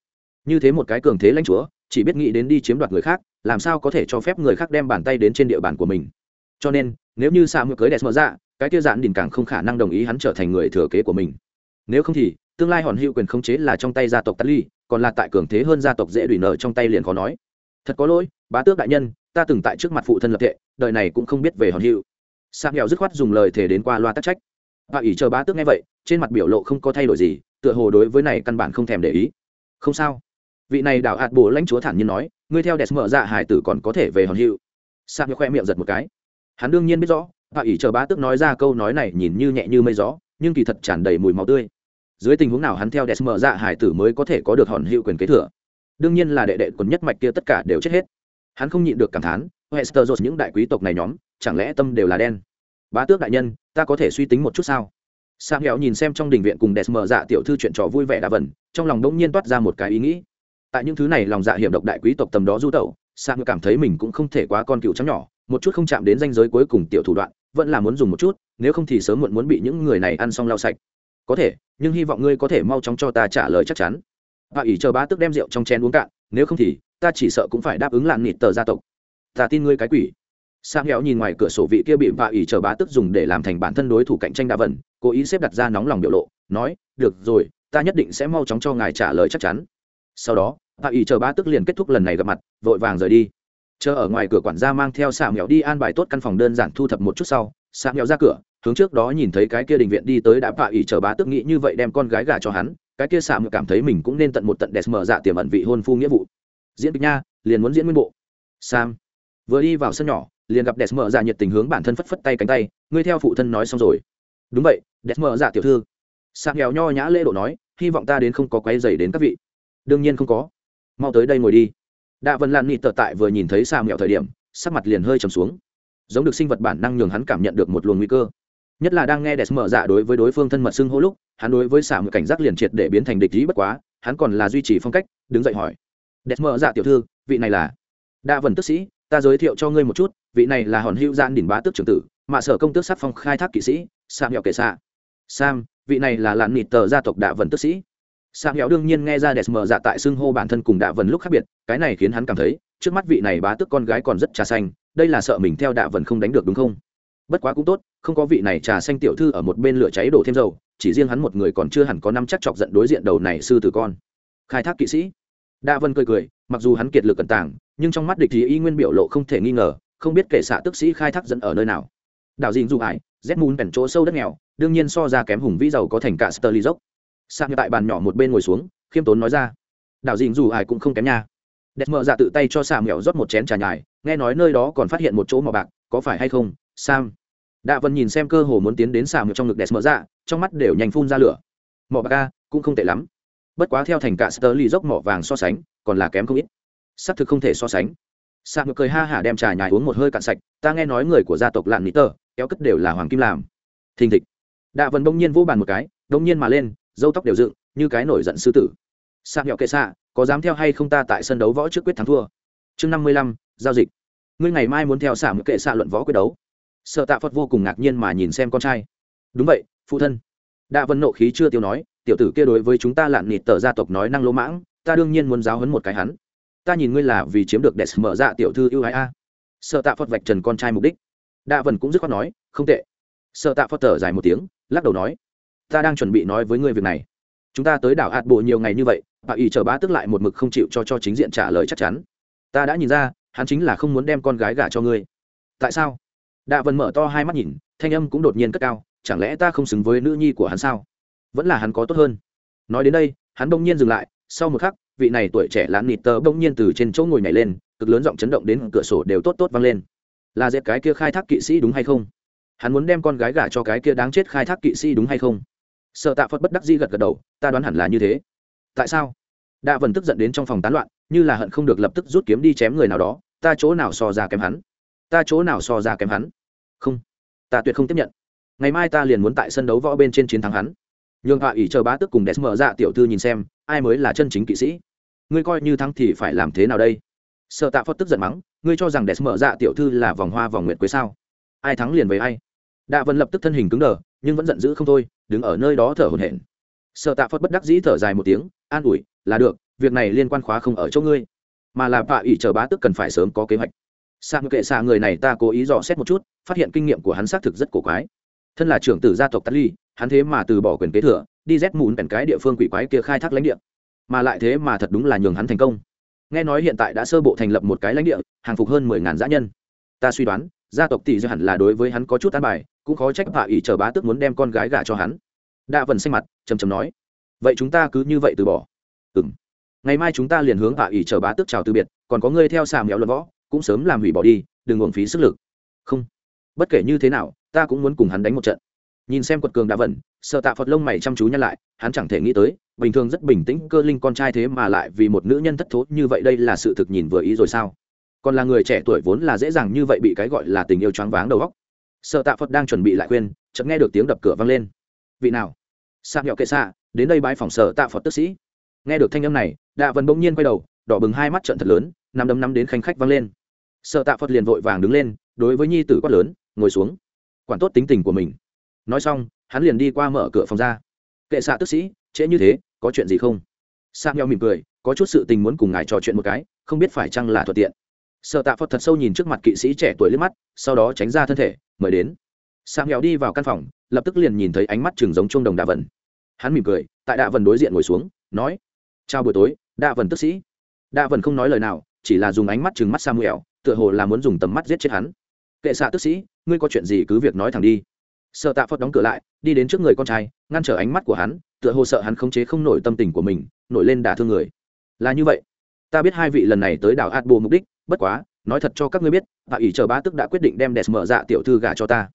Như thế một cái cường thế lãnh chúa, chỉ biết nghĩ đến đi chiếm đoạt người khác, làm sao có thể cho phép người khác đem bàn tay đến trên địa bàn của mình. Cho nên, nếu như xa mượn cưới đẹp mở dạ cái kia dạn đình càng không khả năng đồng ý hắn trở thành người thừa kế của mình. Nếu không thì, tương lai hòn hữu quyền khống chế là trong tay gia tộc tắt ly còn là tại cường thế hơn gia tộc dễ đùi nợ trong tay liền khó nói. Thật có lỗi, bá tước đại nhân, ta từng tại trước mặt phụ thân lập thệ, đời này cũng không biết về hòn hữu. Sang nghèo dứt khoát dùng lời thể đến qua loa tắc trách. Và ủy chờ bá tước nghe vậy, trên mặt biểu lộ không có thay đổi gì, tựa hồ đối với này căn bản không thèm để ý. Không sao. Vị này đảo hạt bồ lãnh chúa thản nhiên nói, ngươi theo đẹp mở dạ hải tử còn có thể về hòn hữu. Sang nghèo khoe miệng giật một cái. Hắn đương nhiên biết rõ, và ủy chờ bá tước nói ra câu nói này nhìn như nhẹ như mây gió, nhưng kỳ thật tràn đầy mùi máu tươi dưới tình huống nào hắn theo đẹp mở dạ hải tử mới có thể có được hòn hữu quyền kế thừa. Đương nhiên là đệ đệ quần nhất mạch kia tất cả đều chết hết. Hắn không nhịn được cảm thán hester dột những đại quý tộc này nhóm, chẳng lẽ tâm đều là đen? Bá tước đại nhân, ta có thể suy tính một chút sao? Sang hẹo nhìn xem trong đình viện cùng đẹp mở dạ tiểu thư chuyện trò vui vẻ đã vần, trong lòng đông nhiên toát ra một cái ý nghĩ. Tại những thứ này lòng dạ hiểm độc đại quý tộc tầm đó du tẩu sang cảm thấy mình cũng không thể quá con cựu trắng nhỏ, một chút không chạm đến danh giới cuối cùng tiểu thủ đoạn, vẫn là muốn dùng một chút, nếu không thì sớm muộn muốn bị những người này ăn xong lau sạch. Có thể nhưng hy vọng ngươi có thể mau chóng cho ta trả lời chắc chắn. Và ỷ chờ bá tức đem rượu trong chén uống cạn, nếu không thì, ta chỉ sợ cũng phải đáp ứng lạn nịt tờ gia tộc. Ta tin ngươi cái quỷ. Sang héo nhìn ngoài cửa sổ vị kia bị và ỷ chờ bá tức dùng để làm thành bản thân đối thủ cạnh tranh đa vần, cố ý xếp đặt ra nóng lòng biểu lộ, nói, được rồi, ta nhất định sẽ mau chóng cho ngài trả lời chắc chắn. Sau đó và ỷ chờ bá tức liền kết thúc lần này gặp mặt, vội vàng rời đi. Chờ ở ngoài cửa quản gia mang theo xạ mèo đi an bài tốt căn phòng đơn giản thu thập một chút sau xạ mèo ra cửa hướng trước đó nhìn thấy cái kia đình viện đi tới đã vạ ỉ chờ bá tức nghĩ như vậy đem con gái gả cho hắn, cái kia xạ cảm thấy mình cũng nên tận một tận đẹp mở dạ tiềm ẩn vị hôn phu nghĩa vụ. Diễn kịch nha, liền muốn diễn nguyên bộ. Sam, vừa đi vào sân nhỏ, liền gặp đẹp mở dạ nhiệt tình hướng bản thân phất phất tay cánh tay, ngươi theo phụ thân nói xong rồi. Đúng vậy, đẹp mở dạ tiểu thư. Sam nghèo nho nhã lễ độ nói, hy vọng ta đến không có quay dày đến các vị. Đương nhiên không có. Mau tới đây ngồi đi. Đạ vân lan nị tờ tại vừa nhìn thấy sam nghèo thời điểm, sắc mặt liền hơi trầm xuống. Giống được sinh vật bản năng nhường hắn cảm nhận được một luồng nguy cơ nhất là đang nghe đẹp mở dạ đối với đối phương thân mật xưng hô lúc, hắn đối với xả một cảnh giác liền triệt để biến thành địch ý bất quá, hắn còn là duy trì phong cách, đứng dậy hỏi. Đẹp mở dạ tiểu thư, vị này là? Đa vần tức sĩ, ta giới thiệu cho ngươi một chút, vị này là hòn hữu gian đỉnh bá tước trưởng tử mạ sở công tước sắc phong khai thác kỵ sĩ sam hẹo kệ xạ. Sam, vị này là lạn nịt tờ gia tộc đạ vần tức sĩ. Sam hẹo đương nhiên nghe ra đẹp mở dạ tại xưng hô bản thân cùng đạ vần lúc khác biệt, cái này khiến hắn cảm thấy, trước mắt vị này bá tước con gái còn rất trà xanh, đây là sợ mình theo đạ vần không đánh được đúng không? Bất quá cũng tốt không có vị này trà xanh tiểu thư ở một bên lửa cháy đổ thêm dầu, chỉ riêng hắn một người còn chưa hẳn có năm chắc chọc giận đối diện đầu này sư tử con. Khai thác kỵ sĩ. Đa vân cười cười, mặc dù hắn kiệt lực cẩn tàng, nhưng trong mắt địch thì y nguyên biểu lộ không thể nghi ngờ, không biết kể xạ tức sĩ khai thác dẫn ở nơi nào. Đảo dình dù ải z mùn bèn chỗ sâu đất nghèo, đương nhiên so ra kém hùng vĩ giàu có thành cả sterly dốc sang tại bàn nhỏ một bên ngồi xuống, khiêm tốn nói ra. Đảo dình dù ải cũng không kém nha. Đẹp mợ dạ tự tay cho xà nghèo rót một chén trà nhài, nghe nói nơi đó còn phát hiện một chỗ mỏ bạc, có phải hay không? Sam đạ vân nhìn xem cơ hồ muốn tiến đến xà ngược trong ngực đẹp mở ra, trong mắt đều nhanh phun ra lửa. Mỏ bạc ca cũng không tệ lắm. Bất quá theo thành cả sơ ly dốc mỏ vàng so sánh còn là kém không ít. Xác thực không thể so sánh. Sàm ngược cười ha hả đem trà nhài uống một hơi cạn sạch ta nghe nói người của gia tộc lạn mỹ tơ kéo cất đều là hoàng kim làm. Thình thịch. Đạ vân bỗng nhiên vô bàn một cái bỗng nhiên mà lên dâu tóc đều dựng như cái nổi giận sư tử. Sàm nhọ kệ xạ có dám theo hay không ta tại sân đấu võ trước quyết thắng thua. Chương năm mươi lăm giao dịch. Ngươi ngày mai muốn theo sàm một kệ xạ luận võ quyết đấu sợ tạ phật vô cùng ngạc nhiên mà nhìn xem con trai. Đúng vậy, phụ thân. Đạ vân nộ khí chưa tiêu nói, tiểu tử kia đối với chúng ta lạn nịt tờ gia tộc nói năng lỗ mãng, ta đương nhiên muốn giáo hấn một cái hắn. Ta nhìn ngươi là vì chiếm được đẹp mở dạ tiểu thư ưu ái a. Sợ tạ phật vạch trần con trai mục đích. Đạ vân cũng dứt khoát nói, không tệ. Sợ tạ phật thở dài một tiếng, lắc đầu nói, ta đang chuẩn bị nói với ngươi việc này. Chúng ta tới đảo hạt bộ nhiều ngày như vậy, bà ý chờ bá tức lại một mực không chịu cho cho chính diện trả lời chắc chắn. Ta đã nhìn ra, hắn chính là không muốn đem con gái gả cho ngươi. Tại sao? Đạ vân mở to hai mắt nhìn, thanh âm cũng đột nhiên cất cao, chẳng lẽ ta không xứng với nữ nhi của hắn sao? Vẫn là hắn có tốt hơn. Nói đến đây, hắn bỗng nhiên dừng lại, sau một khắc, vị này tuổi trẻ lán nịt tờ bỗng nhiên từ trên chỗ ngồi nhảy lên, cực lớn giọng chấn động đến cửa sổ đều tốt tốt vang lên. Là dẹp cái kia khai thác kỵ sĩ đúng hay không? Hắn muốn đem con gái gả cho cái kia đáng chết khai thác kỵ sĩ đúng hay không? Sợ tạ phật bất đắc di gật gật đầu, ta đoán hẳn là như thế. Tại sao? Đạ vần tức giận đến trong phòng tán loạn, như là hận không được lập tức rút kiếm đi chém người nào đó, ta chỗ nào so ra kém hắn? Ta chỗ nào so ra kém hắn? Không, ta tuyệt không tiếp nhận. Ngày mai ta liền muốn tại sân đấu võ bên trên chiến thắng hắn. Nhường họa ỷ chờ bá tức cùng đẹp mở dạ tiểu thư nhìn xem, ai mới là chân chính kỵ sĩ. Ngươi coi như thắng thì phải làm thế nào đây? Sợ tạ phất tức giận mắng, ngươi cho rằng đẹp mở dạ tiểu thư là vòng hoa vòng nguyệt quế sao? Ai thắng liền với ai. Đạ vân lập tức thân hình cứng đờ, nhưng vẫn giận dữ không thôi, đứng ở nơi đó thở hổn hển. Sợ tạ phất bất đắc dĩ thở dài một tiếng, an ủi, là được, việc này liên quan khóa không ở chỗ ngươi, mà là họa ỷ chờ bá tức cần phải sớm có kế hoạch sang kệ xạ người này ta cố ý dò xét một chút, phát hiện kinh nghiệm của hắn xác thực rất cổ quái. Thân là trưởng tử gia tộc tát ly, hắn thế mà từ bỏ quyền kế thừa, đi rét mùn bèn cái địa phương quỷ quái kia khai thác lãnh địa. Mà lại thế mà thật đúng là nhường hắn thành công. Nghe nói hiện tại đã sơ bộ thành lập một cái lãnh địa, hàng phục hơn mười ngàn dã nhân. Ta suy đoán, gia tộc tỷ dư hẳn là đối với hắn có chút an bài, cũng khó trách hạ ỷ chờ bá tức muốn đem con gái gả cho hắn. Đa vần xanh mặt chầm chầm nói. Vậy chúng ta cứ như vậy từ bỏ. Ừng ngày mai chúng ta liền hướng hạ ỷ chờ bá tức chào từ biệt, còn có ngươi theo xà mèo luận võ cũng sớm làm hủy bỏ đi, đừng uổng phí sức lực. Không. Bất kể như thế nào, ta cũng muốn cùng hắn đánh một trận. Nhìn xem quật cường đã vẩn sợ tạ phật lông mày chăm chú nhăn lại, hắn chẳng thể nghĩ tới, bình thường rất bình tĩnh cơ linh con trai thế mà lại vì một nữ nhân thất thố như vậy đây là sự thực nhìn vừa ý rồi sao? Còn là người trẻ tuổi vốn là dễ dàng như vậy bị cái gọi là tình yêu choáng váng đầu góc sợ tạ phật đang chuẩn bị lại khuyên, chợt nghe được tiếng đập cửa vang lên. Vị nào? Sa nhọ kệ xạ đến đây bãi phòng sở tạ phật tức sĩ. Nghe được thanh âm này, đạ vần bỗng nhiên quay đầu, đỏ bừng hai mắt trận thật lớn nằm đấm nắm đến khanh khách vang lên sợ tạ phật liền vội vàng đứng lên, đối với nhi tử quát lớn, ngồi xuống, quản tốt tính tình của mình. Nói xong, hắn liền đi qua mở cửa phòng ra. Kệ xạ tức sĩ, trễ như thế, có chuyện gì không? Sa nhau mỉm cười, có chút sự tình muốn cùng ngài trò chuyện một cái, không biết phải chăng là thuận tiện. Sợ tạ phật thật sâu nhìn trước mặt kỵ sĩ trẻ tuổi liếc mắt, sau đó tránh ra thân thể, mời đến. Sa nghèo đi vào căn phòng, lập tức liền nhìn thấy ánh mắt chừng giống chuông đồng đạ vần hắn mỉm cười, tại đạ vần đối diện ngồi xuống, nói, chào buổi tối đạ vần tức sĩ. Đạ vần không nói lời nào, chỉ là dùng ánh mắt chừng mắt samuel tựa hồ là muốn dùng tầm mắt giết chết hắn. Kệ xạ tức sĩ, ngươi có chuyện gì cứ việc nói thẳng đi. Sợ tạ phật đóng cửa lại, đi đến trước người con trai, ngăn trở ánh mắt của hắn, tựa hồ sợ hắn khống chế không nổi tâm tình của mình, nổi lên đả thương người. Là như vậy. Ta biết hai vị lần này tới đảo hạt bồ mục đích, bất quá, nói thật cho các ngươi biết hạ ủy chờ bá tức đã quyết định đem đẹp mở dạ tiểu thư gả cho ta.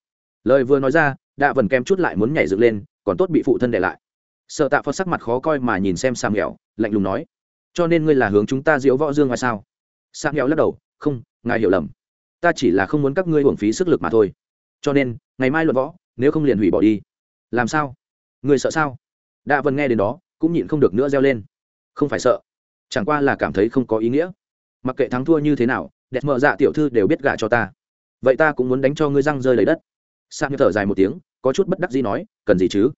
Lời vừa nói ra, đạ vần kem chút lại muốn nhảy dựng lên, còn tốt bị phụ thân để lại. Sợ tạ phật sắc mặt khó coi mà nhìn xem sam nghèo lạnh lùng nói, cho nên ngươi là hướng chúng ta diễu võ dương ngoài sao? Sam nghèo lắc đầu không, ngài hiểu lầm. Ta chỉ là không muốn các ngươi hưởng phí sức lực mà thôi. Cho nên, ngày mai luận võ, nếu không liền hủy bỏ đi. Làm sao? Người sợ sao? Đạ vân nghe đến đó, cũng nhịn không được nữa reo lên. Không phải sợ. Chẳng qua là cảm thấy không có ý nghĩa. Mặc kệ thắng thua như thế nào, đẹp mợ dạ tiểu thư đều biết gả cho ta. Vậy ta cũng muốn đánh cho ngươi răng rơi lấy đất. Sang thở dài một tiếng, có chút bất đắc gì nói, cần gì chứ?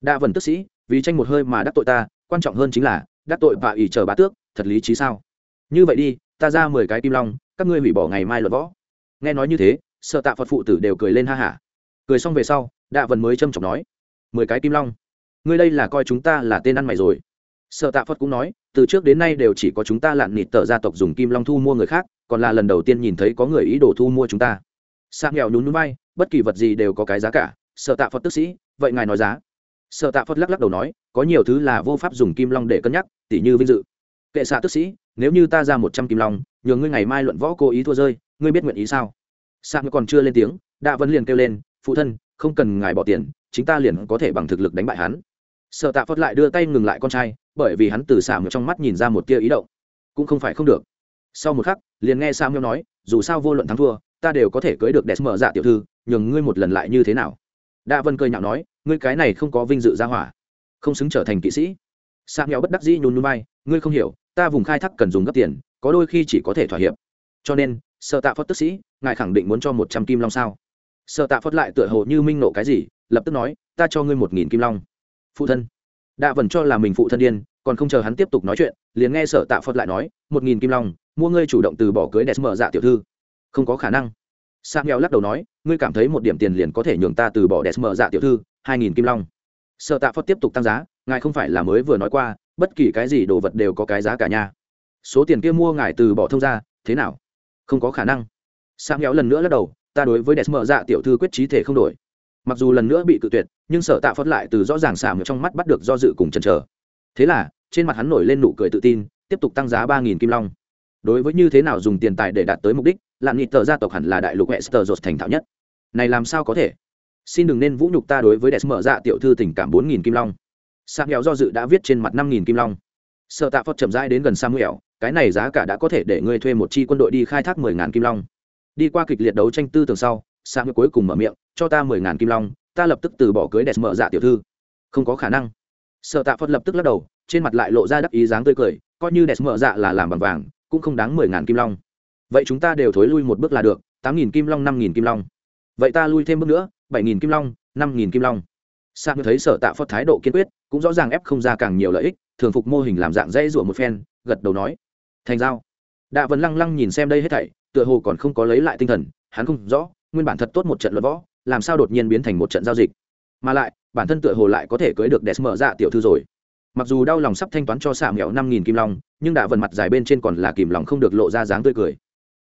Đạ vần tức sĩ, vì tranh một hơi mà đắc tội ta, quan trọng hơn chính là, đắc tội và ỷ chờ bá tước, thật lý trí sao? Như vậy đi, ta ra mười cái kim long các ngươi hủy bỏ ngày mai luật võ. Nghe nói như thế sợ tạ phật phụ tử đều cười lên ha hả. Cười xong về sau, đạ vần mới trâm trọng nói, mười cái kim long, ngươi đây là coi chúng ta là tên ăn mày rồi. Sợ tạ phật cũng nói, từ trước đến nay đều chỉ có chúng ta lặn nịt tờ gia tộc dùng kim long thu mua người khác, còn là lần đầu tiên nhìn thấy có người ý đồ thu mua chúng ta. Sang nghèo nhún núi bay, bất kỳ vật gì đều có cái giá cả sợ tạ phật tức sĩ, vậy ngài nói giá. Sợ tạ phật lắc lắc đầu nói, có nhiều thứ là vô pháp dùng kim long để cân nhắc, tỉ như vinh dự kệ xạ tức sĩ, nếu như ta ra một trăm kim long, nhường ngươi ngày mai luận võ cố ý thua rơi, ngươi biết nguyện ý sao? Sang còn chưa lên tiếng, đạ vẫn liền kêu lên, phụ thân, không cần ngài bỏ tiền, chính ta liền có thể bằng thực lực đánh bại hắn. Sợ tạ phất lại đưa tay ngừng lại con trai, bởi vì hắn từ xả ngược trong mắt nhìn ra một tia ý động. Cũng không phải không được. Sau một khắc, liền nghe sam nói, dù sao vô luận thắng thua, ta đều có thể cưới được đẹp mở dạ tiểu thư, nhường ngươi một lần lại như thế nào? Đạ vân cười nhạo nói, ngươi cái này không có vinh dự ra hỏa. Không xứng trở thành kỵ sĩ. Sam nghèo bất đắc dĩ nhún núi bay ngươi không hiểu, ta vùng khai thác cần dùng gấp tiền, có đôi khi chỉ có thể thỏa hiệp. Cho nên sợ tạ Phất tức sĩ, ngài khẳng định muốn cho một trăm kim long sao? Sợ tạ Phất lại tựa hồ như minh nộ cái gì, lập tức nói, ta cho ngươi một nghìn kim long. Phụ thân. Đạ vần cho là mình phụ thân điên, còn không chờ hắn tiếp tục nói chuyện, liền nghe sở tạ phật lại nói, một nghìn kim long, mua ngươi chủ động từ bỏ cưới đẹp mở dạ tiểu thư. Không có khả năng. Sa nghèo lắc đầu nói, ngươi cảm thấy một điểm tiền liền có thể nhường ta từ bỏ đẹp mở dạ tiểu thư, hai nghìn kim long. Sở tạ phật tiếp tục tăng giá ngài không phải là mới vừa nói qua, bất kỳ cái gì đồ vật đều có cái giá cả nhà số tiền kia mua ngài từ bỏ thông ra, thế nào? Không có khả năng. Sam héo lần nữa lắc đầu, ta đối với đẹp mở dạ tiểu thư quyết trí thể không đổi. Mặc dù lần nữa bị cự tuyệt, nhưng sở tạ phất lại từ rõ ràng xả trong mắt bắt được do dự cùng chần chờ. Thế là, trên mặt hắn nổi lên nụ cười tự tin, tiếp tục tăng giá ba nghìn kim long. Đối với như thế nào dùng tiền tài để đạt tới mục đích, lạn nghị tờ gia tộc hẳn là đại lục hệ sờ dột thành thạo nhất. Này làm sao có thể? Xin đừng nên vũ nhục ta đối với đẹp mở dạ tiểu thư tình cảm bốn nghìn kim long sang nghèo do dự đã viết trên mặt năm nghìn kim long. Sợ tạ phật chậm rãi đến gần samuel, cái này giá cả đã có thể để ngươi thuê một chi quân đội đi khai thác mười ngàn kim long. Đi qua kịch liệt đấu tranh tư tường sau samuel cuối cùng mở miệng, cho ta mười ngàn kim long, ta lập tức từ bỏ cưới đẹp mở dạ tiểu thư. Không có khả năng. Sợ tạ phật lập tức lắc đầu, trên mặt lại lộ ra đắc ý dáng tươi cười, coi như đẹp mở dạ là làm bằng vàng, cũng không đáng mười ngàn kim long. Vậy chúng ta đều thối lui một bước là được, tám nghìn kim long, năm nghìn kim long. Vậy ta lui thêm bước nữa, bảy nghìn kim long, năm nghìn kim long sa như thấy sở tạ phật thái độ kiên quyết, cũng rõ ràng ép không ra càng nhiều lợi ích, thường phục mô hình làm dạng dây rủa một phen, gật đầu nói, thành giao. Đạ vẫn lăng lăng nhìn xem đây hết thảy, tựa hồ còn không có lấy lại tinh thần, hắn không rõ, nguyên bản thật tốt một trận luận võ, làm sao đột nhiên biến thành một trận giao dịch. Mà lại, bản thân tựa hồ lại có thể cưới được đẹp mở dạ tiểu thư rồi. Mặc dù đau lòng sắp thanh toán cho xạ mẹo năm nghìn kim long, nhưng đạ vần mặt dài bên trên còn là kìm lòng không được lộ ra dáng tươi cười.